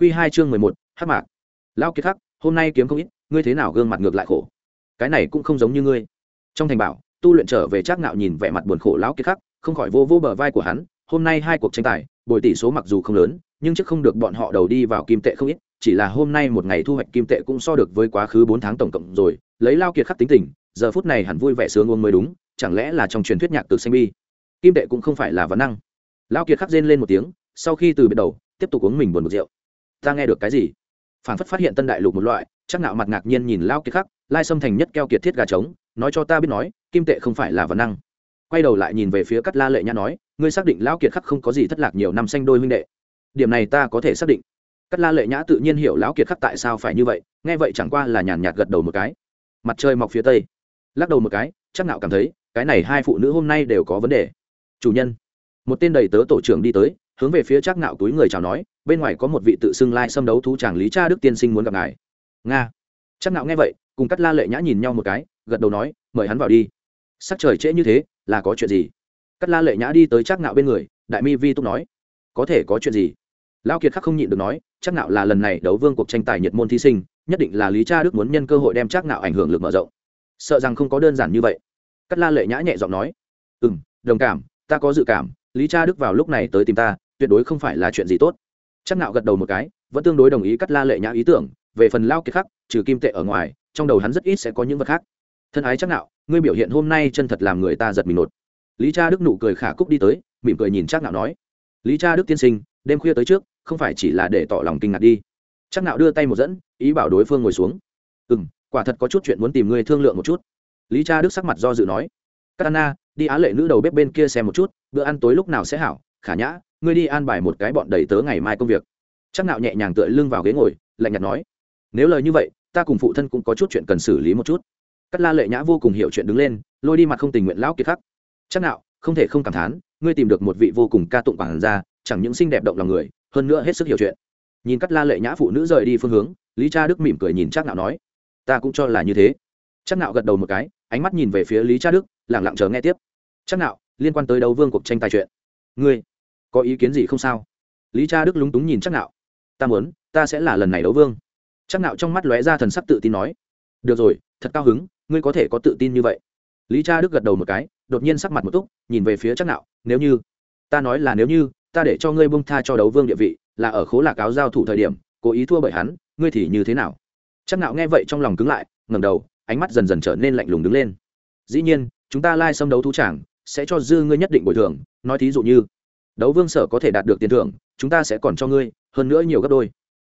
Quy hai chương mười một mạc. Lão kiệt khắc, hôm nay kiếm không ít, ngươi thế nào gương mặt ngược lại khổ? Cái này cũng không giống như ngươi. Trong thành bảo, tu luyện trở về trác ngạo nhìn vẻ mặt buồn khổ lão kiệt khắc, không khỏi vô vô bờ vai của hắn, hôm nay hai cuộc tranh tài, bồi tỷ số mặc dù không lớn, nhưng chắc không được bọn họ đầu đi vào kim tệ không ít, chỉ là hôm nay một ngày thu hoạch kim tệ cũng so được với quá khứ bốn tháng tổng cộng rồi, lấy lão kiệt khắc tính tình, giờ phút này hẳn vui vẻ sướng uống mới đúng, chẳng lẽ là trong truyền thuyết nhạc từ xanh bi? Kim tệ cũng không phải là vấn năng. Lão kiệt khắc rên lên một tiếng, sau khi từ biệt đầu, tiếp tục uống mình buồn một rượu ta nghe được cái gì? Phản phất phát hiện tân đại lục một loại, chắc nạo mặt ngạc nhiên nhìn lao kiệt khắc, lai xâm thành nhất keo kiệt thiết gà trống, nói cho ta biết nói, kim tệ không phải là vật năng. Quay đầu lại nhìn về phía cắt la lệ nhã nói, ngươi xác định lão kiệt khắc không có gì thất lạc nhiều năm xanh đôi huynh đệ. Điểm này ta có thể xác định. Cắt la lệ nhã tự nhiên hiểu lão kiệt khắc tại sao phải như vậy, nghe vậy chẳng qua là nhàn nhạt gật đầu một cái. Mặt trời mọc phía tây. Lắc đầu một cái, chắc nạo cảm thấy, cái này hai phụ nữ hôm nay đều có vấn đề. Chủ nhân. Một tên đầy tớ tổ trưởng đi tới hướng về phía chắc nạo túi người chào nói, bên ngoài có một vị tự xưng lai xâm đấu thú chàng lý cha đức tiên sinh muốn gặp ngài. Nga. Chắc nạo nghe vậy, cùng cắt la lệ nhã nhìn nhau một cái, gật đầu nói, mời hắn vào đi. Sắc trời trễ như thế, là có chuyện gì? Cắt la lệ nhã đi tới chắc nạo bên người, đại mi vi túc nói, có thể có chuyện gì? Lão kiệt khắc không nhịn được nói chắc nạo là lần này đấu vương cuộc tranh tài nhiệt môn thí sinh, nhất định là lý cha đức muốn nhân cơ hội đem chắc nạo ảnh hưởng lực mở rộng. Sợ rằng không có đơn giản như vậy. Cắt la lệ nhã nhẹ giọng nói ừ đồng cảm, ta có dự cảm, lý cha đức vào lúc này tới tìm ta tuyệt đối không phải là chuyện gì tốt. Chắc nạo gật đầu một cái, vẫn tương đối đồng ý cắt la lệ nhã ý tưởng, về phần lao kiệt khắc trừ kim tệ ở ngoài, trong đầu hắn rất ít sẽ có những vật khác. Thân ái chắc nạo, ngươi biểu hiện hôm nay chân thật làm người ta giật mình nột. Lý cha đức nụ cười khả cúc đi tới, mỉm cười nhìn chắc nạo nói, lý cha đức tiên sinh, đêm khuya tới trước, không phải chỉ là để tỏ lòng kinh ngạc đi. Chắc nạo đưa tay một dẫn, ý bảo đối phương ngồi xuống. Ừm, quả thật có chút chuyện muốn tìm ngươi thương lượng một chút. Lý cha đức sắc mặt do dự nói katana đi á lệ nữ đầu bếp bên kia xem một chút, bữa ăn tối lúc nào sẽ hảo, khả nhã ngươi đi an bài một cái bọn đầy tớ ngày mai công việc. Chắc nạo nhẹ nhàng tựa lưng vào ghế ngồi, lạnh nhạt nói, nếu lời như vậy, ta cùng phụ thân cũng có chút chuyện cần xử lý một chút. Cắt la lệ nhã vô cùng hiểu chuyện đứng lên, lôi đi mặt không tình nguyện lão kiệt khắc. Chắc nạo, không thể không cảm thán, ngươi tìm được một vị vô cùng ca tụng bản ra chẳng những xinh đẹp động lòng người, hơn nữa hết sức hiểu chuyện. Nhìn cắt la lệ nhã phụ nữ rời đi phương hướng, lý cha đức mỉm cười nhìn chắc nạo nói, ta cũng cho là như thế. Chắc nạo gật đầu một cái, ánh mắt nhìn về phía lý cha đức, lặng lặng chờ nghe tiếp. Chắc nạo, liên quan tới đấu vương cuộc tranh tài chuyện. Ngươi có ý kiến gì không sao? Lý cha đức lúng túng nhìn chắc nạo. Ta muốn ta sẽ là lần này đấu vương. Chắc nạo trong mắt lóe ra thần sắc tự tin nói. Được rồi thật cao hứng ngươi có thể có tự tin như vậy. Lý cha đức gật đầu một cái đột nhiên sắc mặt một túc nhìn về phía chắc nạo nếu như ta nói là nếu như ta để cho ngươi bông tha cho đấu vương địa vị là ở khố lạc áo giao thủ thời điểm cố ý thua bởi hắn ngươi thì như thế nào? Chắc nạo nghe vậy trong lòng cứng lại ngẩng đầu ánh mắt dần dần trở nên lạnh lùng đứng lên. Dĩ nhiên chúng ta lai xâm đấu thú chẳng, sẽ cho dư ngươi nhất định bồi thường nói thí dụ như đấu vương sở có thể đạt được tiền thưởng, chúng ta sẽ còn cho ngươi, hơn nữa nhiều gấp đôi.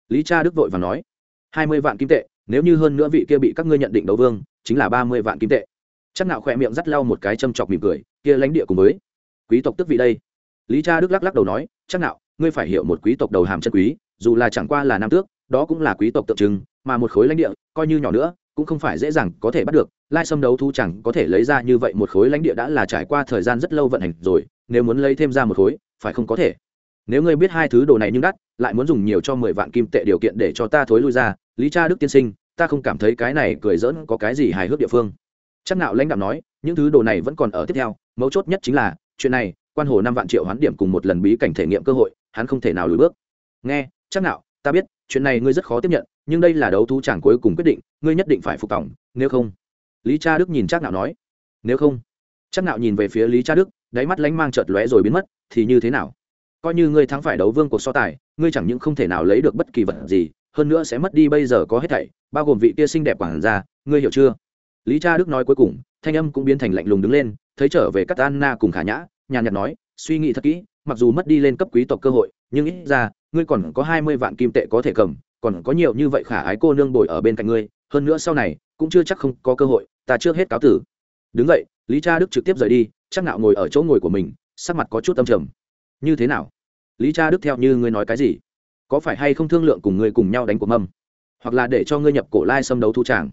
Lý cha đức vội và nói, hai mươi vạn kim tệ, nếu như hơn nữa vị kia bị các ngươi nhận định đấu vương, chính là ba mươi vạn kim tệ. Chắc nạo khỏe miệng dắt lau một cái châm chọc mỉm cười, kia lãnh địa cùng với quý tộc tức vị đây. Lý cha đức lắc lắc đầu nói, chắc nạo ngươi phải hiểu một quý tộc đầu hàm chân quý, dù là chẳng qua là nam tước, đó cũng là quý tộc tượng trưng, mà một khối lãnh địa, coi như nhỏ nữa, cũng không phải dễ dàng có thể bắt được. Lai xâm đấu thu chẳng có thể lấy ra như vậy một khối lãnh địa đã là trải qua thời gian rất lâu vận hành rồi, nếu muốn lấy thêm ra một khối phải không có thể? Nếu ngươi biết hai thứ đồ này nhưng đắt, lại muốn dùng nhiều cho mười vạn kim tệ điều kiện để cho ta thối lui ra, lý cha đức tiên sinh, ta không cảm thấy cái này cười dỡn có cái gì hài hước địa phương. Chắc nạo lãnh đạo nói, những thứ đồ này vẫn còn ở tiếp theo, mấu chốt nhất chính là, chuyện này, quan hồ năm vạn triệu hoán điểm cùng một lần bí cảnh thể nghiệm cơ hội, hắn không thể nào lùi bước. Nghe, chắc nạo ta biết, chuyện này ngươi rất khó tiếp nhận, nhưng đây là đấu thú chẳng cuối cùng quyết định, ngươi nhất định phải phục tòng, nếu không. Lý cha đức nhìn chắc nạo nói, nếu không. Chắc nạo nhìn về phía lý cha đức đáy mắt lánh mang chợt lóe rồi biến mất, thì như thế nào? Coi như ngươi thắng phải đấu vương cuộc so tài, ngươi chẳng những không thể nào lấy được bất kỳ vật gì, hơn nữa sẽ mất đi bây giờ có hết thảy, bao gồm vị kia xinh đẹp quảng gia, ngươi hiểu chưa? Lý cha đức nói cuối cùng, thanh âm cũng biến thành lạnh lùng đứng lên, thấy trở về cắt anna cùng khả nhã, nhàn nhạt nói, suy nghĩ thật kỹ, mặc dù mất đi lên cấp quý tộc cơ hội, nhưng ít ra, ngươi còn có hai mươi vạn kim tệ có thể cầm, còn có nhiều như vậy khả ái cô nương bồi ở bên cạnh ngươi, hơn nữa sau này, cũng chưa chắc không có cơ hội, ta trước hết cáo tử. Đứng vậy lý cha đức trực tiếp rời đi chắc nạo ngồi ở chỗ ngồi của mình, sắc mặt có chút âm trầm. Như thế nào? Lý cha đức theo như ngươi nói cái gì? Có phải hay không thương lượng cùng ngươi cùng nhau đánh cuộc mâm? Hoặc là để cho ngươi nhập cổ lai xâm đấu thu tràng?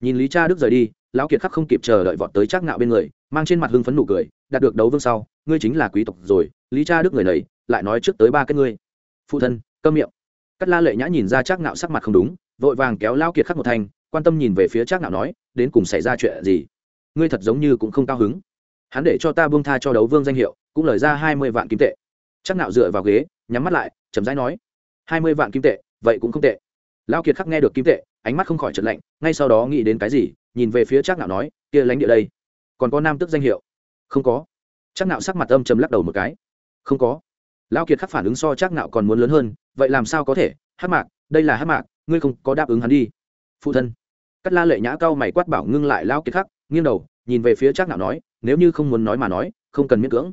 Nhìn lý cha đức rời đi, lão kiệt khắc không kịp chờ đợi vọt tới chắc nạo bên người, mang trên mặt hưng phấn nụ cười, đạt được đấu vương sau, ngươi chính là quý tộc rồi, lý cha đức người này lại nói trước tới ba cái ngươi. Phụ thân, câm miệng. Cắt la lệ nhã nhìn ra chắc nạo sắc mặt không đúng, vội vàng kéo lão kiệt khắc một thanh, quan tâm nhìn về phía chắc nạo nói, đến cùng xảy ra chuyện gì? Ngươi thật giống như cũng không cao hứng hắn để cho ta buông tha cho đấu vương danh hiệu, cũng lời ra hai mươi vạn kim tệ. Chắc nạo dựa vào ghế, nhắm mắt lại chấm rãi nói, hai mươi vạn kim tệ, vậy cũng không tệ. Lao kiệt khắc nghe được kim tệ, ánh mắt không khỏi trật lạnh, ngay sau đó nghĩ đến cái gì, nhìn về phía chắc nạo nói, kia lãnh địa đây, còn có nam tức danh hiệu. Không có. Chắc nạo sắc mặt âm trầm lắc đầu một cái. Không có. Lao kiệt khắc phản ứng so chắc nạo còn muốn lớn hơn, vậy làm sao có thể? Hát mạc, đây là hát mạc, ngươi không có đáp ứng hắn đi. Phụ thân. Cắt la lệ nhã cao mày quát bảo ngưng lại lao kiệt khắc, nghiêng đầu, nhìn về phía chắc nạo nói nếu như không muốn nói mà nói, không cần miễn cưỡng.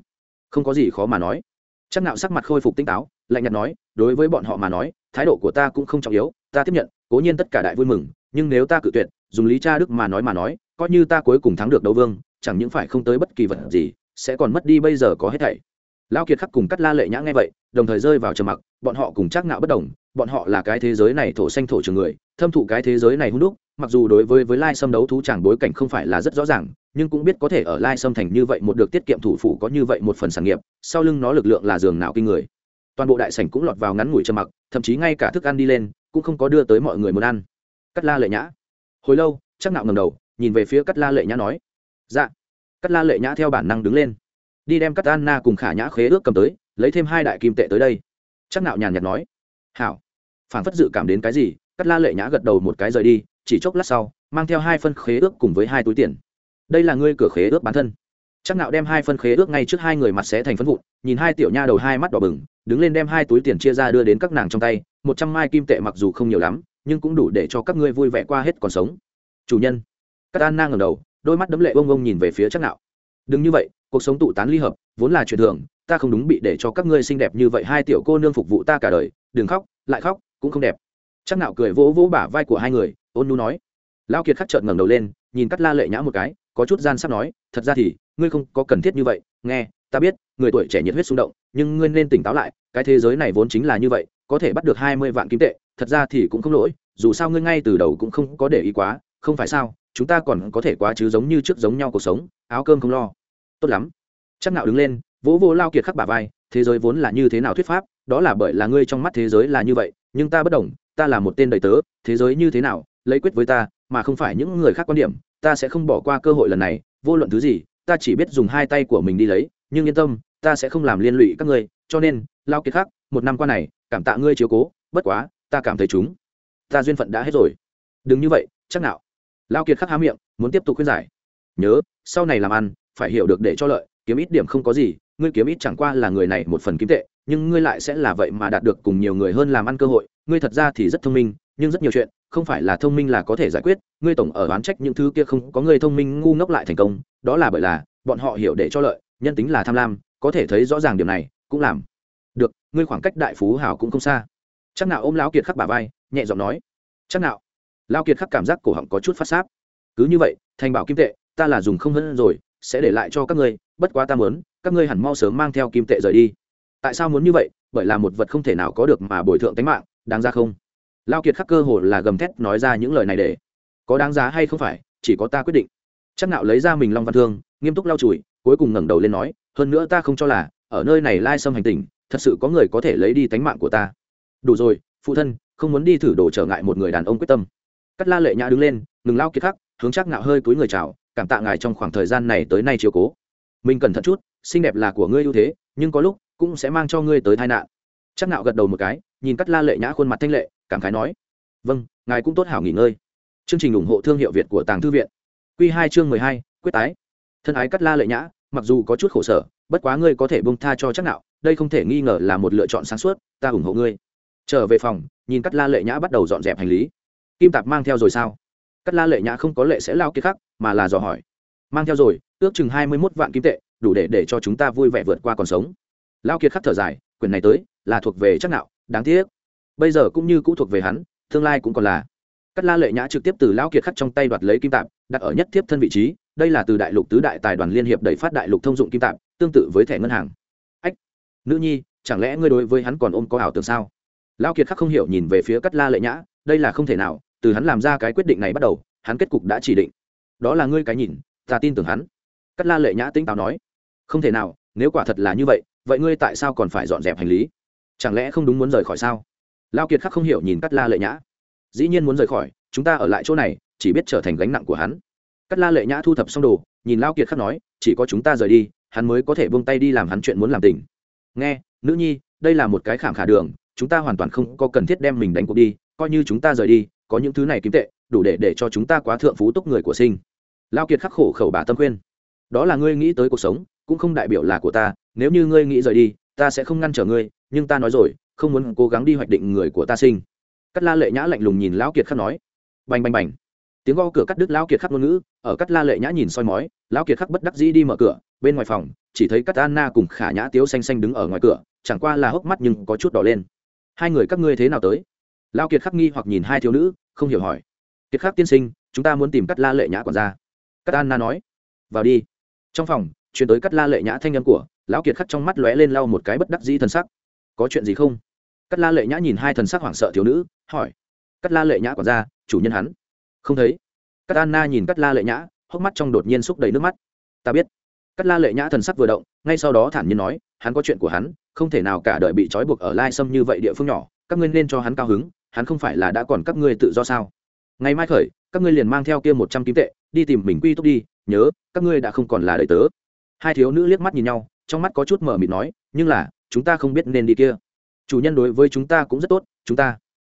Không có gì khó mà nói. Chắc nạo sắc mặt khôi phục tinh táo, lạnh nhạt nói, đối với bọn họ mà nói, thái độ của ta cũng không trọng yếu, ta tiếp nhận, cố nhiên tất cả đại vui mừng, nhưng nếu ta cự tuyệt, dùng lý cha đức mà nói mà nói, coi như ta cuối cùng thắng được đấu vương, chẳng những phải không tới bất kỳ vật gì, sẽ còn mất đi bây giờ có hết thảy. Lao kiệt khắc cùng cắt la lệ nhã nghe vậy, đồng thời rơi vào trầm mặc, bọn họ cùng chắc nạo bất đồng, bọn họ là cái thế giới này thổ xanh thổ trường người, thâm thụ cái thế giới này hung đúc, mặc dù đối với với lai xâm đấu thú chẳng bối cảnh không phải là rất rõ ràng nhưng cũng biết có thể ở lai xâm thành như vậy một được tiết kiệm thủ phủ có như vậy một phần sản nghiệp, sau lưng nó lực lượng là giường nào kinh người. Toàn bộ đại sảnh cũng lọt vào ngắn ngủi trầm mặc, thậm chí ngay cả thức ăn đi lên, cũng không có đưa tới mọi người muốn ăn. Cắt la lệ nhã. Hồi lâu chắc nạo ngầm đầu, nhìn về phía cắt la lệ nhã nói dạ. Cắt la lệ nhã theo bản năng đứng lên, đi đem cắt anna cùng khả nhã khế ước cầm tới, lấy thêm hai đại kim tệ tới đây. Chắc nạo nhàn nhạt nói, hảo. Phản phất dự cảm đến cái gì, cắt la lệ nhã gật đầu một cái rời đi, chỉ chốc lát sau, mang theo hai phân khế ước cùng với hai túi tiền đây là ngươi cửa khế ước bản thân. Chắc nạo đem hai phân khế ước ngay trước hai người mặt xé thành phân vụn, nhìn hai tiểu nha đầu hai mắt đỏ bừng, đứng lên đem hai túi tiền chia ra đưa đến các nàng trong tay, một trăm mai kim tệ mặc dù không nhiều lắm, nhưng cũng đủ để cho các ngươi vui vẻ qua hết còn sống. Chủ nhân. Các an nang ngẩng đầu, đôi mắt đấm lệ bông bông nhìn về phía chắc nạo. Đừng như vậy, cuộc sống tụ tán ly hợp, vốn là chuyện thường, ta không đúng bị để cho các ngươi xinh đẹp như vậy, hai tiểu cô nương phục vụ ta cả đời, đừng khóc, lại khóc, cũng không đẹp. Chắc nạo cười vỗ vỗ bả vai của hai người, ôn nhu nói. Lão kiệt khắc trợn ngẩng đầu lên, nhìn cắt la lệ nhã một cái có chút gian sắp nói, thật ra thì, ngươi không có cần thiết như vậy, nghe, ta biết, người tuổi trẻ nhiệt huyết xung động, nhưng ngươi nên tỉnh táo lại, cái thế giới này vốn chính là như vậy, có thể bắt được hai mươi vạn kim tệ, thật ra thì cũng không lỗi, dù sao ngươi ngay từ đầu cũng không có để ý quá, không phải sao, chúng ta còn có thể quá chứ giống như trước giống nhau cuộc sống, áo cơm không lo. Tốt lắm. Chắc nạo đứng lên, vỗ vỗ lao kiệt khắc bả vai, thế giới vốn là như thế nào thuyết pháp, đó là bởi là ngươi trong mắt thế giới là như vậy, nhưng ta bất đồng, ta là một tên đầy tớ, thế giới như thế nào, lấy quyết với ta mà không phải những người khác quan điểm, ta sẽ không bỏ qua cơ hội lần này, vô luận thứ gì, ta chỉ biết dùng hai tay của mình đi lấy, nhưng yên tâm, ta sẽ không làm liên lụy các ngươi, cho nên, lao kiệt khắc, một năm qua này, cảm tạ ngươi chiếu cố, bất quá, ta cảm thấy chúng, ta duyên phận đã hết rồi. Đừng như vậy, chắc nào. Lao kiệt khắc há miệng, muốn tiếp tục khuyên giải. Nhớ, sau này làm ăn, phải hiểu được để cho lợi, kiếm ít điểm không có gì, ngươi kiếm ít chẳng qua là người này một phần kiếm tệ, nhưng ngươi lại sẽ là vậy mà đạt được cùng nhiều người hơn làm ăn cơ hội, ngươi thật ra thì rất thông minh, nhưng rất nhiều chuyện không phải là thông minh là có thể giải quyết, ngươi tổng ở oán trách những thứ kia không có người thông minh ngu ngốc lại thành công, đó là bởi là, bọn họ hiểu để cho lợi, nhân tính là tham lam, có thể thấy rõ ràng điều này, cũng làm được, ngươi khoảng cách đại phú hảo cũng không xa. Chắc nào ôm lão kiệt khắc bà vai, nhẹ giọng nói, chắc nào. Lao kiệt khắc cảm giác cổ họng có chút phát sáp. Cứ như vậy, thành bảo kim tệ, ta là dùng không hơn rồi, sẽ để lại cho các ngươi, bất quá ta muốn, các ngươi hẳn mau sớm mang theo kim tệ rời đi. Tại sao muốn như vậy? Bởi là một vật không thể nào có được mà bồi thượng tính mạng, đáng ra không? Lao kiệt khắc cơ hồ là gầm thét nói ra những lời này để. Có đáng giá hay không phải, chỉ có ta quyết định. Chắc nạo lấy ra mình long văn thương, nghiêm túc lau chùi, cuối cùng ngẩng đầu lên nói, hơn nữa ta không cho là, ở nơi này lai xâm hành tình thật sự có người có thể lấy đi tánh mạng của ta. Đủ rồi, phụ thân, không muốn đi thử đồ trở ngại một người đàn ông quyết tâm. Cắt la lệ nhã đứng lên, ngừng lao kiệt khắc, hướng chắc nạo hơi cúi người chào, cảm tạ ngài trong khoảng thời gian này tới nay chiếu cố. Mình cẩn thận chút, xinh đẹp là của ngươi ưu thế, nhưng có lúc cũng sẽ mang cho ngươi tới tai nạn. Chắc nạo gật đầu một cái, nhìn cắt la lệ nhã khuôn mặt thanh lệ cảm khái nói vâng ngài cũng tốt hảo nghỉ ngơi. Chương trình ủng hộ thương hiệu việt của tàng thư viện. Q hai chương mười hai, quyết tái. Thân ái cắt la lệ nhã, mặc dù có chút khổ sở, bất quá ngươi có thể bông tha cho chắc nạo, đây không thể nghi ngờ là một lựa chọn sáng suốt, ta ủng hộ ngươi. Trở về phòng, nhìn cắt la lệ nhã bắt đầu dọn dẹp hành lý. Kim tạp mang theo rồi sao? Cắt la lệ nhã không có lệ sẽ lao kia khác, mà là dò hỏi. Mang theo rồi, ước chừng hai mươi mốt vạn kim tệ, đủ để để cho chúng ta vui vẻ vượt qua còn sống. Lao kiệt khắc thở dài, quyền này tới, là thuộc về chắc nạo, đáng tiếc bây giờ cũng như cũ thuộc về hắn, tương lai cũng còn là. Cắt la lệ nhã trực tiếp từ lão kiệt khắc trong tay đoạt lấy kim tạp, đặt ở nhất tiếp thân vị trí, đây là từ đại lục tứ đại tài đoàn liên hiệp đẩy phát đại lục thông dụng kim tạp, tương tự với thẻ ngân hàng. Ách, nữ nhi, chẳng lẽ ngươi đối với hắn còn ôm có ảo tưởng sao? Lão kiệt khắc không hiểu nhìn về phía cắt la lệ nhã, đây là không thể nào, từ hắn làm ra cái quyết định này bắt đầu, hắn kết cục đã chỉ định. Đó là ngươi cái nhìn, ta tin tưởng hắn. Cắt la lệ nhã tinh táo nói. Không thể nào, nếu quả thật là như vậy vậy ngươi tại sao còn phải dọn dẹp hành lý? Chẳng lẽ không đúng muốn rời khỏi sao? Lao kiệt khắc không hiểu nhìn cắt la lệ nhã. Dĩ nhiên muốn rời khỏi, chúng ta ở lại chỗ này, chỉ biết trở thành gánh nặng của hắn. Cắt la lệ nhã thu thập xong đồ, nhìn lao kiệt khắc nói, chỉ có chúng ta rời đi, hắn mới có thể buông tay đi làm hắn chuyện muốn làm tình. Nghe, nữ nhi, đây là một cái khảm khả đường, chúng ta hoàn toàn không có cần thiết đem mình đánh cuộc đi, coi như chúng ta rời đi, có những thứ này kiếm tệ, đủ để để cho chúng ta quá thượng phú túc người của sinh. Lao kiệt khắc khổ khẩu bà tâm khuyên. Đó là ngươi nghĩ tới cuộc sống, cũng không đại biểu là của ta, nếu như ngươi nghĩ rời đi, ta sẽ không ngăn trở ngươi, nhưng ta nói rồi không muốn cố gắng đi hoạch định người của ta sinh. Cắt la lệ nhã lạnh lùng nhìn lão kiệt khắc nói. Bành bành bành. Tiếng go cửa cắt đứt lão kiệt khắc ngôn ngữ, ở cắt la lệ nhã nhìn soi mói, lão kiệt khắc bất đắc dĩ đi mở cửa, bên ngoài phòng, chỉ thấy cắt anna cùng khả nhã tiếu xanh xanh đứng ở ngoài cửa, chẳng qua là hốc mắt nhưng có chút đỏ lên. Hai người các ngươi thế nào tới? Lão kiệt khắc nghi hoặc nhìn hai thiếu nữ, không hiểu hỏi. Kiệt khắc tiên sinh, chúng ta muốn tìm cắt la lệ nhã quản gia. Cắt anna nói. Vào đi. Trong phòng chuyển tới cắt la lệ nhã thanh âm của, lão kiệt khắc trong mắt lóe lên lau một cái bất đắc dĩ thân sắc. Có chuyện gì không? Cắt la lệ nhã nhìn hai thần sắc hoảng sợ thiếu nữ, hỏi. Cắt la lệ nhã còn ra, chủ nhân hắn. Không thấy. Cắt anna nhìn cắt la lệ nhã, hốc mắt trong đột nhiên xúc đầy nước mắt. Ta biết. Cắt la lệ nhã thần sắc vừa động, ngay sau đó thản nhiên nói, hắn có chuyện của hắn, không thể nào cả đời bị trói buộc ở lai sâm như vậy địa phương nhỏ, các ngươi nên cho hắn cao hứng, hắn không phải là đã còn các ngươi tự do sao? Ngày mai khởi, các ngươi liền mang theo kia một trăm kim tệ, đi tìm mình quy túc đi, nhớ, các ngươi đã không còn là đời tớ. Hai thiếu nữ liếc mắt nhìn nhau, trong mắt có chút mở mịt nói, nhưng là, chúng ta không biết nên đi kia chủ nhân đối với chúng ta cũng rất tốt, chúng ta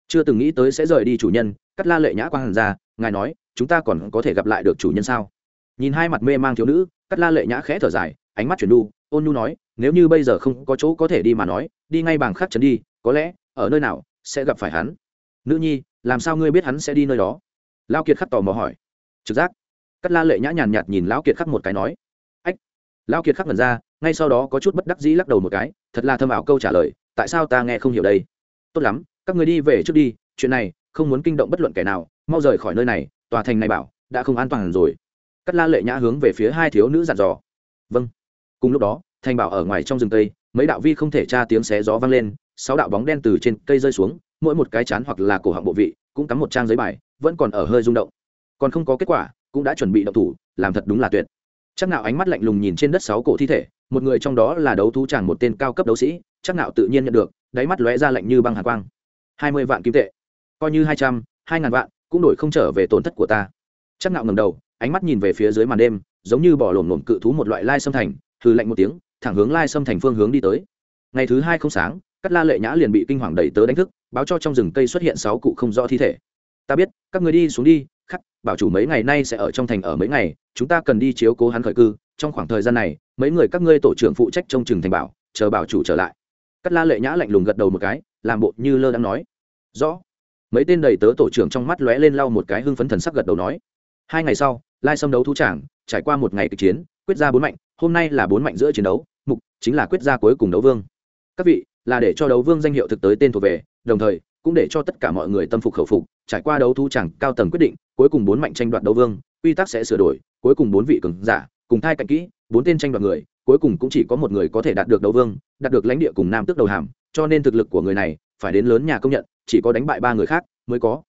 chưa từng nghĩ tới sẽ rời đi chủ nhân. Cắt la lệ nhã quang hàn ra, ngài nói, chúng ta còn có thể gặp lại được chủ nhân sao? Nhìn hai mặt mê mang thiếu nữ, cắt la lệ nhã khẽ thở dài, ánh mắt chuyển đu ôn nhu nói, nếu như bây giờ không có chỗ có thể đi mà nói, đi ngay bằng khắc trấn đi, có lẽ, ở nơi nào, sẽ gặp phải hắn. Nữ nhi, làm sao ngươi biết hắn sẽ đi nơi đó? Lao kiệt khắc tò mò hỏi. Trực giác. Cắt la lệ nhã nhàn nhạt nhìn lão kiệt khắc một cái nói. Ách. Lão kiệt khắc ngẩn ra, ngay sau đó có chút bất đắc dĩ lắc đầu một cái, thật là thâm ảo câu trả lời tại sao ta nghe không hiểu đây? Tốt lắm, các người đi về trước đi, chuyện này, không muốn kinh động bất luận kẻ nào, mau rời khỏi nơi này, tòa thành này bảo, đã không an toàn rồi. Cắt la lệ nhã hướng về phía hai thiếu nữ dặn dò. Vâng. Cùng lúc đó, thành bảo ở ngoài trong rừng tây, mấy đạo vi không thể tra tiếng xé gió vang lên, sáu đạo bóng đen từ trên cây rơi xuống, mỗi một cái chán hoặc là cổ họng bộ vị, cũng cắm một trang giấy bài, vẫn còn ở hơi rung động. Còn không có kết quả, cũng đã chuẩn bị động thủ, làm thật đúng là tuyệt. Chắc nào ánh mắt lạnh lùng nhìn trên đất sáu cổ thi thể, một người trong đó là đấu thú chàng một tên cao cấp đấu sĩ chắc nạo tự nhiên nhận được, đáy mắt lóe ra lạnh như băng hàn quang. Hai mươi vạn kim tệ. Coi như hai trăm, hai ngàn vạn, cũng đổi không trở về tổn thất của ta. Chắc nạo ngẩng đầu, ánh mắt nhìn về phía dưới màn đêm, giống như bỏ lổm lổm cự thú một loại lai xâm thành, hừ lạnh một tiếng, thẳng hướng lai xâm thành phương hướng đi tới. Ngày thứ hai không sáng, cắt la lệ nhã liền bị kinh hoàng đẩy tớ đánh thức, báo cho trong rừng cây xuất hiện sáu cụ không rõ thi thể. Ta biết, các người đi xuống đi, khắc, bảo chủ mấy ngày nay sẽ ở trong thành ở mấy ngày, chúng ta cần đi chiếu cố hắn khởi cư. Trong khoảng thời gian này, mấy người các ngươi tổ trưởng phụ trách trông chừng thành bảo, chờ bảo chủ trở lại cắt la lệ nhã lạnh lùng gật đầu một cái, làm bộ như lơ đang nói. Rõ. Mấy tên đầy tớ tổ trưởng trong mắt lóe lên lau một cái hưng phấn thần sắc gật đầu nói. Hai ngày sau, lai xâm đấu thú trảng trải qua một ngày kịch chiến, quyết ra bốn mạnh, hôm nay là bốn mạnh giữa chiến đấu, mục chính là quyết ra cuối cùng đấu vương. Các vị, là để cho đấu vương danh hiệu thực tới tên thuộc về, đồng thời, cũng để cho tất cả mọi người tâm phục khẩu phục, trải qua đấu thú chẳng cao tầng quyết định, cuối cùng bốn mạnh tranh đoạt đấu vương, quy tắc sẽ sửa đổi, cuối cùng bốn vị cường giả, cùng thai cạnh kỹ, bốn tên tranh đoạt người, cuối cùng cũng chỉ có một người có thể đạt được đấu vương đạt được lãnh địa cùng nam tước đầu hàm, cho nên thực lực của người này phải đến lớn nhà công nhận, chỉ có đánh bại ba người khác mới có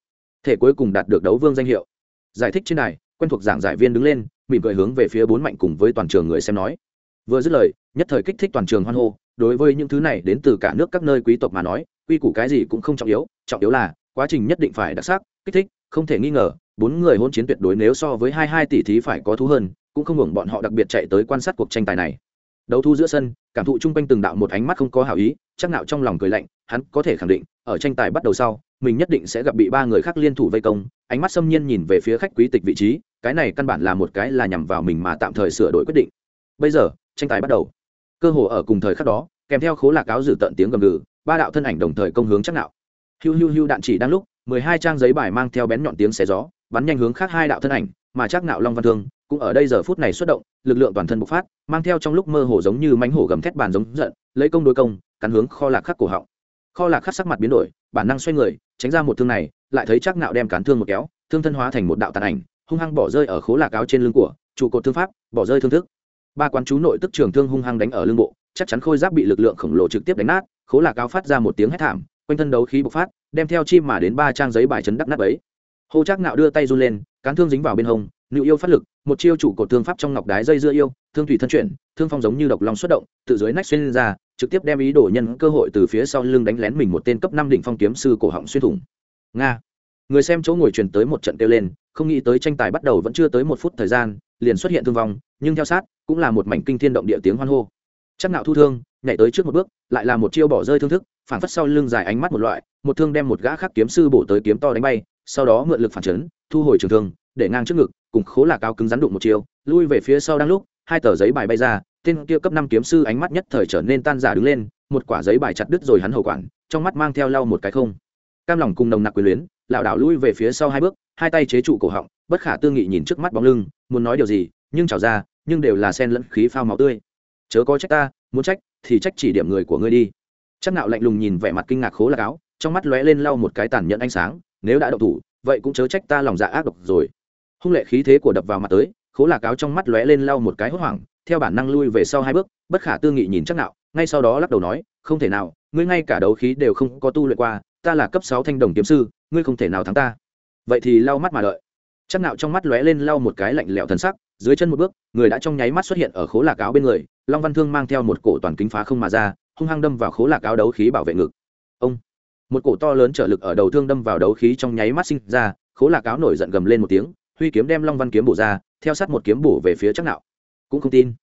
thể cuối cùng đạt được đấu vương danh hiệu. Giải thích trên này quen thuộc giảng giải viên đứng lên, mỉm cười hướng về phía bốn mạnh cùng với toàn trường người xem nói. Vừa dứt lời, nhất thời kích thích toàn trường hoan hô, đối với những thứ này đến từ cả nước các nơi quý tộc mà nói, quy củ cái gì cũng không trọng yếu trọng yếu là quá trình nhất định phải đặc sắc, kích thích, không thể nghi ngờ, bốn người hôn chiến tuyệt đối nếu so với hai hai tỷ thí phải có thú hơn, cũng không hưởng bọn họ đặc biệt chạy tới quan sát cuộc tranh tài này đấu thu giữa sân, cảm thụ chung quanh từng đạo một ánh mắt không có hảo ý, chắc nạo trong lòng cười lạnh, hắn có thể khẳng định, ở tranh tài bắt đầu sau, mình nhất định sẽ gặp bị ba người khác liên thủ vây công, ánh mắt xâm nhiên nhìn về phía khách quý tịch vị trí, cái này căn bản là một cái là nhằm vào mình mà tạm thời sửa đổi quyết định. Bây giờ, tranh tài bắt đầu. Cơ hồ ở cùng thời khắc đó, kèm theo khố lạc áo dự tận tiếng gầm gừ, ba đạo thân ảnh đồng thời công hướng chắc nạo. Hiu hiu hiu đạn chỉ đang lúc, mười hai trang giấy bài mang theo bén nhọn tiếng xé gió, bắn nhanh hướng khác hai đạo thân ảnh, mà chắc nạo long văn thương cũng ở đây giờ phút này xuất động, lực lượng toàn thân bộc phát, mang theo trong lúc mơ hồ giống như mánh hổ gầm thét bàn giống giận, lấy công đối công, cắn hướng kho lạc khắc cổ họng. Kho lạc khắc sắc mặt biến đổi, bản năng xoay người, tránh ra một thương này, lại thấy chắc nạo đem cán thương một kéo, thương thân hóa thành một đạo tàn ảnh, hung hăng bỏ rơi ở khố lạc áo trên lưng của, trụ cột thương pháp, bỏ rơi thương thức. Ba quán chú nội tức trường thương hung hăng đánh ở lưng bộ, chắc chắn khôi giáp bị lực lượng khổng lồ trực tiếp đánh nát, khố lạc áo phát ra một tiếng hét thảm, quanh thân đấu khí bộc phát, đem theo chim mà đến ba trang giấy bài chấn đắc nát ấy. Hô chắc nạo đưa tay run lên cán thương dính vào bên hông nữ yêu phát lực, một chiêu chủ cột thương pháp trong ngọc đái dây dưa yêu, thương thủy thân chuyển, thương phong giống như độc long xuất động, tự dưới nách xuyên ra, trực tiếp đem ý đồ nhân cơ hội từ phía sau lưng đánh lén mình một tên cấp năm đỉnh phong kiếm sư cổ họng xuyên thủng. Nga. Người xem chỗ ngồi truyền tới một trận kêu lên, không nghĩ tới tranh tài bắt đầu vẫn chưa tới một phút thời gian, liền xuất hiện thương vong, nhưng theo sát, cũng là một mảnh kinh thiên động địa tiếng hoan hô. Chắc nạo thu thương, nhảy tới trước một bước, lại là một chiêu bỏ rơi thương thức phản phất sau lưng dài ánh mắt một loại, một thương đem một gã khác kiếm sư bổ tới kiếm to đánh bay sau đó mượn lực phản chấn, thu hồi trường thương, để ngang trước ngực, cùng khố lạc cao cứng rắn đụng một chiều lui về phía sau đang lúc, hai tờ giấy bài bay ra, tên kia cấp năm kiếm sư ánh mắt nhất thời trở nên tan giả đứng lên, một quả giấy bài chặt đứt rồi hắn hầu quản, trong mắt mang theo lau một cái không. Cam lòng cùng nồng nặc quyền luyến, lảo đảo lui về phía sau hai bước, hai tay chế trụ cổ họng, bất khả tư nghị nhìn trước mắt bóng lưng, muốn nói điều gì, nhưng chảo ra, nhưng đều là sen lẫn khí phao máu tươi. Chớ có trách ta, muốn trách, thì trách chỉ điểm người của ngươi đi. Chắc nạo lạnh lùng nhìn vẻ mặt kinh ngạc khố lạc áo, trong mắt lóe lên lau một cái tàn nhẫn ánh sáng nếu đã động thủ, vậy cũng chớ trách ta lòng dạ ác độc rồi. Hung lệ khí thế của đập vào mặt tới, khố lạc áo trong mắt lóe lên lau một cái hốt hoảng, theo bản năng lui về sau hai bước, bất khả tư nghị nhìn chắc nạo, ngay sau đó lắc đầu nói, không thể nào, ngươi ngay cả đấu khí đều không có tu luyện qua, ta là cấp sáu thanh đồng kiếm sư, ngươi không thể nào thắng ta. Vậy thì lau mắt mà đợi. Chắc nạo trong mắt lóe lên lau một cái lạnh lẽo thần sắc, dưới chân một bước, người đã trong nháy mắt xuất hiện ở khố lạc áo bên người, long văn thương mang theo một cổ toàn kính phá không mà ra, hung hăng đâm vào khố lạc áo đấu khí bảo vệ ngực. Ông! Một cổ to lớn trở lực ở đầu thương đâm vào đấu khí trong nháy mắt sinh ra, khố lạc áo nổi giận gầm lên một tiếng, huy kiếm đem long văn kiếm bổ ra, theo sát một kiếm bổ về phía chắc nạo. Cũng không tin.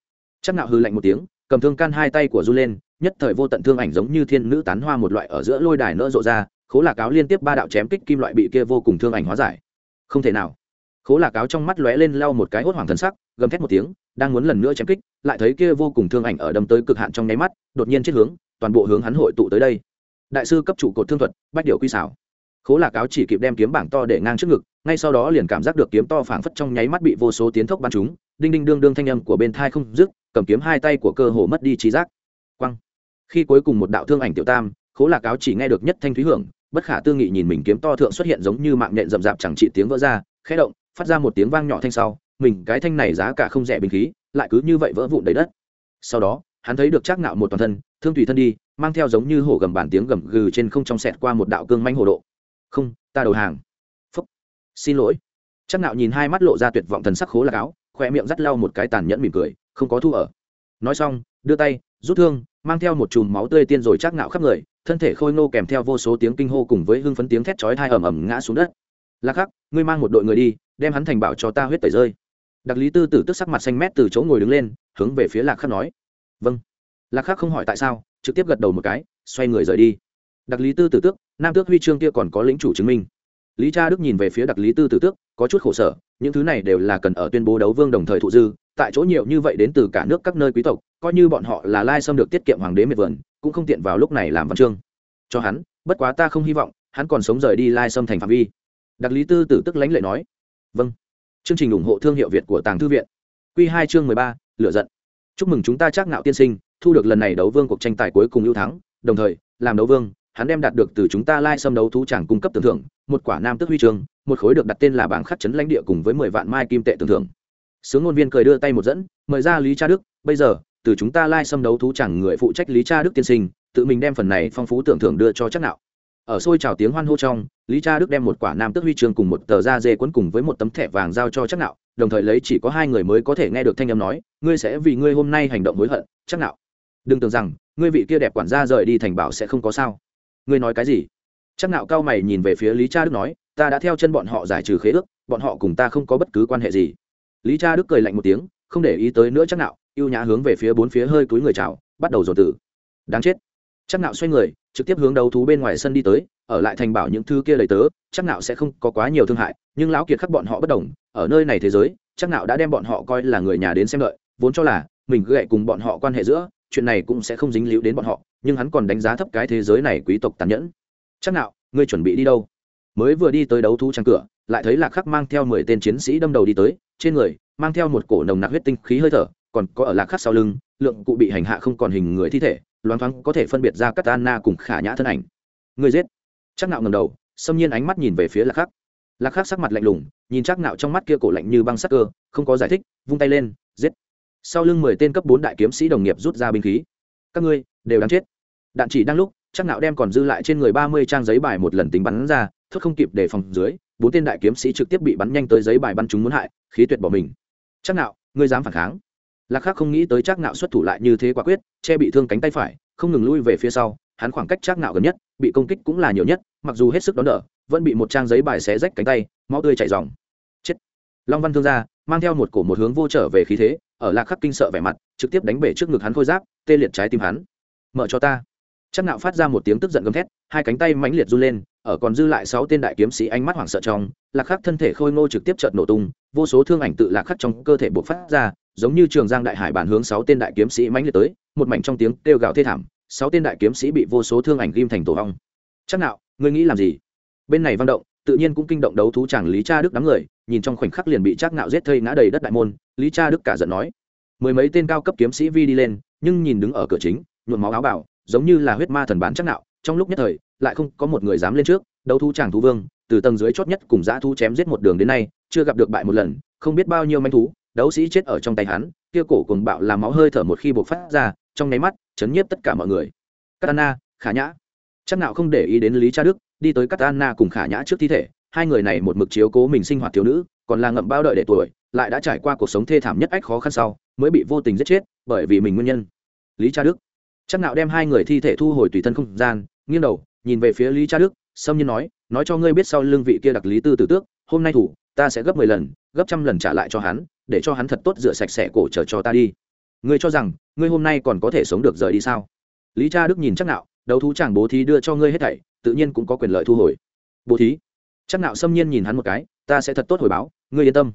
Chắc nạo hư lạnh một tiếng, cầm thương can hai tay của du lên, nhất thời vô tận thương ảnh giống như thiên nữ tán hoa một loại ở giữa lôi đài nỡ rộ ra, khố lạc áo liên tiếp ba đạo chém kích kim loại bị kia vô cùng thương ảnh hóa giải. Không thể nào. Khố lạc áo trong mắt lóe lên lau một cái hốt hoảng thần sắc, gầm thét một tiếng, đang muốn lần nữa chém kích, lại thấy kia vô cùng thương ảnh ở đâm tới cực hạn trong nháy mắt, đột nhiên chết hướng, toàn bộ hướng hắn hội tụ tới đây đại sư cấp trụ cột thương thuật, bách điệu quy xảo. Khố lạc áo chỉ kịp đem kiếm bảng to để ngang trước ngực, ngay sau đó liền cảm giác được kiếm to phảng phất trong nháy mắt bị vô số tiến thốc bắn chúng đinh đinh đương đương thanh âm của bên thai không dứt, cầm kiếm hai tay của cơ hồ mất đi trí giác. Quăng. Khi cuối cùng một đạo thương ảnh tiểu tam, khố lạc áo chỉ nghe được nhất thanh thúy hưởng, bất khả tư nghị nhìn mình kiếm to thượng xuất hiện giống như mạng nhện rậm rạp chẳng trị tiếng vỡ ra, khẽ động, phát ra một tiếng vang nhỏ thanh sau, mình cái thanh này giá cả không rẻ bình khí, lại cứ như vậy vỡ vụn đầy đất. Sau đó, hắn thấy được trác nạo một toàn thân thương tùy thân đi, mang theo giống như hổ gầm bản tiếng gầm gừ trên không trong sẹt qua một đạo cương manh hồ độ. Không, ta đầu hàng. Phúc. Xin lỗi. Chắc nạo nhìn hai mắt lộ ra tuyệt vọng thần sắc khố lạc áo khoe miệng dắt lau một cái tàn nhẫn mỉm cười, không có thu ở. Nói xong, đưa tay, rút thương, mang theo một chùm máu tươi tiên rồi chắc nạo khắp người, thân thể khôi ngô kèm theo vô số tiếng kinh hô cùng với hưng phấn tiếng thét chói tai ầm ầm ngã xuống đất. Lạc khắc ngươi mang một đội người đi, đem hắn thành bảo cho ta huyết tẩy rơi. Đặc lý tư tử tức sắc mặt xanh mét từ chỗ ngồi đứng lên, hướng về phía lạc khắc nói. Vâng lạc khắc không hỏi tại sao, trực tiếp gật đầu một cái, xoay người rời đi. Đặc lý tư tử tước, nam tước huy chương kia còn có lĩnh chủ chứng minh. Lý cha đức nhìn về phía đặc lý tư tử tước, có chút khổ sở, những thứ này đều là cần ở tuyên bố đấu vương đồng thời thụ dư, tại chỗ nhiều như vậy đến từ cả nước các nơi quý tộc, coi như bọn họ là lai xâm được tiết kiệm hoàng đế miệt vườn, cũng không tiện vào lúc này làm văn chương. Cho hắn, bất quá ta không hy vọng, hắn còn sống rời đi lai xâm thành phạm vi. Đặc lý tư tử tức lãnh lệ nói. Vâng. Chương trình ủng hộ thương hiệu việt của tàng thư viện. Q hai chương mười ba lựa giận. Chúc mừng chúng ta chắc ngạo tiên sinh thu được lần này đấu vương cuộc tranh tài cuối cùng ưu thắng, đồng thời, làm đấu vương, hắn đem đạt được từ chúng ta lai xâm đấu thú chẳng cung cấp tưởng thưởng, một quả nam tức huy chương, một khối được đặt tên là bảng khắc chấn lãnh địa cùng với mười vạn mai kim tệ tưởng thưởng. Sướng ngôn viên cười đưa tay một dẫn, mời ra lý cha đức, bây giờ, từ chúng ta lai xâm đấu thú chẳng người phụ trách lý cha đức tiên sinh, tự mình đem phần này phong phú tưởng thưởng đưa cho chắc nạo. Ở xôi trào tiếng hoan hô trong, lý cha đức đem một quả nam tức huy chương cùng một tờ da dê quấn cùng với một tấm thẻ vàng giao cho chắc nạo, đồng thời lấy chỉ có hai người mới có thể nghe được thanh âm nói, ngươi sẽ vì ngươi hôm nay hành động hối hận, chắc nạo đừng tưởng rằng, ngươi vị kia đẹp quản gia rời đi thành bảo sẽ không có sao. Ngươi nói cái gì? Chắc nạo cao mày nhìn về phía lý cha đức nói, ta đã theo chân bọn họ giải trừ khế ước, bọn họ cùng ta không có bất cứ quan hệ gì. Lý cha đức cười lạnh một tiếng, không để ý tới nữa chắc nạo yêu nhã hướng về phía bốn phía hơi túi người chào, bắt đầu dồn tử. Đáng chết. Chắc nạo xoay người, trực tiếp hướng đấu thú bên ngoài sân đi tới, ở lại thành bảo những thứ kia lấy tớ, chắc nạo sẽ không có quá nhiều thương hại, nhưng lão kiệt khắc bọn họ bất đồng, ở nơi này thế giới, chắc nạo đã đem bọn họ coi là người nhà đến xem lợi vốn cho là mình gậy cùng bọn họ quan hệ giữa chuyện này cũng sẽ không dính líu đến bọn họ, nhưng hắn còn đánh giá thấp cái thế giới này quý tộc tàn nhẫn. Chắc nạo ngươi chuẩn bị đi đâu? Mới vừa đi tới đấu thú trang cửa, lại thấy lạc khắc mang theo mười tên chiến sĩ đâm đầu đi tới, trên người mang theo một cổ nồng nặc huyết tinh khí hơi thở, còn có ở lạc khắc sau lưng, lượng cụ bị hành hạ không còn hình người thi thể, loáng thoáng có thể phân biệt ra các anna cùng khả nhã thân ảnh. Người giết. Chắc nạo ngầm đầu, xâm nhiên ánh mắt nhìn về phía lạc khắc. Lạc khắc sắc mặt lạnh lùng, nhìn chắc nạo trong mắt kia cổ lạnh như băng sắc cơ, không có giải thích, vung tay lên, giết sau lưng mười tên cấp bốn đại kiếm sĩ đồng nghiệp rút ra binh khí. Các ngươi, đều đáng chết. Đạn chỉ đang lúc, chắc nạo đem còn dư lại trên người ba mươi trang giấy bài một lần tính bắn ra thức không kịp để phòng dưới, bốn tên đại kiếm sĩ trực tiếp bị bắn nhanh tới giấy bài bắn chúng muốn hại, khí tuyệt bỏ mình. Chắc nạo, ngươi dám phản kháng? Lạc khắc không nghĩ tới chắc nạo xuất thủ lại như thế quả quyết, che bị thương cánh tay phải, không ngừng lui về phía sau, hắn khoảng cách chắc nạo gần nhất, bị công kích cũng là nhiều nhất, mặc dù hết sức đón đỡ, vẫn bị một trang giấy bài xé rách cánh tay, máu tươi chảy ròng. Chết. Long văn thương ra mang theo một cổ một hướng vô trở về khí thế, ở lạc khắc kinh sợ vẻ mặt, trực tiếp đánh bể trước ngực hắn khôi giáp, tê liệt trái tim hắn. Mở cho ta. Chắc nạo phát ra một tiếng tức giận gầm thét, hai cánh tay mãnh liệt run lên, ở còn dư lại sáu tên đại kiếm sĩ ánh mắt hoảng sợ trong, lạc khắc thân thể khôi ngô trực tiếp chợt nổ tung, vô số thương ảnh tự lạc khắc trong cơ thể bộc phát ra, giống như trường giang đại hải bản hướng sáu tên đại kiếm sĩ mãnh liệt tới, một mảnh trong tiếng kêu gào thê thảm, sáu tên đại kiếm sĩ bị vô số thương ảnh ghim thành tổ hong chắc nạo, ngươi nghĩ làm gì? Bên này vang động, tự nhiên cũng kinh động đấu thú chàng lý cha đức đám người nhìn trong khoảnh khắc liền bị trác ngạo giết thây ngã đầy đất đại môn, lý cha đức cả giận nói, mười mấy tên cao cấp kiếm sĩ vi đi lên, nhưng nhìn đứng ở cửa chính, nhuộm máu áo bảo giống như là huyết ma thần bán trác ngạo, trong lúc nhất thời, lại không có một người dám lên trước, đấu thú chàng thú vương, từ tầng dưới chót nhất cùng dã thú chém giết một đường đến nay, chưa gặp được bại một lần, không biết bao nhiêu manh thú, đấu sĩ chết ở trong tay hắn, kia cổ cùng bạo làm máu hơi thở một khi bộc phát ra, trong nháy mắt, chấn nhiếp tất cả mọi người. Katana khả nhã. Chắc nào không để ý đến lý cha đức, đi tới katana cùng khả nhã trước thi thể hai người này một mực chiếu cố mình sinh hoạt thiếu nữ, còn là ngậm bao đợi để tuổi, lại đã trải qua cuộc sống thê thảm nhất ách khó khăn sau, mới bị vô tình giết chết bởi vì mình nguyên nhân. Lý cha đức. Chắc Nạo đem hai người thi thể thu hồi tùy thân không gian, nghiêng đầu, nhìn về phía lý cha đức sâm nhiên nói nói cho ngươi biết sau lương vị kia đặc lý tư tử tước, hôm nay thủ, ta sẽ gấp mười lần, gấp trăm lần trả lại cho hắn, để cho hắn thật tốt rửa sạch sẽ cổ trở cho ta đi. Ngươi cho rằng, ngươi hôm nay còn có thể sống được rời đi sao? Lý cha đức nhìn chắc nạo, đấu thú chàng bố thí đưa cho ngươi hết thảy, tự nhiên cũng có quyền lợi thu hồi. Bố thí? Chắc nạo xâm nhiên nhìn hắn một cái, ta sẽ thật tốt hồi báo, ngươi yên tâm.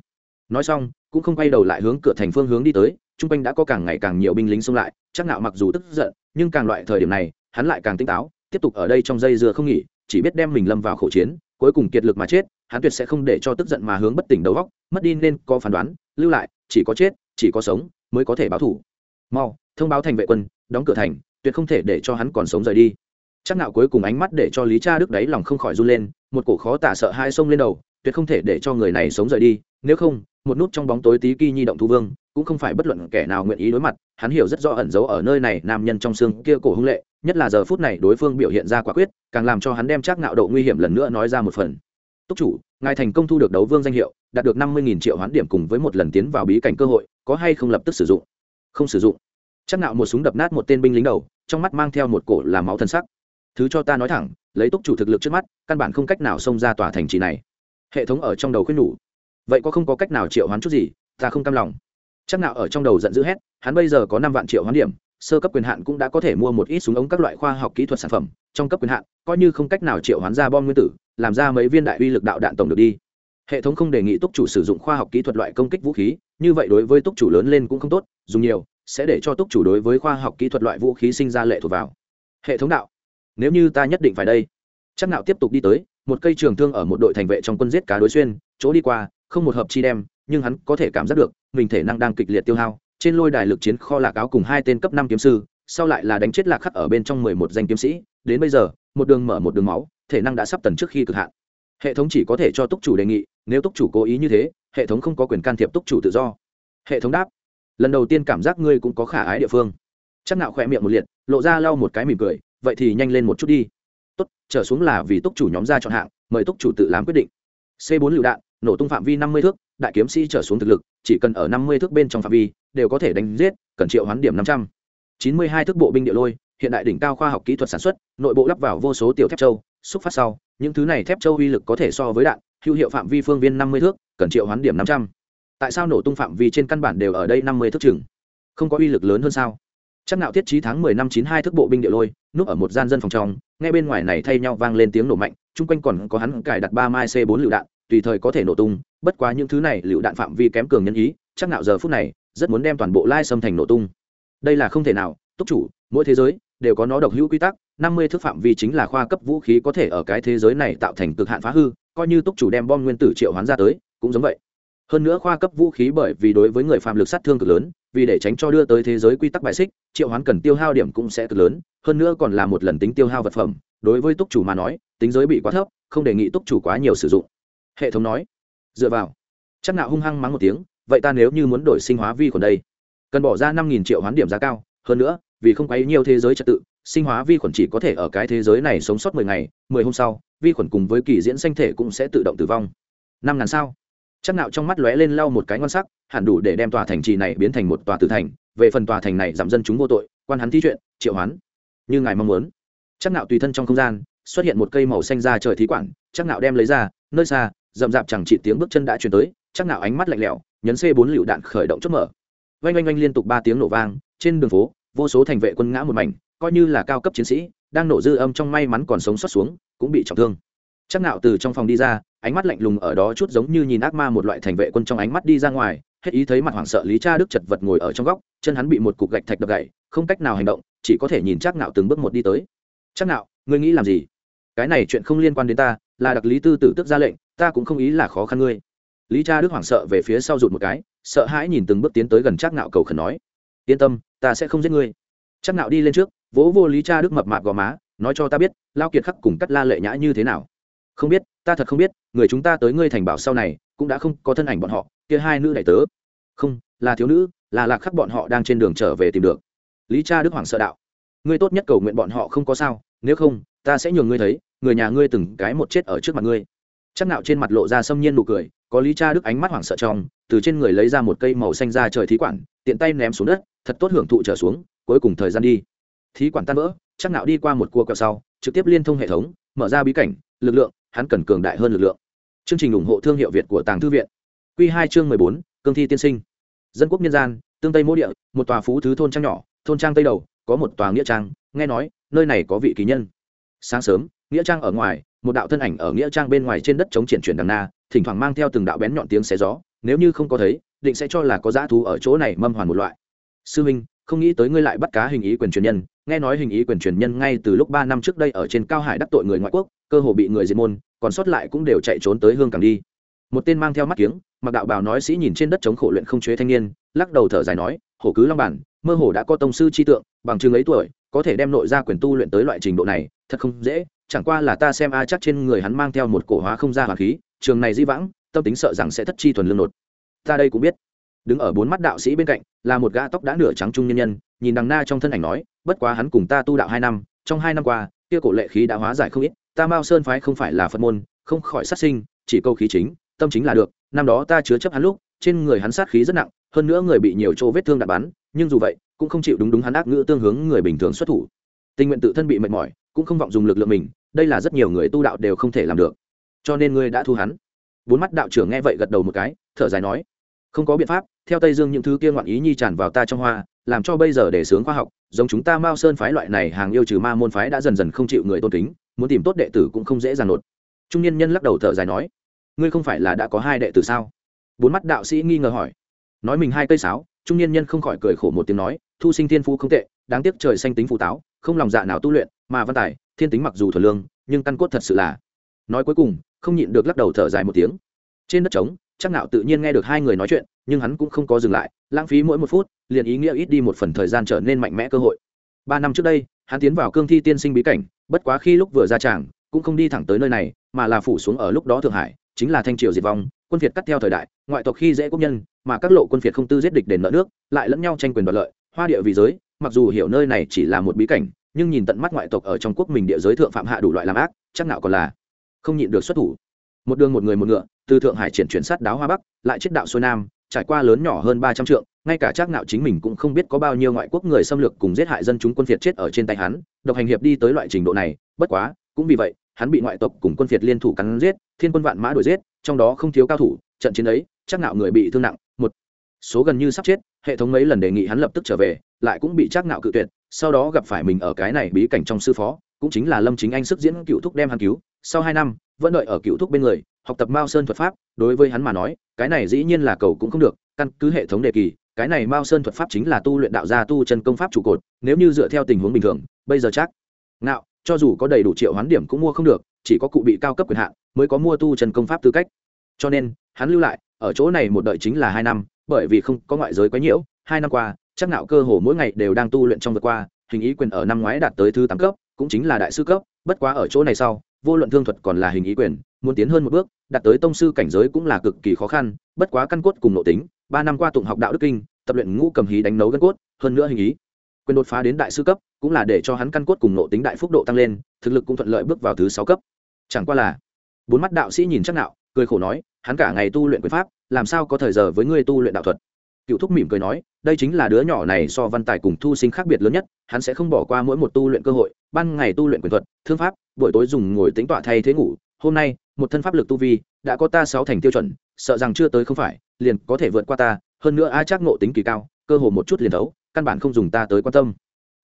Nói xong, cũng không quay đầu lại hướng cửa thành phương hướng đi tới trung quanh đã có càng ngày càng nhiều binh lính xông lại, chắc nạo mặc dù tức giận, nhưng càng loại thời điểm này, hắn lại càng tỉnh táo, tiếp tục ở đây trong dây dưa không nghỉ, chỉ biết đem mình lâm vào khẩu chiến, cuối cùng kiệt lực mà chết, hắn tuyệt sẽ không để cho tức giận mà hướng bất tỉnh đầu góc mất đi nên có phán đoán, lưu lại, chỉ có chết, chỉ có sống, mới có thể báo thủ. Mau, thông báo thành vệ quân, đóng cửa thành, tuyệt không thể để cho hắn còn sống rời đi chắc nạo cuối cùng ánh mắt để cho lý cha đức đấy lòng không khỏi run lên, một cổ khó tả sợ hai sông lên đầu, tuyệt không thể để cho người này sống rời đi, nếu không, một nút trong bóng tối tí kỳ nhi động thu vương, cũng không phải bất luận kẻ nào nguyện ý đối mặt, hắn hiểu rất rõ ẩn giấu ở nơi này nam nhân trong xương kia cổ hung lệ, nhất là giờ phút này đối phương biểu hiện ra quả quyết, càng làm cho hắn đem chắc nạo độ nguy hiểm lần nữa nói ra một phần. Túc chủ, ngài thành công thu được đấu vương danh hiệu, đạt được năm mươi triệu hoán điểm cùng với một lần tiến vào bí cảnh cơ hội, có hay không lập tức sử dụng? Không sử dụng. Chắc nạo một súng đập nát một tên binh lính đầu, trong mắt mang theo một cổ là máu thân sắc thứ cho ta nói thẳng, lấy túc chủ thực lực trước mắt, căn bản không cách nào xông ra tòa thành trì này. Hệ thống ở trong đầu khuyên nhủ. Vậy có không có cách nào triệu hoán chút gì? Ta không cam lòng. Chắc nạo ở trong đầu giận dữ hét, hắn bây giờ có năm vạn triệu hoán điểm, sơ cấp quyền hạn cũng đã có thể mua một ít súng ống các loại khoa học kỹ thuật sản phẩm, trong cấp quyền hạn, coi như không cách nào triệu hoán ra bom nguyên tử, làm ra mấy viên đại uy lực đạo đạn tổng được đi. Hệ thống không đề nghị túc chủ sử dụng khoa học kỹ thuật loại công kích vũ khí, như vậy đối với túc chủ lớn lên cũng không tốt, dùng nhiều, sẽ để cho túc chủ đối với khoa học kỹ thuật loại vũ khí sinh ra lệ thuộc vào. Hệ thống đạo nếu như ta nhất định phải đây. Chắc nạo tiếp tục đi tới, một cây trường thương ở một đội thành vệ trong quân giết cá đối xuyên, chỗ đi qua, không một hợp chi đem, nhưng hắn có thể cảm giác được, mình thể năng đang kịch liệt tiêu hao, trên lôi đài lực chiến kho lạc áo cùng hai tên cấp năm kiếm sư, sau lại là đánh chết lạc khắc ở bên trong mười một danh kiếm sĩ, đến bây giờ, một đường mở một đường máu, thể năng đã sắp tần trước khi cực hạn. Hệ thống chỉ có thể cho túc chủ đề nghị, nếu túc chủ cố ý như thế, hệ thống không có quyền can thiệp túc chủ tự do. Hệ thống đáp, lần đầu tiên cảm giác ngươi cũng có khả ái địa phương. Chắc nạo khỏe miệng một liệt, lộ ra lau một cái mỉm cười vậy thì nhanh lên một chút đi. Tốt, trở xuống là vì túc chủ nhóm ra chọn hạng, mời túc chủ tự làm quyết định. C 4 lựu đạn, nổ tung phạm vi năm mươi thước, đại kiếm sĩ trở xuống thực lực, chỉ cần ở năm mươi thước bên trong phạm vi, đều có thể đánh giết, cần triệu hoán điểm năm trăm. chín mươi hai thước bộ binh địa lôi, hiện đại đỉnh cao khoa học kỹ thuật sản xuất, nội bộ lắp vào vô số tiểu thép châu, xúc phát sau, những thứ này thép châu uy lực có thể so với đạn, hữu hiệu phạm vi phương viên năm mươi thước, cần triệu hoán điểm năm trăm. Tại sao nổ tung phạm vi trên căn bản đều ở đây năm mươi thước chừng? Không có uy lực lớn hơn sao? Chắc nạo thiết trí tháng mười năm chín hai thức bộ binh địa lôi, núp ở một gian dân phòng trong ngay bên ngoài này thay nhau vang lên tiếng nổ mạnh, chung quanh còn có hắn cài đặt ba mai c bốn lựu đạn, tùy thời có thể nổ tung, bất quá những thứ này lựu đạn phạm vi kém cường nhân ý, chắc nạo giờ phút này, rất muốn đem toàn bộ lai xâm thành nổ tung. Đây là không thể nào, túc chủ, mỗi thế giới, đều có nó độc hữu quy tắc, năm mươi thước phạm vi chính là khoa cấp vũ khí có thể ở cái thế giới này tạo thành cực hạn phá hư, coi như túc chủ đem bom nguyên tử triệu hoán ra tới, cũng giống vậy. Hơn nữa khoa cấp vũ khí bởi vì đối với người phạm lực sát thương cực lớn vì để tránh cho đưa tới thế giới quy tắc bài xích, triệu hoán cần tiêu hao điểm cũng sẽ cực lớn, hơn nữa còn là một lần tính tiêu hao vật phẩm. Đối với túc chủ mà nói, tính giới bị quá thấp, không đề nghị túc chủ quá nhiều sử dụng. Hệ thống nói, dựa vào. Chắc nạo hung hăng mắng một tiếng, vậy ta nếu như muốn đổi sinh hóa vi khuẩn đây? Cần bỏ ra năm nghìn triệu hoán điểm giá cao, hơn nữa, vì không quấy nhiều thế giới trật tự, sinh hóa vi khuẩn chỉ có thể ở cái thế giới này sống sót mười ngày, mười hôm sau, vi khuẩn cùng với kỳ diễn sanh thể cũng sẽ tự động tử vong. Năm ngàn sao? Chắc nạo trong mắt lóe lên lau một cái ngon sắc, hẳn đủ để đem tòa thành trì này biến thành một tòa tử thành, về phần tòa thành này giảm dân chúng vô tội, quan hắn thi chuyện, triệu hoán. Như ngài mong muốn. Chắc nạo tùy thân trong không gian, xuất hiện một cây màu xanh ra trời thí quản chắc nạo đem lấy ra, nơi xa, rậm rạp chẳng chỉ tiếng bước chân đã truyền tới, chắc nạo ánh mắt lạnh lẽo, nhấn c bốn lựu đạn khởi động chốt mở. Oanh oanh oanh liên tục ba tiếng nổ vang, trên đường phố, vô số thành vệ quân ngã một mảnh, coi như là cao cấp chiến sĩ, đang nổ dư âm trong may mắn còn sống sót xuống, cũng bị trọng thương chắc nạo từ trong phòng đi ra, ánh mắt lạnh lùng ở đó chút giống như nhìn ác ma một loại thành vệ quân trong ánh mắt đi ra ngoài, hết ý thấy mặt hoảng sợ lý cha đức chật vật ngồi ở trong góc, chân hắn bị một cục gạch thạch đập gậy không cách nào hành động, chỉ có thể nhìn chắc nạo từng bước một đi tới. Chắc nạo ngươi nghĩ làm gì? Cái này chuyện không liên quan đến ta, là đặc lý tư tử tức ra lệnh, ta cũng không ý là khó khăn ngươi. Lý cha đức hoảng sợ về phía sau rụt một cái, sợ hãi nhìn từng bước tiến tới gần chắc nạo cầu khẩn nói, yên tâm, ta sẽ không giết ngươi. Chắc nạo đi lên trước, vỗ vô lý cha đức mập mạp gò má, nói cho ta biết, lao kiệt khắc cùng cắt la lệ nhã như thế nào không biết, ta thật không biết, người chúng ta tới ngươi thành bảo sau này, cũng đã không có thân ảnh bọn họ, kia hai nữ đại tớ. Không, là thiếu nữ, là lạc khắc bọn họ đang trên đường trở về tìm được. Lý cha đức hoàng sợ đạo. Ngươi tốt nhất cầu nguyện bọn họ không có sao, nếu không, ta sẽ nhường ngươi thấy, người nhà ngươi từng cái một chết ở trước mặt ngươi. Chắc nạo trên mặt lộ ra xâm nhiên nụ cười, có lý cha đức ánh mắt hoảng sợ trong, từ trên người lấy ra một cây màu xanh ra trời thí quản, tiện tay ném xuống đất, thật tốt hưởng thụ trở xuống, cuối cùng thời gian đi. Thí quản tan vỡ, chắc nạo đi qua một cua quẹo sau, trực tiếp liên thông hệ thống, mở ra bí cảnh, lực lượng hắn cần cường đại hơn lực lượng. Chương trình ủng hộ thương hiệu việt của tàng thư viện. Quy hai chương mười bốn, cương thi tiên sinh. Dân quốc nhân gian, tương tây mỗ địa, một tòa phú thứ thôn trang nhỏ, thôn trang tây đầu, có một tòa nghĩa trang, nghe nói, nơi này có vị kỳ nhân. Sáng sớm, nghĩa trang ở ngoài, một đạo thân ảnh ở nghĩa trang bên ngoài trên đất chống triển chuyển đằng na, thỉnh thoảng mang theo từng đạo bén nhọn tiếng xé gió, nếu như không có thấy, định sẽ cho là có dã thú ở chỗ này mâm hoàn một loại. Sư minh không nghĩ tới ngươi lại bắt cá hình ý quyền truyền nhân, nghe nói hình ý quyền truyền nhân ngay từ lúc ba năm trước đây ở trên cao hải đắc tội người ngoại quốc, cơ hồ bị người diệt môn, còn sót lại cũng đều chạy trốn tới hương cảng đi. Một tên mang theo mắt kiếng, mặc đạo bào nói sĩ nhìn trên đất chống khổ luyện không chế thanh niên, lắc đầu thở dài nói, hổ cứ long bản, mơ hồ đã có tông sư chi tượng, bằng chứng ấy tuổi, có thể đem nội ra quyền tu luyện tới loại trình độ này, thật không dễ, chẳng qua là ta xem a chắc trên người hắn mang theo một cổ hóa không ra hoàng khí, trường này di vãng, tâm tính sợ rằng sẽ thất chi thuần lương nột. Ta đây cũng biết đứng ở bốn mắt đạo sĩ bên cạnh, là một gã tóc đã nửa trắng trung nhân nhân, nhìn đằng na trong thân ảnh nói, bất quá hắn cùng ta tu đạo hai năm, trong hai năm qua, kia cổ lệ khí đã hóa giải không ít, ta mao sơn phái không phải là phật môn, không khỏi sát sinh, chỉ câu khí chính, tâm chính là được, năm đó ta chứa chấp hắn lúc, trên người hắn sát khí rất nặng, hơn nữa người bị nhiều chỗ vết thương đạn bắn, nhưng dù vậy, cũng không chịu đúng đúng hắn ác ngữ tương hướng người bình thường xuất thủ. Tình nguyện tự thân bị mệt mỏi, cũng không vọng dùng lực lượng mình, đây là rất nhiều người tu đạo đều không thể làm được. Cho nên ngươi đã thu hắn. Bốn mắt đạo trưởng nghe vậy gật đầu một cái, thở dài nói không có biện pháp, theo tây dương những thứ kia ngoạn ý nhi tràn vào ta trong hoa, làm cho bây giờ để sướng khoa học, giống chúng ta mao sơn phái loại này hàng yêu trừ ma môn phái đã dần dần không chịu người tôn kính, muốn tìm tốt đệ tử cũng không dễ dàng nột. Trung niên nhân lắc đầu thở dài nói, ngươi không phải là đã có hai đệ tử sao? Bốn mắt đạo sĩ nghi ngờ hỏi. Nói mình hai cây sáo, trung niên nhân không khỏi cười khổ một tiếng nói, thu sinh thiên phú không tệ, đáng tiếc trời xanh tính phụ táo, không lòng dạ nào tu luyện, mà văn tài, thiên tính mặc dù thuần lương, nhưng căn cốt thật sự là. Nói cuối cùng, không nhịn được lắc đầu thở dài một tiếng trên đất trống, chắc nạo tự nhiên nghe được hai người nói chuyện, nhưng hắn cũng không có dừng lại, lãng phí mỗi một phút, liền ý nghĩa ít đi một phần thời gian trở nên mạnh mẽ cơ hội. Ba năm trước đây, hắn tiến vào cương thi tiên sinh bí cảnh, bất quá khi lúc vừa ra tràng, cũng không đi thẳng tới nơi này, mà là phủ xuống ở lúc đó thượng hải, chính là thanh triều diệt vong, quân phiệt cắt theo thời đại, ngoại tộc khi dễ quốc nhân, mà các lộ quân phiệt không tư giết địch đền nợ nước, lại lẫn nhau tranh quyền đoạt lợi, hoa địa vì giới, mặc dù hiểu nơi này chỉ là một bí cảnh, nhưng nhìn tận mắt ngoại tộc ở trong quốc mình địa giới thượng phạm hạ đủ loại làm ác, chắc nào còn là không nhịn được xuất thủ một đường một người một ngựa, từ thượng hải triển chuyển sát đáo hoa bắc, lại chết đạo xuôi nam, trải qua lớn nhỏ hơn ba trăm trượng, ngay cả trác nạo chính mình cũng không biết có bao nhiêu ngoại quốc người xâm lược cùng giết hại dân chúng quân phiệt chết ở trên tay hắn, độc hành hiệp đi tới loại trình độ này, bất quá, cũng vì vậy, hắn bị ngoại tộc cùng quân phiệt liên thủ cắn giết, thiên quân vạn mã đuổi giết, trong đó không thiếu cao thủ, trận chiến ấy, trác nạo người bị thương nặng, một số gần như sắp chết, hệ thống mấy lần đề nghị hắn lập tức trở về, lại cũng bị trác nạo cự tuyệt, sau đó gặp phải mình ở cái này bí cảnh trong sư phó cũng chính là lâm chính anh sức diễn cựu thúc đem hắn cứu. Sau hai năm, vẫn đợi ở cựu thúc bên người, học tập mao sơn thuật pháp, đối với hắn mà nói, cái này dĩ nhiên là cầu cũng không được, căn cứ hệ thống đề kỳ, cái này mao sơn thuật pháp chính là tu luyện đạo gia tu chân công pháp trụ cột, nếu như dựa theo tình huống bình thường, bây giờ chắc ngạo, cho dù có đầy đủ triệu hoán điểm cũng mua không được, chỉ có cụ bị cao cấp quyền hạn mới có mua tu chân công pháp tư cách. Cho nên, hắn lưu lại, ở chỗ này một đợi chính là hai năm, bởi vì không có ngoại giới quá nhiễu, hai năm qua, chắc ngạo cơ hồ mỗi ngày đều đang tu luyện trong vượt qua, hình ý quyền ở năm ngoái đạt tới thứ tám cấp cũng chính là đại sư cấp, bất quá ở chỗ này sau, vô luận thương thuật còn là hình ý quyền, muốn tiến hơn một bước, đạt tới tông sư cảnh giới cũng là cực kỳ khó khăn, bất quá căn cốt cùng nội tính, ba năm qua tụng học đạo đức kinh, tập luyện ngũ cầm hí đánh nấu gân cốt, hơn nữa hình ý quyền đột phá đến đại sư cấp, cũng là để cho hắn căn cốt cùng nội tính đại phúc độ tăng lên, thực lực cũng thuận lợi bước vào thứ sáu cấp. Chẳng qua là, bốn mắt đạo sĩ nhìn chắc nạo, cười khổ nói, hắn cả ngày tu luyện quyền pháp, làm sao có thời giờ với ngươi tu luyện đạo thuật? Cựu thúc mỉm cười nói, đây chính là đứa nhỏ này so văn tài cùng thu sinh khác biệt lớn nhất, hắn sẽ không bỏ qua mỗi một tu luyện cơ hội, ban ngày tu luyện quyền thuật, thương pháp, buổi tối dùng ngồi tính tọa thay thế ngủ, hôm nay, một thân pháp lực tu vi, đã có ta sáu thành tiêu chuẩn, sợ rằng chưa tới không phải, liền có thể vượt qua ta, hơn nữa a chắc ngộ tính kỳ cao, cơ hồ một chút liền thấu, căn bản không dùng ta tới quan tâm.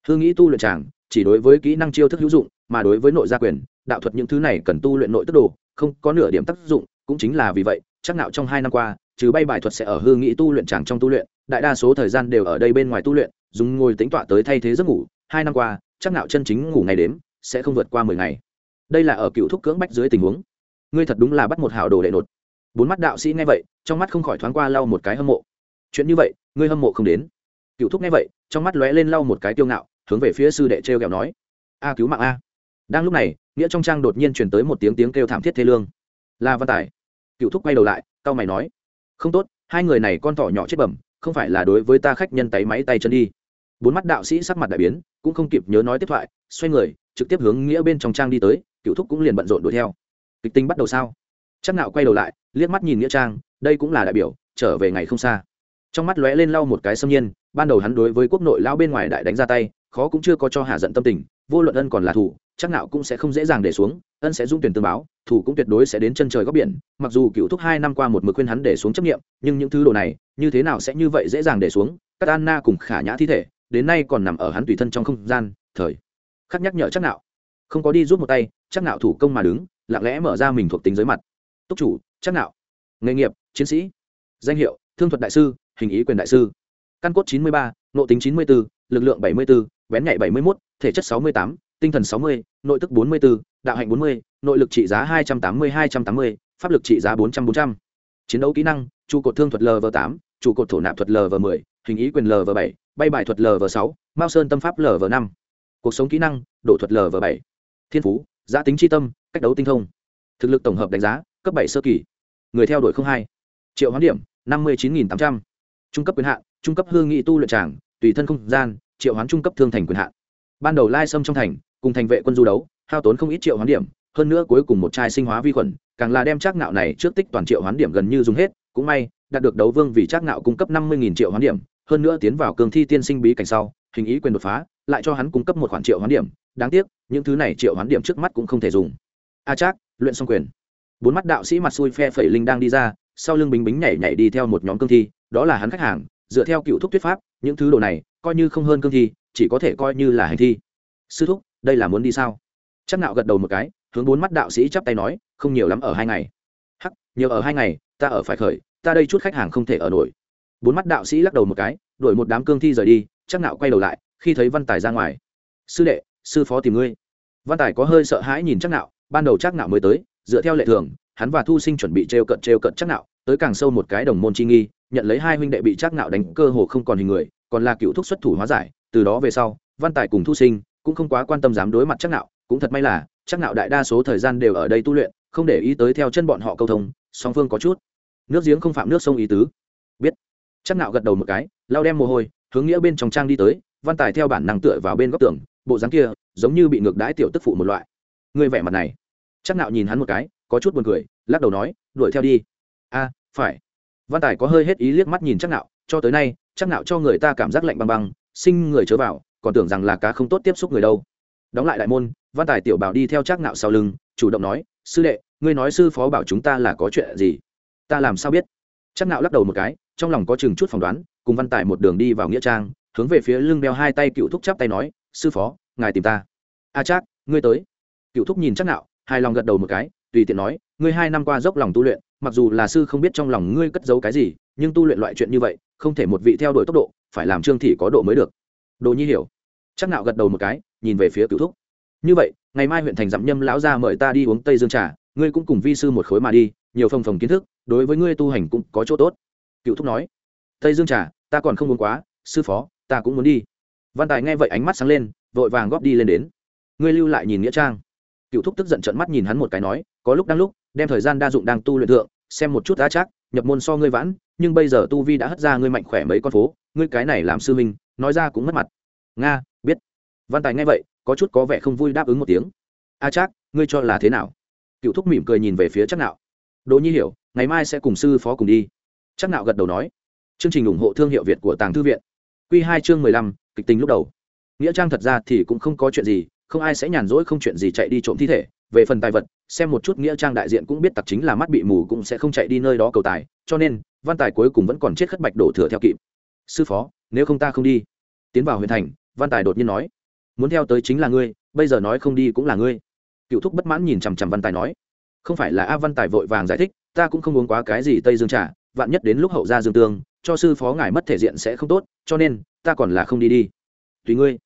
Hương nghĩ tu luyện chàng, chỉ đối với kỹ năng chiêu thức hữu dụng, mà đối với nội gia quyền, đạo thuật những thứ này cần tu luyện nội tức đồ, không có nửa điểm tác dụng, cũng chính là vì vậy chắc nạo trong hai năm qua, trừ bay bài thuật sẽ ở hư nghĩ tu luyện chẳng trong tu luyện, đại đa số thời gian đều ở đây bên ngoài tu luyện, dùng ngồi tính tọa tới thay thế giấc ngủ. Hai năm qua, chắc nạo chân chính ngủ ngày đếm sẽ không vượt qua mười ngày. Đây là ở cựu thúc cưỡng bách dưới tình huống. Ngươi thật đúng là bắt một hảo đồ đệ nột. Bốn mắt đạo sĩ nghe vậy, trong mắt không khỏi thoáng qua lau một cái hâm mộ. Chuyện như vậy, ngươi hâm mộ không đến. Cựu thúc nghe vậy, trong mắt lóe lên lau một cái tiêu ngạo, hướng về phía sư đệ treo kẹo nói, a, cứu mạng a. Đang lúc này, nghĩa trong trang đột nhiên truyền tới một tiếng tiếng kêu thảm thiết thế lương. La văn tài cựu thúc quay đầu lại tao mày nói, không tốt, hai người này con thỏ nhỏ chết bẩm, không phải là đối với ta khách nhân tay máy tay chân đi. Bốn mắt đạo sĩ sắc mặt đại biến, cũng không kịp nhớ nói tiếp thoại, xoay người, trực tiếp hướng nghĩa bên trong trang đi tới, cựu thúc cũng liền bận rộn đuổi theo. Kịch tính bắt đầu sao? Chắc nạo quay đầu lại, liếc mắt nhìn nghĩa trang, đây cũng là đại biểu, trở về ngày không xa. Trong mắt lóe lên lau một cái xâm nhiên, ban đầu hắn đối với quốc nội lao bên ngoài đại đánh ra tay khó cũng chưa có cho hạ giận tâm tình, vô luận ân còn là thủ chắc nạo cũng sẽ không dễ dàng để xuống, ân sẽ dung tuyển tương báo thủ cũng tuyệt đối sẽ đến chân trời góc biển, mặc dù cựu thúc hai năm qua một mực khuyên hắn để xuống chấp nghiệm nhưng những thứ đồ này, như thế nào sẽ như vậy dễ dàng để xuống, các anna cùng khả nhã thi thể, đến nay còn nằm ở hắn tùy thân trong không gian, thời khắc nhắc nhở chắc nạo không có đi giúp một tay, chắc nạo thủ công mà đứng, lặng lẽ mở ra mình thuộc tính giới mặt. Túc chủ, chắc nạo nghề nghiệp, chiến sĩ. Danh hiệu, thương thuật đại sư, hình ý quyền đại sư. Căn cốt chín mươi ba, nội tính chín mươi bốn lực lượng bảy mươi bốn bén nhạy bảy mươi một thể chất sáu mươi tám, tinh thần sáu mươi, nội tức bốn mươi bốn đạo hạnh bốn mươi, nội lực trị giá hai trăm tám mươi, hai trăm tám mươi, pháp lực trị giá bốn trăm bốn trăm. Chiến đấu kỹ năng, trụ cột thương thuật lv tám, trụ cột thổ nạp thuật lv mười, hình ý quyền lv bảy, bay bài thuật lv sáu, mao sơn tâm pháp lv năm. Cuộc sống kỹ năng, độ thuật lv bảy. Thiên phú, giá tính chi tâm, cách đấu tinh thông. Thực lực tổng hợp đánh giá, cấp bảy sơ kỳ. Người theo đuổi không hai. Triệu hoán điểm, năm mươi chín tám trăm. Trung cấp quyền hạn, trung cấp hương nghị tu luyện tràng, tùy thân không gian triệu hoán trung cấp thương thành quyền hạn. Ban đầu lai sâm trong thành, cùng thành vệ quân du đấu, hao tốn không ít triệu hoán điểm, hơn nữa cuối cùng một chai sinh hóa vi khuẩn, càng là đem trác ngạo này trước tích toàn triệu hoán điểm gần như dùng hết, cũng may, đạt được đấu vương vì trác ngạo cung cấp năm mươi triệu hoán điểm, hơn nữa tiến vào cường thi tiên sinh bí cảnh sau, hình ý quyền đột phá, lại cho hắn cung cấp một khoản triệu hoán điểm, đáng tiếc, những thứ này triệu hoán điểm trước mắt cũng không thể dùng. A trác, luyện xong quyền. Bốn mắt đạo sĩ mặt xui phe phẩy linh đang đi ra, sau lưng bính bính nhảy nhảy đi theo một nhóm cương thi, đó là hắn khách hàng, dựa theo cựu thúc thuyết pháp, những thứ đồ này coi như không hơn cương thi, chỉ có thể coi như là hành thi. Sư thúc, đây là muốn đi sao? Chắc nạo gật đầu một cái, hướng bốn mắt đạo sĩ chắp tay nói, không nhiều lắm ở hai ngày. Hắc, nhiều ở hai ngày, ta ở phải khởi, ta đây chút khách hàng không thể ở nổi. Bốn mắt đạo sĩ lắc đầu một cái, đuổi một đám cương thi rời đi, chắc nạo quay đầu lại, khi thấy văn tài ra ngoài. Sư đệ, sư phó tìm ngươi. Văn tài có hơi sợ hãi nhìn chắc nạo, ban đầu chắc nạo mới tới, dựa theo lệ thường, hắn và thu sinh chuẩn bị treo cận treo cận chắc nạo, tới càng sâu một cái đồng môn chi nghi, nhận lấy hai huynh đệ bị chắc nạo đánh, cơ hồ không còn hình người còn là cựu thúc xuất thủ hóa giải, từ đó về sau, văn tài cùng thu sinh cũng không quá quan tâm dám đối mặt chắc nạo. Cũng thật may là chắc nạo đại đa số thời gian đều ở đây tu luyện, không để ý tới theo chân bọn họ câu thông, song phương có chút nước giếng không phạm nước sông ý tứ. Biết. Chắc nạo gật đầu một cái lao đem mồ hôi, hướng nghĩa bên trong trang đi tới, văn tài theo bản năng tựa vào bên góc tường, bộ dáng kia giống như bị ngược đãi tiểu tức phụ một loại. Người vẻ mặt này. Chắc nạo nhìn hắn một cái, có chút buồn cười, lắc đầu nói, đuổi theo đi. A, phải. Văn tài có hơi hết ý liếc mắt nhìn chắc nạo, cho tới nay chắc nạo cho người ta cảm giác lạnh băng băng, sinh người chớ vào, còn tưởng rằng là cá không tốt tiếp xúc người đâu. Đóng lại đại môn, văn tài tiểu bảo đi theo chắc nạo sau lưng, chủ động nói, sư đệ, ngươi nói sư phó bảo chúng ta là có chuyện gì? Ta làm sao biết? Chắc nạo lắc đầu một cái, trong lòng có chừng chút phỏng đoán, cùng văn tài một đường đi vào nghĩa trang, hướng về phía lưng đeo hai tay cựu thúc chắp tay nói, sư phó, ngài tìm ta. A à chắc ngươi tới. Cựu thúc nhìn chắc nạo hai lòng gật đầu một cái, tùy tiện nói, ngươi hai năm qua dốc lòng tu luyện, mặc dù là sư không biết trong lòng ngươi cất giấu cái gì nhưng tu luyện loại chuyện như vậy, không thể một vị theo đuổi tốc độ, phải làm trương thị có độ mới được. Đồ nhi hiểu. Chắc nạo gật đầu một cái, nhìn về phía cựu thúc. Như vậy, ngày mai huyện thành dặm nhâm lão ra mời ta đi uống tây dương trà, ngươi cũng cùng vi sư một khối mà đi, nhiều phòng phòng kiến thức, đối với ngươi tu hành cũng có chỗ tốt. Cựu thúc nói. Tây dương trà, ta còn không muốn quá, sư phó, ta cũng muốn đi. Văn tài nghe vậy ánh mắt sáng lên, vội vàng góp đi lên đến. Ngươi lưu lại nhìn nghĩa trang. Cựu thúc tức giận trận mắt nhìn hắn một cái nói, có lúc đang lúc, đem thời gian đa dụng đang tu luyện thượng, xem một chút đã chắc, nhập môn so ngươi vãn nhưng bây giờ tu vi đã hất ra ngươi mạnh khỏe mấy con phố, ngươi cái này làm sư minh nói ra cũng mất mặt. Nga, biết. Văn tài nghe vậy, có chút có vẻ không vui đáp ứng một tiếng. A chắc ngươi cho là thế nào? Cựu thúc mỉm cười nhìn về phía chắc nạo. Đỗ nhi hiểu, ngày mai sẽ cùng sư phó cùng đi. Chắc nạo gật đầu nói. Chương trình ủng hộ thương hiệu việt của tàng thư viện. Quy hai chương mười lăm, kịch tính lúc đầu. Nghĩa trang thật ra thì cũng không có chuyện gì, không ai sẽ nhàn rỗi không chuyện gì chạy đi trộm thi thể về phần tài vật, xem một chút nghĩa trang đại diện cũng biết tặc chính là mắt bị mù cũng sẽ không chạy đi nơi đó cầu tài, cho nên, văn tài cuối cùng vẫn còn chết khất bạch đổ thừa theo kịp. Sư phó, nếu không ta không đi. Tiến vào huyện thành, văn tài đột nhiên nói. Muốn theo tới chính là ngươi, bây giờ nói không đi cũng là ngươi. Cựu thúc bất mãn nhìn chằm chằm văn tài nói. Không phải là a văn tài vội vàng giải thích, ta cũng không uống quá cái gì tây dương trà, vạn nhất đến lúc hậu ra dương tương, cho sư phó ngài mất thể diện sẽ không tốt, cho nên, ta còn là không đi đi. Tùy ngươi.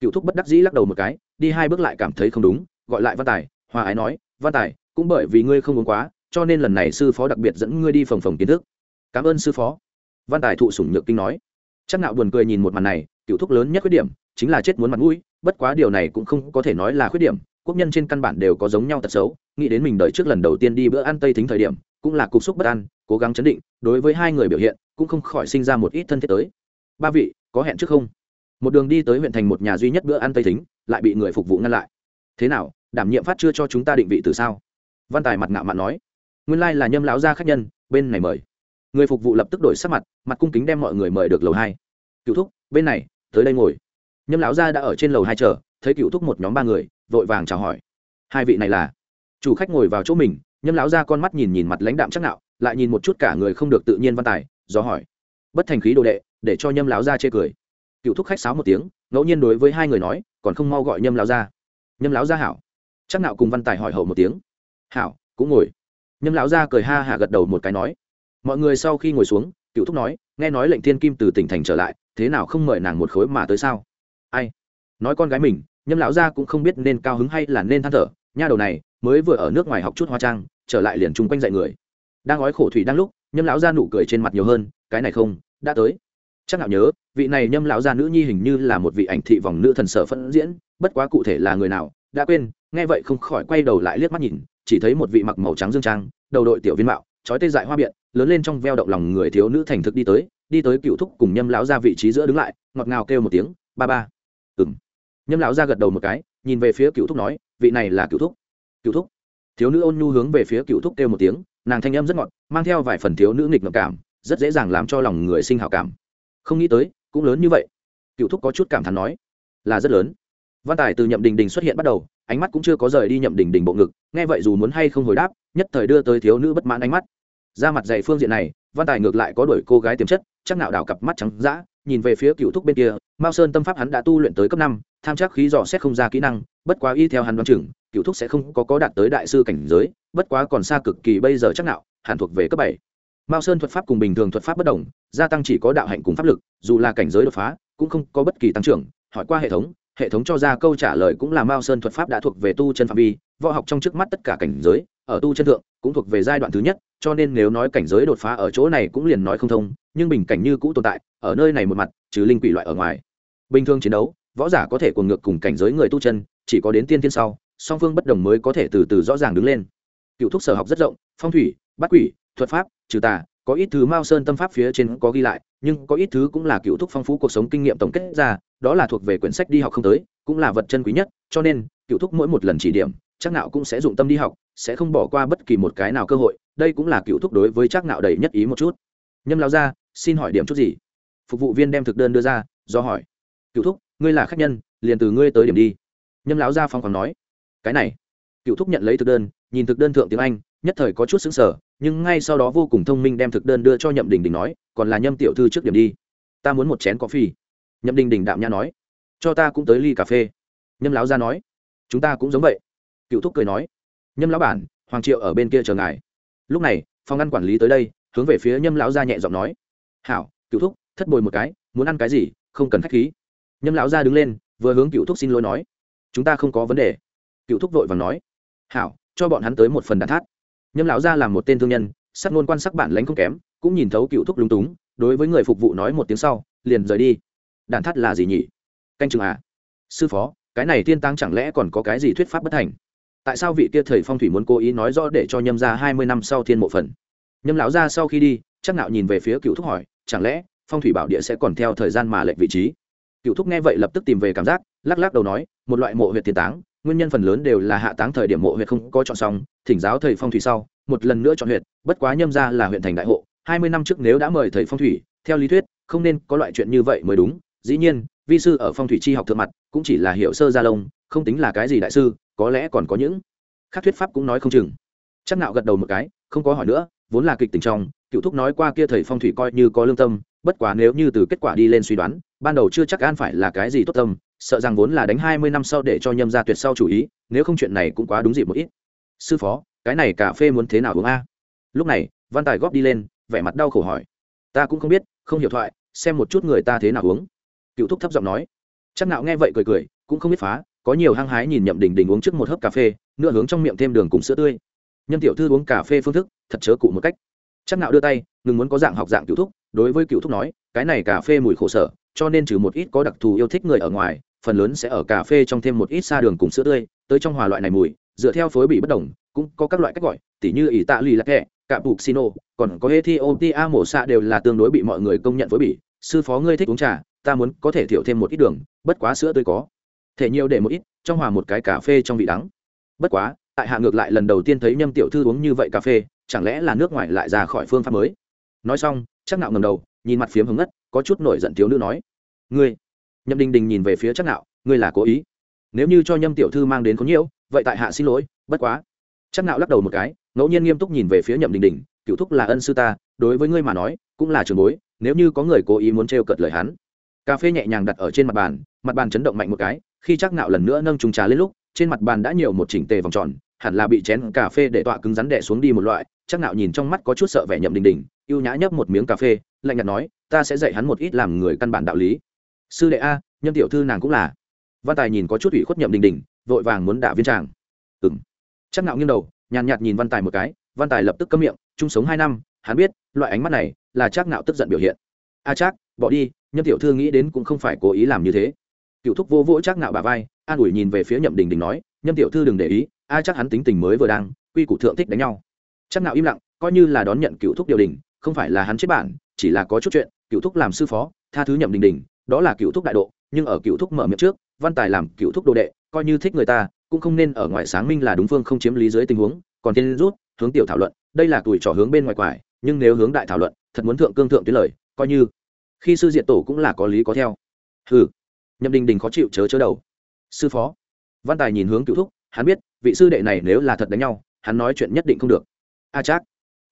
Cựu thúc bất đắc dĩ lắc đầu một cái, đi hai bước lại cảm thấy không đúng, gọi lại văn tài hòa ái nói, văn tài, cũng bởi vì ngươi không uống quá, cho nên lần này sư phó đặc biệt dẫn ngươi đi phòng phòng kiến thức. Cảm ơn sư phó. Văn tài thụ sủng nhược kinh nói. Chắc nạo buồn cười nhìn một màn này, cựu thúc lớn nhất khuyết điểm chính là chết muốn mặt mũi, bất quá điều này cũng không có thể nói là khuyết điểm, quốc nhân trên căn bản đều có giống nhau tật xấu, nghĩ đến mình đợi trước lần đầu tiên đi bữa ăn tây thính thời điểm, cũng là cục xúc bất an, cố gắng chấn định, đối với hai người biểu hiện, cũng không khỏi sinh ra một ít thân thiết tới. Ba vị, có hẹn trước không? Một đường đi tới huyện thành một nhà duy nhất bữa ăn tây thính, lại bị người phục vụ ngăn lại. Thế nào đảm nhiệm phát chưa cho chúng ta định vị từ sao? Văn tài mặt ngạo mạn nói. Nguyên lai là nhâm lão gia khách nhân, bên này mời. Người phục vụ lập tức đổi sắc mặt mặt cung kính đem mọi người mời được lầu hai. Cựu thúc, bên này, tới đây ngồi. Nhâm lão gia đã ở trên lầu hai chờ, thấy cựu thúc một nhóm ba người, vội vàng chào hỏi. Hai vị này là? Chủ khách ngồi vào chỗ mình, nhâm lão gia con mắt nhìn nhìn mặt lãnh đạm chắc nạo, lại nhìn một chút cả người không được tự nhiên văn tài, do hỏi. Bất thành khí đồ đệ, để cho nhâm lão gia chê cười. Cựu thúc khách sáo một tiếng, ngẫu nhiên đối với hai người nói, còn không mau gọi nhâm lão gia. Nhâm lão gia hảo chắc nạo cùng văn tài hỏi hậu một tiếng. Hảo, cũng ngồi. Nhâm lão gia cười ha hả gật đầu một cái nói. Mọi người sau khi ngồi xuống, cựu thúc nói, nghe nói lệnh thiên kim từ tỉnh thành trở lại, thế nào không mời nàng một khối mà tới sao? Ai? Nói con gái mình, nhâm lão gia cũng không biết nên cao hứng hay là nên than thở, nha đầu này, mới vừa ở nước ngoài học chút hoa trang, trở lại liền chung quanh dạy người. Đang ói khổ thủy đang lúc, nhâm lão gia nụ cười trên mặt nhiều hơn, cái này không, đã tới. Chắc nào nhớ, vị này nhâm lão gia nữ nhi hình như là một vị ảnh thị vòng nữ thần sở phẫn diễn, bất quá cụ thể là người nào đã quên, nghe vậy không khỏi quay đầu lại liếc mắt nhìn, chỉ thấy một vị mặc màu trắng dương trang, đầu đội tiểu viên mạo, trói tê dại hoa biện, lớn lên trong veo động lòng người thiếu nữ thành thực đi tới đi tới cựu thúc cùng nhâm lão ra vị trí giữa đứng lại, ngọt ngào kêu một tiếng, ba ba. Ừng nhâm lão ra gật đầu một cái, nhìn về phía cựu thúc nói, vị này là cựu thúc. Cựu thúc? Thiếu nữ ôn nhu hướng về phía cựu thúc kêu một tiếng, nàng thanh âm rất ngọt, mang theo vài phần thiếu nữ nghịch ngợm cảm, rất dễ dàng làm cho lòng người sinh hảo cảm. Không nghĩ tới, cũng lớn như vậy. Cựu thúc có chút cảm thán nói, là rất lớn văn tài từ nhậm đình đình xuất hiện bắt đầu, ánh mắt cũng chưa có rời đi nhậm đình đình bộ ngực, nghe vậy dù muốn hay không hồi đáp, nhất thời đưa tới thiếu nữ bất mãn ánh mắt. Ra mặt dạy phương diện này, văn tài ngược lại có đuổi cô gái tiềm chất, chắc nạo đảo cặp mắt trắng dã, nhìn về phía cựu thúc bên kia, mao sơn tâm pháp hắn đã tu luyện tới cấp năm, tham chắc khí dò xét không ra kỹ năng, bất quá y theo hắn đoán chừng, cựu thúc sẽ không có có đạt tới đại sư cảnh giới, bất quá còn xa cực kỳ bây giờ chắc nạo hẳn thuộc về cấp bảy. Mao sơn thuật pháp cùng bình thường thuật pháp bất đồng, gia tăng chỉ có đạo hạnh cùng pháp lực, dù là cảnh giới đột phá, cũng không có bất kỳ tăng trưởng, hỏi qua hệ thống hệ thống cho ra câu trả lời cũng là mao sơn thuật pháp đã thuộc về tu chân phạm vi, võ học trong trước mắt tất cả cảnh giới, ở tu chân thượng, cũng thuộc về giai đoạn thứ nhất, cho nên nếu nói cảnh giới đột phá ở chỗ này cũng liền nói không thông, nhưng bình cảnh như cũ tồn tại, ở nơi này một mặt, trừ linh quỷ loại ở ngoài. Bình thường chiến đấu, võ giả có thể cuồng ngược cùng cảnh giới người tu chân, chỉ có đến tiên tiên sau, song phương bất đồng mới có thể từ từ rõ ràng đứng lên. Cựu thúc sở học rất rộng, phong thủy, bát quỷ, thuật pháp, trừ tà, có ít thứ mao sơn tâm pháp phía trên có ghi lại nhưng có ít thứ cũng là cựu thúc phong phú cuộc sống kinh nghiệm tổng kết ra, đó là thuộc về quyển sách đi học không tới, cũng là vật chân quý nhất, cho nên, cựu thúc mỗi một lần chỉ điểm, chắc nạo cũng sẽ dụng tâm đi học, sẽ không bỏ qua bất kỳ một cái nào cơ hội, đây cũng là cựu thúc đối với chắc nạo đầy nhất ý một chút. Nhâm lao ra xin hỏi điểm chút gì? Phục vụ viên đem thực đơn đưa ra, do hỏi. Cựu thúc, ngươi là khách nhân, liền từ ngươi tới điểm đi. Nhâm lão gia phong còn nói. Cái này. Cựu thúc nhận lấy thực đơn, nhìn thực đơn thượng tiếng anh, nhất thời có chút xứng sở nhưng ngay sau đó vô cùng thông minh đem thực đơn đưa cho nhậm đình đình nói, còn là nhâm tiểu thư trước điểm đi. Ta muốn một chén coffee nhậm đình đình đạm nha nói, cho ta cũng tới ly cà phê. Nhâm lão gia nói, chúng ta cũng giống vậy. Cựu thúc cười nói, nhâm lão bản, hoàng triệu ở bên kia chờ ngài. Lúc này, phòng ăn quản lý tới đây, hướng về phía nhâm lão gia nhẹ giọng nói, hảo, cựu thúc, thất bồi một cái, muốn ăn cái gì, không cần k h á c h khí. Nhâm lão gia đứng lên, vừa hướng cựu thúc xin lỗi nói, chúng ta không có vấn đề. Cựu thúc vội và nói, hảo, cho bọn hắn tới một phần đàn thát nhâm lão gia là một tên thương nhân sắc ngôn quan sắc bản lãnh không kém, cũng nhìn thấu cựu thúc lúng túng, đối với người phục vụ nói một tiếng sau, liền rời đi. Đàn thắt là gì nhỉ? Canh chừng à? Sư phó, cái này tiên tăng chẳng lẽ còn có cái gì thuyết pháp bất thành? Tại sao vị kia thầy phong thủy muốn cố ý nói rõ để cho nhâm ra hai mươi năm sau thiên mộ phần? Nhâm lão ra sau khi đi, chắc nạo nhìn về phía cựu thúc hỏi, chẳng lẽ phong thủy bảo địa sẽ còn theo thời gian mà lệnh vị trí? Cựu thúc nghe vậy lập tức tìm về cảm giác, lắc lắc đầu nói, một loại mộ huyệt tiền táng nguyên nhân phần lớn đều là hạ táng thời điểm mộ huyện không có chọn xong, thỉnh giáo thầy phong thủy sau, một lần nữa chọn huyện. bất quá nhâm ra là huyện thành đại hộ, hai mươi năm trước nếu đã mời thầy phong thủy, theo lý thuyết, không nên có loại chuyện như vậy mới đúng dĩ nhiên, vi sư ở phong thủy tri học thượng mặt, cũng chỉ là hiệu sơ gia lông, không tính là cái gì đại sư, có lẽ còn có những khác thuyết pháp cũng nói không chừng chắc nạo gật đầu một cái, không có hỏi nữa, vốn là kịch tình trong, cựu thúc nói qua kia thầy phong thủy coi như có lương tâm bất quá nếu như từ kết quả đi lên suy đoán, ban đầu chưa chắc an phải là cái gì tốt tâm, sợ rằng vốn là đánh hai mươi năm sau để cho nhâm ra tuyệt sau chủ ý, nếu không chuyện này cũng quá đúng dịp một ít. Sư phó, cái này cà phê muốn thế nào uống a? Lúc này, văn tài góp đi lên, vẻ mặt đau khổ hỏi. Ta cũng không biết, không hiểu thoại, xem một chút người ta thế nào uống. Cựu thúc thấp giọng nói. Chắc nạo nghe vậy cười cười, cũng không biết phá, có nhiều hăng hái nhìn nhậm đình đình uống trước một hớp cà phê, nửa hướng trong miệng thêm đường cùng sữa tươi. Nhâm tiểu thư uống cà phê phương thức, thật chớ cụ một cách. Chắc nạo đưa tay, ngừng muốn có dạng học dạng cựu thúc đối với cựu thúc nói, cái này cà phê mùi khổ sở, cho nên trừ một ít có đặc thù yêu thích người ở ngoài, phần lớn sẽ ở cà phê trong thêm một ít xa đường cùng sữa tươi, tới trong hòa loại này mùi, dựa theo phối bị bất đồng, cũng có các loại cách gọi, tỉ như ỷ tạ lì lạc kẹ cạm bục xino còn có ethiopia mổ xạ đều là tương đối bị mọi người công nhận phối bị sư phó ngươi thích uống trà, ta muốn có thể thiểu thêm một ít đường, bất quá sữa tươi có. Thể nhiều để một ít, trong hòa một cái cà phê trong vị đắng. Bất quá, tại hạ ngược lại lần đầu tiên thấy nhâm tiểu thư uống như vậy cà phê, chẳng lẽ là nước ngoài lại ra khỏi phương pháp mới? Nói xong chắc nạo ngầm đầu, nhìn mặt phiếm hứng ngất, có chút nổi giận thiếu nữ nói, ngươi. Nhậm đình đình nhìn về phía chắc nạo, ngươi là cố ý. Nếu như cho nhâm tiểu thư mang đến có nhiễu, vậy tại hạ xin lỗi, bất quá. Chắc nạo lắc đầu một cái, ngẫu nhiên nghiêm túc nhìn về phía nhậm đình đình, cựu thúc là ân sư ta, đối với ngươi mà nói, cũng là trường bối, nếu như có người cố ý muốn trêu cợt lời hắn. Cà phê nhẹ nhàng đặt ở trên mặt bàn mặt bàn chấn động mạnh một cái, khi chắc nạo lần nữa nâng trùng trà lên lúc, trên mặt bàn đã nhiều một chỉnh tề vòng tròn, hẳn là bị chén cà phê để tọa cứng rắn đè xuống đi một loại chắc nạo nhìn trong mắt có chút sợ vẻ nhậm đình đình yêu nhã nhấp một miếng cà phê, lạnh nhạt nói, ta sẽ dạy hắn một ít làm người căn bản đạo lý. Sư đệ a, nhâm tiểu thư nàng cũng là. Văn tài nhìn có chút ủy khuất nhậm đình đình, vội vàng muốn đả viên tràng. Ừng chắc nạo nghiêng đầu, nhàn nhạt nhìn văn tài một cái, văn tài lập tức câm miệng, chung sống hai năm, hắn biết, loại ánh mắt này là chắc nạo tức giận biểu hiện. A à chắc, bỏ đi, nhâm tiểu thư nghĩ đến cũng không phải cố ý làm như thế. Cựu thúc vô vỗ chắc nạo bà vai, an ủi nhìn về phía nhậm đình đình nói, nhâm tiểu thư đừng để ý, a chắc hắn tính tình mới vừa đang, quy củ thượng thích đánh nhau chắc nạo im lặng, coi như là đón nhận cựu thúc điều đình, không phải là hắn chết bản, chỉ là có chút chuyện, cựu thúc làm sư phó, tha thứ nhậm đình đình, đó là cựu thúc đại độ, nhưng ở cựu thúc mở miệng trước, văn tài làm cựu thúc đồ đệ, coi như thích người ta, cũng không nên ở ngoài sáng minh là đúng phương không chiếm lý dưới tình huống, còn tiên rút, hướng tiểu thảo luận, đây là tuổi trò hướng bên ngoài quải, nhưng nếu hướng đại thảo luận, thật muốn thượng cương thượng tuyến lời, coi như khi sư diện tổ cũng là có lý có theo. Hừ, nhậm đình đình khó chịu chớ chớ đầu. Sư phó, văn tài nhìn hướng cựu thúc, hắn biết, vị sư đệ này nếu là thật đánh nhau, hắn nói chuyện nhất định không được a à chắc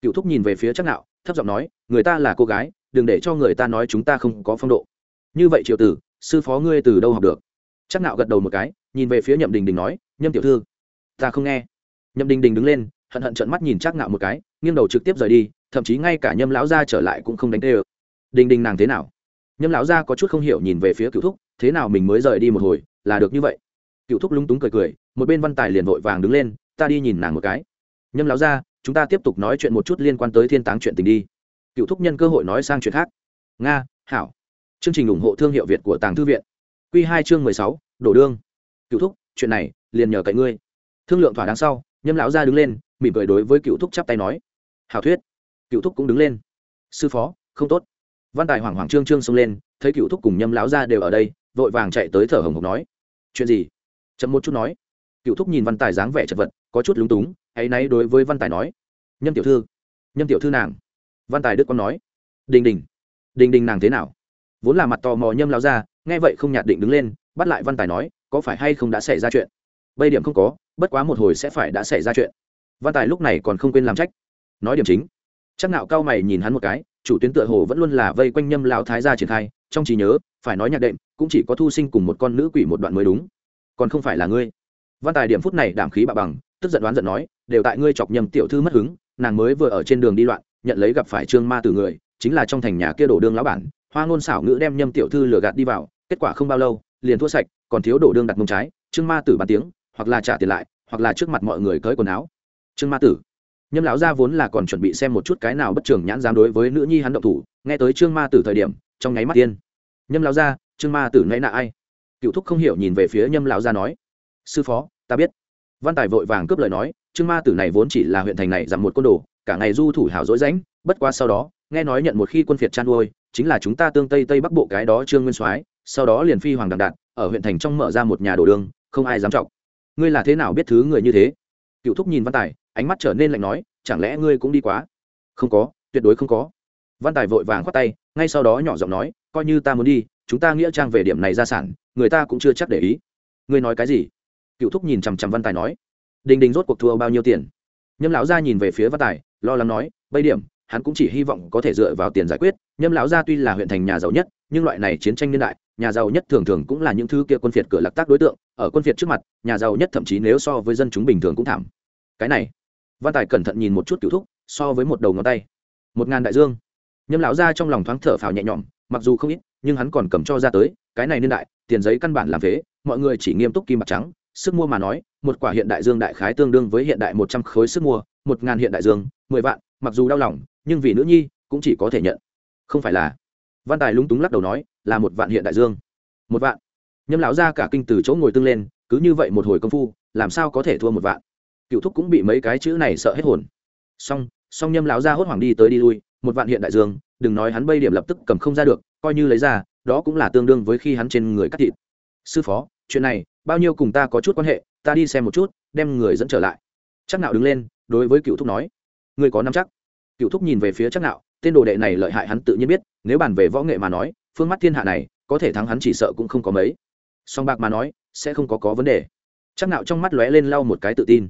cựu thúc nhìn về phía chắc nạo thấp giọng nói, người ta là cô gái, đừng để cho người ta nói chúng ta không có phong độ. Như vậy triệu tử, sư phó ngươi từ đâu học được? Chắc nạo gật đầu một cái, nhìn về phía nhậm đình đình nói, nhâm tiểu thư, ta không nghe. Nhậm đình đình đứng lên, hận hận trợn mắt nhìn chắc nạo một cái, nghiêng đầu trực tiếp rời đi, thậm chí ngay cả nhâm lão gia trở lại cũng không đánh tê ơ. Đình đình nàng thế nào? Nhâm lão gia có chút không hiểu nhìn về phía cựu thúc, thế nào mình mới rời đi một hồi, là được như vậy? Cựu thúc lúng túng cười cười, một bên văn tài liền vội vàng đứng lên, ta đi nhìn nàng một cái. Nhâm lão gia chúng ta tiếp tục nói chuyện một chút liên quan tới thiên táng chuyện tình đi. Cựu thúc nhân cơ hội nói sang chuyện khác. Nga, hảo. Chương trình ủng hộ thương hiệu việt của tàng thư viện. Q hai chương mười sáu, đổ đương. Cựu thúc, chuyện này, liền nhờ cậy ngươi. Thương lượng thỏa đáng sau, nhâm lão gia đứng lên, mỉm cười đối với cựu thúc chắp tay nói. Hảo thuyết. Cựu thúc cũng đứng lên. Sư phó, không tốt. Văn tài hoảng hoảng trương trương xông lên, thấy cựu thúc cùng nhâm lão gia đều ở đây, vội vàng chạy tới thở hồng hộc nói. Chuyện gì? Chậm một chút nói. Cựu thúc nhìn văn tài dáng vẻ chật vật có chút lúng túng hãy náy đối với văn tài nói, nhâm tiểu thư, nhâm tiểu thư nàng. Văn tài đức con nói, đình đình đình đình nàng thế nào? Vốn là mặt tò mò nhâm lao ra nghe vậy không nhạt định đứng lên, bắt lại văn tài nói, có phải hay không đã xảy ra chuyện? Bây điểm không có, bất quá một hồi sẽ phải đã xảy ra chuyện. Văn tài lúc này còn không quên làm trách. Nói điểm chính, chắc nạo cao mày nhìn hắn một cái, chủ tuyến tựa hồ vẫn luôn là vây quanh nhâm lao thái gia triển khai, trong trí nhớ, phải nói nhạc đệm, cũng chỉ có thu sinh cùng một con nữ quỷ một đoạn mới đúng. Còn không phải là ngươi. Văn tài điểm phút này đảm khí bạ bằng tức giận đoán giận nói, đều tại ngươi chọc nhầm tiểu thư mất hứng, nàng mới vừa ở trên đường đi loạn, nhận lấy gặp phải trương ma từ người, chính là trong thành nhà kia đổ đương lão bản, hoa ngôn xảo ngữ đem nhâm tiểu thư lừa gạt đi vào, kết quả không bao lâu, liền thua sạch, còn thiếu đổ đương đặt mông trái, trương ma tử bàn tiếng, hoặc là trả tiền lại, hoặc là trước mặt mọi người cởi quần áo. Trương ma tử nhâm lão gia vốn là còn chuẩn bị xem một chút cái nào bất trường nhãn dám đối với nữ nhi hắn động thủ, nghe tới trương ma tử thời điểm, trong nháy mắt tiên nhâm lão gia, trương ma tử nãy nạ ai? Cựu thúc không hiểu nhìn về phía nhâm lão gia nói, sư phó, ta biết văn tài vội vàng cướp lời nói, trương ma tử này vốn chỉ là huyện thành này giảm một côn đồ, cả ngày du thủ hảo dỗi rãnh, bất qua sau đó, nghe nói nhận một khi quân phiệt chăn nuôi chính là chúng ta tương tây tây bắc bộ cái đó trương nguyên soái, sau đó liền phi hoàng đằng đạt ở huyện thành trong mở ra một nhà đồ đường, không ai dám trọng. Ngươi là thế nào biết thứ người như thế? Cựu thúc nhìn văn tài, ánh mắt trở nên lạnh nói, chẳng lẽ ngươi cũng đi quá? Không có, tuyệt đối không có. Văn tài vội vàng khoát tay, ngay sau đó nhỏ giọng nói, coi như ta muốn đi, chúng ta nghĩa trang về điểm này ra sản, người ta cũng chưa chắc để ý. Ngươi nói cái gì? Cựu thúc nhìn chằm chằm văn tài nói, đình đình rốt cuộc thua bao nhiêu tiền? Nhâm lão gia nhìn về phía văn tài, lo lắng nói, bây điểm, hắn cũng chỉ hy vọng có thể dựa vào tiền giải quyết. Nhâm lão gia tuy là huyện thành nhà giàu nhất, nhưng loại này chiến tranh niên đại, nhà giàu nhất thường thường cũng là những thứ kia quân phiệt cửa lạc tác đối tượng. Ở quân phiệt trước mặt, nhà giàu nhất thậm chí nếu so với dân chúng bình thường cũng thảm. Cái này, văn tài cẩn thận nhìn một chút cựu thúc, so với một đầu ngón tay. Một ngàn đại dương. Nhâm lão gia trong lòng thoáng thở phào nhẹ nhõm, mặc dù không ít, nhưng hắn còn cầm cho ra tới, cái này niên đại, tiền giấy căn bản làm thế mọi người chỉ nghiêm túc kim bạc trắng sức mua mà nói, một quả hiện đại dương đại khái tương đương với hiện đại một trăm khối sức mua, một ngàn hiện đại dương, mười vạn, mặc dù đau lòng, nhưng vì nữ nhi cũng chỉ có thể nhận. Không phải là. Văn tài lúng túng lắc đầu nói, là một vạn hiện đại dương. Một vạn. Nhâm lão ra cả kinh từ chỗ ngồi tương lên, cứ như vậy một hồi công phu, làm sao có thể thua một vạn? Cựu thúc cũng bị mấy cái chữ này sợ hết hồn. Song song nhâm lão ra hốt hoảng đi tới đi lui, một vạn hiện đại dương, đừng nói hắn bây điểm lập tức cầm không ra được, coi như lấy ra, đó cũng là tương đương với khi hắn trên người cắt thịt. Sư phó, chuyện này bao nhiêu cùng ta có chút quan hệ, ta đi xem một chút, đem người dẫn trở lại. Chắc Nạo đứng lên, đối với cựu thúc nói người có nắm chắc? Cựu thúc nhìn về phía chắc nạo, tên đồ đệ này lợi hại hắn tự nhiên biết, nếu bàn về võ nghệ mà nói, phương mắt thiên hạ này, có thể thắng hắn chỉ sợ cũng không có mấy. Song bạc mà nói, sẽ không có có vấn đề. Chắc nạo trong mắt lóe lên lau một cái tự tin.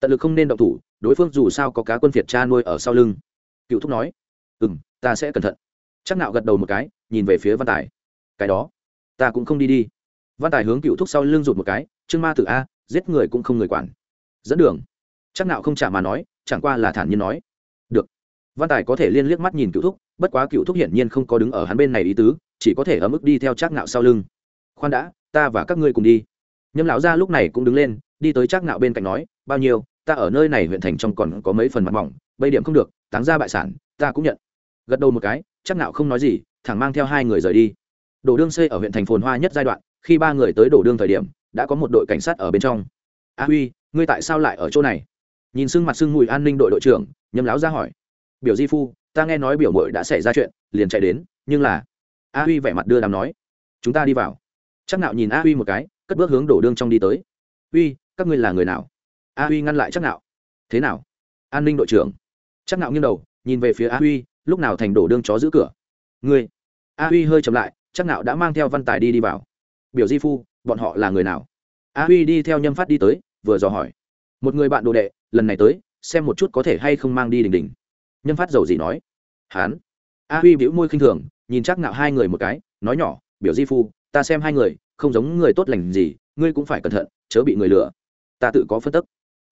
Tận lực không nên động thủ, đối phương dù sao có cá quân việt cha nuôi ở sau lưng. Cựu thúc nói ừ m ta sẽ cẩn thận. Chắc nạo gật đầu một cái, nhìn về phía văn tài. Cái đó, ta cũng không đi đi văn tài hướng cựu thúc sau lưng rụt một cái, trương ma tử a, giết người cũng không người quản. Dẫn đường. Chắc nạo không trả mà nói, chẳng qua là thản nhiên nói. Được. Văn tài có thể liên liếc mắt nhìn cựu thúc, bất quá cựu thúc hiển nhiên không có đứng ở hắn bên này ý tứ, chỉ có thể ở mức đi theo trác nạo sau lưng. Khoan đã, ta và các ngươi cùng đi. Nhâm lão gia lúc này cũng đứng lên, đi tới trác nạo bên cạnh nói, bao nhiêu, ta ở nơi này huyện thành trong còn có mấy phần mặt mỏng, bây điểm không được, táng ra bại sản, ta cũng nhận. Gật đầu một cái trác nạo không nói gì, thẳng mang theo hai người rời đi. Đồ đương xây ở huyện thành phồn hoa nhất giai đoạn khi ba người tới đổ đương thời điểm, đã có một đội cảnh sát ở bên trong. A huy, ngươi tại sao lại ở chỗ này? Nhìn sưng mặt sưng mùi an ninh đội đội trưởng, nhâm láo ra hỏi. Biểu di phu, ta nghe nói biểu mội đã xảy ra chuyện, liền chạy đến, nhưng là a huy vẻ mặt đưa đàm nói. Chúng ta đi vào. Chắc nạo nhìn a huy một cái, cất bước hướng đổ đương trong đi tới. Huy, các ngươi là người nào? A huy ngăn lại chắc nạo. Thế nào? An ninh đội trưởng. Chắc nạo nghiêng đầu, nhìn về phía a huy, lúc nào thành đổ đương chó giữ cửa? Ngươi. A huy hơi chậm lại, chắc nạo đã mang theo văn tài đi đi vào biểu di phu, bọn họ là người nào? A huy đi theo nhâm phát đi tới, vừa dò hỏi. Một người bạn đồ đệ, lần này tới, xem một chút có thể hay không mang đi đình đình. Nhâm phát giàu gì nói. Hán. A huy biểu môi khinh thường, nhìn chắc nạo hai người một cái, nói nhỏ, biểu di phu, ta xem hai người, không giống người tốt lành gì, ngươi cũng phải cẩn thận, chớ bị người lừa. Ta tự có phân tức.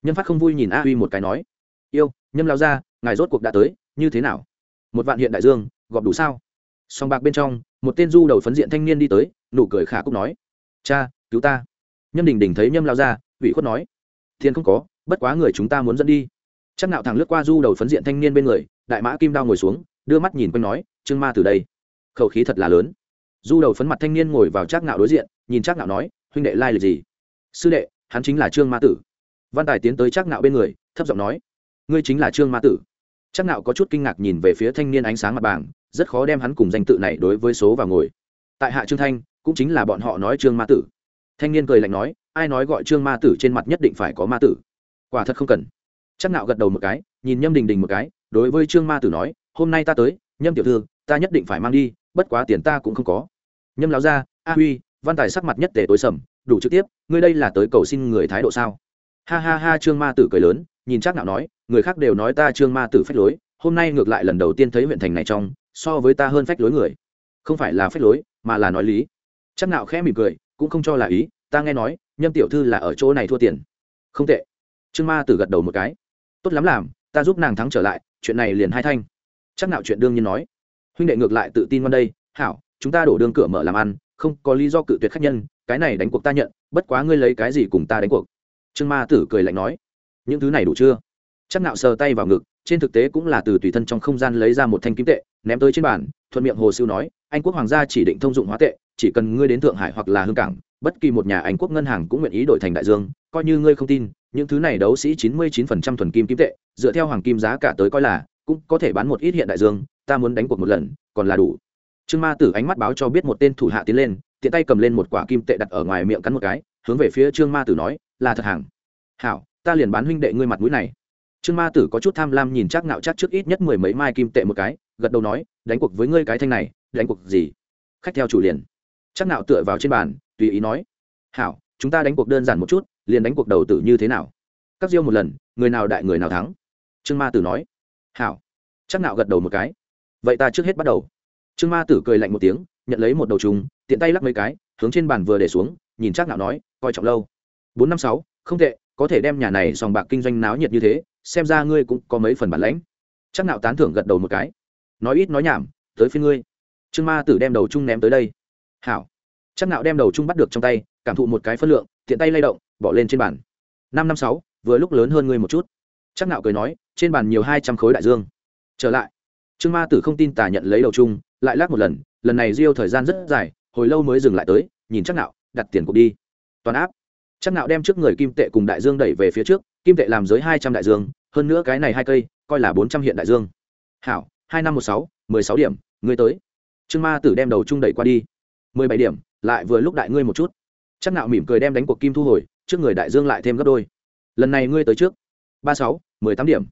Nhâm phát không vui nhìn a huy một cái nói. Yêu, nhâm lao ra, ngài rốt cuộc đã tới, như thế nào? Một vạn hiện đại dương, gọp đủ sao? Song bạc bên trong, một tên du đầu phấn diện thanh niên đi tới nụ cười khả cúc nói, cha, cứu ta. Nhâm đình đình thấy nhâm lao ra, ủy khuất nói thiên không có, bất quá người chúng ta muốn dẫn đi. Chắc nạo thẳng lướt qua du đầu phấn diện thanh niên bên người, đại mã kim đao ngồi xuống, đưa mắt nhìn quanh nói, trương ma từ đây. Khẩu khí thật là lớn. Du đầu phấn mặt thanh niên ngồi vào trác nạo đối diện, nhìn trác nạo nói, huynh đệ lai lịch gì? Sư đệ, hắn chính là trương ma tử. Văn tài tiến tới trác nạo bên người, thấp giọng nói, ngươi chính là trương ma tử. Trác nạo có chút kinh ngạc nhìn về phía thanh niên ánh sáng mặt bảng, rất khó đem hắn cùng danh tự này đối với số vào ngồi. Tại hạ trương thanh cũng chính là bọn họ nói trương ma tử. Thanh niên cười lạnh nói, ai nói gọi trương ma tử trên mặt nhất định phải có ma tử? Quả thật không cần. Chắc nạo gật đầu một cái, nhìn nhâm đình đình một cái, đối với trương ma tử nói, hôm nay ta tới, nhâm tiểu thư, ta nhất định phải mang đi, bất quá tiền ta cũng không có. Nhâm lão gia, a huy, văn tài sắc mặt nhất tề tối sầm, đủ trực tiếp, ngươi đây là tới cầu xin người thái độ sao? Ha ha ha, trương ma tử cười lớn, nhìn chắc nạo nói, người khác đều nói ta trương ma tử phách lối, hôm nay ngược lại lần đầu tiên thấy huyện thành này trong, so với ta hơn phách lối người. Không phải là phách lối, mà là nói lý chắc nạo khẽ mỉm cười, cũng không cho là ý, ta nghe nói, nhâm tiểu thư là ở chỗ này thua tiền. Không tệ. Trương ma tử gật đầu một cái. Tốt lắm làm, ta giúp nàng thắng trở lại, chuyện này liền hai thanh. Chắc nạo chuyện đương nhiên nói. Huynh đệ ngược lại tự tin ngon đây, hảo, chúng ta đổ đường cửa mở làm ăn, không có lý do cự tuyệt khách nhân, cái này đánh cuộc ta nhận, bất quá ngươi lấy cái gì cùng ta đánh cuộc? Trương ma tử cười lạnh nói. Những thứ này đủ chưa? Chắc nạo sờ tay vào ngực trên thực tế cũng là từ tùy thân trong không gian lấy ra một thanh kim tệ, ném tới trên bàn, thuận miệng hồ siêu nói, anh quốc hoàng gia chỉ định thông dụng hóa tệ, chỉ cần ngươi đến thượng hải hoặc là hương cảng, bất kỳ một nhà anh quốc ngân hàng cũng nguyện ý đổi thành đại dương, coi như ngươi không tin, những thứ này đấu sĩ chín mươi chín phần trăm thuần kim kim tệ, dựa theo hoàng kim giá cả tới coi là, cũng có thể bán một ít hiện đại dương, ta muốn đánh cuộc một lần, còn là đủ. Trương ma tử ánh mắt báo cho biết một tên thủ hạ tiến lên, tiện tay cầm lên một quả kim tệ đặt ở ngoài miệng cắn một cái, hướng về phía trương ma tử nói, là thật hàng. Hảo, ta liền bán huynh đệ ngươi mặt mũi này trương ma tử có chút tham lam nhìn chắc ngạo chắc trước ít nhất mười mấy mai kim tệ một cái, gật đầu nói, đánh cuộc với ngươi cái thanh này, đánh cuộc gì? Khách theo chủ liền. Chắc Ngạo tựa vào trên bàn, tùy ý nói, hảo, chúng ta đánh cuộc đơn giản một chút, liền đánh cuộc đầu tử như thế nào? Các diêu một lần, người nào đại người nào thắng? Trương ma tử nói, hảo. Chắc Ngạo gật đầu một cái, vậy ta trước hết bắt đầu. Trương ma tử cười lạnh một tiếng, nhận lấy một đầu trùng, tiện tay lắc mấy cái, hướng trên bàn vừa để xuống, nhìn chắc Ngạo nói, coi trọng lâu. Bốn năm sáu, không tệ, có thể đem nhà này sòng bạc kinh doanh náo nhiệt như thế xem ra ngươi cũng có mấy phần bản lãnh. Chắc nạo tán thưởng gật đầu một cái. Nói ít nói nhảm, tới phía ngươi. Trương ma tử đem đầu chung ném tới đây. Hảo. Chắc nạo đem đầu chung bắt được trong tay, cảm thụ một cái phân lượng, tiện tay lay động, bỏ lên trên bàn. Năm năm sáu, vừa lúc lớn hơn ngươi một chút. Chắc nạo cười nói, trên bàn nhiều hai trăm khối đại dương. Trở lại. Trương ma tử không tin tà nhận lấy đầu chung, lại lắc một lần lần này riêu thời gian rất dài, hồi lâu mới dừng lại tới, nhìn chắc nạo đặt tiền cuộc đi. Toàn áp. Chắc nạo đem trước người kim tệ cùng đại dương đẩy về phía trước kim tệ làm giới hai trăm đại dương, hơn nữa cái này hai cây, coi là bốn trăm hiện đại dương. Hảo, hai năm một sáu, mười sáu điểm, ngươi tới. Trương ma tử đem đầu trung đẩy qua đi. Mười bảy điểm, lại vừa lúc đại ngươi một chút. Chắc nạo mỉm cười đem đánh cuộc kim thu hồi, trước người đại dương lại thêm gấp đôi. Lần này ngươi tới trước. Ba sáu, mười tám điểm.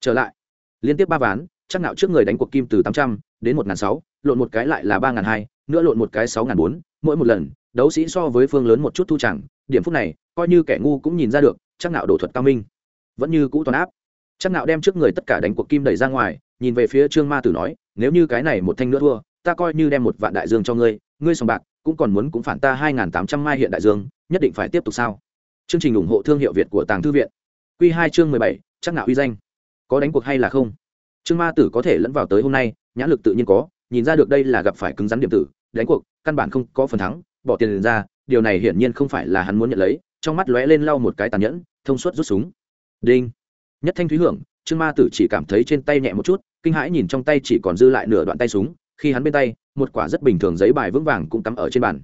Trở lại. Liên tiếp ba ván, chắc nạo trước người đánh cuộc kim từ tám trăm đến một n sáu, lộn một cái lại là ba n hai, nữa lộn một cái sáu n bốn, mỗi một lần, đấu sĩ so với phương lớn một chút thu chẳng, điểm phút này, coi như kẻ ngu cũng nhìn ra được chắc nạo đổ thuật cao minh. Vẫn như cũ toàn áp. Chắc nạo đem trước người tất cả đánh cuộc kim đẩy ra ngoài, nhìn về phía trương ma tử nói, nếu như cái này một thanh nữa thua, ta coi như đem một vạn đại dương cho ngươi ngươi sòng bạc, cũng còn muốn cũng phản ta hai tám trăm mai hiện đại dương, nhất định phải tiếp tục sao? Chương trình ủng hộ thương hiệu việt của tàng thư viện. Quy hai chương mười bảy, chắc nạo uy danh. Có đánh cuộc hay là không? Trương ma tử có thể lẫn vào tới hôm nay, nhãn lực tự nhiên có, nhìn ra được đây là gặp phải cứng rắn điểm tử, đánh cuộc, căn bản không có phần thắng, bỏ tiền ra, điều này hiển nhiên không phải là hắn muốn nhận lấy trong mắt lóe lên lau một cái tàn nhẫn, thông suốt rút súng. Đinh. Nhất thanh thúy hưởng, trương ma tử chỉ cảm thấy trên tay nhẹ một chút, kinh hãi nhìn trong tay chỉ còn dư lại nửa đoạn tay súng, khi hắn bên tay, một quả rất bình thường giấy bài vững vàng cũng cắm ở trên bàn.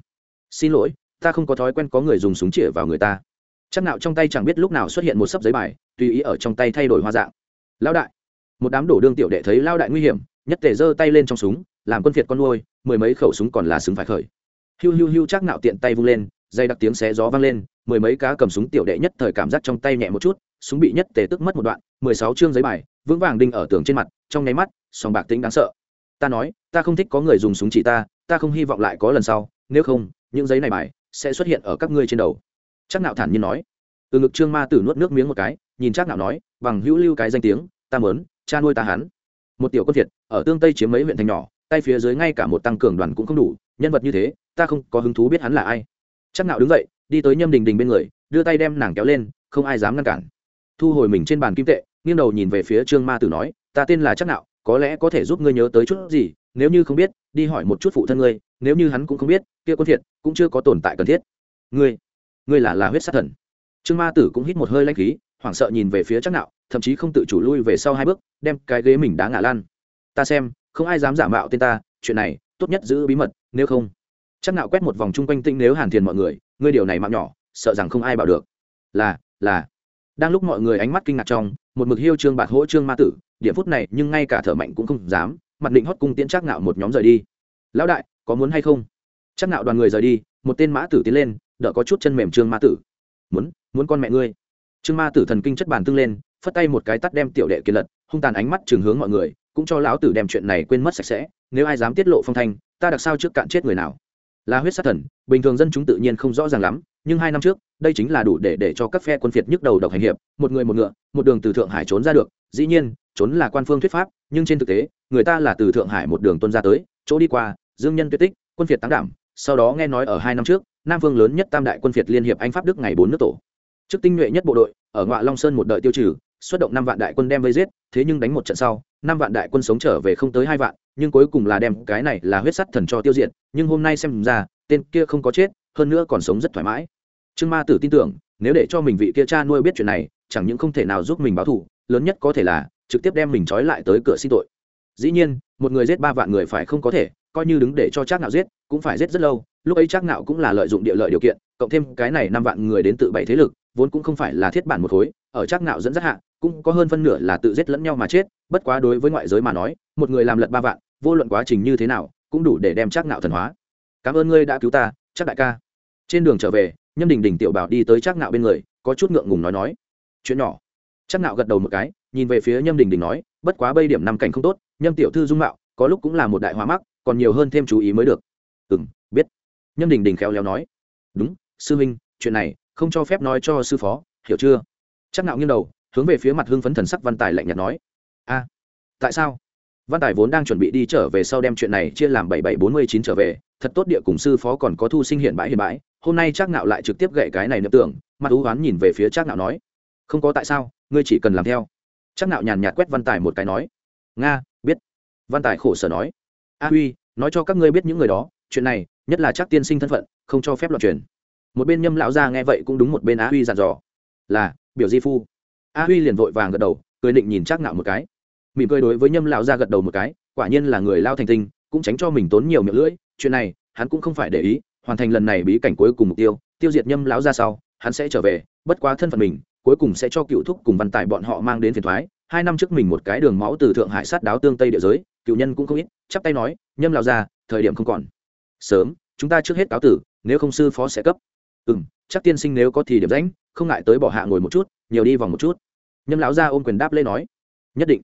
Xin lỗi, ta không có thói quen có người dùng súng chĩa vào người ta. Chắc Nạo trong tay chẳng biết lúc nào xuất hiện một sấp giấy bài, tùy ý ở trong tay thay đổi hoa dạng. Lão đại. Một đám đổ đương tiểu đệ thấy lao đại nguy hiểm, nhất tề giơ tay lên trong súng, làm quân phiệt con nuôi, mười mấy khẩu súng còn là súng phải khởi. Hiu hiu hiu, chắc nạo tiện tay vung lên, dây đặc tiếng xé gió vang lên mười mấy cá cầm súng tiểu đệ nhất thời cảm giác trong tay nhẹ một chút, súng bị nhất tề tức mất một đoạn, mười sáu chương giấy bài, vững vàng đinh ở tường trên mặt, trong nháy mắt, sòng bạc tính đáng sợ. Ta nói, ta không thích có người dùng súng chỉ ta ta không hy vọng lại có lần sau, nếu không, những giấy này bài sẽ xuất hiện ở các ngươi trên đầu. Chắc nạo thản nhiên nói. Từ ngực trương ma tử nuốt nước miếng một cái, nhìn chắc nạo nói, bằng hữu lưu cái danh tiếng, ta mớn cha nuôi ta hắn. Một tiểu quân phiệt ở tương tây chiếm mấy huyện thành nhỏ, tay phía dưới ngay cả một tăng cường đoàn cũng không đủ, nhân vật như thế, ta không có hứng thú biết hắn là ai. Chắc nạo đứng dậy đi tới nhâm đình đình bên người, đưa tay đem nàng kéo lên, không ai dám ngăn cản. Thu hồi mình trên bàn kim tệ, nghiêng đầu nhìn về phía trương ma tử nói, ta tên là chắc nạo, có lẽ có thể giúp ngươi nhớ tới chút gì, nếu như không biết, đi hỏi một chút phụ thân ngươi, nếu như hắn cũng không biết, kia quân thiện cũng chưa có tồn tại cần thiết. Ngươi ngươi là là huyết sát thần. Trương ma tử cũng hít một hơi lanh khí, hoảng sợ nhìn về phía chắc nạo, thậm chí không tự chủ lui về sau hai bước, đem cái ghế mình đá ngã lan ta xem, không ai dám giả mạo tên ta, chuyện này tốt nhất giữ bí mật, nếu không chắc nạo quét một vòng chung quanh tinh nếu hàn thiền mọi người, ngươi điều này mạng nhỏ, sợ rằng không ai bảo được. Là là. Đang lúc mọi người ánh mắt kinh ngạc trong, một mực hiêu trương bạc hỗ trương ma tử, điểm phút này nhưng ngay cả thở mạnh cũng không dám, mặt định hót cung tiễn chắc nạo một nhóm rời đi. Lão đại, có muốn hay không? Chắc nạo đoàn người rời đi, một tên mã tử tiến lên, đỡ có chút chân mềm trương ma tử. Muốn muốn con mẹ ngươi. Trương ma tử thần kinh chất bàn tương lên, phất tay một cái tắt đem tiểu đệ kiệt lật, hung tàn ánh mắt trường hướng mọi người, cũng cho lão tử đem chuyện này quên mất sạch sẽ, nếu ai dám tiết lộ phong thanh, ta đặc sao trước cạn chết người nào? Là huyết sát thần, bình thường dân chúng tự nhiên không rõ ràng lắm, nhưng hai năm trước, đây chính là đủ để để cho các phe quân phiệt nhức đầu độc hành hiệp, một người một ngựa, một đường từ thượng hải trốn ra được, dĩ nhiên, trốn là quan phương thuyết pháp, nhưng trên thực tế, người ta là từ thượng hải một đường tuân ra tới, chỗ đi qua, dương nhân tuyệt tích, quân phiệt tăng đảm, sau đó nghe nói ở hai năm trước, nam phương lớn nhất tam đại quân phiệt liên hiệp anh pháp đức ngày bốn nước tổ. Trước tinh nhuệ nhất bộ đội, ở ngoại long sơn một đợi tiêu trừ xuất động năm vạn đại quân đem vây giết, thế nhưng đánh một trận sau, năm vạn đại quân sống trở về không tới hai vạn, nhưng cuối cùng là đem cái này là huyết sắt thần cho tiêu diệt, nhưng hôm nay xem ra, tên kia không có chết, hơn nữa còn sống rất thoải mái. Trương ma tử tin tưởng, nếu để cho mình vị kia cha nuôi biết chuyện này, chẳng những không thể nào giúp mình báo thù, lớn nhất có thể là, trực tiếp đem mình trói lại tới cửa xin tội. Dĩ nhiên, một người giết ba vạn người phải không có thể, coi như đứng để cho Trác nạo giết, cũng phải giết rất lâu, lúc ấy Trác nạo cũng là lợi dụng địa lợi điều kiện, cộng thêm cái này năm vạn người đến tự bảy thế lực, vốn cũng không phải là thiết bản một khối ở chắc Ngạo dẫn dắt hạ cũng có hơn phân nửa là tự giết lẫn nhau mà chết bất quá đối với ngoại giới mà nói một người làm lật ba vạn vô luận quá trình như thế nào cũng đủ để đem chắc Ngạo thần hóa. Cảm ơn ngươi đã cứu ta chắc đại ca. Trên đường trở về nhâm đình đình tiểu bảo đi tới chắc Ngạo bên người có chút ngượng ngùng nói nói. Chuyện nhỏ. Chắc Ngạo gật đầu một cái nhìn về phía nhâm đình đình nói bất quá bây điểm năm cảnh không tốt nhâm tiểu thư dung mạo có lúc cũng là một đại hóa mắc còn nhiều hơn thêm chú ý mới được. Ừm biết. Nhâm đình đình khéo léo nói. Đúng sư huynh, chuyện này không cho phép nói cho sư phó hiểu chưa? Chắc nạo nghiêng đầu, hướng về phía mặt hưng phấn thần sắc văn tài lạnh nhạt nói. A, tại sao? Văn tài vốn đang chuẩn bị đi trở về sau đem chuyện này chia làm bảy bảy bốn mươi chín trở về, thật tốt địa cùng sư phó còn có thu sinh hiện bãi hiện bãi, hôm nay chắc nạo lại trực tiếp gậy cái này niệm tưởng. Mặt ú oán nhìn về phía chắc nạo nói. Không có tại sao, ngươi chỉ cần làm theo. Chắc nạo nhàn nhạt quét văn tài một cái nói. Nga, biết. Văn tài khổ sở nói. A huy, nói cho các ngươi biết những người đó, chuyện này, nhất là chắc tiên sinh thân phận, không cho phép loạn truyền. Một bên nhâm lão gia nghe vậy cũng đúng một bên Á huy dặn dò. Là biểu di phu. A huy liền vội vàng gật đầu, cười định nhìn chắc nạo một cái. Mỉm cười đối với nhâm lão gia gật đầu một cái, quả nhiên là người lao thành tinh, cũng tránh cho mình tốn nhiều miệng lưỡi, chuyện này, hắn cũng không phải để ý, hoàn thành lần này bí cảnh cuối cùng mục tiêu tiêu diệt nhâm lão gia sau, hắn sẽ trở về, bất quá thân phận mình, cuối cùng sẽ cho cựu thúc cùng văn tài bọn họ mang đến phiền thoái hai năm trước mình một cái đường máu từ thượng hải sát đáo tương tây địa giới, cựu nhân cũng không ít, chắp tay nói, nhâm lão gia, thời điểm không còn. Sớm, chúng ta trước hết cáo tử, nếu không sư phó sẽ cấp. Ừ m chắc tiên sinh nếu có thì điểm rãnh không ngại tới bỏ hạ ngồi một chút, nhiều đi vòng một chút. Nhâm lão gia ôm quyền đáp lê nói, nhất định.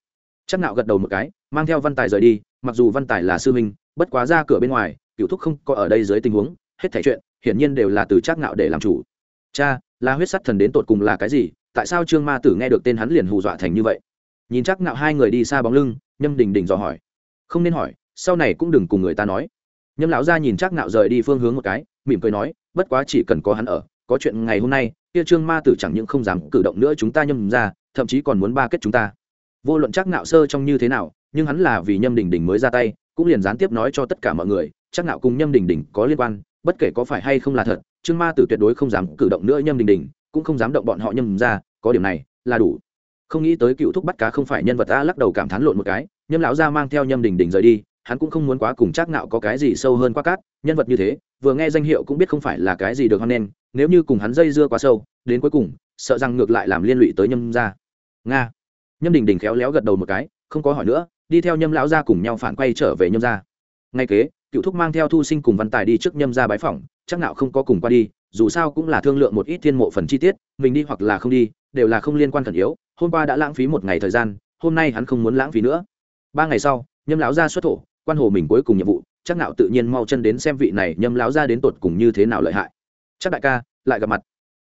Chắc nạo gật đầu một cái, mang theo văn tài rời đi, mặc dù văn tài là sư minh bất quá ra cửa bên ngoài cựu thúc không có ở đây dưới tình huống, hết thảy chuyện, hiển nhiên đều là từ chắc nạo để làm chủ. Cha là huyết sắt thần đến tột cùng là cái gì? Tại sao trương ma tử nghe được tên hắn liền hù dọa thành như vậy? Nhìn chắc nạo hai người đi xa bóng lưng, nhâm đình đình dò hỏi. Không nên hỏi, sau này cũng đừng cùng người ta nói. Nhâm lão gia nhìn chắc nạo rời đi phương hướng một cái, mỉm cười nói, bất quá chỉ cần có hắn ở có chuyện ngày hôm nay, kia trương ma tử chẳng những không dám cử động nữa chúng ta nhâm ra, thậm chí còn muốn ba kết chúng ta. Vô luận chắc nạo sơ trong như thế nào, nhưng hắn là vì nhâm đình đình mới ra tay, cũng liền gián tiếp nói cho tất cả mọi người, chắc nạo cùng nhâm đình đình có liên quan, bất kể có phải hay không là thật, trương ma tử tuyệt đối không dám cử động nữa nhâm đình đình, cũng không dám động bọn họ nhâm ra, có điểm này là đủ. Không nghĩ tới cựu thúc bắt cá không phải nhân vật ta lắc đầu cảm thán lộn một cái, nhâm lão gia mang theo nhâm đình đình rời đi hắn cũng không muốn quá cùng chắc nạo có cái gì sâu hơn quá cát, nhân vật như thế, vừa nghe danh hiệu cũng biết không phải là cái gì được hơn nên nếu như cùng hắn dây dưa quá sâu, đến cuối cùng, sợ rằng ngược lại làm liên lụy tới nhâm gia. Nga. Nhâm đình đình khéo léo gật đầu một cái, không có hỏi nữa, đi theo nhâm lão gia cùng nhau phản quay trở về nhâm gia. Ngay kế, cựu thúc mang theo thu sinh cùng văn tài đi trước nhâm gia bái phỏng chắc Nạo không có cùng qua đi, dù sao cũng là thương lượng một ít thiên mộ phần chi tiết, mình đi hoặc là không đi, đều là không liên quan cần yếu, hôm qua đã lãng phí một ngày thời gian, hôm nay hắn không muốn lãng phí nữa. Ba ngày sau, nhâm lão gia xuất thổ quan hồ mình cuối cùng nhiệm vụ, chắc nạo tự nhiên mau chân đến xem vị này nhâm lão gia đến tột cùng như thế nào lợi hại. Chắc đại ca, lại gặp mặt.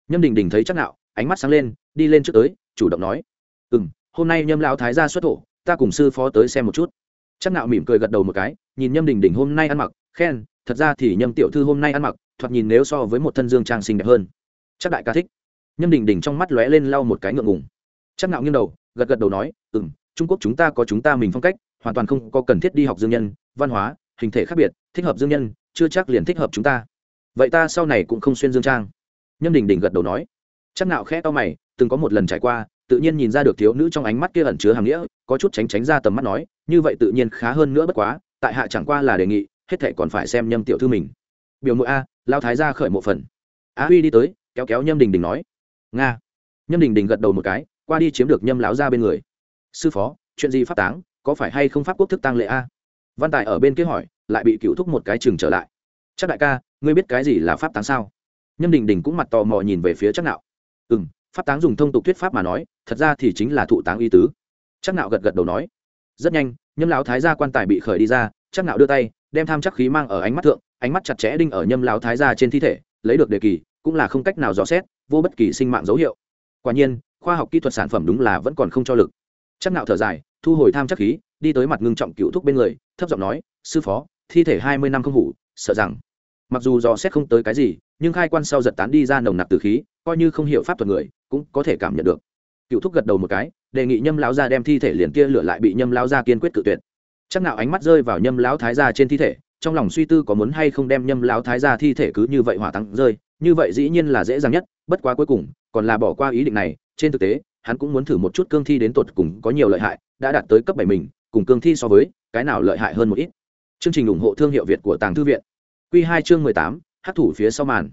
Nhâm đình đình thấy chắc nạo ánh mắt sáng lên, đi lên trước tới, chủ động nói. Ừ m hôm nay nhâm lão thái gia xuất thổ, ta cùng sư phó tới xem một chút. Chắc nạo mỉm cười gật đầu một cái, nhìn nhâm đình đình hôm nay ăn mặc, khen, thật ra thì nhâm tiểu thư hôm nay ăn mặc, thoạt nhìn nếu so với một thân dương trang xinh đẹp hơn. Chắc đại ca thích. Nhâm đình đình trong mắt lóe lên lau một cái ngượng ngùng. Chắc nạo nghiêng đầu, gật gật đầu nói ừ m trung quốc chúng ta có chúng ta mình phong cách hoàn toàn không có cần thiết đi học dương nhân, văn hóa, hình thể khác biệt, thích hợp dương nhân, chưa chắc liền thích hợp chúng ta. Vậy ta sau này cũng không xuyên dương trang. Nhâm đình đình gật đầu nói. Chắc nạo khẽ to mày, từng có một lần trải qua, tự nhiên nhìn ra được thiếu nữ trong ánh mắt kia ẩn chứa hàm nghĩa, có chút tránh tránh ra tầm mắt nói, như vậy tự nhiên khá hơn nữa bất quá, tại hạ chẳng qua là đề nghị, hết thệ còn phải xem nhâm tiểu thư mình. Biểu mộ a, lao thái ra khởi mộ phần. Á huy đi tới, kéo kéo nhâm đình đình nói. Nga. Nhâm đình đình gật đầu một cái, qua đi chiếm được nhâm lão ra bên người. Sư phó, chuyện gì phát táng? Có phải hay không pháp quốc thức tăng lệ a? Văn tài ở bên kia hỏi, lại bị cựu thúc một cái chừng trở lại. Chắc đại ca, ngươi biết cái gì là pháp táng sao? Nhâm đình đình cũng mặt tò mò nhìn về phía chắc nạo. Ừ m pháp táng dùng thông tục thuyết pháp mà nói, thật ra thì chính là thụ táng y tứ. Chắc nạo gật gật đầu nói. Rất nhanh, nhâm lão thái gia quan tài bị khởi đi ra chắc nạo đưa tay, đem tham chắc khí mang ở ánh mắt thượng, ánh mắt chặt chẽ đinh ở nhâm lão thái gia trên thi thể, lấy được đề kỳ, cũng là không cách nào dò xét, vô bất kỳ sinh mạng dấu hiệu. Quả nhiên, khoa học kỹ thuật sản phẩm đúng là vẫn còn không cho lực. Chắc nạo thở dài thu hồi tham chắc khí, đi tới mặt ngưng trọng cựu thúc bên người, thấp giọng nói, sư phó, thi thể hai mươi năm không hủ, sợ rằng. Mặc dù dò xét không tới cái gì, nhưng khai quan sau giật tán đi ra nồng nặc từ khí, coi như không hiểu pháp thuật người, cũng có thể cảm nhận được. Cựu thúc gật đầu một cái, đề nghị nhâm lão gia đem thi thể liền kia lửa lại bị nhâm lão gia kiên quyết cự tuyệt. Chắc nào ánh mắt rơi vào nhâm lão thái gia trên thi thể, trong lòng suy tư có muốn hay không đem nhâm lão thái gia thi thể cứ như vậy hỏa tăng rơi, như vậy dĩ nhiên là dễ dàng nhất, bất quá cuối cùng, còn là bỏ qua ý định này, trên thực tế hắn cũng muốn thử một chút cương thi đến tột cùng có nhiều lợi hại, đã đạt tới cấp bảy mình, cùng cương thi so với, cái nào lợi hại hơn một ít. Chương trình ủng hộ thương hiệu việt của tàng thư viện. Q hai chương mười tám hát thủ phía sau màn.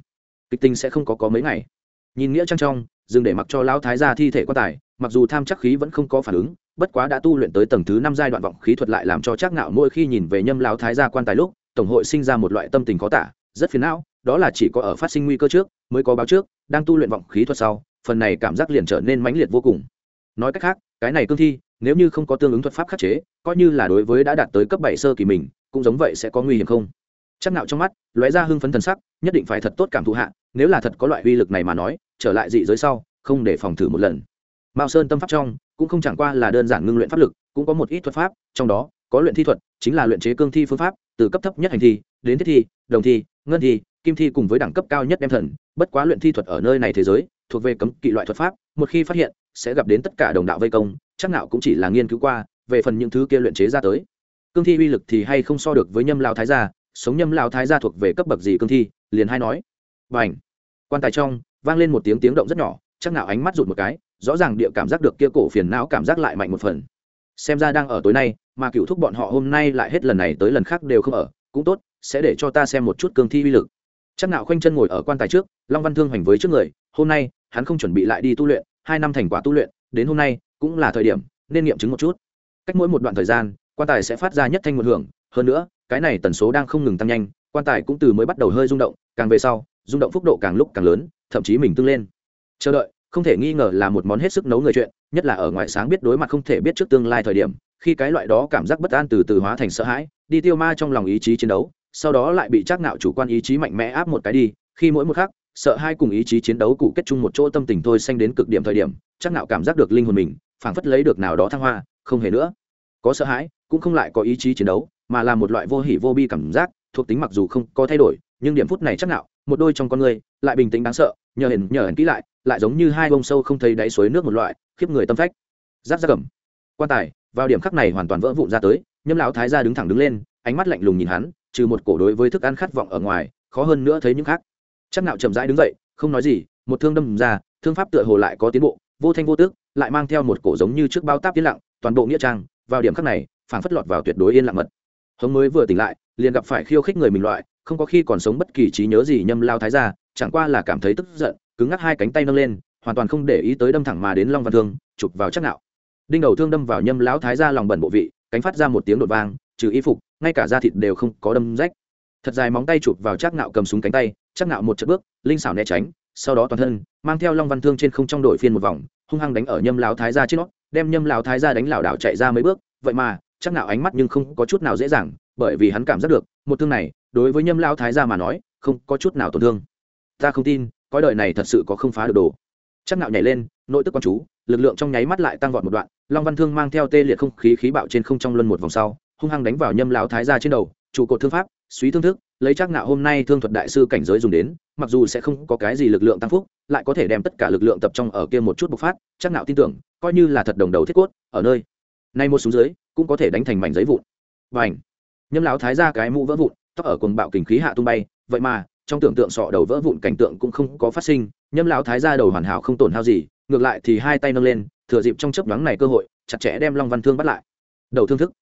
Kịch tinh sẽ không có có mấy ngày. Nhìn nghĩa trang trong, dừng để mặc cho lão thái gia thi thể quan tài, mặc dù tham chắc khí vẫn không có phản ứng, bất quá đã tu luyện tới tầng thứ năm giai đoạn vọng khí thuật lại làm cho chắc ngạo mỗi khi nhìn về nhâm lão thái gia quan tài lúc, tổng hội sinh ra một loại tâm tình khó tả, rất phiền não, đó là chỉ có ở phát sinh nguy cơ trước, mới có báo trước, đang tu luyện vọng khí thuật sau phần này cảm giác liền trở nên mãnh liệt vô cùng. Nói cách khác, cái này cương thi, nếu như không có tương ứng thuật pháp khắc chế, coi như là đối với đã đạt tới cấp bảy sơ kỳ mình, cũng giống vậy sẽ có nguy hiểm không? Chắc nạo trong mắt, lóe ra hưng phấn thần sắc, nhất định phải thật tốt cảm thụ hạ, nếu là thật có loại uy lực này mà nói, trở lại dị giới sau, không để phòng thử một lần. Mao sơn tâm pháp trong, cũng không chẳng qua là đơn giản ngưng luyện pháp lực, cũng có một ít thuật pháp, trong đó, có luyện thi thuật, chính là luyện chế cương thi phương pháp, từ cấp thấp nhất hành thi, đến thiết thi, đồng thi, ngân thi, kim thi cùng với đẳng cấp cao nhất đem thần, bất quá luyện thi thuật ở nơi này thế giới thuộc về cấm kỵ loại thuật pháp, một khi phát hiện, sẽ gặp đến tất cả đồng đạo vây công, chắc nào cũng chỉ là nghiên cứu qua, về phần những thứ kia luyện chế ra tới. Cương thi uy lực thì hay không so được với nhâm lao thái gia, sống nhâm lao thái gia thuộc về cấp bậc gì cương thi, liền hay nói. Và ảnh quan tài trong, vang lên một tiếng tiếng động rất nhỏ, chắc nào ánh mắt rụt một cái, rõ ràng địa cảm giác được kia cổ phiền não cảm giác lại mạnh một phần. Xem ra đang ở tối nay, mà cựu thúc bọn họ hôm nay lại hết lần này tới lần khác đều không ở, cũng tốt, sẽ để cho ta xem một chút cương thi uy lực. Chắc nào khoanh chân ngồi ở quan tài trước, long văn thương hoành với trước người, hôm nay hắn không chuẩn bị lại đi tu luyện, hai năm thành quả tu luyện, đến hôm nay cũng là thời điểm, nên nghiệm chứng một chút. Cách mỗi một đoạn thời gian, quan tài sẽ phát ra nhất thanh một hưởng, hơn nữa, cái này tần số đang không ngừng tăng nhanh, quan tài cũng từ mới bắt đầu hơi rung động, càng về sau, rung động phúc độ càng lúc càng lớn, thậm chí mình tương lên. Chờ đợi, không thể nghi ngờ là một món hết sức nấu người chuyện, nhất là ở ngoài sáng biết đối mặt không thể biết trước tương lai thời điểm, khi cái loại đó cảm giác bất an từ từ hóa thành sợ hãi, đi tiêu ma trong lòng ý chí chiến đấu, sau đó lại bị chắc nạo chủ quan ý chí mạnh mẽ áp một cái đi, khi mỗi một khắc sợ hai cùng ý chí chiến đấu cụ kết chung một chỗ tâm tình thôi xanh đến cực điểm thời điểm, chắc nạo cảm giác được linh hồn mình, phảng phất lấy được nào đó thăng hoa, không hề nữa. Có sợ hãi, cũng không lại có ý chí chiến đấu, mà là một loại vô hỉ vô bi cảm giác, thuộc tính mặc dù không có thay đổi, nhưng điểm phút này chắc nạo một đôi trong con người, lại bình tĩnh đáng sợ, nhờ ẩn nhờ ẩn kỹ lại lại giống như hai bông sâu không thấy đáy suối nước một loại, khiếp người tâm phách. Giáp ra cầm quan tài, vào điểm khắc này hoàn toàn vỡ vụn ra tới, nhâm lão thái gia đứng thẳng đứng lên, ánh mắt lạnh lùng nhìn hắn, trừ một cổ đối với thức ăn khát vọng ở ngoài, khó hơn nữa thấy những khác chắc nạo chậm rãi đứng dậy, không nói gì, một thương đâm ra, thương pháp tựa hồ lại có tiến bộ, vô thanh vô tước, lại mang theo một cổ giống như trước bao táp yên lặng, toàn bộ nghĩa trang, vào điểm khắc này, phảng phất lọt vào tuyệt đối yên lặng mật. Hống mới vừa tỉnh lại, liền gặp phải khiêu khích người mình loại, không có khi còn sống bất kỳ trí nhớ gì nhâm lao thái gia, chẳng qua là cảm thấy tức giận, cứng ngắc hai cánh tay nâng lên, hoàn toàn không để ý tới đâm thẳng mà đến long văn thương, chụp vào chắc nạo. Đinh đầu thương đâm vào nhâm lão thái gia lòng bẩn bộ vị, cánh phát ra một tiếng đột vang, trừ y phục, ngay cả da thịt đều không có đâm rách. Thật dài móng tay chụp vào chắc nạo cầm súng cánh tay chắc nạo một chật bước, linh xảo né tránh, sau đó toàn thân, mang theo long văn thương trên không trong đội phiên một vòng, hung hăng đánh ở nhâm lão thái gia trên nó đem nhâm lão thái gia đánh lảo đảo chạy ra mấy bước. Vậy mà chắc nạo ánh mắt nhưng không có chút nào dễ dàng, bởi vì hắn cảm giác được, một thương này, đối với nhâm lão thái gia mà nói, không có chút nào tổn thương. Ta không tin, cõi đời này thật sự có không phá được đồ. Chắc nạo nhảy lên, nội tức quan chú, lực lượng trong nháy mắt lại tăng vọt một đoạn, long văn thương mang theo tê liệt không khí khí bạo trên không trong luân một vòng sau, hung hăng đánh vào nhâm lão thái gia trên đầu, trụ cột thương pháp suý thương thức lấy chắc nạo hôm nay thương thuật đại sư cảnh giới dùng đến, mặc dù sẽ không có cái gì lực lượng tăng phúc, lại có thể đem tất cả lực lượng tập trung ở kia một chút bộc phát, chắc nạo tin tưởng, coi như là thật đồng đầu thiết cốt, ở nơi. Nay một xuống dưới, cũng có thể đánh thành mảnh giấy vụn. Và ảnh nhâm lão thái gia cái mũ vỡ vụn, tóc ở cuồng bạo kình khí hạ tung bay, vậy mà, trong tưởng tượng sọ đầu vỡ vụn cảnh tượng cũng không có phát sinh, nhâm lão thái gia đầu hoàn hảo không tổn hao gì, ngược lại thì hai tay nâng lên, thừa dịp trong chớp nhoáng này cơ hội, chặt chẽ đem long văn thương bắt lại. Đầu thương thức.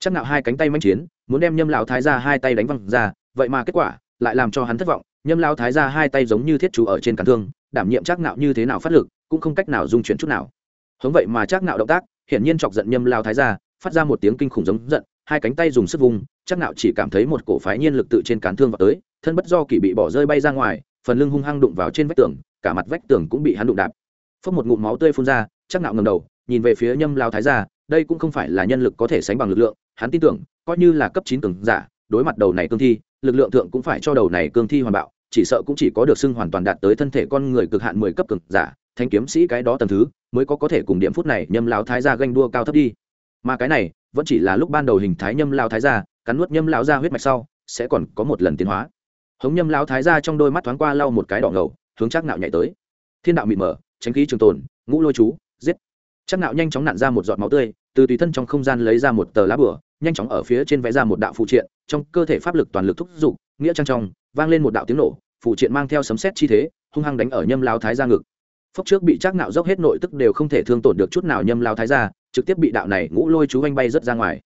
Chắc nạo hai cánh tay manh chiến, muốn đem nhâm lão thái gia hai tay đánh văng ra vậy mà kết quả lại làm cho hắn thất vọng, nhâm lao thái gia hai tay giống như thiết chú ở trên cản thương, đảm nhiệm chắc nạo như thế nào phát lực, cũng không cách nào dung chuyển chút nào. Hống vậy mà chắc nạo động tác, hiển nhiên chọc giận nhâm lao thái gia, phát ra một tiếng kinh khủng giống giận, hai cánh tay dùng sức vùng chắc nạo chỉ cảm thấy một cổ phái nhiên lực tự trên cản thương vào tới, thân bất do kỳ bị bỏ rơi bay ra ngoài, phần lưng hung hăng đụng vào trên vách tường, cả mặt vách tường cũng bị hắn đụng đạp. Phất một ngụm máu tươi phun ra chắc nạo ngẩng đầu, nhìn về phía nhâm lao thái gia, đây cũng không phải là nhân lực có thể sánh bằng lực lượng, hắn tin tưởng, coi như là cấp chín cường giả, đối mặt đầu này cương thi lực lượng thượng cũng phải cho đầu này cương thi hoàn bạo, chỉ sợ cũng chỉ có được xưng hoàn toàn đạt tới thân thể con người cực hạn mười cấp cường giả thanh kiếm sĩ cái đó tầm thứ, mới có có thể cùng điểm phút này nhâm lao thái gia ganh đua cao thấp đi. Mà cái này, vẫn chỉ là lúc ban đầu hình thái nhâm lao thái gia, cắn nuốt nhâm lao ra huyết mạch sau, sẽ còn có một lần tiến hóa. Hống nhâm lao thái gia trong đôi mắt thoáng qua lau một cái đỏ ngầu, hướng chắc nạo nhảy tới. Thiên đạo mịt mở, tránh khí trường tồn, ngũ lôi chú, giết. Chắc nạo nhanh chóng nặn ra một giọt máu tươi, từ tùy thân trong không gian lấy ra một tờ lá bửa nhanh chóng ở phía trên vẽ ra một đạo phụ triện, trong cơ thể pháp lực toàn lực thúc giục, nghĩa trang trong, vang lên một đạo tiếng nổ, phụ triện mang theo sấm sét chi thế, hung hăng đánh ở nhâm lao thái gia ngực. Phốc trước bị trác nạo dốc hết nội tức đều không thể thương tổn được chút nào nhâm lao thái gia, trực tiếp bị đạo này ngũ lôi chú anh bay rất ra ngoài.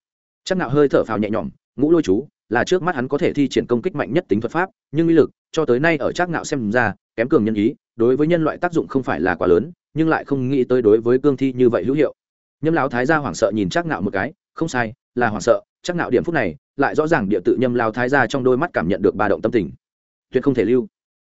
Trác nạo hơi thở phào nhẹ nhõm, ngũ lôi chú là trước mắt hắn có thể thi triển công kích mạnh nhất tính thuật pháp, nhưng uy lực cho tới nay ở trác nạo xem ra, kém cường nhân ý, đối với nhân loại tác dụng không phải là quá lớn, nhưng lại không nghĩ tới đối với cương thi như vậy hữu hiệu. Nhâm lão thái gia hoảng sợ nhìn trác nạo một cái, không sai là hoảng sợ, chắc nạo điểm phút này, lại rõ ràng địa tự nhâm lão thái gia trong đôi mắt cảm nhận được ba động tâm tình. Tuyệt không thể lưu.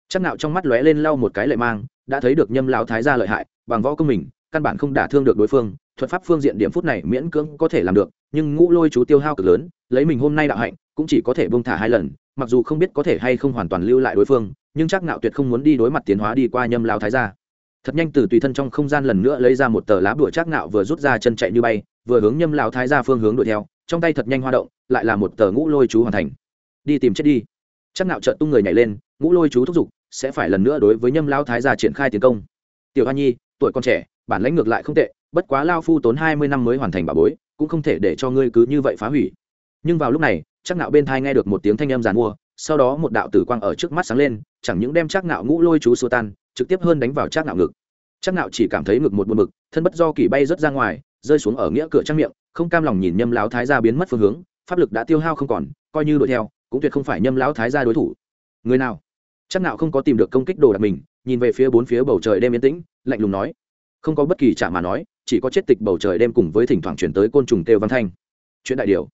Chắc nạo trong mắt lóe lên lau một cái lệ mang, đã thấy được nhâm lão thái gia lợi hại, bằng võ công mình, căn bản không đả thương được đối phương, thuật pháp phương diện điểm phút này miễn cưỡng có thể làm được, nhưng ngũ lôi chú tiêu hao cực lớn, lấy mình hôm nay đạo hạnh, cũng chỉ có thể bông thả hai lần, mặc dù không biết có thể hay không hoàn toàn lưu lại đối phương, nhưng chắc nạo tuyệt không muốn đi đối mặt tiến hóa đi qua nhâm lao thái gia. Thật nhanh từ tùy thân trong không gian lần nữa lấy ra một tờ lá bùa chắc nạo vừa rút ra chân chạy như bay, vừa hướng nhâm lao thái gia phương hướng đuổi theo trong tay thật nhanh hoa động, lại là một tờ ngũ lôi chú hoàn thành. Đi tìm chết đi. Chắc nạo trợn tung người nhảy lên, ngũ lôi chú thúc giục, sẽ phải lần nữa đối với nhâm lao thái gia triển khai tiến công. Tiểu hoa nhi, tuổi con trẻ, bản lãnh ngược lại không tệ, bất quá lao phu tốn hai mươi năm mới hoàn thành bà bối, cũng không thể để cho ngươi cứ như vậy phá hủy. Nhưng vào lúc này, chắc nạo bên thai nghe được một tiếng thanh âm giàn mua, sau đó một đạo tử quang ở trước mắt sáng lên, chẳng những đem chắc nạo ngũ lôi chú xua tan, trực tiếp hơn đánh vào chắc nạo ngực. Chắc nạo chỉ cảm thấy ngực một buồn bực thân bất do kỳ bay rất ra ngoài, rơi xuống ở nghĩa cửa trang miệng không cam lòng nhìn nhâm lão thái gia biến mất phương hướng, pháp lực đã tiêu hao không còn, coi như đuổi theo, cũng tuyệt không phải nhâm lão thái gia đối thủ. Người nào? Chắc nào không có tìm được công kích đồ đạc mình, nhìn về phía bốn phía bầu trời đêm yên tĩnh, lạnh lùng nói. Không có bất kỳ trả mà nói, chỉ có chết tịch bầu trời đêm cùng với thỉnh thoảng chuyển tới côn trùng kêu văn thanh. Chuyện đại điều.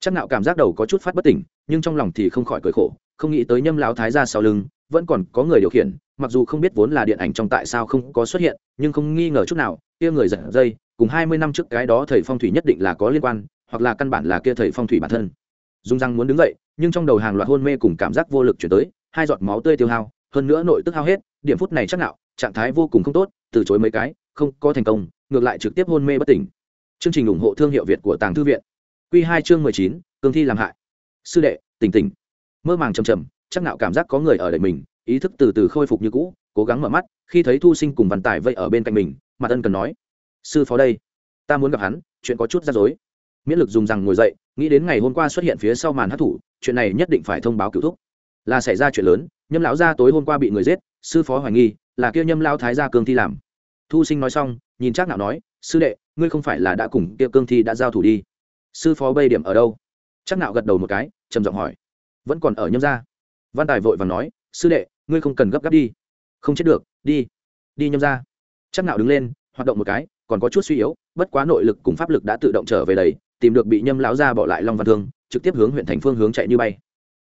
Chắc nạo cảm giác đầu có chút phát bất tỉnh, nhưng trong lòng thì không khỏi cười khổ, không nghĩ tới nhâm lão thái gia sau lưng, vẫn còn có người điều khiển, mặc dù không biết vốn là điện ảnh trong tại sao không có xuất hiện, nhưng không nghi ngờ chút nào, kia người giật dây cùng hai mươi năm trước cái đó thầy phong thủy nhất định là có liên quan, hoặc là căn bản là kia thầy phong thủy bản thân. Dung răng muốn đứng dậy, nhưng trong đầu hàng loạt hôn mê cùng cảm giác vô lực chuyển tới, hai giọt máu tươi tiêu hao, hơn nữa nội tức hao hết, điểm phút này chắc nạo, trạng thái vô cùng không tốt, từ chối mấy cái, không có thành công, ngược lại trực tiếp hôn mê bất tỉnh. Chương trình ủng hộ thương hiệu việt của tàng thư viện. Quy hai chương mười chín cương thi làm hại. Sư đệ, tỉnh tỉnh. Mơ màng trầm trầm, chắc nạo cảm giác có người ở đợi mình, ý thức từ từ khôi phục như cũ, cố gắng mở mắt, khi thấy thu sinh cùng văn tài vây ở bên cạnh mình, mặt ân cần nói sư phó đây, ta muốn gặp hắn, chuyện có chút ra dối miễn lực dùng rằng ngồi dậy, nghĩ đến ngày hôm qua xuất hiện phía sau màn hát thủ, chuyện này nhất định phải thông báo cựu thúc. Là xảy ra chuyện lớn, nhâm lão gia tối hôm qua bị người giết, sư phó hoài nghi, là kia nhâm lao thái gia cương thi làm. Thu sinh nói xong, nhìn chắc nào nói, sư đệ, ngươi không phải là đã cùng kia cương thi đã giao thủ đi. Sư phó bây điểm ở đâu? Chắc nạo gật đầu một cái, trầm giọng hỏi. Vẫn còn ở nhâm gia. Văn tài vội vàng nói, sư đệ, ngươi không cần gấp gáp đi. Không chết được, đi đi nhâm gia. Chắc nạo đứng lên, hoạt động một cái còn có chút suy yếu, bất quá nội lực cùng pháp lực đã tự động trở về đầy, tìm được bị nhâm lão gia bỏ lại long văn thương, trực tiếp hướng huyện thành phương hướng chạy như bay.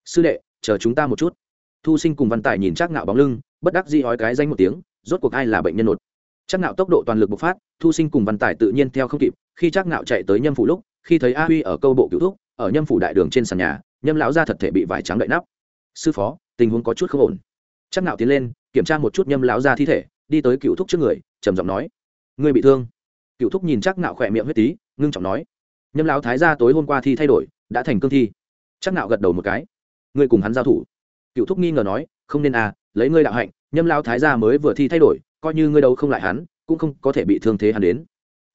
Sư đệ, chờ chúng ta một chút. Thu sinh cùng văn tài nhìn chắc ngạo bóng lưng, bất đắc dĩ hói cái danh một tiếng, rốt cuộc ai là bệnh nhân nột. Chắc ngạo tốc độ toàn lực bộc phát, thu sinh cùng văn tài tự nhiên theo không kịp, khi chắc ngạo chạy tới nhâm phủ lúc, khi thấy a huy ở câu bộ cứu thúc, ở nhâm phủ đại đường trên sàn nhà, nhâm lão gia thật thể bị vải trắng đậy nắp. Sư phó, tình huống có chút không ổn. Chắc ngạo tiến lên, kiểm tra một chút nhâm lão gia thi thể, đi tới cựu thúc trước người, trầm giọng nói ngươi bị thương. Cựu thúc nhìn chắc nạo khỏe miệng huyết tí, ngưng trọng nói. Nhâm lão thái gia tối hôm qua thi thay đổi, đã thành cương thi. Chắc nạo gật đầu một cái. Ngươi cùng hắn giao thủ. Cựu thúc nghi ngờ nói, không nên à lấy ngươi đạo hạnh, nhâm lão thái gia mới vừa thi thay đổi, coi như ngươi đâu không lại hắn, cũng không có thể bị thương thế hắn đến.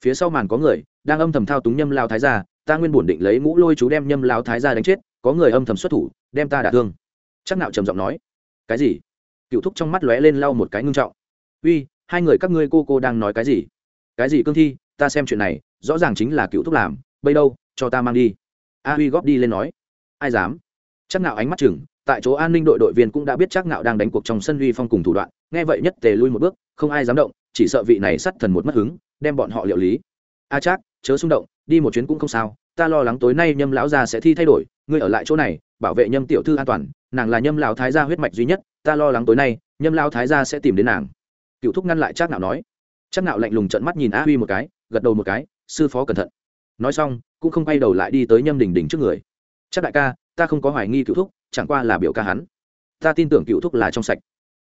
Phía sau màn có người, đang âm thầm thao túng nhâm lão thái gia, ta nguyên bổn định lấy mũ lôi chú đem nhâm lão thái gia đánh chết, có người âm thầm xuất thủ, đem ta đả thương. Chắc nạo trầm giọng nói. Cái gì? Cựu thúc trong mắt lóe lên lau một cái ngưng trọng. Uy, hai người các ngươi cô cô đang nói cái gì? Cái gì cương thi, ta xem chuyện này, rõ ràng chính là cựu thúc làm, bây đâu, cho ta mang đi. A huy góp đi lên nói. Ai dám? Chắc nạo ánh mắt chừng, tại chỗ an ninh đội đội viên cũng đã biết chắc nạo đang đánh cuộc trong sân huy phong cùng thủ đoạn, nghe vậy nhất tề lui một bước, không ai dám động, chỉ sợ vị này sắt thần một mất hứng, đem bọn họ liệu lý. A à chắc, chớ xung động, đi một chuyến cũng không sao, ta lo lắng tối nay nhâm lão gia sẽ thi thay đổi, ngươi ở lại chỗ này, bảo vệ nhâm tiểu thư an toàn, nàng là nhâm lão thái gia huyết mạch duy nhất, ta lo lắng tối nay, nhâm lão thái gia sẽ tìm đến nàng. Cựu thúc ngăn lại chắc nạo nói chắc nạo lạnh lùng trợn mắt nhìn a huy một cái, gật đầu một cái, sư phó cẩn thận. Nói xong, cũng không quay đầu lại đi tới nhâm đình đình trước người. Chắc đại ca, ta không có hoài nghi cựu thúc, chẳng qua là biểu ca hắn. Ta tin tưởng cựu thúc là trong sạch.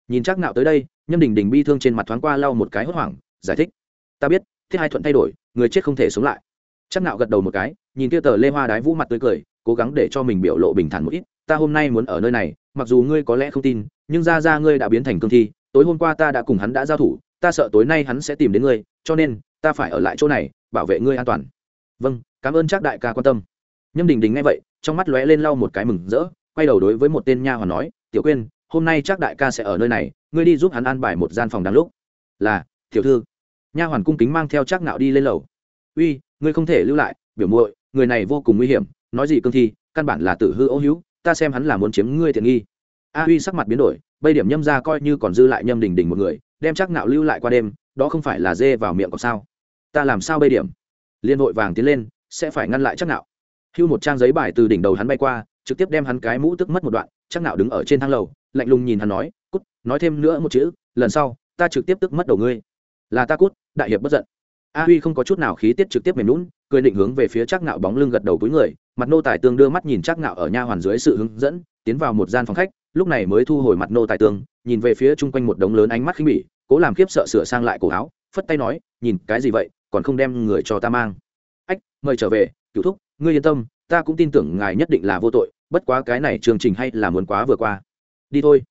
Nhìn chắc nạo tới đây, nhâm đình đình bi thương trên mặt thoáng qua lau một cái hốt hoảng, giải thích. Ta biết, thiết hai thuận thay đổi, người chết không thể sống lại. Chắc nạo gật đầu một cái, nhìn kia tờ lê hoa đái vũ mặt tươi cười, cố gắng để cho mình biểu lộ bình thản một ít. Ta hôm nay muốn ở nơi này, mặc dù ngươi có lẽ không tin, nhưng ra ra ngươi đã biến thành cương thi, tối hôm qua ta đã cùng hắn đã giao thủ ta sợ tối nay hắn sẽ tìm đến ngươi, cho nên, ta phải ở lại chỗ này, bảo vệ ngươi an toàn. Vâng cảm ơn chắc đại ca quan tâm. Nhâm đình đình nghe vậy, trong mắt lóe lên lau một cái mừng rỡ, quay đầu đối với một tên nha hoàn nói, tiểu quyên, hôm nay chắc đại ca sẽ ở nơi này, ngươi đi giúp hắn an bài một gian phòng đáng lúc. Là, tiểu thư. Nha hoàn cung kính mang theo chắc nạo đi lên lầu. Uy, ngươi không thể lưu lại, biểu muội, người này vô cùng nguy hiểm, nói gì cương thi, căn bản là tử hư ô hữu, ta xem hắn là muốn chiếm ngươi tiện nghi a uy sắc mặt biến đổi, bây điểm nhâm ra coi như còn dư lại nhâm đình đình một người, đem chắc nạo lưu lại qua đêm, đó không phải là dê vào miệng còn sao? Ta làm sao bây điểm? Liên hội vàng tiến lên, sẽ phải ngăn lại chắc nạo hưu một trang giấy bài từ đỉnh đầu hắn bay qua, trực tiếp đem hắn cái mũ tức mất một đoạn, chắc nạo đứng ở trên thang lầu, lạnh lùng nhìn hắn nói, cút, nói thêm nữa một chữ, lần sau, ta trực tiếp tức mất đầu ngươi. Là ta cút, đại hiệp bất giận. A huy không có chút nào khí tiết trực tiếp mềm lún cười định hướng về phía chắc nạo bóng lưng gật đầu cuối người, mặt nô tài tương đưa mắt nhìn chắc nạo ở nha hoàn dưới sự hướng dẫn tiến vào một gian phòng khách, lúc này mới thu hồi mặt nô tài tương nhìn về phía chung quanh một đống lớn ánh mắt khinh bỉ, cố làm khiếp sợ sửa sang lại cổ áo, phất tay nói, nhìn, cái gì vậy? Còn không đem người cho ta mang. Ách, mời trở về, cựu thúc, ngươi yên tâm, ta cũng tin tưởng ngài nhất định là vô tội, bất quá cái này chương trình hay là muốn quá vừa qua. Đi thôi.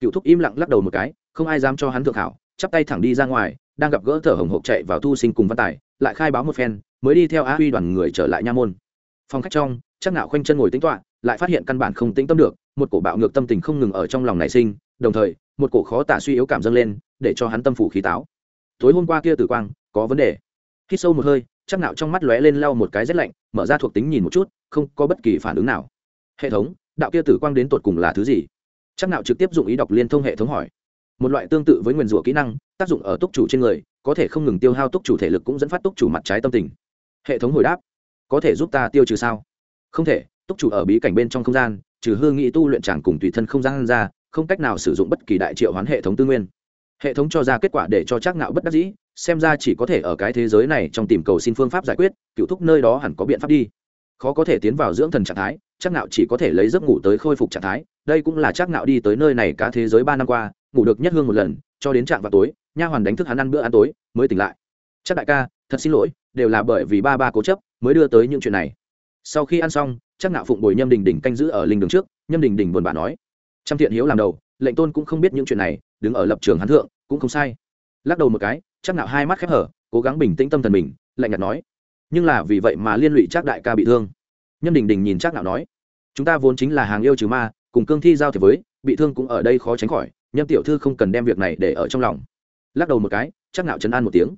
Cựu thúc im lặng lắc đầu một cái, không ai dám cho hắn thượng hảo, chắp tay thẳng đi ra ngoài, đang gặp gỡ thở hồng hộc chạy vào thu sinh cùng văn tài, lại khai báo một phen, mới đi theo á huy đoàn người trở lại nha môn. Phòng khách trong, chắc nạo khoanh chân ngồi tính toạ lại phát hiện căn bản không tĩnh tâm được một cổ bạo ngược tâm tình không ngừng ở trong lòng nảy sinh, đồng thời, một cổ khó tả suy yếu cảm dâng lên, để cho hắn tâm phủ khí táo. Tối hôm qua kia tử quang, có vấn đề. Hít sâu một hơi, chắc nạo trong mắt lóe lên lau một cái rét lạnh, mở ra thuộc tính nhìn một chút, không có bất kỳ phản ứng nào. Hệ thống, đạo kia tử quang đến tột cùng là thứ gì? Chắc nạo trực tiếp dụng ý đọc liên thông hệ thống hỏi. Một loại tương tự với nguyên rủa kỹ năng, tác dụng ở túc chủ trên người, có thể không ngừng tiêu hao túc chủ thể lực cũng dẫn phát túc chủ mặt trái tâm tình. Hệ thống hồi đáp. Có thể giúp ta tiêu trừ sao? Không thể, túc chủ ở bí cảnh bên trong không gian trừ hư nghị tu luyện chẳng cùng tùy thân không gian ra, không cách nào sử dụng bất kỳ đại triệu hoán hệ thống tư nguyên. Hệ thống cho ra kết quả để cho chắc ngạo bất đắc dĩ, xem ra chỉ có thể ở cái thế giới này trong tìm cầu xin phương pháp giải quyết, cựu thúc nơi đó hẳn có biện pháp đi. Khó có thể tiến vào dưỡng thần trạng thái chắc ngạo chỉ có thể lấy giấc ngủ tới khôi phục trạng thái, đây cũng là chắc ngạo đi tới nơi này cả thế giới ba năm qua, ngủ được nhất hương một lần, cho đến trạng vào tối, nha hoàn đánh thức hắn ăn bữa ăn tối, mới tỉnh lại. Chắc đại ca, thật xin lỗi, đều là bởi vì ba ba cố chấp, mới đưa tới những chuyện này. Sau khi ăn xong chắc ngạo phụng bồi nhâm đình đình canh giữ ở linh đường trước, nhâm đình đình buồn bã nói. Trăm thiện hiếu làm đầu, lệnh tôn cũng không biết những chuyện này, đứng ở lập trường hắn thượng, cũng không sai. Lắc đầu một cái, chắc ngạo hai mắt khép hở, cố gắng bình tĩnh tâm thần mình, lạnh nhạt nói. Nhưng là vì vậy mà liên lụy chắc đại ca bị thương. Nhâm đình đình nhìn chắc ngạo nói. Chúng ta vốn chính là hàng yêu trừ ma, cùng cương thi giao thế với, bị thương cũng ở đây khó tránh khỏi, nhâm tiểu thư không cần đem việc này để ở trong lòng. Lắc đầu một cái chắc ngạo chấn an một tiếng.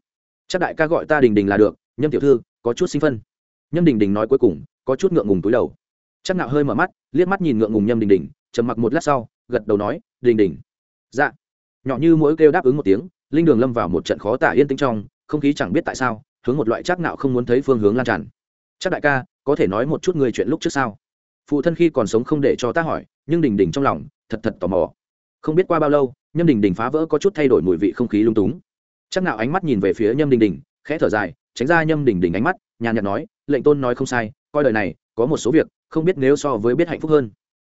Chắc đại ca gọi ta đình đình là được, nhâm tiểu thư, có chút sinh phân. Nhâm đình đình nói cuối cùng có chút ngượng ngùng túi đầu. Chắc nạo hơi mở mắt, liếc mắt nhìn ngượng ngùng nhâm đình đình, trầm mặc một lát sau, gật đầu nói, đình đình. Dạ. Nhỏ như mỗi kêu đáp ứng một tiếng, linh đường lâm vào một trận khó tả yên tĩnh trong, không khí chẳng biết tại sao, hướng một loại chắc nạo không muốn thấy phương hướng lan tràn. Chắc đại ca, có thể nói một chút người chuyện lúc trước sao? Phụ thân khi còn sống không để cho ta hỏi, nhưng đình đình trong lòng, thật thật tò mò. Không biết qua bao lâu, nhâm đình đình phá vỡ có chút thay đổi mùi vị không khí lung túng. Chắc nạo ánh mắt nhìn về phía nhâm đình đình, khẽ thở dài, tránh ra nhâm đình đình ánh mắt, nhàn nhạt nói, lệnh tôn nói không sai coi đời này, có một số việc, không biết nếu so với biết hạnh phúc hơn.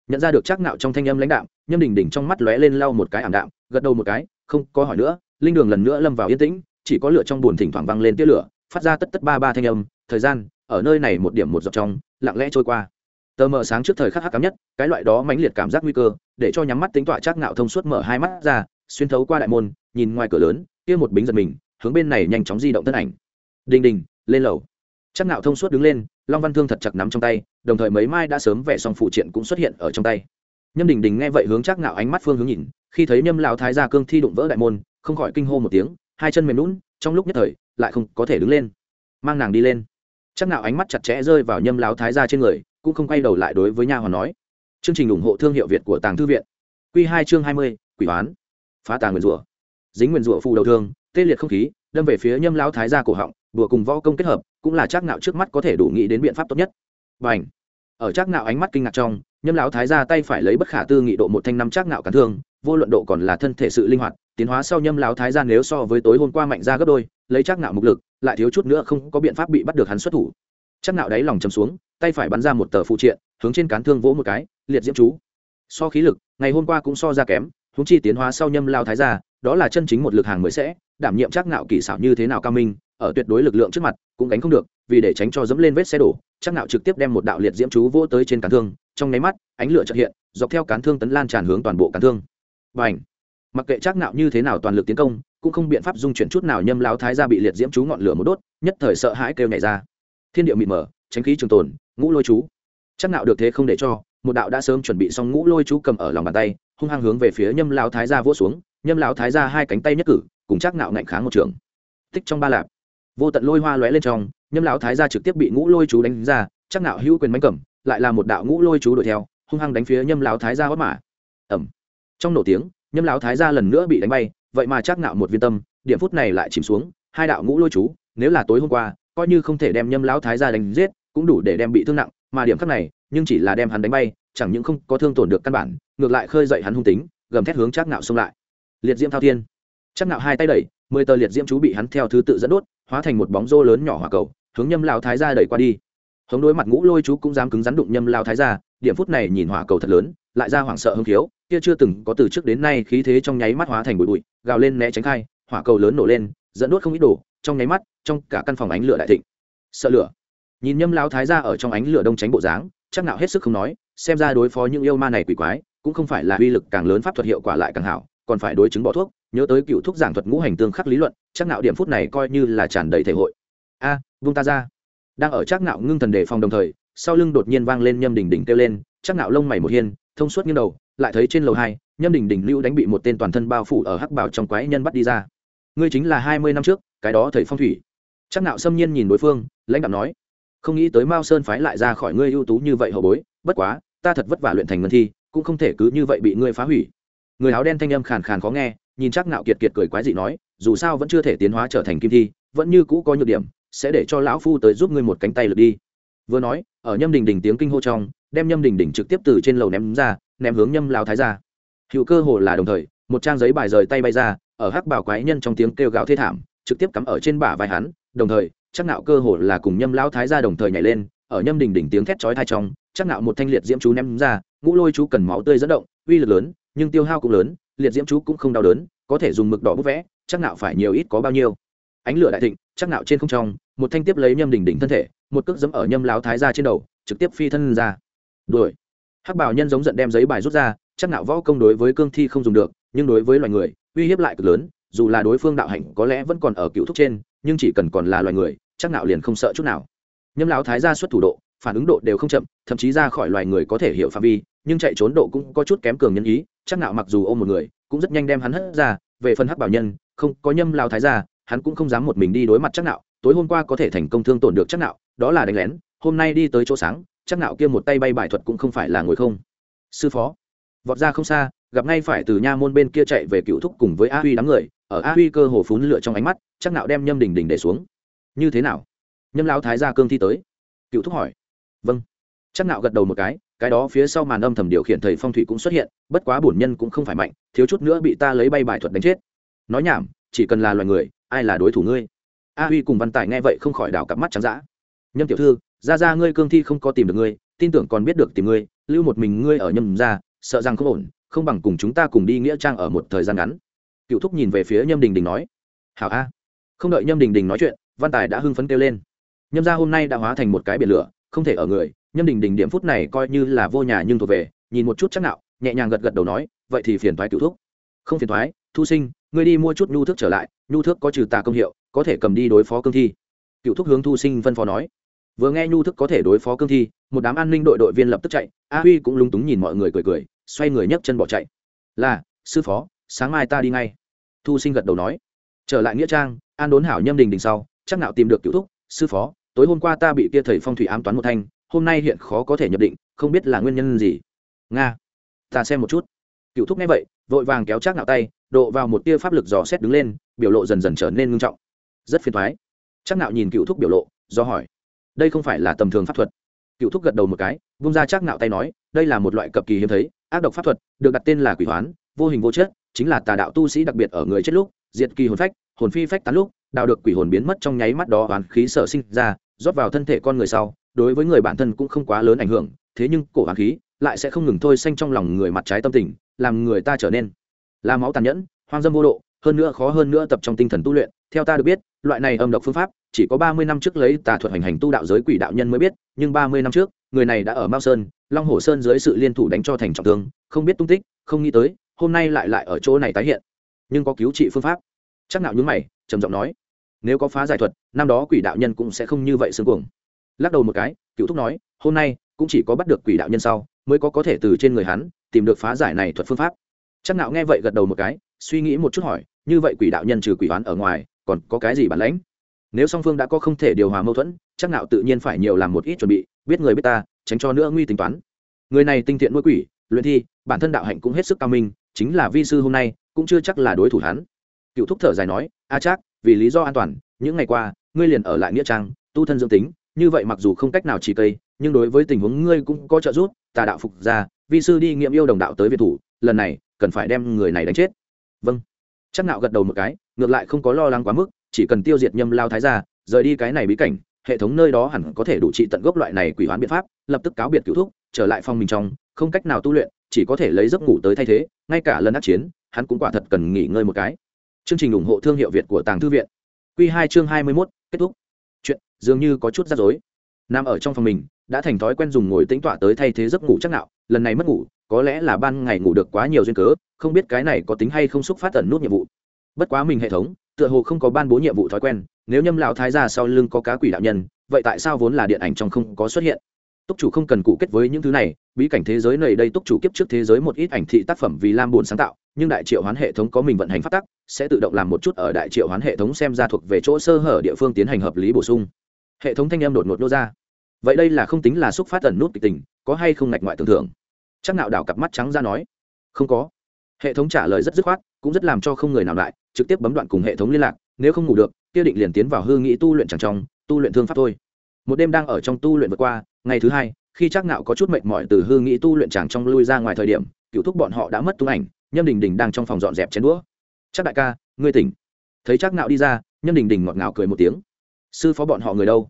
Nhận ra được chắc nạo trong thanh âm lãnh đạm, nhâm đình đình trong mắt lóe lên lau một cái ảm đạm, gật đầu một cái, không có hỏi nữa, linh đường lần nữa lâm vào yên tĩnh, chỉ có lửa trong buồn thỉnh thoảng vang lên tia lửa, phát ra tất tất ba ba thanh âm, thời gian, ở nơi này một điểm một giọt trong, lặng lẽ trôi qua. Tờ mờ sáng trước thời khắc hắc cám nhất, cái loại đó mãnh liệt cảm giác nguy cơ, để cho nhắm mắt tính tọa chắc nạo thông suốt mở hai mắt ra, xuyên thấu qua đại môn, nhìn ngoài cửa lớn, kia một bính giật mình, hướng bên này nhanh chóng di động thân ảnh. Đình đình lên lầu chắc nạo thông suốt đứng lên, long văn thương thật chặt nắm trong tay, đồng thời mấy mai đã sớm vẽ xong phụ triện cũng xuất hiện ở trong tay. Nhâm đình đình nghe vậy hướng chắc nạo ánh mắt phương hướng nhìn, khi thấy nhâm lão thái gia cương thi đụng vỡ đại môn, không khỏi kinh hô một tiếng, hai chân mềm lún trong lúc nhất thời, lại không có thể đứng lên. Mang nàng đi lên. Chắc nạo ánh mắt chặt chẽ rơi vào nhâm lão thái gia trên người, cũng không quay đầu lại đối với nha hoàn nói. Chương trình ủng hộ thương hiệu việt của tàng thư viện. Quy hai chương hai mươi, quỷ hoán phá tàng nguyên rủa. Dính nguyên rủa phù đầu thương, tê liệt không khí, đâm về phía nhâm lão thái gia cổ họng đùa cùng võ công kết hợp cũng là chắc nạo trước mắt có thể đủ nghĩ đến biện pháp tốt nhất. Bành. ở chắc nạo ánh mắt kinh ngạc trong, nhâm lão thái gia tay phải lấy bất khả tư nghị độ một thanh năm chắc nạo cản thương, vô luận độ còn là thân thể sự linh hoạt, tiến hóa sau nhâm lão thái gia nếu so với tối hôm qua mạnh ra gấp đôi, lấy chắc nạo mục lực, lại thiếu chút nữa không có biện pháp bị bắt được hắn xuất thủ. Chắc nạo đáy lòng chầm xuống, tay phải bắn ra một tờ phụ triện, hướng trên cán thương vỗ một cái, liệt diễm chú. So khí lực, ngày hôm qua cũng so ra kém húng chi tiến hóa sau nhâm lao thái gia đó là chân chính một lực hàng mới sẽ, đảm nhiệm chắc nạo kỳ xảo như thế nào cao minh ở tuyệt đối lực lượng trước mặt, cũng gánh không được, vì để tránh cho dẫm lên vết xe đổ, chắc nạo trực tiếp đem một đạo liệt diễm chú vỗ tới trên cán thương, trong nháy mắt, ánh lửa chợt hiện, dọc theo cán thương tấn lan tràn hướng toàn bộ cán thương. Và ảnh mặc kệ chắc nạo như thế nào toàn lực tiến công, cũng không biện pháp dung chuyển chút nào nhâm lão thái gia bị liệt diễm chú ngọn lửa một đốt, nhất thời sợ hãi kêu nhảy ra. Thiên địa mịt mờ, tránh khí trường tồn, ngũ lôi chú. Chắc nạo được thế không để cho, một đạo đã sớm chuẩn bị xong ngũ lôi chú cầm ở lòng bàn tay, hung hăng hướng về phía nhâm lão thái gia vỗ xuống, nhâm lão thái gia hai cánh tay nhất cử, cùng chắc nạo ngạnh kháng một trường. Tích trong ba lạp vô tận lôi hoa lóe lên trong, nhâm lão thái gia trực tiếp bị ngũ lôi chú đánh ra, chắc nạo hữu quyền bánh cầm, lại là một đạo ngũ lôi chú đuổi theo, hung hăng đánh phía nhâm lão thái gia hót mã. Ẩm trong nổ tiếng, nhâm lão thái gia lần nữa bị đánh bay, vậy mà chắc nạo một viên tâm, điểm phút này lại chìm xuống, hai đạo ngũ lôi chú, nếu là tối hôm qua, coi như không thể đem nhâm lão thái gia đánh giết, cũng đủ để đem bị thương nặng, mà điểm khác này, nhưng chỉ là đem hắn đánh bay, chẳng những không có thương tổn được căn bản, ngược lại khơi dậy hắn hung tính, gầm thét hướng chắc nạo xông lại. Liệt diễm thao thiên. Chắc nạo hai tay đẩy mười tờ liệt diễm chú bị hắn theo thứ tự dẫn đốt, hóa thành một bóng rô lớn nhỏ hỏa cầu, hướng nhâm lão thái gia đẩy qua đi. Hống đối mặt ngũ lôi chú cũng dám cứng rắn đụng nhâm lão thái gia, điểm phút này nhìn hỏa cầu thật lớn, lại ra hoảng sợ hưng khiếu, kia chưa từng có từ trước đến nay khí thế trong nháy mắt hóa thành bụi bụi, gào lên né tránh khai, hỏa cầu lớn nổ lên, dẫn đốt không ít đổ trong nháy mắt, trong cả căn phòng ánh lửa đại thịnh. Sợ lửa. Nhìn nhâm lão thái ra ở trong ánh lửa đông tránh bộ dáng, chắc nạo hết sức không nói, xem ra đối phó những yêu ma này quỷ quái, cũng không phải là uy lực càng lớn pháp thuật hiệu quả lại càng hảo còn phải đối chứng bỏ thuốc nhớ tới cựu thuốc giảng thuật ngũ hành tương khắc lý luận chắc nạo điểm phút này coi như là tràn đầy thể hội. A à, vung ta ra. Đang ở chắc nạo ngưng thần đề phòng đồng thời sau lưng đột nhiên vang lên nhâm đỉnh đỉnh kêu lên chắc nạo lông mày một hiên thông suốt nghiêng đầu lại thấy trên lầu hai nhâm đỉnh đỉnh lưu đánh bị một tên toàn thân bao phủ ở hắc bảo trong quái nhân bắt đi ra. Ngươi chính là hai mươi năm trước cái đó thầy phong thủy. Chắc nạo xâm nhiên nhìn đối phương lãnh đạo nói không nghĩ tới mao sơn phái lại ra khỏi ngươi ưu tú như vậy hậu bối bất quá ta thật vất vả luyện thành ngân thi cũng không thể cứ như vậy bị ngươi phá hủy người áo đen thanh âm khàn khàn khó nghe, nhìn chắc nạo kiệt kiệt cười quái dị nói, dù sao vẫn chưa thể tiến hóa trở thành kim thi, vẫn như cũ có nhược điểm, sẽ để cho lão phu tới giúp ngươi một cánh tay lượt đi. Vừa nói, ở nhâm đình đình tiếng kinh hô trong, đem nhâm đình đình trực tiếp từ trên lầu ném ra, ném hướng nhâm lao thái ra hữu cơ hồ là đồng thời, một trang giấy bài rời tay bay ra, ở hắc bảo quái nhân trong tiếng kêu gào thê thảm, trực tiếp cắm ở trên bả vai hắn, đồng thời chắc nạo cơ hồ là cùng nhâm lao thái ra đồng thời nhảy lên, ở nhâm đình đình tiếng thét chói tai trong chắc nạo một thanh liệt diễm chú ném ra, ngũ lôi chú cần máu tươi dẫn động, uy lực lớn nhưng tiêu hao cũng lớn, liệt diễm chú cũng không đau đớn, có thể dùng mực đỏ bút vẽ, chắc nạo phải nhiều ít có bao nhiêu. Ánh lửa đại thịnh, chắc nạo trên không trong, một thanh tiếp lấy nhâm đỉnh đỉnh thân thể, một cước giẫm ở nhâm láo thái ra trên đầu, trực tiếp phi thân ra. Đuổi. Hắc bảo nhân giống giận đem giấy bài rút ra, chắc nạo võ công đối với cương thi không dùng được, nhưng đối với loài người, uy hiếp lại cực lớn, dù là đối phương đạo hạnh có lẽ vẫn còn ở cựu thúc trên, nhưng chỉ cần còn là loài người, chắc nạo liền không sợ chút nào. Nhâm láo thái ra xuất thủ độ, phản ứng độ đều không chậm, thậm chí ra khỏi loài người có thể hiểu phạm vi, nhưng chạy trốn độ cũng có chút kém cường nhân ý chắc nạo mặc dù ôm một người, cũng rất nhanh đem hắn hất ra, về phần hắc bảo nhân, không, có nhâm lao thái ra hắn cũng không dám một mình đi đối mặt chắc nạo tối hôm qua có thể thành công thương tổn được chắc nạo đó là đánh lén, hôm nay đi tới chỗ sáng chắc nạo kia một tay bay bài thuật cũng không phải là ngồi không. Sư phó, vọt ra không xa, gặp ngay phải từ nha môn bên kia chạy về cựu thúc cùng với a huy đám người, ở a huy cơ hồ phún lửa trong ánh mắt chắc nạo đem nhâm đình đình để xuống. Như thế nào? Nhâm lão thái gia cương thi tới. Cựu thúc hỏi. Vâng. Chắc nạo gật đầu một cái cái đó phía sau màn âm thầm điều khiển thầy phong thủy cũng xuất hiện, bất quá bổn nhân cũng không phải mạnh, thiếu chút nữa bị ta lấy bay bài thuật đánh chết. Nói nhảm, chỉ cần là loài người, ai là đối thủ ngươi? A huy cùng văn tài nghe vậy không khỏi đảo cặp mắt trắng dã. Nhâm tiểu thư, ra ra ngươi cương thi không có tìm được ngươi, tin tưởng còn biết được tìm ngươi, lưu một mình ngươi ở nhâm ra, sợ rằng không ổn, không bằng cùng chúng ta cùng đi nghĩa trang ở một thời gian ngắn. Cựu thúc nhìn về phía nhâm đình đình nói, hảo a. Không đợi nhâm đình đình nói chuyện, văn tài đã hưng phấn kêu lên, nhâm ra hôm nay đã hóa thành một cái biển lửa, không thể ở người nhâm đình đình điểm phút này coi như là vô nhà nhưng thuộc về, nhìn một chút chắc nạo, nhẹ nhàng gật gật đầu nói, vậy thì phiền thoái cựu thúc. Không phiền thoái thu sinh, ngươi đi mua chút nhu thước trở lại, nhu thước có trừ tà công hiệu, có thể cầm đi đối phó cương thi. Cựu thúc hướng thu sinh phân phó nói. Vừa nghe nhu thức có thể đối phó cương thi, một đám an ninh đội đội viên lập tức chạy, a huy cũng lúng túng nhìn mọi người cười cười, xoay người nhấc chân bỏ chạy. Là, sư phó, sáng mai ta đi ngay. Thu sinh gật đầu nói. Trở lại nghĩa trang, an đốn hảo nhâm đình đình sau, chắc nào tìm được cựu thúc, sư phó, tối hôm qua ta bị kia thầy phong thủy ám toán một thanh hôm nay hiện khó có thể nhập định, không biết là nguyên nhân gì. Nga, ta xem một chút. Cựu thúc nghe vậy, vội vàng kéo chắc nạo tay, độ vào một tia pháp lực dò xét đứng lên, biểu lộ dần dần trở nên ngưng trọng. Rất phiền thoái chắc nạo nhìn cựu thúc biểu lộ, do hỏi, đây không phải là tầm thường pháp thuật? Cựu thúc gật đầu một cái, vung ra chắc nạo tay nói, đây là một loại cập kỳ hiếm thấy, ác độc pháp thuật, được đặt tên là quỷ hoán, vô hình vô chất, chính là tà đạo tu sĩ đặc biệt ở người chết lúc, diệt kỳ hồn phách, hồn phi phách tán lúc đào được quỷ hồn biến mất trong nháy mắt đó, oán khí sợ sinh ra rót vào thân thể con người sau, đối với người bản thân cũng không quá lớn ảnh hưởng, thế nhưng cổ hoàng khí lại sẽ không ngừng thôi xanh trong lòng người mặt trái tâm tình, làm người ta trở nên là máu tàn nhẫn, hoang dâm vô độ, hơn nữa khó hơn nữa tập trong tinh thần tu luyện. Theo ta được biết, loại này âm độc phương pháp chỉ có ba mươi năm trước lấy tà thuật hành hành tu đạo giới quỷ đạo nhân mới biết, nhưng ba mươi năm trước, người này đã ở mao sơn, long hồ sơn dưới sự liên thủ đánh cho thành trọng thương, không biết tung tích, không nghĩ tới, hôm nay lại lại ở chỗ này tái hiện. Nhưng có cứu trị phương pháp. Chắc nào nhúng mày, trầm giọng nói nếu có phá giải thuật, năm đó quỷ đạo nhân cũng sẽ không như vậy xương cuồng. Lắc đầu một cái, cựu thúc nói, hôm nay, cũng chỉ có bắt được quỷ đạo nhân sau, mới có có thể từ trên người hắn, tìm được phá giải này thuật phương pháp. Chắc nạo nghe vậy gật đầu một cái, suy nghĩ một chút hỏi, như vậy quỷ đạo nhân trừ quỷ oán ở ngoài, còn có cái gì bản lãnh? Nếu song phương đã có không thể điều hòa mâu thuẫn, chắc nạo tự nhiên phải nhiều làm một ít chuẩn bị, biết người biết ta, tránh cho nữa nguy tính toán. Người này tinh thiện nuôi quỷ, luyện thi, bản thân đạo hạnh cũng hết sức cao minh, chính là vi sư hôm nay, cũng chưa chắc là đối thủ hắn. Cựu thúc thở dài nói, a chắc vì lý do an toàn, những ngày qua, ngươi liền ở lại nghĩa trang, tu thân dương tính, như vậy mặc dù không cách nào chỉ cây, nhưng đối với tình huống ngươi cũng có trợ giúp, tà đạo phục ra, vi sư đi nghiệm yêu đồng đạo tới việt thủ, lần này, cần phải đem người này đánh chết. Vâng. Chắc nạo gật đầu một cái, ngược lại không có lo lắng quá mức, chỉ cần tiêu diệt nhâm lao thái gia, rời đi cái này bí cảnh, hệ thống nơi đó hẳn có thể đủ trị tận gốc loại này quỷ hoán biện pháp, lập tức cáo biệt cứu thúc, trở lại phòng mình trong, không cách nào tu luyện, chỉ có thể lấy giấc ngủ tới thay thế, ngay cả lần ác chiến, hắn cũng quả thật cần nghỉ ngơi một cái chương trình ủng hộ thương hiệu việt của tàng thư viện. Quy hai chương hai mươi mốt, kết thúc. Chuyện, dường như có chút rắc rối. Nam ở trong phòng mình, đã thành thói quen dùng ngồi tĩnh tọa tới thay thế giấc ngủ chắc nạo. Lần này mất ngủ, có lẽ là ban ngày ngủ được quá nhiều duyên cớ, không biết cái này có tính hay không xúc phát tận nút nhiệm vụ. Bất quá mình hệ thống, tựa hồ không có ban bố nhiệm vụ thói quen. Nếu nhâm lão thái gia sau lưng có cá quỷ đạo nhân, vậy tại sao vốn là điện ảnh trong không có xuất hiện? Túc chủ không cần cụ kết với những thứ này, bí cảnh thế giới này đây túc chủ kiếp trước thế giới một ít ảnh thị tác phẩm vì lam buồn sáng tạo, nhưng đại triệu hoán hệ thống có mình vận hành phát tắc, sẽ tự động làm một chút ở đại triệu hoán hệ thống xem ra thuộc về chỗ sơ hở địa phương tiến hành hợp lý bổ sung. Hệ thống thanh em đột ngột nô ra. Vậy đây là không tính là xúc phát tần nút kịch tình, có hay không ngạch ngoại tưởng thưởng chắc nạo đảo cặp mắt trắng ra nói. Không có. Hệ thống trả lời rất dứt khoát, cũng rất làm cho không người nào lại, trực tiếp bấm đoạn cùng hệ thống liên lạc, nếu không ngủ được, kia định liền tiến vào hư nghĩ tu luyện chẳng trong, tu luyện thương pháp thôi. Một đêm đang ở trong tu luyện vượt qua ngày thứ hai, khi chắc nạo có chút mệt mỏi từ hư nghĩ tu luyện chẳng trong lui ra ngoài thời điểm, cựu thúc bọn họ đã mất tung ảnh, nhâm đình đình đang trong phòng dọn dẹp chén đũa. Chắc đại ca, ngươi tỉnh. Thấy chắc nạo đi ra, nhâm đình đình ngọt ngào cười một tiếng. Sư phó bọn họ người đâu?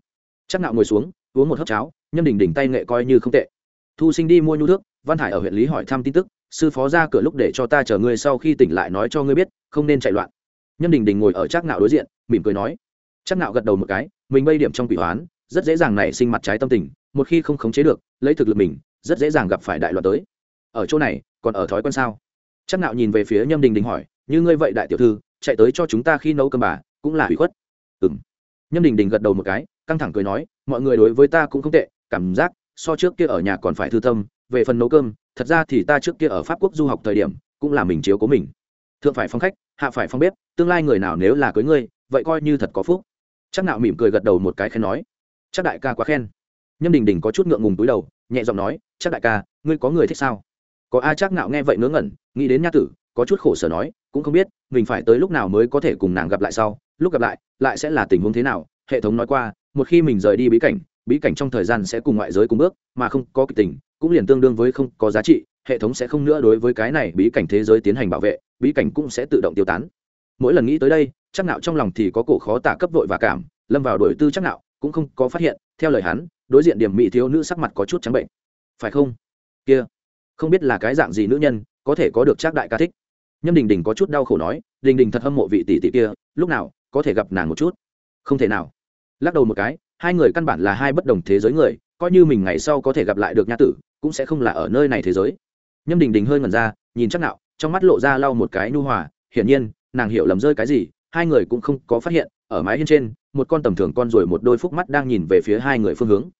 Chắc nạo ngồi xuống, uống một hớp cháo, nhâm đình đình tay nghệ coi như không tệ. Thu sinh đi mua nhu thước, văn hải ở huyện lý hỏi thăm tin tức, sư phó ra cửa lúc để cho ta chờ ngươi sau khi tỉnh lại nói cho ngươi biết, không nên chạy loạn. Nhâm đình đình ngồi ở chắc nạo đối diện, mỉm cười nói. Chắc nạo gật đầu một cái, mình bây điểm trong quỷ hoán rất dễ dàng nảy sinh mặt trái tâm tình, một khi không khống chế được, lấy thực lực mình, rất dễ dàng gặp phải đại loạn tới. Ở chỗ này, còn ở thói quen sao? Chắc nạo nhìn về phía nhâm đình đình hỏi, như ngươi vậy đại tiểu thư, chạy tới cho chúng ta khi nấu cơm bà, cũng là hủy khuất. Ừm. Nhâm đình đình gật đầu một cái, căng thẳng cười nói, mọi người đối với ta cũng không tệ, cảm giác so trước kia ở nhà còn phải thư tâm, về phần nấu cơm, thật ra thì ta trước kia ở pháp quốc du học thời điểm, cũng là mình chiếu cố mình. Thượng phải phong khách, hạ phải phong bếp, tương lai người nào nếu là cưới ngươi, vậy coi như thật có phúc. Chắc nạo mỉm cười gật đầu một cái khen nói chắc đại ca quá khen. Nhâm đình đình có chút ngượng ngùng túi đầu, nhẹ giọng nói, chắc đại ca, ngươi có người thích sao? Có a chắc nạo nghe vậy ngớ ngẩn, nghĩ đến nha tử, có chút khổ sở nói, cũng không biết, mình phải tới lúc nào mới có thể cùng nàng gặp lại sau. Lúc gặp lại lại sẽ là tình huống thế nào? Hệ thống nói qua, một khi mình rời đi bí cảnh bí cảnh trong thời gian sẽ cùng ngoại giới cùng bước, mà không có kịch tình, cũng liền tương đương với không có giá trị. Hệ thống sẽ không nữa đối với cái này bí cảnh thế giới tiến hành bảo vệ, bí cảnh cũng sẽ tự động tiêu tán. Mỗi lần nghĩ tới đây chắc nạo trong lòng thì có cổ khó tả cấp vội và cảm, lâm vào đổi tư chắc nạo cũng không có phát hiện, theo lời hắn, đối diện điểm mỹ thiếu nữ sắc mặt có chút trắng bệnh. Phải không? Kia. Không biết là cái dạng gì nữ nhân, có thể có được trác đại ca thích. Nhâm đình đình có chút đau khổ nói, đình đình thật hâm mộ vị tỷ tỷ kia, lúc nào có thể gặp nàng một chút? Không thể nào. Lắc đầu một cái, hai người căn bản là hai bất đồng thế giới người, coi như mình ngày sau có thể gặp lại được nha tử, cũng sẽ không là ở nơi này thế giới. Nhâm đình đình hơi ngẩn ra, nhìn chắc nạo, trong mắt lộ ra lau một cái nhu hòa, hiển nhiên, nàng hiểu lầm rơi cái gì, hai người cũng không có phát hiện ở mái hiên trên, một con tầm thường con rồi một đôi phúc mắt đang nhìn về phía hai người phương hướng.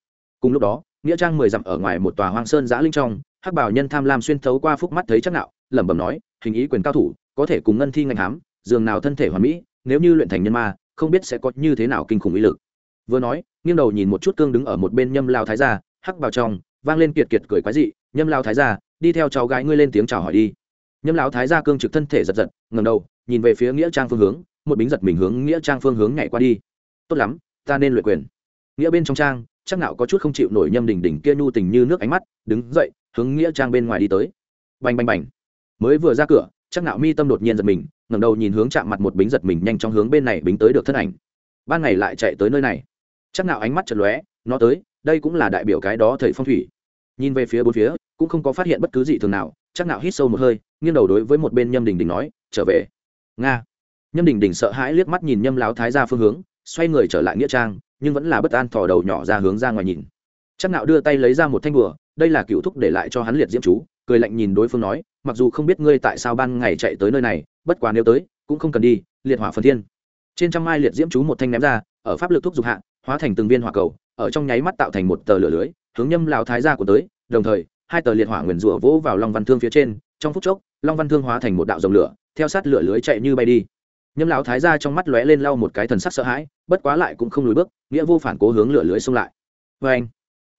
Cùng lúc đó, nghĩa trang mười dặm ở ngoài một tòa hoang sơn giã linh trong, hắc bảo nhân tham lam xuyên thấu qua phúc mắt thấy chắc nạo, lẩm bẩm nói, hình ý quyền cao thủ, có thể cùng ngân thi ngành hám, dường nào thân thể hoàn mỹ, nếu như luyện thành nhân ma, không biết sẽ có như thế nào kinh khủng ý lực. Vừa nói, nghiêng đầu nhìn một chút cương đứng ở một bên nhâm lao thái gia, hắc bảo trong, vang lên kiệt kiệt cười quái dị, nhâm lao thái gia, đi theo cháu gái ngươi lên tiếng chào hỏi đi. Nhâm lão thái gia cương trực thân thể giật giật ngầm đầu, nhìn về phía nghĩa trang phương hướng một bính giật mình hướng nghĩa trang phương hướng nhảy qua đi. Tốt lắm, ta nên luyện quyền. Nghĩa bên trong trang, chắc nạo có chút không chịu nổi nhâm đỉnh đỉnh kia nhu tình như nước ánh mắt, đứng dậy, hướng nghĩa trang bên ngoài đi tới. Bành bành bành. Mới vừa ra cửa, chắc nạo mi tâm đột nhiên giật mình, ngẩng đầu nhìn hướng chạm mặt một bính giật mình nhanh trong hướng bên này bính tới được thân ảnh. Ban ngày lại chạy tới nơi này. Chắc nạo ánh mắt chật lóe, nó tới, đây cũng là đại biểu cái đó thầy phong thủy. Nhìn về phía bốn phía, cũng không có phát hiện bất cứ gì thường nào, chắc nạo hít sâu một hơi, nghiêng đầu đối với một bên nhâm đình đình nói, trở về. Nga nhâm đình đình sợ hãi liếc mắt nhìn nhâm láo thái ra phương hướng, xoay người trở lại nghĩa trang, nhưng vẫn là bất an thò đầu nhỏ ra hướng ra ngoài nhìn. Chắc nạo đưa tay lấy ra một thanh bừa đây là cựu thúc để lại cho hắn liệt diễm chú, cười lạnh nhìn đối phương nói, mặc dù không biết ngươi tại sao ban ngày chạy tới nơi này, bất quá nếu tới, cũng không cần đi, liệt hỏa phần thiên. Trên trăm mai liệt diễm chú một thanh ném ra, ở pháp lực thúc dục hạ, hóa thành từng viên hỏa cầu, ở trong nháy mắt tạo thành một tờ lửa lưới, hướng nhâm lão thái gia của tới, đồng thời, hai tờ liệt hỏa nguyền rủa vỗ vào long văn thương phía trên, trong phút chốc, long văn thương hóa thành một đạo dòng lửa, theo sát lửa lưới chạy như bay đi nhâm lão thái gia trong mắt lóe lên lau một cái thần sắc sợ hãi, bất quá lại cũng không lùi bước, nghĩa vô phản cố hướng lửa lưới xông lại. Vê anh,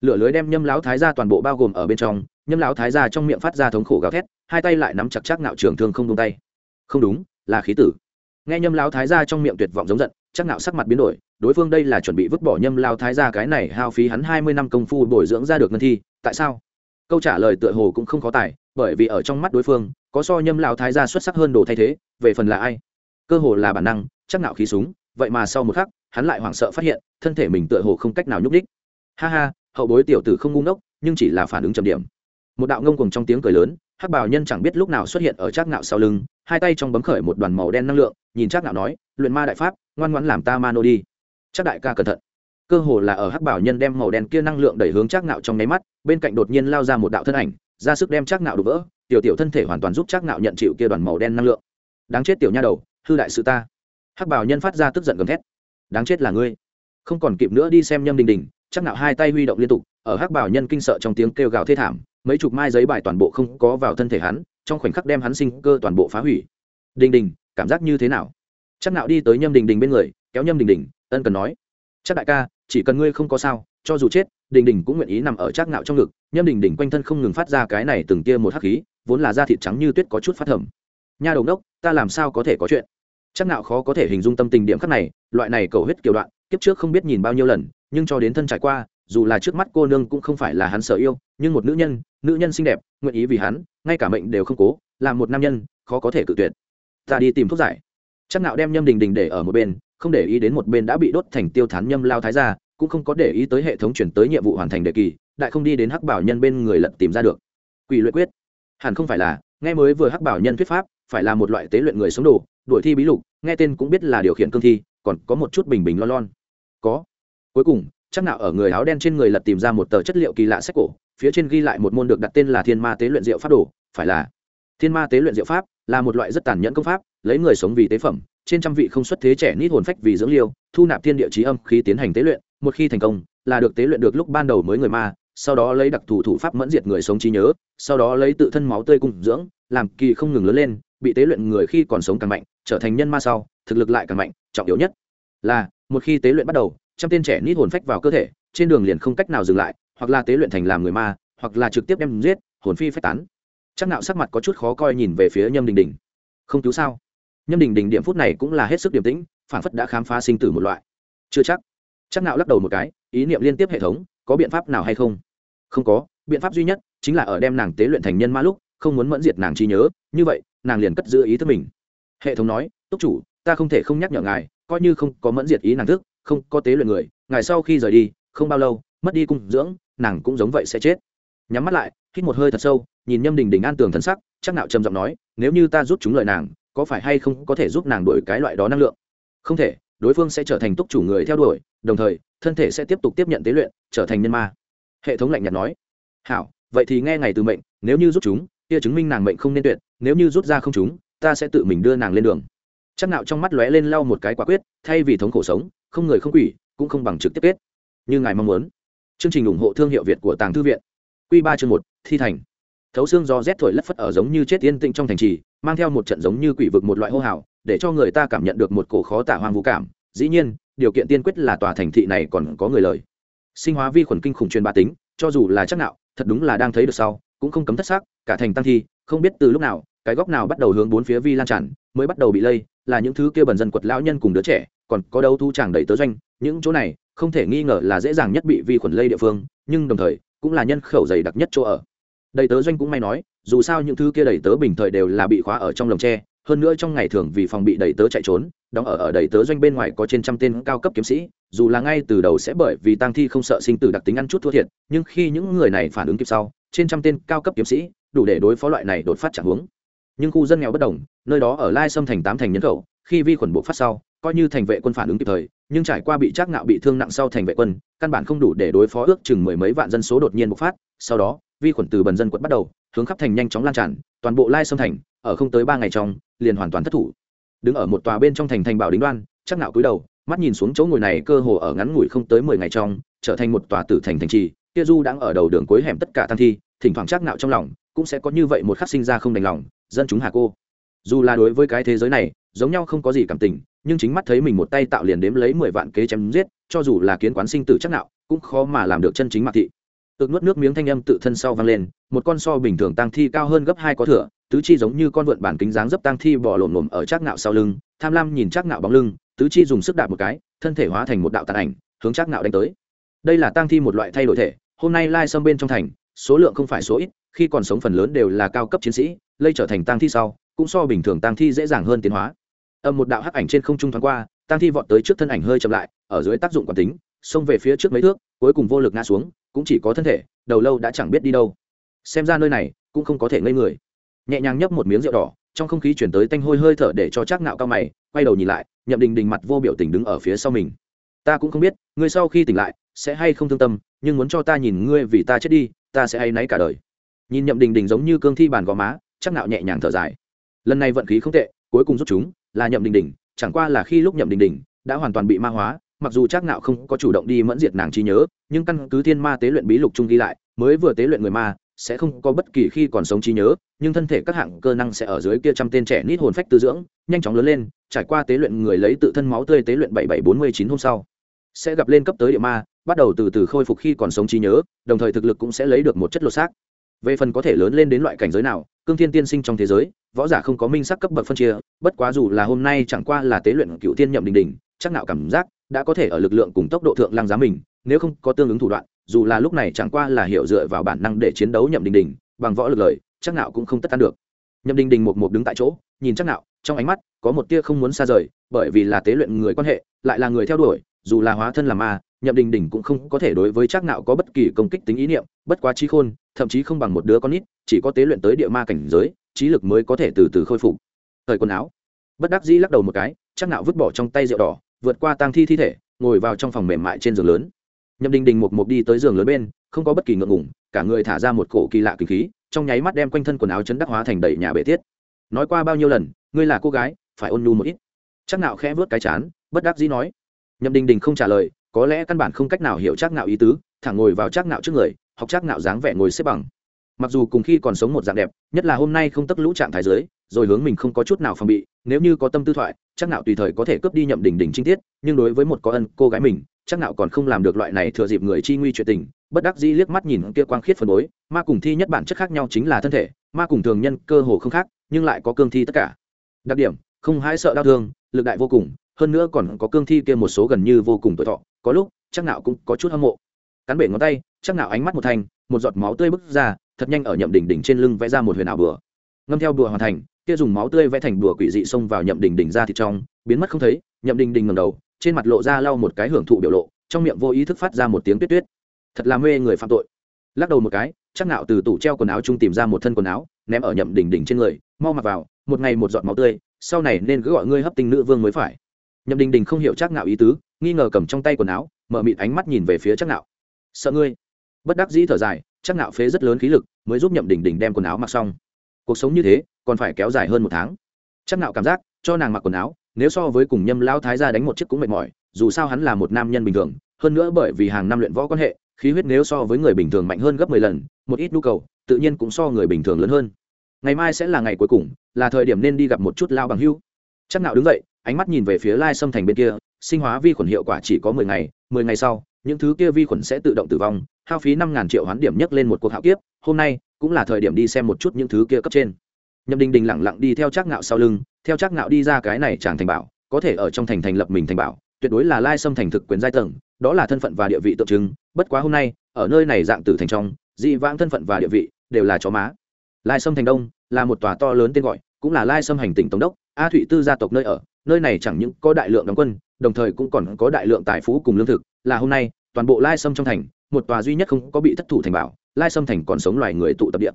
lửa lưới đem nhâm lão thái gia toàn bộ bao gồm ở bên trong, nhâm lão thái gia trong miệng phát ra thống khổ gào thét, hai tay lại nắm chặt chắc nạo trường thương không tung tay. Không đúng, là khí tử. Nghe nhâm lão thái gia trong miệng tuyệt vọng giống giận, chắc nạo sắc mặt biến đổi, đối phương đây là chuẩn bị vứt bỏ nhâm lão thái gia cái này hao phí hắn hai mươi năm công phu bồi dưỡng ra được ngân thi, tại sao? Câu trả lời tựa hồ cũng không khó tài bởi vì ở trong mắt đối phương, có so nhâm lão thái gia xuất sắc hơn đồ thay thế, về phần là ai? Cơ hồ là bản năng, chắc nạo khí súng, vậy mà sau một khắc, hắn lại hoảng sợ phát hiện, thân thể mình tựa hồ không cách nào nhúc đích ha ha, hậu bối tiểu tử không ngu ngốc, nhưng chỉ là phản ứng trầm điểm. Một đạo ngông cùng trong tiếng cười lớn, hắc bảo nhân chẳng biết lúc nào xuất hiện ở trác ngạo sau lưng, hai tay trong bấm khởi một đoàn màu đen năng lượng, nhìn trác ngạo nói, luyện ma đại pháp, ngoan ngoãn làm ta ma nô đi. Chắc đại ca cẩn thận. Cơ hồ là ở hắc bảo nhân đem màu đen kia năng lượng đẩy hướng trác ngạo trong nháy mắt, bên cạnh đột nhiên lao ra một đạo thân ảnh, ra sức đem trác ngạo đổ vỡ, tiểu tiểu thân thể hoàn toàn giúp trác ngạo nhận chịu kia đoàn màu đen năng lượng. Đáng chết tiểu nha đầu hư đại sự ta. Hắc bảo nhân phát ra tức giận gầm thét. Đáng chết là ngươi. Không còn kịp nữa đi xem nhâm đình đình, chắc nạo hai tay huy động liên tục, ở hắc bảo nhân kinh sợ trong tiếng kêu gào thê thảm, mấy chục mai giấy bài toàn bộ không có vào thân thể hắn, trong khoảnh khắc đem hắn sinh cơ toàn bộ phá hủy. Đình đình, cảm giác như thế nào? Chắc nạo đi tới nhâm đình đình bên người, kéo nhâm đình đình, ân cần nói. Chắc đại ca, chỉ cần ngươi không có sao, cho dù chết, đình đình cũng nguyện ý nằm ở chắc nạo trong ngực. Nhâm đình đình quanh thân không ngừng phát ra cái này từng tia một hắc khí, vốn là da thịt trắng như tuyết có chút phát thầm. Nha đầu đốc ta làm sao có thể có chuyện? Chắc nạo khó có thể hình dung tâm tình điểm khắc này, loại này cầu huyết kiều đoạn, kiếp trước không biết nhìn bao nhiêu lần, nhưng cho đến thân trải qua, dù là trước mắt cô nương cũng không phải là hắn sợ yêu, nhưng một nữ nhân nữ nhân xinh đẹp, nguyện ý vì hắn, ngay cả mệnh đều không cố làm một nam nhân, khó có thể cự tuyệt. Ta đi tìm thuốc giải. Chắc nạo đem nhâm đình đình để ở một bên, không để ý đến một bên đã bị đốt thành tiêu thán nhâm lao thái gia, cũng không có để ý tới hệ thống chuyển tới nhiệm vụ hoàn thành đề kỳ, đại không đi đến hắc bảo nhân bên người lật tìm ra được. Quỷ luyện quyết. Hẳn không phải là, nghe mới vừa hắc bảo nhân thuyết pháp phải là một loại tế luyện người sống đồ, đuổi thi bí lục, nghe tên cũng biết là điều khiển cương thi, còn có một chút bình bình lon lon. Có. Cuối cùng, chắc nào ở người áo đen trên người lật tìm ra một tờ chất liệu kỳ lạ sách cổ, phía trên ghi lại một môn được đặt tên là thiên ma tế luyện diệu pháp đồ, phải là thiên ma tế luyện diệu pháp là một loại rất tàn nhẫn công pháp, lấy người sống vì tế phẩm, trên trăm vị không xuất thế trẻ nít hồn phách vì dưỡng liêu, thu nạp thiên địa trí âm khi tiến hành tế luyện, một khi thành công, là được tế luyện được lúc ban đầu mới người ma, sau đó lấy đặc thù thủ pháp mẫn diệt người sống trí nhớ, sau đó lấy tự thân máu tươi cung dưỡng, làm kỳ không ngừng lớn lên bị tế luyện người khi còn sống càng mạnh, trở thành nhân ma sau, thực lực lại càng mạnh, trọng yếu nhất là, một khi tế luyện bắt đầu, trăm tên trẻ nít hồn phách vào cơ thể, trên đường liền không cách nào dừng lại, hoặc là tế luyện thành làm người ma, hoặc là trực tiếp đem giết, hồn phi phách tán. Chắc nạo sắc mặt có chút khó coi nhìn về phía nhâm đình đình. Không cứu sao? Nhâm đình đình điểm phút này cũng là hết sức điềm tĩnh, phản phất đã khám phá sinh tử một loại. Chưa chắc. Chắc nạo lắc đầu một cái, ý niệm liên tiếp hệ thống, có biện pháp nào hay không? Không có, biện pháp duy nhất chính là ở đem nàng tế luyện thành nhân ma lúc, không muốn mẫn diệt nàng trí nhớ, như vậy nàng liền cất giữ ý thức mình. Hệ thống nói, túc chủ, ta không thể không nhắc nhở ngài, coi như không có mẫn diệt ý nàng thức, không có tế luyện người, ngài sau khi rời đi, không bao lâu, mất đi cung dưỡng, nàng cũng giống vậy sẽ chết. Nhắm mắt lại, hít một hơi thật sâu, nhìn nhâm đình đình an tường thân sắc, chắc nạo trầm giọng nói, nếu như ta giúp chúng lời nàng, có phải hay không có thể giúp nàng đổi cái loại đó năng lượng? Không thể, đối phương sẽ trở thành túc chủ người theo đuổi, đồng thời, thân thể sẽ tiếp tục tiếp nhận tế luyện, trở thành nhân ma. Hệ thống lạnh nhạt nói. Hảo, vậy thì nghe ngày từ mệnh, nếu như giúp chúng, kia chứng minh nàng mệnh không nên tuyệt nếu như rút ra không chúng ta sẽ tự mình đưa nàng lên đường. Chắc nạo trong mắt lóe lên lau một cái quả quyết, thay vì thống khổ sống, không người không quỷ, cũng không bằng trực tiếp kết. Như ngài mong muốn. Chương trình ủng hộ thương hiệu việt của tàng thư viện. Quy ba chương một, thi thành. Thấu xương do rét thổi lất phất ở giống như chết yên tĩnh trong thành trì, mang theo một trận giống như quỷ vực một loại hô hào, để cho người ta cảm nhận được một cổ khó tả hoang vũ cảm. Dĩ nhiên, điều kiện tiên quyết là tòa thành thị này còn có người lời. Sinh hóa vi khuẩn kinh khủng truyền bá tính, cho dù là chắc nạo, thật đúng là đang thấy được sau, cũng không cấm thất xác, cả thành tăng thi, không biết từ lúc nào cái góc nào bắt đầu hướng bốn phía vi lan tràn, mới bắt đầu bị lây, là những thứ kia bần dân quật lão nhân cùng đứa trẻ, còn có đâu thu chàng đầy tớ doanh, những chỗ này, không thể nghi ngờ là dễ dàng nhất bị vi khuẩn lây địa phương, nhưng đồng thời, cũng là nhân khẩu dày đặc nhất chỗ ở đầy tớ doanh cũng may nói, dù sao những thứ kia đầy tớ bình thời đều là bị khóa ở trong lồng tre, hơn nữa trong ngày thường vì phòng bị đầy tớ chạy trốn, đóng ở ở đầy tớ doanh bên ngoài có trên trăm tên cao cấp kiếm sĩ, dù là ngay từ đầu sẽ bởi vì tang thi không sợ sinh tử đặc tính ăn chút thua thiệt, nhưng khi những người này phản ứng kịp sau, trên trăm tên cao cấp kiếm sĩ, đủ để đối phó loại này đột phát chẳng hướng nhưng khu dân nghèo bất đồng, nơi đó ở lai sâm thành tám thành nhân khẩu, khi vi khuẩn buộc phát sau, coi như thành vệ quân phản ứng kịp thời, nhưng trải qua bị trác ngạo bị thương nặng sau thành vệ quân, căn bản không đủ để đối phó ước chừng mười mấy vạn dân số đột nhiên bộc phát, sau đó, vi khuẩn từ bần dân quận bắt đầu, hướng khắp thành nhanh chóng lan tràn, toàn bộ lai sâm thành, ở không tới ba ngày trong, liền hoàn toàn thất thủ. Đứng ở một tòa bên trong thành thành bảo đính đoan chắc nạo cúi đầu, mắt nhìn xuống chỗ ngồi này cơ hồ ở ngắn ngủi không tới mười ngày trong, trở thành một tòa tử thành thành trì kia du đang ở đầu đường cuối hẻm tất cả tăng thi, thỉnh thoảng chắc nạo trong lòng cũng sẽ có như vậy một khắc sinh ra không đành lòng, dân chúng hà cô. Dù là đối với cái thế giới này, giống nhau không có gì cảm tình, nhưng chính mắt thấy mình một tay tạo liền đếm lấy mười vạn kế chém giết, cho dù là kiến quán sinh tử chắc nạo, cũng khó mà làm được chân chính mạc thị. Ực nuốt nước miếng thanh âm tự thân sau vang lên, một con so bình thường tăng thi cao hơn gấp hai có thửa tứ chi giống như con vượn bản kính dáng dấp tăng thi bò lổm lổm ở chắc nạo sau lưng, tham lam nhìn chắc nạo bóng lưng, tứ chi dùng sức đạp một cái, thân thể hóa thành một đạo tàn ảnh, hướng chắc nạo đánh tới. Đây là tăng thi một loại thay đổi thể, hôm nay lai xâm bên trong thành, số lượng không phải số ít khi còn sống phần lớn đều là cao cấp chiến sĩ, lây trở thành tăng thi sau, cũng so bình thường tăng thi dễ dàng hơn tiến hóa. Âm một đạo hắc ảnh trên không trung thoáng qua tăng thi vọt tới trước thân ảnh hơi chậm lại, ở dưới tác dụng quản tính, xông về phía trước mấy thước, cuối cùng vô lực ngã xuống, cũng chỉ có thân thể, đầu lâu đã chẳng biết đi đâu. Xem ra nơi này cũng không có thể ngây người. Nhẹ nhàng nhấp một miếng rượu đỏ, trong không khí chuyển tới tanh hôi hơi thở để cho chắc nạo cao mày, quay đầu nhìn lại, nhậm đình đình mặt vô biểu tình đứng ở phía sau mình. Ta cũng không biết, ngươi sau khi tỉnh lại, sẽ hay không thương tâm, nhưng muốn cho ta nhìn ngươi vì ta chết đi, ta sẽ hay náy cả đời nhìn nhậm đình đình giống như cương thi bàn gò má, chắc nạo nhẹ nhàng thở dài. Lần này vận khí không tệ, cuối cùng rút chúng, là nhậm đình đình, chẳng qua là khi lúc nhậm đình đình đã hoàn toàn bị ma hóa, mặc dù chắc nạo không có chủ động đi mẫn diệt nàng trí nhớ, nhưng căn cứ thiên ma tế luyện bí lục trung ghi lại, mới vừa tế luyện người ma, sẽ không có bất kỳ khi còn sống trí nhớ, nhưng thân thể các hạng cơ năng sẽ ở dưới kia trăm tên trẻ nít hồn phách tư dưỡng, nhanh chóng lớn lên, trải qua tế luyện người lấy tự thân máu tươi tế luyện bảy bảy bốn mươi chín hôm sau. Sẽ gặp lên cấp tới địa ma, bắt đầu từ từ khôi phục khi còn sống trí nhớ, đồng thời thực lực cũng sẽ lấy được một chất lột xác về phần có thể lớn lên đến loại cảnh giới nào cương thiên tiên sinh trong thế giới võ giả không có minh sắc cấp bậc phân chia bất quá dù là hôm nay chẳng qua là tế luyện cựu tiên nhậm đình đình chắc nạo cảm giác đã có thể ở lực lượng cùng tốc độ thượng lăng giá mình nếu không có tương ứng thủ đoạn dù là lúc này chẳng qua là hiểu dựa vào bản năng để chiến đấu nhậm đình đình bằng võ lực lời chắc nạo cũng không tất tan được. Nhậm đình đình một một đứng tại chỗ nhìn chắc nạo, trong ánh mắt có một tia không muốn xa rời bởi vì là tế luyện người quan hệ lại là người theo đuổi dù là hóa thân làm ma nhậm đình đình cũng không có thể đối với Trác nạo có bất kỳ công kích tính ý niệm, bất quá trí khôn, thậm chí không bằng một đứa con nít, chỉ có tế luyện tới địa ma cảnh giới, trí lực mới có thể từ từ khôi phục. Thời quần áo, bất đắc dĩ lắc đầu một cái, Trác nạo vứt bỏ trong tay rượu đỏ, vượt qua tang thi thi thể, ngồi vào trong phòng mềm mại trên giường lớn. Nhậm đình đình một một đi tới giường lớn bên, không có bất kỳ ngượng ngùng, cả người thả ra một cổ kỳ lạ kinh khí, trong nháy mắt đem quanh thân quần áo chấn đắc hóa thành đầy nhà bể tiết nói qua bao nhiêu lần, ngươi là cô gái, phải ôn nhu một ít. Chắc nạo khẽ vớt cái chán, bất đắc dĩ nói. Nhậm đình đình không trả lời có lẽ căn bản không cách nào hiểu chắc nạo ý tứ thẳng ngồi vào chắc nạo trước người học chắc nạo dáng vẻ ngồi xếp bằng. Mặc dù cùng khi còn sống một dạng đẹp nhất là hôm nay không tấp lũ trạng thái dưới, rồi hướng mình không có chút nào phòng bị nếu như có tâm tư thoại chắc nạo tùy thời có thể cướp đi nhậm đỉnh đỉnh trinh tiết nhưng đối với một có ân cô gái mình chắc nạo còn không làm được loại này thừa dịp người chi nguy chuyện tình bất đắc dĩ liếc mắt nhìn kia quang khiết phần bối ma cùng thi nhất bản chất khác nhau chính là thân thể ma cùng thường nhân cơ hồ không khác nhưng lại có cương thi tất cả. Đặc điểm không hãi sợ đau thương lực đại vô cùng hơn nữa còn có cương thi kia một số gần như vô cùng tuổi thọ có lúc, chắc nạo cũng có chút hâm mộ. Cắn bể ngón tay, chắc nạo ánh mắt một thành, một giọt máu tươi bứt ra, thật nhanh ở nhậm đỉnh đỉnh trên lưng vẽ ra một huyền ảo bừa ngâm theo bừa hoàn thành, kia dùng máu tươi vẽ thành bừa quỷ dị xông vào nhậm đỉnh đỉnh ra thịt trong, biến mất không thấy, nhậm đỉnh đỉnh ngẩng đầu, trên mặt lộ ra lau một cái hưởng thụ biểu lộ, trong miệng vô ý thức phát ra một tiếng tuyết tuyết. Thật là mê người phạm tội. Lắc đầu một cái, chắc nạo từ tủ treo quần áo trung tìm ra một thân quần áo, ném ở nhậm đỉnh đỉnh trên người, mau mặc vào, một ngày một giọt máu tươi, sau này nên cứ gọi ngươi hấp tinh nữ vương mới phải. Nhậm đình đình không hiểu chắc nạo ý tứ nghi ngờ cầm trong tay quần áo, mở mịt ánh mắt nhìn về phía chắc nạo sợ ngươi. Bất đắc dĩ thở dài chắc nạo phế rất lớn khí lực, mới giúp nhậm đỉnh đỉnh đem quần áo mặc xong. Cuộc sống như thế, còn phải kéo dài hơn một tháng. Chắc nạo cảm giác, cho nàng mặc quần áo, nếu so với cùng nhâm lao thái gia đánh một chiếc cũng mệt mỏi, dù sao hắn là một nam nhân bình thường, hơn nữa bởi vì hàng năm luyện võ quan hệ, khí huyết nếu so với người bình thường mạnh hơn gấp mười lần, một ít nhu cầu, tự nhiên cũng so người bình thường lớn hơn. Ngày mai sẽ là ngày cuối cùng, là thời điểm nên đi gặp một chút lao bằng hưu. Chắc nạo đứng dậy, ánh mắt nhìn về phía lai sâm thành bên kia sinh hóa vi khuẩn hiệu quả chỉ có mười ngày mười ngày sau, những thứ kia vi khuẩn sẽ tự động tử vong, hao phí năm ngàn triệu hoán điểm nhấc lên một cuộc hạo kiếp, hôm nay cũng là thời điểm đi xem một chút những thứ kia cấp trên. Nhậm đình đình lẳng lặng đi theo trác ngạo sau lưng, theo trác ngạo đi ra cái này chẳng thành bảo, có thể ở trong thành thành lập mình thành bảo, tuyệt đối là lai sâm thành thực quyền giai tầng, đó là thân phận và địa vị tượng trưng, bất quá hôm nay, ở nơi này dạng tử thành trong, dị vãng thân phận và địa vị đều là chó má. Lai sâm thành đông là một tòa to lớn tên gọi, cũng là lai sâm hành tỉnh tổng đốc, a thụy tư gia tộc nơi ở, nơi này chẳng những có đại lượng đóng quân đồng thời cũng còn có đại lượng tài phú cùng lương thực, là hôm nay, toàn bộ lai sâm trong thành, một tòa duy nhất không có bị thất thủ thành bảo, lai sâm thành còn sống loài người tụ tập địa.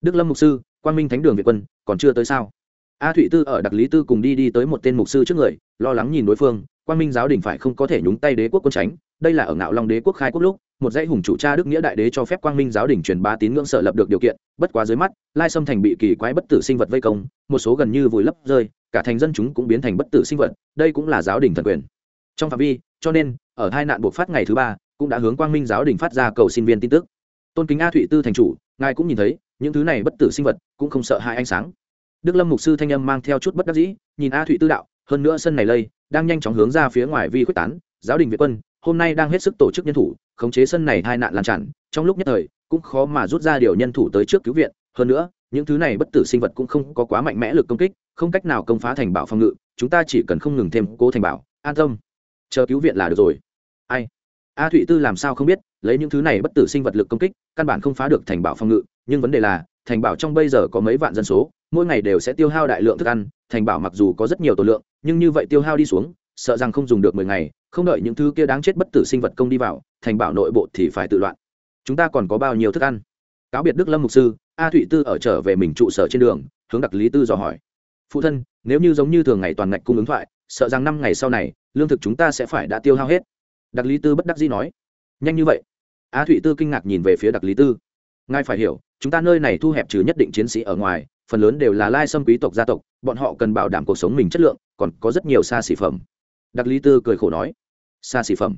Đức lâm mục sư, quang minh thánh đường việt quân, còn chưa tới sao? A thụy tư ở đặc lý tư cùng đi đi tới một tên mục sư trước người, lo lắng nhìn đối phương, quang minh giáo đình phải không có thể nhúng tay đế quốc quân tránh, đây là ở ngạo long đế quốc khai quốc lúc một dãy hùng chủ cha đức nghĩa đại đế cho phép quang minh giáo đình truyền bá tín ngưỡng sở lập được điều kiện, bất quá dưới mắt, lai sâm thành bị kỳ quái bất tử sinh vật vây công, một số gần như vùi lấp rơi, cả thành dân chúng cũng biến thành bất tử sinh vật, đây cũng là giáo đình thần quyền. Trong phạm vi, cho nên, ở hai nạn buộc phát ngày thứ ba, cũng đã hướng quang minh giáo đình phát ra cầu xin viên tin tức. Tôn kính a thụy tư thành chủ, ngài cũng nhìn thấy, những thứ này bất tử sinh vật cũng không sợ hai ánh sáng. Đức lâm mục sư thanh âm mang theo chút bất đắc dĩ, nhìn a thụy tư đạo, hơn nữa sân này lây, đang nhanh chóng hướng ra phía ngoài vi quyết tán, giáo đình việt quân hôm nay đang hết sức tổ chức nhân thủ, khống chế sân này hai nạn lan tràn, trong lúc nhất thời, cũng khó mà rút ra điều nhân thủ tới trước cứu viện. Hơn nữa, những thứ này bất tử sinh vật cũng không có quá mạnh mẽ lực công kích, không cách nào công phá thành bảo phòng ngự, chúng ta chỉ cần không ngừng thêm cố thành bảo, an tâm. Chờ cứu viện là được rồi. Ai? A thụy tư làm sao không biết, lấy những thứ này bất tử sinh vật lực công kích, căn bản không phá được thành bảo phòng ngự, nhưng vấn đề là, thành bảo trong bây giờ có mấy vạn dân số, mỗi ngày đều sẽ tiêu hao đại lượng thức ăn, thành bảo mặc dù có rất nhiều tổ lượng, nhưng như vậy tiêu hao đi xuống, sợ rằng không dùng được mười ngày không đợi những thứ kia đáng chết bất tử sinh vật công đi vào, thành bảo nội bộ thì phải tự loạn. Chúng ta còn có bao nhiêu thức ăn? Cáo biệt đức lâm mục sư, a thụy tư ở trở về mình trụ sở trên đường, hướng đặc lý tư dò hỏi. Phụ thân, nếu như giống như thường ngày toàn ngạch cung ứng thoại, sợ rằng năm ngày sau này, lương thực chúng ta sẽ phải đã tiêu hao hết. Đặc lý tư bất đắc dĩ nói. Nhanh như vậy? A thụy tư kinh ngạc nhìn về phía đặc lý tư. Ngài phải hiểu, chúng ta nơi này thu hẹp trừ nhất định chiến sĩ ở ngoài, phần lớn đều là lai xâm quý tộc gia tộc, bọn họ cần bảo đảm cuộc sống mình chất lượng, còn có rất nhiều xa xỉ phẩm đặc lý tư cười khổ nói, xa xỉ phẩm.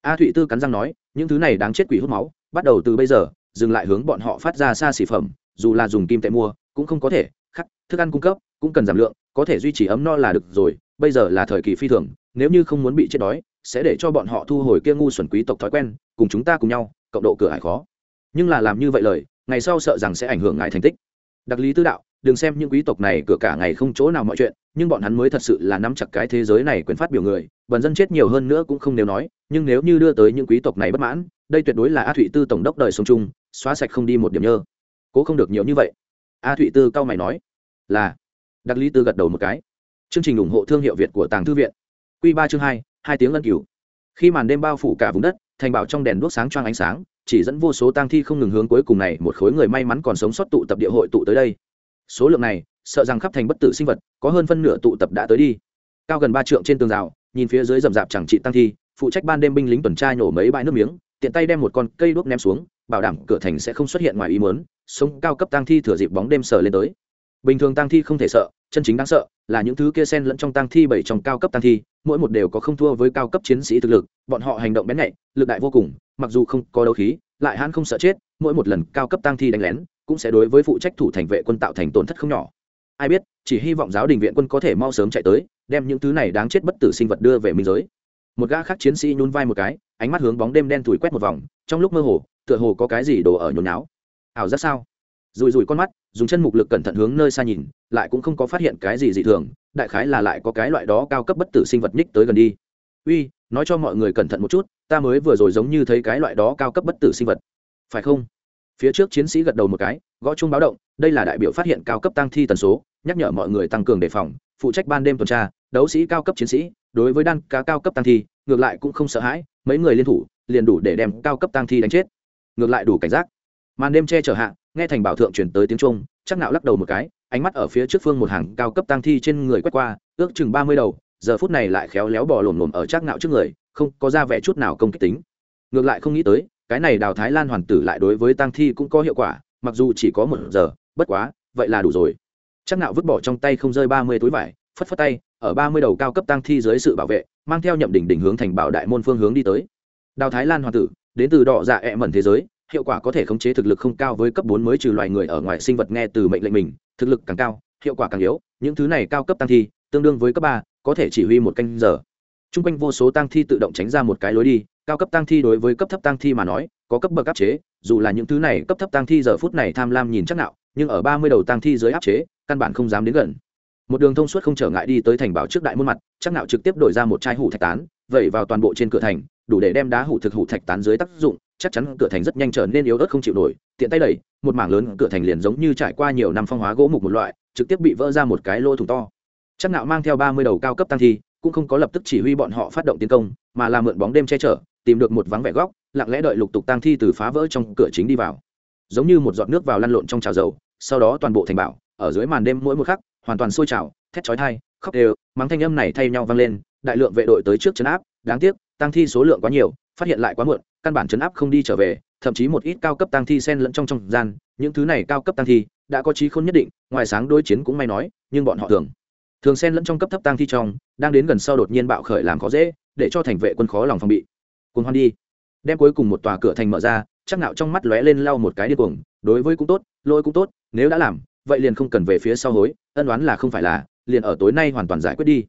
A thụy tư cắn răng nói, những thứ này đáng chết quỷ hút máu, bắt đầu từ bây giờ, dừng lại hướng bọn họ phát ra xa xỉ phẩm, dù là dùng kim tệ mua, cũng không có thể, khắc, thức ăn cung cấp, cũng cần giảm lượng, có thể duy trì ấm no là được rồi, bây giờ là thời kỳ phi thường, nếu như không muốn bị chết đói, sẽ để cho bọn họ thu hồi kia ngu xuẩn quý tộc thói quen, cùng chúng ta cùng nhau, cộng độ cửa hải khó. Nhưng là làm như vậy lời, ngày sau sợ rằng sẽ ảnh hưởng ngài thành tích. Đặc lý tư đạo đừng xem những quý tộc này cửa cả ngày không chỗ nào mọi chuyện, nhưng bọn hắn mới thật sự là nắm chặt cái thế giới này quyền phát biểu người, bần dân chết nhiều hơn nữa cũng không nếu nói, nhưng nếu như đưa tới những quý tộc này bất mãn, đây tuyệt đối là a thụy tư tổng đốc đời sống chung, xóa sạch không đi một điểm nhơ. Cố không được nhiều như vậy. A thụy tư cao mày nói, là. Đặc lý tư gật đầu một cái. Chương trình ủng hộ thương hiệu việt của tàng thư viện. Q ba chương hai hai tiếng lân cửu. Khi màn đêm bao phủ cả vùng đất, thành bảo trong đèn đuốc sáng choang ánh sáng, chỉ dẫn vô số tang thi không ngừng hướng cuối cùng này, một khối người may mắn còn sống sót tụ tập địa hội tụ tới đây số lượng này, sợ rằng khắp thành bất tử sinh vật, có hơn phân nửa tụ tập đã tới đi. Cao gần ba trượng trên tường rào, nhìn phía dưới rậm rạp chẳng trị tăng thi, phụ trách ban đêm binh lính tuần tra nhổ mấy bãi nước miếng, tiện tay đem một con cây đuốc ném xuống, bảo đảm cửa thành sẽ không xuất hiện ngoài ý muốn sống cao cấp tăng thi thừa dịp bóng đêm sờ lên tới. Bình thường tăng thi không thể sợ, chân chính đáng sợ là những thứ kia sen lẫn trong tăng thi bảy trong cao cấp tăng thi, mỗi một đều có không thua với cao cấp chiến sĩ thực lực, bọn họ hành động bén nhạy, lực đại vô cùng, mặc dù không có đấu khí, lại hắn không sợ chết, mỗi một lần cao cấp tăng thi đánh lén cũng sẽ đối với phụ trách thủ thành vệ quân tạo thành tổn thất không nhỏ. Ai biết, chỉ hy vọng giáo đình viện quân có thể mau sớm chạy tới, đem những thứ này đáng chết bất tử sinh vật đưa về minh giới. Một gã khác chiến sĩ nhún vai một cái, ánh mắt hướng bóng đêm đen thủi quét một vòng, trong lúc mơ hồ, tựa hồ có cái gì đồ ở nhốn náo ảo giác sao? Rùi rùi con mắt, dùng chân mục lực cẩn thận hướng nơi xa nhìn, lại cũng không có phát hiện cái gì dị thường, đại khái là lại có cái loại đó cao cấp bất tử sinh vật nhích tới gần đi. Uy, nói cho mọi người cẩn thận một chút, ta mới vừa rồi giống như thấy cái loại đó cao cấp bất tử sinh vật. Phải không? Phía trước chiến sĩ gật đầu một cái, gõ chung báo động, đây là đại biểu phát hiện cao cấp tăng thi tần số, nhắc nhở mọi người tăng cường đề phòng, phụ trách ban đêm tuần tra, đấu sĩ cao cấp chiến sĩ, đối với đan cá cao cấp tăng thi, ngược lại cũng không sợ hãi, mấy người liên thủ, liền đủ để đem cao cấp tăng thi đánh chết. Ngược lại đủ cảnh giác. Màn đêm che chở hạ, nghe thành bảo thượng chuyển tới tiếng trung chắc nạo lắc đầu một cái, ánh mắt ở phía trước phương một hàng cao cấp tăng thi trên người quét qua, ước chừng ba mươi đầu, giờ phút này lại khéo léo bò lồm lồm ở chắc nạo trước người, không có ra vẻ chút nào công kích tính. Ngược lại không nghĩ tới cái này đào thái lan hoàn tử lại đối với tăng thi cũng có hiệu quả, mặc dù chỉ có một giờ, bất quá, vậy là đủ rồi. Chắc nạo vứt bỏ trong tay không rơi ba mươi túi vải, phất phất tay, ở ba mươi đầu cao cấp tăng thi dưới sự bảo vệ, mang theo nhậm đỉnh đỉnh hướng thành bảo đại môn phương hướng đi tới. Đào thái lan hoàn tử, đến từ đỏ dạ ẹ mẩn thế giới, hiệu quả có thể khống chế thực lực không cao với cấp bốn mới trừ loài người ở ngoài sinh vật nghe từ mệnh lệnh mình, thực lực càng cao, hiệu quả càng yếu, những thứ này cao cấp tăng thi, tương đương với cấp ba, có thể chỉ huy một canh giờ t r u n g quanh vô số tăng thi tự động tránh ra một cái lối đi, cao cấp tăng thi đối với cấp thấp tăng thi mà nói, có cấp bậc áp chế, dù là những thứ này cấp thấp tăng thi giờ phút này tham lam nhìn chắc nạo, nhưng ở ba mươi đầu tăng thi dưới áp chế, căn bản không dám đến gần. Một đường thông suốt không trở ngại đi tới thành bảo trước đại môn mặt, chắc nạo trực tiếp đổi ra một chai hủ thạch tán, vẩy vào toàn bộ trên cửa thành, đủ để đem đá hủ thực hủ thạch tán dưới tác dụng, chắc chắn cửa thành rất nhanh trở nên yếu ớt không chịu nổi, tiện tay đẩy, một mảng lớn cửa thành liền giống như trải qua nhiều năm phong hóa gỗ mục một loại, trực tiếp bị vỡ ra một cái lỗ thủng to. Chắc nạo mang theo ba mươi đầu cao cấp tăng thi cũng không có lập tức chỉ huy bọn họ phát động tiến công, mà là mượn bóng đêm che chở, tìm được một vắng vẻ góc, lặng lẽ đợi lục tục tăng thi từ phá vỡ trong cửa chính đi vào. Giống như một giọt nước vào lăn lộn trong trào dầu, sau đó toàn bộ thành bảo ở dưới màn đêm mỗi một khắc, hoàn toàn sôi trào, thét chói tai, khóc đều, mắng thanh âm này thay nhau vang lên, đại lượng vệ đội tới trước chấn áp, đáng tiếc tăng thi số lượng quá nhiều, phát hiện lại quá muộn, căn bản chấn áp không đi trở về, thậm chí một ít cao cấp tăng thi xen lẫn trong trong gian, những thứ này cao cấp tăng thi, đã có trí khôn nhất định, ngoài sáng đối chiến cũng may nói, nhưng bọn họ thường thường xen lẫn trong cấp thấp tăng thi trong, đang đến gần sau đột nhiên bạo khởi làm khó dễ, để cho thành vệ quân khó lòng phòng bị. Cùng hoan đi. Đem cuối cùng một tòa cửa thành mở ra, chắc nạo trong mắt lóe lên lau một cái điên cuồng, đối với cũng tốt, lôi cũng tốt, nếu đã làm, vậy liền không cần về phía sau hối, ân oán là không phải là, liền ở tối nay hoàn toàn giải quyết đi.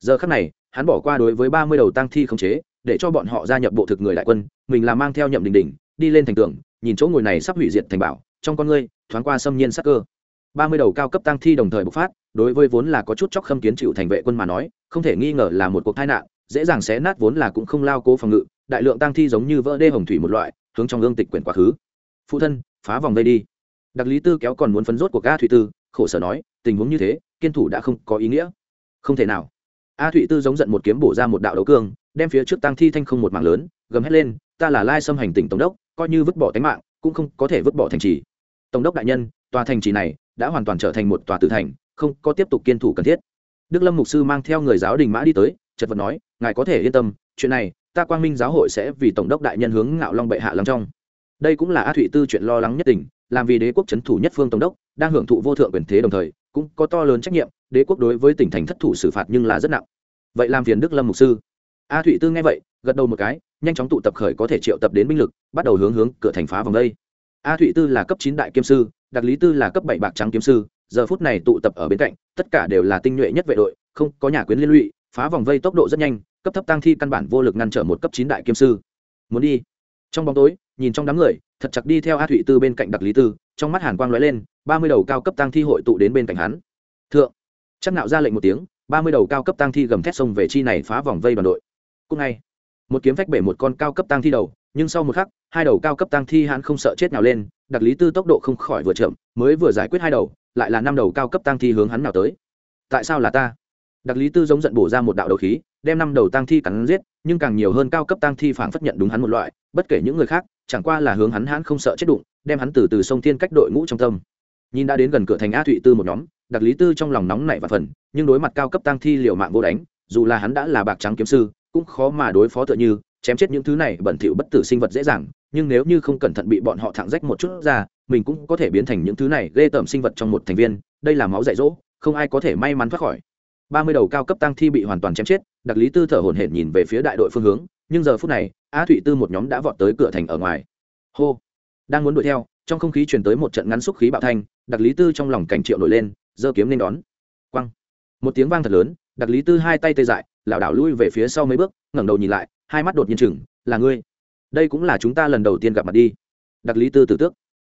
Giờ khắc này, hắn bỏ qua đối với ba mươi đầu tăng thi không chế, để cho bọn họ gia nhập bộ thực người đại quân, mình là mang theo nhậm đình đình đi lên thành tường, nhìn chỗ ngồi này sắp hủy diệt thành bảo, trong con ngươi, thoáng qua xâm nhiên sắc cơ. ba mươi đầu cao cấp tăng thi đồng thời bộc phát đối với vốn là có chút chóc khâm kiến chịu thành vệ quân mà nói, không thể nghi ngờ là một cuộc tai nạn, dễ dàng xé nát vốn là cũng không lao cố phòng ngự, đại lượng tăng thi giống như vỡ đê hồng thủy một loại, hướng trong gương tịch quyển quá khứ. Phụ thân, phá vòng vây đi. Đặc lý tư kéo còn muốn phấn rốt của ca thủy tư, khổ sở nói, tình huống như thế, kiên thủ đã không có ý nghĩa. Không thể nào. A thụy tư giống giận một kiếm bổ ra một đạo đấu cương, đem phía trước tăng thi thanh không một mạng lớn, gầm hét lên, ta là lai xâm hành tỉnh tổng đốc, coi như vứt bỏ tính mạng, cũng không có thể vứt bỏ thành trì. Tổng đốc đại nhân, tòa thành trì này đã hoàn toàn trở thành một tòa tử thành không có tiếp tục kiên thủ cần thiết. Đức lâm mục sư mang theo người giáo đình mã đi tới, chật vật nói, ngài có thể yên tâm, chuyện này, ta quang minh giáo hội sẽ vì tổng đốc đại nhân hướng ngạo long bệ hạ lắng trong. Đây cũng là a thụy tư chuyện lo lắng nhất tình, làm vì đế quốc c thủ nhất phương tổng đốc, đang hưởng thụ vô thượng quyền thế đồng thời, cũng có to lớn trách nhiệm, đế quốc đối với tỉnh thành thất thủ xử phạt nhưng là rất nặng. Vậy làm phiền đức lâm mục sư. A thụy tư nghe vậy, gật đầu một cái, nhanh chóng tụ tập khởi có thể triệu tập đến binh lực, bắt đầu hướng hướng cửa thành phá vòng đây. A thụy tư là cấp chín đại kiếm sư đặc lý tư là cấp bảy bạc trắng kiếm sư, giờ phút này tụ tập ở bên cạnh, tất cả đều là tinh nhuệ nhất vệ đội, không có nhà quyến liên lụy, phá vòng vây tốc độ rất nhanh, cấp thấp tăng thi căn bản vô lực ngăn trở một cấp chín đại kiếm sư. Muốn đi. Trong bóng tối, nhìn trong đám người, thật chặt đi theo a thụy tư bên cạnh đặc lý tư, trong mắt hàn quang lóe lên, ba mươi đầu cao cấp tăng thi hội tụ đến bên cạnh hắn. Thượng. Chắc nạo ra lệnh một tiếng, ba mươi đầu cao cấp tăng thi gầm thét sông về chi này phá vòng vây đoàn đội. Cùng ngày một kiếm phách bể một con cao cấp tăng thi đầu, nhưng sau một khắc, hai đầu cao cấp tăng thi hắn không sợ chết nào lên đặc lý tư tốc độ không khỏi vừa chậm, mới vừa giải quyết hai đầu, lại là năm đầu cao cấp tăng thi hướng hắn nào tới. Tại sao là ta? Đặc lý tư giống giận bổ ra một đạo đầu khí, đem năm đầu tăng thi cắn giết, nhưng càng nhiều hơn cao cấp tăng thi phản phất nhận đúng hắn một loại, bất kể những người khác, chẳng qua là hướng hắn hắn không sợ chết đụng, đem hắn từ từ sông thiên cách đội ngũ trong tâm. Nhìn đã đến gần cửa thành a thụy tư một nhóm, đặc lý tư trong lòng nóng nảy và phần, nhưng đối mặt cao cấp tăng thi liều mạng vô đánh, dù là hắn đã là bạc trắng kiếm sư, cũng khó mà đối phó tựa như, chém chết những thứ này bẩn thỉu bất tử sinh vật dễ dàng nhưng nếu như không cẩn thận bị bọn họ thẳng rách một chút ra, mình cũng có thể biến thành những thứ này ghê tởm sinh vật trong một thành viên, đây là máu dạy dỗ, không ai có thể may mắn thoát khỏi. Ba mươi đầu cao cấp tăng thi bị hoàn toàn chém chết, đặc lý tư thở hổn hển nhìn về phía đại đội phương hướng, nhưng giờ phút này, á thụy tư một nhóm đã vọt tới cửa thành ở ngoài. Hô! Đang muốn đuổi theo, trong không khí chuyển tới một trận ngắn xúc khí bạo thanh, đặc lý tư trong lòng cảnh triệu nổi lên, giơ kiếm nên đón. Quăng! Một tiếng vang thật lớn, đặc lý tư hai tay tê dại, lảo đảo lui về phía sau mấy bước, ngẩng đầu nhìn lại, hai mắt đột nhiên chừng là ngươi? Đây cũng là chúng ta lần đầu tiên gặp mặt đi. Đặc lý tư tử tước.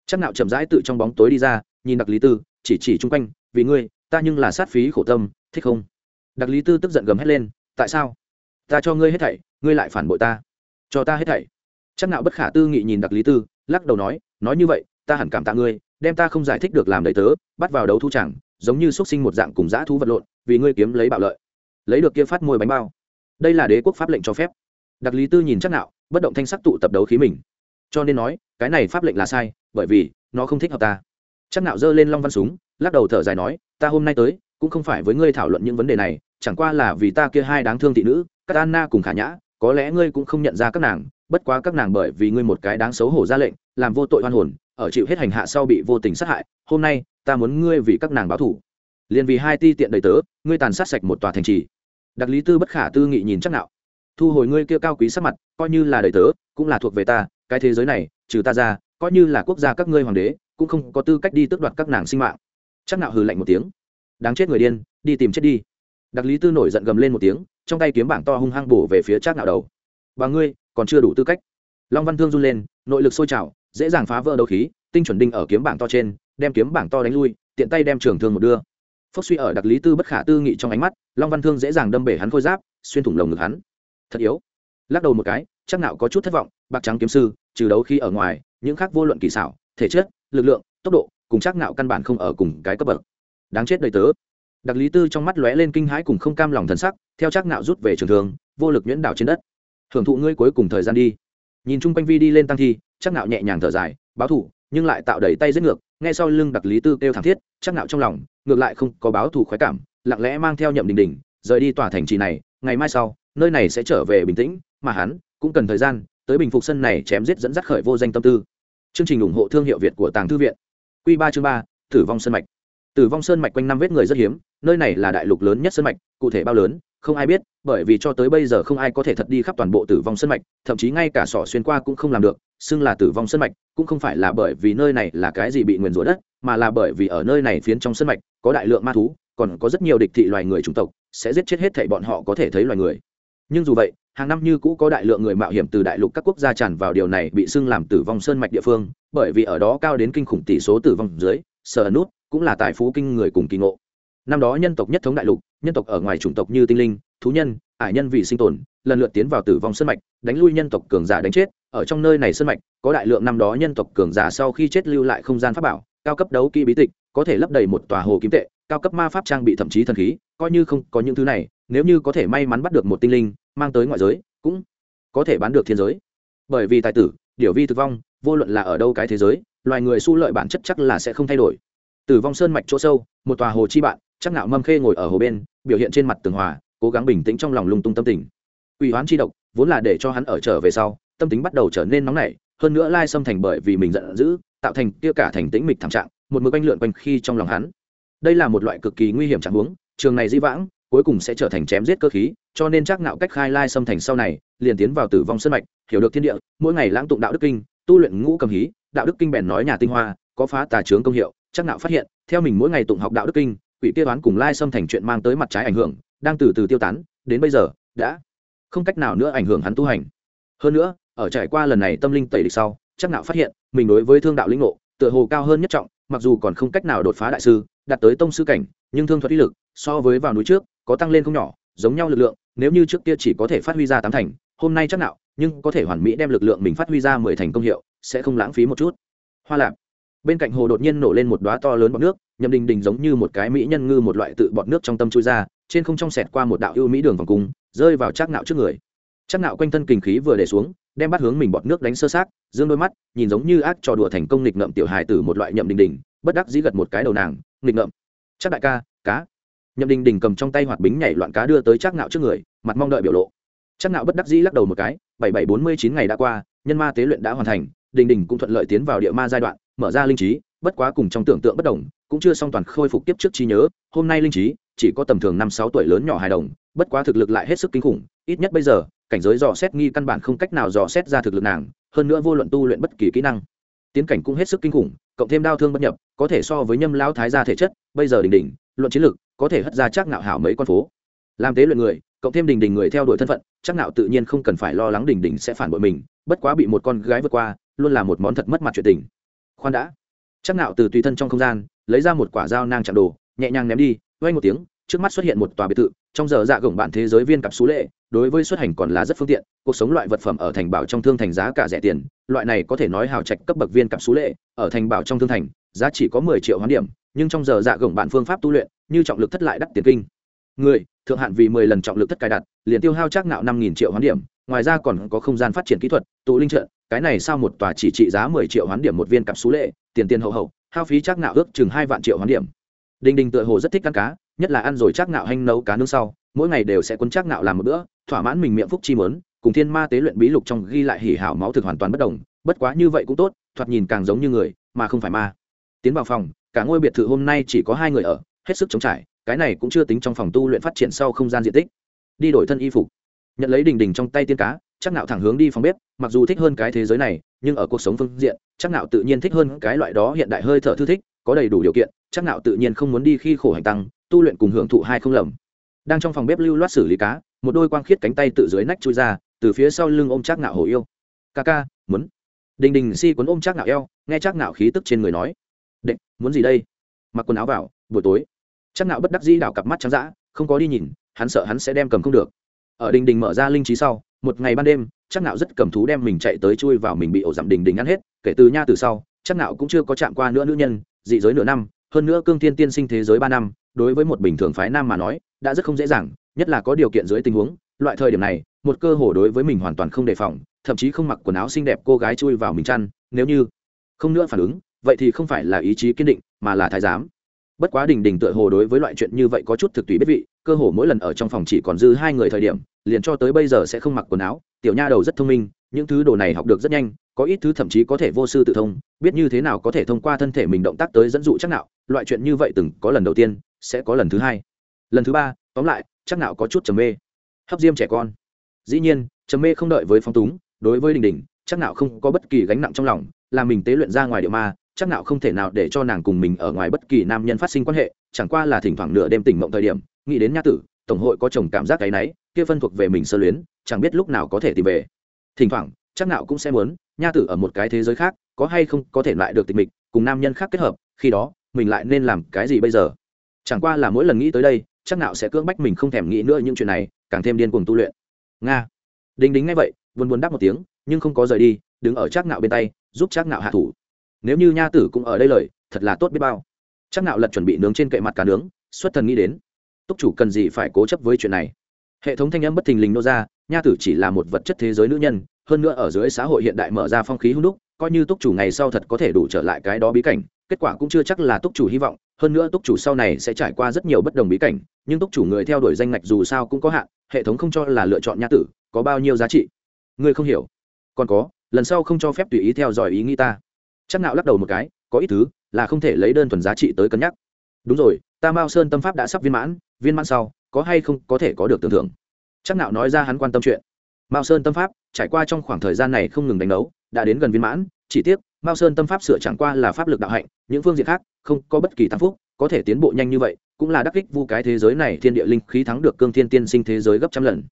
Chắc nạo chậm rãi tự trong bóng tối đi ra, nhìn đặc lý tư, chỉ chỉ chung quanh, vì ngươi, ta nhưng là sát phí khổ tâm, thích không? Đặc lý tư tức giận gầm hét lên, tại sao? Ta cho ngươi hết thảy, ngươi lại phản bội ta. Cho ta hết thảy. Chắc nạo bất khả tư nghị nhìn đặc lý tư, lắc đầu nói nói như vậy, ta hẳn cảm tạ ngươi, đem ta không giải thích được làm đầy tớ, bắt vào đấu thu chẳng, giống như xuất sinh một dạng cùng dã thú vật lộn, vì ngươi kiếm lấy bạo lợi, lấy được kia phát môi bánh bao. Đây là đế quốc pháp lệnh cho phép. Đặc lý tư nhìn chắc nạo bất động thanh sắc tụ tập đấu khí mình. Cho nên nói cái này pháp lệnh là sai bởi vì nó không thích hợp ta. Chắc nạo giơ lên long văn súng lắc đầu thở dài nói ta hôm nay tới cũng không phải với ngươi thảo luận những vấn đề này chẳng qua là vì ta kia hai đáng thương thị nữ các anna cùng khả nhã có lẽ ngươi cũng không nhận ra các nàng bất quá các nàng bởi vì ngươi một cái đáng xấu hổ ra lệnh làm vô tội hoan hồn ở chịu hết hành hạ sau bị vô tình sát hại hôm nay ta muốn ngươi vì các nàng báo thù, liền vì hai ti tiện đầy tớ ngươi tàn sát sạch một tòa thành trì. Đặc lý tư bất khả tư nghị nhìn chắc Nạo thu hồi ngươi kia cao quý sắc mặt, coi như là đời tớ, cũng là thuộc về ta, cái thế giới này, trừ ta ra, coi như là quốc gia các ngươi hoàng đế, cũng không có tư cách đi tước đoạt các nàng sinh mạng. Chắc nạo hừ lạnh một tiếng. Đáng chết người điên, đi tìm chết đi. Đặc lý tư nổi giận gầm lên một tiếng, trong tay kiếm bảng to hung hăng bổ về phía chắc nạo đầu. Bà ngươi, còn chưa đủ tư cách. Long văn thương run lên, nội lực sôi trào, dễ dàng phá vỡ đấu khí, tinh chuẩn đinh ở kiếm bảng to trên, đem kiếm bảng to đánh lui, tiện tay đem trường thương một đưa. Phốc suy ở đặc lý tư bất khả tư nghị trong ánh mắt, long văn thương dễ dàng đâm bể hắn khôi giáp, xuyên thủng lồng ngực hắn thật yếu. Lắc đầu một cái, chắc nạo có chút thất vọng, bạc trắng kiếm sư, trừ đấu khi ở ngoài, những khác vô luận kỳ xảo, thể chất, lực lượng, tốc độ, cùng chắc nạo căn bản không ở cùng cái cấp bậc. Đáng chết đầy tớ. Đặc lý tư trong mắt lóe lên kinh hãi cùng không cam lòng thần sắc, theo chắc nạo rút về trường thường vô lực nhuyễn đảo trên đất. Hưởng thụ ngươi cuối cùng thời gian đi. Nhìn chung quanh vi đi lên tăng thi, chắc nạo nhẹ nhàng thở dài, báo thủ nhưng lại tạo đẩy tay giết ngược, nghe sau lưng đặc lý tư kêu thảm thiết, chắc nạo trong lòng, ngược lại không có báo thủ khoái cảm, lặng lẽ mang theo nhậm đình đình, rời đi tòa thành trì này, ngày mai sau nơi này sẽ trở về bình tĩnh, mà hắn cũng cần thời gian tới bình phục sân này chém giết dẫn dắt khởi vô danh tâm tư. Chương trình ủng hộ thương hiệu việt của tàng thư viện. Quy ba chương ba, tử vong sân mạch. Tử vong sơn mạch quanh năm vết người rất hiếm, nơi này là đại lục lớn nhất sơn mạch, cụ thể bao lớn, không ai biết, bởi vì cho tới bây giờ không ai có thể thật đi khắp toàn bộ tử vong sơn mạch, thậm chí ngay cả sỏ xuyên qua cũng không làm được, xưng là tử vong sơn mạch, cũng không phải là bởi vì nơi này là cái gì bị nguyền rủa đất, mà là bởi vì ở nơi này phiến trong sơn mạch có đại lượng ma thú, còn có rất nhiều địch thị loài người chủng tộc, sẽ giết chết hết thảy bọn họ có thể thấy loài người nhưng dù vậy, hàng năm như cũ có đại lượng người mạo hiểm từ đại lục các quốc gia tràn vào điều này bị xưng làm tử vong sơn mạch địa phương, bởi vì ở đó cao đến kinh khủng tỷ số tử vong dưới, sở nút cũng là tài phú kinh người cùng kỳ ngộ. Năm đó nhân tộc nhất thống đại lục, nhân tộc ở ngoài chủng tộc như tinh linh, thú nhân, ải nhân vì sinh tồn, lần lượt tiến vào tử vong sơn mạch, đánh lui nhân tộc cường giả đánh chết. Ở trong nơi này sơn mạch, có đại lượng năm đó nhân tộc cường giả sau khi chết lưu lại không gian pháp bảo, cao cấp đấu kỹ bí tịch, có thể lấp đầy một tòa hồ kim tệ, cao cấp ma pháp trang bị thậm chí thần khí, coi như không có những thứ này, nếu như có thể may mắn bắt được một tinh linh mang tới ngoại giới, cũng có thể bán được thiên giới. Bởi vì tài tử, điều vi thực vong, vô luận là ở đâu cái thế giới, loài người su lợi bản chất chắc là sẽ không thay đổi. Tử vong sơn mạch chỗ sâu, một tòa hồ chi bạn, chắc nạo mâm khê ngồi ở hồ bên, biểu hiện trên mặt tường hòa, cố gắng bình tĩnh trong lòng lung tung tâm tình. Ủy hoán chi độc, vốn là để cho hắn ở trở về sau, tâm tính bắt đầu trở nên nóng nảy, hơn nữa lai xâm thành bởi vì mình giận dữ, tạo thành kia cả thành tĩnh mịch thảm trạng, một mực quanh lượn quanh khi trong lòng hắn. Đây là một loại cực kỳ nguy hiểm trạng huống, trường này di vãng, cuối cùng sẽ trở thành chém giết cơ khí cho nên chắc nạo cách khai lai xâm thành sau này, liền tiến vào tử vong sân mạch, hiểu được thiên địa, mỗi ngày lãng tụng đạo đức kinh, tu luyện ngũ cầm hí, đạo đức kinh bèn nói nhà tinh hoa, có phá tà trướng công hiệu, chắc nạo phát hiện, theo mình mỗi ngày tụng học đạo đức kinh, quỷ kia toán cùng lai xâm thành chuyện mang tới mặt trái ảnh hưởng, đang từ từ tiêu tán, đến bây giờ, đã không cách nào nữa ảnh hưởng hắn tu hành. Hơn nữa, ở trải qua lần này tâm linh tẩy địch sau, chắc nạo phát hiện, mình đối với thương đạo linh ngộ, tựa hồ cao hơn nhất trọng, mặc dù còn không cách nào đột phá đại sư, đạt tới tông sư cảnh, nhưng thương thuật uy lực, so với vào núi trước, có tăng lên không nhỏ giống nhau lực lượng, nếu như trước kia chỉ có thể phát huy ra tám thành, hôm nay chắc nạo, nhưng có thể hoàn mỹ đem lực lượng mình phát huy ra mười thành công hiệu, sẽ không lãng phí một chút. Hoa lạp. Bên cạnh hồ đột nhiên nổ lên một đóa to lớn bọt nước, nhậm đình đình giống như một cái mỹ nhân ngư một loại tự bọt nước trong tâm chui ra, trên không trong sẹt qua một đạo ưu mỹ đường vòng cung, rơi vào chắc nạo trước người. Chắc nạo quanh thân kinh khí vừa để xuống, đem bắt hướng mình bọt nước đánh sơ sát dương đôi mắt, nhìn giống như ác trò đùa thành công nghịch ngợm tiểu hài tử một loại nhậm đình đình, bất đắc dĩ gật một cái đầu nàng, nghịch ngợm. Chắc đại ca, cá nhậm đình đình cầm trong tay hoạt bính nhảy loạn cá đưa tới Trác Ngạo trước người, mặt mong đợi biểu lộ. Trác Ngạo bất đắc dĩ lắc đầu một cái, bảy bảy bốn mươi chín ngày đã qua, nhân ma tế luyện đã hoàn thành, đình đình cũng thuận lợi tiến vào địa ma giai đoạn, mở ra linh trí, bất quá cùng trong tưởng tượng bất đồng, cũng chưa song toàn khôi phục tiếp trước trí nhớ, hôm nay linh trí, chỉ có tầm thường năm sáu tuổi lớn nhỏ hài đồng, bất quá thực lực lại hết sức kinh khủng, ít nhất bây giờ, cảnh giới dò xét nghi căn bản không cách nào dò xét ra thực lực nàng, hơn nữa vô luận tu luyện bất kỳ kỹ năng, tiến cảnh cũng hết sức kinh khủng, cộng thêm đau thương bất nhập, có thể so với nhâm lão thái gia thể chất, bây giờ đình đình luận chiến lược, có thể hất ra chắc nạo hảo mấy con phố. Làm tế luyện người, cộng thêm đình đình người theo đuổi thân phận, chắc nạo tự nhiên không cần phải lo lắng đình đình sẽ phản bội mình, bất quá bị một con gái vượt qua, luôn là một món thật mất mặt chuyện tình. Khoan đã. Chắc nạo từ tùy thân trong không gian, lấy ra một quả dao nang chạm đồ, nhẹ nhàng ném đi, vang một tiếng, trước mắt xuất hiện một tòa biệt thự, trong giờ dạ gồng bạn thế giới viên cặp xú lệ, đối với xuất hành còn là rất phương tiện, cuộc sống loại vật phẩm ở thành bảo trong thương thành giá cả rẻ tiền, loại này có thể nói hào trạch cấp bậc viên cặp xú lệ, ở thành bảo trong thương thành, giá chỉ có mười triệu hoán điểm nhưng trong giờ dạ gồng bạn phương pháp tu luyện, như trọng lực thất lại đắt tiền kinh. Người, thượng hạn vì mười lần trọng lực thất cài đặt, liền tiêu hao chắc nạo năm nghìn triệu hoán điểm, ngoài ra còn có không gian phát triển kỹ thuật, tụ linh trận, cái này sao một tòa chỉ trị giá mười triệu hoán điểm một viên cặp xú lệ, tiền tiền hậu hậu, hao phí chắc nạo ước chừng hai vạn triệu hoán điểm. Đình đình tựa hồ rất thích ăn cá, nhất là ăn rồi chắc nạo hanh nấu cá nướng sau, mỗi ngày đều sẽ cuốn chắc nạo làm một bữa, thỏa mãn mình miệng phúc chi mớn cùng thiên ma tế luyện bí lục trong ghi lại hỉ hảo máu thực hoàn toàn bất đồng, bất quá như vậy cũng tốt, thoạt nhìn càng giống như người, mà không phải ma. Tiến vào phòng cả ngôi biệt thự hôm nay chỉ có hai người ở, hết sức chống trải, cái này cũng chưa tính trong phòng tu luyện phát triển sau không gian diện tích. Đi đổi thân y phục. Nhận lấy đình đình trong tay tiên cá, chắc nạo thẳng hướng đi phòng bếp, mặc dù thích hơn cái thế giới này, nhưng ở cuộc sống phương diện, chắc nạo tự nhiên thích hơn cái loại đó hiện đại hơi thở thư thích, có đầy đủ điều kiện, chắc nạo tự nhiên không muốn đi khi khổ hành tăng, tu luyện cùng hưởng thụ hai không lầm. Đang trong phòng bếp lưu loát xử lý cá, một đôi quang khiết cánh tay tự dưới nách chui ra, từ phía sau lưng ôm chắc nạo hổ yêu. Ca ca, muốn. Đình đình si cuốn ôm chắc nạo eo, nghe chắc nạo khí tức trên người nói đệ muốn gì đây? Mặc quần áo vào, buổi tối. Chắc nạo bất đắc dĩ đảo cặp mắt trắng dã, không có đi nhìn, hắn sợ hắn sẽ đem cầm không được. Ở đình đình mở ra linh trí sau, một ngày ban đêm, chắc nạo rất cầm thú đem mình chạy tới chui vào mình bị ổ giảm đình đình ăn hết, kể từ nha từ sau, chắc nạo cũng chưa có chạm qua nữa nữ nhân, dị giới nửa năm, hơn nữa cương thiên tiên sinh thế giới ba năm, đối với một bình thường phái nam mà nói, đã rất không dễ dàng, nhất là có điều kiện dưới tình huống, loại thời điểm này, một cơ hồ đối với mình hoàn toàn không đề phòng, thậm chí không mặc quần áo xinh đẹp cô gái chui vào mình chăn, nếu như không nữa phản ứng vậy thì không phải là ý chí kiên định, mà là thái giám. Bất quá đình đình tựa hồ đối với loại chuyện như vậy có chút thực tùy biết vị, cơ hồ mỗi lần ở trong phòng chỉ còn dư hai người thời điểm, liền cho tới bây giờ sẽ không mặc quần áo. Tiểu nha đầu rất thông minh, những thứ đồ này học được rất nhanh, có ít thứ thậm chí có thể vô sư tự thông, biết như thế nào có thể thông qua thân thể mình động tác tới dẫn dụ chắc nạo. loại chuyện như vậy từng có lần đầu tiên, sẽ có lần thứ hai. Lần thứ ba, tóm lại, chắc nạo có chút trầm mê. Hấp diêm trẻ con. Dĩ nhiên, trầm mê không đợi với phong túng, đối với đình đình, chắc nạo không có bất kỳ gánh nặng trong lòng, là mình tế luyện ra ngoài địa ma chắc nào không thể nào để cho nàng cùng mình ở ngoài bất kỳ nam nhân phát sinh quan hệ, chẳng qua là thỉnh thoảng nửa đêm tỉnh mộng thời điểm, nghĩ đến nha tử, tổng hội có chồng cảm giác cái náy kia phân thuộc về mình sơ luyến, chẳng biết lúc nào có thể tìm về. Thỉnh thoảng, chắc nào cũng sẽ muốn, nha tử ở một cái thế giới khác, có hay không có thể lại được tịch mịch, cùng nam nhân khác kết hợp, khi đó, mình lại nên làm cái gì bây giờ? Chẳng qua là mỗi lần nghĩ tới đây, chắc nào sẽ cưỡng bách mình không thèm nghĩ nữa những chuyện này, càng thêm điên cuồng tu luyện. Nga. Đinh đính ngay vậy, buồn buồn đáp một tiếng, nhưng không có rời đi, đứng ở chắc nạo bên tay, giúp chắc nạo hạ thủ nếu như nha tử cũng ở đây lời, thật là tốt biết bao. Chắc nạo lật chuẩn bị nướng trên kệ mặt cá nướng, xuất thần nghĩ đến. Túc chủ cần gì phải cố chấp với chuyện này? Hệ thống thanh âm bất thình lình nô ra, nha tử chỉ là một vật chất thế giới nữ nhân, hơn nữa ở dưới xã hội hiện đại mở ra phong khí hung đúc, coi như túc chủ ngày sau thật có thể đủ trở lại cái đó bí cảnh, kết quả cũng chưa chắc là túc chủ hy vọng, hơn nữa túc chủ sau này sẽ trải qua rất nhiều bất đồng bí cảnh, nhưng túc chủ người theo đuổi danh ngạch dù sao cũng có hạn, hệ thống không cho là lựa chọn nha tử có bao nhiêu giá trị. Ngươi không hiểu. Còn có, lần sau không cho phép tùy ý theo dõi ý nghĩ ta chắc nạo lắc đầu một cái, có ít thứ là không thể lấy đơn thuần giá trị tới cân nhắc. Đúng rồi, ta mao sơn tâm pháp đã sắp viên mãn viên mãn sau, có hay không có thể có được tưởng thưởng? Chắc nạo nói ra hắn quan tâm chuyện. Mao sơn tâm pháp, trải qua trong khoảng thời gian này không ngừng đánh đấu, đã đến gần viên mãn, chỉ tiếc, mao sơn tâm pháp sửa chẳng qua là pháp lực đạo hạnh, những phương diện khác, không có bất kỳ tăng phúc, có thể tiến bộ nhanh như vậy, cũng là đắc kích vu cái thế giới này thiên địa linh khí thắng được cương thiên tiên sinh thế giới gấp trăm lần.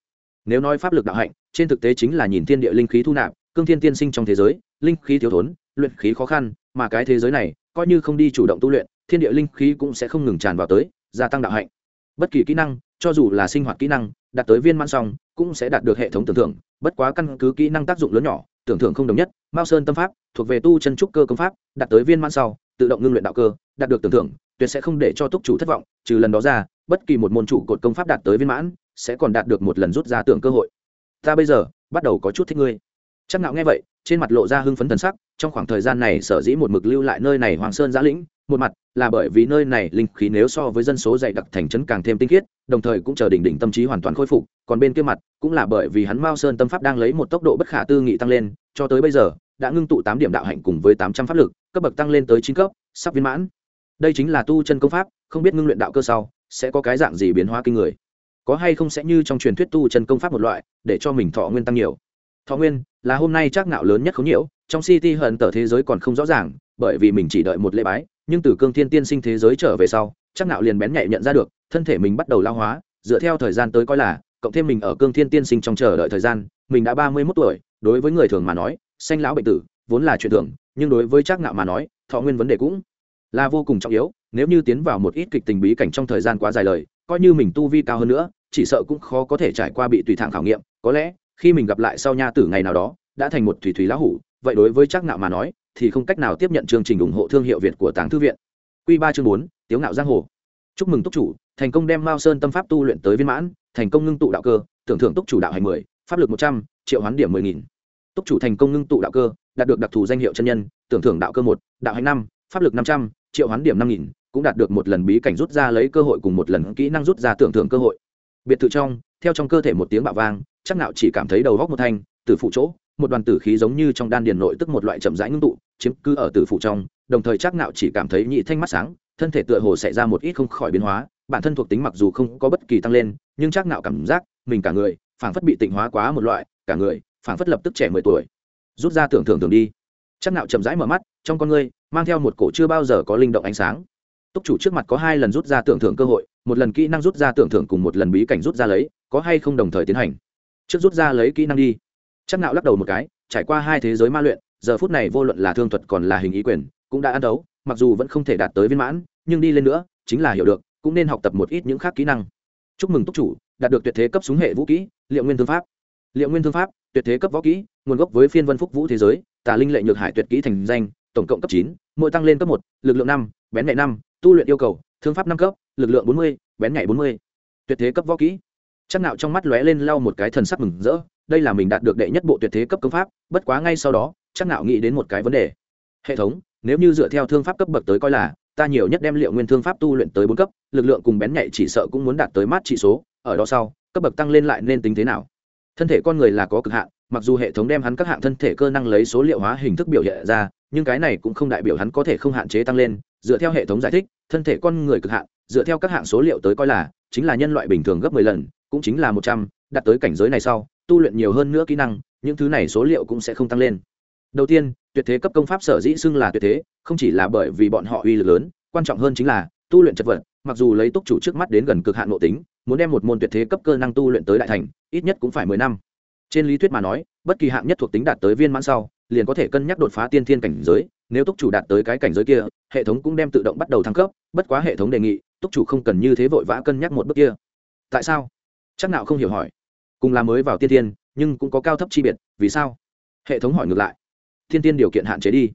Nếu nói pháp lực đạo hạnh, trên thực tế chính là nhìn thiên địa linh khí thu nạp, cương thiên tiên sinh trong thế giới linh khí thiếu thốn, luyện khí khó khăn, mà cái thế giới này, coi như không đi chủ động tu luyện, thiên địa linh khí cũng sẽ không ngừng tràn vào tới, gia tăng đạo hạnh. Bất kỳ kỹ năng, cho dù là sinh hoạt kỹ năng, đạt tới viên mãn xong cũng sẽ đạt được hệ thống tưởng thưởng bất quá căn cứ kỹ năng tác dụng lớn nhỏ, tưởng thưởng không đồng nhất, mao sơn tâm pháp, thuộc về tu chân trúc cơ công pháp, đạt tới viên mãn sau, tự động ngưng luyện đạo cơ, đạt được tưởng thưởng tuyệt sẽ không để cho túc chủ thất vọng, trừ lần đó ra, bất kỳ một môn chủ cột công pháp đạt tới viên mãn, sẽ còn đạt được một lần rút ra tưởng cơ hội. Ta bây giờ, bắt đầu có chút thích ngươi. Chắc nạo nghe vậy trên mặt lộ ra hưng phấn thần sắc, trong khoảng thời gian này sở dĩ một mực lưu lại nơi này hoàng sơn giã lĩnh, một mặt là bởi vì nơi này linh khí nếu so với dân số dày đặc thành trấn càng thêm tinh khiết, đồng thời cũng chờ đỉnh đỉnh tâm trí hoàn toàn khôi phục, còn bên kia mặt cũng là bởi vì hắn mao sơn tâm pháp đang lấy một tốc độ bất khả tư nghị tăng lên, cho tới bây giờ, đã ngưng tụ tám điểm đạo hạnh cùng với tám trăm pháp lực, cấp bậc tăng lên tới chín cấp, sắp viên mãn. Đây chính là tu chân công pháp, không biết ngưng luyện đạo cơ sau, sẽ có cái dạng gì biến hóa kinh người. Có hay không sẽ như trong truyền thuyết tu chân công pháp một loại, để cho mình thọ nguyên tăng nhiều thọ nguyên là hôm nay chắc nạo lớn nhất không nhiễu, trong city hận tờ thế giới còn không rõ ràng, bởi vì mình chỉ đợi một lễ bái, nhưng từ cương thiên tiên sinh thế giới trở về sau, chắc nạo liền bén nhạy nhận ra được, thân thể mình bắt đầu lao hóa, dựa theo thời gian tới coi là, cộng thêm mình ở cương thiên tiên sinh trong chờ đợi thời gian, mình đã ba mươi 31 tuổi, đối với người thường mà nói, sanh lão bệnh tử, vốn là chuyện thường, nhưng đối với chắc nạo mà nói, thọ nguyên vấn đề cũng là vô cùng trọng yếu, nếu như tiến vào một ít kịch tình bí cảnh trong thời gian quá dài lời, coi như mình tu vi cao hơn nữa, chỉ sợ cũng khó có thể trải qua bị tùy thẳng khảo nghiệm, có lẽ khi mình gặp lại sau nha tử ngày nào đó, đã thành một thủy thủy lão hủ, vậy đối với chắc nạo mà nói, thì không cách nào tiếp nhận chương trình ủng hộ thương hiệu việt của tàng thư viện. Quy ba chương bốn, tiếu ngạo giang hồ. Chúc mừng túc chủ, thành công đem mao sơn tâm pháp tu luyện tới viên mãn, thành công ngưng tụ đạo cơ, tưởng thưởng túc chủ đạo hành mười, pháp lực một trăm, triệu hoán điểm mười nghìn. Túc chủ thành công ngưng tụ đạo cơ, đạt được đặc thù danh hiệu chân nhân, tưởng thưởng đạo cơ một, đạo hành năm, pháp lực năm trăm, triệu hoán điểm năm nghìn, cũng đạt được một lần bí cảnh rút ra lấy cơ hội cùng một lần kỹ năng rút ra tưởng thưởng cơ hội. Biệt thự trong, theo trong cơ thể một tiếng bạo vang chắc nạo chỉ cảm thấy đầu góc một thanh, tử phụ chỗ, một đoàn tử khí giống như trong đan điền nội tức một loại chậm rãi ngưng tụ, chiếm cứ ở tử phụ trong, đồng thời chắc nạo chỉ cảm thấy nhị thanh mắt sáng, thân thể tựa hồ xảy ra một ít không khỏi biến hóa, bản thân thuộc tính mặc dù không có bất kỳ tăng lên, nhưng chắc nạo cảm giác mình cả người phảng phất bị tịnh hóa quá một loại, cả người phảng phất lập tức trẻ mười tuổi. Rút ra tưởng thưởng tưởng đi. Chắc nạo chậm rãi mở mắt, trong con ngươi mang theo một cổ chưa bao giờ có linh động ánh sáng. Túc chủ trước mặt có hai lần rút ra tưởng thưởng cơ hội, một lần kỹ năng rút ra tưởng thưởng cùng một lần bí cảnh rút ra lấy, có hay không đồng thời tiến hành? Trước rút ra lấy kỹ năng đi. Chắc nạo lắc đầu một cái, trải qua hai thế giới ma luyện, giờ phút này vô luận là thương thuật còn là hình ý quyền, cũng đã ăn đấu, mặc dù vẫn không thể đạt tới viên mãn, nhưng đi lên nữa, chính là hiểu được, cũng nên học tập một ít những khác kỹ năng. Chúc mừng túc chủ, đạt được tuyệt thế cấp súng hệ vũ kỹ, liệu nguyên thương pháp. Liệu nguyên thương pháp, tuyệt thế cấp võ kỹ, nguồn gốc với phiên vân phúc vũ thế giới, tà linh lệ nhược hải tuyệt kỹ thành danh, tổng cộng cấp chín, mỗi tăng lên cấp một, lực lượng năm, bén nhạy năm, tu luyện yêu cầu, thương pháp năm cấp, lực lượng bốn mươi, bén nhạy bốn mươi. Tuyệt thế cấp võ kỹ chắc nạo trong mắt lóe lên lau một cái thần sắc mừng rỡ, đây là mình đạt được đệ nhất bộ tuyệt thế cấp công pháp, bất quá ngay sau đó, chắc nạo nghĩ đến một cái vấn đề. Hệ thống, nếu như dựa theo thương pháp cấp bậc tới coi là, ta nhiều nhất đem liệu nguyên thương pháp tu luyện tới bốn cấp, lực lượng cùng bén nhạy chỉ sợ cũng muốn đạt tới mát trị số, ở đó sau, cấp bậc tăng lên lại nên tính thế nào? Thân thể con người là có cực hạn, mặc dù hệ thống đem hắn các hạng thân thể cơ năng lấy số liệu hóa hình thức biểu hiện ra, nhưng cái này cũng không đại biểu hắn có thể không hạn chế tăng lên, dựa theo hệ thống giải thích, thân thể con người cực hạn, dựa theo các hạng số liệu tới coi là, chính là nhân loại bình thường gấp mười lần cũng chính là một trăm, đạt tới cảnh giới này sau, tu luyện nhiều hơn nữa kỹ năng, những thứ này số liệu cũng sẽ không tăng lên. Đầu tiên, tuyệt thế cấp công pháp sở dĩ xưng là tuyệt thế, không chỉ là bởi vì bọn họ uy lực lớn, quan trọng hơn chính là, tu luyện chật vật, mặc dù lấy túc chủ trước mắt đến gần cực hạn nội tính, muốn đem một môn tuyệt thế cấp cơ năng tu luyện tới đại thành, ít nhất cũng phải mười năm. Trên lý thuyết mà nói, bất kỳ hạng nhất thuộc tính đạt tới viên mãn sau, liền có thể cân nhắc đột phá tiên thiên cảnh giới, nếu túc chủ đạt tới cái cảnh giới kia, hệ thống cũng đem tự động bắt đầu thăng cấp, bất quá hệ thống đề nghị túc chủ không cần như thế vội vã cân nhắc một bước kia. Tại sao? Chắc nào không hiểu hỏi. Cùng là mới vào tiên thiên nhưng cũng có cao thấp chi biệt, vì sao? Hệ thống hỏi ngược lại. Thiên tiên điều kiện hạn chế đi.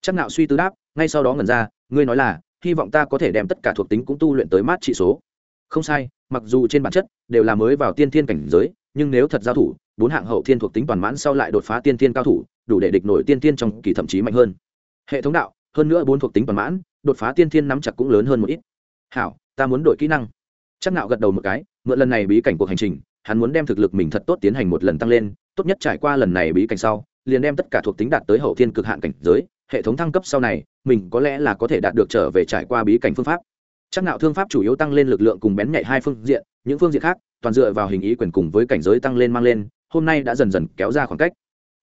Chắc nào suy tư đáp, ngay sau đó ngẩn ra, ngươi nói là, hy vọng ta có thể đem tất cả thuộc tính cũng tu luyện tới mát trị số. Không sai, mặc dù trên bản chất, đều là mới vào tiên thiên cảnh giới, nhưng nếu thật giao thủ, bốn hạng hậu thiên thuộc tính toàn mãn sau lại đột phá tiên thiên cao thủ, đủ để địch nổi tiên thiên trong kỳ thậm chí mạnh hơn. Hệ thống đạo, hơn nữa bốn thuộc tính toàn mãn, đột phá tiên thiên nắm chặt cũng lớn hơn một ít. Hảo, ta muốn đổi kỹ năng. Chắc nạo gật đầu một cái mượn lần này bí cảnh cuộc hành trình, hắn muốn đem thực lực mình thật tốt tiến hành một lần tăng lên, tốt nhất trải qua lần này bí cảnh sau, liền đem tất cả thuộc tính đạt tới hậu thiên cực hạn cảnh giới, hệ thống thăng cấp sau này, mình có lẽ là có thể đạt được trở về trải qua bí cảnh phương pháp. Chắc nạo thương pháp chủ yếu tăng lên lực lượng cùng bén nhạy hai phương diện, những phương diện khác, toàn dựa vào hình ý quyền cùng với cảnh giới tăng lên mang lên, hôm nay đã dần dần kéo ra khoảng cách.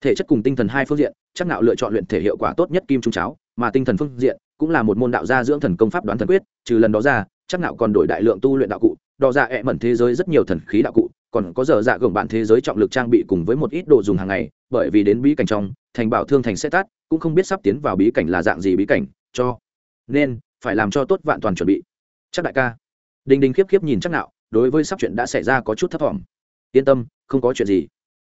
Thể chất cùng tinh thần hai phương diện, chắc nạo lựa chọn luyện thể hiệu quả tốt nhất kim trung cháo, mà tinh thần phương diện cũng là một môn đạo gia dưỡng thần công pháp đoán thần quyết, trừ lần đó ra, chắc nạo còn đổi đại lượng tu luyện đạo cụ đo dạ ẹ mẩn thế giới rất nhiều thần khí đạo cụ, còn có giờ dạ gồng bạn thế giới trọng lực trang bị cùng với một ít đồ dùng hàng ngày, bởi vì đến bí cảnh trong, thành bảo thương thành sẽ tát cũng không biết sắp tiến vào bí cảnh là dạng gì bí cảnh, cho nên, phải làm cho tốt vạn toàn chuẩn bị. Chắc đại ca. Đinh đinh khiếp khiếp nhìn chắc nạo, đối với sắp chuyện đã xảy ra có chút thất vọng yên tâm, không có chuyện gì.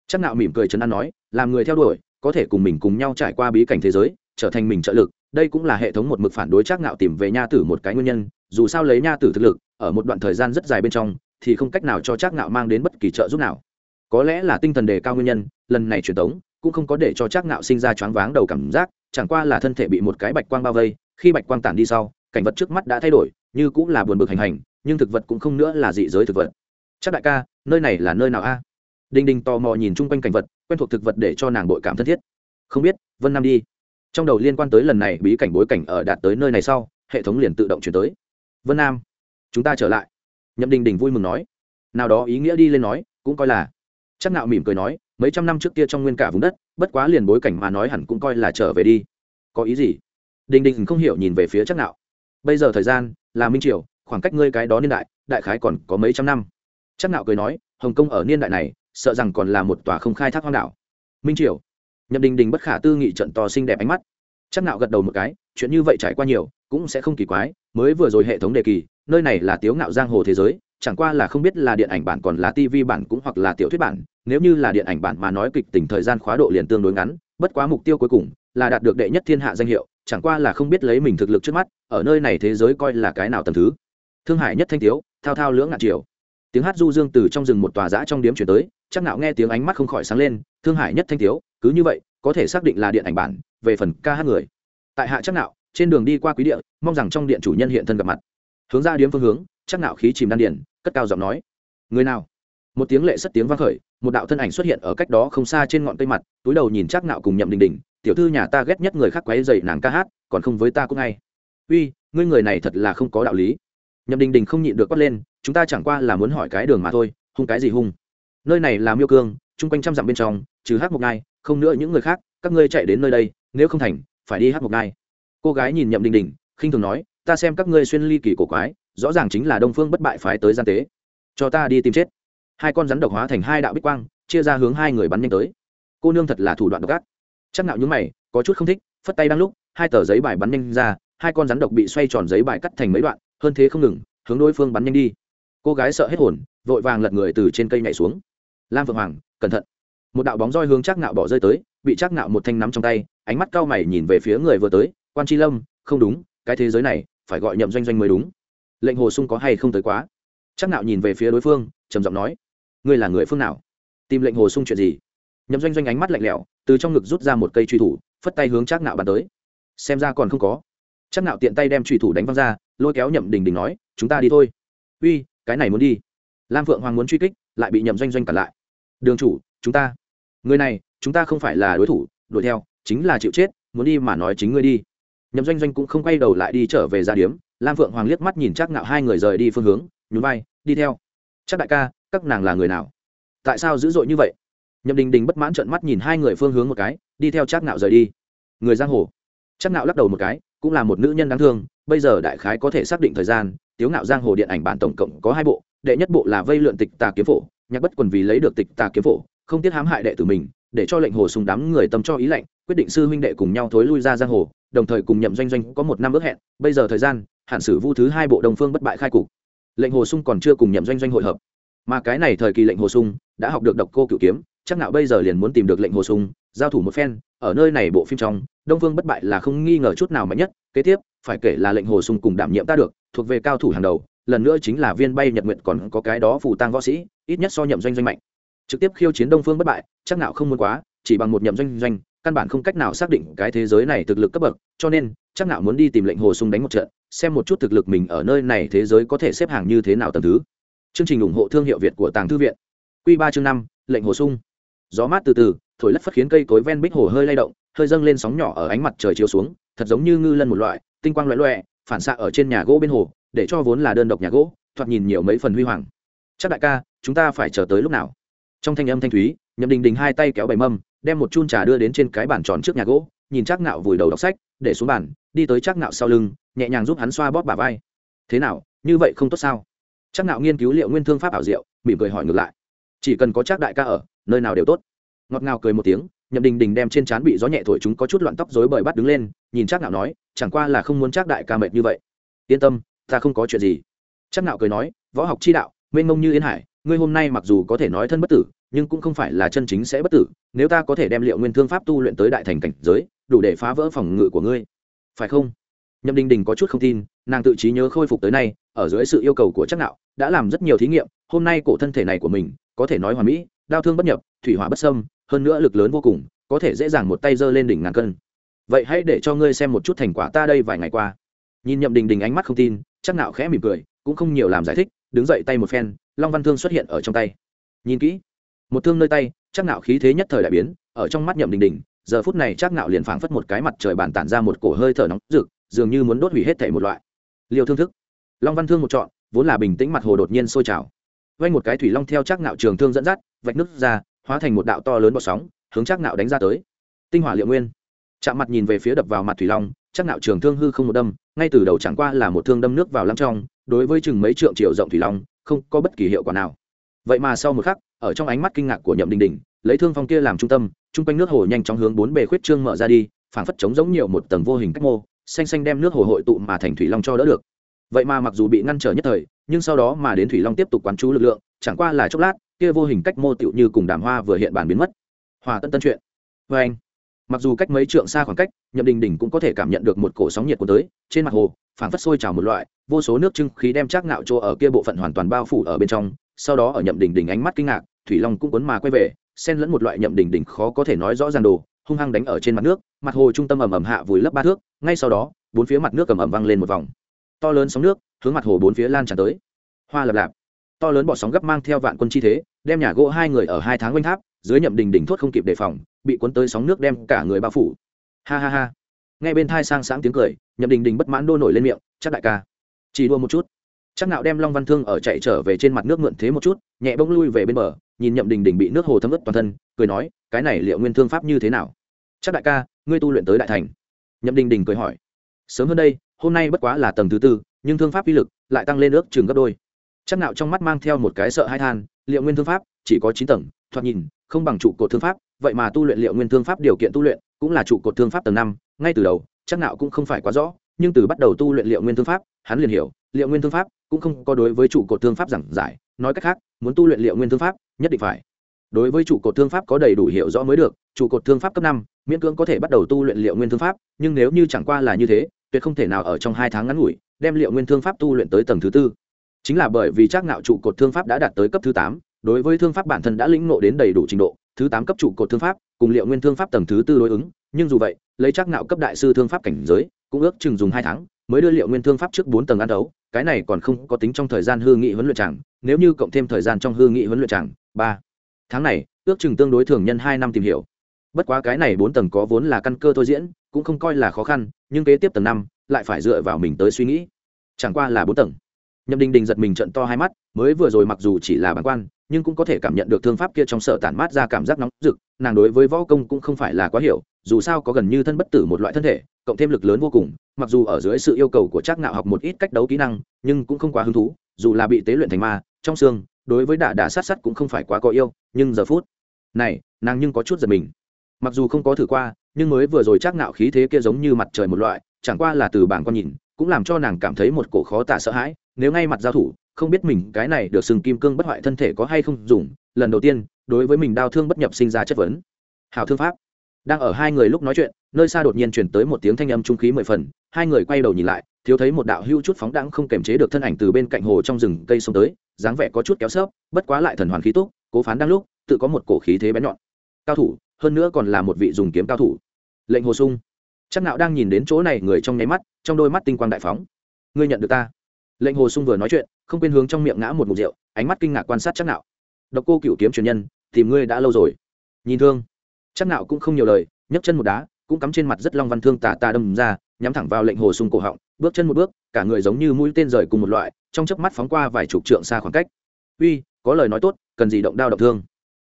Chắc nạo mỉm cười chấn an nói, làm người theo đuổi, có thể cùng mình cùng nhau trải qua bí cảnh thế giới, trở thành mình trợ lực, đây cũng là hệ thống một mực phản đối chắc nạo tìm về nha tử một cái nguyên nhân, dù sao lấy nha tử thực lực ở một đoạn thời gian rất dài bên trong, thì không cách nào cho Trác nạo mang đến bất kỳ trợ giúp nào. Có lẽ là tinh thần đề cao nguyên nhân, lần này truyền tống cũng không có để cho Trác nạo sinh ra choáng váng đầu cảm giác, chẳng qua là thân thể bị một cái bạch quang bao vây, khi bạch quang tản đi sau, cảnh vật trước mắt đã thay đổi, như cũng là buồn bực hành hành, nhưng thực vật cũng không nữa là dị giới thực vật. Chắc đại ca, nơi này là nơi nào a? Đinh đinh tò mò nhìn chung quanh cảnh vật, quen thuộc thực vật để cho nàng bội cảm thân thiết. Không biết, vân nam đi. Trong đầu liên quan tới lần này bí cảnh bối cảnh ở đạt tới nơi này sau, hệ thống liền tự động chuyển tới. Vân nam chúng ta trở lại. Nhậm đình đình vui mừng nói. Nào đó ý nghĩa đi lên nói, cũng coi là. Chắc nạo mỉm cười nói, mấy trăm năm trước kia trong nguyên cả vùng đất, bất quá liền bối cảnh mà nói hẳn cũng coi là trở về đi. Có ý gì? Đình đình không hiểu nhìn về phía chắc nạo bây giờ thời gian là minh triều, khoảng cách ngươi cái đó niên đại đại khái còn có mấy trăm năm. Chắc nạo cười nói, hồng kông ở niên đại này, sợ rằng còn là một tòa không khai thác hoang đảo. Minh triều. Nhậm đình đình bất khả tư nghị trận to xinh đẹp ánh mắt. Chắc nạo gật đầu một cái, chuyện như vậy trải qua nhiều, cũng sẽ không kỳ quái, mới vừa rồi hệ thống đề kỳ nơi này là tiếu ngạo giang hồ thế giới, chẳng qua là không biết là điện ảnh bản còn là tv bản cũng hoặc là tiểu thuyết bản, nếu như là điện ảnh bản mà nói kịch tình thời gian khóa độ liền tương đối ngắn, bất quá mục tiêu cuối cùng là đạt được đệ nhất thiên hạ danh hiệu, chẳng qua là không biết lấy mình thực lực trước mắt, ở nơi này thế giới coi là cái nào tầm thứ. Thương hải nhất thanh tiếu, thao thao lưỡng ngạn triều. Tiếng hát du dương từ trong rừng một tòa giã trong điếm chuyển tới, chắc nạo nghe tiếng ánh mắt không khỏi sáng lên, thương hải nhất thanh tiếu, cứ như vậy, có thể xác định là điện ảnh bản, về phần ca hát người. Tại hạ chắc nạo trên đường đi qua quý địa, mong rằng trong điện chủ nhân hiện thân gặp mặt hướng ra điếm phương hướng chắc nạo khí chìm đan điền, cất cao giọng nói. Người nào? Một tiếng lệ sất tiếng vang khởi một đạo thân ảnh xuất hiện ở cách đó không xa trên ngọn cây mặt túi đầu nhìn chắc nạo cùng nhậm đình đình tiểu thư nhà ta ghét nhất người khác quấy rầy nàng ca hát còn không với ta cũng ngay. Uy ngươi người này thật là không có đạo lý. Nhậm đình đình không nhịn được quát lên chúng ta chẳng qua là muốn hỏi cái đường mà thôi hung cái gì hung? Nơi này là miêu cương chung quanh trăm dặm bên trong trừ hát một ngai không nữa những người khác các ngươi chạy đến nơi đây nếu không thành phải đi hát một ngai. Cô gái nhìn nhậm đình đình khinh thường nói ta xem các ngươi xuyên ly kỳ cổ quái, rõ ràng chính là đông phương bất bại phái tới gian tế. Cho ta đi tìm chết. Hai con rắn độc hóa thành hai đạo bích quang, chia ra hướng hai người bắn nhanh tới. Cô nương thật là thủ đoạn độc ác. Chắc nạo nhúng mày, có chút không thích, phất tay đang lúc, hai tờ giấy bài bắn nhanh ra, hai con rắn độc bị xoay tròn giấy bài cắt thành mấy đoạn, hơn thế không ngừng, hướng đối phương bắn nhanh đi. Cô gái sợ hết hồn, vội vàng lật người từ trên cây nhảy xuống. Lam Vượng hoàng, cẩn thận. Một đạo bóng roi hướng chắc nạo bỏ rơi tới, bị chắc nạo một thanh nắm trong tay, ánh mắt cao mày nhìn về phía người vừa tới, quan tri lâm, không đúng, cái thế giới này phải gọi nhậm doanh doanh mới đúng. Lệnh hồ sung có hay không tới quá? Chắc nạo nhìn về phía đối phương, trầm giọng nói, ngươi là người phương nào? Tìm lệnh hồ sung chuyện gì? Nhậm doanh doanh ánh mắt lạnh lẽo, từ trong ngực rút ra một cây truy thủ, phất tay hướng chắc nạo bắn tới. Xem ra còn không có. Chắc nạo tiện tay đem truy thủ đánh văng ra, lôi kéo nhậm đình đình nói, chúng ta đi thôi. Uy, cái này muốn đi. Lam phượng hoàng muốn truy kích, lại bị nhậm doanh doanh cản lại. Đường chủ, chúng ta. Người này, chúng ta không phải là đối thủ, đuổi theo, chính là chịu chết, muốn đi mà nói chính ngươi đi nhậm doanh doanh cũng không quay đầu lại đi trở về ra điếm, lam phượng hoàng liếc mắt nhìn chắc ngạo hai người rời đi phương hướng, nhún vai, đi theo. Chắc đại ca, các nàng là người nào? Tại sao dữ dội như vậy? Nhậm đình đình bất mãn trợn mắt nhìn hai người phương hướng một cái, đi theo chắc ngạo rời đi. Người giang hồ. Chắc ngạo lắc đầu một cái, cũng là một nữ nhân đáng thương, bây giờ đại khái có thể xác định thời gian, tiếu ngạo giang hồ điện ảnh bản tổng cộng có hai bộ, đệ nhất bộ là vây lượn tịch tà kiếm phổ, nhạc bất quần vì lấy được tịch tà kiếm phổ, không tiếc hãm hại đệ tử mình, để cho lệnh hồ sùng đám người tâm cho ý lệnh quyết định sư huynh đệ cùng nhau thối lui ra giang hồ đồng thời cùng nhậm doanh doanh có một năm ước hẹn, bây giờ thời gian, hạn sử vu thứ hai bộ đồng phương bất bại khai cục. Lệnh hồ sung còn chưa cùng nhậm doanh doanh hội hợp. Mà cái này thời kỳ lệnh hồ sung đã học được độc cô cựu kiếm, chắc nào bây giờ liền muốn tìm được lệnh hồ sung, giao thủ một phen, ở nơi này bộ phim trong, đông phương bất bại là không nghi ngờ chút nào mạnh nhất, kế tiếp, phải kể là lệnh hồ sung cùng đảm nhiệm ta được, thuộc về cao thủ hàng đầu, lần nữa chính là viên bay nhật nguyện còn có cái đó phù tăng võ sĩ, ít nhất so nhậm doanh doanh mạnh. Trực tiếp khiêu chiến đông phương bất bại, chắc nào không muốn quá, chỉ bằng một nhậm doanh doanh căn bản không cách nào xác định cái thế giới này thực lực cấp bậc, cho nên, chắc nào muốn đi tìm lệnh hồ sung đánh một trận, xem một chút thực lực mình ở nơi này thế giới có thể xếp hàng như thế nào tầm thứ. Chương trình ủng hộ thương hiệu việt của tàng thư viện. Q ba chương năm, lệnh hồ sung. Gió mát từ từ, thổi lất phất khiến cây cối ven bích hồ hơi lay động, hơi dâng lên sóng nhỏ ở ánh mặt trời chiếu xuống, thật giống như ngư lân một loại, tinh quang loẹ loẹ phản xạ ở trên nhà gỗ bên hồ, để cho vốn là đơn độc nhà gỗ, thoạt nhìn nhiều mấy phần huy hoàng. Chắc đại ca, chúng ta phải chờ tới lúc nào? Trong thanh âm thanh thúy, nhậm đình đình hai tay kéo bày mâm đem một chun trà đưa đến trên cái bàn tròn trước nhà gỗ, nhìn chắc nạo vùi đầu đọc sách, để xuống bàn, đi tới chắc nạo sau lưng, nhẹ nhàng giúp hắn xoa bóp bà vai. Thế nào, như vậy không tốt sao? Chắc nạo nghiên cứu liệu nguyên thương pháp ảo diệu, mỉm cười hỏi ngược lại. Chỉ cần có chắc đại ca ở, nơi nào đều tốt. Ngọt ngào cười một tiếng, nhậm đình đình đem trên trán bị gió nhẹ thổi chúng có chút loạn tóc rối bời bắt đứng lên, nhìn chắc nạo nói, chẳng qua là không muốn chắc đại ca mệt như vậy. Yên tâm, ta không có chuyện gì. Chắc nạo cười nói, võ học chi đạo, mênh mông như yên hải, ngươi hôm nay mặc dù có thể nói thân bất tử nhưng cũng không phải là chân chính sẽ bất tử, nếu ta có thể đem liệu nguyên thương pháp tu luyện tới đại thành cảnh giới, đủ để phá vỡ phòng ngự của ngươi. Phải không? Nhậm đình đình có chút không tin, nàng tự trí nhớ khôi phục tới nay, ở dưới sự yêu cầu của chắc nạo, đã làm rất nhiều thí nghiệm, hôm nay cổ thân thể này của mình, có thể nói hoàn mỹ, đau thương bất nhập, thủy hỏa bất sâm hơn nữa lực lớn vô cùng, có thể dễ dàng một tay giơ lên đỉnh ngàn cân. Vậy hãy để cho ngươi xem một chút thành quả ta đây vài ngày qua. Nhìn nhậm đình đình ánh mắt không tin chắc nạo khẽ mỉm cười, cũng không nhiều làm giải thích, đứng dậy tay một phen, long văn thương xuất hiện ở trong tay. Nhìn kỹ một thương nơi tay, chắc nạo khí thế nhất thời đại biến, ở trong mắt nhậm đình đình, giờ phút này chắc nạo liền phảng phất một cái mặt trời bàn tản ra một cổ hơi thở nóng rực, dường như muốn đốt hủy hết thể một loại. Liều thương thức, long văn thương một chọn vốn là bình tĩnh mặt hồ đột nhiên sôi trào. Vay một cái thủy long theo chắc nạo trường thương dẫn dắt, vạch nứt ra, hóa thành một đạo to lớn bọt sóng, hướng chắc nạo đánh ra tới. Tinh hỏa liệu nguyên. Chạm mặt nhìn về phía đập vào mặt thủy long, chắc nạo trường thương hư không một đâm, ngay từ đầu chẳng qua là một thương đâm nước vào lăng trong, đối với chừng mấy trượng triệu rộng thủy long, không có bất kỳ hiệu quả nào vậy mà sau một khắc, ở trong ánh mắt kinh ngạc của nhậm đình đình, lấy thương phong kia làm trung tâm, chung quanh nước hồ nhanh chóng hướng bốn bề khuyết trương mở ra đi, phảng phất chống giống nhiều một tầng vô hình cách mô, xanh xanh đem nước hồ hội tụ mà thành thủy long cho đỡ được. Vậy mà mặc dù bị ngăn trở nhất thời, nhưng sau đó mà đến thủy long tiếp tục quán chú lực lượng, chẳng qua là chốc lát, kia vô hình cách mô tựu như cùng đàm hoa vừa hiện bản biến mất. Hòa tân tân chuyện. Vê anh, mặc dù cách mấy trượng xa khoảng cách, nhậm đình đình cũng có thể cảm nhận được một cổ sóng nhiệt của tới, trên mặt hồ, phảng phất sôi trào một loại, vô số nước trưng khí đem chắc ngạo chỗ ở kia bộ phận hoàn toàn bao phủ ở bên trong sau đó ở nhậm đình đình ánh mắt kinh ngạc, thủy long cũng cuốn mà quay về, xen lẫn một loại nhậm đình đình khó có thể nói rõ ràng đồ, hung hăng đánh ở trên mặt nước, mặt hồ trung tâm ầm ầm hạ vùi lấp ba thước, ngay sau đó, bốn phía mặt nước ầm ầm văng lên một vòng. To lớn sóng nước, hướng mặt hồ bốn phía lan tràn tới. Hoa lập lạp. To lớn bọt sóng gấp mang theo vạn quân chi thế, đem nhà gỗ hai người ở hai tháng quanh tháp, dưới nhậm đình đỉnh thốt không kịp đề phòng, bị cuốn tới sóng nước đem cả người bao phủ. Ha ha ha. Ngay bên thai sang sáng tiếng cười, nhậm đình đình bất mãn đô nổi lên miệng, chắc đại ca, chỉ đua một chút chắc nạo đem long văn thương ở chạy trở về trên mặt nước mượn thế một chút, nhẹ bỗng lui về bên bờ, nhìn nhậm đình đình bị nước hồ thấm ướt toàn thân, cười nói, cái này liệu nguyên thương pháp như thế nào? Chắc đại ca, ngươi tu luyện tới đại thành. Nhậm đình đình cười hỏi. Sớm hơn đây, hôm nay bất quá là tầng thứ tư, nhưng thương pháp uy lực lại tăng lên ước chừng gấp đôi. Chắc nạo trong mắt mang theo một cái sợ hai than, liệu nguyên thương pháp chỉ có chín tầng, thoạt nhìn không bằng trụ cột thương pháp, vậy mà tu luyện liệu nguyên thương pháp điều kiện tu luyện cũng là trụ cột thương pháp tầng năm, ngay từ đầu, chắc nạo cũng không phải quá rõ, nhưng từ bắt đầu tu luyện liệu nguyên thương pháp, hắn liền hiểu, liệu nguyên thương pháp cũng không có đối với trụ cột thương pháp giảng giải, nói cách khác, muốn tu luyện liệu nguyên thương pháp, nhất định phải. Đối với trụ cột thương pháp có đầy đủ hiểu rõ mới được, trụ cột thương pháp cấp năm, miễn cưỡng có thể bắt đầu tu luyện liệu nguyên thương pháp, nhưng nếu như chẳng qua là như thế, tuyệt không thể nào ở trong hai tháng ngắn ngủi, đem liệu nguyên thương pháp tu luyện tới tầng thứ tư. Chính là bởi vì trác ngạo trụ cột thương pháp đã đạt tới cấp thứ tám, đối với thương pháp bản thân đã lĩnh ngộ đến đầy đủ trình độ, thứ tám cấp trụ cột thương pháp cùng liệu nguyên thương pháp tầng thứ tư đối ứng, nhưng dù vậy, lấy trác ngạo cấp đại sư thương pháp cảnh giới, cũng ước chừng dùng hai tháng mới đưa liệu nguyên thương pháp trước bốn tầng ăn đấu, cái này còn không có tính trong thời gian hư nghị huấn luyện chẳng, nếu như cộng thêm thời gian trong hư nghị huấn luyện chẳng, ba. Tháng này, ước chừng tương đối thường nhân hai năm tìm hiểu. Bất quá cái này bốn tầng có vốn là căn cơ thôi diễn, cũng không coi là khó khăn, nhưng kế tiếp tầng năm, lại phải dựa vào mình tới suy nghĩ. Chẳng qua là bốn tầng. Nhậm đình đình giật mình trận to hai mắt, mới vừa rồi mặc dù chỉ là bản quan, nhưng cũng có thể cảm nhận được thương pháp kia trong sợ tản mát ra cảm giác nóng rực, nàng đối với võ công cũng không phải là quá hiểu dù sao có gần như thân bất tử một loại thân thể, cộng thêm lực lớn vô cùng, mặc dù ở dưới sự yêu cầu của trác ngạo học một ít cách đấu kỹ năng, nhưng cũng không quá hứng thú, dù là bị tế luyện thành ma, trong xương, đối với đả đả sát sát cũng không phải quá có yêu, nhưng giờ phút này, nàng nhưng có chút giật mình. Mặc dù không có thử qua, nhưng mới vừa rồi trác ngạo khí thế kia giống như mặt trời một loại, chẳng qua là từ bảng con nhìn, cũng làm cho nàng cảm thấy một cổ khó tả sợ hãi, nếu ngay mặt giao thủ, không biết mình cái này được sừng kim cương bất hoại thân thể có hay không dùng, lần đầu tiên, đối với mình đau thương bất nhập sinh ra chất vấn. Hào thương pháp đang ở hai người lúc nói chuyện, nơi xa đột nhiên chuyển tới một tiếng thanh âm trung khí mười phần, hai người quay đầu nhìn lại, thiếu thấy một đạo hưu chút phóng đãng không kềm chế được thân ảnh từ bên cạnh hồ trong rừng cây sông tới, dáng vẻ có chút kéo xớp, bất quá lại thần hoàn khí túc, cố phán đang lúc, tự có một cổ khí thế bén nhọn. Cao thủ, hơn nữa còn là một vị dùng kiếm cao thủ. Lệnh hồ sung. Chắc nạo đang nhìn đến chỗ này người trong nháy mắt, trong đôi mắt tinh quang đại phóng. Ngươi nhận được ta. Lệnh hồ sung vừa nói chuyện, không quên hướng trong miệng ngã một mục rượu, ánh mắt kinh ngạc quan sát chắc nạo. Độc cô cựu kiếm truyền nhân, tìm ngươi đã lâu rồi. Nhìn thương chắc nạo cũng không nhiều lời, nhấc chân một đá, cũng cắm trên mặt rất long văn thương tà tà đâm ra, nhắm thẳng vào lệnh hồ sung cổ họng, bước chân một bước, cả người giống như mũi tên rời cùng một loại, trong chớp mắt phóng qua vài chục trượng xa khoảng cách. Uy, có lời nói tốt, cần gì động đao động thương?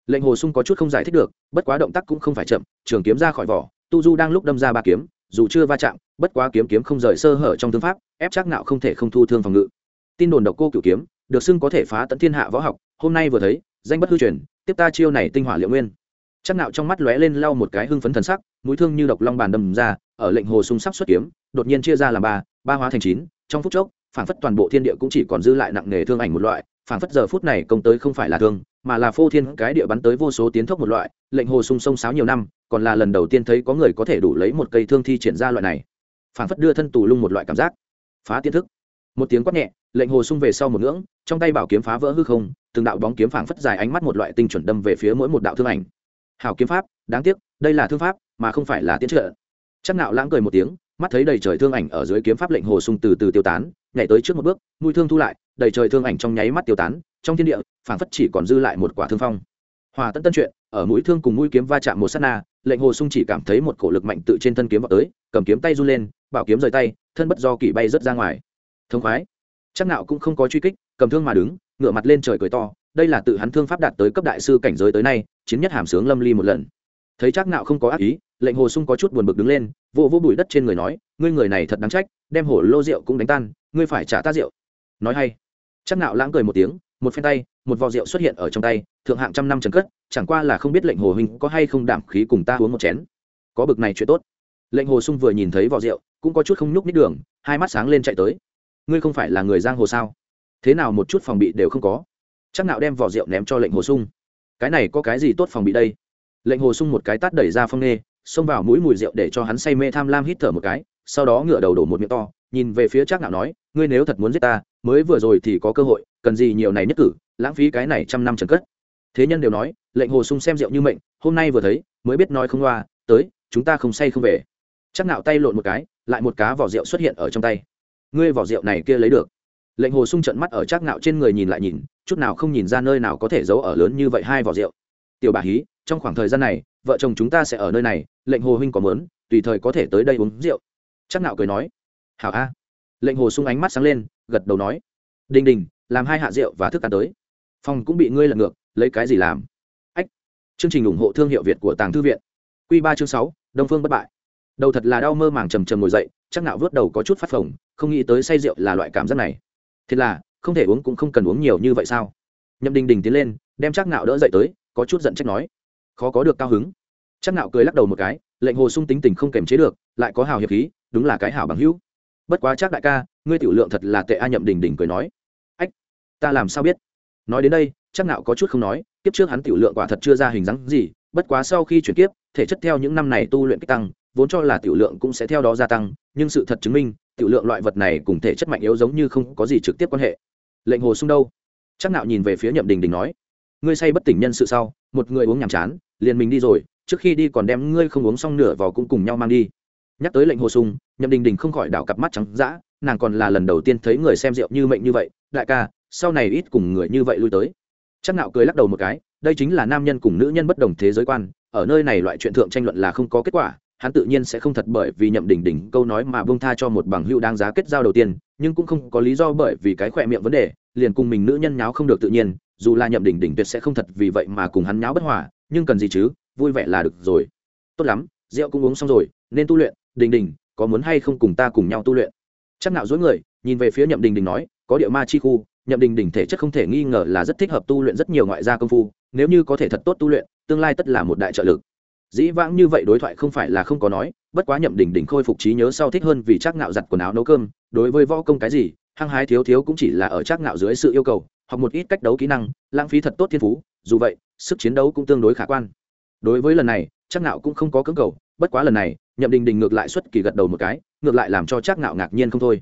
Lệnh hồ sung có chút không giải thích được, bất quá động tác cũng không phải chậm, trường kiếm ra khỏi vỏ, tu du đang lúc đâm ra ba kiếm, dù chưa va chạm, bất quá kiếm kiếm không rời sơ hở trong thương pháp, ép chắc nạo không thể không thu thương phòng ngự. Tin đồn độc cô cửu kiếm, được xưng có thể phá tận thiên hạ võ học, hôm nay vừa thấy, danh bất hư truyền, tiếp ta chiêu này tinh hỏa liệu nguyên chắc nạo trong mắt lóe lên lau một cái hưng phấn thần sắc, mũi thương như độc long bàn đâm ra, ở lệnh hồ sung sắp xuất kiếm, đột nhiên chia ra làm ba ba hóa thành chín, trong phút chốc, phảng phất toàn bộ thiên địa cũng chỉ còn dư lại nặng nghề thương ảnh một loại, phảng phất giờ phút này công tới không phải là thương, mà là phô thiên cái địa bắn tới vô số tiến thốc một loại, lệnh hồ sung sông sáo nhiều năm, còn là lần đầu tiên thấy có người có thể đủ lấy một cây thương thi triển ra loại này. Phảng phất đưa thân tù lung một loại cảm giác. Phá tiến thức. Một tiếng quát nhẹ, lệnh hồ sung về sau một ngưỡng, trong tay bảo kiếm phá vỡ hư không, từng đạo bóng kiếm phảng phất dài ánh mắt một loại tinh chuẩn đâm về phía mỗi một đạo thương ảnh hảo kiếm pháp, đáng tiếc, đây là thương pháp, mà không phải là tiến trợ. Chắc nạo lãng cười một tiếng, mắt thấy đầy trời thương ảnh ở dưới kiếm pháp lệnh hồ sung từ từ tiêu tán, nhảy tới trước một bước, mũi thương thu lại, đầy trời thương ảnh trong nháy mắt tiêu tán, trong thiên địa, phảng phất chỉ còn dư lại một quả thương phong. Hòa tân tân chuyện, ở mũi thương cùng mũi kiếm va chạm một sát na, lệnh hồ sung chỉ cảm thấy một cổ lực mạnh tự trên thân kiếm vào tới, cầm kiếm tay run lên, bảo kiếm rời tay, thân bất do kỷ bay rớt ra ngoài. Thông khoái. Chắc nạo cũng không có truy kích, cầm thương mà đứng, ngửa mặt lên trời cười to, đây là tự hắn thương pháp đạt tới cấp đại sư cảnh giới tới nay chiến nhất hàm sướng lâm ly một lần. Thấy chắc nạo không có ác ý, lệnh hồ sung có chút buồn bực đứng lên, vỗ vỗ bụi đất trên người nói, ngươi người này thật đáng trách, đem hổ lô rượu cũng đánh tan, ngươi phải trả ta rượu. Nói hay. Chắc nạo lãng cười một tiếng, một phen tay, một vò rượu xuất hiện ở trong tay, thượng hạng trăm năm trần cất, chẳng qua là không biết lệnh hồ huynh có hay không đảm khí cùng ta uống một chén. Có bực này chuyện tốt. Lệnh hồ sung vừa nhìn thấy vò rượu, cũng có chút không nhúc nít đường, hai mắt sáng lên chạy tới. Ngươi không phải là người giang hồ sao? Thế nào một chút phòng bị đều không có? Chắc nạo đem vò rượu ném cho lệnh hồ sung cái này có cái gì tốt phòng bị đây? Lệnh hồ sung một cái tát đẩy ra phong nê xông vào mũi mùi rượu để cho hắn say mê tham lam hít thở một cái, sau đó ngửa đầu đổ một miệng to, nhìn về phía trác ngạo nói, ngươi nếu thật muốn giết ta, mới vừa rồi thì có cơ hội, cần gì nhiều này nhất cử, lãng phí cái này trăm năm trần cất. Thế nhân đều nói, lệnh hồ sung xem rượu như mệnh, hôm nay vừa thấy, mới biết nói không loa tới, chúng ta không say không về. Chắc nạo tay lộn một cái, lại một cá vỏ rượu xuất hiện ở trong tay. Ngươi vỏ rượu này kia lấy được. Lệnh hồ sung trận mắt ở chắc nạo trên người nhìn lại nhìn chút nào không nhìn ra nơi nào có thể giấu ở lớn như vậy hai vỏ rượu. Tiểu bà hí, trong khoảng thời gian này, vợ chồng chúng ta sẽ ở nơi này, lệnh hồ huynh có mớn tùy thời có thể tới đây uống rượu. Chắc nạo cười nói. Hảo a. Lệnh hồ sung ánh mắt sáng lên, gật đầu nói. Đình đình, làm hai hạ rượu và thức ăn tới. Phòng cũng bị ngươi lật ngược, lấy cái gì làm? Ách. Chương trình ủng hộ thương hiệu việt của tàng thư viện. Q ba chương sáu, đông phương bất bại. Đầu thật là đau mơ màng trầm trầm ngồi dậy, chắc nạo vớt đầu có chút phát phồng, không nghĩ tới say rượu là loại cảm giác này. Thế là không thể uống cũng không cần uống nhiều như vậy sao? Nhậm đình đình tiến lên, đem chắc nạo đỡ dậy tới, có chút giận trách nói. Khó có được cao hứng. Chắc nạo cười lắc đầu một cái, lệnh hồ sung tính tình không kềm chế được, lại có hào hiệp khí, đúng là cái hảo bằng hữu. Bất quá chắc đại ca, ngươi tiểu lượng thật là tệ a, nhậm đình đình cười nói. Ách, ta làm sao biết? Nói đến đây chắc nạo có chút không nói, kiếp trước hắn tiểu lượng quả thật chưa ra hình dáng gì, bất quá sau khi chuyển kiếp, thể chất theo những năm này tu luyện kích tăng, vốn cho là tiểu lượng cũng sẽ theo đó gia tăng, nhưng sự thật chứng minh, tiểu lượng loại vật này cùng thể chất mạnh yếu giống như không có gì trực tiếp quan hệ lệnh hồ sung đâu? Chắc nạo nhìn về phía nhậm đình đình nói, ngươi say bất tỉnh nhân sự sau, một người uống nhàm chán, liền mình đi rồi, trước khi đi còn đem ngươi không uống xong nửa vào cũng cùng nhau mang đi. Nhắc tới lệnh hồ sung, nhậm đình đình không khỏi đảo cặp mắt trắng dã, nàng còn là lần đầu tiên thấy người xem rượu như mệnh như vậy, đại ca, sau này ít cùng người như vậy lui tới. Chắc nạo cười lắc đầu một cái, đây chính là nam nhân cùng nữ nhân bất đồng thế giới quan, ở nơi này loại chuyện thượng tranh luận là không có kết quả hắn tự nhiên sẽ không thật bởi vì nhậm đỉnh đỉnh câu nói mà bông tha cho một bằng hữu đáng giá kết giao đầu tiên, nhưng cũng không có lý do bởi vì cái khỏe miệng vấn đề, liền cùng mình nữ nhân nháo không được tự nhiên, dù là nhậm đỉnh đỉnh tuyệt sẽ không thật vì vậy mà cùng hắn nháo bất hòa, nhưng cần gì chứ, vui vẻ là được rồi. Tốt lắm, rượu cũng uống xong rồi, nên tu luyện đình đình có muốn hay không cùng ta cùng nhau tu luyện? Chắc nạo dối người, nhìn về phía nhậm đình đình nói, có địa ma chi khu, nhậm đình đình thể chất không thể nghi ngờ là rất thích hợp tu luyện rất nhiều ngoại gia công phu, nếu như có thể thật tốt tu luyện, tương lai tất là một đại trợ lực dĩ vãng như vậy đối thoại không phải là không có nói, bất quá nhậm đỉnh đỉnh khôi phục trí nhớ sau thích hơn vì chắc ngạo giặt quần áo nấu cơm, đối với võ công cái gì, hăng hái thiếu thiếu cũng chỉ là ở chắc ngạo dưới sự yêu cầu hoặc một ít cách đấu kỹ năng, lãng phí thật tốt thiên phú, dù vậy, sức chiến đấu cũng tương đối khả quan. Đối với lần này chắc ngạo cũng không có cưỡng cầu, bất quá lần này, nhậm đình đình ngược lại xuất kỳ gật đầu một cái, ngược lại làm cho chắc ngạo ngạc nhiên không thôi.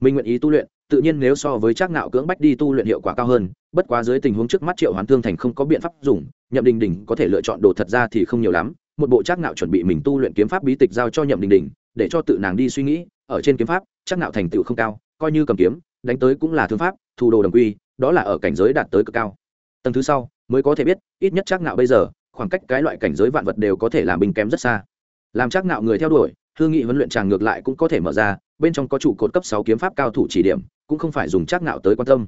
Mình nguyện ý tu luyện, tự nhiên nếu so với chắc ngạo cưỡng bách đi tu luyện hiệu quả cao hơn, bất quá dưới tình huống trước mắt triệu hoán thương thành không có biện pháp dùng, nhậm đình đình có thể lựa chọn đồ thật ra thì không nhiều lắm một bộ chắc nạo chuẩn bị mình tu luyện kiếm pháp bí tịch giao cho nhậm đình đình, để cho tự nàng đi suy nghĩ, ở trên kiếm pháp, chắc nạo thành tựu không cao, coi như cầm kiếm, đánh tới cũng là thương pháp thủ đồ đồng quy, đó là ở cảnh giới đạt tới cực cao. Tầng thứ sau, mới có thể biết, ít nhất chắc nạo bây giờ, khoảng cách cái loại cảnh giới vạn vật đều có thể làm bình kém rất xa. Làm chắc nạo người theo đuổi hương nghị huấn luyện tràng ngược lại cũng có thể mở ra, bên trong có trụ cột cấp sáu kiếm pháp cao thủ chỉ điểm, cũng không phải dùng chắc nạo tới quan tâm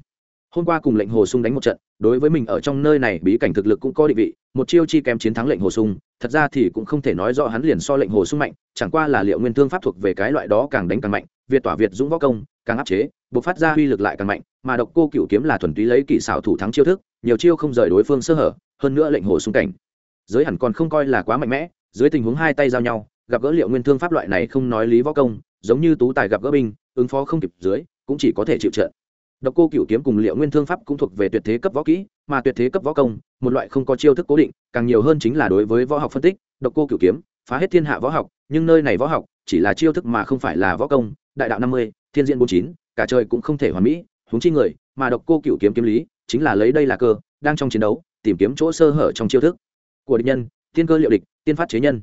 hôm qua cùng lệnh hồ sung đánh một trận, đối với mình ở trong nơi này bí cảnh thực lực cũng có định vị, một chiêu chi kém chiến thắng lệnh hồ sung, thật ra thì cũng không thể nói rõ hắn liền so lệnh hồ sung mạnh, chẳng qua là liệu nguyên thương pháp thuộc về cái loại đó càng đánh càng mạnh, việt tỏa việt dũng võ công, càng áp chế buộc phát ra uy lực lại càng mạnh, mà độc cô cựu kiếm là thuần túy lấy kỹ xảo thủ thắng chiêu thức, nhiều chiêu không rời đối phương sơ hở, hơn nữa lệnh hồ sung cảnh. Giới hẳn còn không coi là quá mạnh mẽ, dưới tình huống hai tay giao nhau, gặp gỡ liệu nguyên thương pháp loại này không nói lý võ công, giống như tú tài gặp gỡ binh, ứng phó không kịp dưới, cũng chỉ có thể chịu trận độc cô cửu kiếm cùng liệu nguyên thương pháp cũng thuộc về tuyệt thế cấp võ kỹ, mà tuyệt thế cấp võ công, một loại không có chiêu thức cố định, càng nhiều hơn chính là đối với võ học phân tích. Độc cô cửu kiếm, phá hết thiên hạ võ học, nhưng nơi này võ học chỉ là chiêu thức mà không phải là võ công. Đại đạo năm mươi, thiên diện bốn chín, cả trời cũng không thể hoàn mỹ, huống chi người, mà độc cô cửu kiếm kiếm lý, chính là lấy đây là cơ, đang trong chiến đấu, tìm kiếm chỗ sơ hở trong chiêu thức. Của địch nhân, tiên cơ liệu địch, tiên phát chế nhân.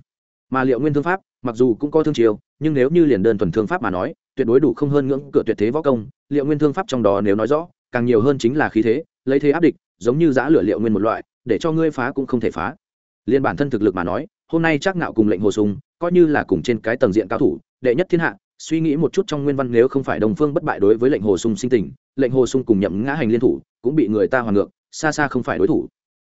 Mà liệu nguyên thương pháp, mặc dù cũng có thương chiêu, nhưng nếu như liền đơn thuần thương pháp mà nói tuyệt đối đủ không hơn ngưỡng cửa tuyệt thế võ công, liệu nguyên thương pháp trong đó nếu nói rõ, càng nhiều hơn chính là khí thế, lấy thế áp địch, giống như giã lửa liệu nguyên một loại, để cho ngươi phá cũng không thể phá. Liên bản thân thực lực mà nói, hôm nay chắc nạo cùng lệnh hồ sùng coi như là cùng trên cái tầng diện cao thủ, đệ nhất thiên hạ, suy nghĩ một chút trong nguyên văn nếu không phải đồng phương bất bại đối với lệnh hồ sung sinh tình, lệnh hồ sung cùng nhậm ngã hành liên thủ, cũng bị người ta hoàn ngược, xa xa không phải đối thủ.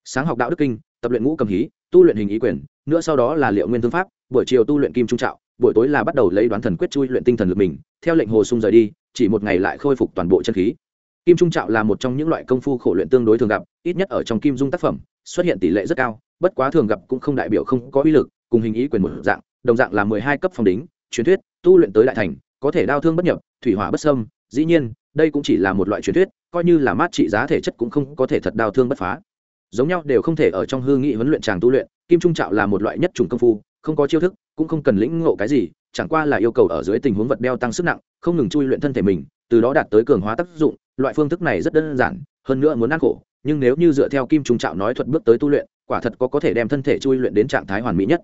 Sáng học đạo đức kinh, tập luyện ngũ cầm hí, tu luyện hình ý quyền, nữa sau đó là liệu nguyên thương pháp, buổi chiều tu luyện kim trung trạo buổi tối là bắt đầu lấy đoán thần quyết chui luyện tinh thần lực mình, theo lệnh hồ sung rời đi, chỉ một ngày lại khôi phục toàn bộ chân khí. Kim trung trạo là một trong những loại công phu khổ luyện tương đối thường gặp, ít nhất ở trong kim dung tác phẩm, xuất hiện tỷ lệ rất cao, bất quá thường gặp cũng không đại biểu không có uy lực, cùng hình ý quyền một dạng, đồng dạng là mười hai cấp phong đính, truyền thuyết, tu luyện tới đại thành, có thể đau thương bất nhập, thủy hỏa bất sâm dĩ nhiên, đây cũng chỉ là một loại truyền thuyết, coi như là mát trị giá thể chất cũng không có thể thật đau thương bất phá. Giống nhau đều không thể ở trong hư nghị huấn luyện tràng tu luyện, kim trung trạo là một loại nhất trùng công phu, không có chiêu thức cũng không cần lĩnh ngộ cái gì chẳng qua là yêu cầu ở dưới tình huống vật đeo tăng sức nặng không ngừng chui luyện thân thể mình từ đó đạt tới cường hóa tác dụng loại phương thức này rất đơn giản hơn nữa muốn ăn khổ nhưng nếu như dựa theo kim trung trạo nói thuật bước tới tu luyện quả thật có có thể đem thân thể chui luyện đến trạng thái hoàn mỹ nhất.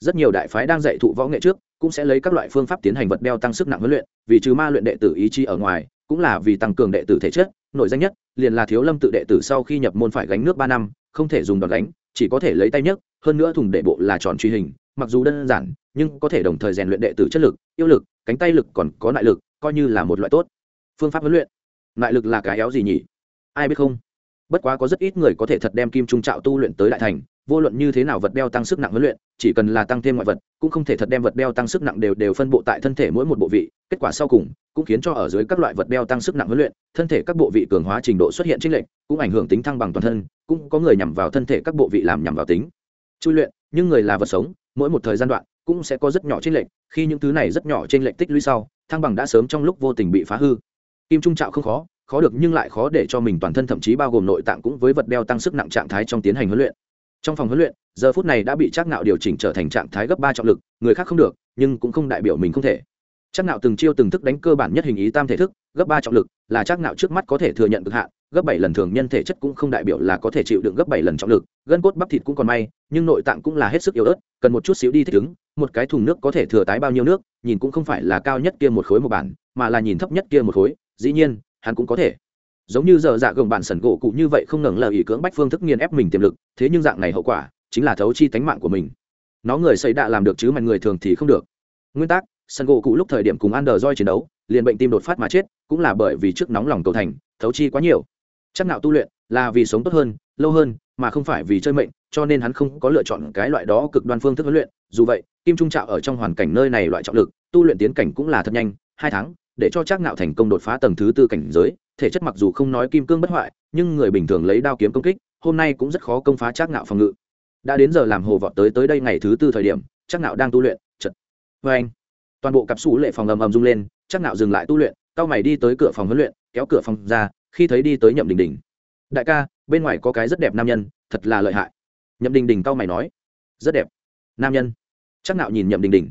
Rất nhiều đại phái đang dạy thụ võ nghệ trước cũng sẽ lấy các loại phương pháp tiến hành vật đeo tăng sức nặng huấn luyện vì trừ ma luyện đệ tử ý chí ở ngoài cũng là vì tăng cường đệ tử thể chất nội danh nhất liền là thiếu lâm tự đệ tử sau khi nhập môn phải gánh nước ba năm không thể dùng đòn đánh, chỉ có thể lấy tay nhấc hơn nữa thùng đệ bộ là tròn truy hình mặc dù đơn giản, nhưng có thể đồng thời rèn luyện đệ tử chất lực, yêu lực, cánh tay lực còn có nại lực, coi như là một loại tốt. Phương pháp huấn luyện. Nại lực là cái éo gì nhỉ? Ai biết không? Bất quá có rất ít người có thể thật đem kim trung trạo tu luyện tới đại thành, vô luận như thế nào vật đeo tăng sức nặng huấn luyện, chỉ cần là tăng thêm ngoại vật, cũng không thể thật đem vật đeo tăng sức nặng đều đều phân bộ tại thân thể mỗi một bộ vị, kết quả sau cùng, cũng khiến cho ở dưới các loại vật đeo tăng sức nặng huấn luyện, thân thể các bộ vị cường hóa trình độ xuất hiện trích lệnh cũng ảnh hưởng tính thăng bằng toàn thân, cũng có người nhằm vào thân thể các bộ vị làm nhằm vào tính. Chui luyện, nhưng người là vật sống mỗi một thời gian đoạn cũng sẽ có rất nhỏ trên lệnh khi những thứ này rất nhỏ trên lệnh tích lũy sau thăng bằng đã sớm trong lúc vô tình bị phá hư. Kim trung trạo không khó khó được nhưng lại khó để cho mình toàn thân thậm chí bao gồm nội tạng cũng với vật đeo tăng sức nặng trạng thái trong tiến hành huấn luyện. Trong phòng huấn luyện, giờ phút này đã bị chắc nạo điều chỉnh trở thành trạng thái gấp ba trọng lực, người khác không được, nhưng cũng không đại biểu mình không thể. Chắc nạo từng chiêu từng thức đánh cơ bản nhất hình ý tam thể thức, gấp ba trọng lực là chắc nạo trước mắt có thể thừa nhận cực hạn gấp bảy lần thường nhân thể chất cũng không đại biểu là có thể chịu đựng gấp bảy lần trọng lực gân cốt bắp thịt cũng còn may nhưng nội tạng cũng là hết sức yếu ớt cần một chút xíu đi thích ứng một cái thùng nước có thể thừa tái bao nhiêu nước nhìn cũng không phải là cao nhất kia một khối một bản mà là nhìn thấp nhất kia một khối dĩ nhiên hắn cũng có thể. Giống như giờ dạ gồng bản sần gỗ cụ như vậy không ngừng lời ý cưỡng bách phương thức nghiền ép mình tiềm lực thế nhưng dạng này hậu quả chính là thấu chi tánh mạng của mình. Nó người xây đạ làm được chứ mà người thường thì không được. Nguyên tắc sân gỗ cụ lúc thời điểm cùng Ander chiến đấu, liền bệnh tim đột phát mà chết, cũng là bởi vì trước nóng lòng cầu thành, thấu chi quá nhiều. Chắc Nạo tu luyện là vì sống tốt hơn, lâu hơn, mà không phải vì chơi mệnh, cho nên hắn không có lựa chọn cái loại đó cực đoan phương thức huấn luyện. Dù vậy, Kim Trung Trạo ở trong hoàn cảnh nơi này loại trọng lực, tu luyện tiến cảnh cũng là thật nhanh, hai tháng, để cho Chắc Nạo thành công đột phá tầng thứ tư cảnh giới, thể chất mặc dù không nói kim cương bất hoại, nhưng người bình thường lấy đao kiếm công kích, hôm nay cũng rất khó công phá Chắc Nạo phòng ngự. Đã đến giờ làm hồ vọt tới tới đây ngày thứ tư thời điểm, Chắc Nạo đang tu luyện, chợt. Với anh toàn bộ cặp sủ lệ phòng ầm ầm rung lên chắc nạo dừng lại tu luyện cao mày đi tới cửa phòng huấn luyện kéo cửa phòng ra khi thấy đi tới nhậm đình đình. Đại ca, bên ngoài có cái rất đẹp nam nhân, thật là lợi hại. Nhậm đình đình cao mày nói. Rất đẹp. Nam nhân. Chắc nạo nhìn nhậm đình đình.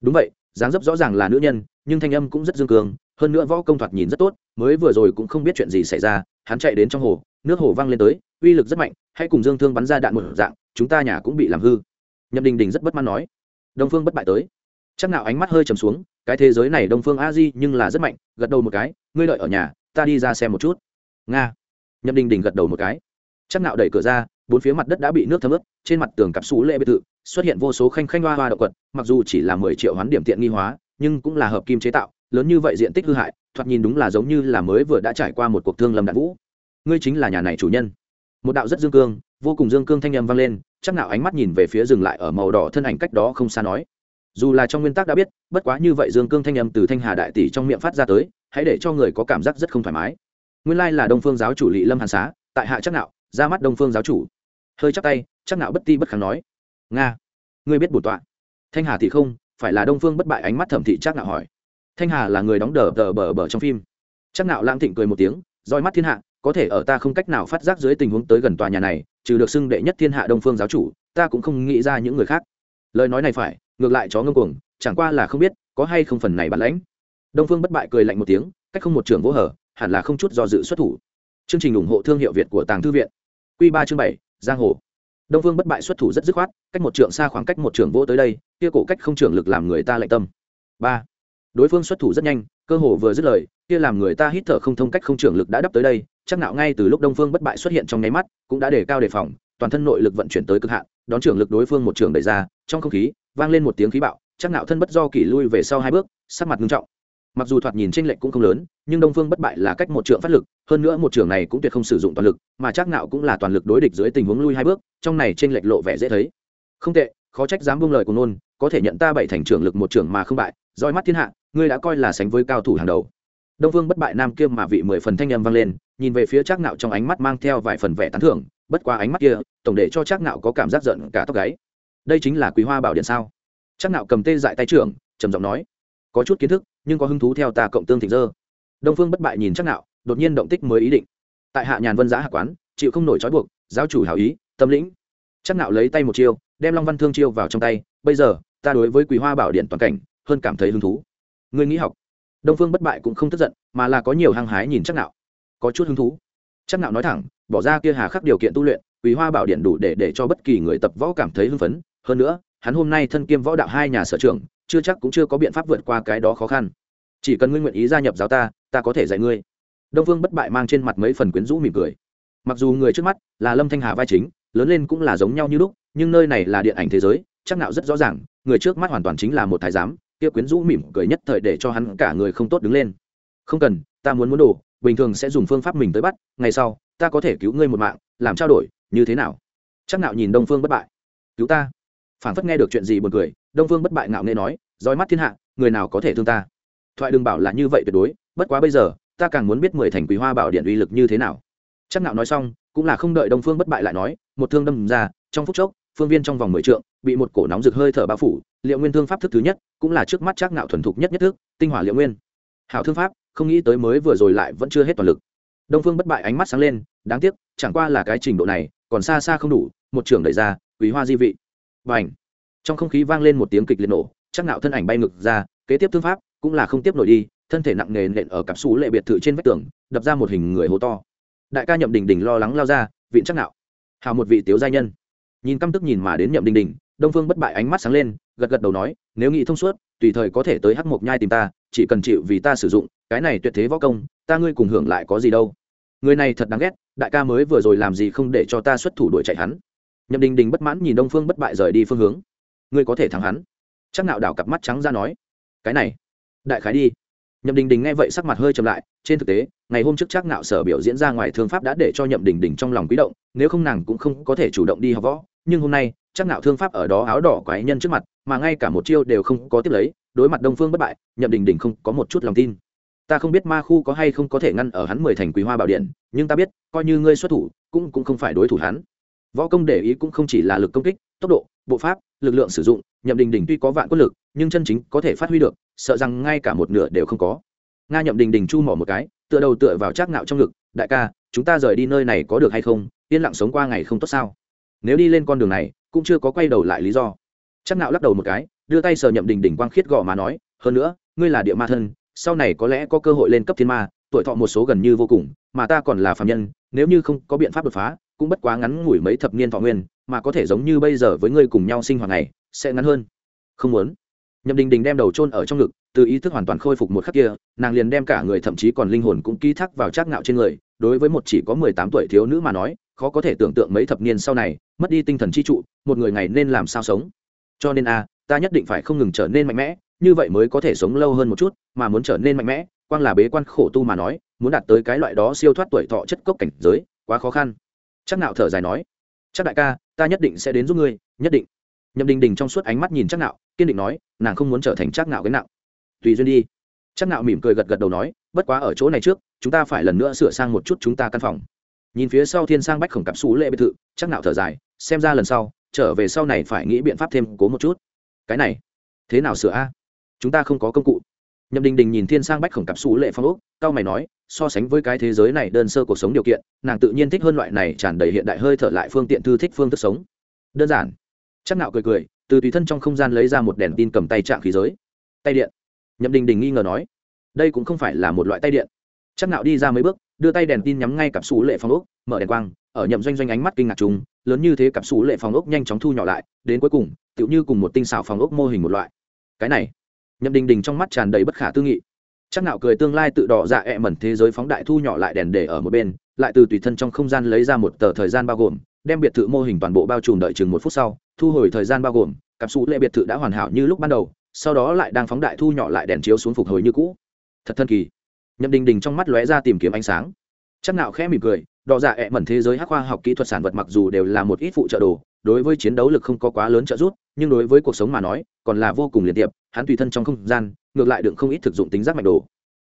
Đúng vậy, dáng dấp rõ ràng là nữ nhân, nhưng thanh âm cũng rất dương cường, hơn nữa võ công thoạt nhìn rất tốt, mới vừa rồi cũng không biết chuyện gì xảy ra, hắn chạy đến trong hồ, nước hồ văng lên tới, uy lực rất mạnh hãy cùng dương thương bắn ra đạn một dạng, chúng ta nhà cũng bị làm hư. Nhậm đình đình rất bất mãn nói. Đông phương bất bại tới. Chắc nào ánh mắt hơi trầm xuống, cái thế giới này đông phương a di nhưng là rất mạnh, gật đầu một cái, ngươi đợi ở nhà ta đi ra xem một chút. Nga. Nhậm đình đình gật đầu một cái. Chắc nạo đẩy cửa ra, bốn phía mặt đất đã bị nước thấm ướt, trên mặt tường cặp xú lệ biệt thự xuất hiện vô số khanh khanh hoa hoa động quật, mặc dù chỉ là mười triệu hoán điểm tiện nghi hóa, nhưng cũng là hợp kim chế tạo, lớn như vậy diện tích hư hại, thoạt nhìn đúng là giống như là mới vừa đã trải qua một cuộc thương lâm đạn vũ. Ngươi chính là nhà này chủ nhân. Một đạo rất dương cương, vô cùng dương cương thanh âm vang lên, chắc nạo ánh mắt nhìn về phía dừng lại ở màu đỏ thân ảnh cách đó không xa nói. Dù là trong nguyên tắc đã biết, bất quá như vậy dương cương thanh âm từ thanh hà đại tỷ trong miệng phát ra tới hãy để cho người có cảm giác rất không thoải mái. Nguyên lai là đông phương giáo chủ lỵ lâm hàn xá, tại hạ chắc nạo, ra mắt đông phương giáo chủ. Hơi chắc tay, chắc nạo bất ti bất kháng nói, nga, ngươi biết bổn tọa. Thanh hà thì không, phải là đông phương bất bại ánh mắt thẩm thị chắc nạo hỏi. Thanh hà là người đóng đờ đờ bờ bờ trong phim. Chắc nạo lãng thịnh cười một tiếng, roi mắt thiên hạ, có thể ở ta không cách nào phát giác dưới tình huống tới gần tòa nhà này, trừ được xưng đệ nhất thiên hạ đông phương giáo chủ, ta cũng không nghĩ ra những người khác. Lời nói này phải, ngược lại chó ngông cuồng, chẳng qua là không biết có hay không phần này bản lãnh đông phương bất bại cười lạnh một tiếng, cách không một trường vỗ hở, hẳn là không chút do dự xuất thủ. Chương trình ủng hộ thương hiệu việt của tàng thư viện. Q ba chương bảy, giang hồ. Đông phương bất bại xuất thủ rất dứt khoát, cách một trường xa khoảng cách một trường vỗ tới đây, kia cổ cách không trường lực làm người ta lạnh tâm. Ba, đối phương xuất thủ rất nhanh, cơ hồ vừa dứt lời, kia làm người ta hít thở không thông cách không trường lực đã đắp tới đây, chắc nạo ngay từ lúc đông phương bất bại xuất hiện trong nháy mắt, cũng đã đề cao đề phòng, toàn thân nội lực vận chuyển tới cực hạn, đón trường lực đối phương một trường đẩy ra, trong không khí, vang lên một tiếng khí bạo, chắc nạo thân bất do kỷ lui về sau hai bước, sắc mặt nghiêm trọng mặc dù thoạt nhìn tranh lệch cũng không lớn, nhưng đông phương bất bại là cách một trường phát lực, hơn nữa một trường này cũng tuyệt không sử dụng toàn lực, mà chắc nạo cũng là toàn lực đối địch dưới tình huống lui hai bước, trong này tranh lệch lộ vẻ dễ thấy. Không tệ, khó trách dám buông lời của nôn, có thể nhận ta bảy thành trưởng lực một trường mà không bại, roi mắt thiên hạ, ngươi đã coi là sánh với cao thủ hàng đầu. Đông phương bất bại nam kia mà vị mười phần thanh âm vang lên, nhìn về phía chắc nạo trong ánh mắt mang theo vài phần vẻ tán thưởng, bất qua ánh mắt kia, tổng để cho chắc nạo có cảm giác giận cả tóc gáy. Đây chính là quý hoa bảo điện sao? Chắc nạo cầm tê dại tay trưởng, trầm giọng nói có chút kiến thức, nhưng có hứng thú theo ta cộng tương thịnh dơ. Đông phương bất bại nhìn chắc nạo, đột nhiên động tích mới ý định. Tại hạ nhàn vân giá hạ quán, chịu không nổi trói buộc, giáo chủ hảo ý, tâm lĩnh. Chắc nạo lấy tay một chiêu, đem long văn thương chiêu vào trong tay, bây giờ, ta đối với quý hoa bảo điện toàn cảnh, hơn cảm thấy hứng thú. Ngươi nghĩ học. Đông phương bất bại cũng không tức giận, mà là có nhiều hăng hái nhìn chắc nạo. Có chút hứng thú. Chắc nạo nói thẳng, bỏ ra kia hà khắc điều kiện tu luyện quý hoa bảo điện đủ để để cho bất kỳ người tập võ cảm thấy hưng phấn. Hơn nữa hắn hôm nay thân kiêm võ đạo hai nhà sở trường, chưa chắc cũng chưa có biện pháp vượt qua cái đó khó khăn. Chỉ cần ngươi nguyện ý gia nhập giáo ta ta có thể dạy ngươi. Đông vương bất bại mang trên mặt mấy phần quyến rũ mỉm cười. Mặc dù người trước mắt là lâm thanh hà vai chính, lớn lên cũng là giống nhau như lúc, nhưng nơi này là điện ảnh thế giới, chắc nạo rất rõ ràng, người trước mắt hoàn toàn chính là một thái giám, kia quyến rũ mỉm cười nhất thời để cho hắn cả người không tốt đứng lên. Không cần, ta muốn muốn đồ, bình thường sẽ dùng phương pháp mình tới bắt, ngày sau, ta có thể cứu ngươi một mạng, làm trao đổi, như thế nào? Chắc nạo nhìn đông phương bất bại. Cứu ta? Phản phất nghe được chuyện gì buồn cười, đông phương bất bại ngạo nghê nói, roi mắt thiên hạ, người nào có thể thương ta? Thoại đừng bảo là như vậy tuyệt đối, bất quá bây giờ, ta càng muốn biết mười thành quý hoa bảo điện uy lực như thế nào. Chắc ngạo nói xong, cũng là không đợi đông phương bất bại lại nói, một thương đâm ra, trong phút chốc, phương viên trong vòng mười trượng, bị một cổ nóng rực hơi thở bao phủ, liệu nguyên thương pháp thức thứ nhất, cũng là trước mắt chắc ngạo thuần thục nhất nhất thức, tinh hỏa liệu nguyên. Hảo thương pháp, không nghĩ tới mới vừa rồi lại vẫn chưa hết toàn lực. Đông phương bất bại ánh mắt sáng lên, đáng tiếc, chẳng qua là cái trình độ này, còn xa xa không đủ, một trường đẩy ra quý hoa di vị và trong không khí vang lên một tiếng kịch liệt nổ, chắc nạo thân ảnh bay ngực ra, kế tiếp thương pháp cũng là không tiếp nổi đi, thân thể nặng nề nện ở cặp xú lệ biệt thự trên vách tường, đập ra một hình người hố to. Đại ca nhậm đình đình lo lắng lao ra viện chắc nạo hào một vị tiếu gia nhân. Nhìn căm tức nhìn mà đến nhậm đình đình, đông phương bất bại ánh mắt sáng lên, gật gật đầu nói, nếu nghĩ thông suốt, tùy thời có thể tới hắc mộc nhai tìm ta, chỉ cần chịu vì ta sử dụng, cái này tuyệt thế võ công, ta ngươi cùng hưởng lại có gì đâu. Người này thật đáng ghét, đại ca mới vừa rồi làm gì không để cho ta xuất thủ đuổi chạy hắn nhậm đình đình bất mãn nhìn đông phương bất bại rời đi phương hướng. Ngươi có thể thắng hắn. Chắc nạo đảo cặp mắt trắng ra nói. Cái này, đại khái đi. Nhậm đình đình nghe vậy sắc mặt hơi chậm lại, trên thực tế, ngày hôm trước chắc nạo sở biểu diễn ra ngoài thương pháp đã để cho nhậm đình đình trong lòng quý động, nếu không nàng cũng không có thể chủ động đi học võ. Nhưng hôm nay, chắc nạo thương pháp ở đó áo đỏ quái nhân trước mặt, mà ngay cả một chiêu đều không có tiếp lấy, đối mặt đông phương bất bại, nhậm đình đình không có một chút lòng tin. Ta không biết ma khu có hay không có thể ngăn ở hắn mười thành quý hoa bảo điện, nhưng ta biết, coi như ngươi xuất thủ, cũng cũng không phải đối thủ hắn võ công để ý cũng không chỉ là lực công kích, tốc độ, bộ pháp, lực lượng sử dụng, nhậm đình đình tuy có vạn quân lực, nhưng chân chính có thể phát huy được, sợ rằng ngay cả một nửa đều không có. Nga nhậm đình đình chu mỏ một cái, tựa đầu tựa vào trác ngạo trong ngực, đại ca, chúng ta rời đi nơi này có được hay không? Yên lặng sống qua ngày không tốt sao? Nếu đi lên con đường này, cũng chưa có quay đầu lại lý do. Trác ngạo lắc đầu một cái, đưa tay sờ nhậm đình đình quang khiết gò mà nói, hơn nữa, ngươi là địa ma thân, sau này có lẽ có cơ hội lên cấp thiên ma, tuổi thọ một số gần như vô cùng, mà ta còn là phạm nhân, nếu như không có biện pháp đột phá cũng bất quá ngắn ngủi mấy thập niên thọ nguyên, mà có thể giống như bây giờ với ngươi cùng nhau sinh hoạt này, sẽ ngắn hơn. Không muốn. Nhậm đình đình đem đầu chôn ở trong ngực, từ ý thức hoàn toàn khôi phục một khắc kia, nàng liền đem cả người thậm chí còn linh hồn cũng ký thác vào trác ngạo trên người, đối với một chỉ có mười tám tuổi thiếu nữ mà nói, khó có thể tưởng tượng mấy thập niên sau này, mất đi tinh thần chi trụ, một người ngày nên làm sao sống. Cho nên a, ta nhất định phải không ngừng trở nên mạnh mẽ, như vậy mới có thể sống lâu hơn một chút, mà muốn trở nên mạnh mẽ, quang là bế quan khổ tu mà nói, muốn đạt tới cái loại đó siêu thoát tuổi thọ chất cốc cảnh giới, quá khó khăn chắc nạo thở dài nói, chắc đại ca, ta nhất định sẽ đến giúp ngươi, nhất định. Nhậm đình đình trong suốt ánh mắt nhìn chắc nạo, kiên định nói, nàng không muốn trở thành chắc nạo cái nặng. Tùy duyên đi. Chắc nạo mỉm cười gật gật đầu nói, bất quá ở chỗ này trước, chúng ta phải lần nữa sửa sang một chút chúng ta căn phòng. Nhìn phía sau thiên sang bách khổng cặp xú lệ biệt thự, chắc nạo thở dài, xem ra lần sau, trở về sau này phải nghĩ biện pháp thêm cố một chút. Cái này, thế nào sửa a? Chúng ta không có công cụ nhậm đình đình nhìn thiên sang bách khổng cặp xú lệ phong ốc cao mày nói, so sánh với cái thế giới này đơn sơ cuộc sống điều kiện, nàng tự nhiên thích hơn loại này tràn đầy hiện đại hơi thở lại phương tiện thư thích phương thức sống. Đơn giản. Chắc nạo cười cười, từ tùy thân trong không gian lấy ra một đèn tin cầm tay trạng khí giới. Tay điện. Nhậm đình đình nghi ngờ nói, đây cũng không phải là một loại tay điện. Chắc nạo đi ra mấy bước, đưa tay đèn tin nhắm ngay cặp xú lệ phong ốc mở đèn quang, ở nhậm doanh doanh ánh mắt kinh ngạc chúng lớn như thế cặp xú lệ phong ốc nhanh chóng thu nhỏ lại, đến cuối cùng, tựu như cùng một tinh xảo phong ốc mô hình một loại. Cái này nhậm đình đình trong mắt tràn đầy bất khả tư nghị. Chắc nạo cười tương lai tự đỏ dạ ẹ mẩn thế giới phóng đại thu nhỏ lại đèn để ở một bên, lại từ tùy thân trong không gian lấy ra một tờ thời gian bao gồm, đem biệt thự mô hình toàn bộ bao trùm đợi chừng một phút sau, thu hồi thời gian bao gồm, cặp sụ lệ biệt thự đã hoàn hảo như lúc ban đầu, sau đó lại đang phóng đại thu nhỏ lại đèn chiếu xuống phục hồi như cũ. Thật thân kỳ. Nhậm đình đình trong mắt lóe ra tìm kiếm ánh sáng. Chắc nạo khẽ mỉm cười, đỏ dạ ẹ mẩn thế giới hắc khoa học kỹ thuật sản vật mặc dù đều là một ít phụ trợ đồ đối với chiến đấu lực không có quá lớn trợ giúp, nhưng đối với cuộc sống mà nói, còn là vô cùng liên tiệp hắn tùy thân trong không gian, ngược lại đựng không ít thực dụng tính giác mạnh đồ.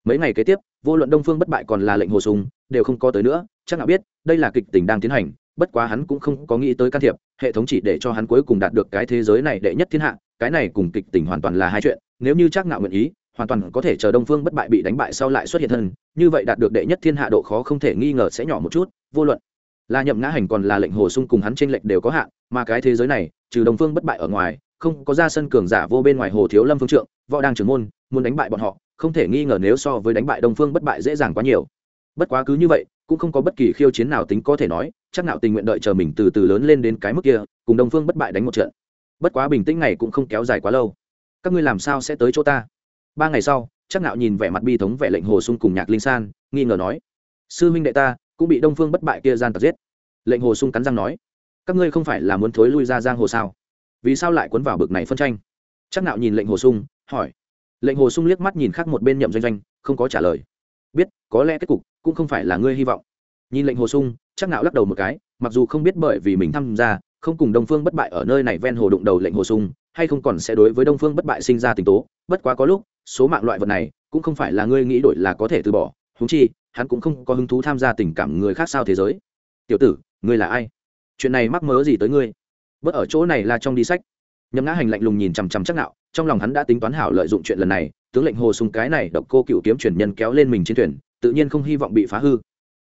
Mấy ngày kế tiếp, vô luận đông phương bất bại còn là lệnh hồ sùng đều không có tới nữa, chắc nào biết, đây là kịch tình đang tiến hành, bất quá hắn cũng không có nghĩ tới can thiệp, hệ thống chỉ để cho hắn cuối cùng đạt được cái thế giới này đệ nhất thiên hạ, cái này cùng kịch tình hoàn toàn là hai chuyện, nếu như chắc nạo nguyện ý, hoàn toàn có thể chờ đông phương bất bại bị đánh bại sau lại xuất hiện thân, như vậy đạt được đệ nhất thiên hạ độ khó không thể nghi ngờ sẽ nhỏ một chút, vô luận là nhậm ngã hành còn là lệnh hồ sung cùng hắn trên lệnh đều có hạn mà cái thế giới này, trừ đông phương bất bại ở ngoài, không có ra sân cường giả vô bên ngoài hồ thiếu lâm phương trượng, võ đang trưởng môn, muốn đánh bại bọn họ, không thể nghi ngờ nếu so với đánh bại đông phương bất bại dễ dàng quá nhiều. Bất quá cứ như vậy, cũng không có bất kỳ khiêu chiến nào tính có thể nói, chắc nào tình nguyện đợi chờ mình từ từ lớn lên đến cái mức kia, cùng đông phương bất bại đánh một trận. Bất quá bình tĩnh này cũng không kéo dài quá lâu. Các ngươi làm sao sẽ tới chỗ ta? Ba ngày sau, chắc nạo nhìn vẻ mặt bi thống vẻ lệnh hồ sung cùng nhạc linh san, nghi ngờ nói. Sư huynh đệ ta, cũng bị đông phương bất bại kia gian tật giết. Lệnh hồ sung cắn răng nói các ngươi không phải là muốn thối lui ra giang hồ sao? Vì sao lại cuốn vào bực này phân tranh? Chắc nạo nhìn lệnh hồ sung, hỏi. Lệnh hồ sung liếc mắt nhìn khác một bên nhậm doanh doanh, không có trả lời. Biết, có lẽ kết cục cũng không phải là ngươi hy vọng. Nhìn lệnh hồ sung, chắc nạo lắc đầu một cái, mặc dù không biết bởi vì mình tham gia, không cùng đông phương bất bại ở nơi này ven hồ đụng đầu lệnh hồ sung, hay không còn sẽ đối với đông phương bất bại sinh ra tình tố, bất quá có lúc, số mạng loại vật này cũng không phải là ngươi nghĩ đổi là có thể từ bỏ. Húng chi, hắn cũng không có hứng thú tham gia tình cảm người khác sao thế giới. Tiểu tử, ngươi là ai? Chuyện này mắc mớ gì tới ngươi? Bớt ở chỗ này là trong đi sách. Nhấm ngã hành lạnh lùng nhìn chằm chằm chắc nạo trong lòng hắn đã tính toán hảo lợi dụng chuyện lần này, tướng lệnh hồ sung cái này độc cô cựu kiếm truyền nhân kéo lên mình trên thuyền, tự nhiên không hy vọng bị phá hư.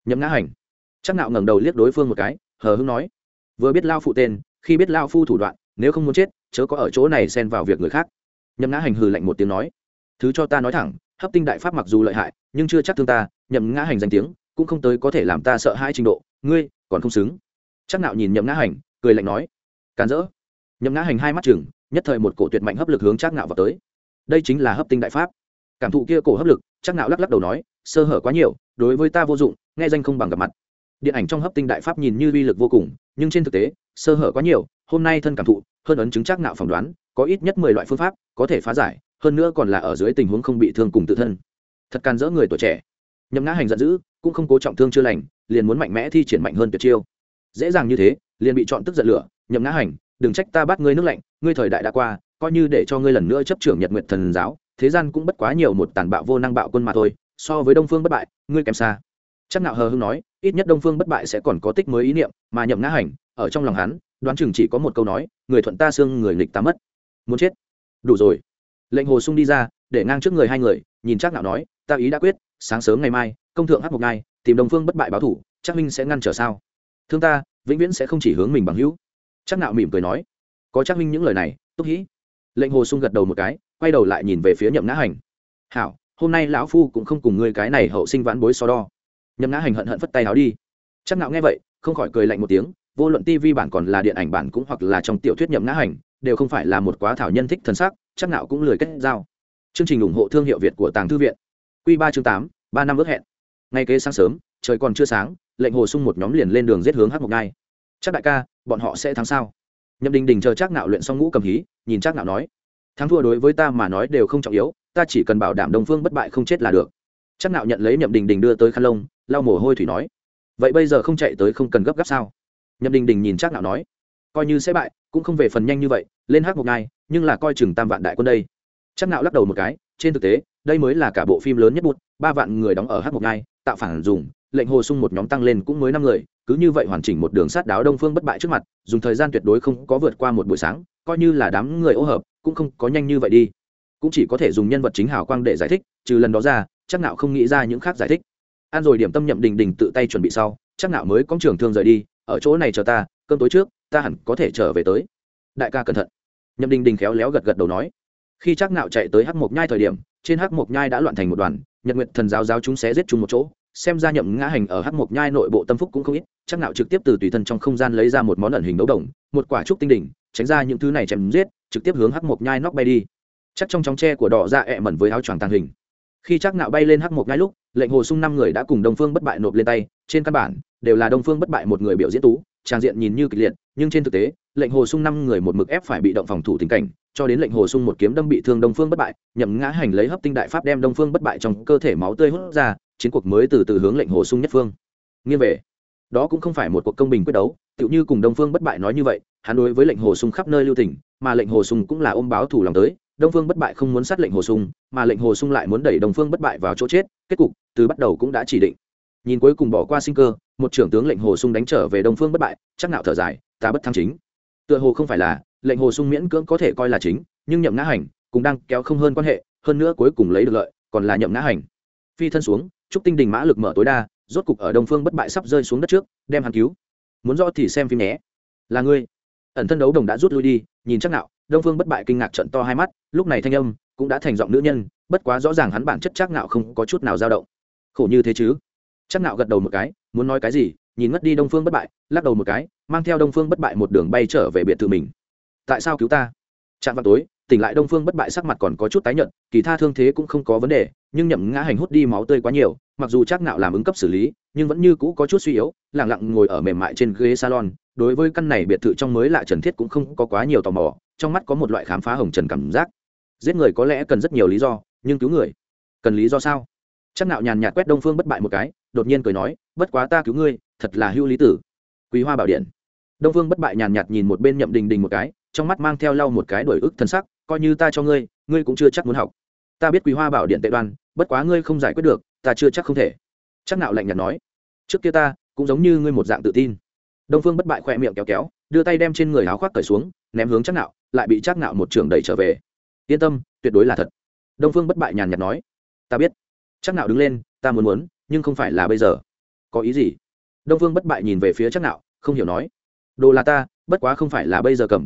Nhấm ngã hành chắc nạo ngẩng đầu liếc đối phương một cái, hờ hững nói, vừa biết lao phụ tên, khi biết lao phu thủ đoạn, nếu không muốn chết, chớ có ở chỗ này xen vào việc người khác. Nhấm ngã hành hừ lạnh một tiếng nói, thứ cho ta nói thẳng, hấp tinh đại pháp mặc dù lợi hại, nhưng chưa chắc thương ta. Nhậm ngã hành danh tiếng, cũng không tới có thể làm ta sợ hai trình độ, ngươi còn không xứng chắc nạo nhìn nhậm ngã hành, cười lạnh nói, càn rỡ. Nhậm ngã hành hai mắt chừng nhất thời một cổ tuyệt mạnh hấp lực hướng chắc nạo vào tới. Đây chính là hấp tinh đại pháp. Cảm thụ kia cổ hấp lực chắc nạo lắc lắc đầu nói, sơ hở quá nhiều, đối với ta vô dụng, nghe danh không bằng gặp mặt. Điện ảnh trong hấp tinh đại pháp nhìn như uy lực vô cùng, nhưng trên thực tế, sơ hở quá nhiều, hôm nay thân cảm thụ, hơn ấn chứng chắc nạo phỏng đoán, có ít nhất mười loại phương pháp có thể phá giải, hơn nữa còn là ở dưới tình huống không bị thương cùng tự thân. Thật can dỡ người tuổi trẻ. Nhậm ngã hành giận dữ, cũng không cố trọng thương chưa lành, liền muốn mạnh mẽ thi triển mạnh hơn tuyệt chiêu dễ dàng như thế, liền bị chọn tức giận lửa, nhậm ngã hành, đừng trách ta bắt ngươi nước lạnh, ngươi thời đại đã qua, coi như để cho ngươi lần nữa chấp trưởng nhật nguyệt thần giáo, thế gian cũng bất quá nhiều một tàn bạo vô năng bạo quân mà thôi, so với đông phương bất bại, ngươi kém xa. Chắc nạo hờ hưng nói, ít nhất đông phương bất bại sẽ còn có tích mới ý niệm, mà nhậm ngã hành, ở trong lòng hắn, đoán chừng chỉ có một câu nói, người thuận ta xương, người nghịch ta mất. Muốn chết. Đủ rồi. Lệnh hồ sung đi ra, để ngang trước người hai người, nhìn chắc nạo nói, ta ý đã quyết, sáng sớm ngày mai, công thượng hát một ngày tìm đông phương bất bại báo thủ, chắc minh sẽ ngăn trở sao? Thương ta, vĩnh viễn sẽ không chỉ hướng mình bằng hữu. Chắc nạo mỉm cười nói. Có chắc minh những lời này, túc hĩ lệnh hồ sung gật đầu một cái, quay đầu lại nhìn về phía nhậm ngã hành. Hảo, hôm nay lão phu cũng không cùng ngươi cái này hậu sinh vãn bối so đo. Nhậm ngã hành hận hận phất tay áo đi. Chắc nạo nghe vậy, không khỏi cười lạnh một tiếng, vô luận tv bản còn là điện ảnh bản cũng hoặc là trong tiểu thuyết nhậm ngã hành, đều không phải là một quá thảo nhân thích thần sắc chắc nạo cũng lười kết giao. Chương trình ủng hộ thương hiệu việt của tàng thư viện. Quy ba chương tám, ba năm ước hẹn. Ngay kế sáng sớm, trời còn chưa sáng lệnh hồ sung một nhóm liền lên đường giết hướng hắc mộc ngai. Chắc đại ca, bọn họ sẽ thắng sao? Nhậm đình đình chờ chắc nạo luyện xong ngũ cầm hí, nhìn chắc nạo nói, thắng thua đối với ta mà nói đều không trọng yếu, ta chỉ cần bảo đảm đông phương bất bại không chết là được. Chắc nạo nhận lấy nhậm đình đình đưa tới khăn lông, lau mồ hôi thủy nói, vậy bây giờ không chạy tới không cần gấp gáp sao? Nhậm đình đình nhìn chắc nạo nói, coi như sẽ bại, cũng không về phần nhanh như vậy, lên hắc một ngai, nhưng là coi chừng tam vạn đại quân đây. Chắc nạo lắc đầu một cái, trên thực tế, đây mới là cả bộ phim lớn nhất bút, ba vạn người đóng ở hắc một ngai, tạo phản dùng lệnh hồ sung một nhóm tăng lên cũng mới năm người, cứ như vậy hoàn chỉnh một đường sát đáo đông phương bất bại trước mặt, dùng thời gian tuyệt đối không có vượt qua một buổi sáng, coi như là đám người ô hợp, cũng không có nhanh như vậy đi. Cũng chỉ có thể dùng nhân vật chính hào quang để giải thích, trừ lần đó ra, chắc nạo không nghĩ ra những khác giải thích. Ăn rồi điểm tâm nhậm đình đình tự tay chuẩn bị sau, chắc nạo mới có trường thương rời đi, ở chỗ này chờ ta, cơm tối trước, ta hẳn có thể trở về tới. Đại ca cẩn thận. Nhậm đình đình khéo léo gật gật đầu nói. Khi chắc nạo chạy tới hắc mộc nhai thời điểm, trên hắc mộc nhai đã loạn thành một đoàn, nhật nguyệt thần giáo giáo chúng sẽ giết chung một chỗ xem ra nhậm ngã hành ở hắc mộc nhai nội bộ tâm phúc cũng không ít, chắc nạo trực tiếp từ tùy thân trong không gian lấy ra một món ẩn hình đấu đồng, một quả trúc tinh đỉnh, tránh ra những thứ này chém giết, trực tiếp hướng hắc mộc nhai nóc bay đi. Chắc trong chóng tre của đỏ ra dạ ẹ mẩn với áo choàng tàng hình. Khi chắc nạo bay lên hắc mộc nhai lúc, lệnh hồ sung năm người đã cùng đông phương bất bại nộp lên tay, trên căn bản, đều là đông phương bất bại một người biểu diễn tú trang diện nhìn như kịch liệt, nhưng trên thực tế, lệnh hồ sung năm người một mực ép phải bị động phòng thủ tình cảnh, cho đến lệnh hồ sung một kiếm đâm bị thương đông phương bất bại, nhậm ngã hành lấy hấp tinh đại pháp đem đông phương bất bại trong cơ thể máu tươi hút ra chiến cuộc mới từ từ hướng lệnh hồ sung nhất phương. Nghiêng về. Đó cũng không phải một cuộc công bình quyết đấu, tựu như cùng đông phương bất bại nói như vậy, hắn đối với lệnh hồ sung khắp nơi lưu tỉnh mà lệnh hồ sung cũng là ôm báo thủ lòng tới, đông phương bất bại không muốn sát lệnh hồ sung, mà lệnh hồ sung lại muốn đẩy đông phương bất bại vào chỗ chết, kết cục từ bắt đầu cũng đã chỉ định. Nhìn cuối cùng bỏ qua sinh cơ, một trưởng tướng lệnh hồ sung đánh trở về đông phương bất bại, chắc nạo thở dài, ta bất thăng chính. Tựa hồ không phải là, lệnh hồ sung miễn cưỡng có thể coi là chính, nhưng nhậm ngã hành cũng đang kéo không hơn quan hệ, hơn nữa cuối cùng lấy được lợi, còn là nhậm ngã hành. Phi thân xuống chúc tinh đình mã lực mở tối đa, rốt cục ở đông phương bất bại sắp rơi xuống đất trước, đem hắn cứu. Muốn rõ thì xem phim nhé. Là ngươi. Ẩn thân đấu đồng đã rút lui đi, nhìn chắc nạo, đông phương bất bại kinh ngạc trận to hai mắt, lúc này thanh âm cũng đã thành giọng nữ nhân, bất quá rõ ràng hắn bản chất chắc nạo không có chút nào dao động. Khổ như thế chứ? Chắc nạo gật đầu một cái, muốn nói cái gì, nhìn ngất đi đông phương bất bại, lắc đầu một cái, mang theo đông phương bất bại một đường bay trở về biệt thự mình. Tại sao cứu ta? Trạm vào tối tỉnh lại đông phương bất bại sắc mặt còn có chút tái nhợt, kỳ tha thương thế cũng không có vấn đề, nhưng nhậm ngã hành hút đi máu tươi quá nhiều, mặc dù chắc nạo làm ứng cấp xử lý, nhưng vẫn như cũ có chút suy yếu lặng lặng ngồi ở mềm mại trên ghế salon, đối với căn này biệt thự trong mới lạ trần thiết cũng không có quá nhiều tò mò, trong mắt có một loại khám phá hồng trần cảm giác. Giết người có lẽ cần rất nhiều lý do, nhưng cứu người, cần lý do sao? Chắc nạo nhàn nhạt quét đông phương bất bại một cái, đột nhiên cười nói, bất quá ta cứu ngươi, thật là hưu lý tử. Quý hoa bảo điện. Đông phương bất bại nhàn nhạt nhìn một bên nhậm đình đình một cái, trong mắt mang theo lau một cái đổi ức thân sắc coi như ta cho ngươi ngươi cũng chưa chắc muốn học. Ta biết quý hoa bảo điện tệ đoan, bất quá ngươi không giải quyết được, ta chưa chắc không thể. Chắc nạo lạnh nhạt nói. Trước kia ta cũng giống như ngươi một dạng tự tin. Đông phương bất bại khoe miệng kéo kéo, đưa tay đem trên người áo khoác cởi xuống, ném hướng chắc nạo, lại bị chắc nạo một trường đẩy trở về. Yên tâm, tuyệt đối là thật. Đông phương bất bại nhàn nhạt nói. Ta biết. Chắc nạo đứng lên, ta muốn muốn, nhưng không phải là bây giờ. Có ý gì? Đông phương bất bại nhìn về phía chắc nạo, không hiểu nói. Đồ là ta, bất quá không phải là bây giờ cầm.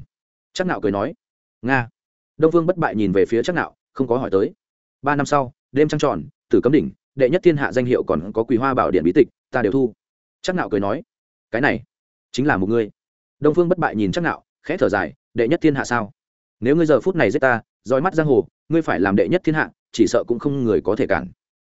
Chắc nạo cười nói. Nga đông Vương bất bại nhìn về phía chắc nạo, không có hỏi tới. Ba năm sau, đêm trăng tròn, tử cấm đỉnh, đệ nhất thiên hạ danh hiệu còn có quỳ hoa bảo điện bí tịch, ta đều thu. Chắc nạo cười nói, cái này chính là một ngươi đông phương bất bại nhìn chắc nạo, khẽ thở dài, đệ nhất thiên hạ sao? Nếu ngươi giờ phút này giết ta dõi mắt giang hồ, ngươi phải làm đệ nhất thiên hạ, chỉ sợ cũng không người có thể cản.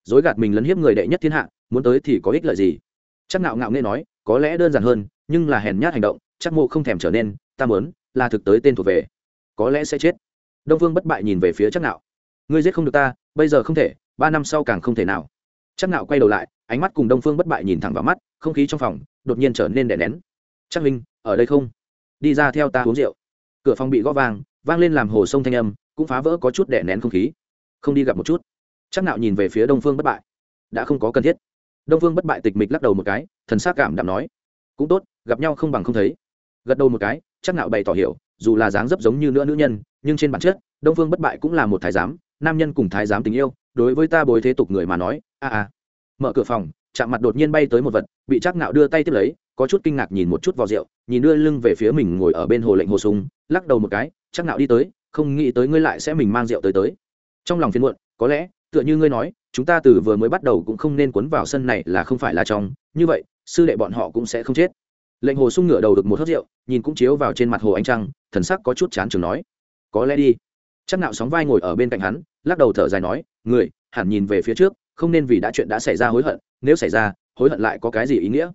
Dối gạt mình lấn hiếp người đệ nhất thiên hạ, muốn tới thì có ích lợi gì? Chắc nạo ngạo nghễ nói, có lẽ đơn giản hơn, nhưng là hèn nhát hành động chắc mộ không thèm trở nên, ta muốn là thực tới tên thuộc về. Có lẽ sẽ chết đông phương bất bại nhìn về phía chắc nạo ngươi giết không được ta, bây giờ không thể, ba năm sau càng không thể nào. Chắc nạo quay đầu lại, ánh mắt cùng đông phương bất bại nhìn thẳng vào mắt, không khí trong phòng đột nhiên trở nên đè nén. Chắc linh ở đây không? Đi ra theo ta uống rượu. Cửa phòng bị gõ vang vang lên làm hồ sông thanh âm, cũng phá vỡ có chút đè nén không khí. Không đi gặp một chút. Chắc nạo nhìn về phía đông phương bất bại. Đã không có cần thiết. Đông phương bất bại tịch mịch lắc đầu một cái, thần sắc cảm đạm nói. Cũng tốt, gặp nhau không bằng không thấy. Gật đầu một cái chắc nạo bày tỏ hiểu dù là dáng dấp giống như nữa nữ nhân, nhưng trên bản chất, đông phương bất bại cũng là một thái giám, nam nhân cùng thái giám tình yêu, đối với ta bồi thế tục người mà nói, a a. Mở cửa phòng chạm mặt đột nhiên bay tới một vật, bị chắc nạo đưa tay tiếp lấy, có chút kinh ngạc nhìn một chút vào rượu, nhìn đưa lưng về phía mình ngồi ở bên hồ lệnh hồ sung, lắc đầu một cái chắc nạo đi tới, không nghĩ tới ngươi lại sẽ mình mang rượu tới tới. Trong lòng phiền muộn, có lẽ, tựa như ngươi nói, chúng ta từ vừa mới bắt đầu cũng không nên cuốn vào sân này là không phải là trong, như vậy, sư đệ bọn họ cũng sẽ không chết lệnh hồ sung ngửa đầu được một hớt rượu, nhìn cũng chiếu vào trên mặt hồ ánh trăng, thần sắc có chút chán chừng nói, có lẽ đi. Chắc nạo sóng vai ngồi ở bên cạnh hắn, lắc đầu thở dài nói, người, hẳn nhìn về phía trước, không nên vì đã chuyện đã xảy ra hối hận, nếu xảy ra, hối hận lại có cái gì ý nghĩa?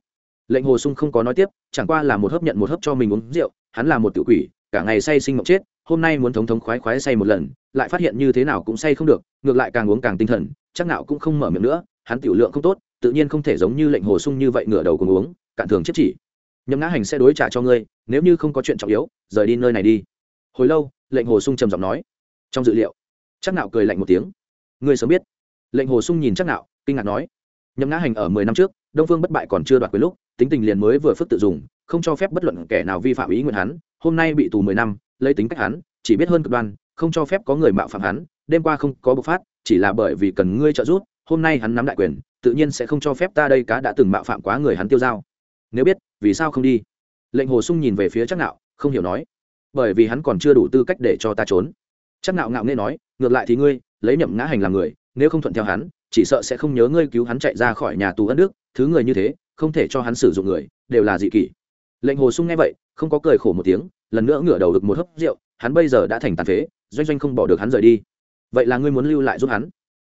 Lệnh hồ sung không có nói tiếp, chẳng qua là một hớp nhận một hớp cho mình uống rượu, hắn là một tự quỷ, cả ngày say sinh mộng chết, hôm nay muốn thống thống khoái khoái say một lần, lại phát hiện như thế nào cũng say không được, ngược lại càng uống càng tinh thần, chắc Nạo cũng không mở miệng nữa, hắn tiểu lượng không tốt, tự nhiên không thể giống như lệnh hồ sung như vậy ngửa đầu cùng uống, cạn thường chết chỉ nhậm ngã hành sẽ đối trả cho ngươi, nếu như không có chuyện trọng yếu, rời đi nơi này đi. Hồi lâu, lệnh hồ sung trầm giọng nói. Trong dự liệu chắc nạo cười lạnh một tiếng. Ngươi sớm biết. Lệnh hồ sung nhìn chắc nạo, kinh ngạc nói. Nhậm ngã hành ở mười năm trước, đông phương bất bại còn chưa đoạt quyền lúc, tính tình liền mới vừa phức tự dùng, không cho phép bất luận kẻ nào vi phạm ý nguyện hắn, hôm nay bị tù mười năm, lấy tính cách hắn, chỉ biết hơn cực đoan, không cho phép có người mạo phạm hắn, đêm qua không có bộc phát, chỉ là bởi vì cần ngươi trợ giúp, hôm nay hắn nắm đại quyền, tự nhiên sẽ không cho phép ta đây cá đã từng mạo phạm quá người hắn tiêu dao. Nếu biết vì sao không đi? Lệnh hồ sung nhìn về phía chắc nạo không hiểu nói. Bởi vì hắn còn chưa đủ tư cách để cho ta trốn. Chắc nạo ngạo nghe nói, ngược lại thì ngươi, lấy nhậm ngã hành làm người, nếu không thuận theo hắn, chỉ sợ sẽ không nhớ ngươi cứu hắn chạy ra khỏi nhà tù ân đức, thứ người như thế, không thể cho hắn sử dụng người, đều là dị kỷ. Lệnh hồ sung nghe vậy, không có cười khổ một tiếng, lần nữa ngửa đầu được một hớp rượu, hắn bây giờ đã thành tàn phế, doanh doanh không bỏ được hắn rời đi. Vậy là ngươi muốn lưu lại giúp hắn?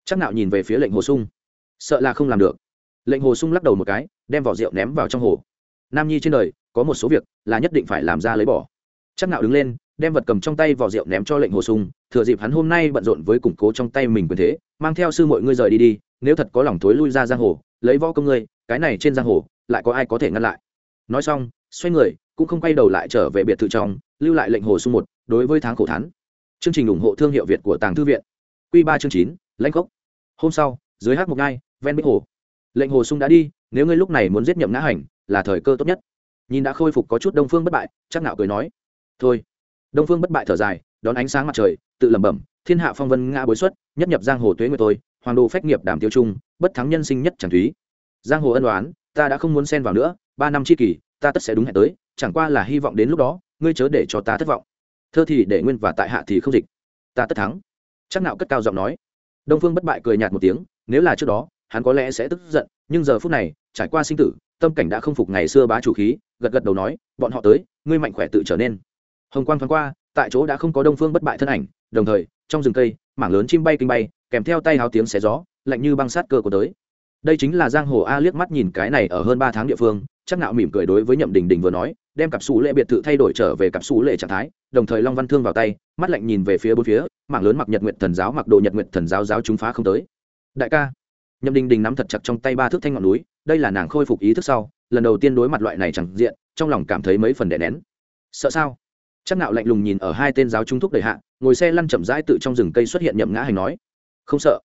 Chắc nạo nhìn về phía lệnh hồ sung. Sợ là không làm được. Lệnh hồ sung lắc đầu một cái, đem vỏ rượu ném vào trong hồ nam nhi trên đời, có một số việc là nhất định phải làm ra lấy bỏ. Chắc nạo đứng lên, đem vật cầm trong tay vỏ rượu ném cho lệnh hồ sung, thừa dịp hắn hôm nay bận rộn với củng cố trong tay mình quyền thế, mang theo sư mọi ngươi rời đi đi, nếu thật có lòng thối lui ra giang hồ, lấy võ công ngươi, cái này trên giang hồ, lại có ai có thể ngăn lại? Nói xong, xoay người, cũng không quay đầu lại trở về biệt thự trong, lưu lại lệnh hồ sung một, đối với tháng khổ thán. Chương trình ủng hộ thương hiệu việt của tàng thư viện. Q ba chương chín, lãnh cốc. hôm sau, dưới hát một ngai, ven bích hồ. Lệnh hồ sung đã đi, nếu ngươi lúc này muốn giết nhậm ngã hành là thời cơ tốt nhất. Nhìn đã khôi phục có chút đông phương bất bại, chắc nạo cười nói, thôi. Đông phương bất bại thở dài, đón ánh sáng mặt trời, tự lẩm bẩm, thiên hạ phong vân ngã bối xuất, nhất nhập giang hồ tuế nguyệt tôi, hoàng đồ phách nghiệp đảm tiêu trung, bất thắng nhân sinh nhất chẳng thúy. Giang hồ ân đoán ta đã không muốn xen vào nữa, ba năm chi kỷ, ta tất sẽ đúng hẹn tới, chẳng qua là hy vọng đến lúc đó, ngươi chớ để cho ta thất vọng. Thơ thì để nguyên và tại hạ thì không dịch, ta tất thắng. Chắc nạo cất cao giọng nói. Đông phương bất bại cười nhạt một tiếng, nếu là trước đó, hắn có lẽ sẽ tức giận, nhưng giờ phút này trải qua sinh tử, tâm cảnh đã không phục ngày xưa bá chủ khí, gật gật đầu nói, bọn họ tới, ngươi mạnh khỏe tự trở nên. Hồng quang thoáng qua, tại chỗ đã không có đông phương bất bại thân ảnh, đồng thời, trong rừng cây, mảng lớn chim bay kinh bay, kèm theo tay háo tiếng xé gió, lạnh như băng sát cơ của tới. Đây chính là giang hồ a liếc mắt nhìn cái này ở hơn ba tháng địa phương, chắc nạo mỉm cười đối với nhậm đình đình vừa nói, đem cặp xù lệ biệt thự thay đổi trở về cặp xù lệ trạng thái, đồng thời long văn thương vào tay, mắt lạnh nhìn về phía bốn phía, mảng lớn mặc nhật nguyện thần giáo, mặc đồ nhật nguyện thần giáo giáo chúng phá không tới. Đại ca nhậm đình đình nắm thật chặt trong tay ba thước thanh ngọn núi, đây là nàng khôi phục ý thức sau, lần đầu tiên đối mặt loại này chẳng diện, trong lòng cảm thấy mấy phần đè nén. Sợ sao? Chắc nạo lạnh lùng nhìn ở hai tên giáo trung thúc đầy hạ, ngồi xe lăn chậm rãi tự trong rừng cây xuất hiện nhậm ngã hành nói, không sợ.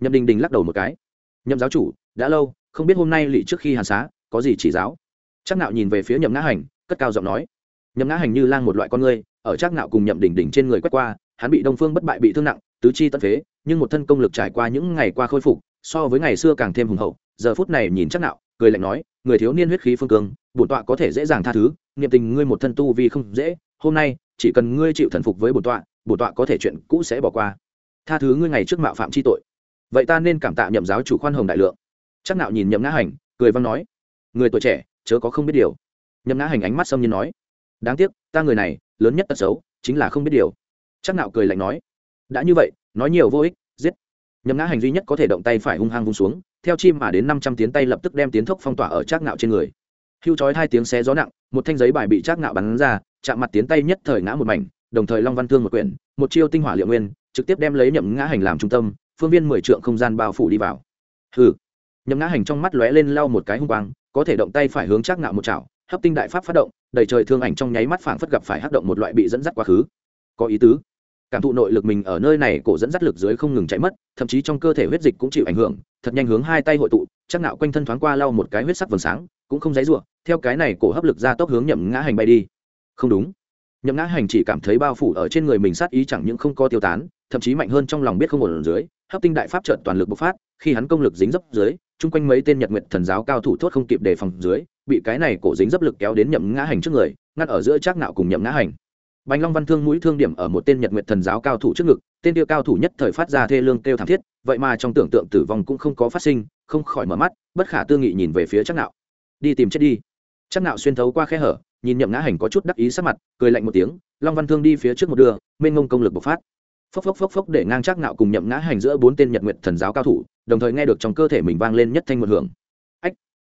Nhậm đình đình lắc đầu một cái, nhậm giáo chủ, đã lâu, không biết hôm nay lị trước khi hàn xá, có gì chỉ giáo? Chắc nạo nhìn về phía nhậm ngã hành, cất cao giọng nói, nhậm ngã hành như lang một loại con người, ở chắc nạo cùng nhậm đình đình trên người quét qua, hắn bị đông phương bất bại bị thương nặng, tứ chi tận phế, nhưng một thân công lực trải qua những ngày qua khôi phục so với ngày xưa càng thêm hùng hậu, giờ phút này nhìn chắc nạo, cười lạnh nói, người thiếu niên huyết khí phương cường, bổn tọa có thể dễ dàng tha thứ, niệm tình ngươi một thân tu vì không dễ, hôm nay, chỉ cần ngươi chịu thần phục với bổn tọa bổn tọa có thể chuyện cũ sẽ bỏ qua. Tha thứ ngươi ngày trước mạo phạm chi tội. Vậy ta nên cảm tạ nhậm giáo chủ khoan hồng đại lượng. Chắc nạo nhìn nhậm ngã hành, cười văn nói, người tuổi trẻ, chớ có không biết điều. Nhậm ngã hành ánh mắt xâm nhiên nói, đáng tiếc, ta người này, lớn nhất tật xấu, chính là không biết điều. Chắc nạo cười lạnh nói, đã như vậy, nói nhiều vô ích, giết nhậm ngã hành duy nhất có thể động tay phải hung hăng vung xuống, theo chim mà đến năm trăm tiến tay lập tức đem tiến thốc phong tỏa ở trác ngạo trên người. Hưu chói hai tiếng xé gió nặng, một thanh giấy bài bị trác ngạo bắn ra, chạm mặt tiến tay nhất thời ngã một mảnh, đồng thời long văn thương một quyển, một chiêu tinh hỏa liệu nguyên, trực tiếp đem lấy nhậm ngã hành làm trung tâm, phương viên mười trượng không gian bao phủ đi vào. Hừ. Nhậm ngã hành trong mắt lóe lên lau một cái hung quang, có thể động tay phải hướng trác ngạo một chảo, hấp tinh đại pháp phát động, đầy trời thương ảnh trong nháy mắt phảng phất gặp phải hắc động một loại bị dẫn dắt quá khứ. Có ý tứ cảm thụ nội lực mình ở nơi này cổ dẫn dắt lực dưới không ngừng chạy mất, thậm chí trong cơ thể huyết dịch cũng chịu ảnh hưởng, thật nhanh hướng hai tay hội tụ, chắc nạo quanh thân thoáng qua lau một cái huyết sắc vầng sáng, cũng không dãy rủa, theo cái này cổ hấp lực ra tốc hướng nhậm ngã hành bay đi. Không đúng. Nhậm ngã hành chỉ cảm thấy bao phủ ở trên người mình sát ý chẳng những không có tiêu tán, thậm chí mạnh hơn trong lòng biết không ổn dưới, hấp tinh đại pháp trận toàn lực bộc phát, khi hắn công lực dính dấp dưới, chung quanh mấy tên nhật nguyện thần giáo cao thủ thốt không kịp đề phòng dưới, bị cái này cổ dính dấp lực kéo đến nhậm ngã hành trước người ngắt ở giữa trác nạo cùng nhậm ngã hành bành long văn thương mũi thương điểm ở một tên nhật Nguyệt thần giáo cao thủ trước ngực, tên kia cao thủ nhất thời phát ra thê lương kêu thảm thiết, vậy mà trong tưởng tượng tử vong cũng không có phát sinh, không khỏi mở mắt, bất khả tư nghị nhìn về phía trác nạo. Đi tìm chết đi. Trác nạo xuyên thấu qua khe hở, nhìn nhậm ngã hành có chút đắc ý sắc mặt, cười lạnh một tiếng, long văn thương đi phía trước một đường, mênh ngông công lực bộc phát. Phốc phốc phốc phốc để ngang chắc Nạo cùng nhậm ngã hành giữa bốn tên nhật Nguyệt thần giáo cao thủ, đồng thời nghe được trong cơ thể mình vang lên nhất thanh một hưởng. Ách!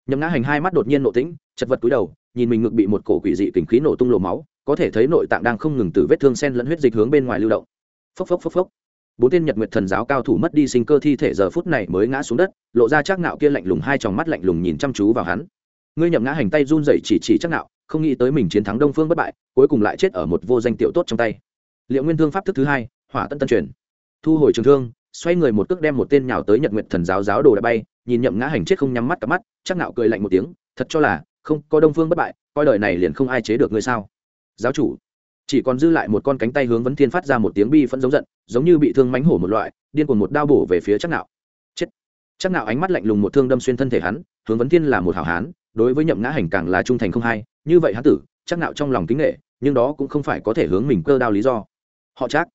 Nhậm ngã hành hai mắt đột nhiên nộ tĩnh, chật vật cúi đầu, nhìn mình ngực bị một cổ quỷ dị kình khí nổ tung lộ máu có thể thấy nội tạng đang không ngừng từ vết thương sen lẫn huyết dịch hướng bên ngoài lưu động. Phốc phốc phốc phốc. Bốn tên nhật nguyệt thần giáo cao thủ mất đi sinh cơ thi thể giờ phút này mới ngã xuống đất, lộ ra chắc nạo kia lạnh lùng hai tròng mắt lạnh lùng nhìn chăm chú vào hắn. Ngươi nhậm ngã hành tay run rẩy chỉ chỉ chắc nạo, không nghĩ tới mình chiến thắng đông phương bất bại, cuối cùng lại chết ở một vô danh tiểu tốt trong tay. Liệu nguyên thương pháp thức thứ hai, hỏa tân tân truyền. Thu hồi trường thương, xoay người một cước đem một tên nhào tới nhật nguyệt thần giáo giáo đồ đã bay, nhìn nhậm ngã hành chết không nhắm mắt cặp mắt, chắc nạo cười lạnh một tiếng, thật cho là không có đông phương bất bại, coi đời này liền không ai chế được ngươi sao? Giáo chủ. Chỉ còn dư lại một con cánh tay hướng vấn thiên phát ra một tiếng bi phẫn giống giận giống như bị thương mánh hổ một loại điên cuồng một đao bổ về phía chắc nạo. Chết. Chắc nạo ánh mắt lạnh lùng một thương đâm xuyên thân thể hắn hướng vấn thiên là một hảo hán đối với nhậm ngã hành càng là trung thành không hai, như vậy hắn tử chắc nạo trong lòng kính nghệ nhưng đó cũng không phải có thể hướng mình cơ đao lý do. Họ chắc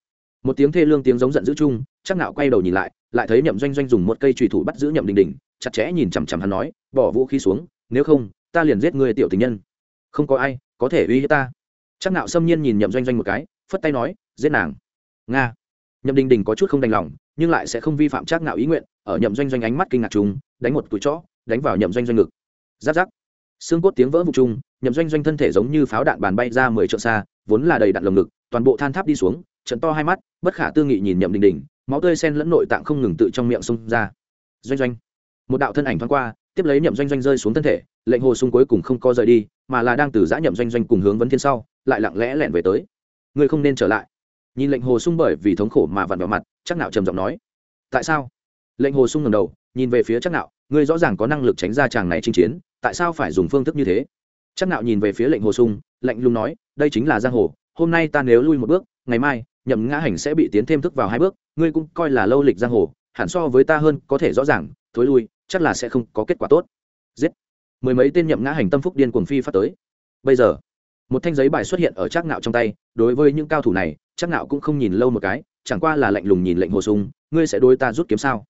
một tiếng thê lương tiếng giống giận dữ chung chắc nạo quay đầu nhìn lại lại thấy nhậm doanh doanh dùng một cây chùy thủ bắt giữ nhậm đình đình chặt chẽ nhìn chằm chằm hắn nói bỏ vũ khí xuống nếu không ta liền giết người tiểu tình nhân. Không có ai có thể uy hiếp ta chắc nạo xâm nhiên nhìn nhậm doanh doanh một cái, phất tay nói, giết nàng. Nga. Nhậm đình đình có chút không đành lòng, nhưng lại sẽ không vi phạm chắc nạo ý nguyện, ở nhậm doanh doanh ánh mắt kinh ngạc trùng, đánh một túi chó, đánh vào nhậm doanh doanh ngực. Giáp giáp. Xương cốt tiếng vỡ vụn chung nhậm doanh doanh thân thể giống như pháo đạn bàn bay ra mười trượng xa, vốn là đầy đạn lồng ngực, toàn bộ than tháp đi xuống, trận to hai mắt, bất khả tư nghị nhìn nhậm đình đình, máu tươi sen lẫn nội tạng không ngừng tự trong miệng xông ra. Doanh doanh. Một đạo thân ảnh thoáng qua, tiếp lấy nhậm doanh doanh rơi xuống thân thể, lệnh hồ sung cuối cùng không có rời đi, mà là đang từ giã nhậm doanh doanh cùng hướng vấn thiên sau lại lặng lẽ lẻn về tới. Ngươi không nên trở lại. Nhìn lệnh hồ sung bởi vì thống khổ mà vặn vào mặt chắc nạo trầm giọng nói, tại sao? Lệnh hồ sung ngẩng đầu, nhìn về phía chắc nạo, ngươi rõ ràng có năng lực tránh ra chàng này chinh chiến, tại sao phải dùng phương thức như thế? Chắc nạo nhìn về phía lệnh hồ sung lệnh lùng nói, đây chính là giang hồ, hôm nay ta nếu lui một bước, ngày mai, nhậm ngã hành sẽ bị tiến thêm thức vào hai bước, ngươi cũng coi là lâu lịch giang hồ, hẳn so với ta hơn có thể rõ ràng, thối lui, chắc là sẽ không có kết quả tốt. Giết. Mười mấy tên nhậm ngã hành tâm phúc điên cuồng phi phát tới. Bây giờ một thanh giấy bài xuất hiện ở trác ngạo trong tay, đối với những cao thủ này, trác ngạo cũng không nhìn lâu một cái, chẳng qua là lạnh lùng nhìn lệnh hồ sung, ngươi sẽ đối ta rút kiếm sao?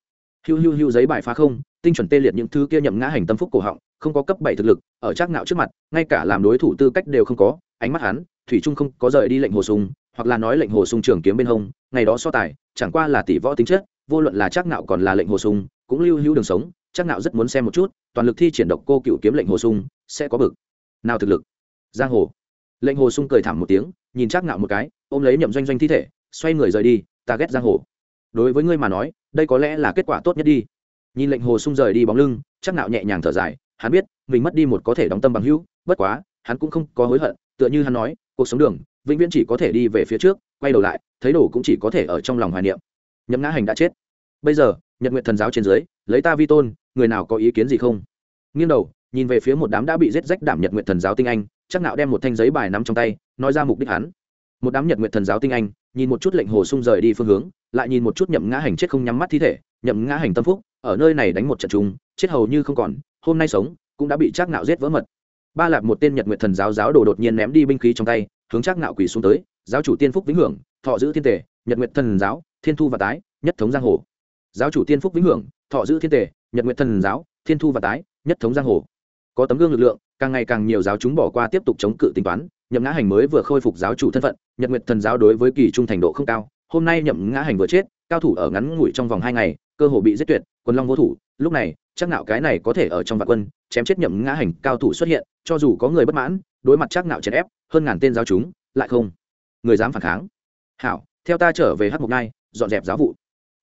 Hiu hiu hiu giấy bài phá không, tinh chuẩn tê liệt những thứ kia nhậm ngã hành tâm phúc cổ họng, không có cấp bảy thực lực, ở trác ngạo trước mặt, ngay cả làm đối thủ tư cách đều không có, ánh mắt hắn, thủy trung không có rời đi lệnh hồ sung, hoặc là nói lệnh hồ sung trường kiếm bên hông, ngày đó so tài, chẳng qua là tỷ võ tính chất, vô luận là trác ngạo còn là lệnh hồ sung, cũng lưu hữu đường sống, trác ngạo rất muốn xem một chút, toàn lực thi triển độc cô cựu kiếm lệnh hồ sung, sẽ có bực. Nào thực lực? Giang hồ lệnh hồ sung cười thảm một tiếng, nhìn trác ngạo một cái, ôm lấy nhậm doanh doanh thi thể, xoay người rời đi, ta ghét giang hồ. Đối với ngươi mà nói, đây có lẽ là kết quả tốt nhất đi. Nhìn lệnh hồ sung rời đi bóng lưng, trác ngạo nhẹ nhàng thở dài, hắn biết, mình mất đi một có thể đóng tâm bằng hữu, bất quá, hắn cũng không có hối hận, tựa như hắn nói, cuộc sống đường, vĩnh viễn chỉ có thể đi về phía trước, quay đầu lại, thấy đồ cũng chỉ có thể ở trong lòng hoài niệm. Nhậm ngã hành đã chết. Bây giờ, nhật nguyện thần giáo trên dưới, lấy ta vi tôn, người nào có ý kiến gì không? Nghiêng đầu, nhìn về phía một đám đã bị giết rách đảm nhật nguyện thần giáo tinh anh chắc nạo đem một thanh giấy bài nắm trong tay, nói ra mục đích hắn. Một đám nhật nguyện thần giáo tinh anh, nhìn một chút lệnh hồ sung rời đi phương hướng, lại nhìn một chút nhậm ngã hành chết không nhắm mắt thi thể. Nhậm ngã hành tâm phúc, ở nơi này đánh một trận chung, chết hầu như không còn, hôm nay sống, cũng đã bị chắc nạo giết vỡ mật. Ba lạp một tên nhật nguyện thần giáo giáo đồ đột nhiên ném đi binh khí trong tay, hướng chắc nạo quỳ xuống tới, giáo chủ tiên phúc vĩnh hưởng, thọ giữ thiên tề, nhật nguyện thần giáo, thiên thu và tái, nhất thống giang hồ. Giáo chủ tiên phúc vĩnh hưởng, thọ giữ thiên tề, nhật nguyện thần giáo, thiên thu và tái, nhất thống giang hồ có tấm gương lực lượng, càng ngày càng nhiều giáo chúng bỏ qua tiếp tục chống cự tính toán, nhậm ngã hành mới vừa khôi phục giáo chủ thân phận, nhật nguyệt thần giáo đối với kỳ trung thành độ không cao, hôm nay nhậm ngã hành vừa chết, cao thủ ở ngắn ngủi trong vòng hai ngày, cơ hồ bị giết tuyệt quân long vô thủ, lúc này, chắc nạo cái này có thể ở trong vạn quân, chém chết nhậm ngã hành cao thủ xuất hiện, cho dù có người bất mãn, đối mặt chắc nạo chèn ép, hơn ngàn tên giáo chúng, lại không người dám phản kháng. Hảo, theo ta trở về hắc mục nai dọn dẹp giáo vụ.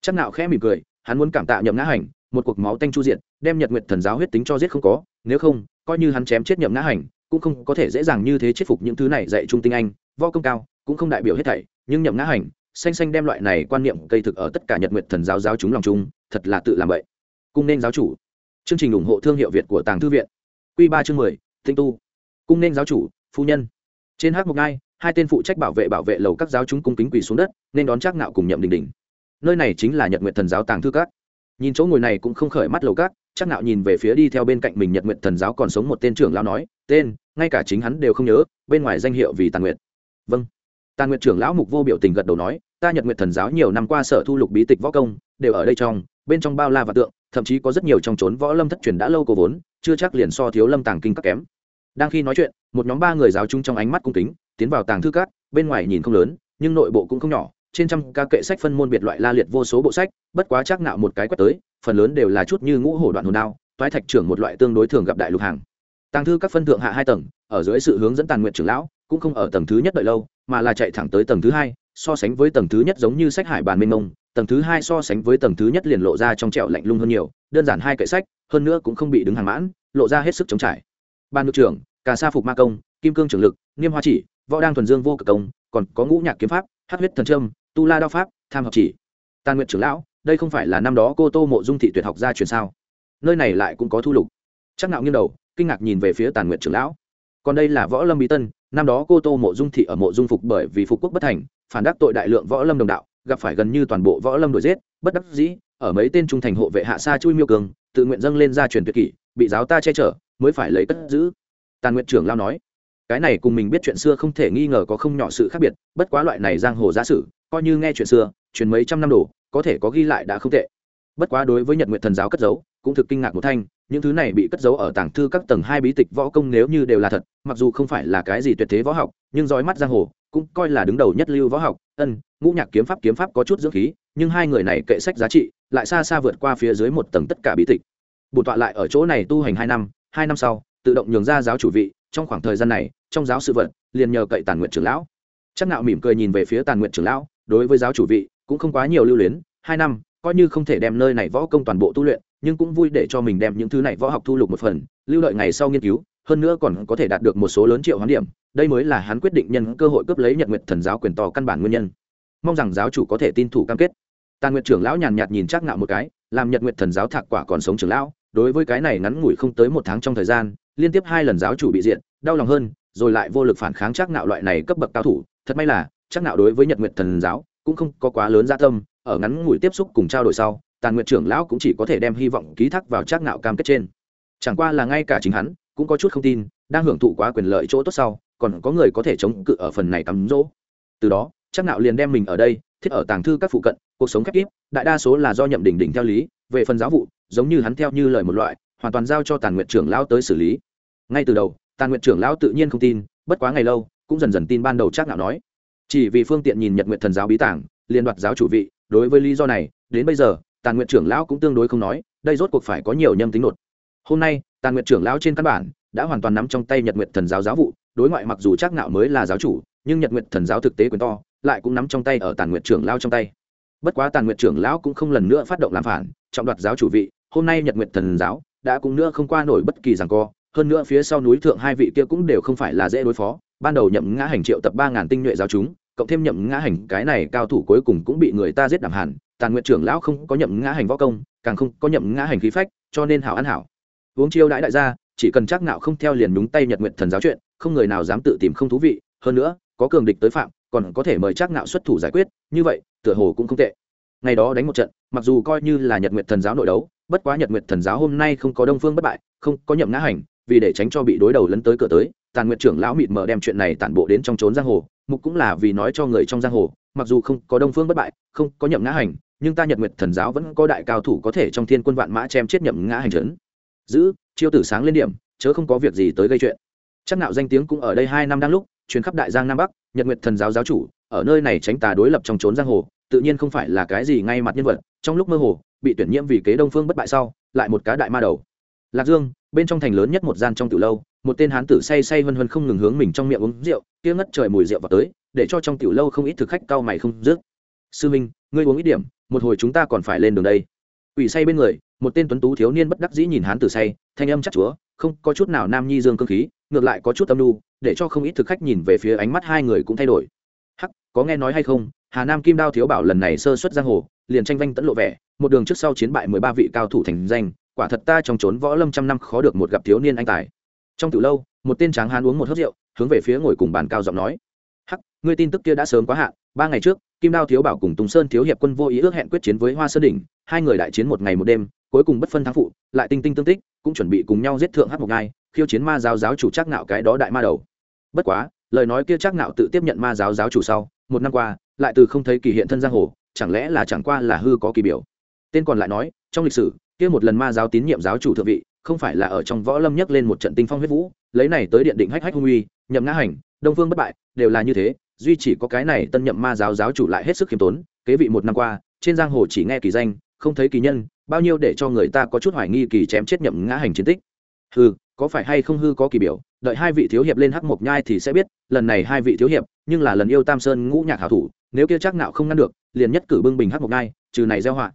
Chắc nạo khẽ mỉm cười, hắn muốn cảm tạ nhậm ngã hành một cuộc máu tanh chu diện đem nhật nguyệt thần giáo huyết tính cho giết không có, nếu không, coi như hắn chém chết nhậm ngã hành, cũng không có thể dễ dàng như thế chết phục những thứ này dạy trung tinh anh vo công cao, cũng không đại biểu hết thảy, nhưng nhậm ngã hành, xanh xanh đem loại này quan niệm cây thực ở tất cả nhật nguyệt thần giáo giáo chúng lòng chung thật là tự làm vậy. Cung nên giáo chủ. Chương trình ủng hộ thương hiệu việt của tàng thư viện. Q ba chương mười, tinh tu. Cung nên giáo chủ, phu nhân. Trên hát mục ngai, hai tên phụ trách bảo vệ bảo vệ lầu các giáo chúng cung kính quỳ xuống đất, nên đón trác ngạo cùng nhậm đình đình. Nơi này chính là nhật nguyện thần giáo tàng thư các nhìn chỗ ngồi này cũng không khởi mắt lầu cát, chắc nạo nhìn về phía đi theo bên cạnh mình nhật nguyện thần giáo còn sống một tên trưởng lão nói tên ngay cả chính hắn đều không nhớ bên ngoài danh hiệu vì tàn nguyện vâng. Tàn nguyện trưởng lão mục vô biểu tình gật đầu nói ta nhật nguyện thần giáo nhiều năm qua sở thu lục bí tịch võ công đều ở đây trong bên trong bao la và tượng thậm chí có rất nhiều trong trốn võ lâm thất truyền đã lâu cổ vốn chưa chắc liền so thiếu lâm tàng kinh các kém. Đang khi nói chuyện một nhóm ba người giáo chung trong ánh mắt cung kính tiến vào tàng thư cát bên ngoài nhìn không lớn nhưng nội bộ cũng không nhỏ trên trăm ca kệ sách phân môn biệt loại la liệt vô số bộ sách, bất quá chắc nạo một cái quét tới, phần lớn đều là chút như ngũ hổ đoạn hồn đao, toái thạch trưởng một loại tương đối thường gặp đại lục hàng. Tàng thư các phân thượng hạ hai tầng, ở dưới sự hướng dẫn tàn nguyện trưởng lão, cũng không ở tầng thứ nhất đợi lâu, mà là chạy thẳng tới tầng thứ hai, so sánh với tầng thứ nhất giống như sách hải bàn mênh mông, tầng thứ hai so sánh với tầng thứ nhất liền lộ ra trong trẹo lạnh lung hơn nhiều, đơn giản hai kệ sách, hơn nữa cũng không bị đứng hàng mãn, lộ ra hết sức chống trải. Ban nước trưởng, cà sa phục ma công, kim cương trưởng lực, niêm hoa chỉ, võ đang thuần dương vô cực công, còn có ngũ nhạc kiếm pháp hát huyết thần trâm tu la đao pháp, tham học chỉ. Tàn nguyện trưởng lão, đây không phải là năm đó cô tô mộ dung thị tuyệt học gia truyền sao? Nơi này lại cũng có thu lục. Chắc nạo nghiêng đầu, kinh ngạc nhìn về phía tàn nguyện trưởng lão. Còn đây là võ lâm bí tân, năm đó cô tô mộ dung thị ở mộ dung phục bởi vì phục quốc bất thành, phản đắc tội đại lượng võ lâm đồng đạo, gặp phải gần như toàn bộ võ lâm đuổi giết, bất đắc dĩ, ở mấy tên trung thành hộ vệ hạ sa chui miêu cường, tự nguyện dâng lên gia truyền tuyệt kỷ, bị giáo ta che chở, mới phải lấy cất giữ. Tàn nguyện trưởng lao nói, cái này cùng mình biết chuyện xưa không thể nghi ngờ có không nhỏ sự khác biệt, bất quá loại này giang hồ giả sử coi như nghe chuyện xưa chuyện mấy trăm năm đổ, có thể có ghi lại đã không tệ. Bất quá đối với nhật nguyện thần giáo cất giấu cũng thực kinh ngạc một thanh những thứ này bị cất giấu ở tảng thư các tầng hai bí tịch võ công nếu như đều là thật mặc dù không phải là cái gì tuyệt thế võ học nhưng dõi mắt giang hồ cũng coi là đứng đầu nhất lưu võ học ân ngũ nhạc kiếm pháp kiếm pháp có chút dưỡng khí nhưng hai người này kệ sách giá trị lại xa xa vượt qua phía dưới một tầng tất cả bí tịch. Bổn tọa lại ở chỗ này tu hành hai năm hai năm sau tự động nhường ra giáo chủ vị trong khoảng thời gian này trong giáo sự vật liền nhờ cậy tàn nguyện trưởng lão. Chắc nạo mỉm cười nhìn về phía tàn nguyện trưởng lão đối với giáo chủ vị cũng không quá nhiều lưu luyến. Hai năm, coi như không thể đem nơi này võ công toàn bộ tu luyện, nhưng cũng vui để cho mình đem những thứ này võ học thu lục một phần, lưu đợi ngày sau nghiên cứu, hơn nữa còn có thể đạt được một số lớn triệu hoán điểm. Đây mới là hắn quyết định nhân cơ hội cướp lấy nhật nguyện thần giáo quyền to căn bản nguyên nhân. Mong rằng giáo chủ có thể tin thủ cam kết. Tàn nguyện trưởng lão nhàn nhạt nhìn chắc ngạo một cái, làm nhật nguyện thần giáo thạc quả còn sống trưởng lão, đối với cái này ngắn ngủi không tới một tháng trong thời gian, liên tiếp hai lần giáo chủ bị diện đau lòng hơn, rồi lại vô lực phản kháng chắc ngạo loại này cấp bậc cao thủ. Thật may là chắc Nạo đối với nhật nguyện thần giáo cũng không có quá lớn gia tâm ở ngắn ngủi tiếp xúc cùng trao đổi sau tàn nguyện trưởng lão cũng chỉ có thể đem hy vọng ký thác vào chắc Nạo cam kết trên. Chẳng qua là ngay cả chính hắn cũng có chút không tin đang hưởng thụ quá quyền lợi chỗ tốt sau còn có người có thể chống cự ở phần này cắm rỗ. Từ đó chắc nạo liền đem mình ở đây thiết ở tàng thư các phụ cận cuộc sống khép kíp, đại đa số là do nhậm đỉnh đỉnh theo lý về phần giáo vụ giống như hắn theo như lời một loại hoàn toàn giao cho tàn nguyện trưởng lão tới xử lý. Ngay từ đầu tàn nguyện trưởng lão tự nhiên không tin bất quá ngày lâu cũng dần dần tin ban đầu chắc nạo nói chỉ vì phương tiện nhìn nhật nguyện thần giáo bí tàng liên đoạt giáo chủ vị, đối với lý do này, đến bây giờ, tàn nguyện trưởng lão cũng tương đối không nói, đây rốt cuộc phải có nhiều nhâm tính nột. Hôm nay, tàn nguyện trưởng lão trên căn bản đã hoàn toàn nắm trong tay nhật nguyện thần giáo giáo vụ, đối ngoại mặc dù chắc nạo mới là giáo chủ, nhưng nhật nguyện thần giáo thực tế quyền to, lại cũng nắm trong tay ở tàn nguyện trưởng lão trong tay. Bất quá tàn nguyện trưởng lão cũng không lần nữa phát động làm phản, trọng đoạt giáo chủ vị, hôm nay nhật nguyện thần giáo đã cũng nữa không qua nổi bất kỳ giằng co, hơn nữa phía sau núi thượng hai vị kia cũng đều không phải là dễ đối phó, ban đầu nhậm ngã hành triệu tập ba ngàn tinh nhuệ giáo chúng cộng thêm nhậm ngã hành, cái này cao thủ cuối cùng cũng bị người ta giết đảm hẳn tàn nguyện trưởng lão không có nhậm ngã hành võ công, càng không có nhậm ngã hành khí phách, cho nên hảo ăn hảo. Uống chiêu đãi đại gia, chỉ cần chắc nạo không theo liền đúng tay nhật nguyện thần giáo chuyện, không người nào dám tự tìm không thú vị. Hơn nữa, có cường địch tới phạm, còn có thể mời chắc nạo xuất thủ giải quyết, như vậy, tựa hồ cũng không tệ. Ngày đó đánh một trận, mặc dù coi như là nhật nguyện thần giáo nội đấu, bất quá nhật nguyện thần giáo hôm nay không có đông phương bất bại, không có nhậm ngã hành vì để tránh cho bị đối đầu lấn tới cửa tới, tàn nguyện trưởng lão mịt mờ đem chuyện này tản bộ đến trong trốn giang hồ, mục cũng là vì nói cho người trong giang hồ, mặc dù không có đông phương bất bại, không có nhậm ngã hành, nhưng ta nhật nguyệt thần giáo vẫn có đại cao thủ có thể trong thiên quân vạn mã chém chết nhậm ngã hành trấn. Giữ, chiêu tử sáng lên điểm, chớ không có việc gì tới gây chuyện. Chắc nạo danh tiếng cũng ở đây hai năm đang lúc chuyến khắp đại giang nam bắc, nhật nguyệt thần giáo giáo chủ, ở nơi này tránh tà đối lập trong trốn giang hồ, tự nhiên không phải là cái gì ngay mặt nhân vật, trong lúc mơ hồ, bị tuyển nhiễm vì kế đông phương bất bại sau, lại một cá đại ma đầu lạc dương, bên trong thành lớn nhất một gian trong tiểu lâu, một tên hán tử say say vân vân không ngừng hướng mình trong miệng uống rượu, kia ngất trời mùi rượu vào tới, để cho trong tiểu lâu không ít thực khách cao mày không dứt. Sư minh, ngươi uống ít điểm, một hồi chúng ta còn phải lên đường đây. Ủy say bên người, một tên tuấn tú thiếu niên bất đắc dĩ nhìn hán tử say, thanh âm chắc chúa, không có chút nào nam nhi dương cơ khí, ngược lại có chút tâm đu để cho không ít thực khách nhìn về phía ánh mắt hai người cũng thay đổi. Hắc, có nghe nói hay không, hà nam kim đao thiếu bảo lần này sơ xuất giang hồ, liền tranh vanh tẫn lộ vẻ, một đường trước sau chiến bại mười ba vị cao thủ thành danh quả thật ta trong trốn võ lâm trăm năm khó được một gặp thiếu niên anh tài. Trong từ lâu, một tên tráng hán uống một hớp rượu, hướng về phía ngồi cùng bàn cao giọng nói. Hắc, ngươi tin tức kia đã sớm quá hạn, ba ngày trước, kim đao thiếu bảo cùng tùng sơn thiếu hiệp quân vô ý ước hẹn quyết chiến với hoa sơn đỉnh, hai người đại chiến một ngày một đêm, cuối cùng bất phân thắng phụ, lại tinh tinh tương tích, cũng chuẩn bị cùng nhau giết thượng hắc một ngai khiêu chiến ma giáo giáo chủ chắc nạo cái đó đại ma đầu. Bất quá, lời nói kia chắc nạo tự tiếp nhận ma giáo giáo chủ sau, một năm qua, lại từ không thấy kỳ hiện thân giang hồ, chẳng lẽ là chẳng qua là hư có kỳ biểu. Tên còn lại nói, trong lịch sử kia một lần ma giáo tín nhiệm giáo chủ thượng vị không phải là ở trong võ lâm nhấc lên một trận tinh phong huyết vũ lấy này tới điện định hách hách hung uy nhậm ngã hành đông phương bất bại đều là như thế duy chỉ có cái này tân nhậm ma giáo giáo chủ lại hết sức khiêm tốn kế vị một năm qua trên giang hồ chỉ nghe kỳ danh không thấy kỳ nhân bao nhiêu để cho người ta có chút hoài nghi kỳ chém chết nhậm ngã hành chiến tích. Hư, có phải hay không hư có kỳ biểu đợi hai vị thiếu hiệp lên hắc mộc nhai thì sẽ biết lần này hai vị thiếu hiệp nhưng là lần yêu tam sơn ngũ nhạc hảo thủ nếu kia chắc nạo không ngăn được liền nhất cử bưng bình hắc mộc nhai trừ này gieo họa.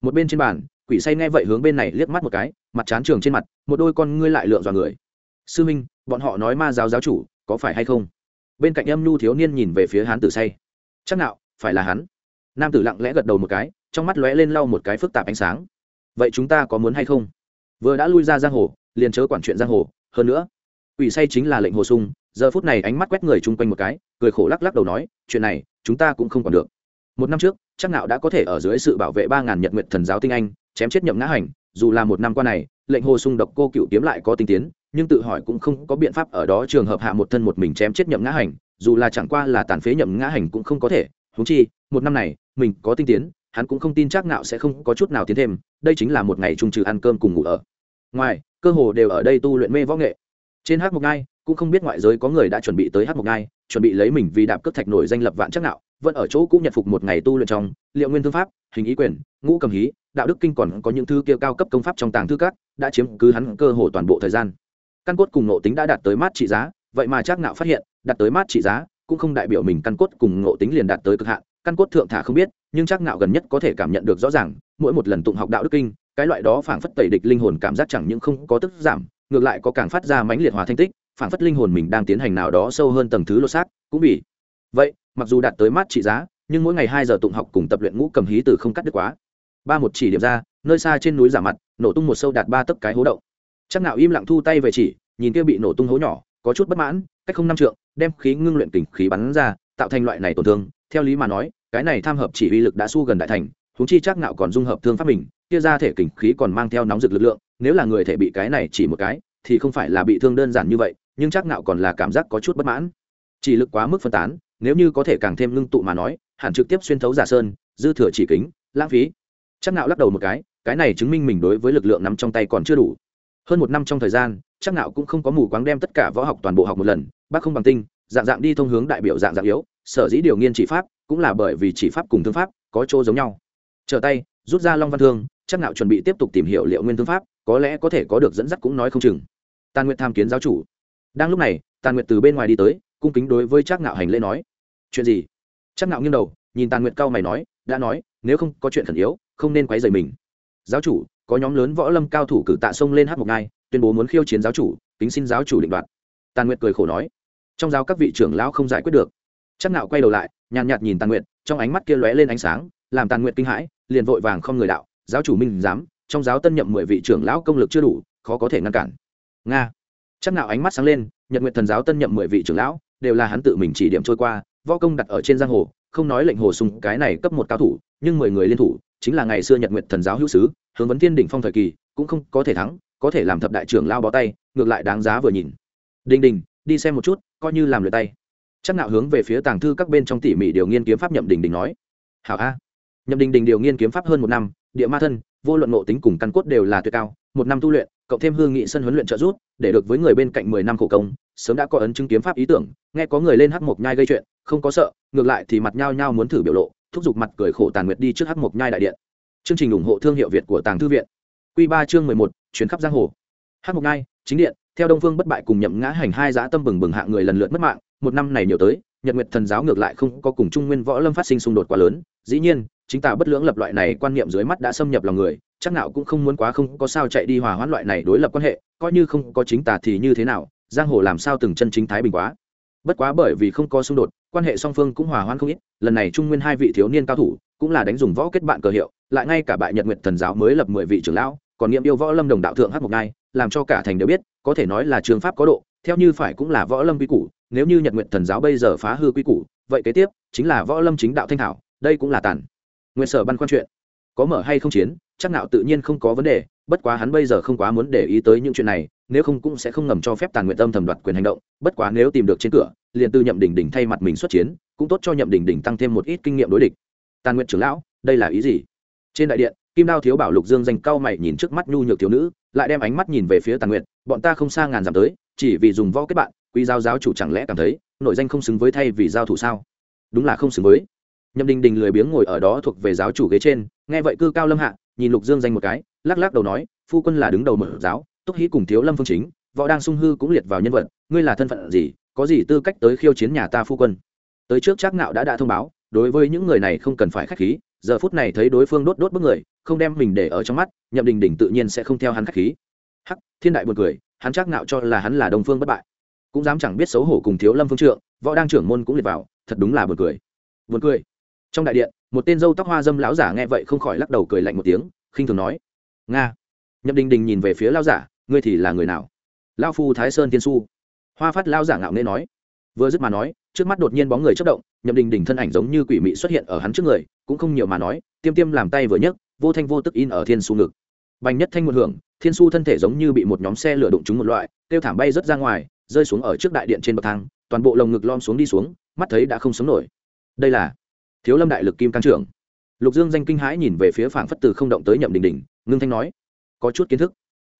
Một bên trên bàn quỷ say nghe vậy hướng bên này liếc mắt một cái, mặt chán trường trên mặt, một đôi con ngươi lại lượn dọa người. Sư minh, bọn họ nói ma giáo giáo chủ, có phải hay không? Bên cạnh âm nhu thiếu niên nhìn về phía hán tử say. Chắc nạo, phải là hắn. Nam tử lặng lẽ gật đầu một cái, trong mắt lóe lên lau một cái phức tạp ánh sáng. Vậy chúng ta có muốn hay không? Vừa đã lui ra giang hồ, liền chớ quản chuyện giang hồ, hơn nữa, quỷ say chính là lệnh hồ sung, giờ phút này ánh mắt quét người chung quanh một cái, cười khổ lắc lắc đầu nói, chuyện này, chúng ta cũng không còn được. Một năm trước, chắc nào đã có thể ở dưới sự bảo vệ ba ngàn nhật nguyện thần giáo tinh anh chém chết nhậm ngã hành, dù là một năm qua này, lệnh hồ sung độc cô cựu kiếm lại có tinh tiến, nhưng tự hỏi cũng không có biện pháp ở đó trường hợp hạ một thân một mình chém chết nhậm ngã hành, dù là chẳng qua là tàn phế nhậm ngã hành cũng không có thể. Húng chi, một năm này, mình có tinh tiến, hắn cũng không tin chắc nào sẽ không có chút nào tiến thêm, đây chính là một ngày trung trừ ăn cơm cùng ngủ ở. Ngoài, cơ hồ đều ở đây tu luyện mê võ nghệ. Trên hát mộc ngai cũng không biết ngoại giới có người đã chuẩn bị tới hát mộc ngai chuẩn bị lấy mình vì đạp cướp thạch nổi danh lập vạn chắc nạo vẫn ở chỗ cũng nhật phục một ngày tu luyện trong, liệu nguyên thư pháp, hình ý quyền, ngũ cầm hí, đạo đức kinh còn có những thư kia cao cấp công pháp trong tàng thư các, đã chiếm cứ hắn cơ hồ toàn bộ thời gian. Căn cốt cùng nộ tính đã đạt tới mát trị giá, vậy mà chắc nạo phát hiện, đạt tới mát trị giá, cũng không đại biểu mình căn cốt cùng nộ tính liền đạt tới cực hạn, căn cốt thượng thả không biết, nhưng chắc nạo gần nhất có thể cảm nhận được rõ ràng, mỗi một lần tụng học đạo đức kinh, cái loại đó phảng phất tẩy địch linh hồn cảm giác chẳng những không có tức giảm, ngược lại có càng phát ra mãnh liệt hòa thanh tích, phảng phất linh hồn mình đang tiến hành nào đó sâu hơn tầng thứ lô xác, cũng vì vậy mặc dù đạt tới mát trị giá, nhưng mỗi ngày hai giờ tụng học cùng tập luyện ngũ cầm hí từ không cắt đứt quá. Ba một chỉ điểm ra, nơi xa trên núi giả mặt, nổ tung một sâu đạt ba tấc cái hố động. Chắc nào im lặng thu tay về chỉ, nhìn kia bị nổ tung hố nhỏ, có chút bất mãn, cách không năm trượng, đem khí ngưng luyện kình khí bắn ra, tạo thành loại này tổn thương. Theo lý mà nói, cái này tham hợp chỉ uy lực đã su gần đại thành, huống chi chắc nạo còn dung hợp thương pháp mình, kia ra thể kình khí còn mang theo nóng rực lực lượng, nếu là người thể bị cái này chỉ một cái, thì không phải là bị thương đơn giản như vậy, nhưng chắc nạo còn là cảm giác có chút bất mãn. Chỉ lực quá mức phân tán nếu như có thể càng thêm ngưng tụ mà nói, hẳn trực tiếp xuyên thấu giả sơn, dư thừa chỉ kính, lãng phí. Chắc nạo lắc đầu một cái cái này chứng minh mình đối với lực lượng nắm trong tay còn chưa đủ. Hơn một năm trong thời gian, chắc nạo cũng không có mù quáng đem tất cả võ học toàn bộ học một lần, bác không bằng tinh, dạng dạng đi thông hướng đại biểu dạng dạng yếu, sở dĩ điều nghiên chỉ pháp, cũng là bởi vì chỉ pháp cùng thương pháp, có chỗ giống nhau. Trở tay, rút ra long văn thương, chắc nạo chuẩn bị tiếp tục tìm hiểu liệu nguyên thương pháp, có lẽ có thể có được dẫn dắt cũng nói không chừng. Tàn nguyệt tham kiến giáo chủ. Đang lúc này, tàn nguyệt từ bên ngoài đi tới, cung kính đối với chắc nạo hành lễ nói chuyện gì? Chắc nạo nghiêng đầu, nhìn tàn nguyệt cao mày nói, đã nói, nếu không có chuyện khẩn yếu, không nên quấy rầy mình. Giáo chủ, có nhóm lớn võ lâm cao thủ cử tạ sông lên hát một ngai, tuyên bố muốn khiêu chiến giáo chủ, kính xin giáo chủ định đoạt. Tàn nguyệt cười khổ nói, trong giáo các vị trưởng lão không giải quyết được. Chắc nạo quay đầu lại, nhàn nhạt nhìn tàn nguyệt, trong ánh mắt kia lóe lên ánh sáng, làm tàn nguyệt kinh hãi, liền vội vàng không người đạo, giáo chủ minh dám trong giáo tân nhậm mười vị trưởng lão công lực chưa đủ, khó có thể ngăn cản. Nga. Chắc nạo ánh mắt sáng lên, nhật nguyệt thần giáo tân nhậm mười vị trưởng lão, đều là hắn tự mình chỉ điểm trôi qua võ công đặt ở trên giang hồ, không nói lệnh hồ sùng cái này cấp một cao thủ, nhưng mười người liên thủ, chính là ngày xưa nhật nguyệt thần giáo hữu sứ, hướng vấn thiên đỉnh phong thời kỳ, cũng không có thể thắng, có thể làm thập đại trưởng lao bó tay, ngược lại đáng giá vừa nhìn. Đình đình đi xem một chút, coi như làm lượt tay. Chắc nạo hướng về phía tàng thư các bên trong tỉ mỉ điều nghiên kiếm pháp nhậm đình đình nói. Hảo a. Nhậm đình đình điều nghiên kiếm pháp hơn một năm, địa ma thân, vô luận ngộ tính cùng căn cốt đều là tuyệt cao, một năm tu luyện, cộng thêm hương nghị sân huấn luyện trợ giúp, để được với người bên cạnh mười năm khổ công sớm đã có ấn chứng kiếm pháp ý tưởng, nghe có người lên hắc mộc nhai gây chuyện, không có sợ, ngược lại thì mặt nhao nhao muốn thử biểu lộ, thúc giục mặt cười khổ tàn nguyệt đi trước hắc mộc nhai đại điện. Chương trình ủng hộ thương hiệu việt của tàng thư viện. Q ba chương mười một, chuyến khắp giang hồ. Hắc mộc nhai, chính điện, theo đông phương bất bại cùng nhậm ngã hành hai giã tâm bừng bừng hạ người lần lượt mất mạng, một năm này nhiều tới, nhật nguyệt thần giáo ngược lại không có cùng trung nguyên võ lâm phát sinh xung đột quá lớn, dĩ nhiên, chính tả bất lưỡng lập loại này quan niệm dưới mắt đã xâm nhập lòng người, chắc nào cũng không muốn quá không có sao chạy đi hòa hoãn loại này đối lập quan hệ, coi như không có chính tà thì như thế nào giang hồ làm sao từng chân chính thái bình quá. Bất quá bởi vì không có xung đột, quan hệ song phương cũng hòa hoãn không ít, lần này trung nguyên hai vị thiếu niên cao thủ cũng là đánh dùng võ kết bạn cờ hiệu, lại ngay cả bại nhật nguyệt thần giáo mới lập mười vị trưởng lão, còn nghiệm yêu võ lâm đồng đạo thượng hát một ngai, làm cho cả thành đều biết, có thể nói là trường pháp có độ, theo như phải cũng là võ lâm quy củ, nếu như nhật nguyện thần giáo bây giờ phá hư quy củ, vậy kế tiếp chính là võ lâm chính đạo thanh thảo, đây cũng là tàn. Nguyện sở băn khoăn chuyện, có mở hay không chiến, chắc nào tự nhiên không có vấn đề bất quá hắn bây giờ không quá muốn để ý tới những chuyện này, nếu không cũng sẽ không ngầm cho phép tàn nguyện tâm thầm đoạt quyền hành động. Bất quá nếu tìm được trên cửa, liền từ nhậm đỉnh đỉnh thay mặt mình xuất chiến, cũng tốt cho nhậm đỉnh đỉnh tăng thêm một ít kinh nghiệm đối địch. Tàn nguyện trưởng lão, đây là ý gì? Trên đại điện, kim đao thiếu bảo lục dương danh cao mày nhìn trước mắt nhu nhược thiếu nữ, lại đem ánh mắt nhìn về phía tàn nguyện bọn ta không xa ngàn dặm tới, chỉ vì dùng võ kết bạn, quý giao giáo chủ chẳng lẽ cảm thấy, nội danh không xứng với thay vì giao thủ sao? Đúng là không xứng với. Nhậm đình đình lười biếng ngồi ở đó thuộc về giáo chủ ghế trên, nghe vậy cư cao lâm hạ, nhìn lục dương danh một cái lắc lắc đầu nói, phu quân là đứng đầu mở giáo, túc hí cùng thiếu lâm phương chính, võ đang sung hư cũng liệt vào nhân vật, ngươi là thân phận gì, có gì tư cách tới khiêu chiến nhà ta phu quân? Tới trước chắc nạo đã đã thông báo, đối với những người này không cần phải khách khí, giờ phút này thấy đối phương đốt đốt bức người, không đem mình để ở trong mắt, nhậm đình đỉnh tự nhiên sẽ không theo hắn khách khí. Hắc, thiên đại buồn cười, hắn chắc nạo cho là hắn là đông phương bất bại. Cũng dám chẳng biết xấu hổ cùng thiếu lâm phương trượng, võ đang trưởng môn cũng liệt vào, thật đúng là buồn cười. Buồn cười. Trong đại điện, một tên dâu tóc hoa dâm lão giả nghe vậy không khỏi lắc đầu cười lạnh một tiếng, khinh thường nói nga. Nhậm đình đình nhìn về phía lão giả, ngươi thì là người nào? Lão phu thái sơn tiên su. Hoa phát lão giả ngạo nghễ nói. Vừa dứt mà nói, trước mắt đột nhiên bóng người chất động, nhậm đình đình thân ảnh giống như quỷ mị xuất hiện ở hắn trước người, cũng không nhiều mà nói, tiêm tiêm làm tay vừa nhấc, vô thanh vô tức in ở thiên su ngực. Bành nhất thanh một hưởng, thiên su thân thể giống như bị một nhóm xe lửa đụng trúng một loại tiêu thảm bay rớt ra ngoài, rơi xuống ở trước đại điện trên bậc thang, toàn bộ lồng ngực lom xuống đi xuống, mắt thấy đã không sống nổi. Đây là thiếu lâm đại lực kim cang trưởng. Lục dương danh kinh hãi nhìn về phía phảng phất từ không động tới nhậm đình đình ngưng thanh nói, có chút kiến thức.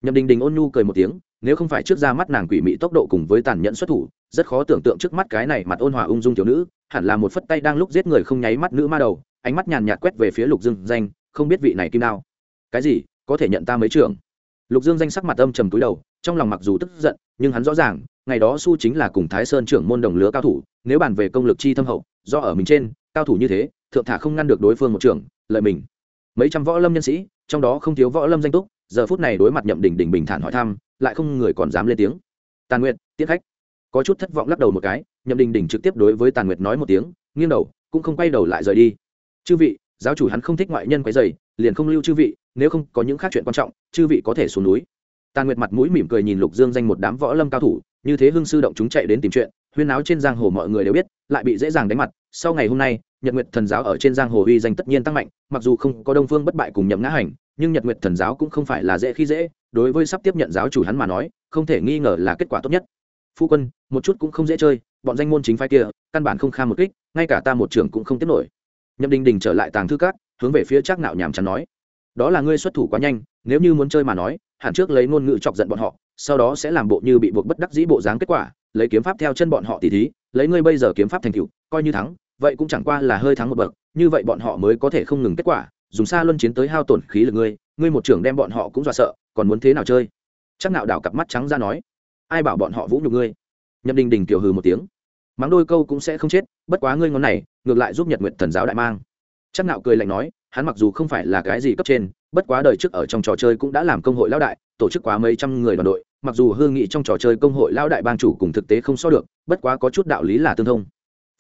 Nhậm đình đình ôn nhu cười một tiếng, nếu không phải trước ra mắt nàng quỷ mị tốc độ cùng với tàn nhẫn xuất thủ, rất khó tưởng tượng trước mắt cái này mặt ôn hòa ung dung thiếu nữ, hẳn là một phất tay đang lúc giết người không nháy mắt nữ ma đầu, ánh mắt nhàn nhạt quét về phía lục dương danh, không biết vị này kim nào cái gì? Có thể nhận ta mấy trường lục dương danh sắc mặt âm trầm túi đầu, trong lòng mặc dù tức giận, nhưng hắn rõ ràng, ngày đó su chính là cùng thái sơn trưởng môn đồng lứa cao thủ, nếu bàn về công lực chi thâm hậu, do ở mình trên, cao thủ như thế, thượng thả không ngăn được đối phương một trưởng, lợi mình mấy trăm võ lâm nhân sĩ, trong đó không thiếu võ lâm danh túc, giờ phút này đối mặt nhậm đỉnh đỉnh bình thản hỏi thăm, lại không người còn dám lên tiếng. Tàn nguyệt tiết khách. Có chút thất vọng lắc đầu một cái, nhậm đình đình trực tiếp đối với tàn nguyệt nói một tiếng, nghiêng đầu, cũng không quay đầu lại rời đi. Chư vị, giáo chủ hắn không thích ngoại nhân quấy dày liền không lưu chư vị, nếu không có những khác chuyện quan trọng, chư vị có thể xuống núi. Tàn nguyệt mặt mũi mỉm cười nhìn lục dương danh một đám võ lâm cao thủ, như thế hương sư động chúng chạy đến tìm chuyện, huyên áo trên giang hồ mọi người đều biết, lại bị dễ dàng đánh mặt sau ngày hôm nay, nhật nguyệt thần giáo ở trên giang hồ uy danh tất nhiên tăng mạnh, mặc dù không có đông phương bất bại cùng nhậm ngã hành, nhưng nhật nguyệt thần giáo cũng không phải là dễ khi dễ, đối với sắp tiếp nhận giáo chủ hắn mà nói, không thể nghi ngờ là kết quả tốt nhất. Phu quân, một chút cũng không dễ chơi, bọn danh môn chính phái kia, căn bản không kha một kích, ngay cả ta một trưởng cũng không tiếp nổi. Nhậm đình đình trở lại tàng thư cát hướng về phía trác nạo nhàm chán nói, đó là ngươi xuất thủ quá nhanh, nếu như muốn chơi mà nói, hẳn trước lấy ngôn ngữ chọc giận bọn họ, sau đó sẽ làm bộ như bị buộc bất đắc dĩ bộ dáng kết quả, lấy kiếm pháp theo chân bọn họ tỉ thí, lấy ngươi bây giờ kiếm pháp thành cựu coi như thắng, vậy cũng chẳng qua là hơi thắng một bậc, như vậy bọn họ mới có thể không ngừng kết quả, dùng xa luân chiến tới hao tổn khí lực ngươi ngươi một trưởng đem bọn họ cũng dọa sợ, còn muốn thế nào chơi? Chắc nạo đảo cặp mắt trắng ra nói, ai bảo bọn họ vũ nhục ngươi? Nhậm đình đình tiểu hừ một tiếng, mắng đôi câu cũng sẽ không chết, bất quá ngươi ngón này, ngược lại giúp nhật nguyện thần giáo đại mang. Chắc nạo cười lạnh nói, hắn mặc dù không phải là cái gì cấp trên, bất quá đời trước ở trong trò chơi cũng đã làm công hội lão đại, tổ chức quá mấy trăm người đoàn đội, mặc dù hương nghị trong trò chơi công hội lão đại bang chủ cùng thực tế không so được, bất quá có chút đạo lý là tương thông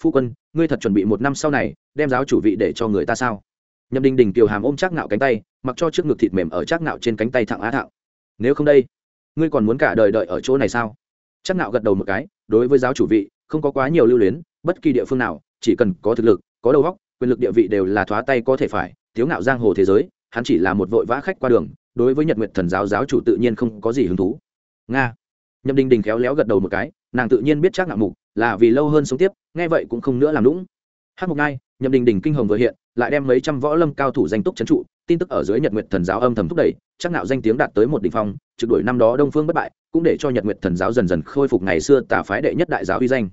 phu quân, ngươi thật chuẩn bị một năm sau này, đem giáo chủ vị để cho người ta sao? Nhậm đình đình kiều hàm ôm trác nạo cánh tay, mặc cho trước ngực thịt mềm ở trác nạo trên cánh tay thẳng á thạo nếu không đây, ngươi còn muốn cả đời đợi ở chỗ này sao? Trác nạo gật đầu một cái, đối với giáo chủ vị, không có quá nhiều lưu luyến, bất kỳ địa phương nào, chỉ cần có thực lực, có đầu óc, quyền lực địa vị đều là thoá tay có thể phải, thiếu ngạo giang hồ thế giới, hắn chỉ là một vội vã khách qua đường, đối với nhật nguyện thần giáo giáo chủ tự nhiên không có gì hứng thú. Nga. Nhậm đình đình khéo léo gật đầu một cái, nàng tự nhiên biết chắc ngạo mục là vì lâu hơn sống tiếp, nghe vậy cũng không nữa làm lũng hát mục ngai nhậm đình đình kinh hồng vừa hiện, lại đem mấy trăm võ lâm cao thủ danh túc trấn trụ, tin tức ở dưới nhật nguyệt thần giáo âm thầm thúc đẩy, chắc nạo danh tiếng đạt tới một đỉnh phong, trực đuổi năm đó đông phương bất bại, cũng để cho nhật nguyệt thần giáo dần dần khôi phục ngày xưa tà phái đệ nhất đại giáo uy danh.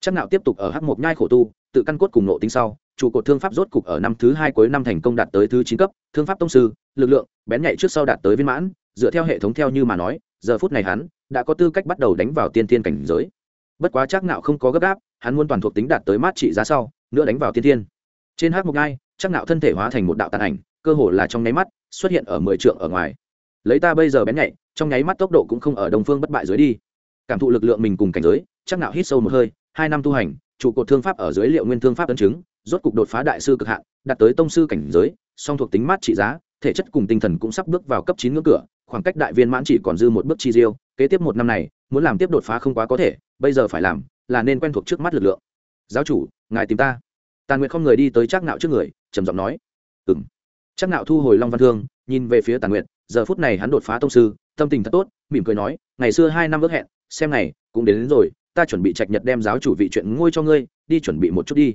Chắc nạo tiếp tục ở hắc Mục nhai khổ tu, tự căn cốt cùng nộ tính sau, trụ cột thương pháp rốt cục ở năm thứ hai cuối năm thành công đạt tới thứ chín cấp, thương pháp tông sư, lực lượng, bén nhạy trước sau đạt tới viên mãn, dựa theo hệ thống theo như mà nói, giờ phút này hắn đã có tư cách bắt đầu đánh vào tiên thiên cảnh giới bất quá chắc nạo không có gấp gáp, hắn muốn toàn thuộc tính đạt tới mát trị giá sau, nữa đánh vào tiên thiên. Trên hắc mục ngai, chắc nạo thân thể hóa thành một đạo tàn ảnh, cơ hồ là trong nháy mắt xuất hiện ở mười trượng ở ngoài. Lấy ta bây giờ bén nhạy, trong nháy mắt tốc độ cũng không ở đồng phương bất bại dưới đi. Cảm thụ lực lượng mình cùng cảnh giới, chắc nạo hít sâu một hơi, hai năm tu hành, trụ cột thương pháp ở dưới liệu nguyên thương pháp ấn chứng, rốt cục đột phá đại sư cực hạn, đạt tới tông sư cảnh giới, song thuộc tính mát trị giá, thể chất cùng tinh thần cũng sắp bước vào cấp chín ngưỡng cửa khoảng cách đại viên mãn chỉ còn dư một bước chi diêu kế tiếp một năm này muốn làm tiếp đột phá không quá có thể bây giờ phải làm là nên quen thuộc trước mắt lực lượng. Giáo chủ ngài tìm ta. Tàn nguyệt không người đi tới chắc nạo trước người trầm giọng nói. Ừm. Chắc nạo thu hồi long văn thương nhìn về phía tàn nguyệt giờ phút này hắn đột phá tông sư tâm tình thật tốt mỉm cười nói ngày xưa hai năm ước hẹn xem này cũng đến, đến rồi ta chuẩn bị trạch nhật đem giáo chủ vị chuyện ngôi cho ngươi đi chuẩn bị một chút đi.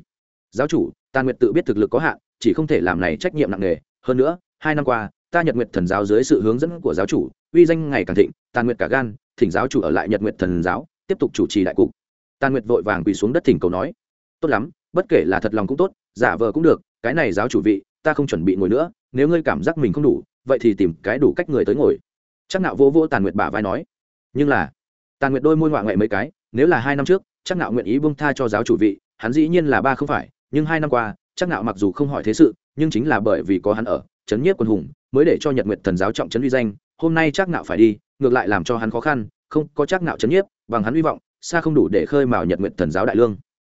Giáo chủ tàn nguyệt tự biết thực lực có hạn chỉ không thể làm này trách nhiệm nặng nề hơn nữa hai năm qua ta nhật nguyệt thần giáo dưới sự hướng dẫn của giáo chủ, uy danh ngày càng thịnh, tàn nguyệt cả gan, thỉnh giáo chủ ở lại nhật nguyệt thần giáo, tiếp tục chủ trì đại cục. Tàn nguyệt vội vàng quỳ xuống đất thỉnh cầu nói, tốt lắm, bất kể là thật lòng cũng tốt, giả vờ cũng được, cái này giáo chủ vị, ta không chuẩn bị ngồi nữa, nếu ngươi cảm giác mình không đủ, vậy thì tìm cái đủ cách người tới ngồi. Chắc nạo vô vô tàn nguyệt bả vai nói, nhưng là, tàn nguyệt đôi môi ngoạ ngoại mấy cái, nếu là hai năm trước, chắc nạo nguyện ý buông tha cho giáo chủ vị, hắn dĩ nhiên là ba không phải, nhưng hai năm qua, chắc nạo mặc dù không hỏi thế sự, nhưng chính là bởi vì có hắn ở chấn nhiếp quân hùng, mới để cho nhật nguyệt thần giáo trọng chấn uy danh, hôm nay chắc nạo phải đi, ngược lại làm cho hắn khó khăn, không có chắc nạo chấn nhiếp, bằng hắn hy vọng, xa không đủ để khơi mào nhật nguyệt thần giáo đại lương.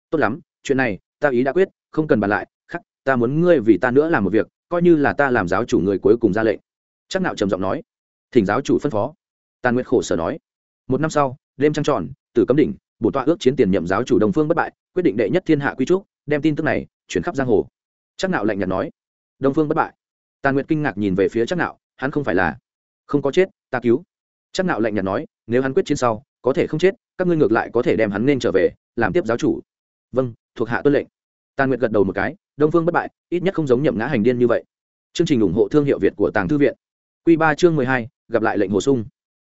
Tốt lắm, chuyện này, ta ý đã quyết, không cần bàn lại, khắc, ta muốn ngươi vì ta nữa làm một việc, coi như là ta làm giáo chủ người cuối cùng ra lệnh. Chắc nạo trầm giọng nói. Thỉnh giáo chủ phân phó. Tàn nguyệt khổ sở nói. Một năm sau, đêm trăng tròn, tử cấm đỉnh, bổ tọa ước chiến tiền nhậm giáo chủ đồng phương bất bại, quyết định đệ nhất thiên hạ quy trúc, đem tin tức này chuyển khắp giang hồ. Chắc nạo lạnh nhạt nói. Đông phương bất bại tàn nguyệt kinh ngạc nhìn về phía chắc nạo, hắn không phải là, không có chết, ta cứu. Chắc nạo lạnh nhạt nói, nếu hắn quyết chiến sau, có thể không chết, các ngươi ngược lại có thể đem hắn nên trở về, làm tiếp giáo chủ. Vâng thuộc hạ tuân lệnh. Tàn nguyệt gật đầu một cái, đông phương bất bại, ít nhất không giống nhậm ngã hành điên như vậy. Chương trình ủng hộ thương hiệu việt của tàng thư viện. Q ba chương mười hai, gặp lại lệnh hồ sung.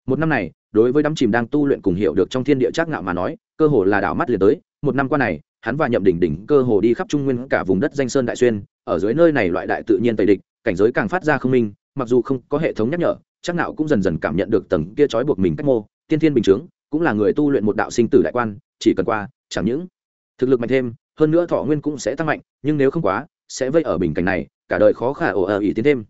Một năm này, đối với đắm chìm đang tu luyện cùng hiểu được trong thiên địa trác ngạo mà nói, cơ hồ là đảo mắt liền tới. Một năm qua này, hắn và nhậm đỉnh đỉnh cơ hồ đi khắp trung nguyên cả vùng đất danh sơn đại xuyên, ở dưới nơi này loại đại tự nhiên tây địch cảnh giới càng phát ra không minh, mặc dù không có hệ thống nhắc nhở, chắc nạo cũng dần dần cảm nhận được tầng kia trói buộc mình cách mô. Tiên thiên bình chướng cũng là người tu luyện một đạo sinh tử đại quan, chỉ cần qua, chẳng những thực lực mạnh thêm, hơn nữa thọ nguyên cũng sẽ tăng mạnh, nhưng nếu không quá, sẽ vây ở bình cảnh này, cả đời khó khả ổ ở ỉ tiến thêm.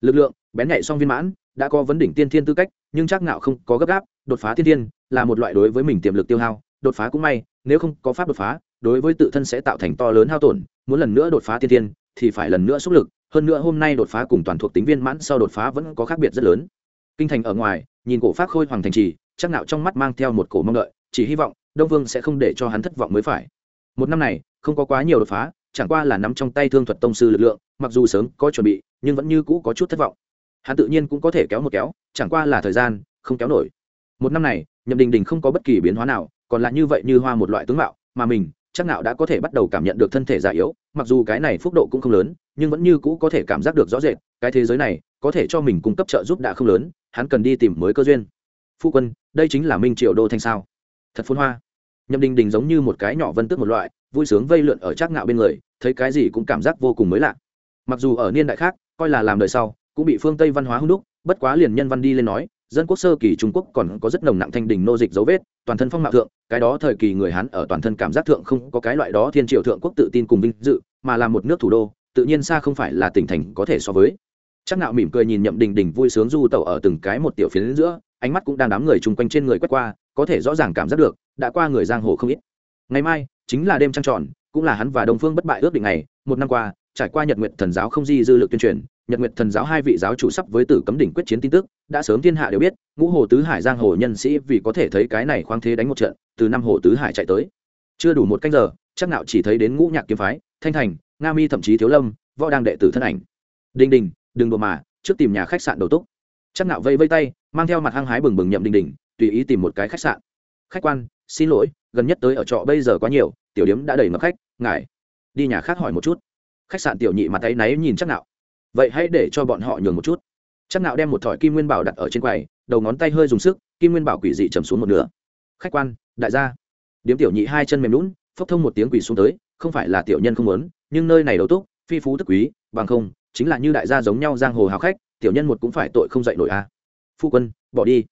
Lực lượng, bén nhạy song viên mãn, đã có vấn đỉnh tiên thiên tư cách, nhưng chắc nạo không có gấp gáp, đột phá tiên thiên là một loại đối với mình tiềm lực tiêu hao, đột phá cũng may, nếu không có pháp đột phá, đối với tự thân sẽ tạo thành to lớn hao tổn, muốn lần nữa đột phá tiên thiên thì phải lần nữa xúc lực hơn nữa hôm nay đột phá cùng toàn thuộc tính viên mãn sau đột phá vẫn có khác biệt rất lớn. Kinh thành ở ngoài, nhìn cổ pháp khôi hoàng thành trì, chắc nạo trong mắt mang theo một cổ mong đợi, chỉ hy vọng đông vương sẽ không để cho hắn thất vọng mới phải. Một năm này, không có quá nhiều đột phá, chẳng qua là nắm trong tay thương thuật tông sư lực lượng, mặc dù sớm có chuẩn bị, nhưng vẫn như cũ có chút thất vọng. Hắn tự nhiên cũng có thể kéo một kéo, chẳng qua là thời gian, không kéo nổi. Một năm này, nhậm đình đình không có bất kỳ biến hóa nào, còn lại như vậy như hoa một loại tướng mạo, mà mình, chắc nạo đã có thể bắt đầu cảm nhận được thân thể già yếu, mặc dù cái này phúc độ cũng không lớn nhưng vẫn như cũ có thể cảm giác được rõ rệt, cái thế giới này có thể cho mình cung cấp trợ giúp đã không lớn, hắn cần đi tìm mới cơ duyên. Phu quân, đây chính là minh triệu đô thanh sao? Thật phun hoa. Nhậm đình đình giống như một cái nhỏ vân tước một loại, vui sướng vây lượn ở trác ngạo bên người, thấy cái gì cũng cảm giác vô cùng mới lạ. Mặc dù ở niên đại khác, coi là làm đời sau, cũng bị phương tây văn hóa hung đúc, bất quá liền nhân văn đi lên nói, dân quốc sơ kỳ trung quốc còn có rất nồng nặng thanh đình nô dịch dấu vết, toàn thân phong mạo thượng, cái đó thời kỳ người hán ở toàn thân cảm giác thượng không có cái loại đó thiên triều thượng quốc tự tin cùng vinh dự, mà là một nước thủ đô tự nhiên xa không phải là tỉnh thành có thể so với. Chắc nạo mỉm cười nhìn nhậm đình đình vui sướng du tẩu ở từng cái một tiểu phiến giữa, ánh mắt cũng đang đám người chung quanh trên người quét qua, có thể rõ ràng cảm giác được, đã qua người giang hồ không ít. Ngày mai, chính là đêm trăng tròn, cũng là hắn và đồng phương bất bại ước định này một năm qua, trải qua nhật nguyện thần giáo không di dư lực tuyên truyền, nhật nguyện thần giáo hai vị giáo chủ sắp với tử cấm đỉnh quyết chiến tin tức, đã sớm thiên hạ đều biết, ngũ hồ tứ hải giang hồ nhân sĩ vì có thể thấy cái này khoáng thế đánh một trận, từ năm hồ tứ hải chạy tới. Chưa đủ một canh giờ, chắc nạo chỉ thấy đến ngũ nhạc kiếm phái, thanh thành nga mi thậm chí thiếu lâm, võ đang đệ tử thân ảnh. Đình đình đừng đùa mà, trước tìm nhà khách sạn đầu túc. Chắc nạo vây vây tay, mang theo mặt hăng hái bừng bừng nhậm đình đình tùy ý tìm một cái khách sạn. Khách quan, xin lỗi, gần nhất tới ở trọ bây giờ quá nhiều, tiểu điếm đã đầy ngập khách, ngài. Đi nhà khác hỏi một chút. Khách sạn tiểu nhị mặt tay náy nhìn chắc nạo vậy hãy để cho bọn họ nhường một chút. Chắc nạo đem một thỏi kim nguyên bảo đặt ở trên quầy, đầu ngón tay hơi dùng sức, kim nguyên bảo quỷ dị trầm xuống một nửa. Khách quan, đại gia. Điếm tiểu nhị hai chân mềm lún phốc thông một tiếng quỷ xuống tới, không phải là tiểu nhân không muốn nhưng nơi này đầu túc, phi phú tức quý, bằng không, chính là như đại gia giống nhau giang hồ hào khách, tiểu nhân một cũng phải tội không dạy nổi a. À. phu quân, bỏ đi.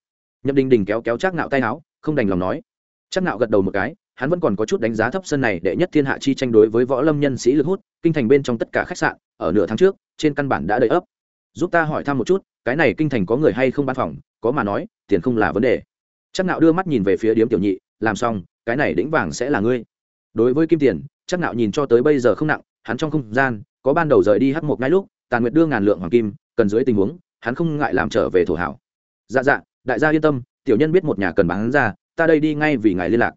Nhậm đình đình kéo kéo chắc nạo tay áo, không đành lòng nói. Chắc nạo gật đầu một cái, hắn vẫn còn có chút đánh giá thấp sân này để nhất thiên hạ chi tranh đối với võ lâm nhân sĩ lực hút, kinh thành bên trong tất cả khách sạn, ở nửa tháng trước, trên căn bản đã đầy ấp. Giúp ta hỏi thăm một chút, cái này kinh thành có người hay không bán phòng, có mà nói, tiền không là vấn đề. Chắc nạo đưa mắt nhìn về phía điếm tiểu nhị, làm xong, cái này đĩnh vàng sẽ là ngươi. Đối với kim tiền chắc nạo nhìn cho tới bây giờ không nặng, hắn trong không gian, có ban đầu rời đi hắc một ngay lúc, tàn nguyệt đưa ngàn lượng hoàng kim, cần dưới tình huống, hắn không ngại làm trở về thổ hảo. Dạ dạ đại gia yên tâm, tiểu nhân biết một nhà cần bán ra, ta đây đi ngay vì ngài liên lạc.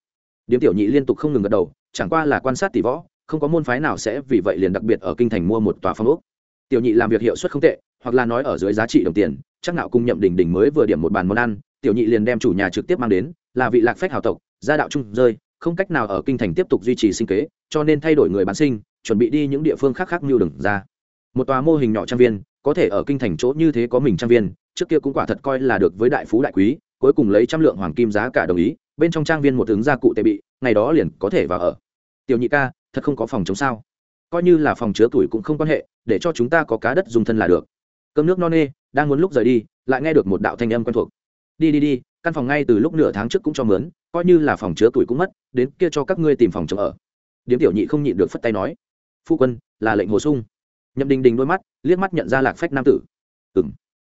Điếm tiểu nhị liên tục không ngừng gật đầu, chẳng qua là quan sát tỷ võ, không có môn phái nào sẽ vì vậy liền đặc biệt ở kinh thành mua một tòa phong ốc. Tiểu nhị làm việc hiệu suất không tệ, hoặc là nói ở dưới giá trị đồng tiền, chắc nào cung nhậm đỉnh đỉnh mới vừa điểm một bàn món ăn, tiểu nhị liền đem chủ nhà trực tiếp mang đến, là vị lạc phách hào tộc, gia đạo trung rơi không cách nào ở kinh thành tiếp tục duy trì sinh kế, cho nên thay đổi người bán sinh, chuẩn bị đi những địa phương khác khác mưu đừng ra. Một tòa mô hình nhỏ trang viên, có thể ở kinh thành chỗ như thế có mình trang viên, trước kia cũng quả thật coi là được với đại phú đại quý, cuối cùng lấy trăm lượng hoàng kim giá cả đồng ý, bên trong trang viên một ứng gia cụ tệ bị, ngày đó liền có thể vào ở. Tiểu nhị ca, thật không có phòng chống sao? Coi như là phòng chứa tuổi cũng không quan hệ, để cho chúng ta có cá đất dùng thân là được. Cơm nước no nê, đang muốn lúc rời đi, lại nghe được một đạo thanh âm quen thuộc đi đi đi, căn phòng ngay từ lúc nửa tháng trước cũng cho mướn, coi như là phòng chứa tuổi cũng mất, đến kia cho các ngươi tìm phòng chống ở. Điếm tiểu nhị không nhịn được phất tay nói, phu quân, là lệnh hồ sung. Nhậm đình đình đôi mắt, liếc mắt nhận ra lạc phách nam tử. Ừ m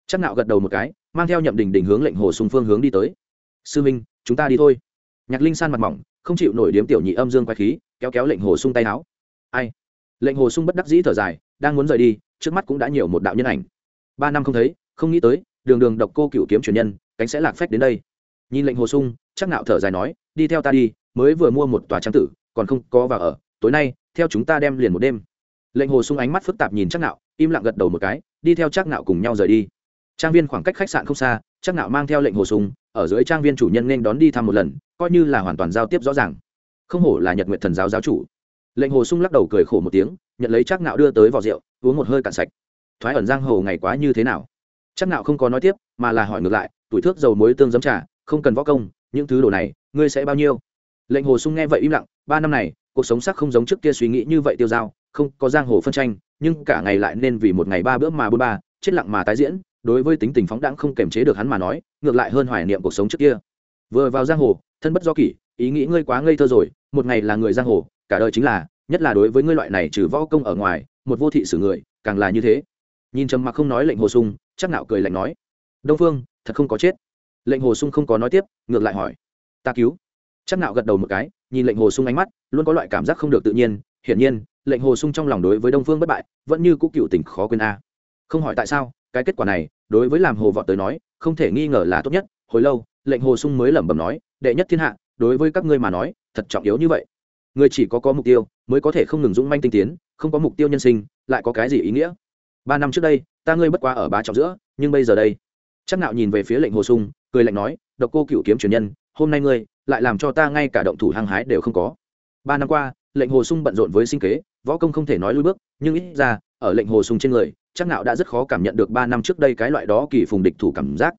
chắc nạo gật đầu một cái, mang theo nhậm đình đình hướng lệnh hồ sung phương hướng đi tới. Sư minh, chúng ta đi thôi. Nhạc linh san mặt mỏng, không chịu nổi điếm tiểu nhị âm dương quay khí, kéo kéo lệnh hồ sung tay áo. Ai? Lệnh hồ sung bất đắc dĩ thở dài, đang muốn rời đi, trước mắt cũng đã nhiều một đạo nhân ảnh. Ba năm không thấy, không nghĩ tới, đường đường độc cô cựu kiếm truyền nhân cánh sẽ lạc phách đến đây. Nhìn lệnh hồ sung chắc nạo thở dài nói, đi theo ta đi, mới vừa mua một tòa trang tử, còn không có vào ở, tối nay, theo chúng ta đem liền một đêm. Lệnh hồ sung ánh mắt phức tạp nhìn chắc nạo im lặng gật đầu một cái, đi theo chắc nạo cùng nhau rời đi. Trang viên khoảng cách khách sạn không xa chắc nạo mang theo lệnh hồ sung, ở dưới trang viên chủ nhân nên đón đi thăm một lần, coi như là hoàn toàn giao tiếp rõ ràng. Không hổ là nhật nguyện thần giáo giáo chủ. Lệnh hồ sung lắc đầu cười khổ một tiếng, nhận lấy chắc nạo đưa tới vỏ rượu, uống một hơi cạn sạch. Thoái ẩn giang hồ ngày quá như thế nào? Chắc nạo không có nói tiếp, mà là hỏi ngược lại tuổi thước dầu muối tương giấm trà, không cần võ công, những thứ đồ này, ngươi sẽ bao nhiêu? Lệnh hồ sung nghe vậy im lặng, ba năm này, cuộc sống sắc không giống trước kia suy nghĩ như vậy tiêu dao, không có giang hồ phân tranh, nhưng cả ngày lại nên vì một ngày ba bữa mà bôn ba, chết lặng mà tái diễn, đối với tính tình phóng đãng không kềm chế được hắn mà nói, ngược lại hơn hoài niệm cuộc sống trước kia. Vừa vào giang hồ, thân bất do kỷ, ý nghĩ ngươi quá ngây thơ rồi, một ngày là người giang hồ, cả đời chính là, nhất là đối với ngươi loại này trừ võ công ở ngoài, một vô thị xử người, càng là như thế. Nhìn trầm mặc không nói lệnh hồ sung, chắc nạo cười lạnh nói, đông phương thật không có chết. Lệnh hồ sung không có nói tiếp, ngược lại hỏi. Ta cứu. Chắc nạo gật đầu một cái, nhìn lệnh hồ sung ánh mắt, luôn có loại cảm giác không được tự nhiên. Hiển nhiên, lệnh hồ sung trong lòng đối với đông phương bất bại, vẫn như cũ cựu tình khó quên a. Không hỏi tại sao, cái kết quả này, đối với làm hồ vọt tới nói, không thể nghi ngờ là tốt nhất. Hồi lâu, lệnh hồ sung mới lẩm bẩm nói, đệ nhất thiên hạ, đối với các ngươi mà nói, thật trọng yếu như vậy. Người chỉ có có mục tiêu, mới có thể không ngừng dũng manh tinh tiến, không có mục tiêu nhân sinh, lại có cái gì ý nghĩa? Ba năm trước đây, ta ngươi bất quá ở ba trọng giữa, nhưng bây giờ đây chắc nạo nhìn về phía lệnh hồ sung, cười lạnh nói, độc cô cựu kiếm truyền nhân, hôm nay ngươi lại làm cho ta ngay cả động thủ hăng hái đều không có. Ba năm qua, lệnh hồ sung bận rộn với sinh kế, võ công không thể nói lui bước, nhưng ít ra, ở lệnh hồ sung trên người chắc nạo đã rất khó cảm nhận được ba năm trước đây cái loại đó kỳ phùng địch thủ cảm giác.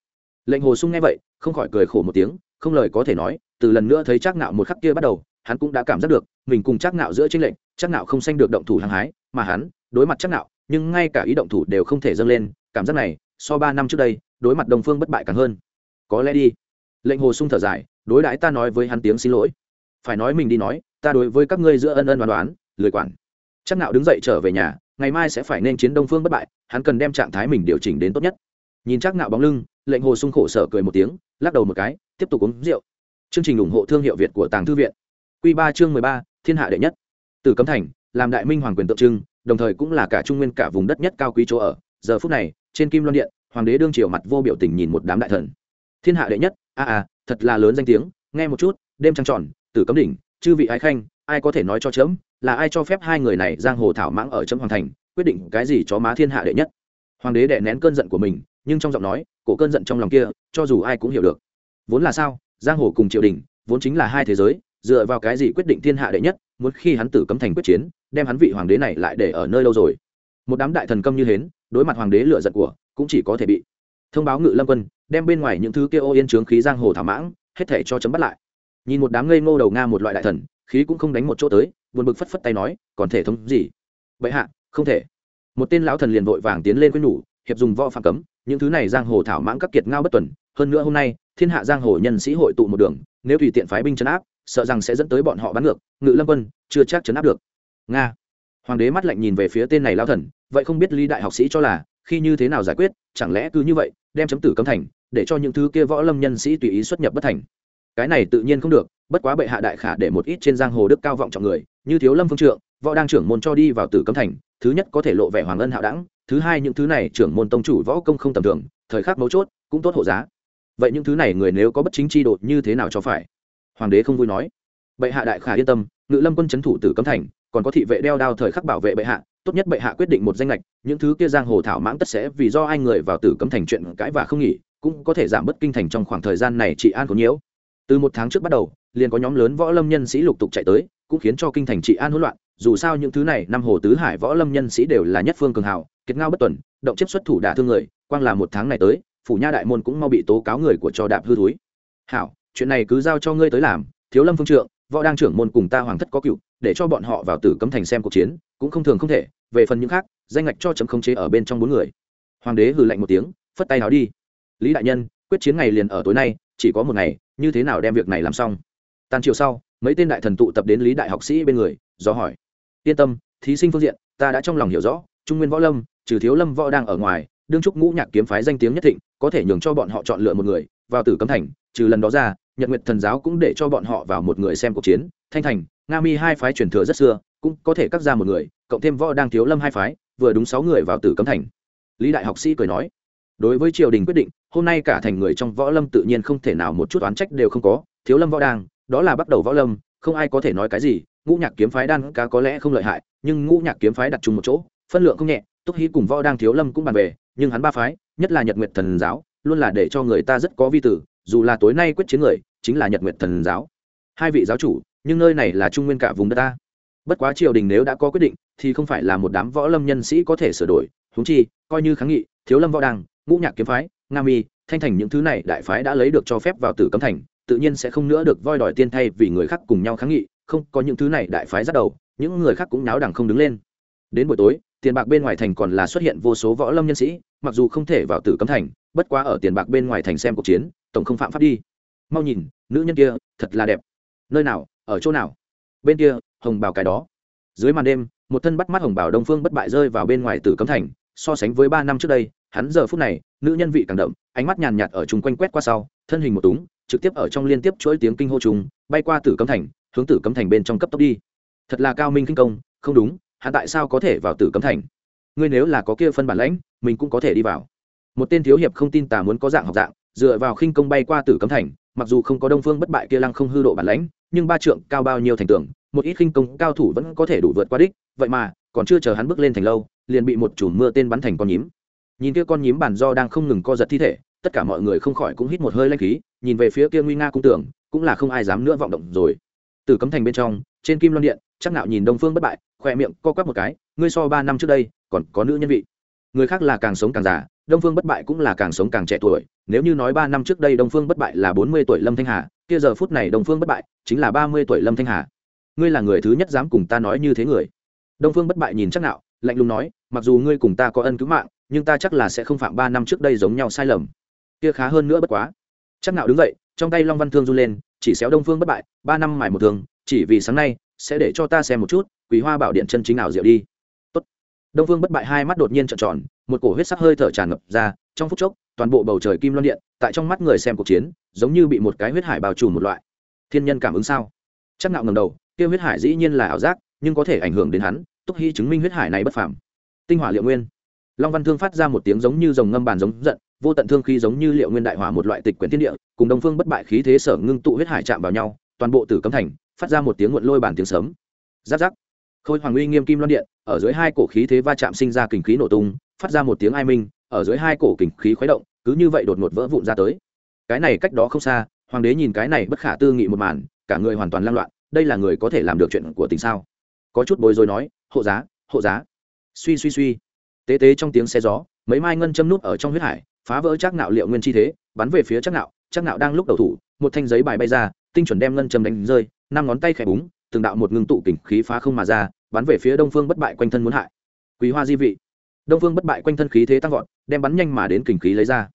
Lệnh hồ sung nghe vậy, không khỏi cười khổ một tiếng, không lời có thể nói, từ lần nữa thấy chắc nạo một khắc kia bắt đầu, hắn cũng đã cảm giác được, mình cùng chắc nạo giữa trên lệnh chắc nạo không sanh được động thủ hăng hái, mà hắn đối mặt chắc nạo, nhưng ngay cả ý động thủ đều không thể dâng lên, cảm giác này, so ba năm trước đây đối mặt đồng phương bất bại càng hơn. Có lẽ đi. Lệnh hồ sung thở dài, đối đãi ta nói với hắn tiếng xin lỗi. Phải nói mình đi nói, ta đối với các ngươi giữa ân ân đoán đoán lười quản. Chắc nạo đứng dậy trở về nhà, ngày mai sẽ phải nên chiến đông phương bất bại, hắn cần đem trạng thái mình điều chỉnh đến tốt nhất. Nhìn chắc nạo bóng lưng, lệnh hồ sung khổ sở cười một tiếng, lắc đầu một cái, tiếp tục uống rượu. Chương trình ủng hộ thương hiệu việt của tàng thư viện. Quy ba chương mười ba, thiên hạ đệ nhất. Từ cấm thành, làm đại minh hoàng quyền tượng trưng, đồng thời cũng là cả trung nguyên cả vùng đất nhất cao quý chỗ ở. Giờ phút này, trên kim loan điện hoàng đế đương triều mặt vô biểu tình nhìn một đám đại thần. Thiên hạ đệ nhất, a a, thật là lớn danh tiếng, nghe một chút, đêm trăng tròn, tử cấm đỉnh, chư vị ái khanh, ai có thể nói cho chấm, là ai cho phép hai người này giang hồ thảo mãng ở chấm hoàng thành, quyết định cái gì chó má thiên hạ đệ nhất. Hoàng đế đệ nén cơn giận của mình, nhưng trong giọng nói, cổ cơn giận trong lòng kia, cho dù ai cũng hiểu được. Vốn là sao, giang hồ cùng triều đình, vốn chính là hai thế giới, dựa vào cái gì quyết định thiên hạ đệ nhất, muốn khi hắn tử cấm thành quyết chiến, đem hắn vị hoàng đế này lại để ở nơi lâu rồi. Một đám đại thần công như hến, đối mặt hoàng đế lựa giận của cũng chỉ có thể bị thông báo ngự lâm quân, đem bên ngoài những thứ kia ô yên trướng khí giang hồ thảo mãng, hết thể cho chấm bắt lại. Nhìn một đám ngây ngô đầu nga một loại đại thần, khí cũng không đánh một chỗ tới, buồn bực phất phất tay nói, còn thể thống gì? Vậy hạ, không thể. Một tên lão thần liền vội vàng tiến lên quên nhủ, hiệp dùng võ phạm cấm, những thứ này giang hồ thảo mãng các kiệt ngao bất tuần, hơn nữa hôm nay, thiên hạ giang hồ nhân sĩ hội tụ một đường, nếu tùy tiện phái binh chấn áp, sợ rằng sẽ dẫn tới bọn họ bắn ngược, ngự lâm quân, chưa chắc chấn áp được. Nga. Hoàng đế mắt lạnh nhìn về phía tên này lao thần, vậy không biết lý đại học sĩ cho là khi như thế nào giải quyết, chẳng lẽ cứ như vậy, đem chấm tử cấm thành, để cho những thứ kia võ lâm nhân sĩ tùy ý xuất nhập bất thành? Cái này tự nhiên không được, bất quá bệ hạ đại khả để một ít trên giang hồ đức cao vọng trọng người, như thiếu lâm phương trượng, võ đang trưởng môn cho đi vào tử cấm thành, thứ nhất có thể lộ vẻ hoàng ân hạo đẳng, thứ hai những thứ này trưởng môn tông chủ võ công không tầm thường, thời khắc mấu chốt, cũng tốt hộ giá. Vậy những thứ này người nếu có bất chính chi đột như thế nào cho phải? Hoàng đế không vui nói. Bệ hạ đại khả yên tâm, ngự lâm quân c h ấ n thủ tử cấm thành, còn có thị vệ đeo đao thời khắc bảo vệ bệ hạ tốt nhất bệ hạ quyết định một danh lệch những thứ kia giang hồ thảo mãng tất sẽ vì do ai người vào tử cấm thành chuyện cãi và không nghỉ, cũng có thể giảm bớt kinh thành trong khoảng thời gian này trị an có nhiễu. Từ một tháng trước bắt đầu, liền có nhóm lớn võ lâm nhân sĩ lục tục chạy tới, cũng khiến cho kinh thành trị an hỗn loạn, dù sao những thứ này, năm hồ tứ hải võ lâm nhân sĩ đều là nhất phương cường hào, kiệt ngao bất tuần, động chiếc xuất thủ đả thương người, quang là một tháng này tới, phủ nha đại môn cũng mau bị tố cáo người của trò đạp hư thúi hảo, chuyện này cứ giao cho ngươi tới làm, thiếu lâm phương trượng, võ đang trưởng môn cùng ta hoàng thất có cựu để cho bọn họ vào tử cấm thành xem cuộc chiến, cũng không thường không thể, về phần những khác, danh ngạch cho chấm không chế ở bên trong bốn người. Hoàng đế hừ lạnh một tiếng, phất tay nào đi. Lý đại nhân, quyết chiến ngày liền ở tối nay, chỉ có một ngày, như thế nào đem việc này làm xong? Tàn chiều sau, mấy tên đại thần tụ tập đến lý đại học sĩ bên người, do hỏi. Yên tâm, thí sinh phương diện, ta đã trong lòng hiểu rõ, trung nguyên võ lâm, trừ thiếu lâm võ đang ở ngoài, đương trúc ngũ nhạc kiếm phái danh tiếng nhất thịnh, có thể nhường cho bọn họ chọn lựa một người, vào tử cấm thành, trừ lần đó ra nhật nguyệt thần giáo cũng để cho bọn họ vào một người xem cuộc chiến. Thanh thành, nga mi hai phái truyền thừa rất xưa, cũng có thể cắt ra một người, cộng thêm võ đang thiếu lâm hai phái, vừa đúng sáu người vào tử cấm thành. Lý đại học sĩ cười nói, đối với triều đình quyết định, hôm nay cả thành người trong võ lâm tự nhiên không thể nào một chút oán trách đều không có. Thiếu lâm võ đang đó là bắt đầu võ lâm, không ai có thể nói cái gì. Ngũ nhạc kiếm phái đan cá có lẽ không lợi hại, nhưng ngũ nhạc kiếm phái đặt chung một chỗ, phân lượng không nhẹ, túc hí cùng võ đang thiếu lâm cũng bàn về, nhưng hắn ba phái, nhất là nhật nguyệt thần giáo, luôn là để cho người ta rất có vi tử dù là tối nay quyết chiến người, chính là nhật nguyệt thần giáo. Hai vị giáo chủ, nhưng nơi này là trung nguyên cả vùng đất ta. Bất quá triều đình nếu đã có quyết định, thì không phải là một đám võ lâm nhân sĩ có thể sửa đổi. Húng chi, coi như kháng nghị, thiếu lâm võ đăng, ngũ nhạc kiếm phái, nga mi, thanh thành những thứ này đại phái đã lấy được cho phép vào tử cấm thành, tự nhiên sẽ không nữa được voi đòi tiên thay vì người khác cùng nhau kháng nghị, không có những thứ này đại phái dắt đầu, những người khác cũng náo đẳng không đứng lên. Đến buổi tối tiền bạc bên ngoài thành còn là xuất hiện vô số võ lâm nhân sĩ, mặc dù không thể vào tử cấm thành, bất quá ở tiền bạc bên ngoài thành xem cuộc chiến, tổng không phạm pháp đi. Mau nhìn, nữ nhân kia, thật là đẹp. Nơi nào, ở chỗ nào? Bên kia, hồng bào cái đó. Dưới màn đêm, một thân bắt mắt hồng bào đông phương bất bại rơi vào bên ngoài tử cấm thành, so sánh với ba năm trước đây, hắn giờ phút này, nữ nhân vị càng đậm, ánh mắt nhàn nhạt ở chung quanh quét qua sau, thân hình một túng, trực tiếp ở trong liên tiếp chuỗi tiếng kinh hô trùng, bay qua tử cấm thành, hướng tử cấm thành bên trong cấp tốc đi. Thật là cao minh kinh công, không đúng hắn tại sao có thể vào tử cấm thành? Ngươi nếu là có kia phân bản lãnh, mình cũng có thể đi vào. Một tên thiếu hiệp không tin tà muốn có dạng học dạng, dựa vào khinh công bay qua tử cấm thành, mặc dù không có đông phương bất bại kia lăng không hư độ bản lãnh, nhưng ba trượng cao bao nhiêu thành tưởng một ít khinh công cao thủ vẫn có thể đủ vượt qua đích, vậy mà, còn chưa chờ hắn bước lên thành lâu, liền bị một chùm mưa tên bắn thành con nhím. Nhìn kia con nhím bản do đang không ngừng co giật thi thể, tất cả mọi người không khỏi cũng hít một hơi lanh khí, nhìn về phía kia nguy nga cung tưởng cũng là không ai dám nữa vọng động rồi. Từ cấm thành bên trong, trên kim loan điện, chắc nạo nhìn đông phương bất bại khỏe miệng co quắp một cái, ngươi so ba năm trước đây còn có nữ nhân vị. Người khác là càng sống càng già, đông phương bất bại cũng là càng sống càng trẻ tuổi. Nếu như nói ba năm trước đây đông phương bất bại là bốn mươi tuổi lâm thanh hà, kia giờ phút này đông phương bất bại chính là ba mươi tuổi lâm thanh hà. Ngươi là người thứ nhất dám cùng ta nói như thế người. Đông phương bất bại nhìn chắc nạo, lạnh lùng nói, mặc dù ngươi cùng ta có ân cứu mạng, nhưng ta chắc là sẽ không phạm ba năm trước đây giống nhau sai lầm. Kia khá hơn nữa bất quá. Chắc nạo đứng dậy, trong tay long văn thương du lên, chỉ xéo đông phương bất bại, ba năm mài một thương, chỉ vì sáng nay sẽ để cho ta xem một chút quý hoa bảo điện chân chính nào diệu đi. Tốt. đông phương bất bại hai mắt đột nhiên trợn tròn, một cổ huyết sắc hơi thở tràn ngập ra, trong phút chốc, toàn bộ bầu trời kim loan điện, tại trong mắt người xem cuộc chiến, giống như bị một cái huyết hải bao trùm một loại. Thiên nhân cảm ứng sao? Chắc nạo ngầm đầu, kia huyết hải dĩ nhiên là ảo giác, nhưng có thể ảnh hưởng đến hắn, túc hy chứng minh huyết hải này bất phàm. Tinh hỏa liệu nguyên. Long văn thương phát ra một tiếng giống như dòng ngâm bàn giống giận, vô tận thương khí giống như liệu nguyên đại hỏa một loại tịch quyển thiên địa, cùng đông phương bất bại khí thế sở ngưng tụ huyết hải chạm vào nhau, toàn bộ tử cấm thành phát ra một tiếng nguộn lôi bản tiếng sớm giáp giáp. Khôi hoàng uy nghiêm kim loan điện, ở dưới hai cổ khí thế va chạm sinh ra kình khí nổ tung, phát ra một tiếng ai minh, ở dưới hai cổ kình khí khuấy động, cứ như vậy đột ngột vỡ vụn ra tới. Cái này cách đó không xa, hoàng đế nhìn cái này bất khả tư nghị một màn, cả người hoàn toàn lan loạn, đây là người có thể làm được chuyện của tình sao? Có chút bối rối nói, hộ giá hộ giá. Suy suy suy. Tế tế trong tiếng xe gió, mấy mai ngân châm nút ở trong huyết hải, phá vỡ chắc nạo liệu nguyên chi thế, bắn về phía chắc nạo chắc nạo đang lúc đầu thủ, một thanh giấy bài bay ra, tinh chuẩn đem ngân châm đánh rơi năm ngón tay khẽ búng, từng đạo một ngưng tụ kình khí phá không mà ra, bắn về phía đông phương bất bại quanh thân muốn hại. Quý hoa di vị. Đông phương bất bại quanh thân khí thế tăng vọt, đem bắn nhanh mà đến kình khí lấy ra.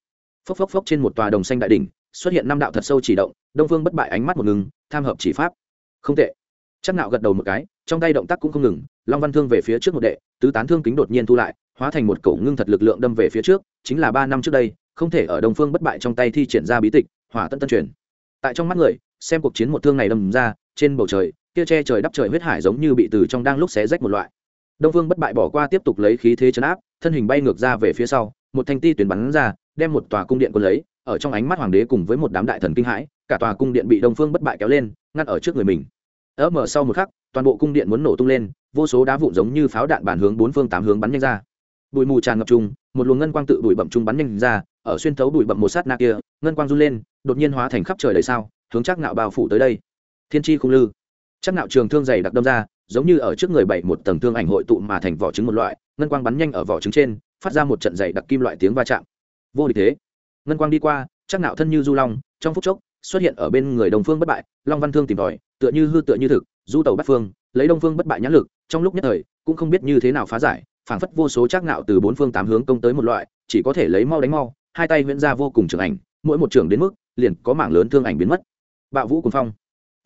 Phốc phốc phốc trên một tòa đồng xanh đại đỉnh, xuất hiện năm đạo thật sâu chỉ động, đông phương bất bại ánh mắt một ngừng, tham hợp chỉ pháp. Không tệ. Chắc nạo gật đầu một cái, trong tay động tác cũng không ngừng, long văn thương về phía trước một đệ, tứ tán thương kính đột nhiên thu lại, hóa thành một cẩu ngưng thật lực lượng đâm về phía trước, chính là ba năm trước đây, không thể ở đông phương bất bại trong tay thi triển ra bí tịch, hỏa tân tân truyền. Tại trong mắt người, xem cuộc chiến một thương này đâm ra trên bầu trời, kia che trời đắp trời huyết hải giống như bị từ trong đang lúc xé rách một loại. Đông phương bất bại bỏ qua tiếp tục lấy khí thế chấn áp, thân hình bay ngược ra về phía sau, một thanh ti tuyển bắn ra, đem một tòa cung điện quân lấy, ở trong ánh mắt hoàng đế cùng với một đám đại thần kinh hãi, cả tòa cung điện bị đông phương bất bại kéo lên, ngăn ở trước người mình. Ớ mở sau một khắc, toàn bộ cung điện muốn nổ tung lên, vô số đá vụn giống như pháo đạn bản hướng bốn phương tám hướng bắn nhanh ra. Bụi mù tràn ngập trung một luồng ngân quang tự bụi bậm trung bắn nhanh ra, ở xuyên thấu bụi bậm một sát na kia, ngân quang run lên, đột nhiên hóa thành khắp trời đầy sao, hướng chắc nạo bao phủ tới đây thiên chi khung lư. Chắc nạo trường thương dày đặc đâm ra, giống như ở trước người bảy một tầng thương ảnh hội tụ mà thành vỏ trứng một loại, ngân quang bắn nhanh ở vỏ trứng trên, phát ra một trận dày đặc kim loại tiếng va chạm. Vô địch thế. Ngân quang đi qua, chắc nạo thân như du long, trong phút chốc, xuất hiện ở bên người đồng phương bất bại, long văn thương tìm tòi, tựa như hư tựa như thực, du tàu bắt phương, lấy đông phương bất bại nhãn lực, trong lúc nhất thời, cũng không biết như thế nào phá giải, phảng phất vô số chắc nạo từ bốn phương tám hướng công tới một loại, chỉ có thể lấy mau đánh mau, hai tay huyễn ra vô cùng trường ảnh, mỗi một trường đến mức, liền có mảng lớn thương ảnh biến mất. Bạo vũ cuốn phong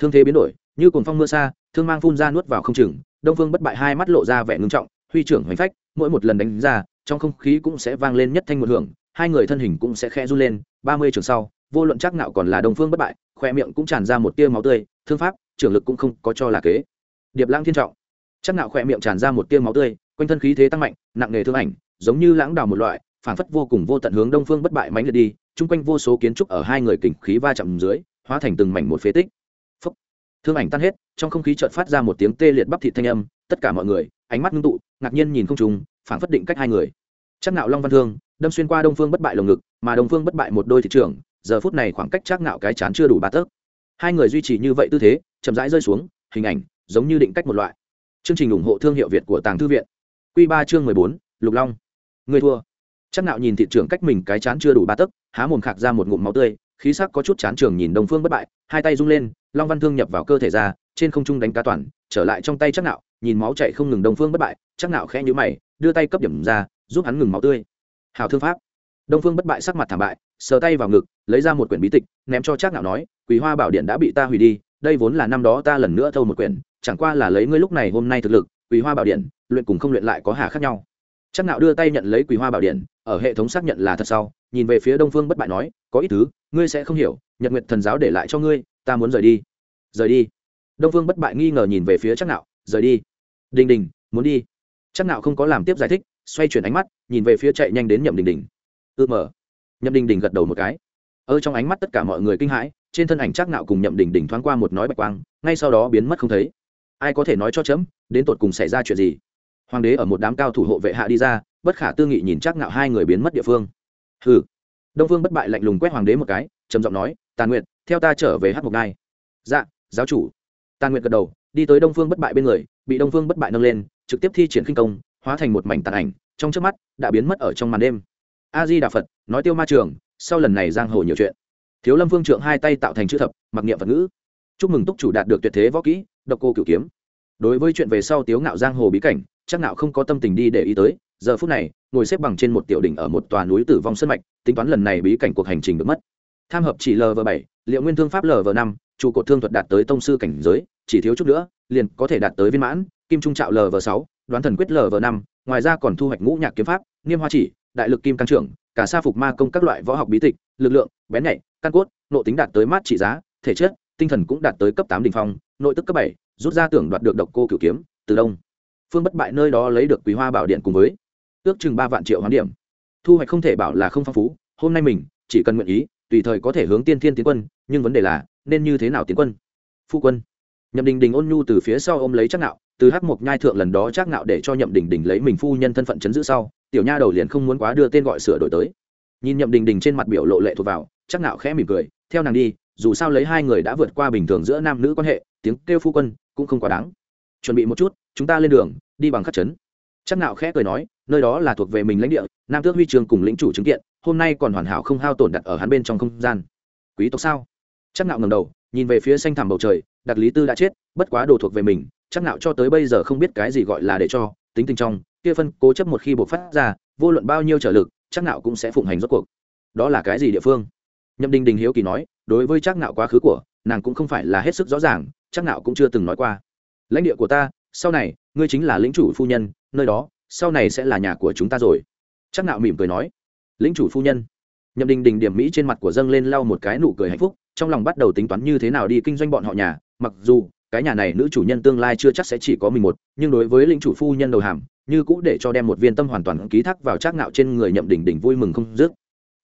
thương thế biến đổi, như cồn phong mưa xa, thương mang phun ra nuốt vào không chừng, đông phương bất bại hai mắt lộ ra vẻ ngưng trọng, huy trưởng hoành phách, mỗi một lần đánh ra, trong không khí cũng sẽ vang lên nhất thanh một hưởng, hai người thân hình cũng sẽ khẽ run lên, ba mươi trường sau, vô luận chắc nạo còn là đông phương bất bại, khoe miệng cũng tràn ra một tia máu tươi, thương pháp, trưởng lực cũng không có cho là kế. Điệp lãng thiên trọng. Chắc nạo khoe miệng tràn ra một tia máu tươi, quanh thân khí thế tăng mạnh, nặng nề thương ảnh, giống như lãng đào một loại phản phất vô cùng vô tận hướng đông phương bất bại mãnh liệt đi, chung quanh vô số kiến trúc ở hai người kình khí va chạm dưới, hóa thành từng mảnh một phế tích thương ảnh tan hết, trong không khí chợt phát ra một tiếng tê liệt bắp thịt thanh âm, tất cả mọi người, ánh mắt ngưng tụ, ngạc nhiên nhìn không trùng phản phất định cách hai người. Chắc nạo long văn thương, đâm xuyên qua đông phương bất bại lồng ngực, mà đông phương bất bại một đôi thị trưởng, giờ phút này khoảng cách chắc nạo cái chán chưa đủ ba tấc. Hai người duy trì như vậy tư thế, chậm rãi rơi xuống, hình ảnh, giống như định cách một loại. Chương trình ủng hộ thương hiệu việt của tàng thư viện. Quy ba chương mười bốn, lục long. Người thua. Chắc nạo nhìn thị trưởng cách mình cái chán chưa đủ ba tấc, há mồm khạc ra một ngụm máu tươi khí sắc có chút chán trường nhìn đông phương bất bại, hai tay rung lên, long văn thương nhập vào cơ thể ra, trên không trung đánh cá toàn, trở lại trong tay chắc nạo, nhìn máu chảy không ngừng đông phương bất bại, chắc nạo khẽ nhíu mày, đưa tay cấp điểm ra, giúp hắn ngừng máu tươi. Hào thương pháp. Đông phương bất bại sắc mặt thảm bại, sờ tay vào ngực, lấy ra một quyển bí tịch, ném cho chắc nạo nói quý hoa bảo điện đã bị ta hủy đi, đây vốn là năm đó ta lần nữa thâu một quyển, chẳng qua là lấy ngươi lúc này hôm nay thực lực quý hoa bảo điện, luyện cùng không luyện lại có hà khác nhau. Chắc nạo đưa tay nhận lấy quý hoa bảo điện, ở hệ thống xác nhận là thật sau, nhìn về phía đông phương bất bại nói, có ít thứ ngươi sẽ không hiểu, nhật nguyệt thần giáo để lại cho ngươi, ta muốn rời đi. Rời đi. Đông phương bất bại nghi ngờ nhìn về phía chắc nạo, rời đi. Đình đình, muốn đi. Chắc nạo không có làm tiếp giải thích, xoay chuyển ánh mắt, nhìn về phía chạy nhanh đến nhậm đình đình. Ư mờ nhậm đình đình gật đầu một cái. Ở trong ánh mắt tất cả mọi người kinh hãi, trên thân ảnh chắc nạo cùng nhậm đình đình thoáng qua một nói bạch quang, ngay sau đó biến mất không thấy. Ai có thể nói cho chấm, đến tột cùng xảy ra chuyện gì? Hoàng đế ở một đám cao thủ hộ vệ hạ đi ra, bất khả tư nghị nhìn chắc nạo hai người biến mất địa phương. Hừ đông phương bất bại lạnh lùng quét hoàng đế một cái, trầm giọng nói, tàn nguyện theo ta trở về hát mục ngai. Dạ giáo chủ. Tàn nguyện gật đầu, đi tới đông phương bất bại bên người, bị đông phương bất bại nâng lên, trực tiếp thi triển khinh công, hóa thành một mảnh tàn ảnh, trong trước mắt, đã biến mất ở trong màn đêm. A di đà phật, nói tiêu ma trường, sau lần này giang hồ nhiều chuyện. Thiếu lâm phương trượng hai tay tạo thành chữ thập, mặc niệm phật ngữ. Chúc mừng túc chủ đạt được tuyệt thế võ kỹ, độc cô cửu kiếm. Đối với chuyện về sau tiếu ngạo giang hồ bí cảnh chắc nạo không có tâm tình đi để ý tới, giờ phút này, ngồi xếp bằng trên một tiểu đỉnh ở một tòa núi tử vong sân mạch, tính toán lần này bí cảnh cuộc hành trình được mất. Tham hợp chỉ lv bảy, liệu nguyên thương pháp lv năm, trụ cột thương thuật đạt tới tông sư cảnh giới, chỉ thiếu chút nữa, liền có thể đạt tới viên mãn, kim trung trạo lv sáu, đoán thần quyết lv năm, ngoài ra còn thu hoạch ngũ nhạc kiếm pháp niêm hoa chỉ, đại lực kim căn trưởng, cả sa phục ma công các loại võ học bí tịch, lực lượng, bén nhạy, căn cốt, nộ tính đạt tới mát trị giá, thể chất, tinh thần cũng đạt tới cấp tám đỉnh phong, nội tức cấp bảy, rút ra tưởng đoạt được độc cô cửu kiếm, từ đông phương bất bại nơi đó lấy được quý hoa bảo điện cùng với ước chừng ba vạn triệu hoán điểm. Thu hoạch không thể bảo là không phong phú, hôm nay mình chỉ cần nguyện ý, tùy thời có thể hướng tiên thiên tiến quân, nhưng vấn đề là nên như thế nào tiến quân? Phu quân, nhậm đình đình ôn nhu từ phía sau ôm lấy chắc nạo từ hắc mộc nhai thượng lần đó chắc nạo để cho nhậm đình đình lấy mình phu nhân thân phận chấn giữ sau, tiểu nha đầu liền không muốn quá đưa tên gọi sửa đổi tới. Nhìn nhậm đình đình trên mặt biểu lộ lệ thuộc vào chắc nạo khẽ mỉm cười, theo nàng đi, dù sao lấy hai người đã vượt qua bình thường giữa nam nữ quan hệ, tiếng kêu phu quân cũng không quá đáng. Chuẩn bị một chút, chúng ta lên đường đi bằng khắc chấn. Chắc nạo khẽ cười nói, nơi đó là thuộc về mình lãnh địa, nam tước huy trường cùng lĩnh chủ chứng kiện, hôm nay còn hoàn hảo không hao tổn đặt ở hắn bên trong không gian. Quý tộc sao? Chắc nạo ngẩng đầu, nhìn về phía xanh thẳm bầu trời đặc lý tư đã chết, bất quá đồ thuộc về mình, chắc nạo cho tới bây giờ không biết cái gì gọi là để cho, tính tình trong, kia phân cố chấp một khi bộc phát ra, vô luận bao nhiêu trở lực, chắc nạo cũng sẽ phụng hành rốt cuộc. Đó là cái gì địa phương? Nhậm đình đình hiếu kỳ nói, đối với chắc nạo quá khứ của, nàng cũng không phải là hết sức rõ ràng, chắc nạo cũng chưa từng nói qua. Lãnh địa của ta, sau này ngươi chính là lĩnh chủ phu nhân, nơi đó, sau này sẽ là nhà của chúng ta rồi. Chắc nạo mỉm cười nói. Lĩnh chủ phu nhân. Nhậm đình đình điểm mỹ trên mặt của dâng lên lau một cái nụ cười hạnh phúc, trong lòng bắt đầu tính toán như thế nào đi kinh doanh bọn họ nhà, mặc dù, cái nhà này nữ chủ nhân tương lai chưa chắc sẽ chỉ có mình một, nhưng đối với lĩnh chủ phu nhân đầu hàm, như cũ để cho đem một viên tâm hoàn toàn ký thác vào trác ngạo trên người nhậm đỉnh đỉnh vui mừng không dứt.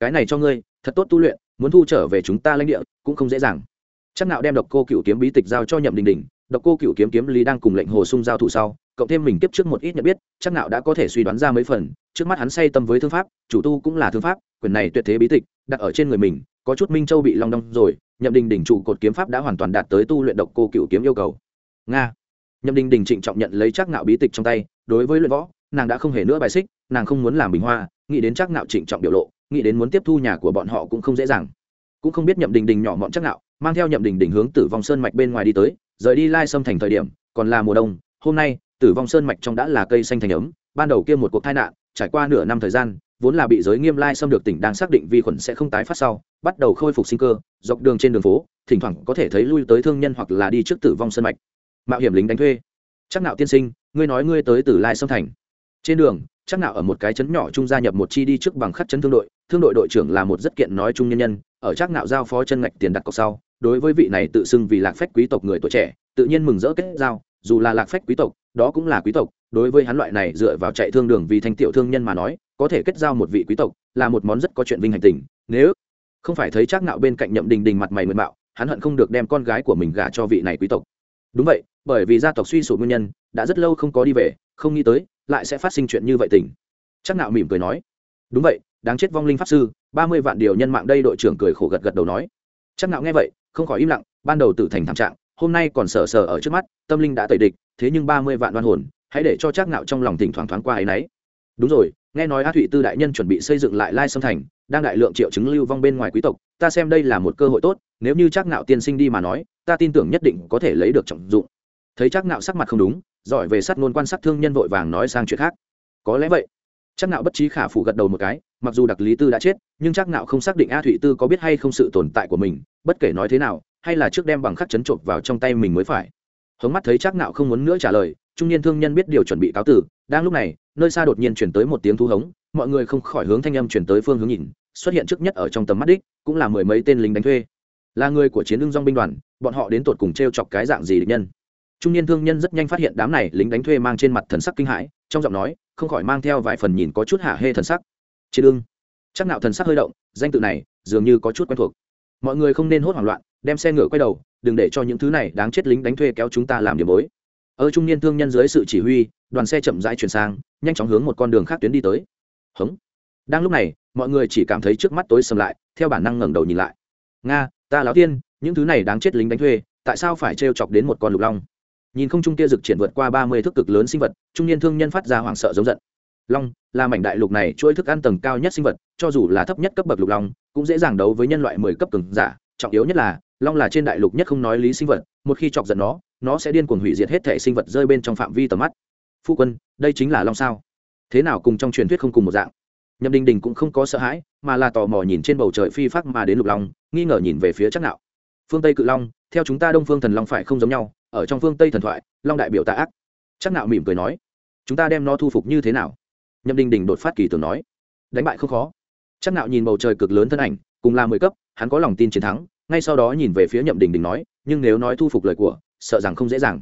Cái này cho ngươi, thật tốt tu luyện, muốn thu trở về chúng ta lãnh địa, cũng không dễ dàng. Trác ngạo đem độc cô cựu kiếm bí tịch giao cho nhậm đỉnh đỉnh độc cô cựu kiếm kiếm lý đang cùng lệnh hồ sung giao thủ sau, cộng thêm mình tiếp trước một ít nhận biết, chắc nạo đã có thể suy đoán ra mấy phần, trước mắt hắn say tâm với thương pháp, chủ tu cũng là thương pháp, quyền này tuyệt thế bí tịch, đặt ở trên người mình, có chút minh châu bị long đong rồi, nhậm đình đỉnh trụ cột kiếm pháp đã hoàn toàn đạt tới tu luyện độc cô cựu kiếm yêu cầu. Nga. Nhậm đình đình trịnh trọng nhận lấy chắc nạo bí tịch trong tay, đối với luyện võ, nàng đã không hề nữa bài xích, nàng không muốn làm bình hoa, nghĩ đến chắc nạo trịnh trọng biểu lộ, nghĩ đến muốn tiếp thu nhà của bọn họ cũng không dễ dàng. Cũng không biết nhậm đình đình nhỏ mọn chắc nạo mang theo nhậm đình đình hướng tử vong sơn mạch bên ngoài đi tới rời đi lai sâm thành thời điểm, còn là mùa đông, hôm nay, tử vong sơn mạch trong đã là cây xanh thành ấm, ban đầu kia một cuộc tai nạn, trải qua nửa năm thời gian, vốn là bị giới nghiêm lai xâm được tỉnh đang xác định vi khuẩn sẽ không tái phát sau, bắt đầu khôi phục sinh cơ, dọc đường trên đường phố, thỉnh thoảng có thể thấy lui tới thương nhân hoặc là đi trước tử vong Sơn mạch. Mạo hiểm lính đánh thuê. Chắc nạo tiên sinh, ngươi nói ngươi tới từ lai sâm thành. Trên đường, chắc nạo ở một cái chấn nhỏ trung gia nhập một chi đi trước bằng khắc chấn thương đội thương đội đội trưởng là một rất kiện nói chung nhân nhân, ở chắc nạo giao phó chân ngạch tiền đặt cọc sau đối với vị này tự xưng vì lạc phách quý tộc người tuổi trẻ, tự nhiên mừng rỡ kết giao, dù là lạc phách quý tộc, đó cũng là quý tộc, đối với hắn loại này dựa vào chạy thương đường vì thanh tiểu thương nhân mà nói, có thể kết giao một vị quý tộc là một món rất có chuyện vinh hành tình, nếu không phải thấy trác nạo bên cạnh nhậm đình đình mặt mày mượn mạo hắn hận không được đem con gái của mình gả cho vị này quý tộc. Đúng vậy, bởi vì gia tộc suy sụp nguyên nhân, đã rất lâu không có đi về, không nghĩ tới, lại sẽ phát sinh chuyện như vậy tình. Chắc nạo mỉm cười nói, đúng vậy, đáng chết vong linh pháp sư, ba mươi vạn điều nhân mạng đây đội trưởng cười khổ gật gật đầu nói. Chắc nạo nghe vậy không khỏi im lặng, ban đầu tự thành thảm trạng, hôm nay còn sờ sờ ở trước mắt, tâm linh đã tẩy địch, thế nhưng ba mươi vạn đoan hồn, hãy để cho Trác nạo trong lòng thỉnh thoảng thoáng qua ấy nấy. Đúng rồi, nghe nói a thụy tư đại nhân chuẩn bị xây dựng lại lai sâm thành, đang đại lượng triệu chứng lưu vong bên ngoài quý tộc, ta xem đây là một cơ hội tốt, nếu như Trác nạo tiên sinh đi mà nói, ta tin tưởng nhất định có thể lấy được trọng dụng. Thấy Trác nạo sắc mặt không đúng, giỏi về sát ngôn quan sát thương nhân vội vàng nói sang chuyện khác. Có lẽ vậy. Trác nạo bất trí khả phủ gật đầu một cái mặc dù đặc lý tư đã chết, nhưng chắc nạo không xác định a thụy tư có biết hay không sự tồn tại của mình, bất kể nói thế nào, hay là trước đem bằng khắc chấn trộm vào trong tay mình mới phải. Hống mắt thấy chắc nạo không muốn nữa trả lời, trung niên thương nhân biết điều chuẩn bị cáo tử, đang lúc này, nơi xa đột nhiên chuyển tới một tiếng thu hống, mọi người không khỏi hướng thanh âm chuyển tới phương hướng nhìn, xuất hiện trước nhất ở trong tầm mắt đích, cũng là mười mấy tên lính đánh thuê. Là người của chiến lương dong binh đoàn, bọn họ đến tột cùng t r e o chọc cái dạng gì địch nhân? Trung niên thương nhân rất nhanh phát hiện đám này lính đánh thuê mang trên mặt thần sắc kinh hãi, trong giọng nói, không khỏi mang theo vài phần nhìn có chút hạ hê thần sắc chiến ưng. Chắc nạo thần sắc hơi động, danh tự này dường như có chút quen thuộc. Mọi người không nên hốt hoảng loạn, đem xe ngựa quay đầu, đừng để cho những thứ này đáng chết lính đánh thuê kéo chúng ta làm điểm bối ở trung niên thương nhân dưới sự chỉ huy, đoàn xe chậm rãi chuyển sang, nhanh chóng hướng một con đường khác tuyến đi tới. Hứng đang lúc này, mọi người chỉ cảm thấy trước mắt tối sầm lại, theo bản năng ngẩng đầu nhìn lại. Nga, ta láo tiên, những thứ này đáng chết lính đánh thuê, tại sao phải trêu chọc đến một con lục long? Nhìn không trung kia rực triển vượt qua ba mươi thước cực lớn sinh vật, trung niên thương nhân phát ra hoảng sợ giống giận. Long là mảnh đại lục này chuỗi thức ăn tầng cao nhất sinh vật, cho dù là thấp nhất cấp bậc lục long, cũng dễ dàng đấu với nhân loại mười cấp cường giả. Trọng yếu nhất là, long là trên đại lục nhất không nói lý sinh vật, một khi chọc giận nó nó sẽ điên cuồng hủy diệt hết thể sinh vật rơi bên trong phạm vi tầm mắt. Phu quân, đây chính là long sao? Thế nào cùng trong truyền thuyết không cùng một dạng? Nhậm đình đình cũng không có sợ hãi, mà là tò mò nhìn trên bầu trời phi pháp mà đến lục long, nghi ngờ nhìn về phía chắc nạo. Phương tây cự long, theo chúng ta đông phương thần long phải không giống nhau, ở trong phương tây thần thoại, long đại biểu tạ ác. Chắc nạo mỉm cười nói, chúng ta đem nó thu phục như thế nào? Nhậm đình đình đột phát kỳ tưởng nói, đánh bại không khó. Chắc nạo nhìn bầu trời cực lớn thân ảnh, cùng là mười cấp, hắn có lòng tin chiến thắng, ngay sau đó nhìn về phía nhậm đình đình nói, nhưng nếu nói thu phục lời của, sợ rằng không dễ dàng.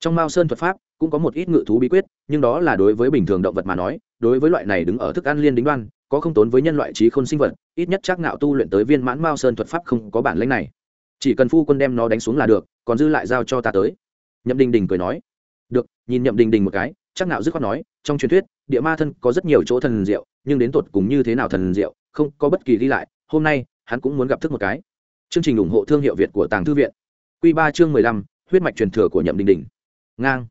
Trong mao sơn thuật pháp, cũng có một ít ngự thú bí quyết, nhưng đó là đối với bình thường động vật mà nói, đối với loại này đứng ở thức ăn liên đính đoan, có không tốn với nhân loại trí khôn sinh vật, ít nhất chắc nạo tu luyện tới viên mãn mao sơn thuật pháp không có bản lĩnh này. Chỉ cần phu quân đem nó đánh xuống là được, còn dư lại giao cho ta tới. Nhậm đình đình cười nói, được, nhìn nhậm đình đình một cái chắc nạo dứt khoát nói, trong truyền thuyết, địa ma thân có rất nhiều chỗ thần diệu, nhưng đến tột cùng như thế nào thần diệu, không có bất kỳ ghi lại, hôm nay, hắn cũng muốn gặp thức một cái. Chương trình ủng hộ thương hiệu việt của tàng thư viện. Quy ba chương mười lăm, huyết mạch truyền thừa của nhậm đình đình. Ngang.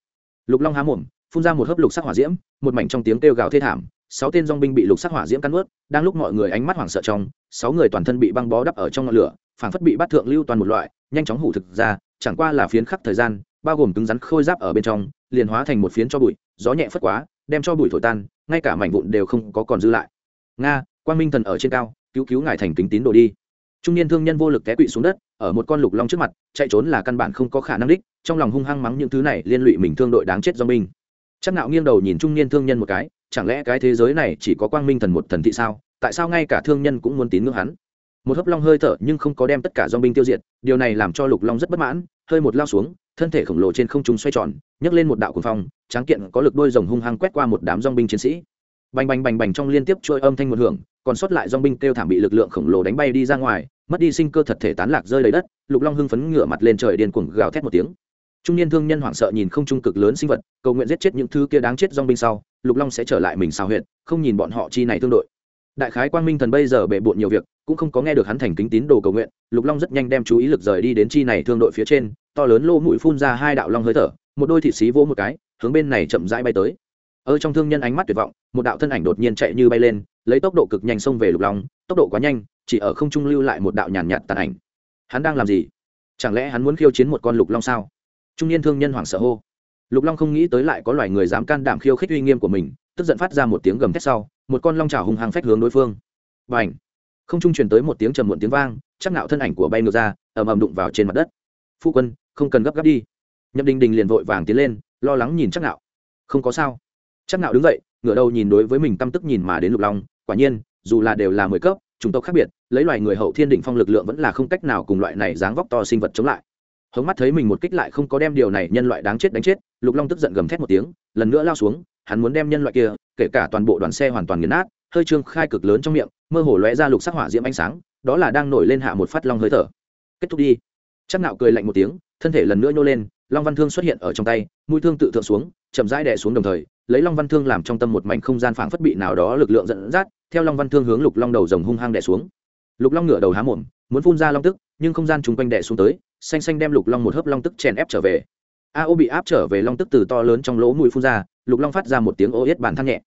Lục long há mồm, phun ra một hớp lục sắc hỏa diễm, một mảnh trong tiếng kêu gào thê thảm, sáu tên dong binh bị lục sắc hỏa diễm cắn ướt đang lúc mọi người ánh mắt hoảng sợ trong, sáu người toàn thân bị băng bó đắp ở trong ngọn lửa, phảng phất bị bắt thượng lưu toàn một loại, nhanh chóng hủ thực ra, chẳng qua là phiến khắc thời gian bao gồm cứng rắn khôi giáp ở bên trong, liền hóa thành một phiến cho bụi, gió nhẹ phất quá, đem cho bụi thổi tan, ngay cả mảnh vụn đều không có còn dư lại. Nga, quang minh thần ở trên cao, cứu cứu ngài thành kính tín đồ đi. Trung niên thương nhân vô lực té quỵ xuống đất, ở một con lục long trước mặt, chạy trốn là căn bản không có khả năng đích, trong lòng hung hăng mắng những thứ này liên lụy mình thương đội đáng chết do mình. Chắc nạo nghiêng đầu nhìn trung niên thương nhân một cái, chẳng lẽ cái thế giới này chỉ có quang minh thần một thần thị sao? Tại sao ngay cả thương nhân cũng muốn tín ngưỡng hắn? Một hấp long hơi thở nhưng không có đem tất cả do binh tiêu diệt, điều này làm cho lục long rất bất mãn, hơi một lao xuống thân thể khổng lồ trên không trung xoay tròn, nhấc lên một đạo cuồng phong, tráng kiện có lực đôi rồng hung hăng quét qua một đám dong binh chiến sĩ. Bành bành bành bành trong liên tiếp trôi âm thanh một hưởng, còn sót lại dong binh kêu thảm bị lực lượng khổng lồ đánh bay đi ra ngoài, mất đi sinh cơ thật thể tán lạc rơi đầy đất, lục long hưng phấn ngửa mặt lên trời điên cuồng gào thét một tiếng. Trung niên thương nhân hoảng sợ nhìn không trung cực lớn sinh vật, cầu nguyện giết chết những thứ kia đáng chết dong binh sau, lục long sẽ trở lại mình sao huyện không nhìn bọn họ chi này tương đội đại khái quang minh thần bây giờ bệ bộn nhiều việc cũng không có nghe được hắn thành kính tín đồ cầu nguyện lục long rất nhanh đem chú ý lực rời đi đến chi này thương đội phía trên to lớn lô mũi phun ra hai đạo long hơi thở một đôi thịt xí vỗ một cái hướng bên này chậm rãi bay tới. Ở trong thương nhân ánh mắt tuyệt vọng một đạo thân ảnh đột nhiên chạy như bay lên lấy tốc độ cực nhanh xông về lục long tốc độ quá nhanh chỉ ở không trung lưu lại một đạo nhàn nhạt, nhạt tàn ảnh. Hắn đang làm gì? Chẳng lẽ hắn muốn khiêu chiến một con lục long sao? Trung niên thương nhân hoảng sợ hô. Lục long không nghĩ tới lại có loài người dám can đảm khiêu khích uy nghiêm của mình tức giận phát ra một tiếng gầm thét sau, một con long trào hung hăng phách hướng đối phương. Và ảnh không trung truyền tới một tiếng trầm muộn tiếng vang, chắc nạo thân ảnh của bay ngược ra, ầm ầm đụng vào trên mặt đất. Phu quân, không cần gấp gáp đi. Nhậm đình đình liền vội vàng tiến lên, lo lắng nhìn chắc nạo. Không có sao. Chắc nạo đứng dậy, ngửa đầu nhìn đối với mình tâm tức nhìn mà đến lục long, quả nhiên, dù là đều là mười cấp chúng tộc khác biệt, lấy loài người hậu thiên định phong lực lượng vẫn là không cách nào cùng loại này dáng vóc to sinh vật chống lại. Hống mắt thấy mình một kích lại không có đem điều này nhân loại đáng chết đánh chết, lục long tức giận gầm thét một tiếng, lần nữa lao xuống hắn muốn đem nhân loại kia, kể cả toàn bộ đoàn xe hoàn toàn nghiền nát, hơi trương khai cực lớn trong miệng, mơ hồ lóe ra lục sắc hỏa diễm ánh sáng, đó là đang nổi lên hạ một phát long hơi thở. Kết thúc đi. Chắc nạo cười lạnh một tiếng, thân thể lần nữa nhô lên, long văn thương xuất hiện ở trong tay, mũi thương tự thượng xuống, chậm rãi đè xuống đồng thời, lấy long văn thương làm trong tâm một mảnh không gian phảng phất bị nào đó lực lượng dẫn dắt, theo long văn thương hướng lục long đầu rồng hung hăng đè xuống. Lục long ngửa đầu há mồm, muốn phun ra long tức, nhưng không gian chung quanh đè xuống tới, xanh xanh đem lục long một hớp long tức chèn ép trở về a ô bị áp trở về long tức từ to lớn trong lỗ mũi phun ra, lục long phát ra một tiếng ô yết bàn thăng nhẹ.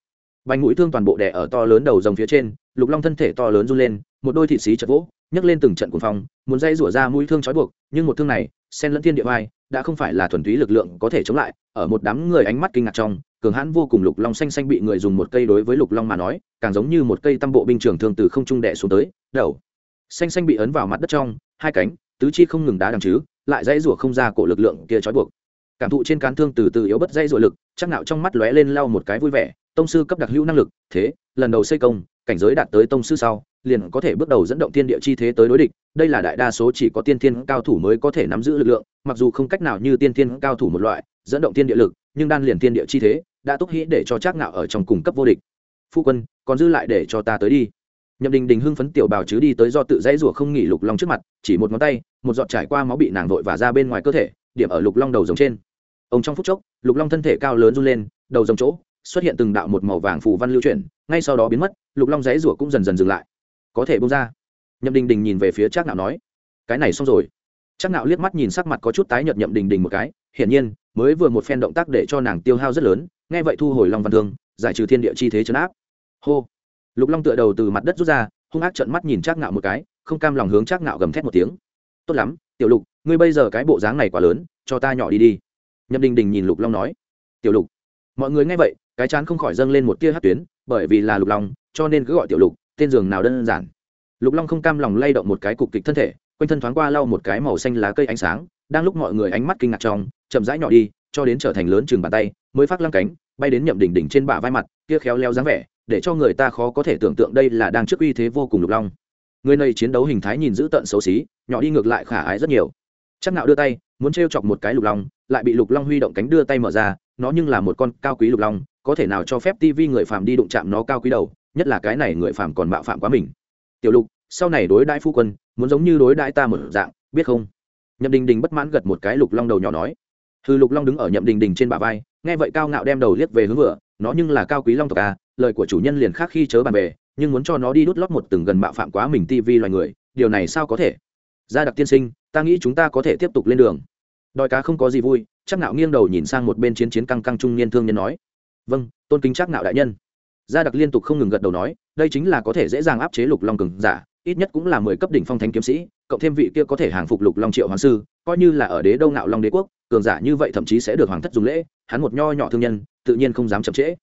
Bánh mũi thương toàn bộ đè ở to lớn đầu rồng phía trên, lục long thân thể to lớn run lên, một đôi thị xí chật vỗ, nhấc lên từng trận cuồng phong, muốn dây rủa ra mũi thương trói buộc, nhưng một thương này sen lẫn thiên địa vai đã không phải là thuần túy lực lượng có thể chống lại, ở một đám người ánh mắt kinh ngạc trong, cường hãn vô cùng lục long xanh xanh bị người dùng một cây đối với lục long mà nói, càng giống như một cây tam bộ binh trường thương từ không trung đẻ xuống tới, đầu. Xanh xanh bị ấn vào mặt đất trong, hai cánh, tứ chi không ngừng đá đằng chứ, lại dãy rủa không ra cổ lực lượng kia trói buộc cảm thụ trên cán thương từ từ yếu bất dây dội lực, chắc nạo trong mắt lóe lên lau một cái vui vẻ, tông sư cấp đặc hữu năng lực, thế, lần đầu xây công, cảnh giới đạt tới tông sư sau, liền có thể bước đầu dẫn động thiên địa chi thế tới đối địch, đây là đại đa số chỉ có tiên thiên cao thủ mới có thể nắm giữ lực lượng, mặc dù không cách nào như tiên thiên cao thủ một loại, dẫn động thiên địa lực, nhưng đan liền thiên địa chi thế, đã túc hĩ để cho chắc nạo ở trong cùng cấp vô địch. Phu quân, còn dư lại để cho ta tới đi. Nhậm đình đình hưng phấn tiểu bào chứ đi tới do tự dãy rủa không nghỉ lục long trước mặt, chỉ một ngón tay, một giọt trải qua máu bị nàng vội và ra bên ngoài cơ thể, điểm ở lục long đầu giống trên ông trong phút chốc, lục long thân thể cao lớn run lên, đầu rồng chỗ, xuất hiện từng đạo một màu vàng phù văn lưu chuyển, ngay sau đó biến mất, lục long dãy rủa cũng dần dần dừng lại. Có thể bông ra. Nhậm đình đình nhìn về phía trác nạo nói, cái này xong rồi. Trác nạo liếc mắt nhìn sắc mặt có chút tái nhợt nhậm đình đình một cái, hiển nhiên, mới vừa một phen động tác để cho nàng tiêu hao rất lớn, nghe vậy thu hồi long văn thương, giải trừ thiên địa chi thế chấn áp. Hô. Lục long tựa đầu từ mặt đất rút ra, hung ác trợn mắt nhìn trác nạo một cái, không cam lòng hướng trác nạo gầm thét một tiếng. Tốt lắm, tiểu lục, ngươi bây giờ cái bộ dáng này quá lớn, cho ta nhỏ đi đi nhậm đình đình nhìn lục long nói, tiểu lục, mọi người nghe vậy, cái chán không khỏi dâng lên một tia hát tuyến, bởi vì là lục long, cho nên cứ gọi tiểu lục, tên giường nào đơn giản. Lục long không cam lòng lay động một cái cục kịch thân thể, quanh thân thoáng qua lau một cái màu xanh lá cây ánh sáng, đang lúc mọi người ánh mắt kinh ngạc trong, chậm rãi nhỏ đi, cho đến trở thành lớn chừng bàn tay, mới phát lăng cánh, bay đến nhậm đỉnh đỉnh trên bả vai mặt, kia khéo leo dáng vẻ, để cho người ta khó có thể tưởng tượng đây là đang trước uy thế vô cùng lục long. Người này chiến đấu hình thái nhìn dữ tợn xấu xí, nhỏ đi ngược lại khả ái rất nhiều. Chắc nạo đưa tay, muốn trêu chọc một cái lục long lại bị lục long huy động cánh đưa tay mở ra, nó nhưng là một con cao quý lục long, có thể nào cho phép tivi người phàm đi đụng chạm nó cao quý đầu, nhất là cái này người phàm còn bạo phạm quá mình. Tiểu lục, sau này đối đãi phu quân, muốn giống như đối đãi ta một dạng, biết không? Nhậm đình đình bất mãn gật một cái lục long đầu nhỏ nói. Hư lục long đứng ở nhậm đình đình trên bả vai, nghe vậy cao ngạo đem đầu liếc về hướng vừa, nó nhưng là cao quý long tộc a lời của chủ nhân liền khác khi chớ bàn về, nhưng muốn cho nó đi đút lót một từng gần bạo phạm quá mình tivi loài người, điều này sao có thể? Gia đặc tiên sinh, ta nghĩ chúng ta có thể tiếp tục lên đường đòi cá không có gì vui, chắc nạo nghiêng đầu nhìn sang một bên chiến chiến căng căng trung niên thương nhân nói. Vâng tôn kính chắc nạo đại nhân. Gia đặc liên tục không ngừng gật đầu nói, đây chính là có thể dễ dàng áp chế lục long cường giả, ít nhất cũng là mười cấp đỉnh phong thánh kiếm sĩ, cộng thêm vị kia có thể hàng phục lục long triệu hoàng sư, coi như là ở đế đâu nạo long đế quốc, cường giả như vậy thậm chí sẽ được hoàng thất dùng lễ, hắn một nho nhỏ thương nhân, tự nhiên không dám chậm trễ.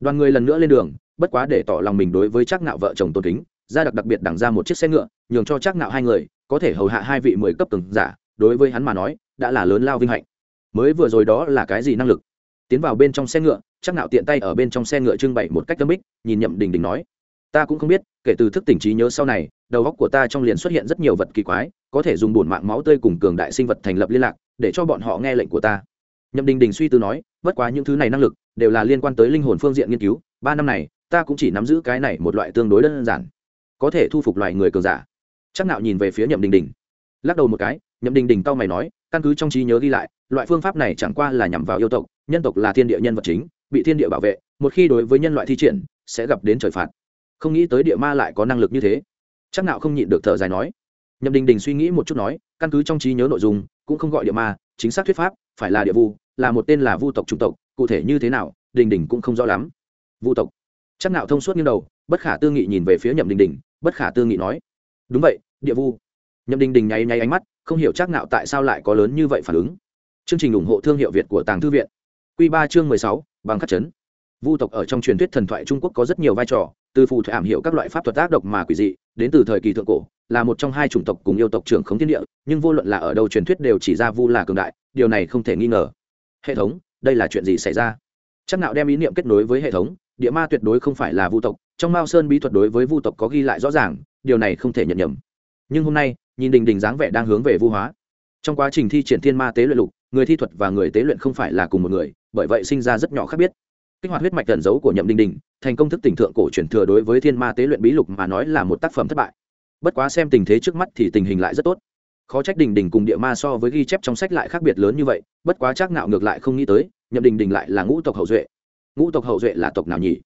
Đoàn người lần nữa lên đường, bất quá để tỏ lòng mình đối với chắc nạo vợ chồng tôn kính, gia đặc đặc biệt đằng ra một chiếc xe ngựa, nhường cho chắc nạo hai người, có thể hầu hạ hai vị mười cấp cường giả, đối với hắn mà nói đã là lớn lao vinh hạnh. Mới vừa rồi đó là cái gì năng lực? Tiến vào bên trong xe ngựa, chắc nạo tiện tay ở bên trong xe ngựa trưng bày một cách tâm bích, nhìn nhậm đình đình nói. Ta cũng không biết, kể từ thức tỉnh trí nhớ sau này, đầu óc của ta trong liền xuất hiện rất nhiều vật kỳ quái, có thể dùng bổn mạng máu tươi cùng cường đại sinh vật thành lập liên lạc, để cho bọn họ nghe lệnh của ta. Nhậm đình đình suy tư nói, bất quá những thứ này năng lực, đều là liên quan tới linh hồn phương diện nghiên cứu, ba năm này, ta cũng chỉ nắm giữ cái này một loại tương đối đơn giản. Có thể thu phục loài người cường giả. Chắc nạo nhìn về phía nhậm đình đình lắc đầu một cái, nhậm đình đình tao mày nói căn cứ trong trí nhớ ghi lại, loại phương pháp này chẳng qua là nhằm vào yêu tộc, nhân tộc là thiên địa nhân vật chính, bị thiên địa bảo vệ, một khi đối với nhân loại thi triển, sẽ gặp đến trời phạt. Không nghĩ tới địa ma lại có năng lực như thế. Chắc nào không nhịn được thở dài nói. Nhậm đình đình suy nghĩ một chút nói, căn cứ trong trí nhớ nội dung, cũng không gọi địa ma, chính xác thuyết pháp, phải là địa vu, là một tên là vu tộc trung tộc, cụ thể như thế nào, đình đình cũng không rõ lắm. Vu tộc. Chắc nào thông suốt như đầu, bất khả tư nghị nhìn về phía nhậm đình đình, bất khả tư nghị nói. Đúng vậy, địa vu. Nhậm đình đình nháy nháy ánh mắt không hiểu chắc nạo tại sao lại có lớn như vậy phản ứng. Chương trình ủng hộ thương hiệu việt của tàng thư viện. Q ba chương mười sáu, bằng khắc chấn. Vu tộc ở trong truyền thuyết thần thoại trung quốc có rất nhiều vai trò, từ phù thủy ảm hiệu các loại pháp thuật tác độc mà quỷ dị, đến từ thời kỳ thượng cổ, là một trong hai chủng tộc cùng yêu tộc trưởng không thiên địa, nhưng vô luận là ở đâu truyền thuyết đều chỉ ra vu là cường đại, điều này không thể nghi ngờ. Hệ thống, đây là chuyện gì xảy ra? Chắc nạo đem ý niệm kết nối với hệ thống, địa ma tuyệt đối không phải là vu tộc, trong mao sơn bí thuật đối với vu tộc có ghi lại rõ ràng, điều này không thể nhận nhầm nhưng hôm nay, nhìn đình đình dáng vẻ đang hướng về vu hóa. Trong quá trình thi triển thiên ma tế luyện lục, người thi thuật và người tế luyện không phải là cùng một người, bởi vậy sinh ra rất nhỏ khác biết kích hoạt huyết mạch tẩn dấu của nhậm đình đình, thành công thức tỉnh thượng cổ truyền thừa đối với thiên ma tế luyện bí lục mà nói là một tác phẩm thất bại. Bất quá xem tình thế trước mắt thì tình hình lại rất tốt. Khó trách đình đình cùng địa ma so với ghi chép trong sách lại khác biệt lớn như vậy, bất quá chắc nạo ngược lại không nghĩ tới, nhậm đình đình lại là ngũ tộc hậu duệ. Ngũ tộc hậu duệ là tộc nào nhỉ?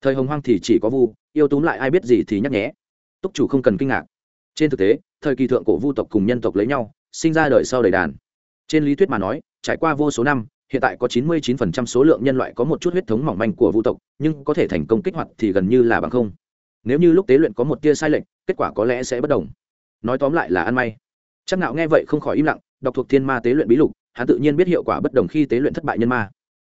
Thời hồng hoang thì chỉ có vu, yêu túm lại ai biết gì thì nhắc nhé. Túc chủ không cần kinh ngạc trên thực tế, thời kỳ thượng cổ vu tộc cùng nhân tộc lấy nhau, sinh ra đời sau đầy đàn. Trên lý thuyết mà nói, trải qua vô số năm, hiện tại có 99% số lượng nhân loại có một chút huyết thống mỏng manh của vu tộc, nhưng có thể thành công kích hoạt thì gần như là bằng không. Nếu như lúc tế luyện có một tia sai lệch, kết quả có lẽ sẽ bất đồng. Nói tóm lại là ăn may. Chắc Nạo nghe vậy không khỏi im lặng, đọc thuộc thiên ma tế luyện bí lục, hắn tự nhiên biết hiệu quả bất đồng khi tế luyện thất bại nhân ma.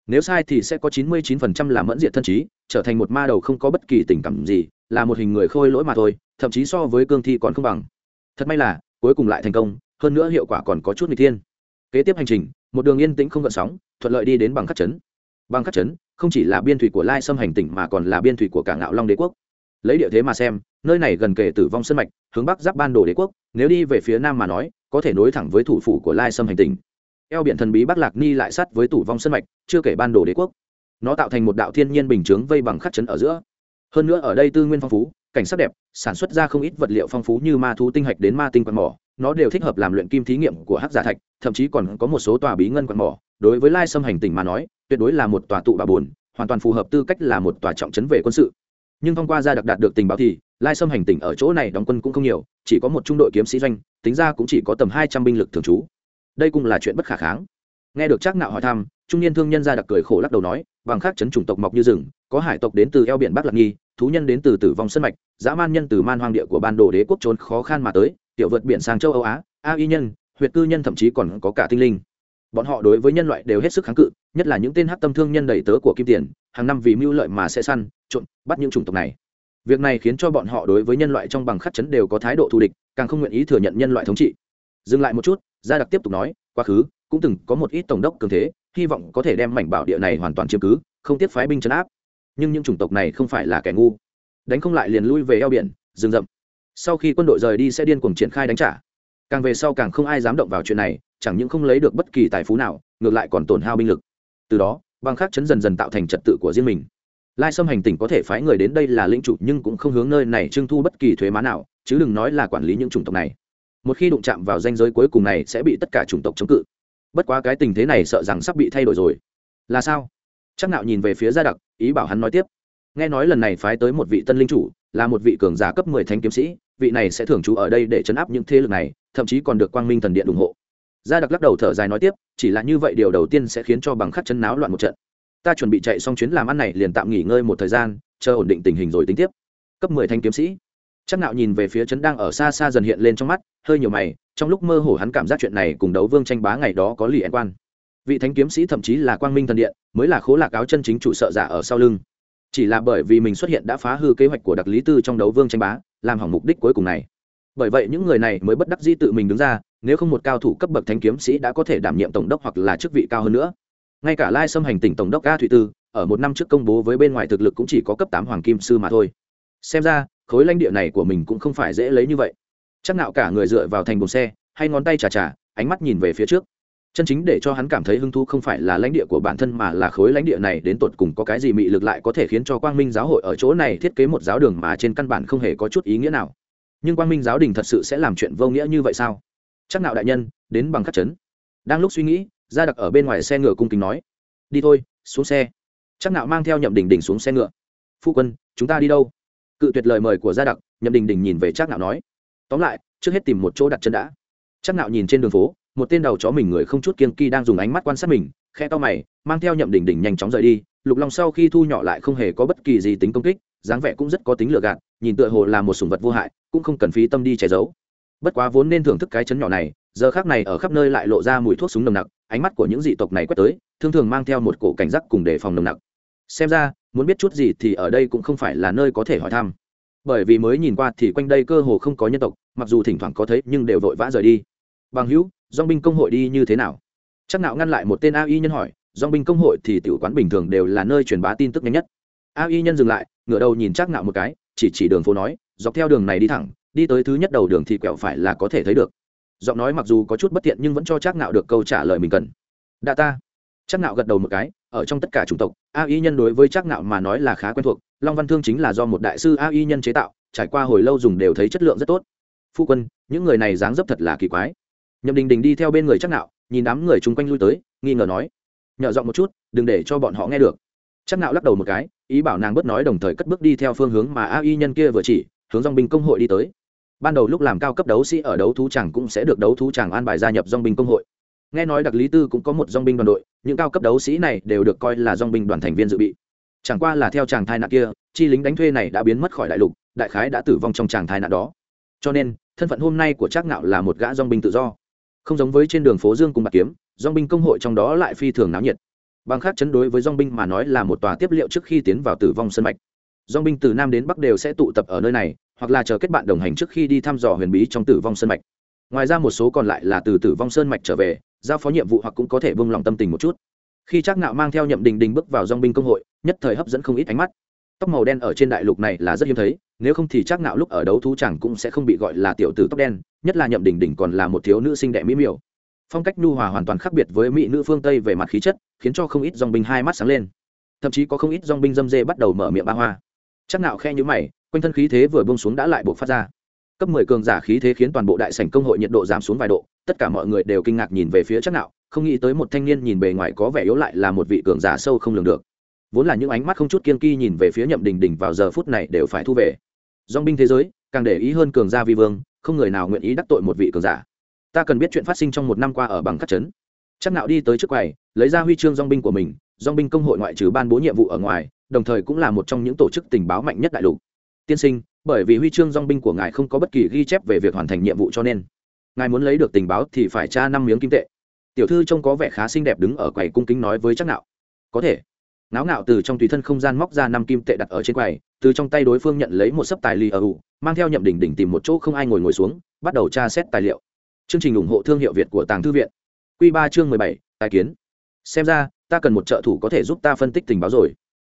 Nếu sai thì sẽ có 99% là mẫn diệt thân trí, trở thành một ma đầu không có bất kỳ tình cảm gì là một hình người khôi lỗi mà thôi, thậm chí so với cương thi còn không bằng. Thật may là, cuối cùng lại thành công, hơn nữa hiệu quả còn có chút người thiên. Kế tiếp hành trình, một đường yên tĩnh không gợn sóng, thuận lợi đi đến bằng khắc chấn. Bằng khắc chấn, không chỉ là biên thủy của lai xâm hành tỉnh mà còn là biên thủy của cả ngạo long đế quốc. Lấy địa thế mà xem, nơi này gần kề tử vong sân mạch, hướng bắc giáp ban đồ đế quốc, nếu đi về phía nam mà nói, có thể nối thẳng với thủ phủ của lai xâm hành tỉnh. Eo biển thần bí bắc lạc ni lại sát với tủ vong sân mạch, chưa kể ban đồ đế quốc. Nó tạo thành một đạo thiên nhiên bình chướng vây bằng khắc chấn ở giữa hơn nữa ở đây tư nguyên phong phú, cảnh sắc đẹp, sản xuất ra không ít vật liệu phong phú như ma thú tinh hạch đến ma tinh quạt mỏ, nó đều thích hợp làm luyện kim thí nghiệm của hắc giả thạch, thậm chí còn có một số tòa bí ngân quạt mỏ. Đối với lai xâm hành tỉnh mà nói, tuyệt đối là một tòa tụ bà bồn hoàn toàn phù hợp tư cách là một tòa trọng trấn về quân sự. Nhưng thông qua gia đặc đạt được tình báo thì, lai xâm hành tỉnh ở chỗ này đóng quân cũng không nhiều, chỉ có một trung đội kiếm sĩ doanh, tính ra cũng chỉ có tầm hai trăm binh lực thường trú. Đây cũng là chuyện bất khả kháng nghe được chắc nạo hỏi thăm, trung niên thương nhân gia đặc cười khổ lắc đầu nói, bằng khác chấn chủng tộc mọc như rừng, có hải tộc đến từ eo biển bắc lạc nghi, thú nhân đến từ tử vong sân mạch, dã man nhân từ man hoang địa của ban đồ đế quốc trốn khó khăn mà tới, tiểu vượt biển sang châu âu á, a y nhân, huyệt cư nhân thậm chí còn có cả tinh linh. Bọn họ đối với nhân loại đều hết sức kháng cự, nhất là những tên hát tâm thương nhân đầy tớ của kim tiền, hàng năm vì mưu lợi mà sẽ săn trộn bắt những chủng tộc này. Việc này khiến cho bọn họ đối với nhân loại trong bằng khắc chấn đều có thái độ thù địch, càng không nguyện ý thừa nhận nhân loại thống trị. Dừng lại một chút, gia đặc tiếp tục nói, quá khứ cũng từng có một ít tổng đốc cường thế, hy vọng có thể đem mảnh bảo địa này hoàn toàn chiếm cứ, không tiếp phái binh chấn áp. Nhưng những chủng tộc này không phải là kẻ ngu. Đánh không lại liền lui về eo biển, rừng rậm. Sau khi quân đội rời đi sẽ điên cuồng triển khai đánh trả. Càng về sau càng không ai dám động vào chuyện này, chẳng những không lấy được bất kỳ tài phú nào, ngược lại còn tổn hao binh lực. Từ đó băng khác chấn dần dần tạo thành trật tự của riêng mình. Lai sâm hành tỉnh có thể phái người đến đây là lĩnh chủ, nhưng cũng không hướng nơi này trưng thu bất kỳ thuế má nào, chứ đừng nói là quản lý những chủng tộc này. Một khi đụng chạm vào danh giới cuối cùng này sẽ bị tất cả chủng tộc chống cự bất quá cái tình thế này sợ rằng sắp bị thay đổi rồi. Là sao? Chắc nạo nhìn về phía gia đặc, ý bảo hắn nói tiếp. Nghe nói lần này phái tới một vị tân linh chủ, là một vị cường giả cấp mười thánh kiếm sĩ, vị này sẽ thường trú ở đây để chấn áp những thế lực này, thậm chí còn được quang minh thần điện ủng hộ. Gia đặc lắc đầu thở dài nói tiếp, chỉ là như vậy điều đầu tiên sẽ khiến cho bằng khắc chân náo loạn một trận. Ta chuẩn bị chạy xong chuyến làm ăn này liền tạm nghỉ ngơi một thời gian, chờ ổn định tình hình rồi tính tiếp. Cấp mười thanh kiếm sĩ chắc nạo nhìn về phía trấn đang ở xa xa dần hiện lên trong mắt, hơi nhiều mày, trong lúc mơ hồ hắn cảm giác chuyện này cùng đấu vương tranh bá ngày đó có lì ẩn quan. Vị thánh kiếm sĩ thậm chí là quang minh thần điện, mới là khố lạc áo chân chính chủ sợ giả ở sau lưng. Chỉ là bởi vì mình xuất hiện đã phá hư kế hoạch của đặc lý tư trong đấu vương tranh bá, làm hỏng mục đích cuối cùng này. Bởi vậy những người này mới bất đắc dĩ tự mình đứng ra, nếu không một cao thủ cấp bậc thánh kiếm sĩ đã có thể đảm nhiệm tổng đốc hoặc là chức vị cao hơn nữa. Ngay cả lai xâm hành tỉnh tổng đốc a thụy tư, ở một năm trước công bố với bên ngoài thực lực cũng chỉ có cấp tám hoàng kim sư mà thôi. Xem ra khối lãnh địa này của mình cũng không phải dễ lấy như vậy. Chắc nạo cả người dựa vào thành bồn xe hay ngón tay chà chà, ánh mắt nhìn về phía trước. Chân chính để cho hắn cảm thấy hứng thú không phải là lãnh địa của bản thân mà là khối lãnh địa này đến tột cùng có cái gì mị lực lại có thể khiến cho quang minh giáo hội ở chỗ này thiết kế một giáo đường mà trên căn bản không hề có chút ý nghĩa nào. Nhưng quang minh giáo đình thật sự sẽ làm chuyện vô nghĩa như vậy sao? Chắc nào đại nhân, đến bằng khắc chấn. Đang lúc suy nghĩ, gia đặc ở bên ngoài xe ngựa cung kính nói, đi thôi, xuống xe. Chắc nạo mang theo nhậm đình đình xuống xe ngựa. Phu quân, chúng ta đi đâu? Cự tuyệt lời mời của gia đặc, nhậm đình đình nhìn về trác nạo nói. Tóm lại, trước hết tìm một chỗ đặt chân đã. Trác nạo nhìn trên đường phố, một tên đầu chó mình người không chút kiên kỳ đang dùng ánh mắt quan sát mình khe to mày, mang theo nhậm đình đình nhanh chóng rời đi. Lục long sau khi thu nhỏ lại không hề có bất kỳ gì tính công kích, dáng vẻ cũng rất có tính lừa gạt, nhìn tựa hồ là một sủng vật vô hại, cũng không cần phí tâm đi che giấu. Bất quá vốn nên thưởng thức cái chấn nhỏ này, giờ khác này ở khắp nơi lại lộ ra mùi thuốc súng nồng nặc, ánh mắt của những dị tộc này quét tới thường thường mang theo một cổ cảnh giác cùng đề phòng nồng nặc. Xem ra muốn biết chút gì thì ở đây cũng không phải là nơi có thể hỏi thăm. Bởi vì mới nhìn qua thì quanh đây cơ hồ không có nhân tộc, mặc dù thỉnh thoảng có thấy nhưng đều vội vã rời đi. Bằng hữu dong binh công hội đi như thế nào? Chắc nạo ngăn lại một tên ai nhân hỏi dong binh công hội thì tiểu quán bình thường đều là nơi truyền bá tin tức nhanh nhất. Ai nhân dừng lại, ngửa đầu nhìn chắc nạo một cái, chỉ chỉ đường phố nói, dọc theo đường này đi thẳng, đi tới thứ nhất đầu đường thì quẹo phải là có thể thấy được. Giọng nói mặc dù có chút bất tiện nhưng vẫn cho chắc nạo được câu trả lời mình cần. Đa ta. Chắc nạo gật đầu một cái ở trong tất cả chủng tộc, a y nhân đối với chắc nạo mà nói là khá quen thuộc, long văn thương chính là do một đại sư a y nhân chế tạo, trải qua hồi lâu dùng đều thấy chất lượng rất tốt. Phu quân, những người này dáng dấp thật là kỳ quái. Nhậm đình đình đi theo bên người chắc nạo nhìn đám người chung quanh lui tới, nghi ngờ nói nhợ giọng một chút, đừng để cho bọn họ nghe được. Chắc nạo lắc đầu một cái, ý bảo nàng bớt nói đồng thời cất bước đi theo phương hướng mà a y nhân kia vừa chỉ, hướng dòng binh công hội đi tới. Ban đầu lúc làm cao cấp đấu sĩ ở đấu thú chẳng cũng sẽ được đấu thú chẳng an bài gia nhập dòng binh công hội nghe nói đặc lý tư cũng có một dong binh đoàn đội, những cao cấp đấu sĩ này đều được coi là dong binh đoàn thành viên dự bị. Chẳng qua là theo chàng thai nạn kia, chi lính đánh thuê này đã biến mất khỏi đại lục, đại khái đã tử vong trong chàng thai nạn đó. Cho nên, thân phận hôm nay của trác ngạo là một gã dong binh tự do. Không giống với trên đường phố dương cùng bạc kiếm dong binh công hội trong đó lại phi thường náo nhiệt. Bằng khác chấn đối với dong binh mà nói là một tòa tiếp liệu trước khi tiến vào tử vong sân mạch. Dong binh từ nam đến bắc đều sẽ tụ tập ở nơi này, hoặc là chờ kết bạn đồng hành trước khi đi thăm dò huyền bí trong tử vong sân mạch ngoài ra một số còn lại là từ tử vong sơn mạch trở về, giao phó nhiệm vụ hoặc cũng có thể buông lòng tâm tình một chút. Khi trác nạo mang theo nhậm đình đình bước vào dong binh công hội, nhất thời hấp dẫn không ít ánh mắt. Tóc màu đen ở trên đại lục này là rất hiếm thấy, nếu không thì trác nạo lúc ở đấu thú chẳng cũng sẽ không bị gọi là tiểu tử tóc đen, nhất là nhậm đình đình còn là một thiếu nữ xinh đẹp mỹ miều. Phong cách nhu hòa hoàn toàn khác biệt với mỹ nữ phương tây về mặt khí chất, khiến cho không ít dong binh hai mắt sáng lên. Thậm chí có không ít dong binh dâm dê bắt đầu mở miệng ba hoa. Trác nạo khe như mày, quanh thân khí thế vừa buông xuống đã lại buộc phát ra cấp mười cường giả khí thế khiến toàn bộ đại sảnh công hội nhiệt độ giảm xuống vài độ, tất cả mọi người đều kinh ngạc nhìn về phía chắc nạo, không nghĩ tới một thanh niên nhìn bề ngoài có vẻ yếu lại là một vị cường giả sâu không lường được. Vốn là những ánh mắt không chút kiên kỳ nhìn về phía nhậm đình đình vào giờ phút này đều phải thu về. Doanh binh thế giới, càng để ý hơn cường gia vi vương, không người nào nguyện ý đắc tội một vị cường giả. Ta cần biết chuyện phát sinh trong một năm qua ở bằng cát chấn. Chắc nạo đi tới trước quầy, lấy ra huy chương doanh binh của mình doanh binh công hội ngoại trừ ban bố nhiệm vụ ở ngoài, đồng thời cũng là một trong những tổ chức tình báo mạnh nhất đại lục. Tiên sinh bởi vì huy chương dong binh của ngài không có bất kỳ ghi chép về việc hoàn thành nhiệm vụ cho nên. Ngài muốn lấy được tình báo thì phải tra năm miếng kim tệ. Tiểu thư trông có vẻ khá xinh đẹp đứng ở quầy cung kính nói với chắc nạo có thể. Náo ngạo từ trong tùy thân không gian móc ra năm kim tệ đặt ở trên quầy, từ trong tay đối phương nhận lấy một sấp tài lì ở ủ, mang theo nhậm đỉnh đỉnh tìm một chỗ không ai ngồi ngồi xuống, bắt đầu tra xét tài liệu. Chương trình ủng hộ thương hiệu việt của tàng thư viện. Q ba chương mười bảy, tài kiến. Xem ra, ta cần một trợ thủ có thể giúp ta phân tích tình báo rồi.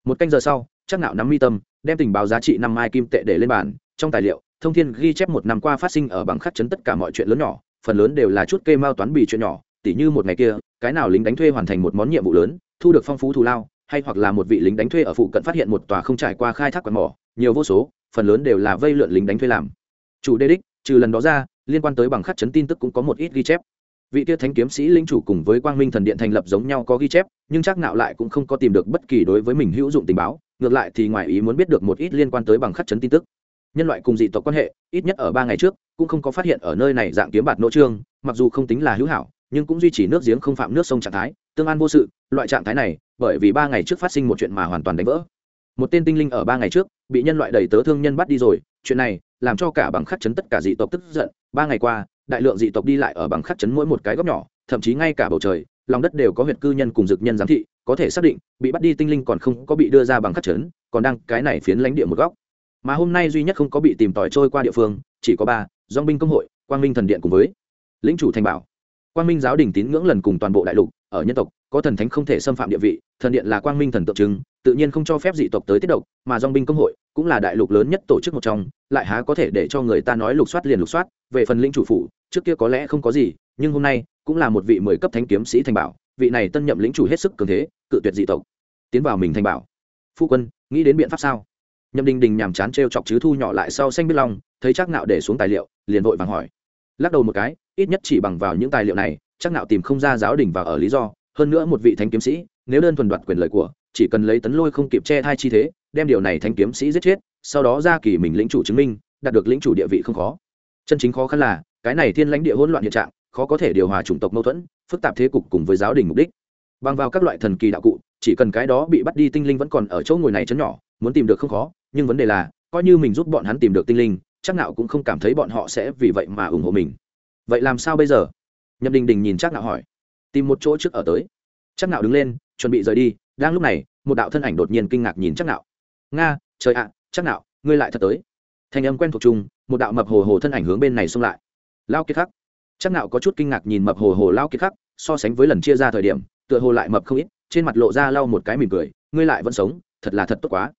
Một canh giờ sau chắc nạo nắm mi tâm đem tình báo giá trị năm mai kim tệ để lên bàn. Trong tài liệu, thông thiên ghi chép một năm qua phát sinh ở bằng khắc chấn tất cả mọi chuyện lớn nhỏ, phần lớn đều là chút kê mao toán bì chuyện nhỏ, tỉ như một ngày kia, cái nào lính đánh thuê hoàn thành một món nhiệm vụ lớn, thu được phong phú thù lao, hay hoặc là một vị lính đánh thuê ở phụ cận phát hiện một tòa không trải qua khai thác quạt mỏ, nhiều vô số, phần lớn đều là vây lượn lính đánh thuê làm. Chủ đê đích, trừ lần đó ra, liên quan tới bằng khắc chấn tin tức cũng có một ít ghi chép. Vị tia thánh kiếm sĩ linh chủ cùng với quang minh thần điện thành lập giống nhau có ghi chép, nhưng chắc nạo lại cũng không có tìm được bất kỳ đối với mình hữu dụng tình báo ngược lại thì ngoài ý muốn biết được một ít liên quan tới bằng khắc chấn tin tức. Nhân loại cùng dị tộc quan hệ, ít nhất ở ba ngày trước, cũng không có phát hiện ở nơi này dạng kiếm bạt nỗ trương, mặc dù không tính là hữu hảo, nhưng cũng duy trì nước giếng không phạm nước sông trạng thái, tương an vô sự, loại trạng thái này, bởi vì ba ngày trước phát sinh một chuyện mà hoàn toàn đánh vỡ. Một tên tinh linh ở ba ngày trước, bị nhân loại đầy tớ thương nhân bắt đi rồi, chuyện này, làm cho cả bằng khắc chấn tất cả dị tộc tức giận. Ba ngày qua, đại lượng dị tộc đi lại ở bằng khắc chấn mỗi một cái góc nhỏ, thậm chí ngay cả bầu trời, lòng đất đều có huyện cư nhân cùng dực nhân giám thị có thể xác định, bị bắt đi tinh linh còn không có bị đưa ra bằng khắc chấn, còn đang cái này phiến lãnh địa một góc. Mà hôm nay duy nhất không có bị tìm tòi trôi qua địa phương, chỉ có ba dong binh công hội, quang minh thần điện cùng với lĩnh chủ thành bảo. Quang minh giáo đình tín ngưỡng lần cùng toàn bộ đại lục, ở nhân tộc, có thần thánh không thể xâm phạm địa vị, thần điện là quang minh thần tượng trưng, tự nhiên không cho phép dị tộc tới tiết độc, mà dong binh công hội cũng là đại lục lớn nhất tổ chức một trong, lại há có thể để cho người ta nói lục soát liền lục soát, về phần lĩnh chủ phủ, trước kia có lẽ không có gì, nhưng hôm nay cũng là một vị mười cấp thánh kiếm sĩ thành bảo, vị này tân nhậm lĩnh chủ hết sức cường thế cự tuyệt dị tộc. Tiến vào mình thành bảo. Phu quân, nghĩ đến biện pháp sao? Nhậm đình đình nhàm chán t r e o chọc chứ thu nhỏ lại sau xanh biết long thấy chắc nạo để xuống tài liệu, liền vội vàng hỏi. Lắc đầu một cái, ít nhất chỉ bằng vào những tài liệu này chắc nạo tìm không ra giáo đình và ở lý do. Hơn nữa một vị thánh kiếm sĩ, nếu đơn thuần đoạt quyền lợi của, chỉ cần lấy tấn lôi không kịp che thai chi thế, đem điều này thánh kiếm sĩ giết chết, sau đó ra kỳ mình lĩnh chủ chứng minh, đạt được lĩnh chủ địa vị không khó. Chân chính khó khăn là, cái này thiên lãnh địa hỗn loạn hiện trạng, khó có thể điều hòa chủng tộc mâu thuẫn, phức tạp thế cục cùng với giáo đình mục đích bằng vào các loại thần kỳ đạo cụ, chỉ cần cái đó bị bắt đi tinh linh vẫn còn ở chỗ ngồi này chấn nhỏ, muốn tìm được không khó, nhưng vấn đề là, coi như mình giúp bọn hắn tìm được tinh linh, chắc nào cũng không cảm thấy bọn họ sẽ vì vậy mà ủng hộ mình. Vậy làm sao bây giờ? Nhậm đình đình nhìn chắc nạo hỏi. Tìm một chỗ trước ở tới. Chắc nạo đứng lên, chuẩn bị rời đi, đang lúc này, một đạo thân ảnh đột nhiên kinh ngạc nhìn chắc nạo. Nga, trời ạ chắc nạo, ngươi lại thật tới. Thanh âm quen thuộc chung, một đạo mập hồ hồ thân ảnh hướng bên này xông lại. Lao kiệt khắc. Chắc nạo có chút kinh ngạc nhìn mập hồ hồ lao kiệt khắc, so sánh với lần chia ra thời điểm tựa hồ lại mập không ít, trên mặt lộ ra lau một cái mỉm cười, ngươi lại vẫn sống, thật là thật tốt quá.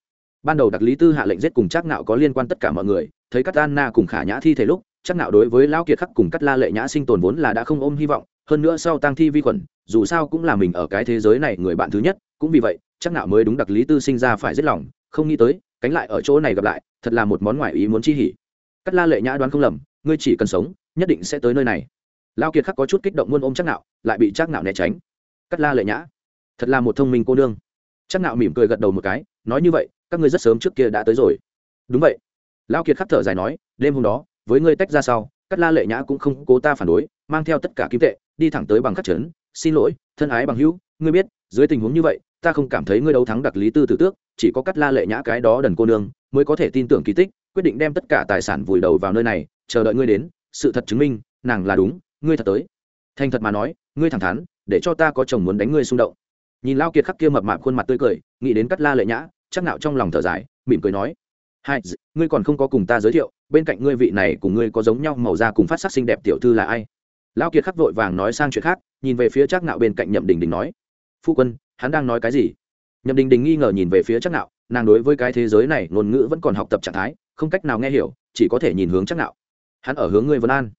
Ban đầu đặc lý tư hạ lệnh giết cùng chắc nạo có liên quan tất cả mọi người, thấy cắt anna cùng khả nhã thi thể lúc chắc nạo đối với lao kiệt khắc cùng cắt la lệ nhã sinh tồn vốn là đã không ôm hy vọng, hơn nữa sau tăng thi vi khuẩn, dù sao cũng là mình ở cái thế giới này người bạn thứ nhất, cũng vì vậy chắc nạo mới đúng đặc lý tư sinh ra phải giết lòng, không nghĩ tới, cánh lại ở chỗ này gặp lại, thật là một món ngoại ý muốn chi hỉ. Cắt la lệ nhã đoán không lầm, ngươi chỉ cần sống, nhất định sẽ tới nơi này. Lao kiệt khắc có chút kích động muôn ôm chắc nạo lại bị chắc nạo né tránh cắt la lệ nhã. Thật là một thông minh cô nương. Chắc nạo mỉm cười gật đầu một cái, nói như vậy, các ngươi rất sớm trước kia đã tới rồi. Đúng vậy. Lao kiệt khắc thở dài nói, đêm hôm đó, với ngươi tách ra sau, cắt la lệ nhã cũng không cố ta phản đối, mang theo tất cả kim tệ, đi thẳng tới bằng khắc trấn, xin lỗi, thân ái bằng hữu, ngươi biết, dưới tình huống như vậy, ta không cảm thấy ngươi đấu thắng đặc lý tư tử tước, chỉ có cắt la lệ nhã cái đó đần cô nương, mới có thể tin tưởng kỳ tích, quyết định đem tất cả tài sản vùi đầu vào nơi này, chờ đợi ngươi đến, sự thật chứng minh, nàng là đúng, ngươi thật tới. Thành thật mà nói, ngươi thẳng thắn để cho ta có chồng muốn đánh ngươi xung động. Nhìn lao kiệt khắc kia mập mạp khuôn mặt tươi cười, nghĩ đến cắt la lệ nhã, chắc nạo trong lòng thở dài, mỉm cười nói, hai ngươi còn không có cùng ta giới thiệu, bên cạnh ngươi vị này cùng ngươi có giống nhau, màu da cùng phát sắc xinh đẹp tiểu thư là ai? Lao kiệt khắc vội vàng nói sang chuyện khác, nhìn về phía chắc nạo bên cạnh nhậm đình đình nói, phu quân, hắn đang nói cái gì? Nhậm đình đình nghi ngờ nhìn về phía chắc nạo, nàng đối với cái thế giới này, ngôn ngữ vẫn còn học tập trạng thái, không cách nào nghe hiểu, chỉ có thể nhìn hướng chắc nạo. Hắn ở hướng ngươi vân an.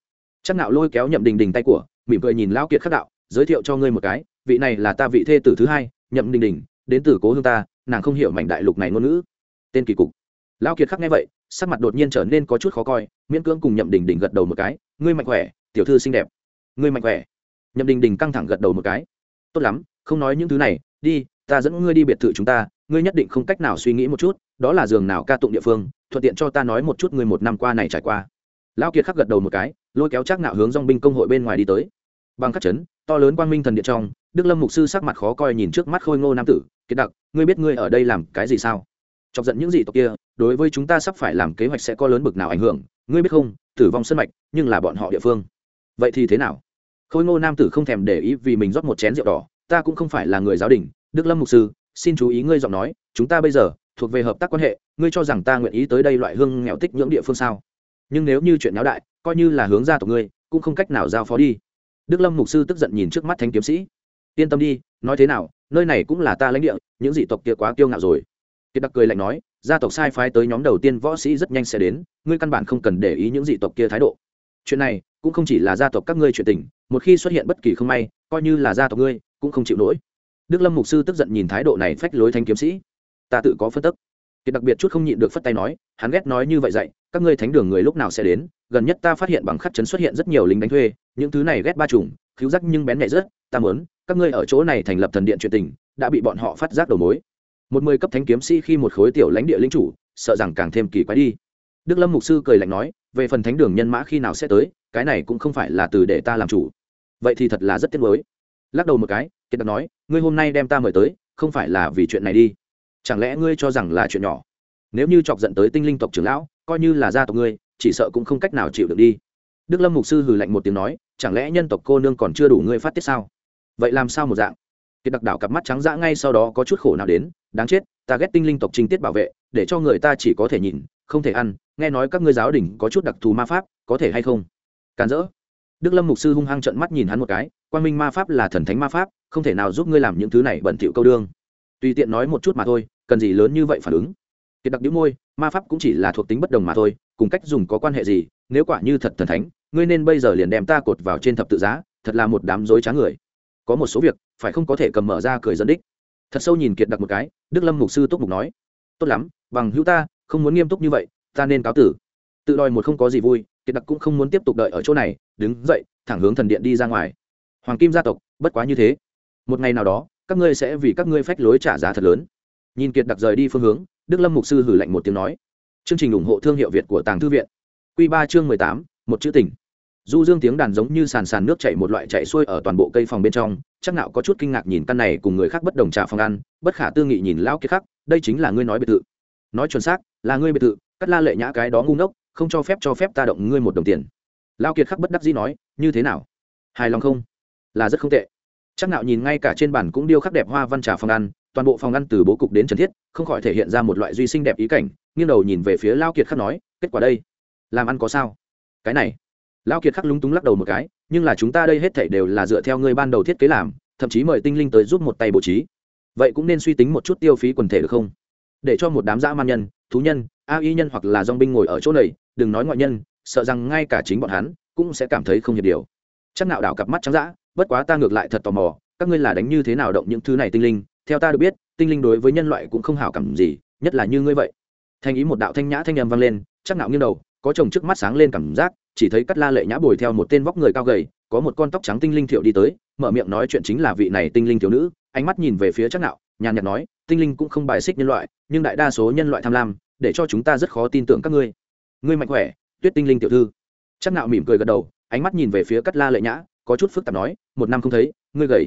Chắc nạo lôi kéo nhậm đình đình tay của, mỉm cười nhìn lão kiệt khắc đạo giới thiệu cho ngươi một cái, vị này là ta vị thê tử thứ hai, nhậm đình đình, đến từ cố hương ta, nàng không hiểu mảnh đại lục này ngôn ngữ. Tên kỳ cục. Lão kiệt khắc nghe vậy, sắc mặt đột nhiên trở nên có chút khó coi, miễn cưỡng cùng nhậm đình đình gật đầu một cái, ngươi mạnh khỏe, tiểu thư xinh đẹp. Ngươi mạnh khỏe. Nhậm đình đình căng thẳng gật đầu một cái. Tốt lắm, không nói những thứ này, đi, ta dẫn ngươi đi biệt thự chúng ta, ngươi nhất định không cách nào suy nghĩ một chút, đó là giường nào ca tụng địa phương, thuận tiện cho ta nói một chút ngươi một năm qua này trải qua. Lão kiệt khắc gật đầu một cái, lôi kéo chắc nạo hướng dong binh công hội bên ngoài đi tới bằng các chấn, to lớn quang minh thần điện trong, đức lâm mục sư sắc mặt khó coi nhìn trước mắt khôi ngô nam tử, kiệt đặc, ngươi biết ngươi ở đây làm cái gì sao? Chọc giận những gì tộc kia, đối với chúng ta sắp phải làm kế hoạch sẽ có lớn bực nào ảnh hưởng, ngươi biết không, tử vong sân mạch, nhưng là bọn họ địa phương. Vậy thì thế nào? Khôi ngô nam tử không thèm để ý vì mình rót một chén rượu đỏ, ta cũng không phải là người giáo đình, đức lâm mục sư, xin chú ý ngươi giọng nói, chúng ta bây giờ thuộc về hợp tác quan hệ, ngươi cho rằng ta nguyện ý tới đây loại hương nghèo tích nhưỡng địa phương sao? Nhưng nếu như chuyện náo đại, coi như là hướng ra tộc ngươi, cũng không cách nào giao phó đi đức lâm mục sư tức giận nhìn trước mắt thanh kiếm sĩ. Yên tâm đi, nói thế nào, nơi này cũng là ta lãnh địa, những dị tộc kia quá kiêu ngạo rồi. Kiệt đặc cười lạnh nói, gia tộc sai phái tới nhóm đầu tiên võ sĩ rất nhanh sẽ đến, ngươi căn bản không cần để ý những dị tộc kia thái độ. Chuyện này cũng không chỉ là gia tộc các ngươi chuyện tình, một khi xuất hiện bất kỳ không may, coi như là gia tộc ngươi, cũng không chịu nổi. Đức lâm mục sư tức giận nhìn thái độ này phách lối thanh kiếm sĩ. Ta tự có phân tức. Kiệt đặc biệt chút không nhịn được phất tay nói, hắn ghét nói như vậy dạy, các ngươi thánh đường người lúc nào sẽ đến gần nhất ta phát hiện bằng khắc chấn xuất hiện rất nhiều lính đánh thuê, những thứ này ghét ba trùng cứu rắc nhưng bén nhẹ rất, ta muốn, các ngươi ở chỗ này thành lập thần điện chuyện tình, đã bị bọn họ phát giác đầu mối. Một mươi cấp thánh kiếm sĩ khi một khối tiểu lãnh địa lính chủ, sợ rằng càng thêm kỳ quái đi. Đức lâm mục sư cười lạnh nói, về phần thánh đường nhân mã khi nào sẽ tới, cái này cũng không phải là từ để ta làm chủ. Vậy thì thật là rất tiếc mới lắc đầu một cái, kiệt đặc nói, ngươi hôm nay đem ta mời tới, không phải là vì chuyện này đi. Chẳng lẽ ngươi cho rằng là chuyện nhỏ? Nếu như chọc giận tới tinh linh tộc trưởng lão, coi như là gia tộc ngươi chỉ sợ cũng không cách nào chịu được đi. Đức lâm mục sư hừ lạnh một tiếng nói, chẳng lẽ nhân tộc cô nương còn chưa đủ ngươi phát tiết sao? Vậy làm sao một dạng? Kiệt đặc đảo cặp mắt trắng dã ngay sau đó có chút khổ nào đến, đáng chết, ta ghét tinh linh tộc trinh tiết bảo vệ, để cho người ta chỉ có thể nhìn, không thể ăn, nghe nói các ngươi giáo đình có chút đặc thù ma pháp, có thể hay không? Càn rỡ. Đức lâm mục sư hung hăng trận mắt nhìn hắn một cái quan minh ma pháp là thần thánh ma pháp, không thể nào giúp ngươi làm những thứ này bẩn thỉu câu đương. Tùy tiện nói một chút mà thôi, cần gì lớn như vậy phản ứng? Kiệt đặc đĩu môi, ma pháp cũng chỉ là thuộc tính bất đồng mà thôi, cùng cách dùng có quan hệ gì, nếu quả như thật thần thánh, ngươi nên bây giờ liền đem ta cột vào trên thập tự giá, thật là một đám dối trá người. Có một số việc, phải không có thể cầm mở ra cười dẫn đích. Thật sâu nhìn kiệt đặc một cái, đức lâm mục sư tốt mục nói, tốt lắm, bằng hữu ta, không muốn nghiêm túc như vậy, ta nên cáo tử. Tự đòi một không có gì vui, kiệt đặc cũng không muốn tiếp tục đợi ở chỗ này, đứng dậy, thẳng hướng thần điện đi ra ngoài. Hoàng kim gia tộc, bất quá như thế. Một ngày nào đó, các ngươi sẽ vì các ngươi phách lối trả giá thật lớn. Nhìn kiệt đặc rời đi phương hướng đức lâm mục sư hử lạnh một tiếng nói. Chương trình ủng hộ thương hiệu việt của tàng thư viện. Q ba chương mười tám, một chữ tình. Du dương tiếng đàn giống như sàn sàn nước chảy một loại chạy xuôi ở toàn bộ cây phòng bên trong, chắc nạo có chút kinh ngạc nhìn căn này cùng người khác bất đồng trà phòng ăn, bất khả tư nghị nhìn lão kiệt khắc đây chính là ngươi nói biệt thự. Nói chuẩn xác, là ngươi biệt thự, cắt la lệ nhã cái đó ngu ngốc, không cho phép cho phép ta động ngươi một đồng tiền. Lão kiệt khắc bất đắc dĩ nói, như thế nào? Hài lòng không? Là rất không tệ. Chắc nạo nhìn ngay cả trên bàn cũng điêu khắc đẹp hoa văn trà phòng ăn toàn bộ phòng ăn từ bố cục đến trần thiết, không khỏi thể hiện ra một loại duy sinh đẹp ý cảnh, nghiêng đầu nhìn về phía lao kiệt khắc nói, kết quả đây, làm ăn có sao? Cái này. Lao kiệt khắc lúng túng lắc đầu một cái, nhưng là chúng ta đây hết thảy đều là dựa theo ngươi ban đầu thiết kế làm, thậm chí mời tinh linh tới giúp một tay bố trí. Vậy cũng nên suy tính một chút tiêu phí quần thể được không? Để cho một đám dã man nhân, thú nhân, a y nhân hoặc là dong binh ngồi ở chỗ này, đừng nói ngoại nhân, sợ rằng ngay cả chính bọn hắn cũng sẽ cảm thấy không hiệp điều. Chắc nào đảo cặp mắt trắng dã, bất quá ta ngược lại thật tò mò, các ngươi là đánh như thế nào động những thứ này tinh linh theo ta được biết, tinh linh đối với nhân loại cũng không hảo cảm gì, nhất là như ngươi vậy. Thanh ý một đạo thanh nhã thanh âm vang lên, chắc Nạo nghiêng đầu, có chồng trước mắt sáng lên cảm giác, chỉ thấy cắt la lệ nhã bồi theo một tên vóc người cao gầy, có một con tóc trắng tinh linh thiệu đi tới, mở miệng nói chuyện chính là vị này tinh linh thiếu nữ, ánh mắt nhìn về phía chắc nạo nhàn nhạt nói, tinh linh cũng không bài xích nhân loại, nhưng đại đa số nhân loại tham lam, để cho chúng ta rất khó tin tưởng các ngươi. Ngươi mạnh khỏe, tuyết tinh linh tiểu thư. Chắc nạo mỉm cười gật đầu, ánh mắt nhìn về phía cắt la lệ nhã, có chút phức tạp nói, một năm không thấy, ngươi gầy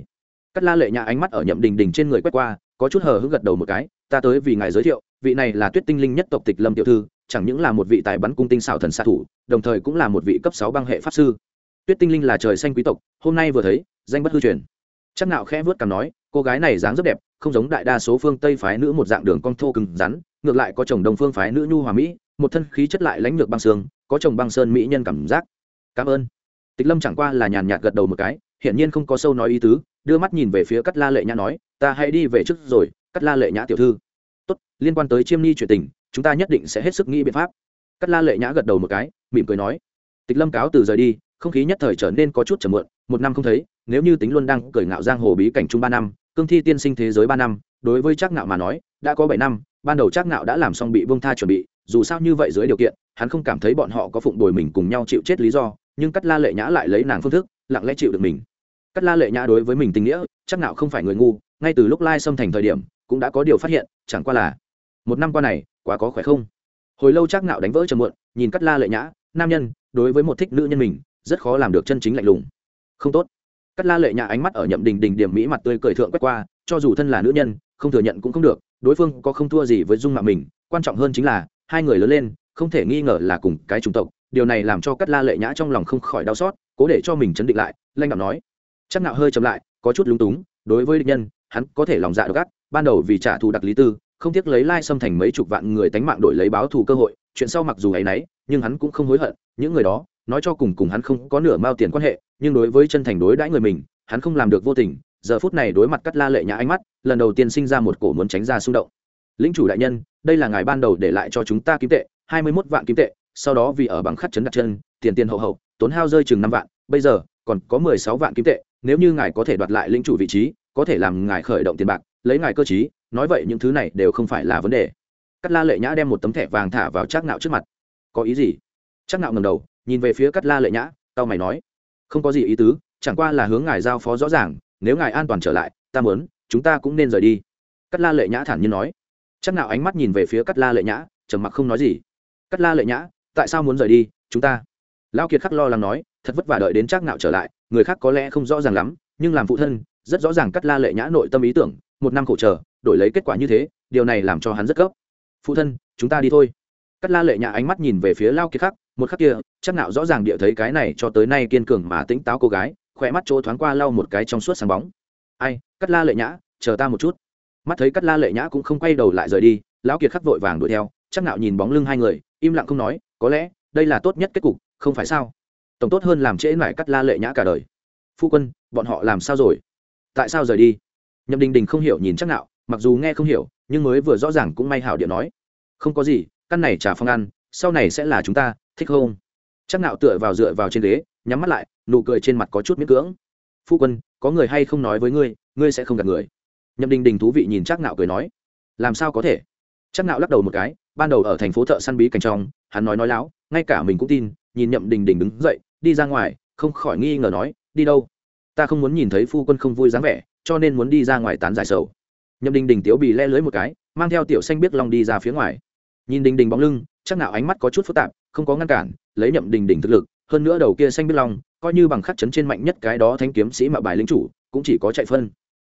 cắt la lệ nhã ánh mắt ở nhậm đình đình trên người quét qua, có chút hờ hững gật đầu một cái, ta tới vì ngài giới thiệu, vị này là tuyết tinh linh nhất tộc tịch lâm tiểu thư, chẳng những là một vị tài bắn cung tinh xảo thần xạ thủ, đồng thời cũng là một vị cấp sáu băng hệ pháp sư. Tuyết tinh linh là trời xanh quý tộc, hôm nay vừa thấy, danh bất hư truyền. Chắc nạo khẽ vớt cằm nói, cô gái này dáng rất đẹp, không giống đại đa số phương tây phái nữ một dạng đường cong thô cứng rắn, ngược lại có chồng đông phương phái nữ nhu hòa mỹ, một thân khí chất lại lãnh lược băng sương, có chồng băng sơn mỹ nhân cảm giác. Cảm ơn. Tịch lâm chẳng qua là nhàn nhạt gật đầu một cái, hiển nhiên không có sâu nói ý tứ đưa mắt nhìn về phía cắt la lệ nhã nói, ta hãy đi về trước rồi, cắt la lệ nhã tiểu thư. Tốt, liên quan tới chiêm ni chuyện tình, chúng ta nhất định sẽ hết sức nghĩ biện pháp. Cắt la lệ nhã gật đầu một cái, mỉm cười nói, tịch lâm cáo từ rời đi, không khí nhất thời trở nên có chút chầm muộn, một năm không thấy, nếu như tính luôn đang cởi ngạo giang hồ bí cảnh chung ba năm, cương thi tiên sinh thế giới ba năm, đối với trác ngạo mà nói, đã có bảy năm, ban đầu trác ngạo đã làm xong bị vương tha chuẩn bị, dù sao như vậy dưới điều kiện, hắn không cảm thấy bọn họ có phụng bồi mình cùng nhau chịu chết lý do, nhưng cắt la lệ nhã lại lấy nàng phương thức, lặng lẽ chịu được mình cắt la lệ nhã đối với mình tình nghĩa, chắc nào không phải người ngu, ngay từ lúc lai xâm thành thời điểm, cũng đã có điều phát hiện, chẳng qua là, một năm qua này, quá có khỏe không? Hồi lâu chắc nạo đánh vỡ trầm muộn, nhìn cắt la lệ nhã, nam nhân, đối với một thích nữ nhân mình, rất khó làm được chân chính lạnh lùng. Không tốt. Cắt la lệ nhã ánh mắt ở nhậm đình đình điểm mỹ mặt tươi cười thượng quét qua, cho dù thân là nữ nhân, không thừa nhận cũng không được, đối phương có không thua gì với dung mạo mình, quan trọng hơn chính là, hai người lớn lên, không thể nghi ngờ là cùng cái chủng tộc, điều này làm cho cắt la lệ nhã trong lòng không khỏi đau xót, cố để cho mình chấn định lại lanh đạo nói chắc nạo hơi chậm lại, có chút lúng túng, đối với địch nhân, hắn có thể lòng dạ độc ác, ban đầu vì trả thù đặc lý tư, không tiếc lấy lai xâm thành mấy chục vạn người tánh mạng đổi lấy báo thù cơ hội, chuyện sau mặc dù ấy nấy, nhưng hắn cũng không hối hận, những người đó, nói cho cùng cùng hắn không có nửa mao tiền quan hệ, nhưng đối với chân thành đối đãi người mình, hắn không làm được vô tình, giờ phút này đối mặt cắt la lệ nhã ánh mắt, lần đầu tiên sinh ra một cổ muốn tránh ra xung động. Lĩnh chủ đại nhân, đây là ngài ban đầu để lại cho chúng ta kim tệ, hai mươi mốt vạn kim tệ, sau đó vì ở bằng khắc chấn đặt chân, tiền tiền hậu hậu, tốn hao rơi chừng năm vạn, bây giờ còn có mười sáu vạn kim tệ nếu như ngài có thể đoạt lại lĩnh chủ vị trí có thể làm ngài khởi động tiền bạc lấy ngài cơ trí, nói vậy những thứ này đều không phải là vấn đề. Cắt la lệ nhã đem một tấm thẻ vàng thả vào trác nạo trước mặt. Có ý gì? Trác nạo ngầm đầu nhìn về phía cắt la lệ nhã tao mày nói không có gì ý tứ chẳng qua là hướng ngài giao phó rõ ràng nếu ngài an toàn trở lại ta muốn chúng ta cũng nên rời đi. Cắt la lệ nhã thản nhiên nói. Chắc nào ánh mắt nhìn về phía cắt la lệ nhã trầm mặc không nói gì. Cắt la lệ nhã tại sao muốn rời đi chúng ta? Lao kiệt khắc lo lắng nói thật vất vả đợi đến chắc nạo trở lại người khác có lẽ không rõ ràng lắm, nhưng làm phụ thân, rất rõ ràng cắt la lệ nhã nội tâm ý tưởng, một năm khổ chờ, đổi lấy kết quả như thế, điều này làm cho hắn rất gấp. Phụ thân, chúng ta đi thôi. Cắt la lệ nhã ánh mắt nhìn về phía lao kiệt khắc, một khắc kia, chắc nạo rõ ràng địa thấy cái này cho tới nay kiên cường mà tĩnh táo cô gái, khỏe mắt chỗ thoáng qua lau một cái trong suốt sáng bóng. Ai, cắt la lệ nhã, chờ ta một chút. Mắt thấy cắt la lệ nhã cũng không quay đầu lại rời đi, lão kiệt khắc vội vàng đuổi theo, chắc nạo nhìn bóng lưng hai người, im lặng không nói, có lẽ, đây là tốt nhất kết cục, không phải sao? Tổng tốt hơn làm trễ mải cắt la lệ nhã cả đời. Phu quân, bọn họ làm sao rồi? Tại sao rời đi? Nhậm đình đình không hiểu nhìn chắc nạo, mặc dù nghe không hiểu, nhưng mới vừa rõ ràng cũng may hảo điện nói. Không có gì, căn này trả phong ăn, sau này sẽ là chúng ta, thích không? Chắc nạo tựa vào dựa vào trên ghế, nhắm mắt lại, nụ cười trên mặt có chút miễn cưỡng. Phu quân, có người hay không nói với ngươi ngươi sẽ không gặp người? Nhậm đình đình thú vị nhìn chắc nạo cười nói. Làm sao có thể? Chắc nạo lắc đầu một cái, ban đầu ở thành phố thợ săn bí cảnh trong, hắn nói nói láo, ngay cả mình cũng tin, nhìn nhậm đình đình đứng dậy đi ra ngoài, không khỏi nghi ngờ nói, đi đâu? Ta không muốn nhìn thấy phu quân không vui dáng vẻ, cho nên muốn đi ra ngoài tán giải sầu. Nhậm đình đình tiểu bị le lưới một cái, mang theo tiểu xanh biết long đi ra phía ngoài. Nhìn đình đình bóng lưng, chắc nào ánh mắt có chút phức tạp, không có ngăn cản, lấy nhậm đình đình thực lực, hơn nữa đầu kia xanh biết long, coi như bằng khắc chấn trên mạnh nhất cái đó thanh kiếm sĩ mạo bài lính chủ, cũng chỉ có chạy phân.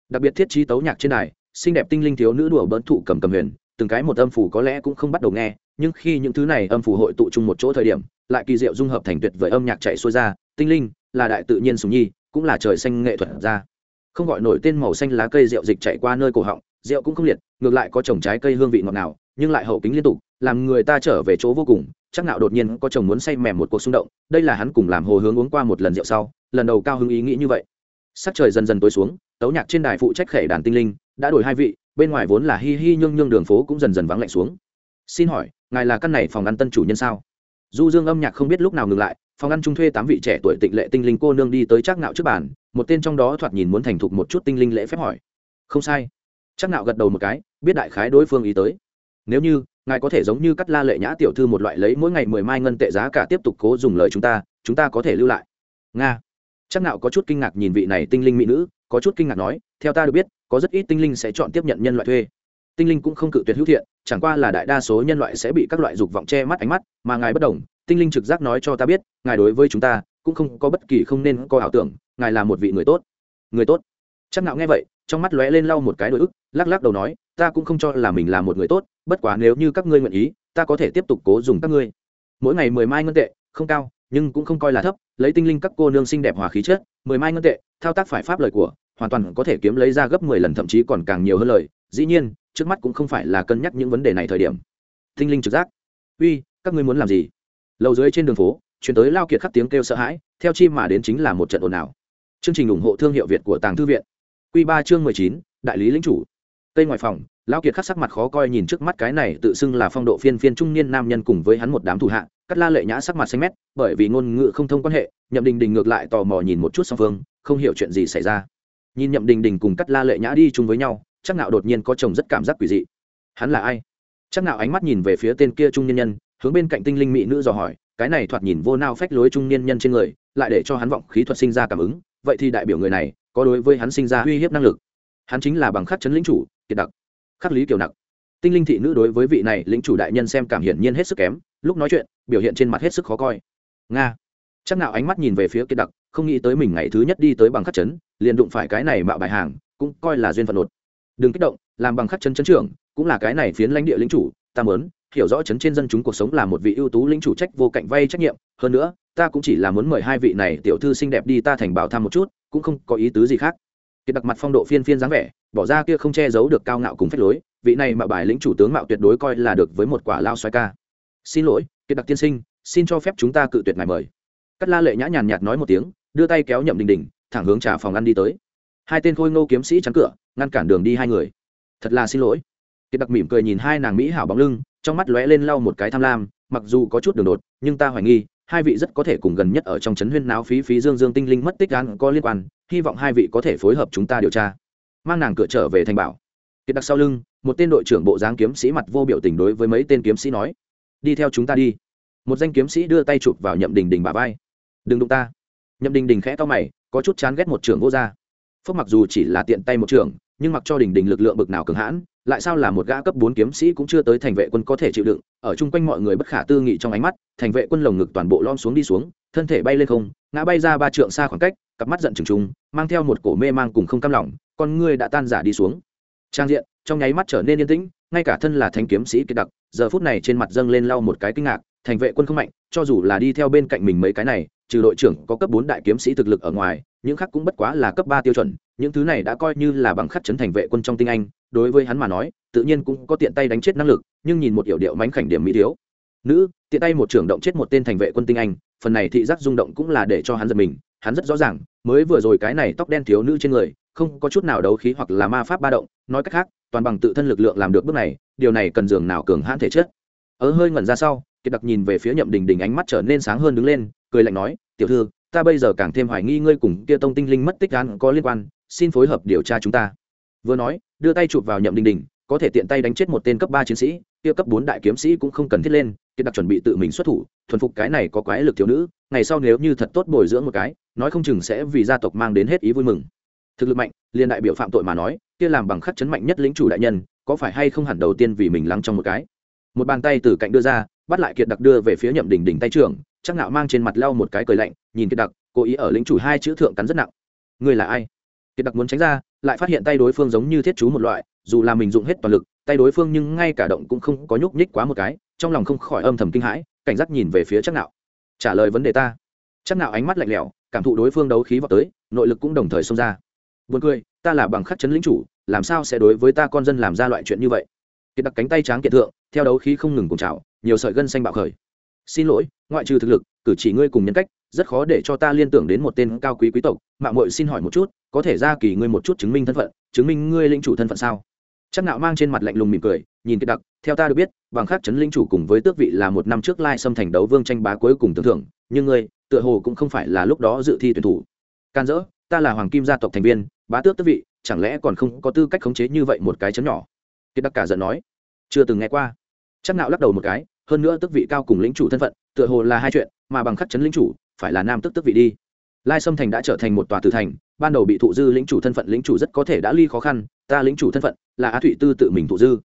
Đặc biệt thiết trí tấu nhạc trên này xinh đẹp tinh linh thiếu nữ đùa bỡn thụ cầm cầm huyền, từng cái một âm phủ có lẽ cũng không bắt đầu nghe nhưng khi những thứ này âm phủ hội tụ chung một chỗ thời điểm, lại kỳ diệu dung hợp thành tuyệt vời âm nhạc chạy xuôi ra, tinh linh, là đại tự nhiên sùng nhi, cũng là trời xanh nghệ thuật ra. Không gọi nổi tên màu xanh lá cây rượu dịch chạy qua nơi cổ họng, rượu cũng không liệt, ngược lại có trồng trái cây hương vị ngọt ngào, nhưng lại hậu kính liên tục, làm người ta trở về chỗ vô cùng, chắc nạo đột nhiên có chồng muốn say mềm một cuộc xung động, đây là hắn cùng làm hồ hướng uống qua một lần rượu sau, lần đầu cao hứng ý nghĩ như vậy. Sắc trời dần dần tối xuống, tấu nhạc trên đài phụ trách khể đàn tinh linh, đã đổi hai vị, bên ngoài vốn là hi hi nhương nhương đường phố cũng dần dần vắng lạnh xuống. Xin hỏi ngài là căn này phòng ăn tân chủ nhân sao? Du dương âm nhạc không biết lúc nào ngừng lại, phòng ăn trung thuê tám vị trẻ tuổi tịnh lệ tinh linh cô nương đi tới chắc nạo trước bàn, một tên trong đó thoạt nhìn muốn thành thục một chút tinh linh lễ phép hỏi. Không sai. Chắc nạo gật đầu một cái, biết đại khái đối phương ý tới. Nếu như, ngài có thể giống như cắt la lệ nhã tiểu thư một loại lấy mỗi ngày mười mai ngân tệ giá cả tiếp tục cố dùng lời chúng ta chúng ta có thể lưu lại. Nga. Chắc nạo có chút kinh ngạc nhìn vị này tinh linh mỹ nữ, có chút kinh ngạc nói, theo ta được biết, có rất ít tinh linh sẽ chọn tiếp nhận nhân loại thuê tinh linh cũng không cự tuyệt hữu thiện, chẳng qua là đại đa số nhân loại sẽ bị các loại dục vọng che mắt ánh mắt, mà ngài bất đồng, tinh linh trực giác nói cho ta biết, ngài đối với chúng ta cũng không có bất kỳ không nên có ảo tưởng, ngài là một vị người tốt. Người tốt? Chắc nạo nghe vậy, trong mắt lóe lên lau một cái đôi ức, lắc lắc đầu nói, ta cũng không cho là mình là một người tốt, bất quá nếu như các ngươi nguyện ý, ta có thể tiếp tục cố dùng các ngươi. Mỗi ngày mười mai ngân tệ, không cao nhưng cũng không coi là thấp, lấy tinh linh các cô nương xinh đẹp hòa khí chất, mười mai ngân tệ, thao tác phải pháp lời của, hoàn toàn có thể kiếm lấy ra gấp mười lần, thậm chí còn càng nhiều hơn lời. Dĩ nhiên, trước mắt cũng không phải là cân nhắc những vấn đề này thời điểm. Tinh linh trực giác. Uy, các ngươi muốn làm gì? Lầu dưới trên đường phố, chuyển tới lao kiệt khắc tiếng kêu sợ hãi, theo chi mà đến chính là một trận ồn ào. Chương trình ủng hộ thương hiệu việt của tàng thư viện. Q ba chương mười chín, đại lý lính chủ. Tây ngoài phòng Lão kiệt khắc sắc mặt khó coi nhìn trước mắt cái này tự xưng là phong độ phiên phiên trung niên nam nhân cùng với hắn một đám thủ hạ, cắt la lệ nhã sắc mặt xanh mét, bởi vì ngôn ngữ không thông quan hệ, nhậm đình đình ngược lại tò mò nhìn một chút song phương, không hiểu chuyện gì xảy ra. Nhìn nhậm đình đình cùng cắt la lệ nhã đi chung với nhau, chắc nạo đột nhiên có chồng rất cảm giác quỷ dị. Hắn là ai? Chắc nạo ánh mắt nhìn về phía tên kia trung niên nhân, hướng bên cạnh tinh linh mỹ nữ dò hỏi, cái này thoạt nhìn vô nao phách lối trung niên nhân trên người, lại để cho hắn vọng khí thuật sinh ra cảm ứng, vậy thì đại biểu người này có đối với hắn sinh ra uy hiếp năng lực. Hắn chính là bằng khắc chấn lĩnh chủ, kiệt đặc khắc lý kiều nặc. Tinh linh thị nữ đối với vị này lĩnh chủ đại nhân xem cảm hiển nhiên hết sức kém, lúc nói chuyện, biểu hiện trên mặt hết sức khó coi. Nga. Chắc nào ánh mắt nhìn về phía kiệt đặc, không nghĩ tới mình ngày thứ nhất đi tới bằng khắc chấn, liền đụng phải cái này mạo bài hàng, cũng coi là duyên phận nột. Đừng kích động, làm bằng khắc chấn chấn trưởng, cũng là cái này phiến lãnh địa lĩnh chủ, ta mớn hiểu rõ chấn trên dân chúng cuộc sống là một vị ưu tú lĩnh chủ trách vô cạnh vay trách nhiệm, hơn nữa, ta cũng chỉ là muốn mời hai vị này tiểu thư xinh đẹp đi ta thành bảo tham một chút, cũng không có ý tứ gì khác kiệt đặc mặt phong độ phiên phiên dáng vẻ, bỏ ra kia không che giấu được cao ngạo cùng phép lối, vị này mà bài lĩnh chủ tướng mạo tuyệt đối coi là được với một quả lao xoay ca. Xin lỗi, kiệt đặc tiên sinh, xin cho phép chúng ta cự tuyệt ngài mời. Cắt la lệ nhã nhàn nhạt nói một tiếng, đưa tay kéo nhậm đình đình, thẳng hướng trà phòng ăn đi tới. Hai tên khôi ngô kiếm sĩ chắn cửa, ngăn cản đường đi hai người. Thật là xin lỗi. Kiệt đặc mỉm cười nhìn hai nàng mỹ hảo bóng lưng, trong mắt lóe lên lau một cái tham lam, mặc dù có chút đường đột, nhưng ta hoài nghi hai vị rất có thể cùng gần nhất ở trong trấn huyên náo phí phí dương dương tinh linh mất tích gan có liên quan, hy vọng hai vị có thể phối hợp chúng ta điều tra. Mang nàng cửa trở về thành bảo. Kiệt đặc sau lưng, một tên đội trưởng bộ dáng kiếm sĩ mặt vô biểu tình đối với mấy tên kiếm sĩ nói, đi theo chúng ta đi. Một danh kiếm sĩ đưa tay chụp vào nhậm đình đình bà vai. Đừng đụng ta. Nhậm đình đình khẽ to mày, có chút chán ghét một trưởng vô gia. Phúc mặc dù chỉ là tiện tay một trưởng nhưng mặc cho đỉnh đỉnh lực lượng bực nào cường hãn, lại sao là một gã cấp bốn kiếm sĩ cũng chưa tới thành vệ quân có thể chịu đựng, ở chung quanh mọi người bất khả tư nghị trong ánh mắt, thành vệ quân lồng ngực toàn bộ lom xuống đi xuống, thân thể bay lên không, ngã bay ra ba trượng xa khoảng cách, cặp mắt giận trừng trùng, mang theo một cổ mê mang cùng không cam lòng, con ngươi đã tan giả đi xuống. Trang diện, trong nháy mắt trở nên yên tĩnh, ngay cả thân là thanh kiếm sĩ kiệt đặc, giờ phút này trên mặt dâng lên lau một cái kinh ngạc thành vệ quân không mạnh, cho dù là đi theo bên cạnh mình mấy cái này, trừ đội trưởng có cấp bốn đại kiếm sĩ thực lực ở ngoài, những khác cũng bất quá là cấp ba tiêu chuẩn, những thứ này đã coi như là bằng khắc chấn thành vệ quân trong tinh anh, đối với hắn mà nói, tự nhiên cũng có tiện tay đánh chết năng lực, nhưng nhìn một yểu điệu mánh khảnh điểm mỹ thiếu. Nữ, tiện tay một trưởng động chết một tên thành vệ quân tinh anh, phần này thị giác rung động cũng là để cho hắn giật mình, hắn rất rõ ràng, mới vừa rồi cái này tóc đen thiếu nữ trên người, không có chút nào đấu khí hoặc là ma pháp ba động, nói cách khác, toàn bằng tự thân lực lượng làm được bước này, điều này cần giường nào cường hãn thể chất. Ở hơi ngẩn ra sau kiệt đặc nhìn về phía nhậm đình đình ánh mắt trở nên sáng hơn đứng lên, cười lạnh nói, tiểu thư, ta bây giờ càng thêm hoài nghi ngươi cùng kia tông tinh linh mất tích gan có liên quan, xin phối hợp điều tra chúng ta. Vừa nói, đưa tay chụp vào nhậm đình đình, có thể tiện tay đánh chết một tên cấp ba chiến sĩ, kia cấp bốn đại kiếm sĩ cũng không cần thiết lên, kiệt đặc chuẩn bị tự mình xuất thủ, thuần phục cái này có quái lực thiếu nữ, ngày sau nếu như thật tốt bồi dưỡng một cái, nói không chừng sẽ vì gia tộc mang đến hết ý vui mừng. Thực lực mạnh liên đại biểu phạm tội mà nói, kia làm bằng khắc chấn mạnh nhất lĩnh chủ đại nhân, có phải hay không hẳn đầu tiên vì mình lắng trong một cái? Một bàn tay từ cạnh đưa ra bắt lại kiệt đặc đưa về phía nhậm đình đình tay trưởng, chắc nạo mang trên mặt lau một cái cười lạnh, nhìn kiệt đặc, cố ý ở lĩnh chủ hai chữ thượng cắn rất nặng. Người là ai? Kiệt đặc muốn tránh ra, lại phát hiện tay đối phương giống như thiết chú một loại, dù là mình dụng hết toàn lực, tay đối phương nhưng ngay cả động cũng không có nhúc nhích quá một cái, trong lòng không khỏi âm thầm kinh hãi, cảnh giác nhìn về phía chắc nạo trả lời vấn đề ta. Chắc nạo ánh mắt lạnh lẽo, cảm thụ đối phương đấu khí vào tới, nội lực cũng đồng thời xông ra. Buồn cười, ta là bằng khắc chấn lĩnh chủ, làm sao sẽ đối với ta con dân làm ra loại chuyện như vậy? Kiệt đặc cánh tay tráng kiệt thượng, theo đấu khí không ngừng cùng trào nhiều sợi gân xanh bạo khởi. Xin lỗi, ngoại trừ thực lực, cử chỉ ngươi cùng nhân cách, rất khó để cho ta liên tưởng đến một tên cao quý quý tộc. Mạng mội xin hỏi một chút, có thể ra kỳ ngươi một chút chứng minh thân phận, chứng minh ngươi linh chủ thân phận sao? Chắc nạo mang trên mặt lạnh lùng mỉm cười, nhìn kiệt đặc, theo ta được biết, bằng khác chấn linh chủ cùng với tước vị là một năm trước lai xâm thành đấu vương tranh bá cuối cùng tưởng thưởng, nhưng ngươi, tựa hồ cũng không phải là lúc đó dự thi tuyển thủ. Can dỡ, ta là hoàng kim gia tộc thành viên, bá tước tước vị, chẳng lẽ còn không có tư cách khống chế như vậy một cái chấn nhỏ? Kiệt đặc cả giận nói. Chưa từng nghe qua chắc nạo lắc đầu một cái, hơn nữa tước vị cao cùng lĩnh chủ thân phận, tựa hồ là hai chuyện, mà bằng khắc chấn lĩnh chủ, phải là nam tước tước vị đi. Lai sâm thành đã trở thành một tòa tử thành, ban đầu bị thụ dư lĩnh chủ thân phận lĩnh chủ rất có thể đã ly khó khăn, ta lĩnh chủ thân phận là á thụy tư tự mình thụ dư.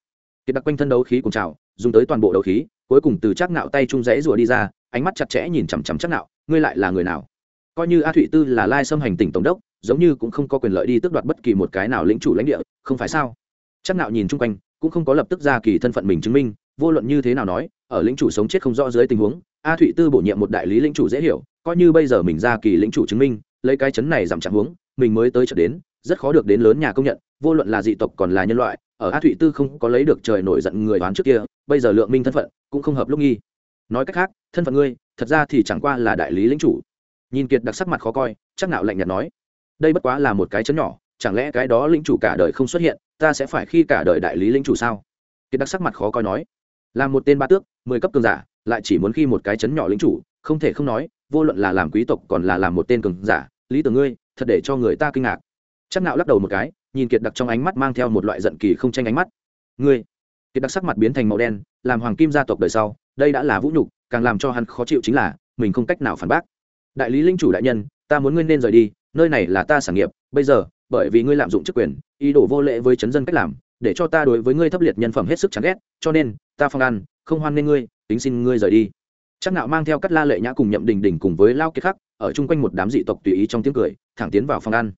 Kiệt đặc quanh thân đấu khí cùng trào, dùng tới toàn bộ đấu khí, cuối cùng từ chắc nạo tay trung rẽ rùa đi ra, ánh mắt chặt chẽ nhìn chằm chằm chắc nạo ngươi lại là người nào? Coi như a thụy tư là lai xâm hành tỉnh tổng đốc, giống như cũng không có quyền lợi đi tước đoạt bất kỳ một cái nào lĩnh chủ lãnh địa, không phải sao? Chắc nạo nhìn chung quanh, cũng không có lập tức ra kỳ thân phận mình chứng minh vô luận như thế nào nói, ở lĩnh chủ sống chết không rõ dưới tình huống, a thụy tư bổ nhiệm một đại lý lĩnh chủ dễ hiểu, coi như bây giờ mình ra kỳ lĩnh chủ chứng minh, lấy cái chấn này giảm trạng huống, mình mới tới trở đến, rất khó được đến lớn nhà công nhận, vô luận là dị tộc còn là nhân loại, ở a thụy tư không có lấy được trời nổi giận người đoán trước kia, bây giờ lượng minh thân phận cũng không hợp lúc nghi. Nói cách khác, thân phận ngươi, thật ra thì chẳng qua là đại lý lĩnh chủ. Nhìn kiệt đặc sắc mặt khó coi, chắc nạo lạnh nhạt nói, đây bất quá là một cái chấn nhỏ, chẳng lẽ cái đó lĩnh chủ cả đời không xuất hiện, ta sẽ phải khi cả đời đại lý lĩnh chủ sao? Kiệt đặc sắc mặt khó coi nói là một tên ba tước, mười cấp cường giả, lại chỉ muốn khi một cái chấn nhỏ lĩnh chủ, không thể không nói, vô luận là làm quý tộc còn là làm một tên cường giả, lý tưởng ngươi, thật để cho người ta kinh ngạc. Chắc nạo lắc đầu một cái, nhìn kiệt đặc trong ánh mắt mang theo một loại giận kỳ không tranh ánh mắt. Ngươi, kiệt đặc sắc mặt biến thành màu đen, làm hoàng kim gia tộc đời sau, đây đã là vũ nhục, càng làm cho hắn khó chịu chính là, mình không cách nào phản bác. Đại lý linh chủ đại nhân, ta muốn ngươi nên rời đi, nơi này là ta sản nghiệp, bây giờ, bởi vì ngươi lạm dụng chức quyền, ý đồ vô lễ với chấn dân cách làm để cho ta đối với ngươi thấp liệt nhân phẩm hết sức chán ghét, cho nên, ta phong ăn không hoan nên ngươi, tính xin ngươi rời đi. Chắc nạo mang theo cắt la lệ nhã cùng nhậm đình đình cùng với lao kiệt khắc, ở chung quanh một đám dị tộc tùy ý trong tiếng cười, thẳng tiến vào phòng ăn.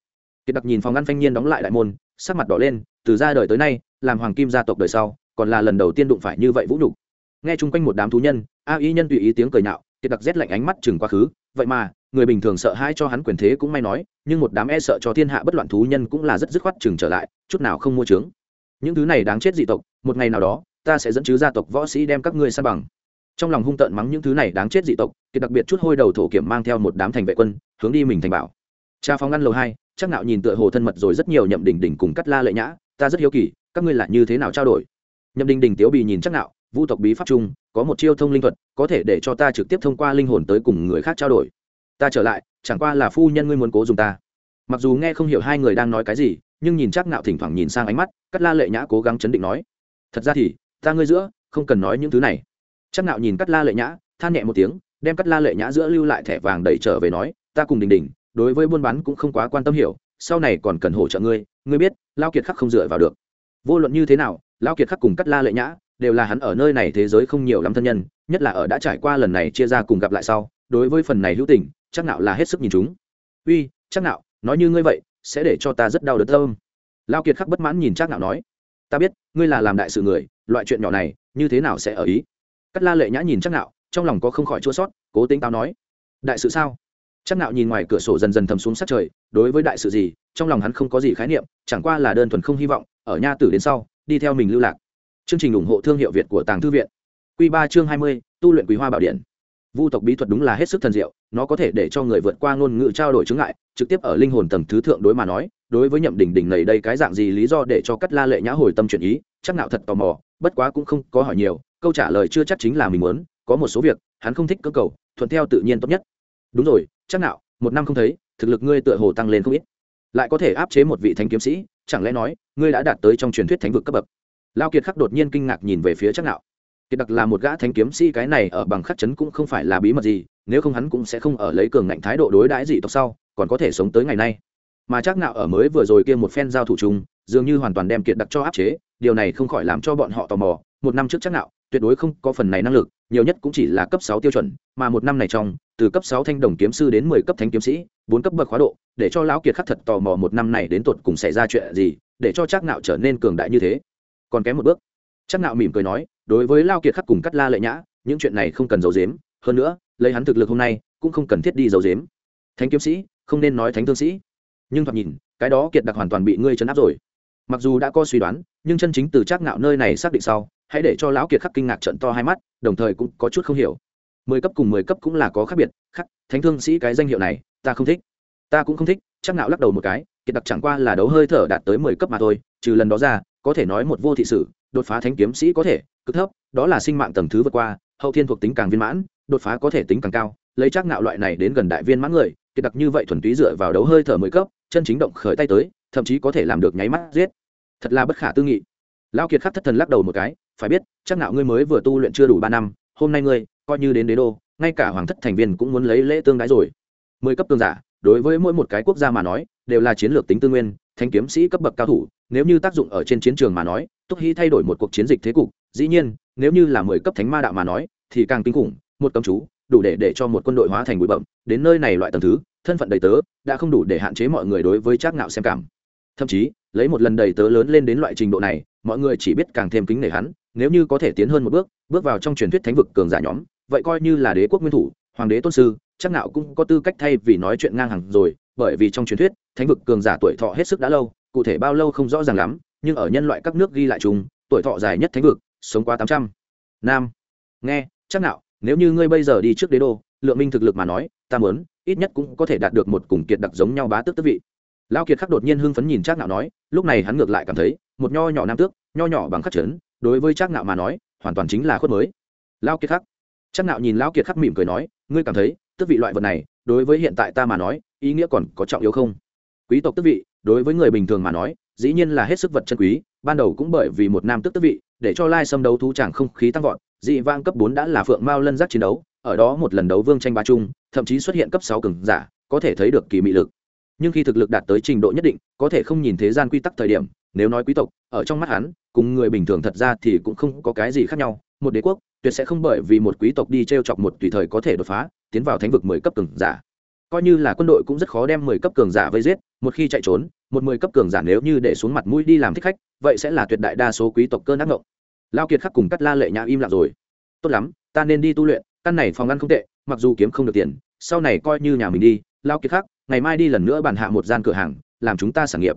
Kiệt đặc nhìn phòng ăn phanh nhiên đóng lại đại môn, sắc mặt đỏ lên, từ ra đời tới nay, làm hoàng kim gia tộc đời sau, còn là lần đầu tiên đụng phải như vậy vũ nhục. Nghe chung quanh một đám thú nhân, a y nhân tùy ý tiếng cười nhạo kiệt đặc rét lạnh ánh mắt chừng quá khứ, vậy mà, người bình thường sợ hãi cho hắn quyền thế cũng may nói, nhưng một đám e sợ cho thiên hạ bất loạn thú nhân cũng là rất dứt khoát chừng trở lại, chút nào không mua trướng những thứ này đáng chết dị tộc, một ngày nào đó, ta sẽ dẫn chứ gia tộc võ sĩ đem các ngươi sa bằng. Trong lòng hung tợn mắng những thứ này đáng chết dị tộc, kiệt đặc biệt chút hôi đầu thổ kiểm mang theo một đám thành vệ quân, hướng đi mình thành bảo. Cha phóng ngăn lầu hai, chắc nạo nhìn tựa hồ thân mật rồi rất nhiều nhậm đình đình cùng cắt la lệ nhã, ta rất hiếu kỳ, các ngươi là như thế nào trao đổi? Nhậm đình đình tiếu bì nhìn chắc nạo vu tộc bí pháp chung, có một chiêu thông linh thuật, có thể để cho ta trực tiếp thông qua linh hồn tới cùng người khác trao đổi. Ta trở lại, chẳng qua là phu nhân ngươi muốn cố dùng ta. Mặc dù nghe không hiểu hai người đang nói cái gì nhưng nhìn chắc nạo thỉnh thoảng nhìn sang ánh mắt cắt la lệ nhã cố gắng chấn định nói, thật ra thì, ta ngươi giữa, không cần nói những thứ này. Chắc nạo nhìn cắt la lệ nhã, than nhẹ một tiếng, đem cắt la lệ nhã giữa lưu lại thẻ vàng đẩy trở về nói, ta cùng đình đình, đối với buôn bán cũng không quá quan tâm hiểu, sau này còn cần hỗ trợ ngươi ngươi biết lao kiệt khắc không dựa vào được. Vô luận như thế nào lao kiệt khắc cùng cắt la lệ nhã đều là hắn ở nơi này thế giới không nhiều lắm thân nhân, nhất là ở đã trải qua lần này chia ra cùng gặp lại sau, đối với phần này hữu tình, chắc nạo là hết sức nhìn chúng. Uy, chắc nạo nói như ngươi vậy sẽ để cho ta rất đau đớn tâm. Lao kiệt khắc bất mãn nhìn Trác nạo nói, ta biết, ngươi là làm đại sự người, loại chuyện nhỏ này, như thế nào sẽ ở ý? Cắt la lệ nhã nhìn Trác nạo trong lòng có không khỏi chua sót cố tính tao nói, đại sự sao? Trác nạo nhìn ngoài cửa sổ dần dần thầm xuống sát trời, đối với đại sự gì, trong lòng hắn không có gì khái niệm, chẳng qua là đơn thuần không hy vọng, ở nha tử đến sau, đi theo mình lưu lạc. Chương trình ủng hộ thương hiệu việt của tàng thư viện. Quy ba chương hai mươi, tu luyện quý hoa bảo điện. Vu tộc bí thuật đúng là hết sức thần diệu nó có thể để cho người vượt qua ngôn ngữ trao đổi chứng ngại, trực tiếp ở linh hồn tầng thứ thượng đối mà nói, đối với nhậm đỉnh đỉnh này đây cái dạng gì lý do để cho cắt la lệ nhã hồi tâm chuyển ý, chắc nạo thật tò mò, bất quá cũng không có hỏi nhiều, câu trả lời chưa chắc chính là mình muốn, có một số việc, hắn không thích cơ cầu, thuận theo tự nhiên tốt nhất. Đúng rồi, chắc nạo một năm không thấy, thực lực ngươi tựa hồ tăng lên không ít. Lại có thể áp chế một vị thánh kiếm sĩ, chẳng lẽ nói, ngươi đã đạt tới trong truyền thuyết thánh vực cấp bậc? Lao kiệt khắc đột nhiên kinh ngạc nhìn về phía chắc nạo kiệt đặc là một gã thánh kiếm sĩ, cái này ở bằng khắc chấn cũng không phải là bí mật gì nếu không hắn cũng sẽ không ở lấy cường ngạnh thái độ đối đãi dị tộc sau, còn có thể sống tới ngày nay. Mà chắc nạo ở mới vừa rồi kia một phen giao thủ chung, dường như hoàn toàn đem kiệt đặc cho áp chế, điều này không khỏi làm cho bọn họ tò mò. Một năm trước chắc nạo, tuyệt đối không có phần này năng lực, nhiều nhất cũng chỉ là cấp sáu tiêu chuẩn, mà một năm này trong, từ cấp sáu thanh đồng kiếm sư đến mười cấp thánh kiếm sĩ, bốn cấp bậc khóa độ, để cho lão kiệt khắc thật tò mò một năm này đến tột cùng xảy ra chuyện gì, để cho chắc nạo trở nên cường đại như thế. Còn kém một bước. Chắc nạo mỉm cười nói, đối với lao kiệt khắc cùng cắt la lệ nhã, những chuyện này không cần giấu giếm hơn nữa, lấy hắn thực lực hôm nay, cũng không cần thiết đi giấu dếm thánh kiếm sĩ, không nên nói thánh thương sĩ. Nhưng thoạt nhìn, cái đó kiệt đặc hoàn toàn bị ngươi chấn áp rồi. Mặc dù đã có suy đoán, nhưng chân chính từ trác ngạo nơi này xác định sau, hãy để cho lão kiệt khắc kinh ngạc trận to hai mắt, đồng thời cũng có chút không hiểu. Mười cấp cùng mười cấp cũng là có khác biệt, khắc, thánh thương sĩ cái danh hiệu này, ta không thích. Ta cũng không thích chắc ngạo lắc đầu một cái, kiệt đặc chẳng qua là đấu hơi thở đạt tới mười cấp mà thôi, trừ lần đó ra, có thể nói một vô thị sử, đột phá thánh kiếm sĩ có thể, cực thấp, đó là sinh mạng tầng thứ vượt qua, hậu thiên thuộc tính càng viên mãn đột phá có thể tính càng cao, lấy chắc nạo loại này đến gần đại viên mãn người, kiệt đặc như vậy thuần túy dựa vào đấu hơi thở mười cấp, chân chính động khởi tay tới, thậm chí có thể làm được nháy mắt giết. Thật là bất khả tư nghị. Lão kiệt khắc thất thần lắc đầu một cái, phải biết, chắc nạo ngươi mới vừa tu luyện chưa đủ ba năm, hôm nay ngươi, coi như đến đế đô, ngay cả hoàng thất thành viên cũng muốn lấy lễ tương đái rồi. Mười cấp tương giả, đối với mỗi một cái quốc gia mà nói, đều là chiến lược tính tư nguyên thanh kiếm sĩ cấp bậc cao thủ, nếu như tác dụng ở trên chiến trường mà nói, túc hy thay đổi một cuộc chiến dịch thế cục, dĩ nhiên, nếu như là mười cấp thánh ma đạo mà nói, thì càng kinh khủng một cấm chú, đủ để để cho một quân đội hóa thành bụi bậm đến nơi này loại tầng thứ, thân phận đầy tớ đã không đủ để hạn chế mọi người đối với trác ngạo xem cảm. Thậm chí, lấy một lần đầy tớ lớn lên đến loại trình độ này, mọi người chỉ biết càng thêm kính nể hắn, nếu như có thể tiến hơn một bước bước vào trong truyền thuyết thánh vực cường giả nhóm, vậy coi như là đế quốc nguyên thủ, hoàng đế tôn sư chắc nào cũng có tư cách thay vì nói chuyện ngang hàng rồi, bởi vì trong truyền thuyết, thánh vực cường giả tuổi thọ hết sức đã lâu, cụ thể bao lâu không rõ ràng lắm, nhưng ở nhân loại các nước ghi lại chúng tuổi thọ dài nhất thánh vực, sống qua tám trăm nam nghe chắc nào nếu như ngươi bây giờ đi trước đế đô, lượng minh thực lực mà nói, ta muốn, ít nhất cũng có thể đạt được một cùng kiệt đặc giống nhau bá tước tước vị. Lao kiệt khắc đột nhiên hưng phấn nhìn trác nạo nói, lúc này hắn ngược lại cảm thấy, một nho nhỏ nam tước, nho nhỏ bằng khắc trấn đối với trác nạo mà nói, hoàn toàn chính là khuất mới. Lao kiệt khắc. Trác nạo nhìn lao kiệt khắc mỉm cười nói, ngươi cảm thấy, tước vị loại vật này, đối với hiện tại ta mà nói, ý nghĩa còn có trọng yếu không? Quý tộc tước vị, đối với người bình thường mà nói, dĩ nhiên là hết sức vật chân quý, ban đầu cũng bởi vì một nam tước tước vị, để cho lai xâm đấu thú chẳng không khí tăng vọt dị vang cấp bốn đã là phượng mao lân giác chiến đấu, ở đó một lần đấu vương tranh ba chung thậm chí xuất hiện cấp sáu cường giả, có thể thấy được kỳ mị lực. Nhưng khi thực lực đạt tới trình độ nhất định, có thể không nhìn thế gian quy tắc thời điểm, nếu nói quý tộc, ở trong mắt hắn, cùng người bình thường thật ra thì cũng không có cái gì khác nhau. Một đế quốc, tuyệt sẽ không bởi vì một quý tộc đi t r e o chọc một tùy thời có thể đột phá, tiến vào thánh vực mười cấp cường giả. Coi như là quân đội cũng rất khó đem mười cấp cường giả vây giết, một khi chạy trốn, một mười cấp cường giả nếu như để xuống mặt mũi đi làm thích khách, vậy sẽ là tuyệt đại đa số quý tộc cơn ác ngộng lao kiệt khắc cùng cắt la lệ nhã im lặng rồi. Tốt lắm, ta nên đi tu luyện, căn này phòng ăn không tệ, mặc dù kiếm không được tiền, sau này coi như nhà mình đi, lao kiệt khắc, ngày mai đi lần nữa bàn hạ một gian cửa hàng, làm chúng ta sản nghiệp.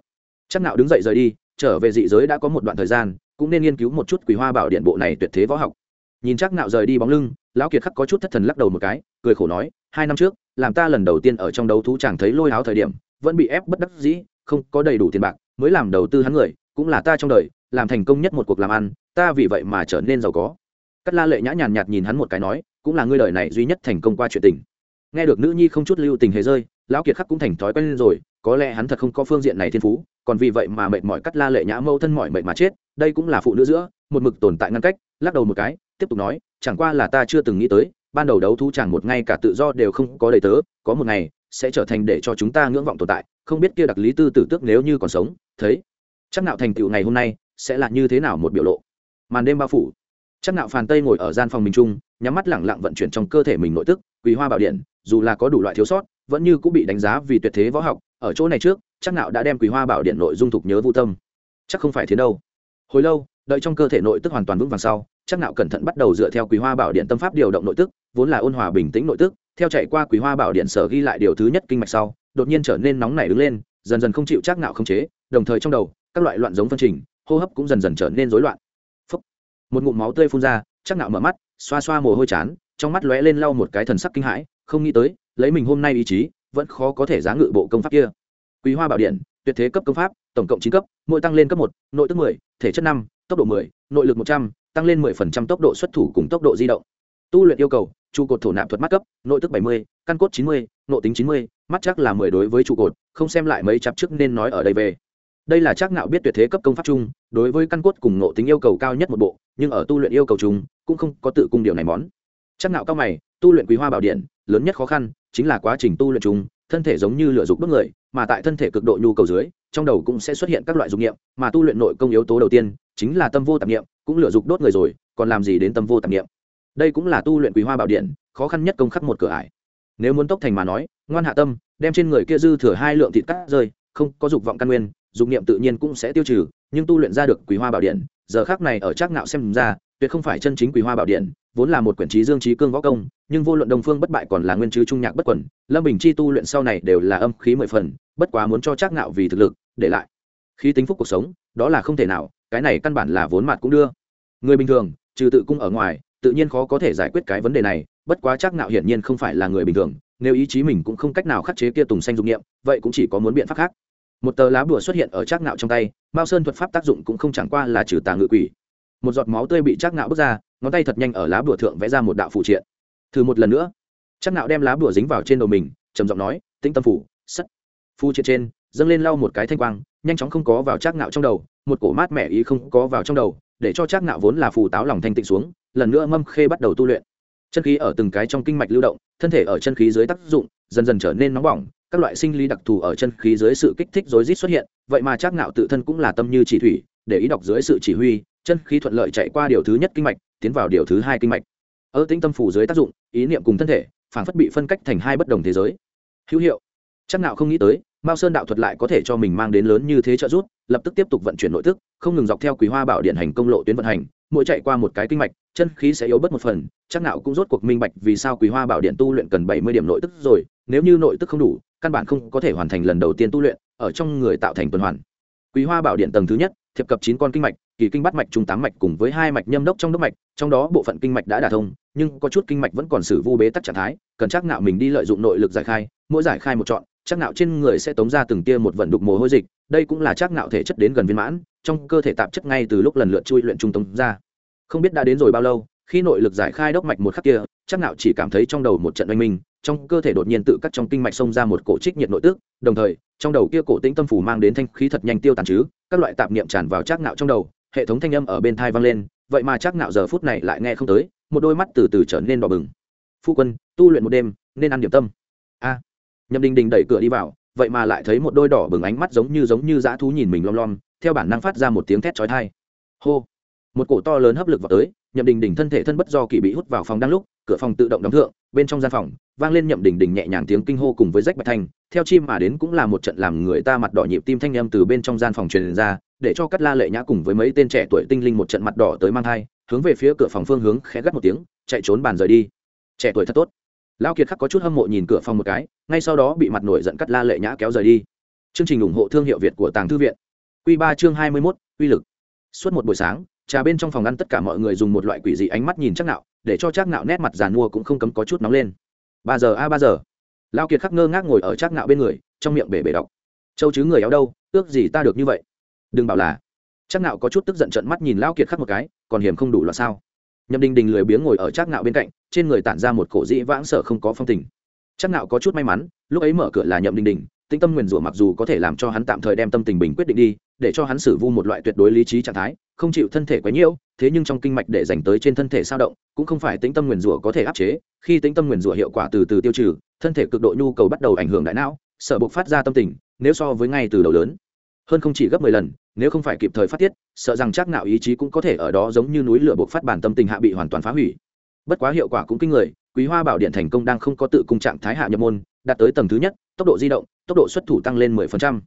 Chắc nạo đứng dậy rời đi, trở về dị giới đã có một đoạn thời gian, cũng nên nghiên cứu một chút quý hoa bảo điện bộ này tuyệt thế võ học. Nhìn chắc nạo rời đi bóng lưng lão kiệt khắc có chút thất thần lắc đầu một cái, cười khổ nói, hai năm trước, làm ta lần đầu tiên ở trong đấu thú chẳng thấy lôi áo thời điểm, vẫn bị ép bất đắc dĩ, không có đầy đủ tiền bạc, mới làm đầu tư hắn người, cũng là ta trong đời làm thành công nhất một cuộc làm ăn, ta vì vậy mà trở nên giàu có. Cắt la lệ nhã nhàn nhạt nhìn hắn một cái nói, cũng là ngươi đời này duy nhất thành công qua chuyện tình. Nghe được nữ nhi không chút lưu tình hề rơi, lão kiệt khắc cũng thành thói quen lên rồi, có lẽ hắn thật không có phương diện này thiên phú, còn vì vậy mà mệt mỏi cắt la lệ nhã mâu thân mỏi mệt mà chết, đây cũng là phụ nữ giữa, một mực tồn tại ngăn cách, lắc đầu một cái, tiếp tục nói, chẳng qua là ta chưa từng nghĩ tới, ban đầu đấu thú chẳng một ngày cả tự do đều không có đầy tớ, có một ngày, sẽ trở thành để cho chúng ta ngưỡng vọng tồn tại, không biết kia đặc lý tư tử tước nếu như còn sống, thấy. Chắc nạo thành tựu ngày hôm nay sẽ là như thế nào một biểu lộ? Màn đêm bao phủ. Chắc nạo phàn tây ngồi ở gian phòng mình trung nhắm mắt lẳng lặng vận chuyển trong cơ thể mình nội tức, quỳ hoa bảo điện, dù là có đủ loại thiếu sót, vẫn như cũng bị đánh giá vì tuyệt thế võ học. Ở chỗ này trước, chắc nạo đã đem quý hoa bảo điện nội dung thục nhớ vô tâm. Chắc không phải thế đâu. Hồi lâu, đợi trong cơ thể nội tức hoàn toàn vững vàng sau, chắc nạo cẩn thận bắt đầu dựa theo quý hoa bảo điện tâm pháp điều động nội tức, vốn là ôn hòa bình tĩnh nội tức, theo chạy qua quý hoa bảo điện sở ghi lại điều thứ nhất kinh mạch sau, đột nhiên trở nên nóng nảy đứng lên, dần dần không chịu chắc nạo không chế, đồng thời trong đầu, các loại loạn giống phân trình hô hấp cũng dần dần trở nên rối loạn. Phúc. một ngụm máu tươi phun ra, chắc nạo mở mắt, xoa xoa mồ hôi chán, trong mắt lóe lên lau một cái thần sắc kinh hãi, không nghĩ tới, lấy mình hôm nay ý chí, vẫn khó có thể giá ngự bộ công pháp kia. Quý hoa bảo điện, tuyệt thế cấp công pháp, tổng cộng chín cấp, mỗi tăng lên cấp một, nội tức mười, thể chất năm, tốc độ mười, nội lực một trăm, tăng lên mười phần trăm tốc độ xuất thủ cùng tốc độ di động. Tu luyện yêu cầu, trụ cột thổ nạp thuật mắt cấp, nội tức bảy mươi, căn cốt chín mươi, nội tính chín mươi, mắt chắc là mười đối với trụ cột, không xem lại mấy chặp trước nên nói ở đây về đây là chắc nạo biết tuyệt thế cấp công pháp chung, đối với căn cốt cùng ngộ tính yêu cầu cao nhất một bộ, nhưng ở tu luyện yêu cầu chung, cũng không có tự cung điều này món. Chắc nạo cao mày, tu luyện quý hoa bảo điện, lớn nhất khó khăn chính là quá trình tu luyện chung, thân thể giống như lửa dục đốt người, mà tại thân thể cực độ nhu cầu dưới, trong đầu cũng sẽ xuất hiện các loại dục niệm, mà tu luyện nội công yếu tố đầu tiên chính là tâm vô tạp niệm, cũng lửa dục đốt người rồi, còn làm gì đến tâm vô tạp niệm. Đây cũng là tu luyện quý hoa bảo điện, khó khăn nhất công khắc một cửa ải. Nếu muốn tốc thành mà nói, ngoan hạ tâm, đem trên người kia dư thừa hai lượng thịt cắt rơi, không có dục vọng căn nguyên dục niệm tự nhiên cũng sẽ tiêu trừ, nhưng tu luyện ra được quý hoa bảo điện, giờ khác này ở trác ngạo xem ra, tuyệt không phải chân chính quý hoa bảo điện, vốn là một quyển trí dương trí cương võ công, nhưng vô luận đồng phương bất bại còn là nguyên chứ trung nhạc bất quẩn, lâm bình chi tu luyện sau này đều là âm khí mười phần, bất quá muốn cho trác ngạo vì thực lực, để lại khí tính phúc cuộc sống, đó là không thể nào, cái này căn bản là vốn mặt cũng đưa. Người bình thường, trừ tự cung ở ngoài, tự nhiên khó có thể giải quyết cái vấn đề này, bất quá Trác nạo hiển nhiên không phải là người bình thường, nếu ý chí mình cũng không cách nào khắc chế kia tùng xanh dục nghiệm vậy cũng chỉ có muốn biện pháp khác một tờ lá bùa xuất hiện ở trác ngạo trong tay, mao sơn thuật pháp tác dụng cũng không chẳng qua là trừ tà ngự quỷ. một giọt máu tươi bị trác ngạo bước ra, ngón tay thật nhanh ở lá bùa thượng vẽ ra một đạo phụ triện. thử một lần nữa. trác ngạo đem lá bùa dính vào trên đầu mình, trầm giọng nói, tĩnh tâm phủ, sắt. phụ triện trên, dâng lên lau một cái thanh quang, nhanh chóng không có vào trác ngạo trong đầu, một cổ mát mẻ ý không có vào trong đầu, để cho trác ngạo vốn là phù táo lòng thanh tịnh xuống, lần nữa mâm khê bắt đầu tu luyện. chân khí ở từng cái trong kinh mạch lưu động, thân thể ở chân khí dưới tác dụng, dần dần trở nên nóng bỏng các loại sinh lý đặc thù ở chân khí dưới sự kích thích rối rít xuất hiện, vậy mà chắc ngạo tự thân cũng là tâm như chỉ thủy, để ý đọc dưới sự chỉ huy, chân khí thuận lợi chạy qua điều thứ nhất kinh mạch, tiến vào điều thứ hai kinh mạch. Ở tĩnh tâm phủ dưới tác dụng, ý niệm cùng thân thể, phản phất bị phân cách thành hai bất đồng thế giới. Hữu hiệu. Chắc nạo không nghĩ tới, mao sơn đạo thuật lại có thể cho mình mang đến lớn như thế trợ giúp, lập tức tiếp tục vận chuyển nội tức, không ngừng dọc theo quý hoa bảo điện hành công lộ tuyến vận hành, mỗi chạy qua một cái kinh mạch, chân khí sẽ yếu bớt một phần, chắc nạo cũng rốt cuộc minh bạch vì sao quý hoa bảo điện tu luyện cần bảy mươi điểm nội tức rồi nếu như nội tức không đủ, căn bản không có thể hoàn thành lần đầu tiên tu luyện, ở trong người tạo thành tuần hoàn. Quý hoa bảo điện tầng thứ nhất, thiệp cập chín con kinh mạch, kỳ kinh bắt mạch trung tám mạch cùng với hai mạch nhâm đốc trong đốc mạch, trong đó bộ phận kinh mạch đã đả thông, nhưng có chút kinh mạch vẫn còn xử vu bế tắc trạng thái, cần chắc nạo mình đi lợi dụng nội lực giải khai, mỗi giải khai một chọn, chắc nạo trên người sẽ tống ra từng tia một vận đục mồ hôi dịch, đây cũng là chắc nạo thể chất đến gần viên mãn, trong cơ thể tạp chất ngay từ lúc lần lượt chui luyện trung tống ra. Không biết đã đến rồi bao lâu khi nội lực giải khai đốc mạch một khắc kia, chắc nạo chỉ cảm thấy trong đầu một trận oanh minh, trong cơ thể đột nhiên tự cắt trong kinh mạch xông ra một cổ trích nhiệt nội tức, đồng thời, trong đầu kia cổ tĩnh tâm phủ mang đến thanh khí thật nhanh tiêu tàn chứ, các loại tạp niệm tràn vào chắc nạo trong đầu, hệ thống thanh âm ở bên tai vang lên, vậy mà chắc nạo giờ phút này lại nghe không tới, một đôi mắt từ từ trở nên đỏ bừng. Phu quân, tu luyện một đêm, nên ăn điểm tâm. A, nhậm đình đình đẩy cửa đi vào, vậy mà lại thấy một đôi đỏ bừng ánh mắt giống như giống như dã thú nhìn mình lom lom, theo bản năng phát ra một tiếng thét chói tai. Hô một cổ to lớn hấp lực vào tới, nhậm đình đình thân thể thân bất do kỳ bị hút vào phòng đang lúc, cửa phòng tự động đóng thượng, bên trong gian phòng, vang lên nhậm đình đình nhẹ nhàng tiếng kinh hô cùng với rách bạch thanh. Theo chim mà đến cũng là một trận làm người ta mặt đỏ nhịp tim thanh âm từ bên trong gian phòng truyền ra, để cho cắt la lệ nhã cùng với mấy tên trẻ tuổi tinh linh một trận mặt đỏ tới mang thai, hướng về phía cửa phòng phương hướng khẽ gắt một tiếng, chạy trốn bàn rời đi. Trẻ tuổi thật tốt. Lao kiệt khắc có chút hâm mộ nhìn cửa phòng một cái, ngay sau đó bị mặt nổi giận cắt la lệ nhã kéo rời đi. Chương trình ủng hộ thương hiệu việt của tàng thư viện. Q ba chương hai mươi mốt, uy lực. Suốt một buổi sáng trà bên trong phòng ăn tất cả mọi người dùng một loại quỷ dị ánh mắt nhìn chắc nạo để cho chắc nạo nét mặt giàn mua cũng không cấm có chút nóng lên. Ba giờ a, ba giờ. Lao kiệt khắc ngơ ngác ngồi ở chắc nạo bên người, trong miệng bể bể đọc. Châu chứ người éo đâu, ước gì ta được như vậy? Đừng bảo là. Chắc nạo có chút tức giận trợn mắt nhìn lao kiệt khắc một cái, còn hiểm không đủ là sao? Nhậm đình đình lười biếng ngồi ở chắc nạo bên cạnh, trên người tản ra một cổ dĩ vãng sợ không có phong tình. Chắc nạo có chút may mắn, lúc ấy mở cửa là nhậm đình đình tĩnh tâm nguyền rủa mặc dù có thể làm cho hắn tạm thời đem tâm tình bình quyết định đi, để cho hắn xử vu một loại tuyệt đối lý trí trạng thái, không chịu thân thể quá nhiễu thế nhưng trong kinh mạch để dành tới trên thân thể sao động, cũng không phải tĩnh tâm nguyền rủa có thể áp chế. Khi tĩnh tâm nguyền rủa hiệu quả từ từ tiêu trừ, thân thể cực độ nhu cầu bắt đầu ảnh hưởng đại não, sợ buộc phát ra tâm tình, nếu so với ngay từ đầu lớn, hơn không chỉ gấp mười lần, nếu không phải kịp thời phát tiết, sợ rằng chắc nạo ý chí cũng có thể ở đó giống như núi lửa buộc phát bản tâm tình hạ bị hoàn toàn phá hủy. Bất quá hiệu quả cũng kinh người, quý hoa bảo điện thành công đang không có tự cung trạng thái hạ nhập môn, đạt tới tầng thứ nhất, tốc độ di động tốc độ xuất thủ tăng lên 10%.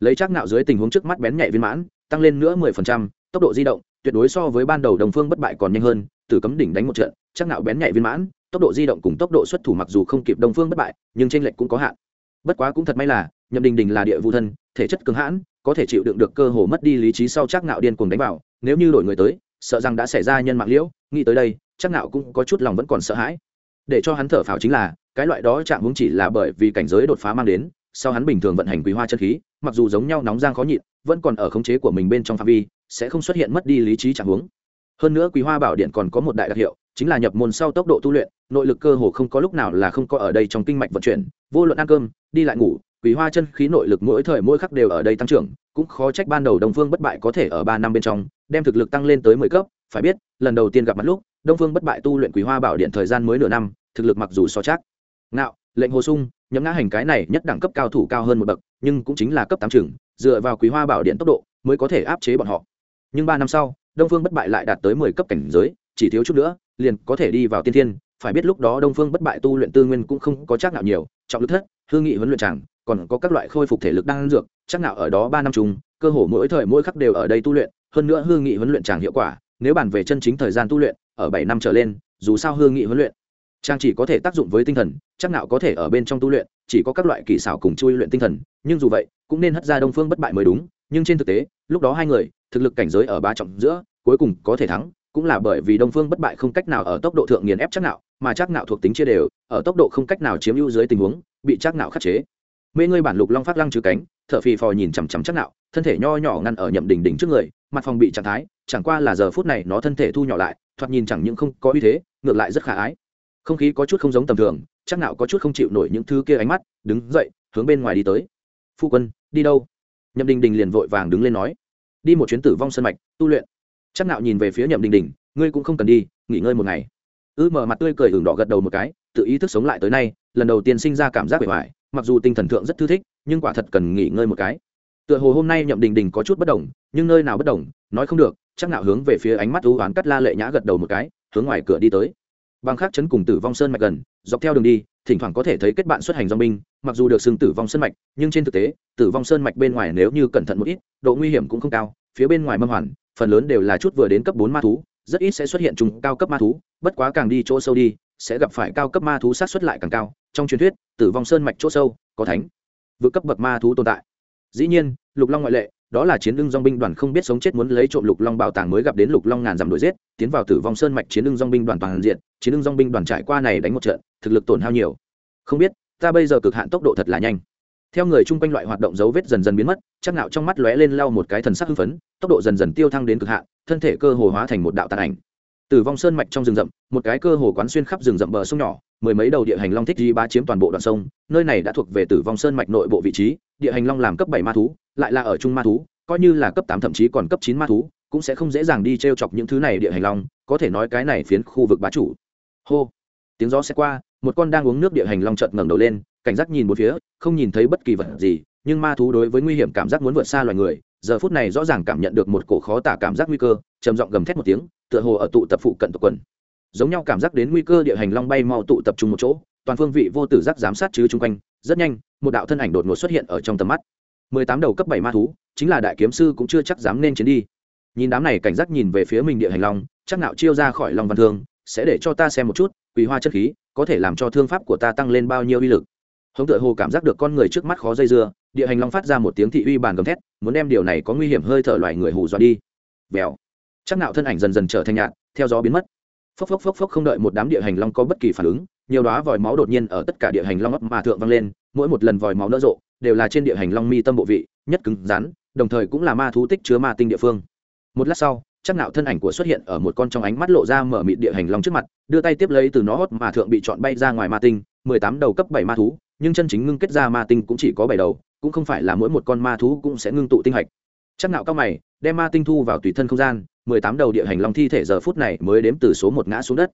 lấy chắc nạo dưới tình huống trước mắt bén nhạy viên mãn tăng lên nữa 10%, tốc độ di động tuyệt đối so với ban đầu đồng phương bất bại còn nhanh hơn từ cấm đỉnh đánh một trận chắc nạo bén nhạy viên mãn tốc độ di động cùng tốc độ xuất thủ mặc dù không kịp đồng phương bất bại nhưng trên lệch cũng có hạn bất quá cũng thật may là nhậm đình đình là địa vu thân thể chất cứng hãn có thể chịu đựng được cơ hồ mất đi lý trí sau chắc nạo điên cuồng đánh vào nếu như đổi người tới sợ rằng đã xảy ra nhân mạng liễu nghĩ tới đây chắc nạo cũng có chút lòng vẫn còn sợ hãi để cho hắn thở phào chính là cái loại đó chạm hướng chỉ là bởi vì cảnh giới đột phá mang đến sau hắn bình thường vận hành quý hoa chân khí, mặc dù giống nhau nóng giang khó nhịn, vẫn còn ở khống chế của mình bên trong phạm vi, sẽ không xuất hiện mất đi lý trí trạng hướng hơn nữa quý hoa bảo điện còn có một đại đặc hiệu, chính là nhập môn sau tốc độ tu luyện, nội lực cơ hồ không có lúc nào là không có ở đây trong kinh mạch vận chuyển, vô luận ăn cơm, đi lại ngủ, quý hoa chân khí nội lực mỗi thời mỗi khắc đều ở đây tăng trưởng, cũng khó trách ban đầu đông phương bất bại có thể ở ba năm bên trong, đem thực lực tăng lên tới mười cấp, phải biết, lần đầu tiên gặp mặt lúc, đông phương bất bại tu luyện quý hoa bảo điện thời gian mới nửa năm, thực lực mặc dù so chắc. Ngạo lệnh hồ sung nhấm ngã hành cái này nhất đẳng cấp cao thủ cao hơn một bậc, nhưng cũng chính là cấp tám trưởng, dựa vào quý hoa bảo điện tốc độ mới có thể áp chế bọn họ. Nhưng ba năm sau, đông phương bất bại lại đạt tới mười cấp cảnh giới, chỉ thiếu chút nữa, liền có thể đi vào tiên thiên. Phải biết lúc đó đông phương bất bại tu luyện tư nguyên cũng không có chắc nào nhiều, trọng lực thất hương nghị huấn luyện chẳng, còn có các loại khôi phục thể lực đang dược, chắc nào ở đó ba năm chung, cơ hồ mỗi thời mỗi khắc đều ở đây tu luyện, hơn nữa hương nghị huấn luyện chẳng hiệu quả, nếu bàn về chân chính thời gian tu luyện, ở bảy năm trở lên, dù sao hương nghị huấn luyện trang chỉ có thể tác dụng với tinh thần, chắc nào có thể ở bên trong tu luyện, chỉ có các loại kỳ xảo cùng chui luyện tinh thần, nhưng dù vậy, cũng nên hất ra đông phương bất bại mới đúng, nhưng trên thực tế, lúc đó hai người, thực lực cảnh giới ở ba trọng giữa, cuối cùng có thể thắng, cũng là bởi vì đông phương bất bại không cách nào ở tốc độ thượng nghiền ép chắc nạo, mà chắc nạo thuộc tính chia đều, ở tốc độ không cách nào chiếm ưu dưới tình huống, bị chắc nạo khắc chế. Mê ngươi bản lục long phát lăng trừ cánh, thở phì phò nhìn chằm chằm chắc nạo, thân thể nho nhỏ ngăn ở nhậm đỉnh đỉnh trước người, mặt phòng bị trạng thái, chẳng qua là giờ phút này nó thân thể thu nhỏ lại, thoạt nhìn chẳng những không có uy thế, ngược lại rất khả ái không khí có chút không giống tầm thường, chắc nạo có chút không chịu nổi những thứ kia ánh mắt, đứng dậy, hướng bên ngoài đi tới. Phu quân, đi đâu? Nhậm đình đình liền vội vàng đứng lên nói. Đi một chuyến tử vong sân mạch, tu luyện. Chắc nạo nhìn về phía nhậm đình đình, ngươi cũng không cần đi, nghỉ ngơi một ngày. Ư mở mặt tươi cười hưởng đỏ gật đầu một cái, tự ý thức sống lại tới nay, lần đầu tiên sinh ra cảm giác bề ngoài mặc dù tinh thần thượng rất thư thích, nhưng quả thật cần nghỉ ngơi một cái. Tựa hồ hôm nay nhậm đình đình có chút bất đồng, nhưng nơi nào bất đồng, nói không được, chắc nạo hướng về phía ánh mắt u oán cắt la lệ nhã gật đầu một cái, hướng ngoài cửa đi tới bằng khác chấn cùng tử vong sơn mạch gần, dọc theo đường đi, thỉnh thoảng có thể thấy kết bạn xuất hành dòng binh, mặc dù được xưng tử vong sơn mạch, nhưng trên thực tế, tử vong sơn mạch bên ngoài nếu như cẩn thận một ít, độ nguy hiểm cũng không cao, phía bên ngoài mâm hoàn, phần lớn đều là chút vừa đến cấp bốn ma thú, rất ít sẽ xuất hiện trùng cao cấp ma thú, bất quá càng đi chỗ sâu đi, sẽ gặp phải cao cấp ma thú sát xuất lại càng cao. Trong truyền thuyết, tử vong sơn mạch chỗ sâu, có thánh, vượt cấp bậc ma thú tồn tại. Dĩ nhiên, lục long ngoại lệ đó là chiến lưng dong binh đoàn không biết sống chết muốn lấy trộm lục long bảo tàng mới gặp đến lục long ngàn dặm đuổi giết, tiến vào tử vong sơn mạch chiến lưng dong binh đoàn toàn diện, chiến lưng dong binh đoàn trải qua này đánh một trận, thực lực tổn hao nhiều. Không biết, ta bây giờ cực hạn tốc độ thật là nhanh. Theo người chung quanh loại hoạt động dấu vết dần dần biến mất, chắc nạo trong mắt lóe lên lau một cái thần sắc hưng phấn, tốc độ dần dần tiêu thăng đến cực hạn, thân thể cơ hồ hóa thành một đạo tàn ảnh. Tử vong sơn mạch trong rừng rậm, một cái cơ hồ quán xuyên khắp rừng rậm bờ sông nhỏ, mười mấy đầu địa hành long thích di ba chiếm toàn bộ đoạn sông, nơi này đã thuộc về tử vong sơn mạch nội bộ vị trí, địa hành long làm cấp bảy ma thú lại là ở trung ma thú, coi như là cấp tám thậm chí còn cấp chín ma thú, cũng sẽ không dễ dàng đi t chọc những thứ này địa hành long, có thể nói cái này phiến khu vực bá chủ. Hô. Tiếng gió sẽ qua, một con đang uống nước địa hành long chợt ngẩng đầu lên, cảnh giác nhìn một phía, không nhìn thấy bất kỳ vật gì, nhưng ma thú đối với nguy hiểm cảm giác muốn vượt xa loài người, giờ phút này rõ ràng cảm nhận được một cổ khó tả cảm giác nguy cơ, trầm giọng gầm thét một tiếng, tựa hồ ở tụ tập phụ cận tập quần. Giống nhau cảm giác đến nguy cơ địa hành long bay mau tụ tập trung một chỗ, toàn phương vị vô tử giác giám sát chứ chung quanh, rất nhanh, một đạo thân ảnh đột ngột xuất hiện ở trong tầm mắt mười tám đầu cấp bảy ma thú, chính là đại kiếm sư cũng chưa chắc dám nên chiến đi. Nhìn đám này cảnh giác nhìn về phía mình địa hành long, chắc nạo chiêu ra khỏi lòng văn thương, sẽ để cho ta xem một chút, quỳ hoa chất khí, có thể làm cho thương pháp của ta tăng lên bao nhiêu uy lực. Hống tựa hồ cảm giác được con người trước mắt khó dây dưa, địa hành long phát ra một tiếng thị uy bàn gầm thét, muốn đem điều này có nguy hiểm hơi thở loài người hù dọa đi. Vèo. Chắc nạo thân ảnh dần dần trở thành nhạt, theo gió biến mất. Phốc phốc phốc phốc không đợi một đám địa hành long có bất kỳ phản ứng, nhiều đóa vòi máu đột nhiên ở tất cả địa hành long ấp mà thượng vang lên, mỗi một lần vòi máu nở rộ đều là trên địa hành long mi tâm bộ vị, nhất cứng rắn, đồng thời cũng là ma thú tích chứa ma tinh địa phương. Một lát sau, chắc nạo thân ảnh của xuất hiện ở một con trong ánh mắt lộ ra mở mịt địa hành long trước mặt, đưa tay tiếp lấy từ nó hốt mà thượng bị chọn bay ra ngoài ma tinh, mười tám đầu cấp bảy ma thú, nhưng chân chính ngưng kết ra ma tinh cũng chỉ có bảy đầu, cũng không phải là mỗi một con ma thú cũng sẽ ngưng tụ tinh hạch. Chắc nạo cao mày, đem ma tinh thu vào tùy thân không gian, mười tám đầu địa hành long thi thể giờ phút này mới đếm từ số một ngã xuống đất.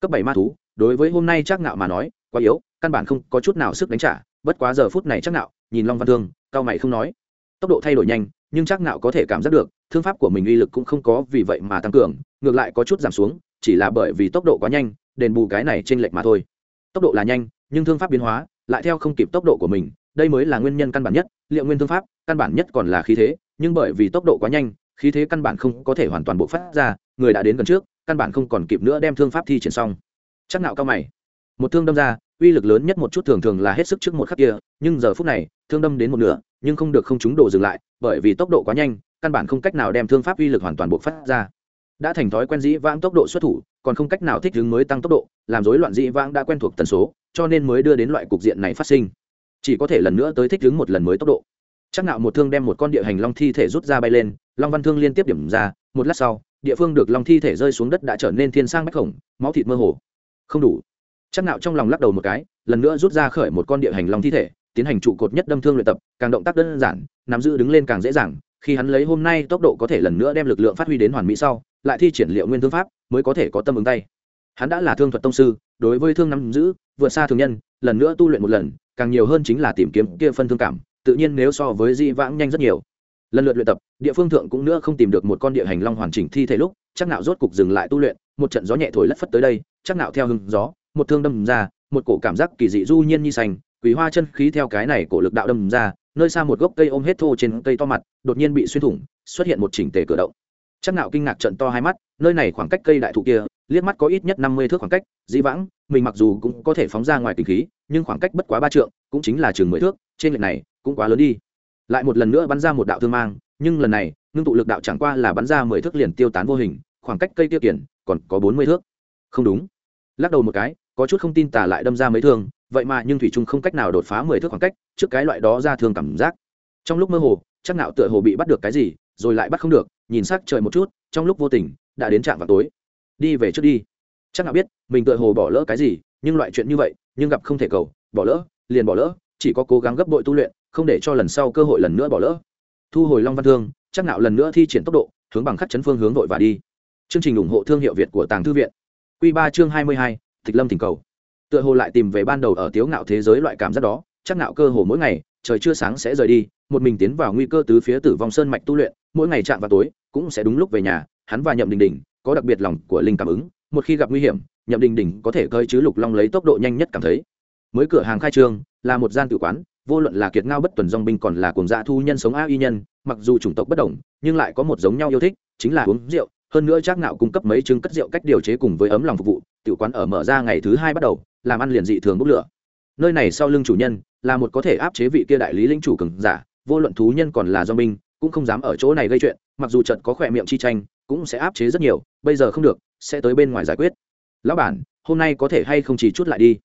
Cấp bảy ma thú, đối với hôm nay chắc nạo mà nói, quá yếu, căn bản không có chút nào sức đánh trả bất quá giờ phút này chắc nạo, nhìn long văn thương, cao mày không nói. Tốc độ thay đổi nhanh, nhưng chắc nạo có thể cảm giác được, thương pháp của mình uy lực cũng không có vì vậy mà tăng cường, ngược lại có chút giảm xuống, chỉ là bởi vì tốc độ quá nhanh, đền bù cái này trên lệch mà thôi. Tốc độ là nhanh, nhưng thương pháp biến hóa, lại theo không kịp tốc độ của mình, đây mới là nguyên nhân căn bản nhất, liệu nguyên thương pháp, căn bản nhất còn là khí thế, nhưng bởi vì tốc độ quá nhanh, khí thế căn bản không có thể hoàn toàn bộ phát ra, người đã đến gần trước, căn bản không còn kịp nữa đem thương pháp thi triển xong. Chắc nạo cao mày một thương đâm ra, uy lực lớn nhất một chút thường thường là hết sức trước một khắc kia, nhưng giờ phút này, thương đâm đến một nửa, nhưng không được không chúng đổ dừng lại, bởi vì tốc độ quá nhanh, căn bản không cách nào đem thương pháp uy lực hoàn toàn buộc phát ra. Đã thành thói quen dĩ vãng tốc độ xuất thủ, còn không cách nào thích ứng mới tăng tốc độ, làm rối loạn dĩ vãng đã quen thuộc tần số, cho nên mới đưa đến loại cục diện này phát sinh. Chỉ có thể lần nữa tới thích ứng một lần mới tốc độ. Chắc nạo một thương đem một con địa hành long thi thể rút ra bay lên, long văn thương liên tiếp điểm ra, một lát sau, địa phương được long thi thể rơi xuống đất đã trở nên thiên sang bách khổng máu thịt mơ hồ. Không đủ chắc nạo trong lòng lắc đầu một cái, lần nữa rút ra khởi một con địa hành long thi thể, tiến hành trụ cột nhất đâm thương luyện tập, càng động tác đơn giản, nắm giữ đứng lên càng dễ dàng, khi hắn lấy hôm nay tốc độ có thể lần nữa đem lực lượng phát huy đến hoàn mỹ sau, lại thi triển liệu nguyên thương pháp, mới có thể có tâm ứng tay. Hắn đã là thương thuật tông sư, đối với thương nắm giữ, vượt xa thường nhân, lần nữa tu luyện một lần, càng nhiều hơn chính là tìm kiếm kia phân thương cảm, tự nhiên nếu so với di vãng nhanh rất nhiều. Lần lượt luyện tập, địa phương thượng cũng nữa không tìm được một con địa hành long hoàn chỉnh thi thể lúc, chắc nạo rốt cục dừng lại tu luyện, một trận gió nhẹ thổi lất phất tới đây, chắc nạo theo hưng gió một thương đâm ra, một cổ cảm giác kỳ dị du nhiên như xanh quý hoa chân khí theo cái này cổ lực đạo đâm ra, nơi xa một gốc cây ôm hết thô trên cây to mặt, đột nhiên bị xuyên thủng, xuất hiện một chỉnh tề cửa động. Chắc nạo kinh ngạc trận to hai mắt, nơi này khoảng cách cây đại thụ kia, liếc mắt có ít nhất năm mươi thước khoảng cách, dĩ vãng, mình mặc dù cũng có thể phóng ra ngoài kinh khí, nhưng khoảng cách bất quá ba trượng, cũng chính là chừng mười thước, trên lệch này cũng quá lớn đi. Lại một lần nữa bắn ra một đạo thương mang, nhưng lần này, ngưng tụ lực đạo chẳng qua là bắn ra mười thước liền tiêu tán vô hình, khoảng cách cây tiêu kiển, còn có bốn mươi thước. Không đúng lắc đầu một cái, có chút không tin tả lại đâm ra mấy thương, vậy mà nhưng thủy trung không cách nào đột phá mười thước khoảng cách, trước cái loại đó ra thương cảm giác. Trong lúc mơ hồ, chắc nạo tựa hồ bị bắt được cái gì, rồi lại bắt không được, nhìn sắc trời một chút, trong lúc vô tình, đã đến trạm vào tối. Đi về trước đi. Chắc nạo biết, mình tựa hồ bỏ lỡ cái gì, nhưng loại chuyện như vậy, nhưng gặp không thể cầu, bỏ lỡ, liền bỏ lỡ, chỉ có cố gắng gấp bội tu luyện, không để cho lần sau cơ hội lần nữa bỏ lỡ. Thu hồi long văn thương, chắc nạo lần nữa thi triển tốc độ, hướng bằng khắc chấn phương hướng vội và đi. Chương trình ủng hộ thương hiệu việt của tàng thư viện quy ba chương hai mươi hai, tịch lâm thỉnh cầu. Tựa hồ lại tìm về ban đầu ở tiếu ngạo thế giới loại cảm giác đó chắc nạo cơ hồ mỗi ngày trời chưa sáng sẽ rời đi một mình tiến vào nguy cơ tứ phía tử vong sơn mạch tu luyện mỗi ngày chạm vào tối cũng sẽ đúng lúc về nhà hắn và nhậm đình đình có đặc biệt lòng của linh cảm ứng một khi gặp nguy hiểm nhậm đình đình có thể cơi chứ lục long lấy tốc độ nhanh nhất cảm thấy. Mới cửa hàng khai trương là một gian tử quán vô luận là kiệt ngao bất tuần dòng binh còn là cuồng dạ thu nhân sống a y nhân mặc dù chủng tộc bất đồng nhưng lại có một giống nhau yêu thích chính là uống rượu hơn nữa Trác nạo cung cấp mấy trứng cất rượu cách điều chế cùng với ấm lòng phục vụ, tiểu quán ở mở ra ngày thứ hai bắt đầu, làm ăn liền dị thường bốc lửa. Nơi này sau lưng chủ nhân là một có thể áp chế vị kia đại lý linh chủ cường giả, vô luận thú nhân còn là do binh, cũng không dám ở chỗ này gây chuyện, mặc dù trận có khỏe miệng chi tranh, cũng sẽ áp chế rất nhiều, bây giờ không được, sẽ tới bên ngoài giải quyết. Lão bản, hôm nay có thể hay không chỉ chút lại đi?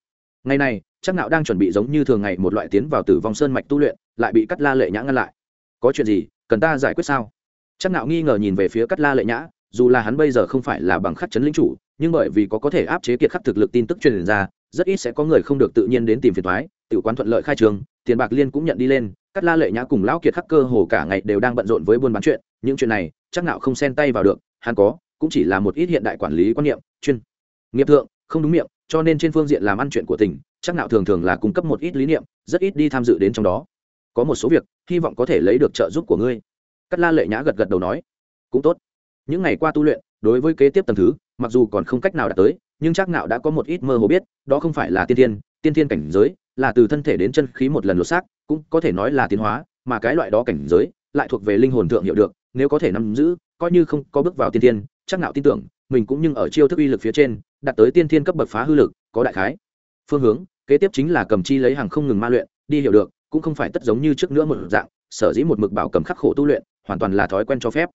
Ngày này, chắc nạo đang chuẩn bị giống như thường ngày một loại tiến vào tử vong sơn mạch tu luyện, lại bị cắt la lệ nhã ngăn lại. Có chuyện gì, cần ta giải quyết sao? Chắc nạo nghi ngờ nhìn về phía cắt la lệ nhã dù là hắn bây giờ không phải là bằng khắc chấn lĩnh chủ, nhưng bởi vì có có thể áp chế kiệt khắc thực lực tin tức truyền ra, rất ít sẽ có người không được tự nhiên đến tìm phiền thoái tự quán thuận lợi khai trường, tiền bạc liên cũng nhận đi lên, cắt la lệ nhã cùng lão kiệt khắc cơ hồ cả ngày đều đang bận rộn với buôn bán chuyện, những chuyện này chắc nào không xen tay vào được, hắn có, cũng chỉ là một ít hiện đại quản lý quan niệm, chuyên nghiệp thượng, không đúng miệng, cho nên trên phương diện làm ăn chuyện của tỉnh, chắc nào thường thường là cung cấp một ít lý niệm, rất ít đi tham dự đến trong đó. Có một số việc, hy vọng có thể lấy được trợ giúp của ngươi. Cắt la lệ nhã gật gật đầu nói, cũng tốt những ngày qua tu luyện, đối với kế tiếp tầng thứ, mặc dù còn không cách nào đạt tới, nhưng chắc nạo đã có một ít mơ hồ biết, đó không phải là tiên thiên tiên thiên cảnh giới, là từ thân thể đến chân khí một lần lột xác, cũng có thể nói là tiến hóa, mà cái loại đó cảnh giới, lại thuộc về linh hồn thượng hiệu được, nếu có thể nắm giữ, coi như không có bước vào tiên thiên, chắc nạo tin tưởng, mình cũng nhưng ở chiêu thức uy lực phía trên, đạt tới tiên thiên cấp bậc phá hư lực, có đại khái. Phương hướng, kế tiếp chính là cầm chi lấy hàng không ngừng ma luyện, đi hiểu được, cũng không phải tất giống như trước nữa một dạng, sở dĩ một mực bảo cầm khắc khổ tu luyện, hoàn toàn là thói quen cho phép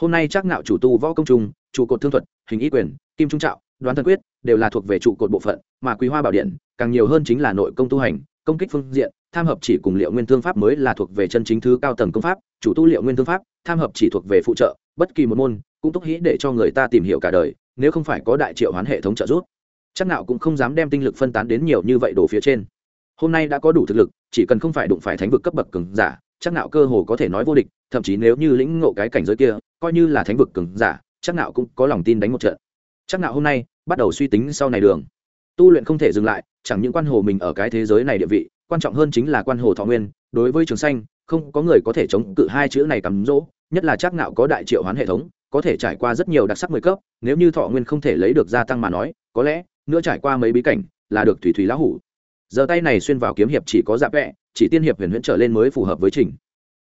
hôm nay chắc nạo chủ tu võ công trung, trụ cột thương thuật, hình ý quyền, kim trung trạo, đoán thần quyết, đều là thuộc về trụ cột bộ phận, mà quý hoa bảo điện, càng nhiều hơn chính là nội công tu hành, công kích phương diện, tham hợp chỉ cùng liệu nguyên thương pháp mới là thuộc về chân chính thứ cao tầng công pháp, chủ tu liệu nguyên thương pháp, tham hợp chỉ thuộc về phụ trợ, bất kỳ một môn, cũng túc hĩ để cho người ta tìm hiểu cả đời, nếu không phải có đại triệu hoán hệ thống trợ giúp. Chắc nào cũng không dám đem tinh lực phân tán đến nhiều như vậy đổ phía trên. Hôm nay đã có đủ thực lực, chỉ cần không phải đụng phải thánh vực cấp bậc cường giả chắc Nạo cơ hồ có thể nói vô địch, thậm chí nếu như lĩnh ngộ cái cảnh giới kia, coi như là thánh vực cường giả, chắc Nạo cũng có lòng tin đánh một trận. Chắc Nạo hôm nay bắt đầu suy tính sau này đường. Tu luyện không thể dừng lại, chẳng những quan hồ mình ở cái thế giới này địa vị, quan trọng hơn chính là quan hồ thọ nguyên. Đối với trường xanh không có người có thể chống cự hai chữ này cắm rỗ, nhất là chắc nạo có đại triệu hoán hệ thống, có thể trải qua rất nhiều đặc sắc mười cấp, nếu như thọ nguyên không thể lấy được gia tăng mà nói, có lẽ, nữa trải qua mấy bí cảnh, là được thủy thủy lão hủ. Giờ tay này xuyên vào kiếm hiệp chỉ có dạ vẽ chỉ tiên hiệp huyền huyễn trở lên mới phù hợp với trình.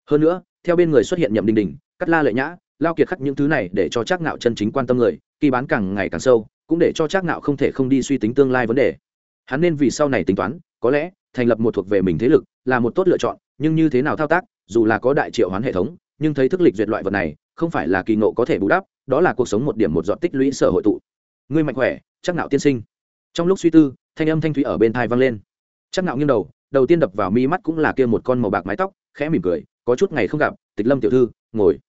Hơn nữa, theo bên người xuất hiện nhậm đình đình, cắt la lệ nhã, lao kiệt khắc những thứ này để cho trác ngạo chân chính quan tâm người, kỳ bán càng ngày càng sâu, cũng để cho trác ngạo không thể không đi suy tính tương lai vấn đề. Hắn nên vì sau này tính toán, có lẽ, thành lập một thuộc về mình thế lực, là một tốt lựa chọn, nhưng như thế nào thao tác, dù là có đại triệu hoán hệ thống, nhưng thấy thức lịch duyệt loại vật này, không phải là kỳ ngộ có thể bù đắp, đó là cuộc sống một điểm một dọn tích lũy sở hội tụ. Ngươi mạnh khỏe chắc nạo tiên sinh. Trong lúc suy tư, thanh âm thanh thúy ở bên thai vang lên. Chắc nạo nghiêng đầu đầu tiên đập vào mi mắt cũng là kia một con màu bạc mái tóc, khẽ mỉm cười, có chút ngày không gặp, tịch lâm tiểu thư, ngồi.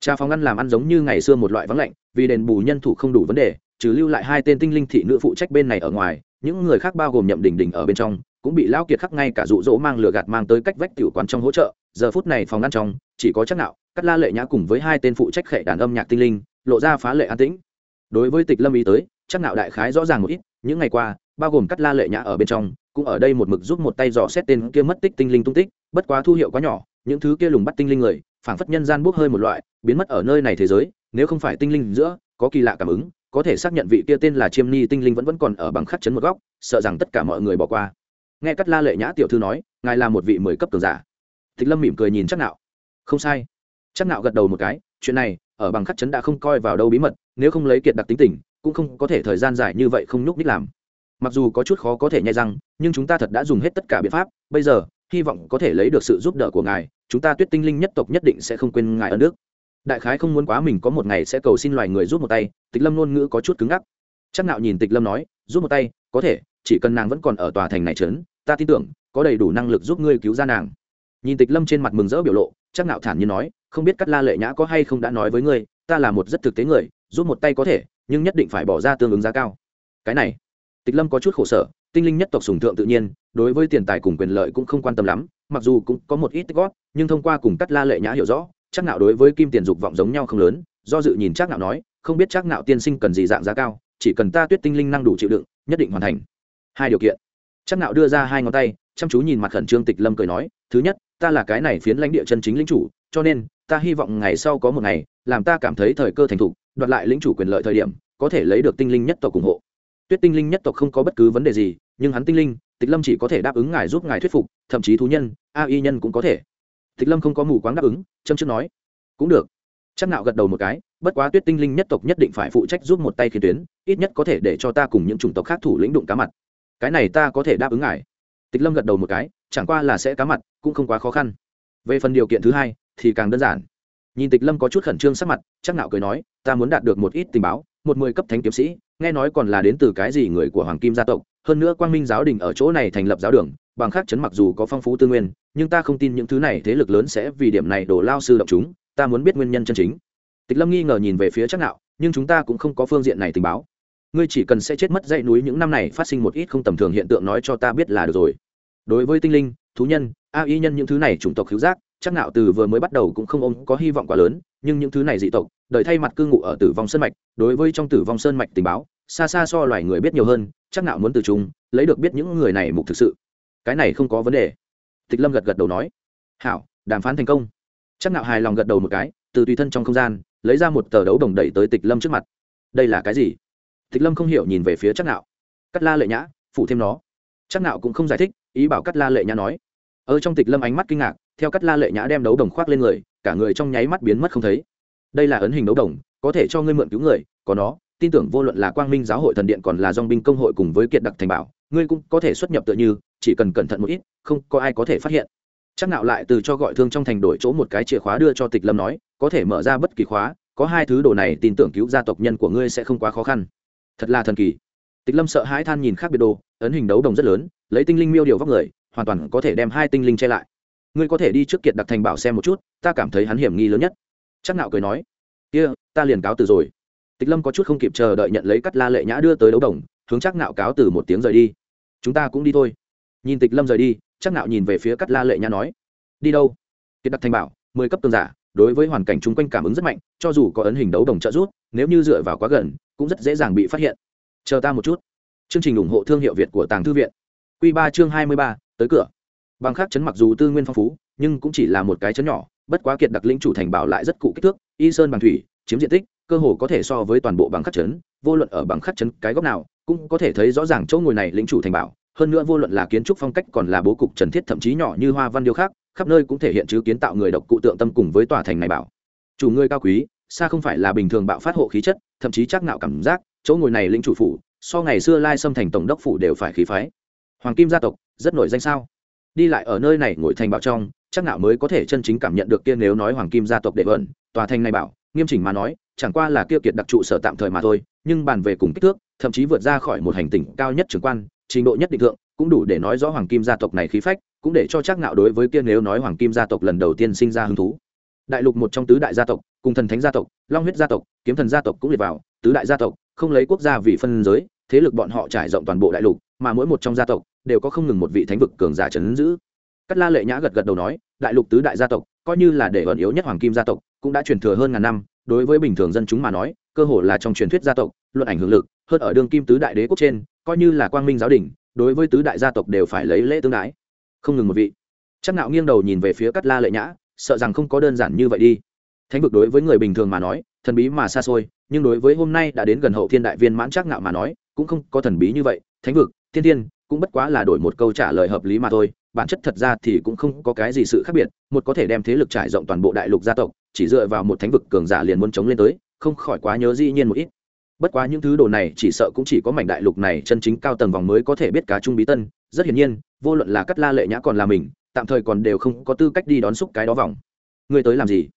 Trà phòng ăn làm ăn giống như ngày xưa một loại vắng lạnh, vì đền bù nhân thủ không đủ vấn đề, trừ lưu lại hai tên tinh linh thị nữ phụ trách bên này ở ngoài, những người khác bao gồm nhậm đình đình ở bên trong, cũng bị lão kiệt khắc ngay cả dụ dỗ mang lửa gạt mang tới cách vách tiểu quán trong hỗ trợ, giờ phút này phòng ăn trong, chỉ có chắc nạo, cắt la lệ nhã cùng với hai tên phụ trách khệ đàn âm nhạc tinh linh, lộ ra phá lệ an tĩnh. Đối với tịch lâm ý tới, chắc nạo đại khái rõ ràng một ít, những ngày qua, bao gồm cắt la lệ nhã ở bên trong cũng ở đây một mực giúp một tay dò xét tên kia mất tích tinh linh tung tích, bất quá thu hiệu quá nhỏ, những thứ kia lùng bắt tinh linh người, phảng phất nhân gian bốc hơi một loại, biến mất ở nơi này thế giới, nếu không phải tinh linh giữa, có kỳ lạ cảm ứng, có thể xác nhận vị kia tên là chiêm ni tinh linh vẫn vẫn còn ở bằng khắc chấn một góc, sợ rằng tất cả mọi người bỏ qua. Nghe cắt la lệ nhã tiểu thư nói, ngài là một vị mười cấp cường giả. Tịch lâm mỉm cười nhìn chắc nạo. Không sai. Chắc nạo gật đầu một cái, chuyện này, ở bằng khắc chấn đã không coi vào đâu bí mật, nếu không lấy kiệt đặc tính tình cũng không có thể thời gian dài như vậy không nhúc nhích làm mặc dù có chút khó có thể nhai răng, nhưng chúng ta thật đã dùng hết tất cả biện pháp, bây giờ, hy vọng có thể lấy được sự giúp đỡ của ngài, chúng ta tuyết tinh linh nhất tộc nhất định sẽ không quên ngài ơn đức. Đại khái không muốn quá mình có một ngày sẽ cầu xin loài người giúp một tay, tịch lâm ngôn ngữ có chút cứng ngắc. Chắc nạo nhìn tịch lâm nói, giúp một tay, có thể, chỉ cần nàng vẫn còn ở tòa thành này trấn, ta tin tưởng, có đầy đủ năng lực giúp ngươi cứu ra nàng. Nhìn tịch lâm trên mặt mừng rỡ biểu lộ, chắc nạo thản nhiên nói, không biết cắt la lệ nhã có hay không đã nói với ngươi, ta là một rất thực tế người, giúp một tay có thể, nhưng nhất định phải bỏ ra tương ứng giá cao. Cái này tịch lâm có chút khổ sở, tinh linh nhất tộc sùng thượng tự nhiên, đối với tiền tài cùng quyền lợi cũng không quan tâm lắm, mặc dù cũng có một ít tích góp, nhưng thông qua cùng cắt la lệ nhã hiểu rõ, chắc nạo đối với kim tiền dục vọng giống nhau không lớn, do dự nhìn chắc nạo nói, không biết chắc nạo tiên sinh cần gì dạng giá cao, chỉ cần ta tuyết tinh linh năng đủ chịu đựng, nhất định hoàn thành. Hai điều kiện. Chắc nạo đưa ra hai ngón tay, chăm chú nhìn mặt khẩn trương tịch lâm cười nói, thứ nhất, ta là cái này phiến lãnh địa chân chính lĩnh chủ, cho nên, ta hy vọng ngày sau có một ngày, làm ta cảm thấy thời cơ thành thục, đoạt lại lĩnh chủ quyền lợi thời điểm, có thể lấy được tinh linh nhất tộc ủng hộ tuyết tinh linh nhất tộc không có bất cứ vấn đề gì, nhưng hắn tinh linh, tịch lâm chỉ có thể đáp ứng ngài giúp ngài thuyết phục, thậm chí thú nhân, a y nhân cũng có thể. Tịch lâm không có mù quáng đáp ứng, châm trước nói, cũng được. Chắc nạo gật đầu một cái, bất quá tuyết tinh linh nhất tộc nhất định phải phụ trách giúp một tay khiến tuyến, ít nhất có thể để cho ta cùng những chủng tộc khác thủ lĩnh đụng cá mặt. Cái này ta có thể đáp ứng ngài. Tịch lâm gật đầu một cái, chẳng qua là sẽ cá mặt, cũng không quá khó khăn. Về phần điều kiện thứ hai, thì càng đơn giản. Nhìn tịch lâm có chút khẩn trương sắc mặt, chắc nạo cười nói, ta muốn đạt được một ít tình báo, một mười cấp thánh kiếm sĩ nghe nói còn là đến từ cái gì người của hoàng kim gia tộc, hơn nữa quang minh giáo đình ở chỗ này thành lập giáo đường, bằng khác chấn mặc dù có phong phú tư nguyên, nhưng ta không tin những thứ này thế lực lớn sẽ vì điểm này đổ lao sư động chúng, ta muốn biết nguyên nhân chân chính. Tịch lâm nghi ngờ nhìn về phía chắc nạo nhưng chúng ta cũng không có phương diện này tình báo. Ngươi chỉ cần sẽ chết mất dãy núi những năm này, phát sinh một ít không tầm thường hiện tượng nói cho ta biết là được rồi. Đối với tinh linh, thú nhân, a y nhân những thứ này chủng tộc khiếu giác chắc nạo từ vừa mới bắt đầu cũng không ôm có hy vọng quá lớn nhưng những thứ này dị tộc, đời thay mặt cư ngụ ở tử vong sơn mạch, đối với trong tử vong sơn mạch tình báo, xa xa so loài người biết nhiều hơn, chắc nạo muốn từ chúng, lấy được biết những người này mục thực sự. Cái này không có vấn đề. Tịch lâm gật gật đầu nói. Hảo, đàm phán thành công. Chắc nạo hài lòng gật đầu một cái, từ tùy thân trong không gian, lấy ra một tờ đấu đồng đẩy tới tịch lâm trước mặt. Đây là cái gì? Tịch lâm không hiểu nhìn về phía chắc nạo cắt la lệ nhã phụ thêm nó. Chắc nạo cũng không giải thích, ý bảo cắt la lệ nhã nói. Ở trong tịch lâm ánh mắt kinh ngạc, theo cắt la lệ nhã đem đấu đồng khoác lên người cả người trong nháy mắt biến mất không thấy. Đây là ấn hình đấu đồng, có thể cho ngươi mượn cứu người, có nó, tin tưởng vô luận là quang minh giáo hội thần điện còn là dong binh công hội cùng với kiệt đặc thành bảo, ngươi cũng có thể xuất nhập tựa như, chỉ cần cẩn thận một ít, không có ai có thể phát hiện. Chắc nạo lại từ cho gọi thương trong thành đổi chỗ một cái chìa khóa đưa cho tịch lâm nói, có thể mở ra bất kỳ khóa, có hai thứ đồ này tin tưởng cứu gia tộc nhân của ngươi sẽ không quá khó khăn. Thật là thần kỳ. Tịch lâm sợ hãi than nhìn khác biệt đồ, ấn hình đấu đồng rất lớn, lấy tinh linh miêu điều vóc người, hoàn toàn có thể đem hai tinh linh che lại ngươi có thể đi trước kiệt đặc thành bảo xem một chút ta cảm thấy hắn hiểm nghi lớn nhất. Chắc nạo cười nói. Kia、yeah, ta liền cáo từ rồi. Tịch lâm có chút không kịp chờ đợi nhận lấy cắt la lệ nhã đưa tới đấu đồng hướng chắc nạo cáo từ một tiếng rời đi. Chúng ta cũng đi thôi. Nhìn tịch lâm rời đi chắc nạo nhìn về phía cắt la lệ nhã nói. Đi đâu? Kiệt đặc thành bảo mười cấp tương giả đối với hoàn cảnh chung quanh cảm ứng rất mạnh cho dù có ấn hình đấu đồng trợ rút nếu như dựa vào quá gần cũng rất dễ dàng bị phát hiện. Chờ ta một chút. Chương trình ủng hộ thương hiệu việt của tàng thư viện. Q ba chương hai mươi ba tới cửa bằng khác chấn mặc dù tư nguyên phong phú, nhưng cũng chỉ là một cái chấn nhỏ, bất quá kiệt đặc lĩnh chủ thành bảo lại rất cụ kích thước, y sơn bằng thủy, chiếm diện tích, cơ hồ có thể so với toàn bộ bằng khắc chấn, vô luận ở bằng khắc chấn cái góc nào, cũng có thể thấy rõ ràng chỗ ngồi này lĩnh chủ thành bảo, hơn nữa vô luận là kiến trúc phong cách còn là bố cục trần thiết thậm chí nhỏ như hoa văn điêu khác khắp nơi cũng thể hiện chứ kiến tạo người độc cụ tượng tâm cùng với tòa thành này bảo. Chủ ngươi cao quý, xa không phải là bình thường bạo phát hộ khí chất, thậm chí chắc ngạo cảm giác, chỗ ngồi này lĩnh chủ phủ, so ngày xưa lai xâm thành tổng đốc phủ đều phải khí phái. Hoàng kim gia tộc, rất nổi danh sao? Đi lại ở nơi này ngồi thành bảo trong, chắc nạo mới có thể chân chính cảm nhận được kia nếu nói hoàng kim gia tộc đệ vẩn tòa thành này bảo, nghiêm chỉnh mà nói, chẳng qua là kia kiệt đặc trụ sở tạm thời mà thôi, nhưng bàn về cùng kích thước, thậm chí vượt ra khỏi một hành tinh cao nhất trưởng quan, trình độ nhất định thượng, cũng đủ để nói rõ hoàng kim gia tộc này khí phách, cũng để cho chắc nạo đối với kia nếu nói hoàng kim gia tộc lần đầu tiên sinh ra hứng thú. Đại lục một trong tứ đại gia tộc, cùng thần thánh gia tộc, long huyết gia tộc, kiếm thần gia tộc cũng liệt vào, tứ đại gia tộc, không lấy quốc gia vì phân giới, thế lực bọn họ trải rộng toàn bộ đại lục, mà mỗi một trong gia tộc đều có không ngừng một vị thánh vực cường giả trấn giữ. Cắt la lệ nhã gật gật đầu nói, đại lục tứ đại gia tộc, coi như là để ẩn yếu nhất hoàng kim gia tộc, cũng đã truyền thừa hơn ngàn năm, đối với bình thường dân chúng mà nói, cơ hồ là trong truyền thuyết gia tộc, luận ảnh hưởng lực, hơn ở đương kim tứ đại đế quốc trên, coi như là quang minh giáo đình, đối với tứ đại gia tộc đều phải lấy lễ tương đái. Không ngừng một vị. Chắc nạo nghiêng đầu nhìn về phía cắt la lệ nhã, sợ rằng không có đơn giản như vậy đi. Thánh vực đối với người bình thường mà nói, thần bí mà xa xôi, nhưng đối với hôm nay đã đến gần hậu thiên đại viên mãn chắc nạo mà nói, cũng không có thần bí như vậy. Thánh vực thiên thiên cũng bất quá là đổi một câu trả lời hợp lý mà thôi, bản chất thật ra thì cũng không có cái gì sự khác biệt, một có thể đem thế lực trải rộng toàn bộ đại lục gia tộc, chỉ dựa vào một thánh vực cường giả liền muốn chống lên tới, không khỏi quá nhớ dĩ nhiên một ít. Bất quá những thứ đồ này chỉ sợ cũng chỉ có mảnh đại lục này chân chính cao tầng vòng mới có thể biết cá trung bí tân, rất hiển nhiên, vô luận là cắt la lệ nhã còn là mình, tạm thời còn đều không có tư cách đi đón xúc cái đó vòng. Người tới làm gì?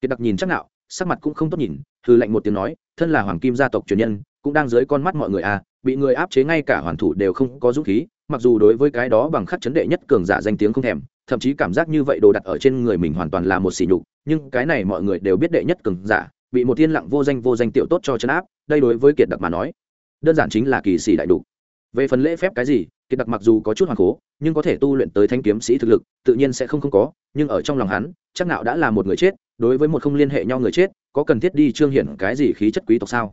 Kiệt đặc nhìn chắc nạo, sắc mặt cũng không tốt nhìn hư lệnh một tiếng nói, thân là hoàng kim gia tộc truyền nhân cũng đang dưới con mắt mọi người à bị người áp chế ngay cả hoàn thủ đều không có dũng khí, mặc dù đối với cái đó bằng khắc chấn đệ nhất cường giả danh tiếng không thèm, thậm chí cảm giác như vậy đồ đặt ở trên người mình hoàn toàn là một sỉ nhục, nhưng cái này mọi người đều biết đệ nhất cường giả, bị một thiên lặng vô danh vô danh tiểu tốt cho chấn áp, đây đối với kiệt đặc mà nói, đơn giản chính là kỳ sĩ đại đủ về phần lễ phép cái gì, kiệt đặc mặc dù có chút hoàng cố, nhưng có thể tu luyện tới thanh kiếm sĩ thực lực, tự nhiên sẽ không không có, nhưng ở trong lòng hắn, chắc nào đã là một người chết, đối với một không liên hệ nhau người chết, có cần thiết đi trương hiển cái gì khí chất quý tộc sao?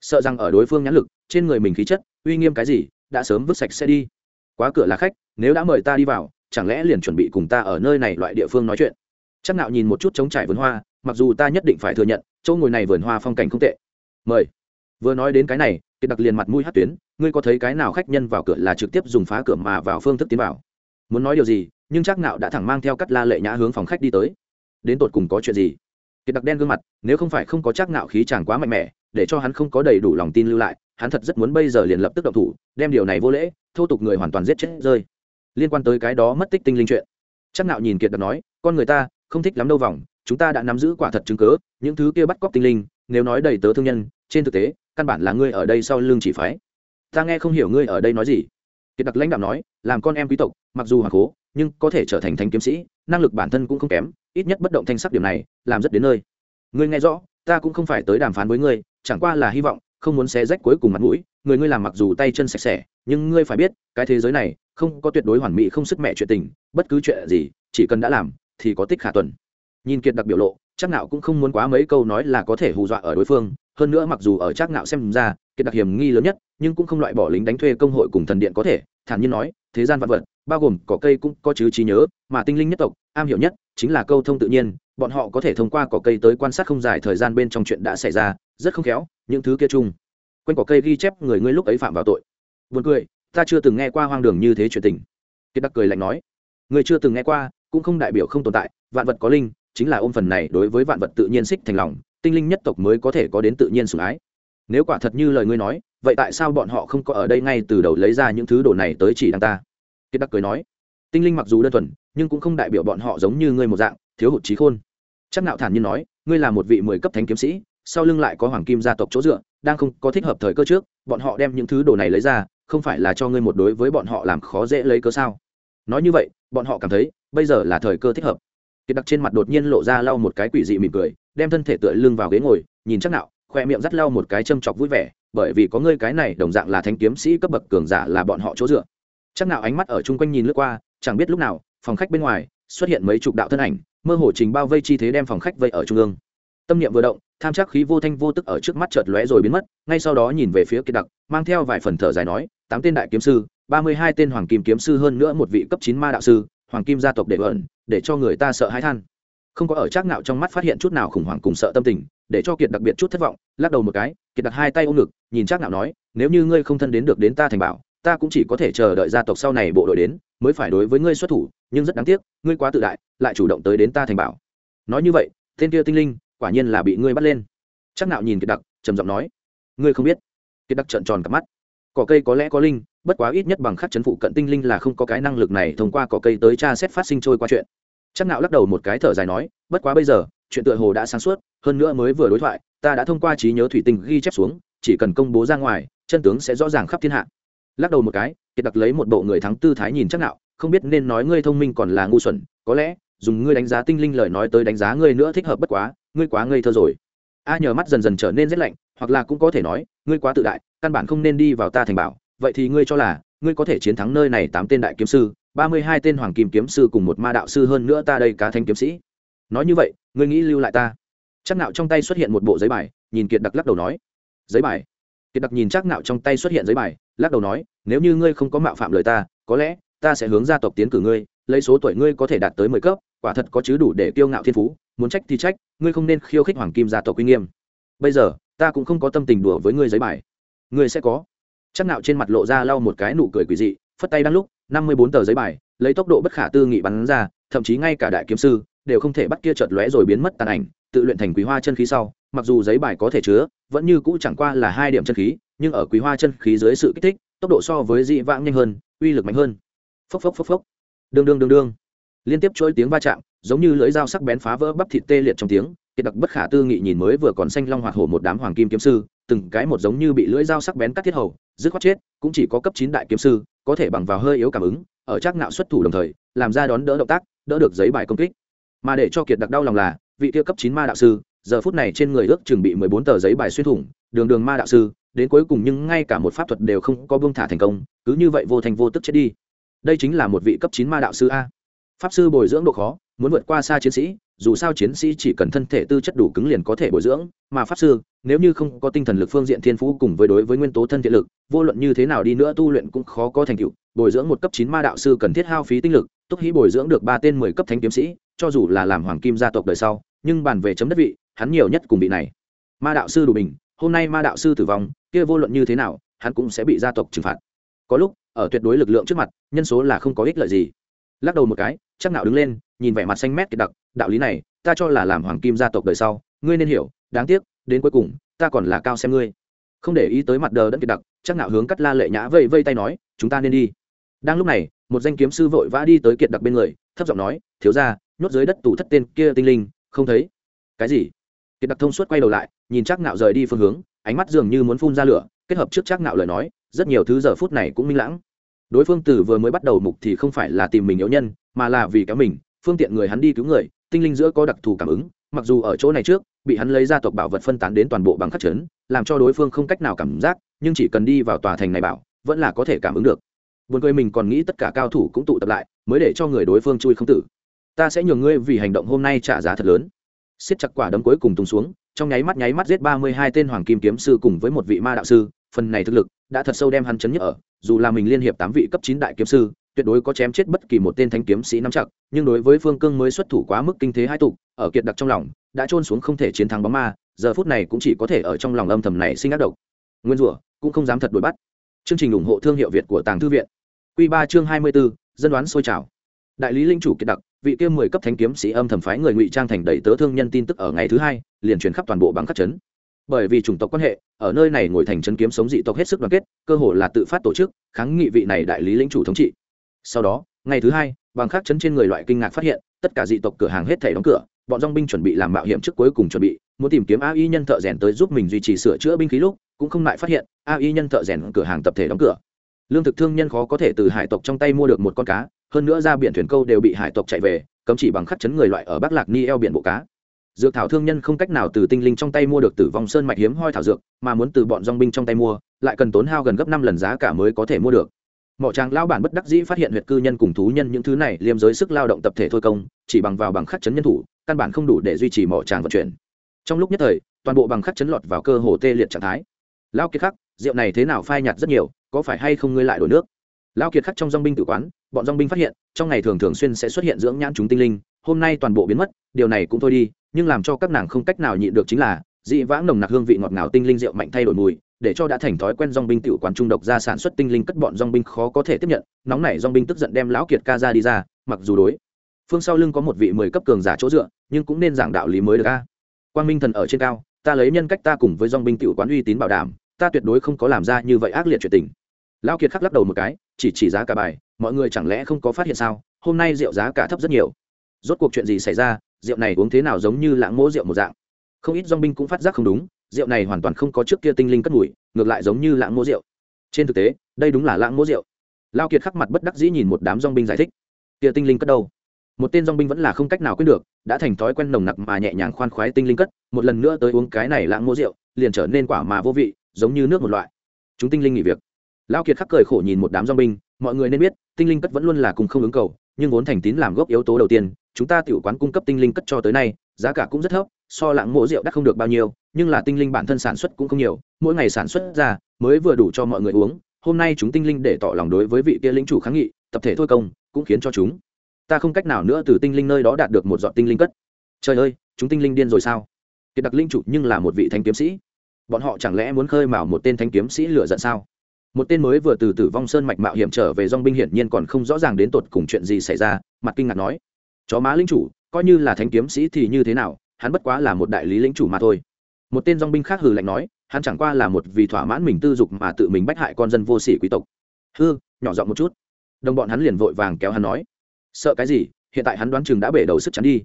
Sợ rằng ở đối phương nhãn lực, trên người mình khí chất, uy nghiêm cái gì, đã sớm vứt sạch sẽ đi. Quá cửa là khách, nếu đã mời ta đi vào, chẳng lẽ liền chuẩn bị cùng ta ở nơi này loại địa phương nói chuyện? Chắc nạo nhìn một chút trống trải vườn hoa, mặc dù ta nhất định phải thừa nhận, chỗ ngồi này vườn hoa phong cảnh không tệ. Mời. Vừa nói đến cái này, kiệt đặc liền mặt mũi hát tuyến, ngươi có thấy cái nào khách nhân vào cửa là trực tiếp dùng phá cửa mà vào phương thức tiến vào? Muốn nói điều gì, nhưng chắc nạo đã thẳng mang theo cắt la lệ nhã hướng phòng khách đi tới. Đến tột cùng có chuyện gì? Kiệt đặc đen gương mặt, nếu không phải không có chắc nạo khí chàng quá mạnh mẽ để cho hắn không có đầy đủ lòng tin lưu lại, hắn thật rất muốn bây giờ liền lập tức động thủ, đem điều này vô lễ, thô tục người hoàn toàn giết chết rơi. Liên quan tới cái đó mất tích tinh linh chuyện. Chắc nạo nhìn kiệt đặc nói, con người ta, không thích lắm đâu vòng, chúng ta đã nắm giữ quả thật chứng cứ, những thứ kia bắt cóc tinh linh, nếu nói đầy tớ thương nhân, trên thực tế, căn bản là ngươi ở đây sau lưng chỉ phái. Ta nghe không hiểu ngươi ở đây nói gì. Kiệt đặc lãnh đạo nói, làm con em quý tộc, mặc dù hoàng cố nhưng có thể trở thành thanh kiếm sĩ, năng lực bản thân cũng không kém, ít nhất bất động thanh sắc điểm này, làm rất đến nơi. Ngươi nghe rõ, ta cũng không phải tới đàm phán với ngươi chẳng qua là hy vọng, không muốn xé rách cuối cùng mặt mũi, người ngươi làm mặc dù tay chân sạch sẽ, nhưng ngươi phải biết, cái thế giới này, không có tuyệt đối hoàn mỹ, không sức mẹ chuyện tình, bất cứ chuyện gì, chỉ cần đã làm, thì có tích khả tuần. Nhìn kiệt đặc biểu lộ, chắc nạo cũng không muốn quá mấy câu nói là có thể hù dọa ở đối phương, hơn nữa mặc dù ở chắc nạo xem ra, kiệt đặc hiểm nghi lớn nhất, nhưng cũng không loại bỏ lính đánh thuê công hội cùng thần điện có thể, thản nhiên nói, thế gian vạn vật, bao gồm cỏ cây cũng có chứ trí nhớ, mà tinh linh nhất tộc, am hiểu nhất chính là câu thông tự nhiên, bọn họ có thể thông qua cỏ cây tới quan sát không dài thời gian bên trong chuyện đã xảy ra, rất không khéo, những thứ kia chung. Quanh cỏ cây ghi chép người ngươi lúc ấy phạm vào tội. Buồn cười, ta chưa từng nghe qua hoang đường như thế chuyện tình. Kiệt đặc cười lạnh nói, người chưa từng nghe qua, cũng không đại biểu không tồn tại, vạn vật có linh, chính là ôm phần này đối với vạn vật tự nhiên xích thành lòng, tinh linh nhất tộc mới có thể có đến tự nhiên sủng ái. Nếu quả thật như lời ngươi nói, vậy tại sao bọn họ không có ở đây ngay từ đầu lấy ra những thứ đồ này tới chỉ đăng ta? Kiệt đắc cười nói, tinh linh mặc dù đơn thuần nhưng cũng không đại biểu bọn họ giống như ngươi một dạng, thiếu hụt trí khôn. Chắc nạo thản nhiên nói, ngươi là một vị mười cấp thánh kiếm sĩ, sau lưng lại có hoàng kim gia tộc chỗ dựa, đang không có thích hợp thời cơ trước, bọn họ đem những thứ đồ này lấy ra, không phải là cho ngươi một đối với bọn họ làm khó dễ lấy cớ sao? Nói như vậy, bọn họ cảm thấy, bây giờ là thời cơ thích hợp. Kiệt đặc trên mặt đột nhiên lộ ra lau một cái quỷ dị mỉm cười, đem thân thể tựa lưng vào ghế ngồi, nhìn chắc nạo, khoe miệng dắt lau một cái châm chọc vui vẻ, bởi vì có ngươi cái này đồng dạng là thánh kiếm sĩ cấp bậc cường giả là bọn họ chỗ dựa. Chắc nạo ánh mắt ở chung quanh nhìn lướt qua, chẳng biết lúc nào phòng khách bên ngoài xuất hiện mấy chục đạo thân ảnh, mơ hồ trình bao vây chi thế đem phòng khách vây ở trung ương. Tâm niệm vừa động, tham chắc khí vô thanh vô tức ở trước mắt chợt lóe rồi biến mất, ngay sau đó nhìn về phía kiệt đặc, mang theo vài phần thở dài nói, tám tên đại kiếm sư, ba mươi hai tên hoàng kim kiếm sư hơn nữa một vị cấp chín ma đạo sư, hoàng kim gia tộc để ẩn, để cho người ta sợ hãi than. Không có ở trác ngạo trong mắt phát hiện chút nào khủng hoảng cùng sợ tâm tình, để cho kiệt đặc biệt chút thất vọng, lắc đầu một cái, kiệt đặt hai tay ôm ngực, nhìn trác ngạo nói, nếu như ngươi không thân đến được đến ta thành bảo, ta cũng chỉ có thể chờ đợi gia tộc sau này bộ đội đến, mới phải đối với ngươi xuất thủ nhưng rất đáng tiếc, ngươi quá tự đại, lại chủ động tới đến ta thành bảo. Nói như vậy, tên kia tinh linh, quả nhiên là bị ngươi bắt lên. Chắc nạo nhìn kiệt đặc, trầm giọng nói, ngươi không biết. Kiệt đặc trợn tròn cả mắt. Cỏ cây có lẽ có linh, bất quá ít nhất bằng khắc chấn phụ cận tinh linh là không có cái năng lực này thông qua cỏ cây tới tra xét phát sinh trôi qua chuyện. Chắc nạo lắc đầu một cái thở dài nói, bất quá bây giờ, chuyện tựa hồ đã sáng suốt, hơn nữa mới vừa đối thoại, ta đã thông qua trí nhớ thủy tinh ghi chép xuống, chỉ cần công bố ra ngoài, chân tướng sẽ rõ ràng khắp thiên hạ. Lắc đầu một cái, kiệt đặc lấy một bộ người thắng tư thái nhìn chắc nạo không biết nên nói ngươi thông minh còn là ngu xuẩn, có lẽ, dùng ngươi đánh giá tinh linh lời nói tới đánh giá ngươi nữa thích hợp bất quá, ngươi quá ngây thơ rồi. A nhờ mắt dần dần trở nên rét lạnh, hoặc là cũng có thể nói, ngươi quá tự đại, căn bản không nên đi vào ta thành bảo. Vậy thì ngươi cho là, ngươi có thể chiến thắng nơi này tám tên đại kiếm sư, ba mươi hai tên hoàng kim kiếm sư cùng một ma đạo sư hơn nữa ta đây cá thanh kiếm sĩ. Nói như vậy, ngươi nghĩ lưu lại ta? Chắc nạo trong tay xuất hiện một bộ giấy bài, nhìn kiệt đặc lắc đầu nói. Giấy bài? Kiệt đặc nhìn chắc nạo trong tay xuất hiện giấy bài, lắc đầu nói, nếu như ngươi không có mạo phạm lời ta, có lẽ ta sẽ hướng gia tộc tiến cử ngươi, lấy số tuổi ngươi có thể đạt tới mười cấp, quả thật có chứ đủ để kiêu ngạo thiên phú, muốn trách thì trách, ngươi không nên khiêu khích hoàng kim gia tộc uy nghiêm. Bây giờ, ta cũng không có tâm tình đùa với ngươi giấy bài. Ngươi sẽ có. Chắc nạo trên mặt lộ ra lau một cái nụ cười quỷ dị, phất tay đang lúc, năm mươi bốn tờ giấy bài, lấy tốc độ bất khả tư nghị bắn ra, thậm chí ngay cả đại kiếm sư, đều không thể bắt kia chợt lóe rồi biến mất tàn ảnh, tự luyện thành quý hoa chân khí sau, mặc dù giấy bài có thể chứa, vẫn như cũ chẳng qua là hai điểm chân khí, nhưng ở quý hoa chân khí dưới sự kích thích, tốc độ so với dị vãng nhanh hơn, uy lực mạnh hơn phốc phốc phốc phốc. Đương đương đương đương. Liên tiếp chuỗi tiếng va chạm, giống như lưỡi dao sắc bén phá vỡ bắp thịt tê liệt trong tiếng, kiệt đặc bất khả tư nghị nhìn mới vừa còn xanh long hoạt hổ một đám hoàng kim kiếm sư, từng cái một giống như bị lưỡi dao sắc bén cắt thiết hầu, dứt khoát chết, cũng chỉ có cấp chín đại kiếm sư, có thể bằng vào hơi yếu cảm ứng, ở trác nạo xuất thủ đồng thời, làm ra đón đỡ động tác, đỡ được giấy bài công kích. Mà để cho kiệt đặc đau lòng là, vị tiêu cấp chín ma đạo sư, giờ phút này trên người ước chừng bị mười bốn tờ giấy bài xuyên thủng, đường đường ma đạo sư, đến cuối cùng nhưng ngay cả một pháp thuật đều không có buông thả thành công, cứ như vậy vô thành vô tức chết đi đây chính là một vị cấp chín ma đạo sư a. Pháp sư bồi dưỡng độ khó, muốn vượt qua xa chiến sĩ, dù sao chiến sĩ chỉ cần thân thể tư chất đủ cứng liền có thể bồi dưỡng, mà pháp sư, nếu như không có tinh thần lực phương diện thiên phú cùng với đối với nguyên tố thân thiện lực, vô luận như thế nào đi nữa tu luyện cũng khó có thành tựu, bồi dưỡng một cấp chín ma đạo sư cần thiết hao phí tinh lực, túc hí bồi dưỡng được ba tên mười cấp thánh kiếm sĩ, cho dù là làm hoàng kim gia tộc đời sau, nhưng bàn về chấm đất vị, hắn nhiều nhất cùng vị này. Ma đạo sư đủ bình, hôm nay ma đạo sư tử vong, kia vô luận như thế nào, hắn cũng sẽ bị gia tộc trừng phạt. Có lúc ở tuyệt đối lực lượng trước mặt, nhân số là không có ích lợi gì. Lắc đầu một cái, chắc nạo đứng lên, nhìn vẻ mặt xanh mét kiệt đặc, đạo lý này, ta cho là làm hoàng kim gia tộc đời sau, ngươi nên hiểu, đáng tiếc, đến cuối cùng, ta còn là cao xem ngươi. Không để ý tới mặt đờ đẫn kiệt đặc, chắc nạo hướng cắt la lệ nhã vây vây tay nói, chúng ta nên đi. Đang lúc này, một danh kiếm sư vội vã đi tới kiệt đặc bên người, thấp giọng nói, thiếu gia, nhốt dưới đất tủ thất tên kia tinh linh, không thấy. Cái gì? Kiệt đặc thông suốt quay đầu lại, nhìn chắc nạo rời đi phương hướng, ánh mắt dường như muốn phun ra lửa, kết hợp trước chắc nạo lời nói rất nhiều thứ giờ phút này cũng minh lãng. Đối phương từ vừa mới bắt đầu mục thì không phải là tìm mình yếu nhân, mà là vì kéo mình, phương tiện người hắn đi cứu người, tinh linh giữa có đặc thù cảm ứng, mặc dù ở chỗ này trước, bị hắn lấy ra tộc bảo vật phân tán đến toàn bộ bằng khắc chấn, làm cho đối phương không cách nào cảm giác, nhưng chỉ cần đi vào tòa thành này bảo, vẫn là có thể cảm ứng được. Buồn cười mình còn nghĩ tất cả cao thủ cũng tụ tập lại, mới để cho người đối phương chui không tử. Ta sẽ nhường ngươi vì hành động hôm nay trả giá thật lớn. Siết chặt quả đấm cuối cùng tung xuống, trong nháy mắt nháy mắt giết ba mươi hai tên hoàng kim kiếm sư cùng với một vị ma đạo sư phần này thực lực đã thật sâu đem hắn chấn nhất ở dù là mình liên hiệp tám vị cấp chín đại kiếm sư tuyệt đối có chém chết bất kỳ một tên thanh kiếm sĩ nắm chặt nhưng đối với phương cương mới xuất thủ quá mức kinh thế hai tục ở kiệt đặc trong lòng đã trôn xuống không thể chiến thắng bóng ma giờ phút này cũng chỉ có thể ở trong lòng âm thầm này sinh ác độc. Nguyên rủa cũng không dám thật đuổi bắt. Chương trình ủng hộ thương hiệu việt của tàng thư viện. Q ba chương hai mươi 24, dân đoán sôi trào. Đại lý linh chủ kiệt đặc vị kia mười cấp thánh kiếm sĩ âm thầm phái người ngụy trang thành đầy tớ thương nhân tin tức ở ngày thứ hai liền truyền khắp toàn bộ bằng khắc chấn bởi vì chủng tộc quan hệ, ở nơi này ngồi thành chân kiếm sống dị tộc hết sức đoàn kết, cơ hội là tự phát tổ chức, kháng nghị vị này đại lý lĩnh chủ thống trị. Sau đó, ngày thứ hai, bằng khắc chấn trên người loại kinh ngạc phát hiện, tất cả dị tộc cửa hàng hết thể đóng cửa, bọn dong binh chuẩn bị làm mạo hiểm trước cuối cùng chuẩn bị, muốn tìm kiếm ai nhân thợ rèn tới giúp mình duy trì sửa chữa binh khí lúc, cũng không lại phát hiện ai nhân thợ rèn cửa hàng tập thể đóng cửa. Lương thực thương nhân khó có thể từ hải tộc trong tay mua được một con cá, hơn nữa ra biển thuyền câu đều bị hải tộc chạy về, cấm chỉ bằng khắc chấn người loại ở bắc lạc ni eo biển bộ cá dược thảo thương nhân không cách nào từ tinh linh trong tay mua được tử vong sơn mạch hiếm hoi thảo dược, mà muốn từ bọn dong binh trong tay mua, lại cần tốn hao gần gấp năm lần giá cả mới có thể mua được. Mỏ tràng lao bản bất đắc dĩ phát hiện huyệt cư nhân cùng thú nhân những thứ này liêm giới sức lao động tập thể thôi công, chỉ bằng vào bằng khắc chấn nhân thủ, căn bản không đủ để duy trì mỏ tràng vận chuyển. Trong lúc nhất thời, toàn bộ bằng khắc chấn lọt vào cơ hồ tê liệt trạng thái. Lao kiệt khắc, rượu này thế nào phai nhạt rất nhiều, có phải hay không ngươi lại đổi nước? Lao kiệt khắc trong dong binh tự quán, bọn dong binh phát hiện, trong ngày thường thường xuyên sẽ xuất hiện dưỡng nhãn chúng tinh linh, hôm nay toàn bộ biến mất, điều này cũng thôi đi nhưng làm cho các nàng không cách nào nhịn được chính là, dị vãng nồng nặc hương vị ngọt ngào tinh linh rượu mạnh thay đổi mùi, để cho đã thành thói quen dong binh tiểu quán trung độc ra sản xuất tinh linh cất bọn dong binh khó có thể tiếp nhận, nóng nảy dong binh tức giận đem lão kiệt ca ra đi ra, mặc dù đối phương sau lưng có một vị mười cấp cường giả chỗ dựa, nhưng cũng nên giảng đạo lý mới được a. Quang minh thần ở trên cao, ta lấy nhân cách ta cùng với dong binh tiểu quán uy tín bảo đảm, ta tuyệt đối không có làm ra như vậy ác liệt chuyện tình. Lão kiệt khắc lắc đầu một cái, chỉ chỉ giá cả bài, mọi người chẳng lẽ không có phát hiện sao, hôm nay rượu giá cả thấp rất nhiều. Rốt cuộc chuyện gì xảy ra rượu này uống thế nào giống như lãng mỗ rượu một dạng. Không ít dong binh cũng phát giác không đúng, rượu này hoàn toàn không có trước kia tinh linh cất mùi, ngược lại giống như lãng mỗ rượu. Trên thực tế, đây đúng là lãng mỗ rượu. Lao kiệt khắc mặt bất đắc dĩ nhìn một đám dong binh giải thích. Kia tinh linh cất đâu? Một tên dong binh vẫn là không cách nào quên được, đã thành thói quen nồng nặc mà nhẹ nhàng khoan khoái tinh linh cất, một lần nữa tới uống cái này lãng mỗ rượu, liền trở nên quả mà vô vị, giống như nước một loại. Chúng tinh linh nghỉ việc. Lao kiệt khắc cười khổ nhìn một đám dong binh, mọi người nên biết, tinh linh cất vẫn luôn là cùng không ứng cầu, nhưng vốn thành tín làm gốc yếu tố đầu tiên chúng ta tiểu quán cung cấp tinh linh cất cho tới nay, giá cả cũng rất thấp, so lãng mộ rượu đắt không được bao nhiêu, nhưng là tinh linh bản thân sản xuất cũng không nhiều, mỗi ngày sản xuất ra, mới vừa đủ cho mọi người uống, hôm nay chúng tinh linh để tỏ lòng đối với vị kia lĩnh chủ kháng nghị, tập thể thôi công, cũng khiến cho chúng. Ta không cách nào nữa từ tinh linh nơi đó đạt được một giọt tinh linh cất. Trời ơi, chúng tinh linh điên rồi sao? Kiệt đặc linh chủ nhưng là một vị thanh kiếm sĩ. Bọn họ chẳng lẽ muốn khơi mào một tên thanh kiếm sĩ lựa giận sao? Một tên mới vừa từ tử vong sơn mạch mạo hiểm trở về dong binh hiển nhiên còn không rõ ràng đến tột cùng chuyện gì xảy ra, mặt kinh ngạc nói chó má lính chủ, coi như là thánh kiếm sĩ thì như thế nào, hắn bất quá là một đại lý lính chủ mà thôi. Một tên dong binh khác hừ lạnh nói, hắn chẳng qua là một vì thỏa mãn mình tư dục mà tự mình bách hại con dân vô sĩ quý tộc. Hư nhỏ giọng một chút. Đồng bọn hắn liền vội vàng kéo hắn nói, sợ cái gì, hiện tại hắn đoán chừng đã bể đầu sức chắn đi.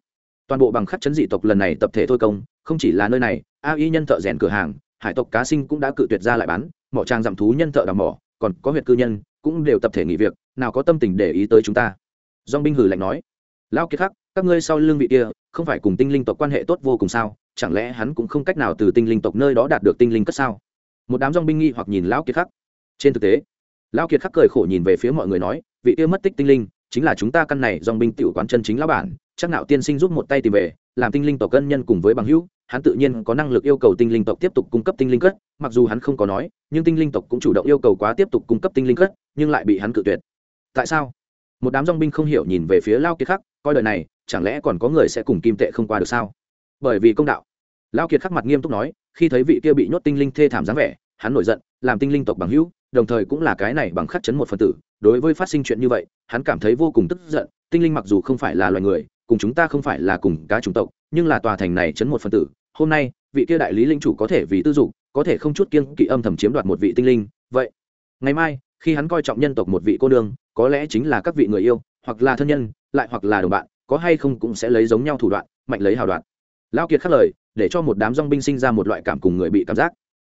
Toàn bộ bằng khắc chấn dị tộc lần này tập thể thôi công, không chỉ là nơi này, a y nhân thợ rèn cửa hàng, hải tộc cá sinh cũng đã cự tuyệt ra lại bán, mỏ trang giảm thú nhân thợ đào mỏ, còn có huyện cư nhân, cũng đều tập thể nghỉ việc, nào có tâm tình để ý tới chúng ta. Dong binh hử lạnh nói lao kiệt khắc, các ngươi sau lương vị kia, không phải cùng tinh linh tộc quan hệ tốt vô cùng sao? Chẳng lẽ hắn cũng không cách nào từ tinh linh tộc nơi đó đạt được tinh linh cất sao? Một đám dong binh nghi hoặc nhìn lão kiệt khắc. Trên thực tế, lão kiệt khắc cười khổ nhìn về phía mọi người nói, vị kia mất tích tinh linh, chính là chúng ta căn này dong binh tiểu quán chân chính lão bản, chắc nạo tiên sinh giúp một tay tìm về, làm tinh linh tộc cân nhân cùng với bằng hữu, hắn tự nhiên có năng lực yêu cầu tinh linh tộc tiếp tục cung cấp tinh linh cất, mặc dù hắn không có nói, nhưng tinh linh tộc cũng chủ động yêu cầu quá tiếp tục cung cấp tinh linh cất, nhưng lại bị hắn cự tuyệt. Tại sao? Một đám dong binh không hiểu nhìn về phía lao kiệt khắc coi đời này, chẳng lẽ còn có người sẽ cùng kim tệ không qua được sao? Bởi vì công đạo. Lao kiệt khắc mặt nghiêm túc nói, khi thấy vị kia bị nhốt tinh linh thê thảm dáng vẻ, hắn nổi giận, làm tinh linh tộc bằng hữu, đồng thời cũng là cái này bằng khắc chấn một phần tử. Đối với phát sinh chuyện như vậy, hắn cảm thấy vô cùng tức giận, tinh linh mặc dù không phải là loài người, cùng chúng ta không phải là cùng cá chủng tộc, nhưng là tòa thành này chấn một phần tử. Hôm nay, vị kia đại lý linh chủ có thể vì tư dục, có thể không chút kiêng kỵ âm thầm chiếm đoạt một vị tinh linh, vậy, ngày mai, khi hắn coi trọng nhân tộc một vị cô đương có lẽ chính là các vị người yêu, hoặc là thân nhân lại hoặc là đồng bạn, có hay không cũng sẽ lấy giống nhau thủ đoạn, mạnh lấy hào đoạn. Lao kiệt khắc lời, để cho một đám dong binh sinh ra một loại cảm cùng người bị cảm giác.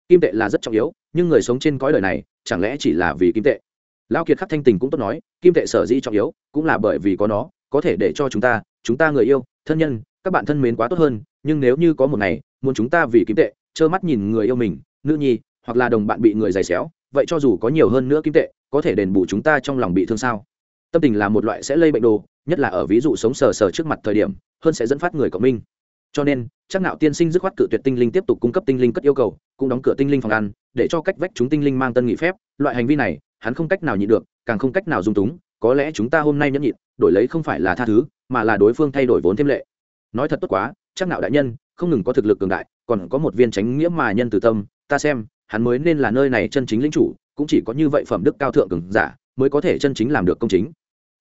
Kim tệ là rất trọng yếu, nhưng người sống trên cõi đời này, chẳng lẽ chỉ là vì kim tệ? Lao kiệt khắc thanh tình cũng tốt nói, kim tệ sở dĩ trọng yếu, cũng là bởi vì có nó, có thể để cho chúng ta chúng ta người yêu, thân nhân, các bạn thân mến quá tốt hơn, nhưng nếu như có một ngày, muốn chúng ta vì kim tệ, trơ mắt nhìn người yêu mình, nữ nhi, hoặc là đồng bạn bị người giày xéo, vậy cho dù có nhiều hơn nữa kim tệ, có thể đền bù chúng ta trong lòng bị thương sao? Tâm tình là một loại sẽ lây bệnh đồ, nhất là ở ví dụ sống sờ sờ trước mặt thời điểm, hơn sẽ dẫn phát người cộng minh. Cho nên, chắc nạo tiên sinh dứt khoát cự tuyệt tinh linh tiếp tục cung cấp tinh linh cất yêu cầu, cũng đóng cửa tinh linh phòng ăn, để cho cách vách chúng tinh linh mang tân nghị phép. Loại hành vi này, hắn không cách nào nhịn được, càng không cách nào dung túng, có lẽ chúng ta hôm nay nhẫn nhịn, đổi lấy không phải là tha thứ, mà là đối phương thay đổi vốn thêm lệ. Nói thật tốt quá, chắc nạo đại nhân, không ngừng có thực lực cường đại, còn có một viên tránh nghĩa mà nhân từ tâm, ta xem, hắn mới nên là nơi này chân chính lĩnh chủ, cũng chỉ có như vậy phẩm đức cao thượng cường giả mới có thể chân chính làm được công chính.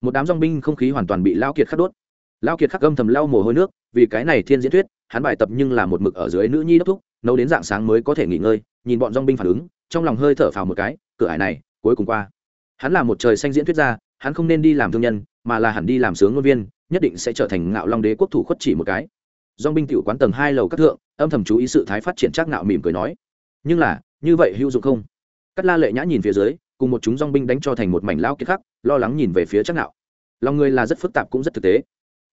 Một đám dong binh không khí hoàn toàn bị lao kiệt khắc đốt. Lao kiệt khắc âm thầm lau mồ hôi nước, vì cái này thiên diễn thuyết, hắn bài tập nhưng là một mực ở dưới nữ nhi đốc thúc, nấu đến dạng sáng mới có thể nghỉ ngơi, nhìn bọn dong binh phản ứng, trong lòng hơi thở phào một cái, cửa ải này, cuối cùng qua. Hắn là một trời xanh diễn thuyết ra hắn không nên đi làm thương nhân, mà là hẳn đi làm sướng ngôn viên, nhất định sẽ trở thành ngạo long đế quốc thủ khuất chỉ một cái. Dong binh tiểu quán tầng hai lầu các thượng, âm thầm chú ý sự thái phát triển trác ngạo mỉm cười nói. Nhưng là, như vậy hữu dụng không? Cắt la lệ nhã nhìn phía dưới cùng một chúng dong binh đánh cho thành một mảnh lao kiệt khắc, lo lắng nhìn về phía chắc nạo lòng người là rất phức tạp cũng rất thực tế.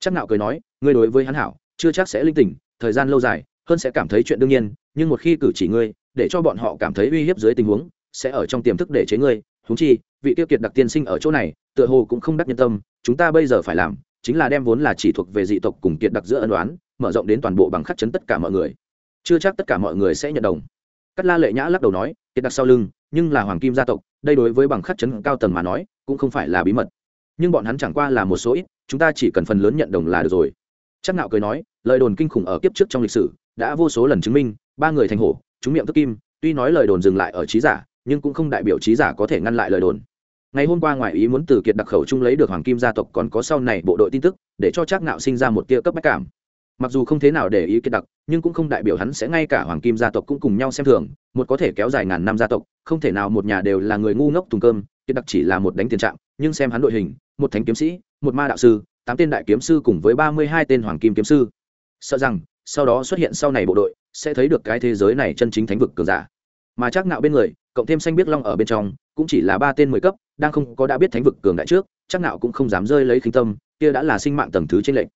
Chắc nạo cười nói, ngươi đối với hắn hảo, chưa chắc sẽ linh tỉnh, thời gian lâu dài, hơn sẽ cảm thấy chuyện đương nhiên, nhưng một khi cử chỉ ngươi, để cho bọn họ cảm thấy uy hiếp dưới tình huống, sẽ ở trong tiềm thức để chế ngươi. Huống chi, vị tiêu kiệt đặc tiên sinh ở chỗ này, tựa hồ cũng không đắc nhân tâm, chúng ta bây giờ phải làm, chính là đem vốn là chỉ thuộc về dị tộc cùng kiệt đặc giữa ân đoán mở rộng đến toàn bộ bằng khắc chấn tất cả mọi người. Chưa chắc tất cả mọi người sẽ nhận đồng. Cắt la lệ nhã lắc đầu nói, kiệt đặc sau lưng, nhưng là hoàng kim gia tộc đây đối với bằng khắc chấn cao tầng mà nói, cũng không phải là bí mật. Nhưng bọn hắn chẳng qua là một số ít, chúng ta chỉ cần phần lớn nhận đồng là được rồi. Chắc nạo cười nói, lời đồn kinh khủng ở kiếp trước trong lịch sử, đã vô số lần chứng minh, ba người thành hổ, chúng miệng tức kim, tuy nói lời đồn dừng lại ở trí giả, nhưng cũng không đại biểu trí giả có thể ngăn lại lời đồn. Ngày hôm qua ngoài ý muốn từ kiệt đặc khẩu chung lấy được hoàng kim gia tộc còn có sau này bộ đội tin tức, để cho chắc nạo sinh ra một tia cấp bách cảm mặc dù không thế nào để ý kiệt đặc, nhưng cũng không đại biểu hắn sẽ ngay cả hoàng kim gia tộc cũng cùng nhau xem thường, một có thể kéo dài ngàn năm gia tộc, không thể nào một nhà đều là người ngu ngốc thùng cơm, kiệt đặc chỉ là một đánh tiền trạng nhưng xem hắn đội hình, một thánh kiếm sĩ, một ma đạo sư, tám tên đại kiếm sư cùng với ba mươi hai tên hoàng kim kiếm sư. Sợ rằng, sau đó xuất hiện sau này bộ đội, sẽ thấy được cái thế giới này chân chính thánh vực cường giả. Mà chắc nạo bên người, cộng thêm xanh biết long ở bên trong, cũng chỉ là ba tên mười cấp, đang không có đã biết thánh vực cường đại trước chắc nạo cũng không dám rơi lấy khinh tâm, kia đã là sinh mạng tầng thứ trên lệnh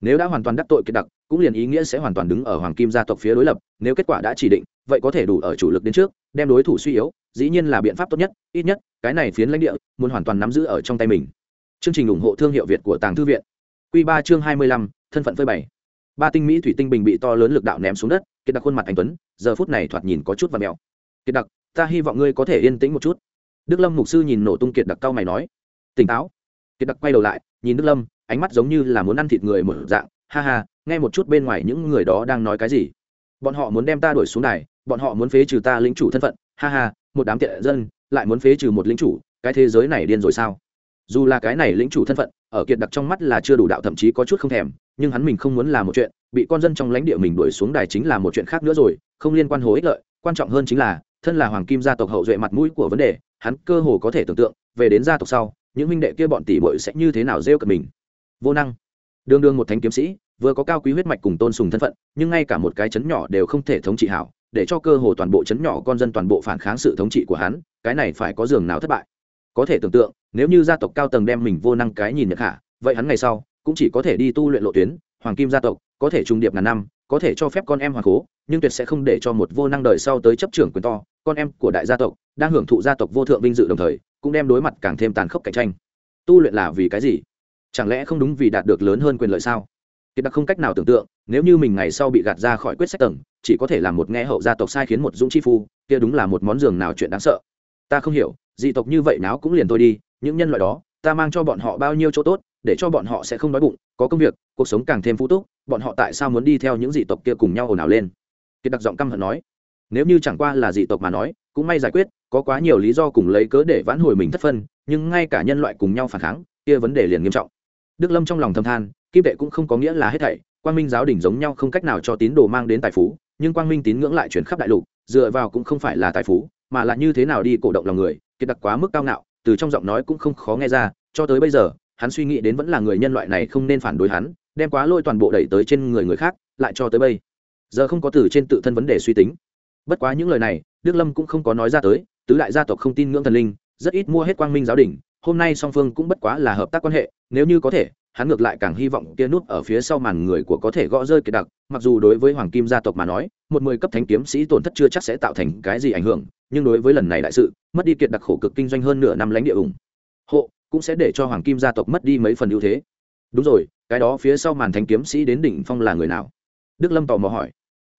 nếu đã hoàn toàn đắc tội kiệt đặc, cũng liền ý nghĩa sẽ hoàn toàn đứng ở hoàng kim gia tộc phía đối lập, nếu kết quả đã chỉ định, vậy có thể đủ ở chủ lực đến trước, đem đối thủ suy yếu, dĩ nhiên là biện pháp tốt nhất, ít nhất, cái này phiến lãnh địa, muốn hoàn toàn nắm giữ ở trong tay mình. Chương trình ủng hộ thương hiệu việt của tàng thư viện. Q ba chương hai mươi lăm, thân phận phơi bày. Ba tinh mỹ thủy tinh bình bị to lớn lực đạo ném xuống đất, kiệt đặc khuôn mặt anh tuấn, giờ phút này thoạt nhìn có chút và mèo. Kiệt đặc, ta hy vọng ngươi có thể yên tĩnh một chút. Đức lâm mục sư nhìn nổ tung kiệt đặc cao mày nói. Tỉnh táo. Kiệt đặc quay đầu lại, nhìn đức lâm ánh mắt giống như là muốn ăn thịt người một dạng, ha ha, nghe một chút bên ngoài những người đó đang nói cái gì. Bọn họ muốn đem ta đuổi xuống đài, bọn họ muốn phế trừ ta lính chủ thân phận. Ha ha, một đám tiện dân, lại muốn phế trừ một lính chủ, cái thế giới này điên rồi sao? Dù là cái này lính chủ thân phận, ở kiệt đặc trong mắt là chưa đủ đạo, thậm chí có chút không thèm, nhưng hắn mình không muốn làm một chuyện, bị con dân trong lãnh địa mình đuổi xuống đài chính là một chuyện khác nữa rồi, không liên quan hồ ích lợi, quan trọng hơn chính là, thân là hoàng kim gia tộc hậu duệ mặt mũi của vấn đề, hắn cơ hồ có thể tưởng tượng, về đến gia tộc sau, những minh đệ kia bọn tỷ bội sẽ như thế nào rêu cận mình vô năng. Đương đương một thánh kiếm sĩ, vừa có cao quý huyết mạch cùng tôn sùng thân phận, nhưng ngay cả một cái chấn nhỏ đều không thể thống trị hảo, để cho cơ hồ toàn bộ chấn nhỏ con dân toàn bộ phản kháng sự thống trị của hắn, cái này phải có giường nào thất bại? Có thể tưởng tượng, nếu như gia tộc cao tầng đem mình vô năng cái nhìn nhật hạ, vậy hắn ngày sau cũng chỉ có thể đi tu luyện lộ tuyến, hoàng kim gia tộc, có thể trung điệp ngàn năm, có thể cho phép con em hoàng cố, nhưng tuyệt sẽ không để cho một vô năng đời sau tới chấp trưởng quyền to, con em của đại gia tộc đang hưởng thụ gia tộc vô thượng vinh dự đồng thời, cũng đem đối mặt càng thêm tàn khốc cạnh tranh. Tu luyện là vì cái gì? Chẳng lẽ không đúng vì đạt được lớn hơn quyền lợi sao? Kiệt đặc không cách nào tưởng tượng, nếu như mình ngày sau bị gạt ra khỏi quyết sách tầng, chỉ có thể là một nghe hậu gia tộc sai khiến một dũng chi phu, kia đúng là một món giường nào chuyện đáng sợ. Ta không hiểu, dị tộc như vậy náo cũng liền tôi đi, những nhân loại đó, ta mang cho bọn họ bao nhiêu chỗ tốt, để cho bọn họ sẽ không đói bụng, có công việc, cuộc sống càng thêm phú túc, bọn họ tại sao muốn đi theo những dị tộc kia cùng nhau ồn ào lên? Kiệt đặc giọng căm hận nói. Nếu như chẳng qua là dị tộc mà nói, cũng may giải quyết, có quá nhiều lý do cùng lấy cớ để vãn hồi mình thất phân, nhưng ngay cả nhân loại cùng nhau phản kháng, kia vấn đề liền nghiêm trọng đức lâm trong lòng thâm than kim tệ cũng không có nghĩa là hết thảy, quang minh giáo đỉnh giống nhau không cách nào cho tín đồ mang đến tài phú, nhưng quang minh tín ngưỡng lại chuyển khắp đại lục, dựa vào cũng không phải là tài phú, mà là như thế nào đi cổ động lòng người, kiệt đặc quá mức cao ngạo, từ trong giọng nói cũng không khó nghe ra, cho tới bây giờ, hắn suy nghĩ đến vẫn là người nhân loại này không nên phản đối hắn, đem quá lôi toàn bộ đẩy tới trên người người khác, lại cho tới bây giờ không có từ trên tự thân vấn đề suy tính. Bất quá những lời này, đức lâm cũng không có nói ra tới, tứ đại gia tộc không tin ngưỡng thần linh, rất ít mua hết quang minh giáo đình hôm nay song phương cũng bất quá là hợp tác quan hệ, nếu như có thể, hắn ngược lại càng hy vọng kia nút ở phía sau màn người của có thể gõ rơi kiệt đặc, mặc dù đối với hoàng kim gia tộc mà nói, một mười cấp thánh kiếm sĩ tổn thất chưa chắc sẽ tạo thành cái gì ảnh hưởng, nhưng đối với lần này đại sự, mất đi kiệt đặc khổ cực kinh doanh hơn nửa năm lãnh địa ủng hộ, cũng sẽ để cho hoàng kim gia tộc mất đi mấy phần ưu thế. Đúng rồi, cái đó phía sau màn thánh kiếm sĩ đến đỉnh phong là người nào? Đức lâm tò mò hỏi.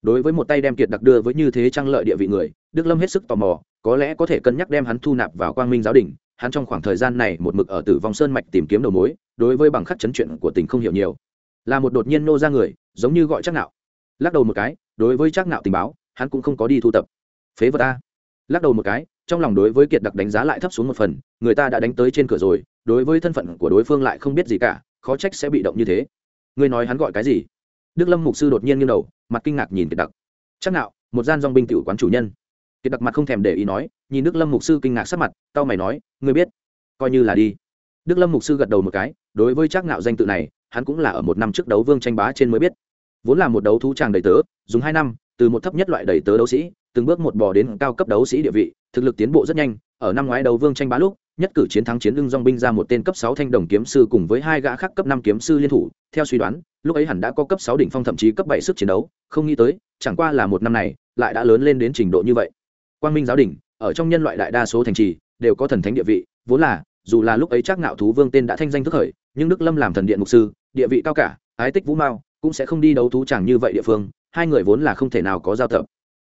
Đối với một tay đem kiệt đặc đưa với như thế trang lợi địa vị người, đức lâm hết sức tò mò, có lẽ có thể cân nhắc đem hắn thu nạp vào quang minh giáo đình hắn trong khoảng thời gian này một mực ở tử vong sơn mạch tìm kiếm đầu mối, đối với bằng khắc chấn chuyện của tỉnh không hiểu nhiều. Là một đột nhiên nô ra người, giống như gọi chắc nạo lắc đầu một cái, đối với chắc nạo tình báo, hắn cũng không có đi thu tập. Phế vật a. Lắc đầu một cái, trong lòng đối với kiệt đặc đánh giá lại thấp xuống một phần, người ta đã đánh tới trên cửa rồi, đối với thân phận của đối phương lại không biết gì cả, khó trách sẽ bị động như thế. Ngươi nói hắn gọi cái gì? Đức lâm mục sư đột nhiên nghiêng đầu, mặt kinh ngạc nhìn kiệt đặc. Chắc nạo một gian dòng binh tiểu quán chủ nhân kiệt đặc mặt không thèm để ý nói, nhìn đức lâm mục sư kinh ngạc sắc mặt tao mày nói, ngươi biết, coi như là đi. Đức lâm mục sư gật đầu một cái, đối với chắc nạo danh tự này, hắn cũng là ở một năm trước đấu vương tranh bá trên mới biết. Vốn là một đấu thú tràng đầy tớ, dùng hai năm, từ một thấp nhất loại đầy tớ đấu sĩ, từng bước một bò đến cao cấp đấu sĩ địa vị, thực lực tiến bộ rất nhanh, ở năm ngoái đấu vương tranh bá lúc, nhất cử chiến thắng chiến lưng dong binh ra một tên cấp sáu thanh đồng kiếm sư cùng với hai gã khác cấp năm kiếm sư liên thủ, theo suy đoán, lúc ấy hẳn đã có cấp sáu đỉnh phong thậm chí cấp bảy sức chiến đấu, không nghĩ tới, chẳng qua là một năm này, lại đã lớn lên đến trình độ như vậy quang minh giáo đình, ở trong nhân loại đại đa số thành trì, đều có thần thánh địa vị, vốn là, dù là lúc ấy chắc ngạo thú vương tên đã thanh danh thức khởi, nhưng đức lâm làm thần điện mục sư, địa vị cao cả, ái tích vũ mao, cũng sẽ không đi đấu thú chẳng như vậy địa phương, hai người vốn là không thể nào có giao tập.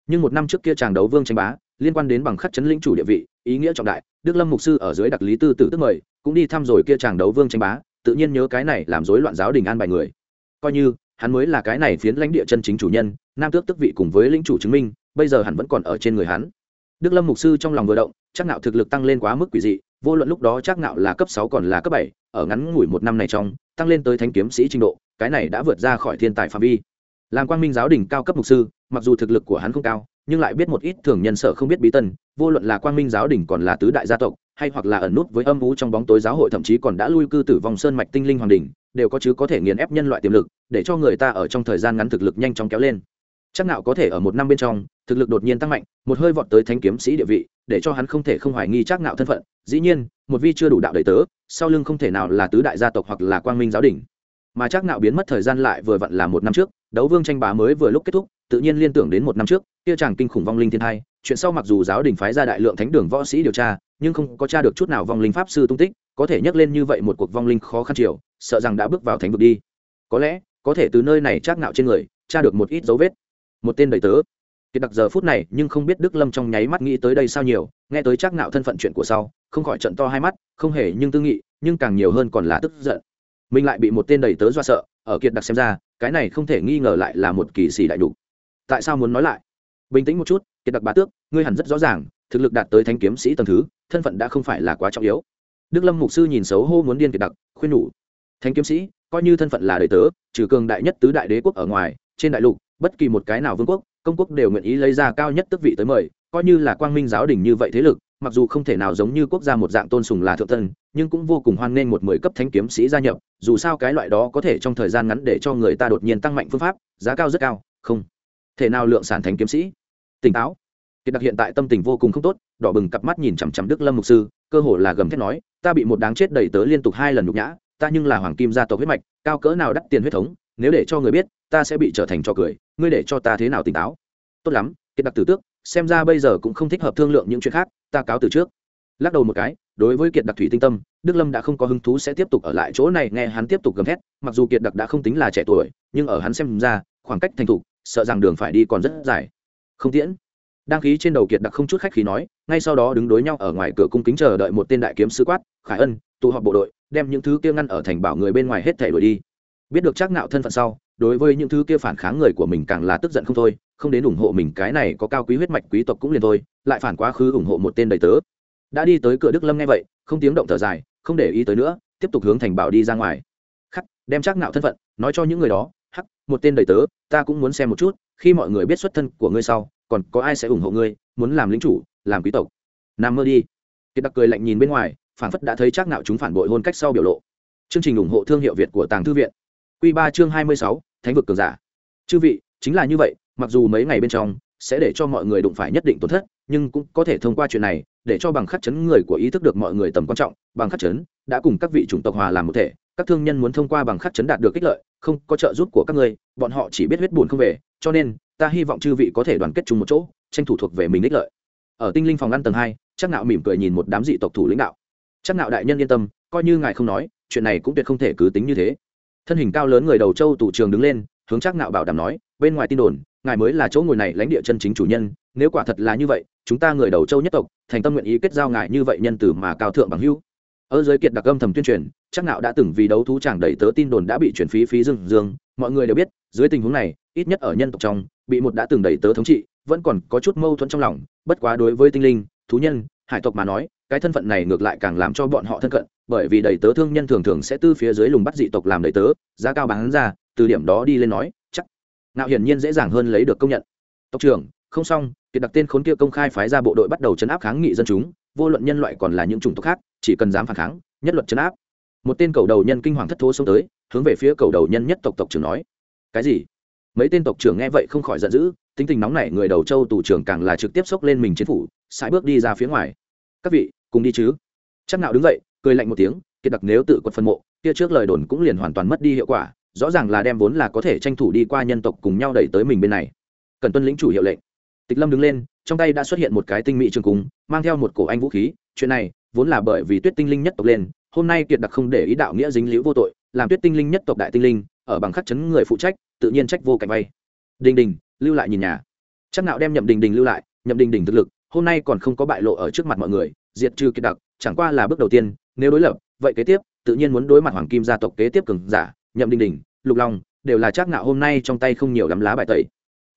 Nhưng một năm trước kia chàng đấu vương tranh bá, liên quan đến bằng khắc chấn lĩnh chủ địa vị, ý nghĩa trọng đại, đức lâm mục sư ở dưới đặc lý tư tử tức mời, cũng đi thăm rồi kia chàng đấu vương tranh bá, tự nhiên nhớ cái này làm rối loạn giáo đình an bài người. Coi như, hắn mới là cái này phiến lãnh địa chân chính chủ nhân, nam tước tức vị cùng với lĩnh chủ chứng minh, bây giờ hắn vẫn còn ở trên người hắn đức lâm mục sư trong lòng vừa động, chắc nạo thực lực tăng lên quá mức quỷ dị, vô luận lúc đó chắc nạo là cấp sáu còn là cấp bảy, ở ngắn ngủi một năm này trong, tăng lên tới thánh kiếm sĩ trình độ, cái này đã vượt ra khỏi thiên tài phạm vi. Làm quang minh giáo đình cao cấp mục sư, mặc dù thực lực của hắn không cao, nhưng lại biết một ít thường nhân sợ không biết bí tân, vô luận là quang minh giáo đình còn là tứ đại gia tộc, hay hoặc là ẩn nút với âm u trong bóng tối giáo hội thậm chí còn đã lui cư tử vong sơn mạch tinh linh hoàng đình đều có chứ có thể nghiền ép nhân loại tiềm lực, để cho người ta ở trong thời gian ngắn thực lực nhanh chóng kéo lên chắc nào có thể ở một năm bên trong, thực lực đột nhiên tăng mạnh, một hơi vọt tới thánh kiếm sĩ địa vị, để cho hắn không thể không hoài nghi chắc nạo thân phận. Dĩ nhiên, một vi chưa đủ đạo đầy tớ, sau lưng không thể nào là tứ đại gia tộc hoặc là quang minh giáo đình mà chắc nạo biến mất thời gian lại vừa vặn là một năm trước, đấu vương tranh bá mới vừa lúc kết thúc, tự nhiên liên tưởng đến một năm trước, kia chàng kinh khủng vong linh thiên hai chuyện sau mặc dù giáo đình phái ra đại lượng thánh đường võ sĩ điều tra, nhưng không có tra được chút nào vong linh pháp sư tung tích, có thể nhắc lên như vậy một cuộc vong linh khó khăn chiều sợ rằng đã bước vào thánh vực đi. Có lẽ, có thể từ nơi này chắc nạo trên người, tra được một ít dấu vết một tên đầy tớ. Kiệt đặc giờ phút này nhưng không biết đức lâm trong nháy mắt nghĩ tới đây sao nhiều, nghe tới chắc nạo thân phận chuyện của sau, không khỏi trận to hai mắt, không hề nhưng tư nghị, nhưng càng nhiều hơn còn là tức giận. Mình lại bị một tên đầy tớ do sợ, ở kiệt đặc xem ra, cái này không thể nghi ngờ lại là một kỳ sĩ đại đủ tại sao muốn nói lại? Bình tĩnh một chút, kiệt đặc bá tước, ngươi hẳn rất rõ ràng, thực lực đạt tới thánh kiếm sĩ tầng thứ, thân phận đã không phải là quá trọng yếu. Đức lâm mục sư nhìn xấu hô muốn điên kiệt đặc, khuyên nhủ. Thánh kiếm sĩ, coi như thân phận là đầy tớ, trừ cường đại nhất tứ đại đế quốc ở ngoài, trên đại lục bất kỳ một cái nào vương quốc, công quốc đều nguyện ý lấy ra cao nhất tước vị tới mời, coi như là quang minh giáo đình như vậy thế lực, mặc dù không thể nào giống như quốc gia một dạng tôn sùng là thượng tân nhưng cũng vô cùng hoan nghênh một mười cấp thánh kiếm sĩ gia nhập, dù sao cái loại đó có thể trong thời gian ngắn để cho người ta đột nhiên tăng mạnh phương pháp, giá cao rất cao, không thể nào lượng sản thánh kiếm sĩ. Tỉnh táo. Kiệt đặc hiện tại tâm tình vô cùng không tốt, đỏ bừng cặp mắt nhìn chằm chằm đức lâm mục sư, cơ hồ là gầm thét nói, ta bị một đáng chết đẩy tớ liên tục hai lần nhục nhã, ta nhưng là hoàng kim gia tộc huyết mạch, cao cỡ nào đắt tiền huyết thống, nếu để cho người biết ta sẽ bị trở thành trò cười, ngươi để cho ta thế nào tỉnh táo? Tốt lắm, kiệt đặc tử tước, xem ra bây giờ cũng không thích hợp thương lượng những chuyện khác, ta cáo từ trước. Lắc đầu một cái, đối với kiệt đặc thủy tinh tâm, đức lâm đã không có hứng thú sẽ tiếp tục ở lại chỗ này nghe hắn tiếp tục gầm thét, mặc dù kiệt đặc đã không tính là trẻ tuổi, nhưng ở hắn xem ra, khoảng cách thành thục, sợ rằng đường phải đi còn rất dài. Không tiễn. Đang khí trên đầu kiệt đặc không chút khách khí nói, ngay sau đó đứng đối nhau ở ngoài cửa cung kính chờ đợi một tên đại kiếm sư quát, khải ân, tụ họp bộ đội, đem những thứ kia ngăn ở thành bảo người bên ngoài hết thể đuổi đi biết được chắc nạo thân phận sau, đối với những thứ kia phản kháng người của mình càng là tức giận không thôi, không đến ủng hộ mình cái này có cao quý huyết mạch quý tộc cũng liền thôi, lại phản quá khứ ủng hộ một tên đầy tớ. Đã đi tới cửa đức lâm nghe vậy, không tiếng động thở dài, không để ý tới nữa, tiếp tục hướng thành bảo đi ra ngoài. Khắc, đem chắc nạo thân phận, nói cho những người đó, hắc, một tên đầy tớ, ta cũng muốn xem một chút, khi mọi người biết xuất thân của ngươi sau, còn có ai sẽ ủng hộ ngươi, muốn làm lính chủ, làm quý tộc. Nằm mơ đi. Kiệt đặc cười lạnh nhìn bên ngoài phản phất đã thấy chắc nạo chúng phản bội hôn cách sau biểu lộ. Chương trình ủng hộ thương hiệu việt của tàng thư viện quy ba chương hai mươi sáu, thánh vực cường giả. Chư vị, chính là như vậy, mặc dù mấy ngày bên trong sẽ để cho mọi người đụng phải nhất định tổn thất, nhưng cũng có thể thông qua chuyện này để cho bằng khắc chấn người của ý thức được mọi người tầm quan trọng. Bằng khắc chấn đã cùng các vị chủng tộc hòa làm một thể, các thương nhân muốn thông qua bằng khắc chấn đạt được kích lợi, không có trợ giúp của các ngươi, bọn họ chỉ biết huyết buồn không về, cho nên ta hy vọng chư vị có thể đoàn kết chung một chỗ, tranh thủ thuộc về mình ích lợi. Ở tinh linh phòng ngăn tầng hai, Trác nạo mỉm cười nhìn một đám dị tộc thủ lĩnh đạo. Trác nạo đại nhân yên tâm, coi như ngài không nói, chuyện này cũng tuyệt không thể cứ tính như thế thân hình cao lớn người đầu châu tủ trường đứng lên, hướng chắc nạo bảo đảm nói, bên ngoài tin đồn, ngài mới là chỗ ngồi này lãnh địa chân chính chủ nhân, nếu quả thật là như vậy, chúng ta người đầu châu nhất tộc, thành tâm nguyện ý kết giao ngài như vậy nhân từ mà cao thượng bằng hữu. Ở giới kiệt đặc âm thầm tuyên truyền chắc nạo đã từng vì đấu thú chẳng đẩy tớ tin đồn đã bị chuyển phí phí dương dương, mọi người đều biết, dưới tình huống này, ít nhất ở nhân tộc trong, bị một đã từng đẩy tớ thống trị, vẫn còn có chút mâu thuẫn trong lòng, bất quá đối với tinh linh, thú nhân, hải tộc mà nói cái thân phận này ngược lại càng làm cho bọn họ thân cận, bởi vì đầy tớ thương nhân thường thường sẽ tư phía dưới lùng bắt dị tộc làm đầy tớ, giá cao bán ra, từ điểm đó đi lên nói, chắc. Nạo hiển nhiên dễ dàng hơn lấy được công nhận. Tộc trưởng, không xong, kiệt đặc tên khốn kia công khai phái ra bộ đội bắt đầu chấn áp kháng nghị dân chúng, vô luận nhân loại còn là những chủng tộc khác, chỉ cần dám phản kháng, nhất luật chấn áp. Một tên cầu đầu nhân kinh hoàng thất thố xông tới, hướng về phía cầu đầu nhân nhất tộc tộc trưởng nói, cái gì? Mấy tên tộc trưởng nghe vậy không khỏi giận dữ, tính tình nóng nảy, người đầu châu tù trưởng càng là trực tiếp xốc lên mình chiến phủ, sải bước đi ra phía ngoài. Các vị cùng đi chứ? Chắc nào đứng dậy, cười lạnh một tiếng, kiệt đặc nếu tự quật phân mộ, kia trước lời đồn cũng liền hoàn toàn mất đi hiệu quả, rõ ràng là đem vốn là có thể tranh thủ đi qua nhân tộc cùng nhau đẩy tới mình bên này. Cần tuân lĩnh chủ hiệu lệnh. Tịch lâm đứng lên, trong tay đã xuất hiện một cái tinh mỹ trường cung, mang theo một cổ anh vũ khí. Chuyện này, vốn là bởi vì tuyết tinh linh nhất tộc lên, hôm nay kiệt đặc không để ý đạo nghĩa dính liễu vô tội, làm tuyết tinh linh nhất tộc đại tinh linh, ở bằng khắc chấn người phụ trách, tự nhiên trách vô cảnh vay đình đình, lưu lại nhìn nhà. Chắc nạo đem nhậm đình đình lưu lại, nhậm đình đình thực lực, hôm nay còn không có bại lộ ở trước mặt mọi người diệt trừ kiệt đặc, chẳng qua là bước đầu tiên, nếu đối lập, vậy kế tiếp, tự nhiên muốn đối mặt hoàng kim gia tộc kế tiếp cường giả, nhậm đình đình, lục long, đều là chắc nạo hôm nay trong tay không nhiều lắm lá bài tẩy.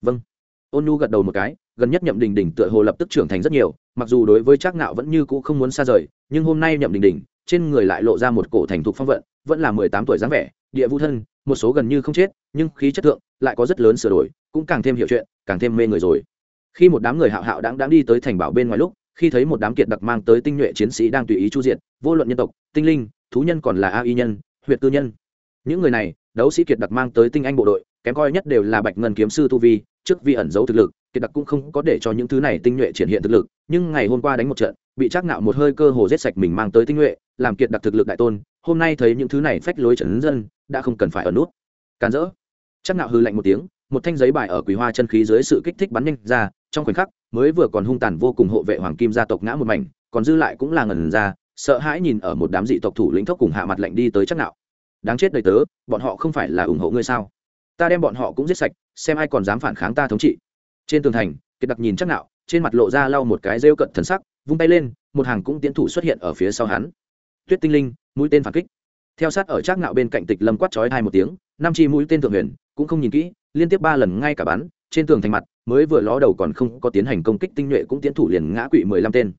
Vâng. Ôn nhu gật đầu một cái, gần nhất nhậm đình đình tựa hồ lập tức trưởng thành rất nhiều, mặc dù đối với chắc ngạo vẫn như cũ không muốn xa rời, nhưng hôm nay nhậm đình đình, trên người lại lộ ra một cổ thành thục phong vận, vẫn là mười tám tuổi dáng vẻ, địa vũ thân, một số gần như không chết, nhưng khí chất thượng, lại có rất lớn sửa đổi, cũng càng thêm hiểu chuyện, càng thêm mê người rồi. Khi một đám người hạo hạo đáng đáng đi tới thành bảo bên ngoài lúc khi thấy một đám kiệt đặc mang tới tinh nhuệ chiến sĩ đang tùy ý chu diện, vô luận nhân tộc tinh linh thú nhân còn là a y nhân huyệt tư nhân. Những người này đấu sĩ kiệt đặc mang tới tinh anh bộ đội kém coi nhất đều là bạch ngân kiếm sư tu vi trước vi ẩn giấu thực lực kiệt đặc cũng không có để cho những thứ này tinh nhuệ triển hiện thực lực nhưng ngày hôm qua đánh một trận bị trác ngạo một hơi cơ hồ giết sạch mình mang tới tinh nhuệ làm kiệt đặc thực lực đại tôn hôm nay thấy những thứ này phách lối trần dân đã không cần phải ở nút. Càn rỡ. Trác ngạo hư lạnh một tiếng một thanh giấy bài ở quỳ hoa chân khí dưới sự kích thích bắn nhanh ra trong khoảnh khắc mới vừa còn hung tàn vô cùng hộ vệ hoàng kim gia tộc ngã một mảnh, còn dư lại cũng là ngần ra, sợ hãi nhìn ở một đám dị tộc thủ lĩnh thốc cùng hạ mặt lạnh đi tới chắc nạo. Đáng chết đầy tớ, bọn họ không phải là ủng hộ ngươi sao? Ta đem bọn họ cũng giết sạch, xem ai còn dám phản kháng ta thống trị. Trên tường thành, kiệt đặc nhìn chắc nạo, trên mặt lộ ra lau một cái rêu cận thần sắc, vung tay lên, một hàng cũng tiến thủ xuất hiện ở phía sau hắn. Tuyết tinh linh, mũi tên phản kích. Theo sát ở chắc nạo bên cạnh tịch lâm quát chói hai một tiếng, năm chi mũi tên thượng huyền, cũng không nhìn kỹ, liên tiếp ba lần ngay cả bắn, trên tường thành mặt mới vừa ló đầu còn không có tiến hành công kích tinh nhuệ cũng tiến thủ liền ngã quỵ mười lăm tên.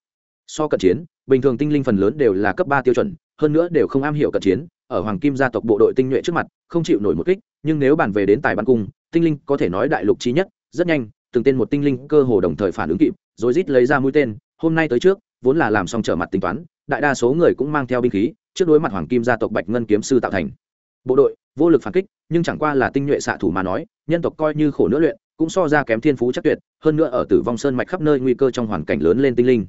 So cận chiến, bình thường tinh linh phần lớn đều là cấp ba tiêu chuẩn, hơn nữa đều không am hiểu cận chiến, ở hoàng kim gia tộc bộ đội tinh nhuệ trước mặt, không chịu nổi một kích, nhưng nếu bàn về đến tài bắn cung, tinh linh có thể nói đại lục trí nhất, rất nhanh, từng tên một tinh linh cơ hồ đồng thời phản ứng kịp, rồi rít lấy ra mũi tên, hôm nay tới trước, vốn là làm xong trở mặt tính toán, đại đa số người cũng mang theo binh khí, trước đối mặt hoàng kim gia tộc bạch ngân kiếm sư tạo thành. Bộ đội, vô lực phản kích, nhưng chẳng qua là tinh nhuệ xạ thủ mà nói, nhân tộc coi như khổ nữa luyện cũng so ra kém thiên phú chắc tuyệt, hơn nữa ở tử vong sơn mạch khắp nơi nguy cơ trong hoàn cảnh lớn lên tinh linh.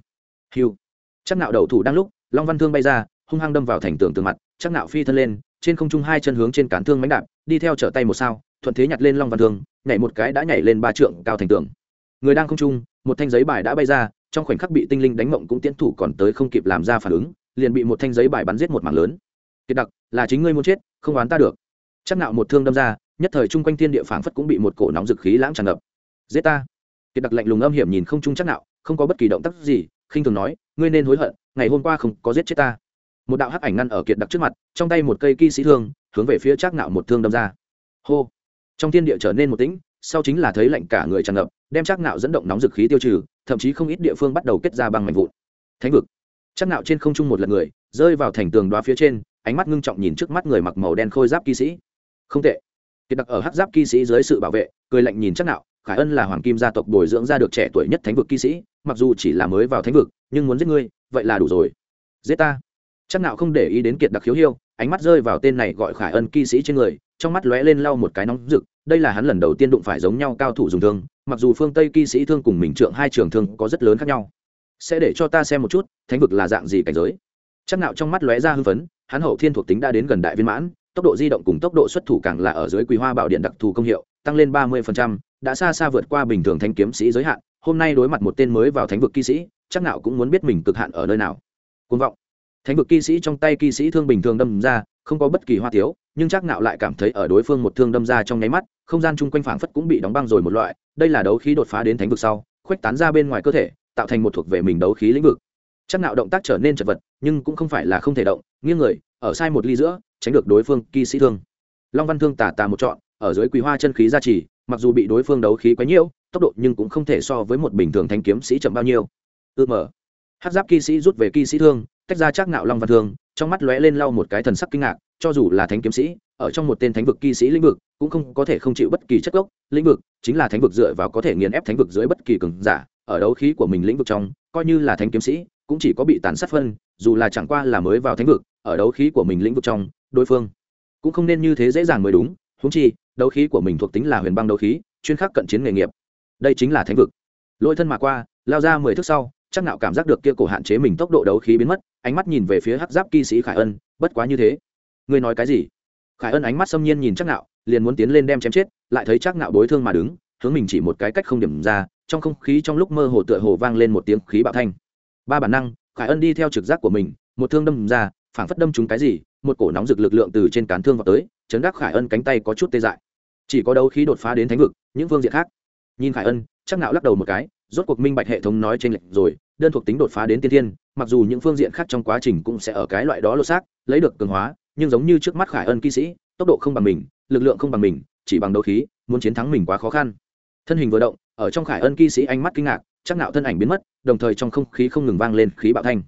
Hiu chắc nạo đầu thủ đang lúc, long văn thương bay ra, hung hăng đâm vào thành tường tường mặt, chắc nạo phi thân lên, trên không trung hai chân hướng trên cán thương mánh đạp, đi theo trở tay một sao, thuận thế nhặt lên long văn thương, nhảy một cái đã nhảy lên ba trượng cao thành tường. Người đang không trung, một thanh giấy bài đã bay ra, trong khoảnh khắc bị tinh linh đánh mộng cũng tiến thủ còn tới không kịp làm ra phản ứng, liền bị một thanh giấy bài bắn giết một mảng lớn. Kiệt đặc, là chính ngươi muốn chết, không oán ta được. Chắc nạo một thương đâm ra nhất thời chung quanh thiên địa phảng phất cũng bị một cổ nóng dực khí lãng tràn ngập. Giết ta. Kiệt đặc lạnh lùng âm hiểm nhìn không trung chắc nạo, không có bất kỳ động tác gì, khinh thường nói, ngươi nên hối hận, ngày hôm qua không có giết chết ta. Một đạo hắc ảnh ngăn ở kiệt đặc trước mặt, trong tay một cây kỳ sĩ thương, hướng về phía chắc nạo một thương đâm ra. Hô. Trong thiên địa trở nên một tĩnh, sau chính là thấy lạnh cả người tràn ngập, đem chắc nạo dẫn động nóng dực khí tiêu trừ, thậm chí không ít địa phương bắt đầu kết ra băng mảnh vụn. Thánh vực. Chắc nạo trên không trung một lần người, rơi vào thành tường đoá phía trên, ánh mắt ngưng trọng nhìn trước mắt người mặc màu đen khôi giáp kỵ sĩ. Không tệ kiệt đặc ở hắc giáp kỵ sĩ dưới sự bảo vệ, cười lạnh nhìn chắc nạo, khải ân là hoàng kim gia tộc bồi dưỡng ra được trẻ tuổi nhất thánh vực kỵ sĩ, mặc dù chỉ là mới vào thánh vực, nhưng muốn giết ngươi, vậy là đủ rồi. Giết ta? Chắc nạo không để ý đến kiệt đặc khiếu hiêu, ánh mắt rơi vào tên này gọi khải ân kỵ sĩ trên người, trong mắt lóe lên lau một cái nóng rực, đây là hắn lần đầu tiên đụng phải giống nhau cao thủ dùng thương, mặc dù phương tây kỵ sĩ thương cùng mình trượng hai trường thương có rất lớn khác nhau. Sẽ để cho ta xem một chút, thánh vực là dạng gì cảnh giới? Chắc nạo trong mắt lóe ra hưng phấn, hắn hậu thiên thuộc tính đã đến gần đại viên mãn tốc độ di động cùng tốc độ xuất thủ càng là ở dưới quý hoa bảo điện đặc thù công hiệu, tăng lên ba mươi đã xa xa vượt qua bình thường thanh kiếm sĩ giới hạn. Hôm nay đối mặt một tên mới vào thánh vực kỵ sĩ, chắc nạo cũng muốn biết mình cực hạn ở nơi nào. Côn vọng. Thánh vực kỵ sĩ trong tay kỵ sĩ thương bình thường đâm ra, không có bất kỳ hoa tiếu, nhưng chắc nạo lại cảm thấy ở đối phương một thương đâm ra trong nháy mắt, không gian chung quanh phảng phất cũng bị đóng băng rồi một loại. Đây là đấu khí đột phá đến thánh vực sau, khuếch tán ra bên ngoài cơ thể, tạo thành một thuộc về mình đấu khí lĩnh vực. Chắc nạo động tác trở nên chật vật, nhưng cũng không phải là không thể động, nghiêng người ở sai một ly giữa, tránh được đối phương kỳ sĩ thương. Long văn thương tà tà một trọn, ở dưới quý hoa chân khí gia trì, mặc dù bị đối phương đấu khí quá nhiều, tốc độ nhưng cũng không thể so với một bình thường thanh kiếm sĩ chậm bao nhiêu. Ư mở hát giáp kỵ sĩ rút về kỵ sĩ thương, tách ra chắc nạo long văn thương, trong mắt lóe lên lau một cái thần sắc kinh ngạc, cho dù là thánh kiếm sĩ, ở trong một tên thánh vực kỵ sĩ lĩnh vực, cũng không có thể không chịu bất kỳ chất gốc. Lĩnh vực chính là thánh vực dựa vào có thể nghiền ép thánh vực dưới bất kỳ cường giả, ở đấu khí của mình lĩnh vực trong, coi như là thánh kiếm sĩ, cũng chỉ có bị tàn sát phân, dù là chẳng qua là mới vào thánh vực ở đấu khí của mình lĩnh vực trong, đối phương cũng không nên như thế dễ dàng mới đúng. Húng chi, đấu khí của mình thuộc tính là huyền băng đấu khí, chuyên khắc cận chiến nghề nghiệp. Đây chính là thánh vực. Lôi thân mà qua, lao ra mười thước sau, chắc nạo cảm giác được kia cổ hạn chế mình tốc độ đấu khí biến mất, ánh mắt nhìn về phía hắc giáp kỵ sĩ khải ân, bất quá như thế. Ngươi nói cái gì? Khải ân ánh mắt xâm nhiên nhìn chắc nạo liền muốn tiến lên đem chém chết, lại thấy chắc nạo đối thương mà đứng, hướng mình chỉ một cái cách không điểm ra, trong không khí trong lúc mơ hồ tựa hồ vang lên một tiếng khí bạo thanh. Ba bản năng, khải ân đi theo trực giác của mình, một thương đâm ra phảng phất đâm trúng cái gì, một cổ nóng rực lực lượng từ trên cán thương vào tới chấn đắc khải ân cánh tay có chút tê dại. Chỉ có đấu khí đột phá đến thánh vực, những phương diện khác. Nhìn khải ân, chắc nạo lắc đầu một cái, rốt cuộc minh bạch hệ thống nói trên lệnh rồi, đơn thuộc tính đột phá đến tiên thiên, mặc dù những phương diện khác trong quá trình cũng sẽ ở cái loại đó lột xác, lấy được cường hóa, nhưng giống như trước mắt khải ân kỵ sĩ, tốc độ không bằng mình, lực lượng không bằng mình, chỉ bằng đấu khí, muốn chiến thắng mình quá khó khăn. Thân hình vừa động, ở trong khải ân kỵ sĩ ánh mắt kinh ngạc, chắc nạo thân ảnh biến mất, đồng thời trong không khí không ngừng vang lên khí bạo thanh.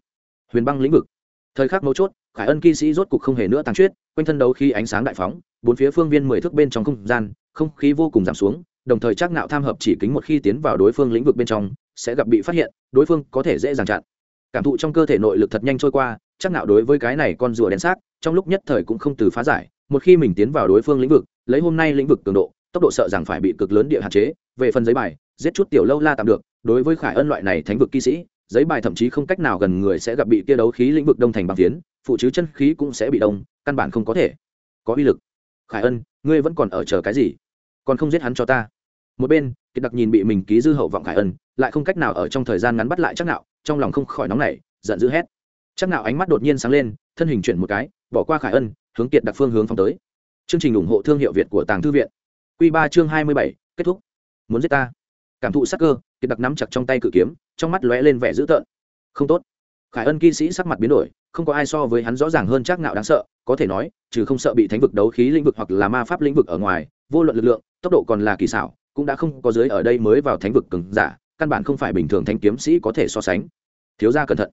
Huyền băng lĩnh vực thời khắc mấu chốt, khải ân kỵ sĩ rốt cục không hề nữa tăng chuyết quanh thân đấu khi ánh sáng đại phóng, bốn phía phương viên mười thước bên trong không gian, không khí vô cùng giảm xuống, đồng thời chắc nạo tham hợp chỉ kính một khi tiến vào đối phương lĩnh vực bên trong, sẽ gặp bị phát hiện, đối phương có thể dễ dàng chặn. Cảm thụ trong cơ thể nội lực thật nhanh trôi qua, chắc nạo đối với cái này con rùa đen xác, trong lúc nhất thời cũng không từ phá giải, một khi mình tiến vào đối phương lĩnh vực, lấy hôm nay lĩnh vực cường độ, tốc độ sợ rằng phải bị cực lớn địa hạn chế, về phần giấy bài, giết chút tiểu lâu la tạm được, đối với khải ân loại này thánh vực kỵ sĩ giấy bài thậm chí không cách nào gần người sẽ gặp bị kia đấu khí lĩnh vực đông thành bằng phiến, phụ chứ chân khí cũng sẽ bị đông, căn bản không có thể có uy lực. Khải ân, ngươi vẫn còn ở chờ cái gì? Còn không giết hắn cho ta. Một bên, kiệt đặc nhìn bị mình ký dư hậu vọng khải ân, lại không cách nào ở trong thời gian ngắn bắt lại chắc nạo, trong lòng không khỏi nóng nảy, giận dữ hét. Chắc nạo ánh mắt đột nhiên sáng lên, thân hình chuyển một cái, bỏ qua khải ân, hướng kiệt đặc phương hướng phóng tới. Chương trình ủng hộ thương hiệu việt của tàng thư viện. Quy ba chương hai mươi bảy, kết thúc. Muốn giết ta. Cảm thụ sắc cơ, kiệt đặc nắm chặt trong tay cự kiếm trong mắt lóe lên vẻ dữ tợn. Không tốt. Khải ân kỵ sĩ sắc mặt biến đổi, không có ai so với hắn rõ ràng hơn chắc nạo đáng sợ, có thể nói, trừ không sợ bị thánh vực đấu khí lĩnh vực hoặc là ma pháp lĩnh vực ở ngoài, vô luận lực lượng, tốc độ còn là kỳ xảo, cũng đã không có dưới ở đây mới vào thánh vực cường giả, căn bản không phải bình thường thanh kiếm sĩ có thể so sánh. Thiếu gia cẩn thận.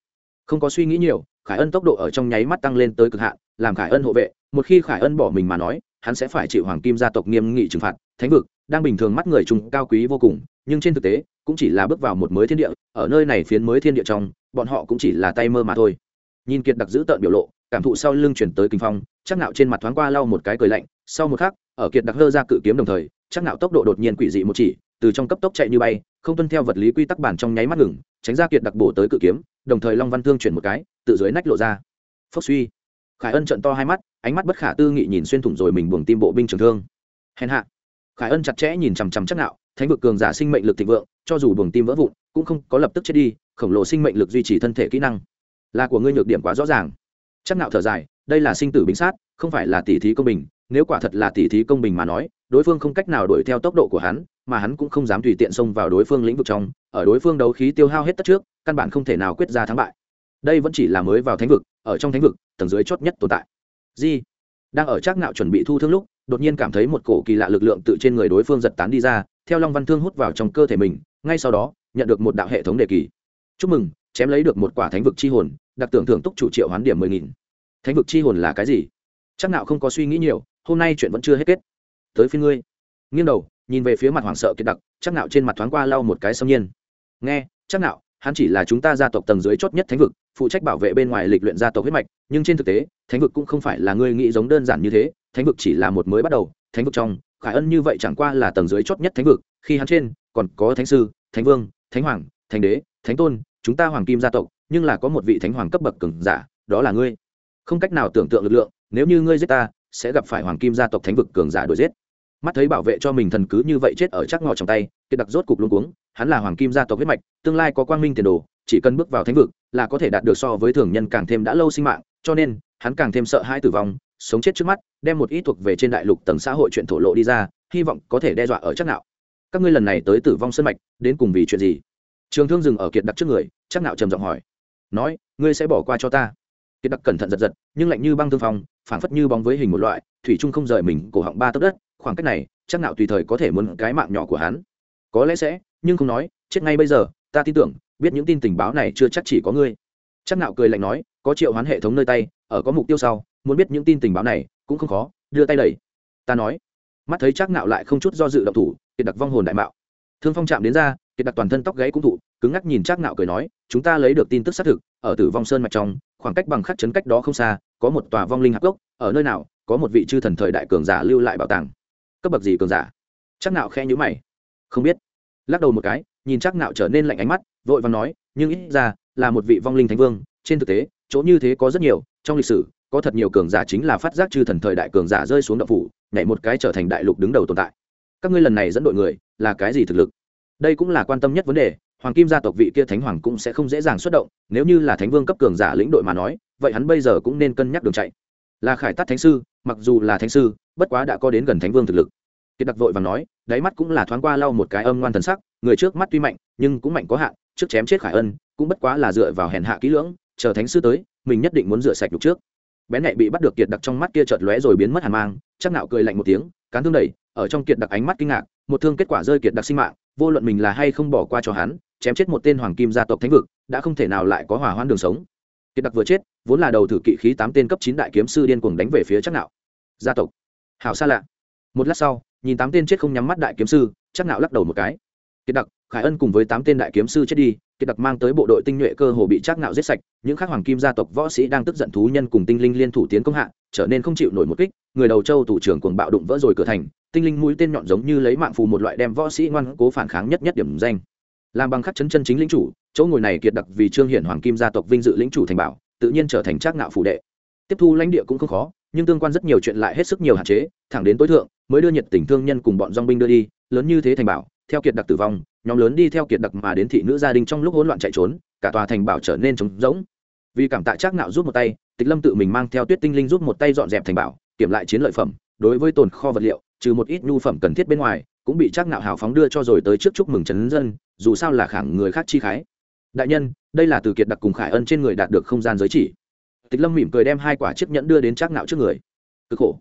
Không có suy nghĩ nhiều, khải ân tốc độ ở trong nháy mắt tăng lên tới cực hạn, làm khải ân hộ vệ, một khi khải ân bỏ mình mà nói, hắn sẽ phải chịu hoàng kim gia tộc nghiêm nghị trừng phạt, thánh vực, đang bình thường mắt người trung cao quý vô cùng nhưng trên thực tế, cũng chỉ là bước vào một mới thiên địa, ở nơi này phiến mới thiên địa trong, bọn họ cũng chỉ là tay mơ mà thôi. Nhìn kiệt đặc giữ tợn biểu lộ, cảm thụ sau lưng chuyển tới kinh phong, chắc nạo trên mặt thoáng qua lau một cái cười lạnh, sau một khắc, ở kiệt đặc hơ ra cự kiếm đồng thời, chắc nạo tốc độ đột nhiên quỷ dị một chỉ, từ trong cấp tốc chạy như bay, không tuân theo vật lý quy tắc bản trong nháy mắt ngừng, tránh ra kiệt đặc bổ tới cự kiếm, đồng thời long văn thương chuyển một cái, tự dưới nách lộ ra. Phốc suy. Khải ân trận to hai mắt, ánh mắt bất khả tư nghị nhìn xuyên thủng rồi mình buồng tim bộ binh trường thương. Hèn hạ. Khải ân chặt chẽ nhìn chằm chằm chắc nạo thánh vực cường giả sinh mệnh lực thịnh vượng, cho dù buồng tim vỡ vụn, cũng không có lập tức chết đi, khổng lồ sinh mệnh lực duy trì thân thể kỹ năng. Là của ngươi nhược điểm quá rõ ràng. Chắc nạo thở dài, đây là sinh tử bính sát, không phải là tỷ thí công bình, nếu quả thật là tỷ thí công bình mà nói, đối phương không cách nào đuổi theo tốc độ của hắn, mà hắn cũng không dám tùy tiện xông vào đối phương lĩnh vực trong, ở đối phương đấu khí tiêu hao hết tất trước, căn bản không thể nào quyết ra thắng bại. Đây vẫn chỉ là mới vào thánh vực, ở trong thánh vực, tầng dưới chót nhất tồn tại. Di, đang ở trác ngạo chuẩn bị thu thương lúc đột nhiên cảm thấy một cổ kỳ lạ lực lượng tự trên người đối phương giật tán đi ra, theo long văn thương hút vào trong cơ thể mình, ngay sau đó, nhận được một đạo hệ thống đề kỳ. Chúc mừng, chém lấy được một quả thánh vực chi hồn, đặc tưởng thưởng túc chủ triệu hoán điểm mười nghìn. Thánh vực chi hồn là cái gì? Chắc nào không có suy nghĩ nhiều, hôm nay chuyện vẫn chưa hết kết. Tới phía ngươi. Nghiêng đầu, nhìn về phía mặt hoảng sợ kiệt đặc, chắc nạo trên mặt thoáng qua lau một cái xâm nhiên. Nghe, chắc nạo hắn chỉ là chúng ta gia tộc tầng dưới chót nhất thánh vực, phụ trách bảo vệ bên ngoài lịch luyện gia tộc huyết mạch, nhưng trên thực tế, thánh vực cũng không phải là ngươi nghĩ giống đơn giản như thế thánh vực chỉ là một mới bắt đầu, thánh vực trong, khải ân như vậy chẳng qua là tầng dưới chót nhất thánh vực, khi hắn trên, còn có thánh sư, thánh vương, thánh hoàng, thánh đế, thánh tôn, chúng ta hoàng kim gia tộc, nhưng là có một vị thánh hoàng cấp bậc cường giả, đó là ngươi. Không cách nào tưởng tượng lực lượng, nếu như ngươi giết ta, sẽ gặp phải hoàng kim gia tộc thánh vực cường giả đuổi giết. Mắt thấy bảo vệ cho mình thần cứ như vậy chết ở chắc ngọ trong tay, kiệt đặc rốt cục luôn cuống, hắn là hoàng kim gia tộc huyết mạch, tương lai có quang minh tiền đồ, chỉ cần bước vào thánh vực là có thể đạt được so với thường nhân càng thêm đã lâu sinh mạng, cho nên, hắn càng thêm sợ hai tử vong, sống chết trước mắt đem một ít thuộc về trên đại lục tầng xã hội chuyện thổ lộ đi ra, hy vọng có thể đe dọa ở chắc nạo. các ngươi lần này tới tử vong sân mạch, đến cùng vì chuyện gì? Trường thương dừng ở kiệt đặc trước người, chắc nạo trầm giọng hỏi. Nói, ngươi sẽ bỏ qua cho ta. Kiệt đặc cẩn thận giật giật, nhưng lạnh như băng thương phong, phảng phất như bóng với hình một loại, thủy trung không rời mình cổ họng ba tấc đất, khoảng cách này, chắc nạo tùy thời có thể muốn cái mạng nhỏ của hắn. Có lẽ sẽ, nhưng không nói, chết ngay bây giờ, ta tin tưởng, biết những tin tình báo này chưa chắc chỉ có ngươi. Chắc nạo cười lạnh nói, có triệu hoán hệ thống nơi tay, ở có mục tiêu sau muốn biết những tin tình báo này, cũng không khó, đưa tay đẩy. Ta nói. Mắt thấy chắc nạo lại không chút do dự động thủ, kiệt đặc vong hồn đại mạo. Thương phong chạm đến ra, kiệt đặc toàn thân tóc gáy cũng thụ, cứng ngắc nhìn chắc nạo cười nói, chúng ta lấy được tin tức xác thực, ở tử vong sơn mạch trong, khoảng cách bằng khắc chấn cách đó không xa, có một tòa vong linh hạc gốc, ở nơi nào, có một vị chư thần thời đại cường giả lưu lại bảo tàng. Cấp bậc gì cường giả? Chắc nạo khẽ nhíu mày. Không biết. Lắc đầu một cái, nhìn chắc nạo trở nên lạnh ánh mắt, vội vàng nói, nhưng ít ra, là một vị vong linh thánh vương, trên thực tế, chỗ như thế có rất nhiều, trong lịch sử có thật nhiều cường giả chính là phát giác chư thần thời đại cường giả rơi xuống đậu phủ, nhảy một cái trở thành đại lục đứng đầu tồn tại. Các ngươi lần này dẫn đội người, là cái gì thực lực? Đây cũng là quan tâm nhất vấn đề, hoàng kim gia tộc vị kia thánh hoàng cũng sẽ không dễ dàng xuất động, nếu như là thánh vương cấp cường giả lĩnh đội mà nói, vậy hắn bây giờ cũng nên cân nhắc đường chạy. Là khải tắt thánh sư, mặc dù là thánh sư, bất quá đã có đến gần thánh vương thực lực. Kiệt đặc vội và nói, đáy mắt cũng là thoáng qua lau một cái âm ngoan thần sắc, người trước mắt tuy mạnh, nhưng cũng mạnh có hạn, trước chém chết khải ân, cũng bất quá là dựa vào hèn hạ kỹ lưỡng, chờ thánh sư tới, mình nhất định muốn rửa sạch đục trước bén nhẹ bị bắt được kiệt đặc trong mắt kia chợt lóe rồi biến mất hàn mang, chắc nạo cười lạnh một tiếng, cán thương đẩy, ở trong kiệt đặc ánh mắt kinh ngạc, một thương kết quả rơi kiệt đặc sinh mạng, vô luận mình là hay không bỏ qua cho hắn, chém chết một tên hoàng kim gia tộc thánh vực, đã không thể nào lại có hỏa hoãn đường sống. Kiệt đặc vừa chết, vốn là đầu thử kỵ khí tám tên cấp chín đại kiếm sư điên cuồng đánh về phía chắc nạo. Gia tộc. Hảo xa lạ. Một lát sau, nhìn tám tên chết không nhắm mắt đại kiếm sư, chắc nạo lắc đầu một cái. Kiệt đặc, khải ân cùng với tám tên đại kiếm sư chết đi kiệt đặc mang tới bộ đội tinh nhuệ cơ hồ bị trác ngạo giết sạch, những khác hoàng kim gia tộc võ sĩ đang tức giận thú nhân cùng tinh linh liên thủ tiến công hạ, trở nên không chịu nổi một kích, người đầu châu thủ trưởng cuồng bạo đụng vỡ rồi cửa thành, tinh linh mũi tên nhọn giống như lấy mạng phù một loại đem võ sĩ ngoan cố phản kháng nhất nhất điểm danh. Làm bằng khắc chấn chân chính lĩnh chủ, chỗ ngồi này kiệt đặc vì trương hiển hoàng kim gia tộc vinh dự lĩnh chủ thành bảo, tự nhiên trở thành trác ngạo phủ đệ. Tiếp thu lãnh địa cũng không khó, nhưng tương quan rất nhiều chuyện lại hết sức nhiều hạn chế, thẳng đến tối thượng, mới đưa nhiệt tình thương nhân cùng bọn dong binh đưa đi, lớn như thế thành bảo, theo kiệt đặc tử vong nhóm lớn đi theo kiệt đặc mà đến thị nữ gia đình trong lúc hỗn loạn chạy trốn, cả tòa thành bảo trở nên trống rỗng. Vì cảm tạ trác ngạo giúp một tay, tịch lâm tự mình mang theo tuyết tinh linh giúp một tay dọn dẹp thành bảo, kiểm lại chiến lợi phẩm. Đối với tồn kho vật liệu, trừ một ít nhu phẩm cần thiết bên ngoài, cũng bị trác ngạo hào phóng đưa cho rồi tới trước chúc mừng trấn dân, dù sao là khẳng người khác chi khái. Đại nhân, đây là từ kiệt đặc cùng khải ân trên người đạt được không gian giới chỉ. Tịch lâm mỉm cười đem hai quả chiếc nhẫn đưa đến trác ngạo trước người. Cực khổ.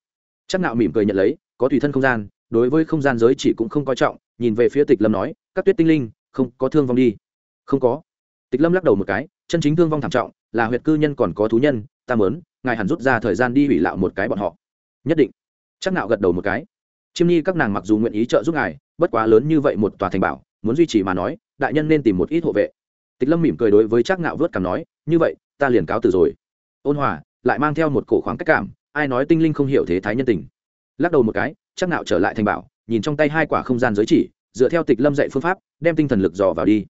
Trác ngạo mỉm cười nhận lấy, có tùy thân không gian, đối với không gian giới chỉ cũng không coi trọng, nhìn về phía tịch lâm nói các tuyết tinh linh, không, có thương vong đi. Không có. Tịch lâm lắc đầu một cái, chân chính thương vong thảm trọng, là huyệt cư nhân còn có thú nhân, ta mớn ngài hẳn rút ra thời gian đi hủy lạo một cái bọn họ. Nhất định. Chắc nạo gật đầu một cái. Chiêm nhi các nàng mặc dù nguyện ý trợ giúp ngài, bất quá lớn như vậy một tòa thành bảo, muốn duy trì mà nói, đại nhân nên tìm một ít hộ vệ. Tịch lâm mỉm cười đối với trác ngạo vớt cảm nói, như vậy, ta liền cáo từ rồi. Ôn hòa lại mang theo một cổ khoáng cách cảm, ai nói tinh linh không hiểu thế thái nhân tình. Lắc đầu một cái, trác ngạo trở lại thành bảo, nhìn trong tay hai quả không gian giới chỉ dựa theo tịch lâm dạy phương pháp, đem tinh thần lực dò vào đi.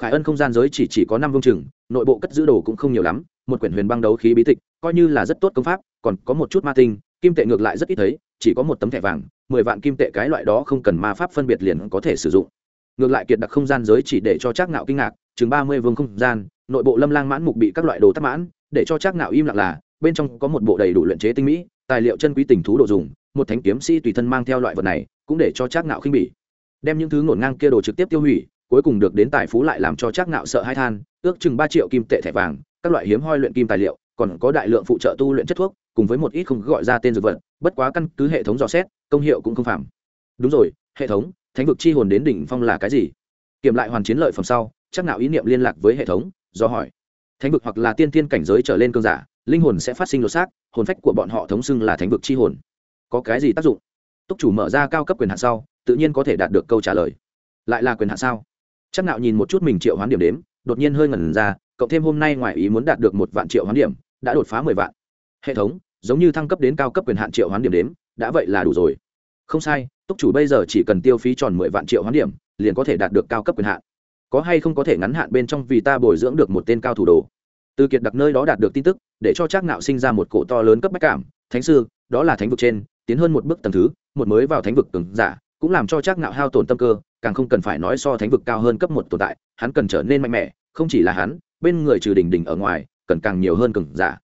Khải ân không gian giới chỉ chỉ có năm vương chừng, nội bộ cất giữ đồ cũng không nhiều lắm, một quyển huyền băng đấu khí bí tịch, coi như là rất tốt công pháp, còn có một chút ma tinh, kim tệ ngược lại rất ít thấy, chỉ có một tấm thẻ vàng, mười vạn kim tệ cái loại đó không cần ma pháp phân biệt liền có thể sử dụng. Ngược lại kiệt đặc không gian giới chỉ để cho trác ngạo kinh ngạc, chừng ba mươi vương không gian, nội bộ lâm lang mãn mục bị các loại đồ tắc mãn, để cho trác ngạo im lặng là, bên trong có một bộ đầy đủ luyện chế tinh mỹ, tài liệu chân quý tình thú đồ dùng, một thánh kiếm sĩ tùy thân mang theo loại vật này, cũng để cho trác ngạo khinh bỉ đem những thứ ngổn ngang kia đồ trực tiếp tiêu hủy, cuối cùng được đến tài phú lại làm cho chắc ngạo sợ hai than, ước chừng ba triệu kim tệ thẻ vàng, các loại hiếm hoi luyện kim tài liệu, còn có đại lượng phụ trợ tu luyện chất thuốc, cùng với một ít không gọi ra tên dược vật, bất quá căn cứ hệ thống dò xét, công hiệu cũng không phạm. Đúng rồi, hệ thống, thánh vực chi hồn đến đỉnh phong là cái gì? Kiểm lại hoàn chiến lợi phẩm sau chắc nào ý niệm liên lạc với hệ thống, do hỏi. Thánh vực hoặc là tiên tiên cảnh giới trở lên cơn giả, linh hồn sẽ phát sinh lột xác, hồn phách của bọn họ thống xưng là thánh vực chi hồn. Có cái gì tác dụng? Túc chủ mở ra cao cấp quyền hạn sau tự nhiên có thể đạt được câu trả lời. Lại là quyền hạn sao? Chắc Nạo nhìn một chút mình triệu hoán điểm đếm, đột nhiên hơi ngẩn ra, cộng thêm hôm nay ngoài ý muốn đạt được một vạn triệu hoán điểm, đã đột phá mười vạn. Hệ thống, giống như thăng cấp đến cao cấp quyền hạn triệu hoán điểm đếm, đã vậy là đủ rồi. Không sai, túc chủ bây giờ chỉ cần tiêu phí tròn mười vạn triệu hoán điểm, liền có thể đạt được cao cấp quyền hạn. Có hay không có thể ngắn hạn bên trong vì ta bồi dưỡng được một tên cao thủ đồ. Từ kiệt đặc nơi đó đạt được tin tức, để cho trác nạo sinh ra một cổ to lớn cấp bách cảm. Thánh sư, đó là thánh vực trên, tiến hơn một bước tầng thứ, một mới vào thánh vực cường giả cũng làm cho trác Ngạo hao tổn tâm cơ, càng không cần phải nói so thánh vực cao hơn cấp một tồn tại, hắn cần trở nên mạnh mẽ, không chỉ là hắn, bên người trừ đỉnh đỉnh ở ngoài, cần càng nhiều hơn cường giả.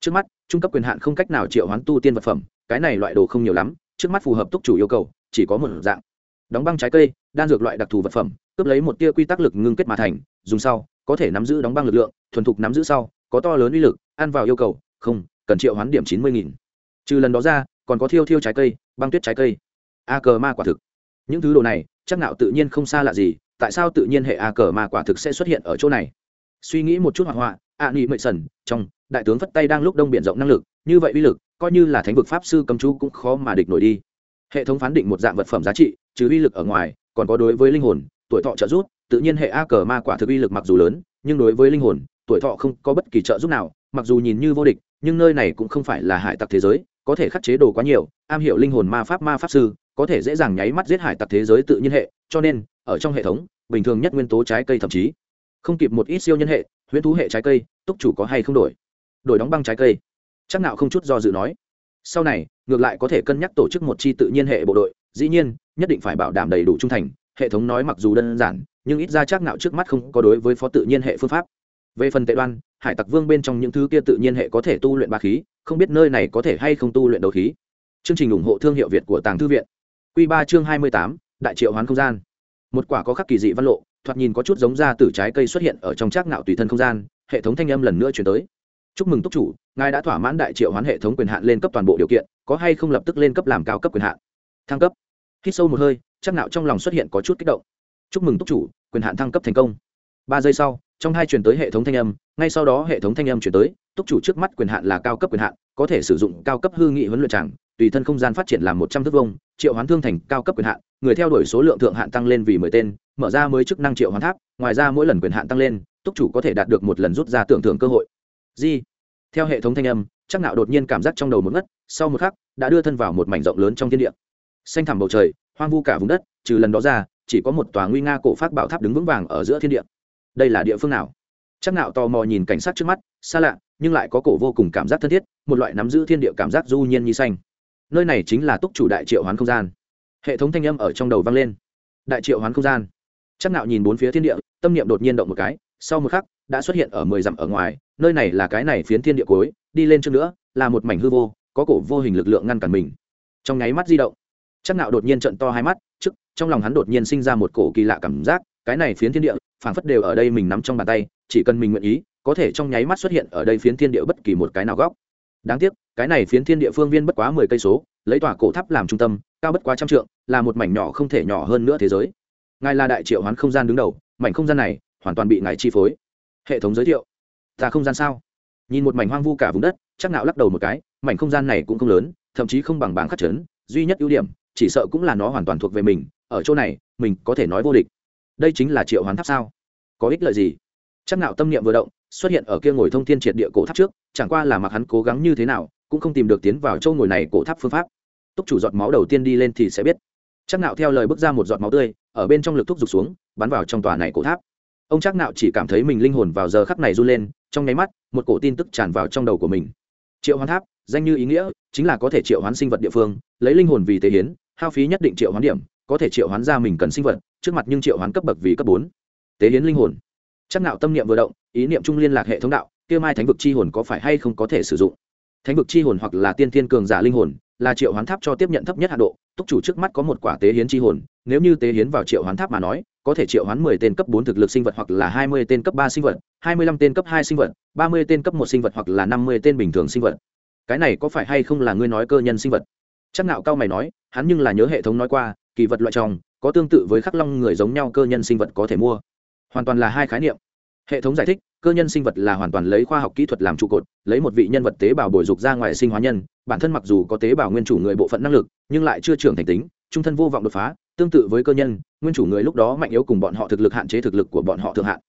Trước mắt, trung cấp quyền hạn không cách nào triệu hoán tu tiên vật phẩm, cái này loại đồ không nhiều lắm, trước mắt phù hợp túc chủ yêu cầu, chỉ có một dạng. Đóng băng trái cây, đan dược loại đặc thù vật phẩm, cướp lấy một tia quy tắc lực ngưng kết mà thành, dùng sau, có thể nắm giữ đóng băng lực lượng, thuần thục nắm giữ sau, có to lớn uy lực, ăn vào yêu cầu, không, cần triệu hoán điểm chín mươi nghìn. Trừ lần đó ra, còn có thiêu thiêu trái cây, băng tuyết trái cây. A cờ ma quả thực những thứ đồ này, chắc nạo tự nhiên không xa lạ gì, tại sao tự nhiên hệ a cờ ma quả thực sẽ xuất hiện ở chỗ này? Suy nghĩ một chút hoạt họa a nghị mệ sần, trong, đại tướng phất tay đang lúc đông biển rộng năng lực, như vậy uy lực, coi như là thánh vực pháp sư cầm chú cũng khó mà địch nổi đi. Hệ thống phán định một dạng vật phẩm giá trị, trừ uy lực ở ngoài, còn có đối với linh hồn, tuổi thọ trợ giúp, tự nhiên hệ a cờ ma quả thực uy lực mặc dù lớn, nhưng đối với linh hồn, tuổi thọ không có bất kỳ trợ giúp nào, mặc dù nhìn như vô địch, nhưng nơi này cũng không phải là hải tặc thế giới có thể khắc chế đồ quá nhiều, am hiểu linh hồn ma pháp ma pháp sư, có thể dễ dàng nháy mắt giết hải tặc thế giới tự nhiên hệ, cho nên, ở trong hệ thống, bình thường nhất nguyên tố trái cây thậm chí, không kịp một ít siêu nhân hệ, huyễn thú hệ trái cây, túc chủ có hay không đổi? Đổi đóng băng trái cây. Chắc nào không chút do dự nói. Sau này, ngược lại có thể cân nhắc tổ chức một chi tự nhiên hệ bộ đội, dĩ nhiên, nhất định phải bảo đảm đầy đủ trung thành, hệ thống nói mặc dù đơn giản, nhưng ít ra chắc nào trước mắt không có đối với phó tự nhiên hệ phương pháp về phần tệ đoan, hải tặc vương bên trong những thứ kia tự nhiên hệ có thể tu luyện ba khí, không biết nơi này có thể hay không tu luyện đấu khí. Chương trình ủng hộ thương hiệu việt của tàng thư viện. Q ba chương hai mươi tám, đại triệu hoán không gian. Một quả có khắc kỳ dị văn lộ, thoạt nhìn có chút giống ra từ trái cây xuất hiện ở trong trác ngạo tùy thân không gian, hệ thống thanh âm lần nữa chuyển tới. Chúc mừng túc chủ, ngài đã thỏa mãn đại triệu hoán hệ thống quyền hạn lên cấp toàn bộ điều kiện, có hay không lập tức lên cấp làm cao cấp quyền hạn? Thăng cấp. Hít sâu một hơi chắc nạo trong lòng xuất hiện có chút kích động. Chúc mừng túc chủ, quyền hạn thăng cấp thành công. Ba giây sau trong hai chuyển tới hệ thống thanh âm, ngay sau đó hệ thống thanh âm chuyển tới, túc chủ trước mắt quyền hạn là cao cấp quyền hạn, có thể sử dụng cao cấp hư nghị huấn luyện tràng tùy thân không gian phát triển làm một trăm thước vông triệu hoán thương thành cao cấp quyền hạn, người theo đuổi số lượng thượng hạn tăng lên vì mười tên, mở ra mới chức năng triệu hoán tháp, ngoài ra mỗi lần quyền hạn tăng lên, túc chủ có thể đạt được một lần rút ra tưởng thưởng cơ hội. Di theo hệ thống thanh âm, chắc nạo đột nhiên cảm giác trong đầu một ngất, sau một khắc, đã đưa thân vào một mảnh rộng lớn trong thiên địa. Xanh thẳm bầu trời, hoang vu cả vùng đất, trừ lần đó ra, chỉ có một tòa nguy nga cổ phát bảo tháp đứng vững vàng ở giữa thiên địa đây là địa phương nào? Chắc nạo tò mò nhìn cảnh sát trước mắt, xa lạ, nhưng lại có cổ vô cùng cảm giác thân thiết, một loại nắm giữ thiên địa cảm giác du nhiên như xanh. Nơi này chính là túc chủ đại triệu hoán không gian. Hệ thống thanh âm ở trong đầu vang lên. Đại triệu hoán không gian. Chắc nạo nhìn bốn phía thiên địa, tâm niệm đột nhiên động một cái, sau một khắc, đã xuất hiện ở mười dặm ở ngoài, nơi này là cái này phiến thiên địa cuối, đi lên trước nữa, là một mảnh hư vô, có cổ vô hình lực lượng ngăn cản mình. Trong nháy mắt di động, chắc nạo đột nhiên trợn to hai mắt, trước, trong lòng hắn đột nhiên sinh ra một cổ kỳ lạ cảm giác, cái này phiến thiên địa phảng phất đều ở đây mình nắm trong bàn tay, chỉ cần mình nguyện ý, có thể trong nháy mắt xuất hiện ở đây phiến thiên địa bất kỳ một cái nào góc. Đáng tiếc, cái này phiến thiên địa phương viên bất quá mười cây số, lấy tòa cổ tháp làm trung tâm, cao bất quá trăm trượng, là một mảnh nhỏ không thể nhỏ hơn nữa thế giới. Ngài là đại triệu hoán không gian đứng đầu, mảnh không gian này hoàn toàn bị ngài chi phối. Hệ thống giới thiệu. Ta không gian sao? Nhìn một mảnh hoang vu cả vùng đất, chắc nạo lắc đầu một cái, mảnh không gian này cũng không lớn, thậm chí không bằng bảng khắc chấn, duy nhất ưu điểm, chỉ sợ cũng là nó hoàn toàn thuộc về mình, ở chỗ này, mình có thể nói vô địch đây chính là triệu hoán tháp sao? Có ích lợi gì? Chắc nạo tâm niệm vừa động, xuất hiện ở kia ngồi thông thiên triệt địa cổ tháp trước, chẳng qua là mặc hắn cố gắng như thế nào, cũng không tìm được tiến vào châu ngồi này cổ tháp phương pháp. Túc chủ giọt máu đầu tiên đi lên thì sẽ biết. Chắc nạo theo lời bước ra một giọt máu tươi, ở bên trong lực thúc rụt xuống, bắn vào trong tòa này cổ tháp. Ông chắc nạo chỉ cảm thấy mình linh hồn vào giờ khắc này run lên, trong nháy mắt, một cổ tin tức tràn vào trong đầu của mình. Triệu hoán tháp, danh như ý nghĩa, chính là có thể triệu hoán sinh vật địa phương, lấy linh hồn vì tế hiến, hao phí nhất định triệu hoán điểm có thể triệu hoán ra mình cần sinh vật, trước mặt nhưng triệu hoán cấp bậc vì cấp bốn. Tế hiến linh hồn. Chắc nạo tâm niệm vừa động, ý niệm chung liên lạc hệ thống đạo, kia mai thánh vực chi hồn có phải hay không có thể sử dụng? Thánh vực chi hồn hoặc là tiên thiên cường giả linh hồn, là triệu hoán tháp cho tiếp nhận thấp nhất hạ độ, túc chủ trước mắt có một quả tế hiến chi hồn, nếu như tế hiến vào triệu hoán tháp mà nói, có thể triệu hoán mười tên cấp bốn thực lực sinh vật hoặc là hai mươi tên cấp ba sinh vật, hai mươi lăm tên cấp hai sinh vật, ba mươi tên cấp một sinh vật hoặc là năm mươi tên bình thường sinh vật. Cái này có phải hay không là ngươi nói cơ nhân sinh vật? Chắc nạo cao mày nói, hắn nhưng là nhớ hệ thống nói qua kỳ vật loại trong, có tương tự với khắc long người giống nhau cơ nhân sinh vật có thể mua. Hoàn toàn là hai khái niệm. Hệ thống giải thích, cơ nhân sinh vật là hoàn toàn lấy khoa học kỹ thuật làm trụ cột, lấy một vị nhân vật tế bào bồi dục ra ngoài sinh hóa nhân. Bản thân mặc dù có tế bào nguyên chủ người bộ phận năng lực, nhưng lại chưa trưởng thành tính, trung thân vô vọng đột phá, tương tự với cơ nhân, nguyên chủ người lúc đó mạnh yếu cùng bọn họ thực lực hạn chế thực lực của bọn họ thượng hạn.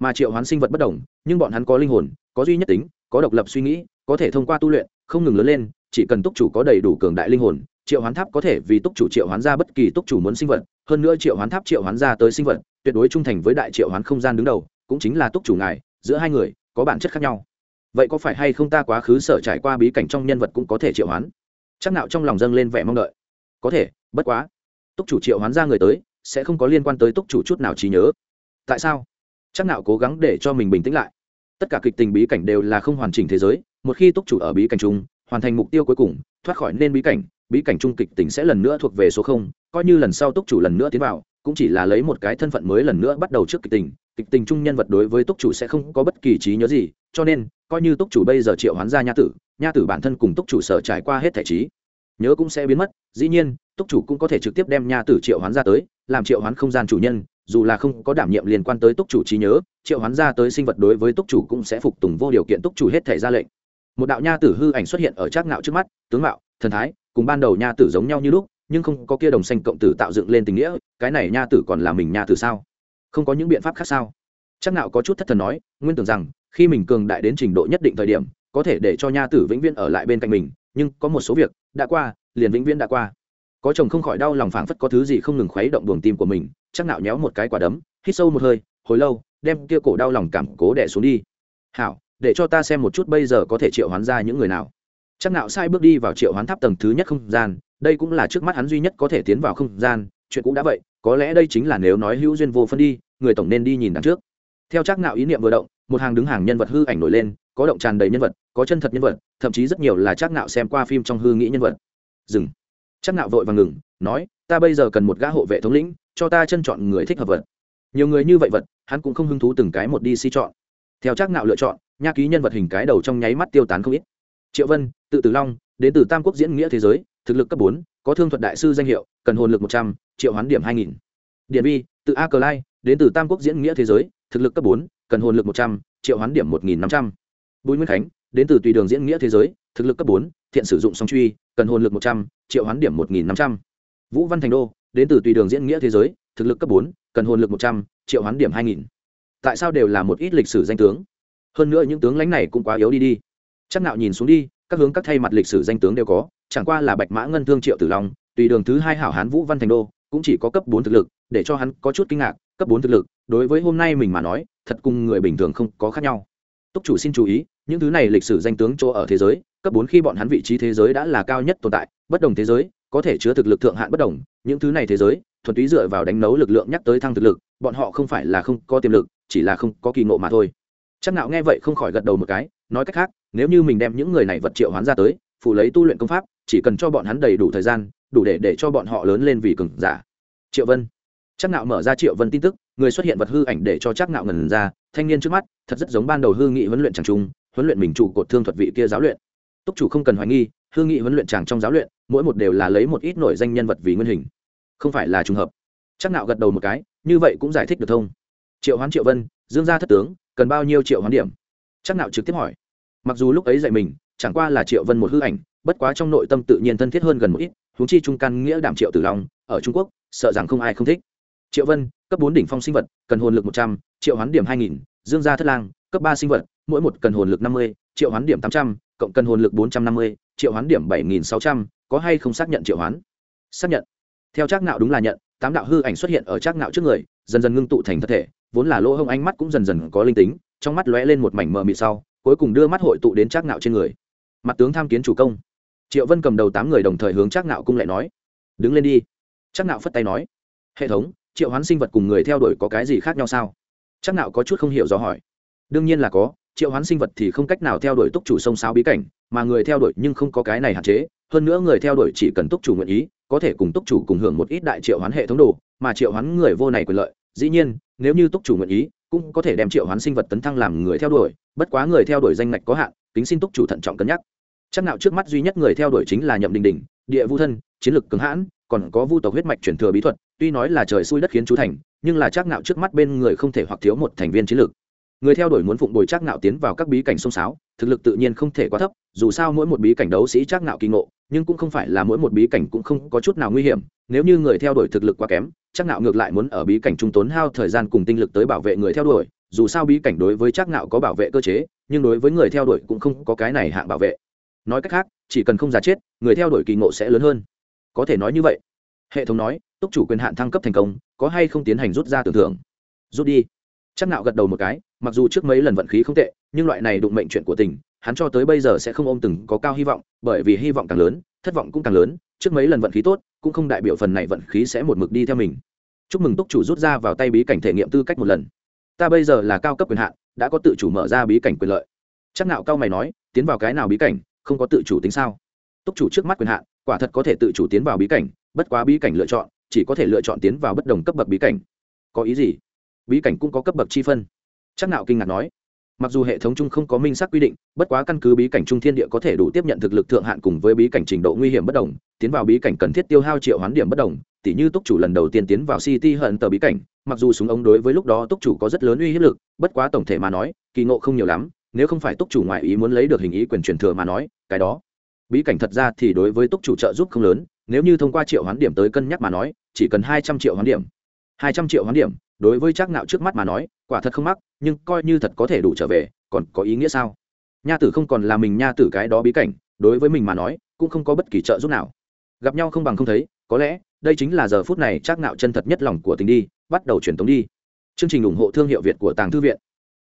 Mà triệu hoán sinh vật bất đồng, nhưng bọn hắn có linh hồn, có duy nhất tính, có độc lập suy nghĩ, có thể thông qua tu luyện, không ngừng lớn lên, chỉ cần túc chủ có đầy đủ cường đại linh hồn triệu hoán tháp có thể vì túc chủ triệu hoán ra bất kỳ túc chủ muốn sinh vật, hơn nữa triệu hoán tháp triệu hoán ra tới sinh vật, tuyệt đối trung thành với đại triệu hoán không gian đứng đầu, cũng chính là túc chủ ngài, giữa hai người, có bản chất khác nhau. Vậy có phải hay không ta quá khứ sở trải qua bí cảnh trong nhân vật cũng có thể triệu hoán? Chắc nào trong lòng dâng lên vẻ mong đợi. Có thể, bất quá. Túc chủ triệu hoán ra người tới, sẽ không có liên quan tới túc chủ chút nào trí nhớ. Tại sao? Chắc nào cố gắng để cho mình bình tĩnh lại. Tất cả kịch tình bí cảnh đều là không hoàn chỉnh thế giới, một khi túc chủ ở bí cảnh chung, hoàn thành mục tiêu cuối cùng, thoát khỏi nên bí cảnh bí cảnh trung kịch tình sẽ lần nữa thuộc về số không, coi như lần sau túc chủ lần nữa tiến vào, cũng chỉ là lấy một cái thân phận mới lần nữa bắt đầu trước kịch tình kịch tình chung nhân vật đối với túc chủ sẽ không có bất kỳ trí nhớ gì, cho nên, coi như túc chủ bây giờ triệu hoán ra nha tử nha tử bản thân cùng túc chủ sở trải qua hết thể trí, nhớ cũng sẽ biến mất. Dĩ nhiên, túc chủ cũng có thể trực tiếp đem nha tử triệu hoán ra tới, làm triệu hoán không gian chủ nhân, dù là không có đảm nhiệm liên quan tới túc chủ trí nhớ, triệu hoán ra tới sinh vật đối với túc chủ cũng sẽ phục tùng vô điều kiện túc chủ hết thể ra lệnh. Một đạo nha tử hư ảnh xuất hiện ở trác ngạo trước mắt, tướng mạo thần thái, cùng ban đầu nha tử giống nhau như lúc, nhưng không có kia đồng xanh cộng tử tạo dựng lên tình nghĩa, cái này nha tử còn là mình nha tử sao? Không có những biện pháp khác sao? Chắc nào có chút thất thần nói, nguyên tưởng rằng, khi mình cường đại đến trình độ nhất định thời điểm, có thể để cho nha tử vĩnh viễn ở lại bên cạnh mình, nhưng có một số việc, đã qua, liền vĩnh viễn đã qua. Có chồng không khỏi đau lòng phảng phất có thứ gì không ngừng khuấy động buồng tim của mình, chắc nạo nhéo một cái quả đấm, hít sâu một hơi, hồi lâu, đem kia cổ đau lòng cảm cố đè xuống đi. Hảo, để cho ta xem một chút bây giờ có thể triệu hoán ra những người nào chắc nạo sai bước đi vào triệu hoán tháp tầng thứ nhất không gian, đây cũng là trước mắt hắn duy nhất có thể tiến vào không gian, chuyện cũng đã vậy, có lẽ đây chính là nếu nói hữu duyên vô phân đi, người tổng nên đi nhìn đằng trước. Theo chắc nạo ý niệm vừa động, một hàng đứng hàng nhân vật hư ảnh nổi lên, có động tràn đầy nhân vật, có chân thật nhân vật, thậm chí rất nhiều là chắc nạo xem qua phim trong hư nghĩ nhân vật. Dừng. Chắc nạo vội vàng ngừng, nói, ta bây giờ cần một gã hộ vệ thống lĩnh, cho ta chân chọn người thích hợp vật. Nhiều người như vậy vật, hắn cũng không hứng thú từng cái một đi si chọn. Theo chắc nạo lựa chọn, nha ký nhân vật hình cái đầu trong nháy mắt tiêu tán không ít. Triệu vân tự tử long, đến từ tam quốc diễn nghĩa thế giới, thực lực cấp bốn, có thương thuật đại sư danh hiệu, cần hồn lực một trăm, triệu hoán điểm hai nghìn. Điện vi tự a cờ lai, đến từ tam quốc diễn nghĩa thế giới, thực lực cấp bốn, cần hồn lực một trăm, triệu hoán điểm một nghìn năm trăm. Bùi nguyên khánh, đến từ tùy đường diễn nghĩa thế giới, thực lực cấp bốn, thiện sử dụng song truy, cần hồn lực một trăm, triệu hoán điểm một nghìn năm trăm. Vũ văn thành đô, đến từ tùy đường diễn nghĩa thế giới, thực lực cấp bốn, cần hồn lực một trăm, triệu hoán điểm hai nghìn. Tại sao đều là một ít lịch sử danh tướng? Hơn nữa những tướng lãnh này cũng quá yếu đi đi. Chắc nạo nhìn xuống đi các hướng các thay mặt lịch sử danh tướng đều có, chẳng qua là bạch mã ngân thương triệu tử long, tùy đường thứ hai hảo hán vũ văn thành đô, cũng chỉ có cấp bốn thực lực, để cho hắn có chút kinh ngạc, cấp bốn thực lực, đối với hôm nay mình mà nói, thật cùng người bình thường không có khác nhau. Túc chủ xin chú ý, những thứ này lịch sử danh tướng chỗ ở thế giới, cấp bốn khi bọn hắn vị trí thế giới đã là cao nhất tồn tại, bất đồng thế giới, có thể chứa thực lực thượng hạn bất đồng, những thứ này thế giới, thuần túy dựa vào đánh nấu lực lượng nhắc tới thăng thực lực, bọn họ không phải là không có tiềm lực, chỉ là không có kỳ ngộ mà thôi. Chắc nào nghe vậy không khỏi gật đầu một cái, nói cách khác nếu như mình đem những người này vật triệu hoán ra tới, phụ lấy tu luyện công pháp, chỉ cần cho bọn hắn đầy đủ thời gian, đủ để để cho bọn họ lớn lên vì cừng giả. Triệu vân. Chắc nạo mở ra triệu vân tin tức, người xuất hiện vật hư ảnh để cho chắc nạo ngần ra, thanh niên trước mắt, thật rất giống ban đầu hư nghị huấn luyện chàng trung, huấn luyện mình trụ cột thương thuật vị kia giáo luyện. Túc chủ không cần hoài nghi, hư nghị huấn luyện chàng trong giáo luyện, mỗi một đều là lấy một ít nổi danh nhân vật vì nguyên hình. Không phải là trùng hợp. Chắc nạo gật đầu một cái, như vậy cũng giải thích được thông. Triệu hoán triệu vân, dương gia thất tướng, cần bao nhiêu triệu hoán điểm? Chắc nạo trực tiếp hỏi mặc dù lúc ấy dạy mình, chẳng qua là triệu vân một hư ảnh, bất quá trong nội tâm tự nhiên thân thiết hơn gần một ít, huống chi trung căn nghĩa đảm triệu tử long, ở trung quốc, sợ rằng không ai không thích. Triệu vân, cấp bốn đỉnh phong sinh vật, cần hồn lực một trăm, triệu hoán điểm hai nghìn, dương gia thất lang, cấp ba sinh vật, mỗi một cần hồn lực năm mươi, triệu hoán điểm tám trăm, cộng cần hồn lực bốn trăm năm mươi, triệu hoán điểm bảy nghìn sáu trăm, có hay không xác nhận triệu hoán? Xác nhận. Theo trác nạo đúng là nhận, tám đạo hư ảnh xuất hiện ở trác nạo trước người, dần dần ngưng tụ thành thân thể, vốn là lỗ hông ánh mắt cũng dần dần có linh tính, trong mắt lóe lên một mảnh mờ mịt sau cuối cùng đưa mắt hội tụ đến trác nạo trên người. Mặt tướng tham kiến chủ công. Triệu vân cầm đầu tám người đồng thời hướng trác nạo cung lại nói, đứng lên đi. Trác nạo phất tay nói, hệ thống, triệu hoán sinh vật cùng người theo đuổi có cái gì khác nhau sao? Trác nạo có chút không hiểu do hỏi, đương nhiên là có, triệu hoán sinh vật thì không cách nào theo đuổi túc chủ sông sáo bí cảnh, mà người theo đuổi nhưng không có cái này hạn chế, hơn nữa người theo đuổi chỉ cần túc chủ nguyện ý, có thể cùng túc chủ cùng hưởng một ít đại triệu hoán hệ thống đồ, mà triệu hoán người vô này quyền lợi, dĩ nhiên, nếu như túc chủ nguyện ý cũng có thể đem triệu hoán sinh vật tấn thăng làm người theo đuổi, bất quá người theo đuổi danh ngạch có hạn tính xin túc chủ thận trọng cân nhắc. Chắc nào trước mắt duy nhất người theo đuổi chính là nhậm đình đình, địa vu thân, chiến lược cứng hãn, còn có vu tộc huyết mạch truyền thừa bí thuật, tuy nói là trời xui đất khiến chú thành, nhưng là chắc nạo trước mắt bên người không thể hoặc thiếu một thành viên chiến lược người theo đuổi muốn phụng bồi chắc nạo tiến vào các bí cảnh sông sáo, thực lực tự nhiên không thể quá thấp, dù sao mỗi một bí cảnh đấu sĩ chắc nạo kỳ ngộ, nhưng cũng không phải là mỗi một bí cảnh cũng không có chút nào nguy hiểm, nếu như người theo đuổi thực lực quá kém chắc nạo ngược lại muốn ở bí cảnh trung tốn hao thời gian cùng tinh lực tới bảo vệ người theo đuổi, dù sao bí cảnh đối với chắc nạo có bảo vệ cơ chế, nhưng đối với người theo đuổi cũng không có cái này hạng bảo vệ. Nói cách khác, chỉ cần không giả chết, người theo đuổi kỳ ngộ sẽ lớn hơn. Có thể nói như vậy. Hệ thống nói, túc chủ quyền hạn thăng cấp thành công, có hay không tiến hành rút ra tưởng thưởng rút đi. Chắc nạo gật đầu một cái, mặc dù trước mấy lần vận khí không tệ, nhưng loại này đụng mệnh chuyện của tình, hắn cho tới bây giờ sẽ không ôm từng có cao hy vọng, bởi vì hy vọng càng lớn, thất vọng cũng càng lớn trước mấy lần vận khí tốt, cũng không đại biểu phần này vận khí sẽ một mực đi theo mình. Chúc mừng túc chủ rút ra vào tay bí cảnh thể nghiệm tư cách một lần. Ta bây giờ là cao cấp quyền hạn, đã có tự chủ mở ra bí cảnh quyền lợi. Chắc nạo cao mày nói, tiến vào cái nào bí cảnh, không có tự chủ tính sao? Túc chủ trước mắt quyền hạn, quả thật có thể tự chủ tiến vào bí cảnh, bất quá bí cảnh lựa chọn, chỉ có thể lựa chọn tiến vào bất đồng cấp bậc bí cảnh. Có ý gì? Bí cảnh cũng có cấp bậc chi phân. Chắc nạo kinh ngạc nói mặc dù hệ thống chung không có minh xác quy định, bất quá căn cứ bí cảnh trung thiên địa có thể đủ tiếp nhận thực lực thượng hạn cùng với bí cảnh trình độ nguy hiểm bất đồng, tiến vào bí cảnh cần thiết tiêu hao triệu hoán điểm bất đồng, tỉ như túc chủ lần đầu tiên tiến vào city hận tờ bí cảnh, mặc dù súng ống đối với lúc đó túc chủ có rất lớn uy hiếp lực, bất quá tổng thể mà nói, kỳ ngộ không nhiều lắm, nếu không phải túc chủ ngoại ý muốn lấy được hình ý quyền truyền thừa mà nói, cái đó, bí cảnh thật ra thì đối với túc chủ trợ giúp không lớn, nếu như thông qua triệu hoán điểm tới cân nhắc mà nói, chỉ cần hai trăm triệu hoán điểm hai trăm triệu hoán điểm, đối với chắc nạo trước mắt mà nói, quả thật không mắc, nhưng coi như thật có thể đủ trở về, còn có ý nghĩa sao? Nha tử không còn là mình nha tử cái đó bí cảnh, đối với mình mà nói, cũng không có bất kỳ trợ giúp nào. Gặp nhau không bằng không thấy, có lẽ, đây chính là giờ phút này chắc nạo chân thật nhất lòng của tình đi, bắt đầu truyền tống đi. Chương trình ủng hộ thương hiệu việt của tàng thư viện.